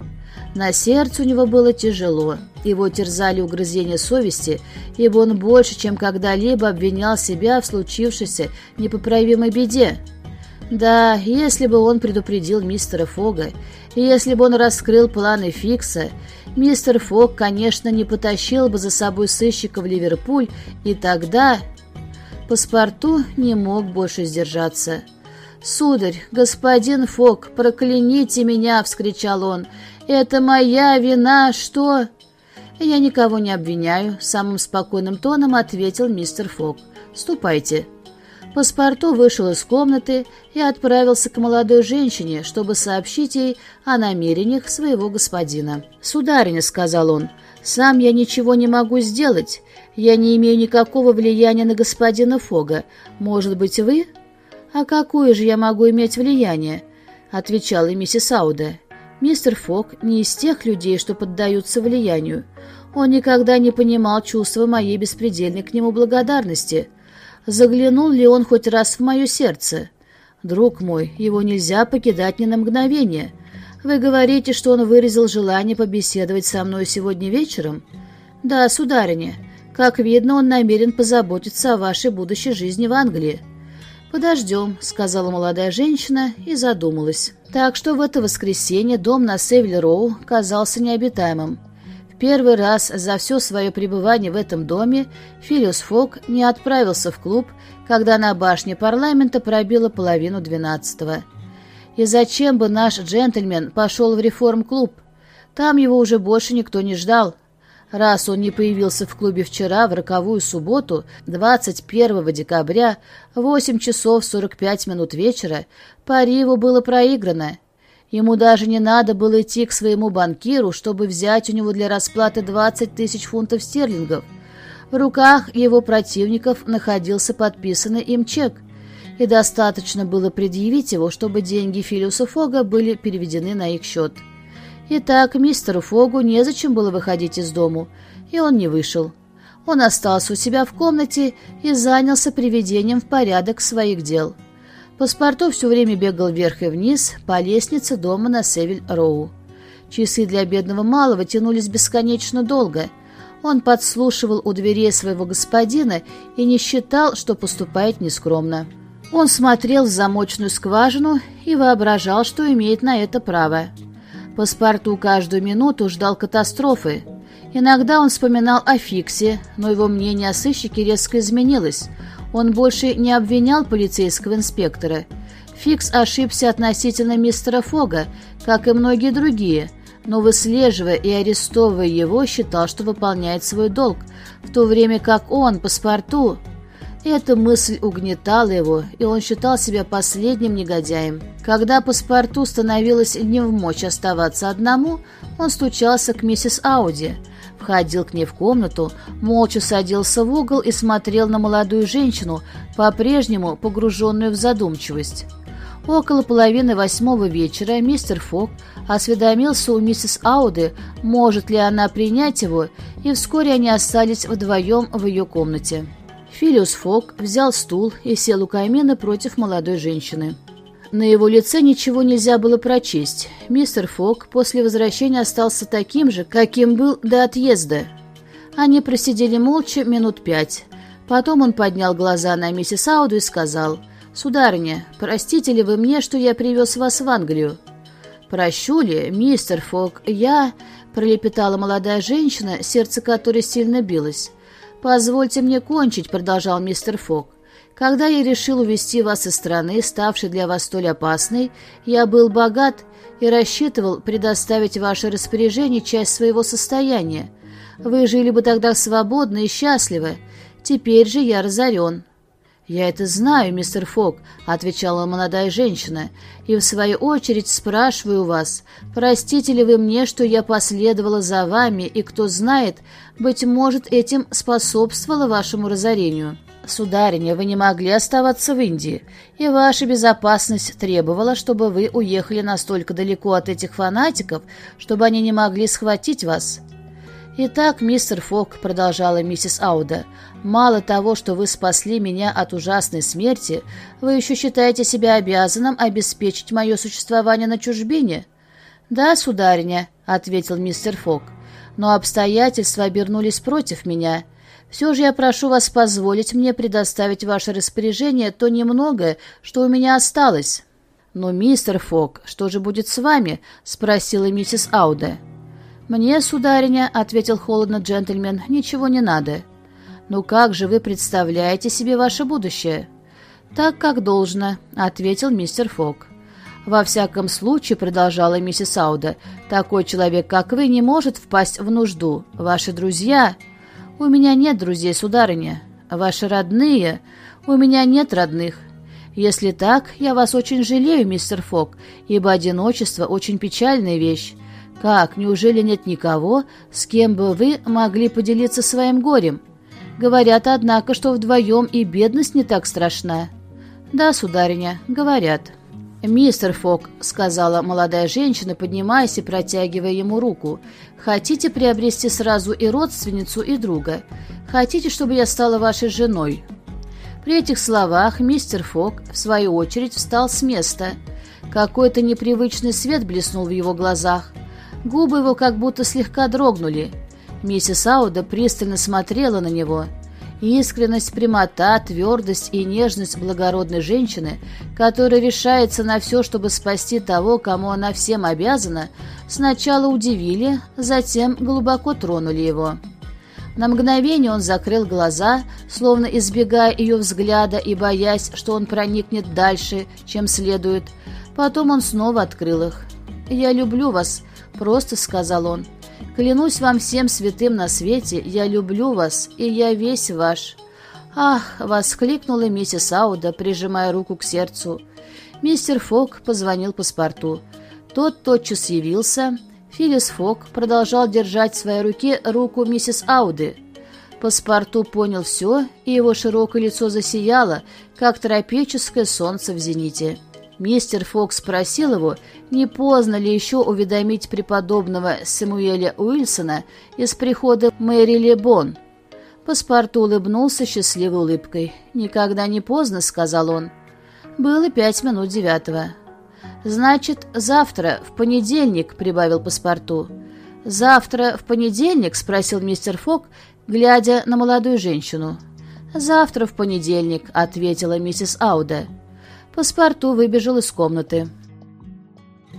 На сердце у него было тяжело. Его терзали угрызения совести, ибо он больше, чем когда-либо обвинял себя в случившейся непоправимой беде. Да, если бы он предупредил мистера Фога, если бы он раскрыл планы Фикса, мистер Фог, конечно, не потащил бы за собой сыщика в Ливерпуль, и тогда... Паспорту не мог больше сдержаться. «Сударь, господин Фог, прокляните меня!» — вскричал он. «Это моя вина, что...» «Я никого не обвиняю», — самым спокойным тоном ответил мистер Фок. «Ступайте». Паспорту вышел из комнаты и отправился к молодой женщине, чтобы сообщить ей о намерениях своего господина. «Сударыня», — сказал он, — «сам я ничего не могу сделать. Я не имею никакого влияния на господина Фога. Может быть, вы?» «А какое же я могу иметь влияние?» — отвечала миссис Ауда. Мистер Фок не из тех людей, что поддаются влиянию. Он никогда не понимал чувства моей беспредельной к нему благодарности. Заглянул ли он хоть раз в мое сердце? Друг мой, его нельзя покидать ни на мгновение. Вы говорите, что он выразил желание побеседовать со мной сегодня вечером? Да, сударыня. Как видно, он намерен позаботиться о вашей будущей жизни в Англии. «Подождем», — сказала молодая женщина и задумалась. Так что в это воскресенье дом на Севиль-Роу казался необитаемым. В первый раз за все свое пребывание в этом доме Филиус Фок не отправился в клуб, когда на башне парламента пробило половину двенадцатого. И зачем бы наш джентльмен пошел в реформ-клуб? Там его уже больше никто не ждал, Раз он не появился в клубе вчера, в роковую субботу, 21 декабря, в 8 часов 45 минут вечера, пари его было проиграно. Ему даже не надо было идти к своему банкиру, чтобы взять у него для расплаты 20 тысяч фунтов стерлингов. В руках его противников находился подписанный им чек, и достаточно было предъявить его, чтобы деньги Филиуса Фога были переведены на их счет. Итак, мистеру Фогу незачем было выходить из дому, и он не вышел. Он остался у себя в комнате и занялся приведением в порядок своих дел. Паспорту все время бегал вверх и вниз по лестнице дома на Севиль-Роу. Часы для бедного малого тянулись бесконечно долго. Он подслушивал у дверей своего господина и не считал, что поступает нескромно. Он смотрел в замочную скважину и воображал, что имеет на это право. Паспорту каждую минуту ждал катастрофы. Иногда он вспоминал о Фиксе, но его мнение о сыщике резко изменилось. Он больше не обвинял полицейского инспектора. Фикс ошибся относительно мистера Фога, как и многие другие, но выслеживая и арестовывая его, считал, что выполняет свой долг, в то время как он, паспорту, эта мысль угнетала его, и он считал себя последним негодяем. Когда паспорту становилось не в мочь оставаться одному, он стучался к миссис Ауди, входил к ней в комнату, молча садился в угол и смотрел на молодую женщину, по-прежнему погруженную в задумчивость. Около половины восьмого вечера мистер Фок осведомился у миссис Ауды, может ли она принять его, и вскоре они остались вдвоем в ее комнате. Филиус Фок взял стул и сел у камина против молодой женщины. На его лице ничего нельзя было прочесть. Мистер Фок после возвращения остался таким же, каким был до отъезда. Они просидели молча минут пять. Потом он поднял глаза на миссис Ауду и сказал, «Сударыня, простите ли вы мне, что я привез вас в Англию?» «Прощу ли, мистер Фок, я...» — пролепетала молодая женщина, сердце которой сильно билось. «Позвольте мне кончить», — продолжал мистер Фок. «Когда я решил увезти вас из страны, ставшей для вас столь опасной, я был богат и рассчитывал предоставить ваше распоряжение часть своего состояния. Вы жили бы тогда свободно и счастливо. Теперь же я разорен. «Я это знаю, мистер Фок», — отвечала молодая женщина, «и в свою очередь спрашиваю вас, простите ли вы мне, что я последовала за вами, и кто знает, быть может, этим способствовало вашему разорению?» «Сударыня, вы не могли оставаться в Индии, и ваша безопасность требовала, чтобы вы уехали настолько далеко от этих фанатиков, чтобы они не могли схватить вас». «Итак, мистер Фок», — продолжала миссис Ауда, — «мало того, что вы спасли меня от ужасной смерти, вы еще считаете себя обязанным обеспечить мое существование на чужбине?» «Да, сударыня», — ответил мистер Фок, — «но обстоятельства обернулись против меня. Все же я прошу вас позволить мне предоставить ваше распоряжение то немногое, что у меня осталось». «Но, мистер Фок, что же будет с вами?» — спросила миссис Ауда. «Мне, сударыня», — ответил холодно джентльмен, — «ничего не надо». «Ну как же вы представляете себе ваше будущее?» «Так, как должно», — ответил мистер Фок. «Во всяком случае», — продолжала миссис Ауда, — «такой человек, как вы, не может впасть в нужду. Ваши друзья...» «У меня нет друзей, сударыня. Ваши родные...» «У меня нет родных. Если так, я вас очень жалею, мистер Фок, ибо одиночество — очень печальная вещь. Как, неужели нет никого, с кем бы вы могли поделиться своим горем? Говорят, однако, что вдвоем и бедность не так страшна. Да, сударыня, говорят. «Мистер Фок», — сказала молодая женщина, поднимаясь и протягивая ему руку, — «хотите приобрести сразу и родственницу, и друга? Хотите, чтобы я стала вашей женой?» При этих словах мистер Фок, в свою очередь, встал с места. Какой-то непривычный свет блеснул в его глазах. Губы его как будто слегка дрогнули. Миссис Ауда пристально смотрела на него. Искренность, прямота, твердость и нежность благородной женщины, которая решается на все, чтобы спасти того, кому она всем обязана, сначала удивили, затем глубоко тронули его. На мгновение он закрыл глаза, словно избегая ее взгляда и боясь, что он проникнет дальше, чем следует. Потом он снова открыл их. «Я люблю вас», Просто сказал он. «Клянусь вам всем святым на свете, я люблю вас, и я весь ваш». «Ах!» — воскликнула миссис Ауда, прижимая руку к сердцу. Мистер Фок позвонил паспорту. Тот тотчас явился. Филлис Фок продолжал держать в своей руке руку миссис Ауды. Паспорту понял все, и его широкое лицо засияло, как тропическое солнце в зените. Мистер Фокс спросил его, не поздно ли еще уведомить преподобного Самуэля Уилсона из прихода Мэри Лебон. Паспорту улыбнулся счастливой улыбкой. «Никогда не поздно», — сказал он. Было пять минут девятого. «Значит, завтра, в понедельник», — прибавил паспорту. «Завтра, в понедельник?» — спросил мистер Фок, глядя на молодую женщину. «Завтра, в понедельник», — ответила миссис Ауда. Паспорту выбежал из комнаты.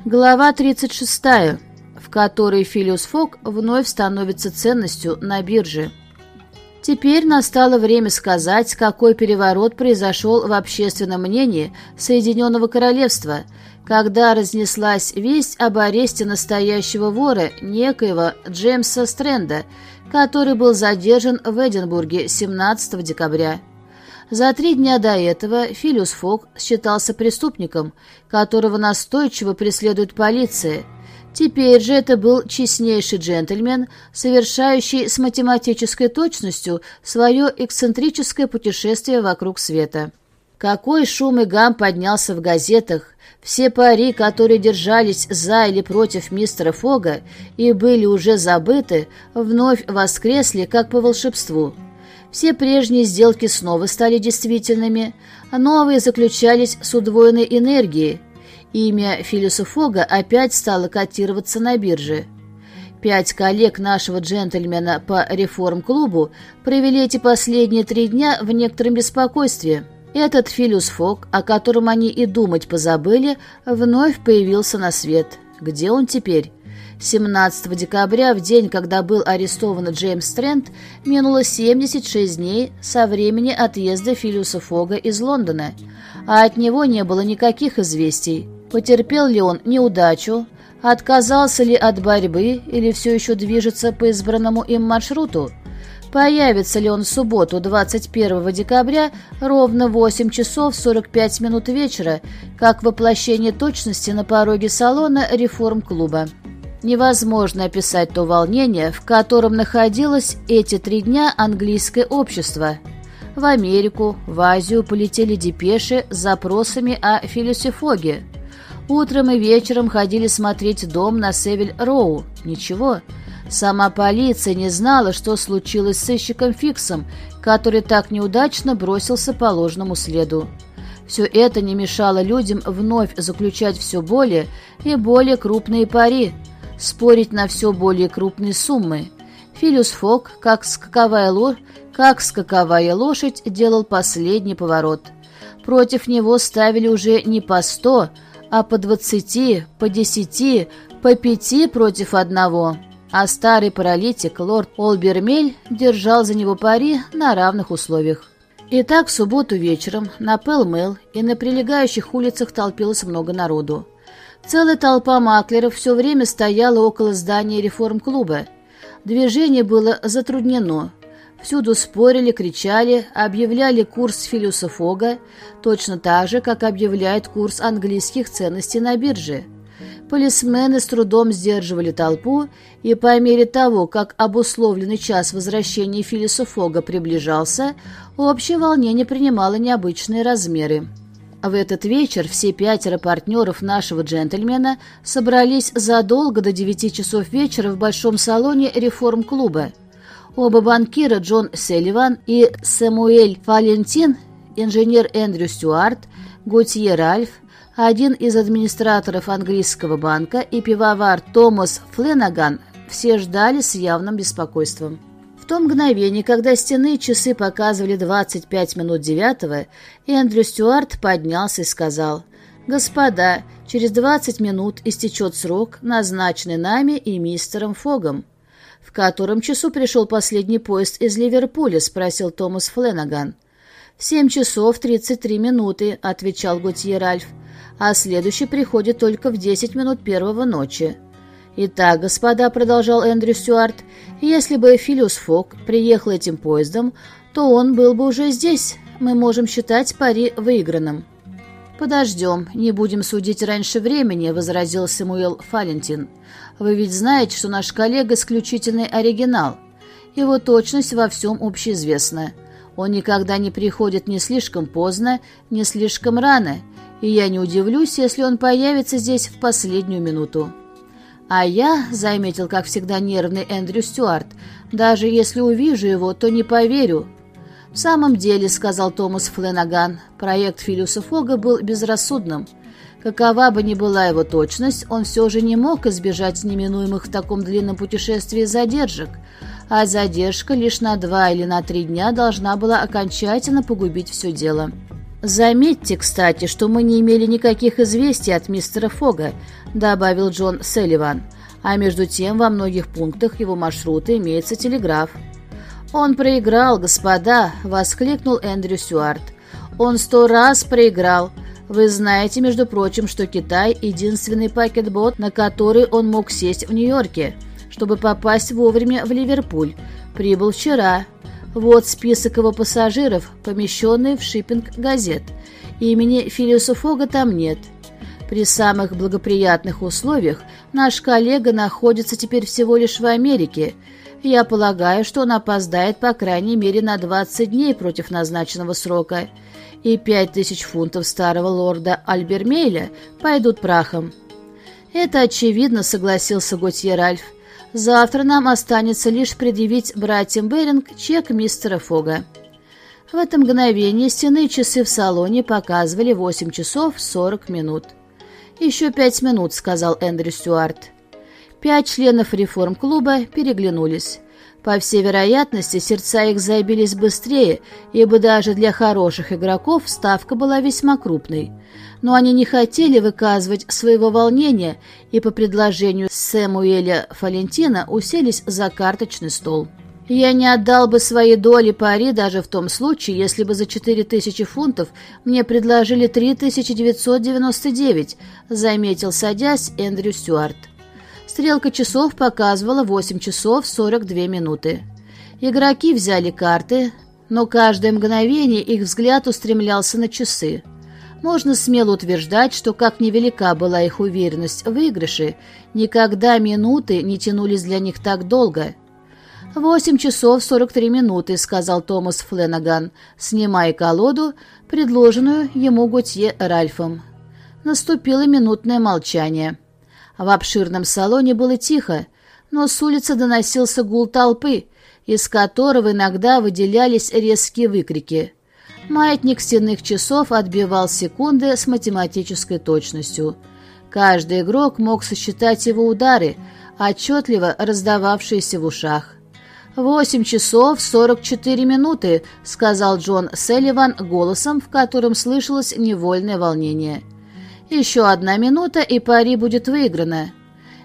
Глава 36, в которой Филиус Фок вновь становится ценностью на бирже. Теперь настало время сказать, какой переворот произошел в общественном мнении Соединенного Королевства, когда разнеслась весть об аресте настоящего вора, некоего Джеймса Стрэнда, который был задержан в Эдинбурге 17 декабря. За три дня до этого Филиус Фок считался преступником, которого настойчиво преследует полиция. Теперь же это был честнейший джентльмен, совершающий с математической точностью свое эксцентрическое путешествие вокруг света. Какой шум и гам поднялся в газетах, все пари, которые держались за или против мистера Фога и были уже забыты, вновь воскресли, как по волшебству. Все прежние сделки снова стали действительными, а новые заключались с удвоенной энергией. Имя Филиса Фога опять стало котироваться на бирже. Пять коллег нашего джентльмена по реформ-клубу провели эти последние три дня в некотором беспокойстве. Этот Филиус о котором они и думать позабыли, вновь появился на свет. Где он теперь? 17 декабря, в день, когда был арестован Джеймс Трент, минуло 76 дней со времени отъезда Филиуса Фога из Лондона, а от него не было никаких известий. Потерпел ли он неудачу, отказался ли от борьбы или все еще движется по избранному им маршруту, Появится ли он в субботу, 21 декабря, ровно в 8 часов 45 минут вечера, как воплощение точности на пороге салона реформ-клуба. Невозможно описать то волнение, в котором находилось эти три дня английское общество. В Америку, в Азию полетели депеши с запросами о Филисе Фоге. Утром и вечером ходили смотреть дом на Севиль-Роу. Ничего. Сама полиция не знала, что случилось с сыщиком Фиксом, который так неудачно бросился по ложному следу. Все это не мешало людям вновь заключать все более и более крупные пари, спорить на все более крупные суммы. Филиус Фок, как скаковая, ло... как скаковая лошадь, делал последний поворот. Против него ставили уже не по сто, а по двадцати, по десяти, по пяти против одного. А старый паралитик лорд Олбермель держал за него пари на равных условиях. Итак, в субботу вечером на Пэл-Мэл и на прилегающих улицах толпилось много народу. Целая толпа маклеров все время стояла около здания реформ-клуба. Движение было затруднено. Всюду спорили, кричали, объявляли курс Филиуса Фога, точно так же, как объявляет курс английских ценностей на бирже. Полисмены с трудом сдерживали толпу, и по мере того, как обусловленный час возвращения Филиса Фога приближался, общее волнение принимало необычные размеры. В этот вечер все пятеро партнеров нашего джентльмена собрались задолго до девяти часов вечера в большом салоне реформ-клуба. Оба банкира Джон Селливан и Сэмуэль Валентин, инженер Эндрю Стюарт, Готье Ральф, один из администраторов английского банка и пивовар Томас Фленаган все ждали с явным беспокойством. То мгновение, когда стены часы показывали 25 минут девятого, Эндрю Стюарт поднялся и сказал, «Господа, через 20 минут истечет срок, назначенный нами и мистером Фогом». «В котором часу пришел последний поезд из Ливерпуля?» — спросил Томас Фленаган. «В семь часов тридцать три минуты», — отвечал Готье Ральф а следующий приходит только в 10 минут первого ночи. «Итак, господа», — продолжал Эндрю Стюарт, — «если бы Филиус Фок приехал этим поездом, то он был бы уже здесь. Мы можем считать пари выигранным». «Подождем, не будем судить раньше времени», — возразил Самуэл Фалентин. «Вы ведь знаете, что наш коллега исключительный оригинал. Его точность во всем общеизвестна. Он никогда не приходит ни слишком поздно, ни слишком рано, и я не удивлюсь, если он появится здесь в последнюю минуту. А я, заметил, как всегда, нервный Эндрю Стюарт, даже если увижу его, то не поверю. В самом деле, сказал Томас Фленаган, проект Филиуса Фога был безрассудным. Какова бы ни была его точность, он все же не мог избежать неминуемых в таком длинном путешествии задержек, а задержка лишь на два или на три дня должна была окончательно погубить все дело. «Заметьте, кстати, что мы не имели никаких известий от мистера Фога», добавил Джон Селливан. «А между тем во многих пунктах его маршрута имеется телеграф». «Он проиграл, господа!» — воскликнул Эндрю Сюарт. «Он сто раз проиграл. Вы знаете, между прочим, что Китай — единственный пакетбот, на который он мог сесть в Нью-Йорке, чтобы попасть вовремя в Ливерпуль. Прибыл вчера. Вот список его пассажиров, помещенный в шиппинг газет. Имени Филиуса Фога там нет. При самых благоприятных условиях наш коллега находится теперь всего лишь в Америке. Я полагаю, что он опоздает по крайней мере на 20 дней против назначенного срока. И пять тысяч фунтов старого лорда Альбермейля пойдут прахом. Это очевидно, согласился Готье Ральф. Завтра нам останется лишь предъявить братьям Беринг чек мистера Фога. В это мгновение стены часы в салоне показывали 8 часов 40 минут. «Еще пять минут», — сказал Эндрю Стюарт. Пять членов реформ-клуба переглянулись. По всей вероятности, сердца их забились быстрее, ибо даже для хороших игроков ставка была весьма крупной но они не хотели выказывать своего волнения и по предложению Сэмуэля Фалентина уселись за карточный стол. «Я не отдал бы свои доли пари даже в том случае, если бы за 4000 фунтов мне предложили 3999», заметил, садясь, Эндрю Стюарт. Стрелка часов показывала 8 часов 42 минуты. Игроки взяли карты, но каждое мгновение их взгляд устремлялся на часы. Можно смело утверждать, что как невелика была их уверенность в выигрыше, никогда минуты не тянулись для них так долго. «Восемь часов сорок три минуты», — сказал Томас Фленаган, снимая колоду, предложенную ему Готье Ральфом. Наступило минутное молчание. В обширном салоне было тихо. но с улицы доносился гул толпы, из которого иногда выделялись резкие выкрики. Маятник стенных часов отбивал секунды с математической точностью. Каждый игрок мог сосчитать его удары, отчетливо раздававшиеся в ушах. «Восемь часов сорок четыре минуты», — сказал Джон Селливан голосом, в котором слышалось невольное волнение. «Еще одна минута, и пари будет выиграно».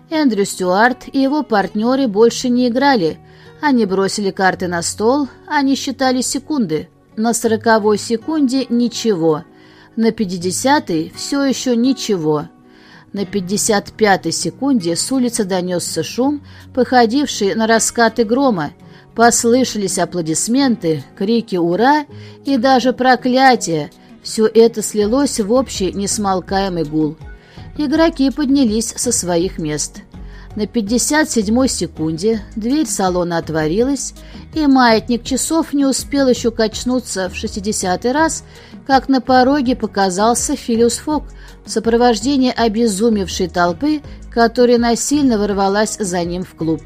Эндрю Стюарт и его партнеры больше не играли. Они бросили карты на стол, они считали секунды. На сороковой секунде ничего. На пятидесятой все еще ничего. На пятьдесят пятой секунде с улицы донесся шум, походивший на раскаты грома. Послышались аплодисменты, крики «Ура!» и даже проклятия. Все это слилось в общий несмолкаемый гул. Игроки поднялись со своих мест. На 57-й секунде дверь салона отворилась, и маятник часов не успел еще качнуться в 60-й раз, как на пороге показался Филиус Фок в сопровождении обезумевшей толпы, которая насильно ворвалась за ним в клуб.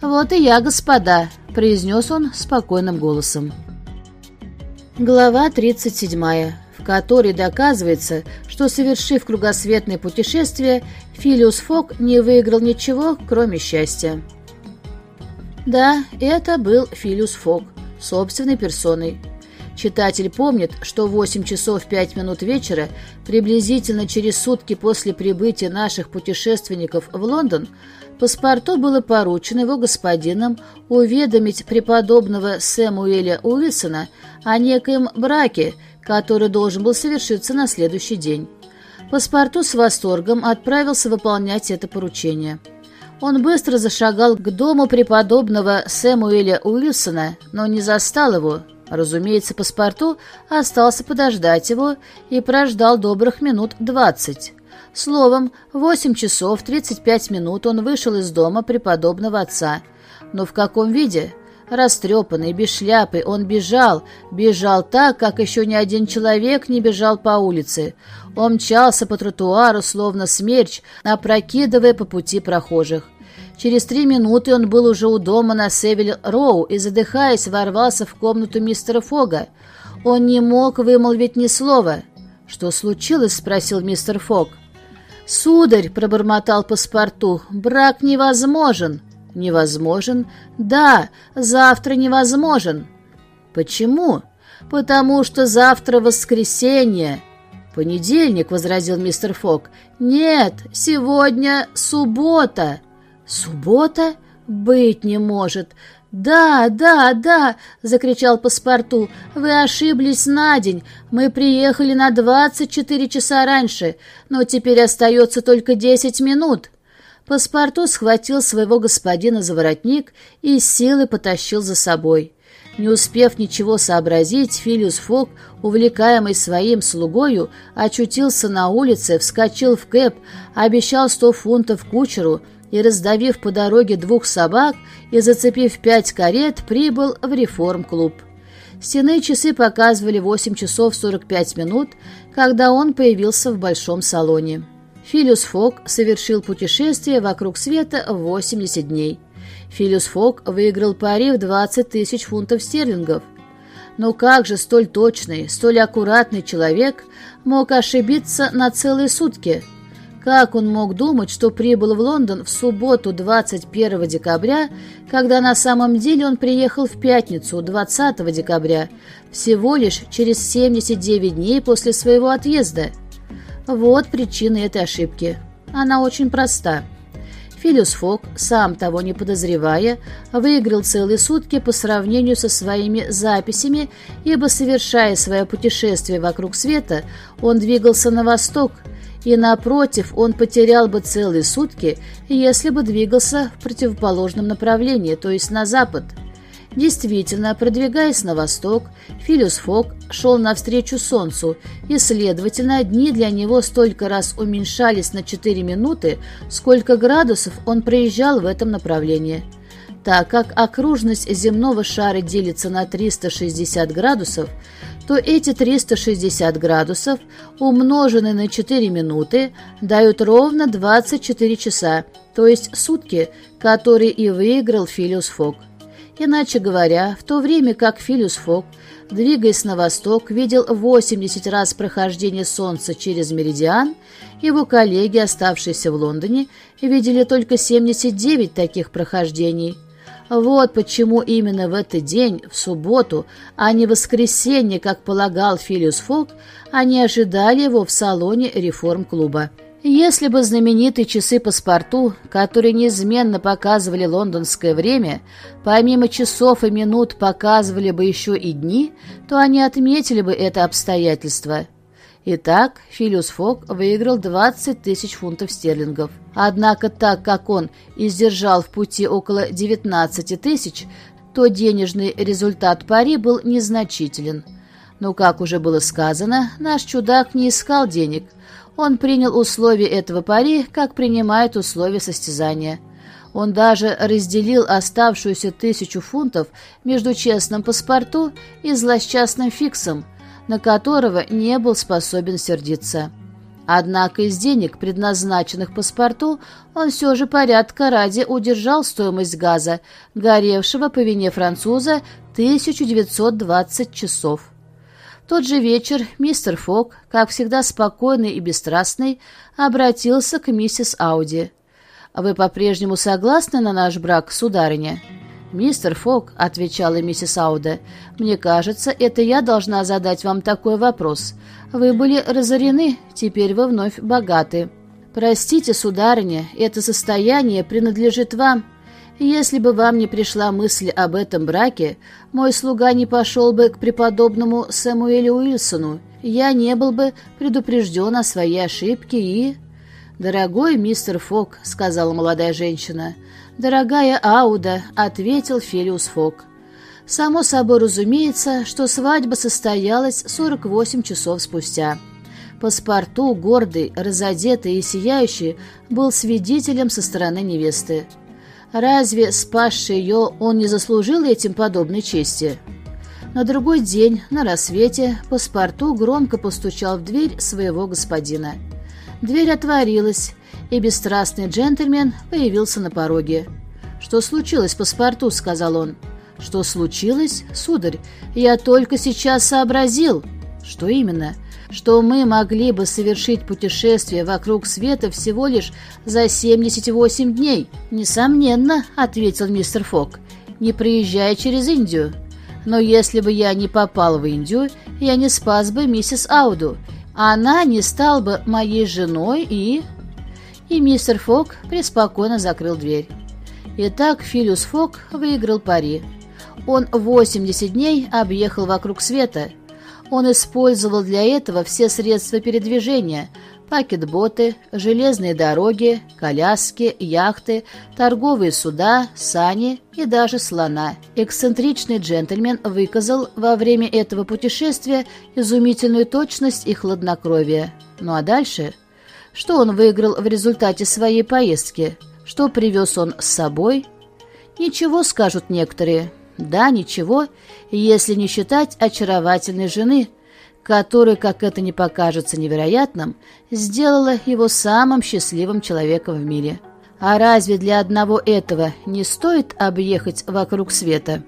«Вот и я, господа», — произнес он спокойным голосом. Глава 37 в которой доказывается, что, совершив кругосветное путешествие, Филиус Фок не выиграл ничего, кроме счастья. Да, это был Филиус Фок, собственной персоной. Читатель помнит, что в 8 часов 5 минут вечера, приблизительно через сутки после прибытия наших путешественников в Лондон, паспорту было поручено его господином уведомить преподобного Сэмуэля Уилсона о некоем браке, который должен был совершиться на следующий день. Паспорту с восторгом отправился выполнять это поручение. Он быстро зашагал к дому преподобного Сэмуэля Уилсона, но не застал его. Разумеется, паспорту остался подождать его и прождал добрых минут двадцать. Словом, в восемь часов тридцать пять минут он вышел из дома преподобного отца. Но в каком виде? Растрепанный, без шляпы, он бежал, бежал так, как еще ни один человек не бежал по улице. Он мчался по тротуару, словно смерч, опрокидывая по пути прохожих. Через три минуты он был уже у дома на Севиль-Роу и, задыхаясь, ворвался в комнату мистера Фога. Он не мог вымолвить ни слова. «Что случилось?» — спросил мистер Фог. «Сударь», — пробормотал паспорту, — «брак невозможен». Невозможен? Да, завтра невозможен. Почему? Потому что завтра воскресенье. Понедельник, возразил мистер Фок. Нет, сегодня суббота. Суббота? Быть не может. «Да, да, да!» — закричал паспорту. «Вы ошиблись на день. Мы приехали на двадцать четыре часа раньше, но теперь остается только десять минут». Паспорту схватил своего господина за воротник и с силой потащил за собой. Не успев ничего сообразить, Филиус Фок, увлекаемый своим слугою, очутился на улице, вскочил в кэп, обещал сто фунтов кучеру и, раздавив по дороге двух собак и зацепив пять карет, прибыл в реформ-клуб. Стенные часы показывали 8 часов 45 минут, когда он появился в большом салоне. Филиус Фок совершил путешествие вокруг света в 80 дней. Филиус Фок выиграл пари в 20 тысяч фунтов стерлингов. Но как же столь точный, столь аккуратный человек мог ошибиться на целые сутки? Как он мог думать, что прибыл в Лондон в субботу 21 декабря, когда на самом деле он приехал в пятницу 20 декабря, всего лишь через 79 дней после своего отъезда? Вот причина этой ошибки. Она очень проста. Филиус Фок, сам того не подозревая, выиграл целые сутки по сравнению со своими записями, ибо, совершая свое путешествие вокруг света, он двигался на восток, и, напротив, он потерял бы целые сутки, если бы двигался в противоположном направлении, то есть на запад – Действительно, продвигаясь на восток, Филиус Фок шел навстречу Солнцу, и, следовательно, дни для него столько раз уменьшались на 4 минуты, сколько градусов он проезжал в этом направлении. Так как окружность земного шара делится на 360 градусов, то эти 360 градусов, умноженные на 4 минуты, дают ровно 24 часа, то есть сутки, которые и выиграл Филиус Фок. Иначе говоря, в то время как Филиус Фок, двигаясь на восток, видел 80 раз прохождение Солнца через меридиан, его коллеги, оставшиеся в Лондоне, видели только 79 таких прохождений. Вот почему именно в этот день, в субботу, а не в воскресенье, как полагал Филиус Фок, они ожидали его в салоне реформ-клуба. Если бы знаменитые часы паспорту, которые неизменно показывали лондонское время, помимо часов и минут показывали бы еще и дни, то они отметили бы это обстоятельство. Итак, Филиус Фок выиграл 20 тысяч фунтов стерлингов. Однако так как он издержал в пути около 19 тысяч, то денежный результат пари был незначителен. Но, как уже было сказано, наш чудак не искал денег – он принял условия этого пари, как принимает условия состязания. Он даже разделил оставшуюся тысячу фунтов между честным паспорту и злосчастным фиксом, на которого не был способен сердиться. Однако из денег, предназначенных паспорту, он все же порядка ради удержал стоимость газа, горевшего по вине француза 1920 часов тот же вечер мистер Фок, как всегда спокойный и бесстрастный, обратился к миссис Ауди. «Вы по-прежнему согласны на наш брак, сударыня?» «Мистер Фок», — отвечала миссис Ауда, — «мне кажется, это я должна задать вам такой вопрос. Вы были разорены, теперь вы вновь богаты». «Простите, сударыня, это состояние принадлежит вам. Если бы вам не пришла мысль об этом браке, мой слуга не пошел бы к преподобному Сэмуэлю Уилсону, я не был бы предупрежден о своей ошибке и...» «Дорогой мистер Фок», — сказала молодая женщина. «Дорогая Ауда», — ответил Фелиус Фок. Само собой разумеется, что свадьба состоялась 48 часов спустя. Паспорту, гордый, разодетый и сияющий, был свидетелем со стороны невесты. Разве, спасший ее, он не заслужил этим подобной чести? На другой день, на рассвете, паспорту громко постучал в дверь своего господина. Дверь отворилась, и бесстрастный джентльмен появился на пороге. «Что случилось, паспорту?» — сказал он. «Что случилось, сударь? Я только сейчас сообразил». «Что именно?» Что мы могли бы совершить путешествие вокруг света всего лишь за 78 дней. Несомненно, ответил мистер Фок, не проезжая через Индию. Но если бы я не попал в Индию, я не спас бы миссис Ауду. Она не стала бы моей женой и... И мистер Фок преспокойно закрыл дверь. Итак, Филиус Фок выиграл пари. Он 80 дней объехал вокруг света – он использовал для этого все средства передвижения – пакетботы, железные дороги, коляски, яхты, торговые суда, сани и даже слона. Эксцентричный джентльмен выказал во время этого путешествия изумительную точность и хладнокровие. Ну а дальше? Что он выиграл в результате своей поездки? Что привез он с собой? Ничего, скажут некоторые – да, ничего, если не считать очаровательной жены, которая, как это не покажется невероятным, сделала его самым счастливым человеком в мире. А разве для одного этого не стоит объехать вокруг света?»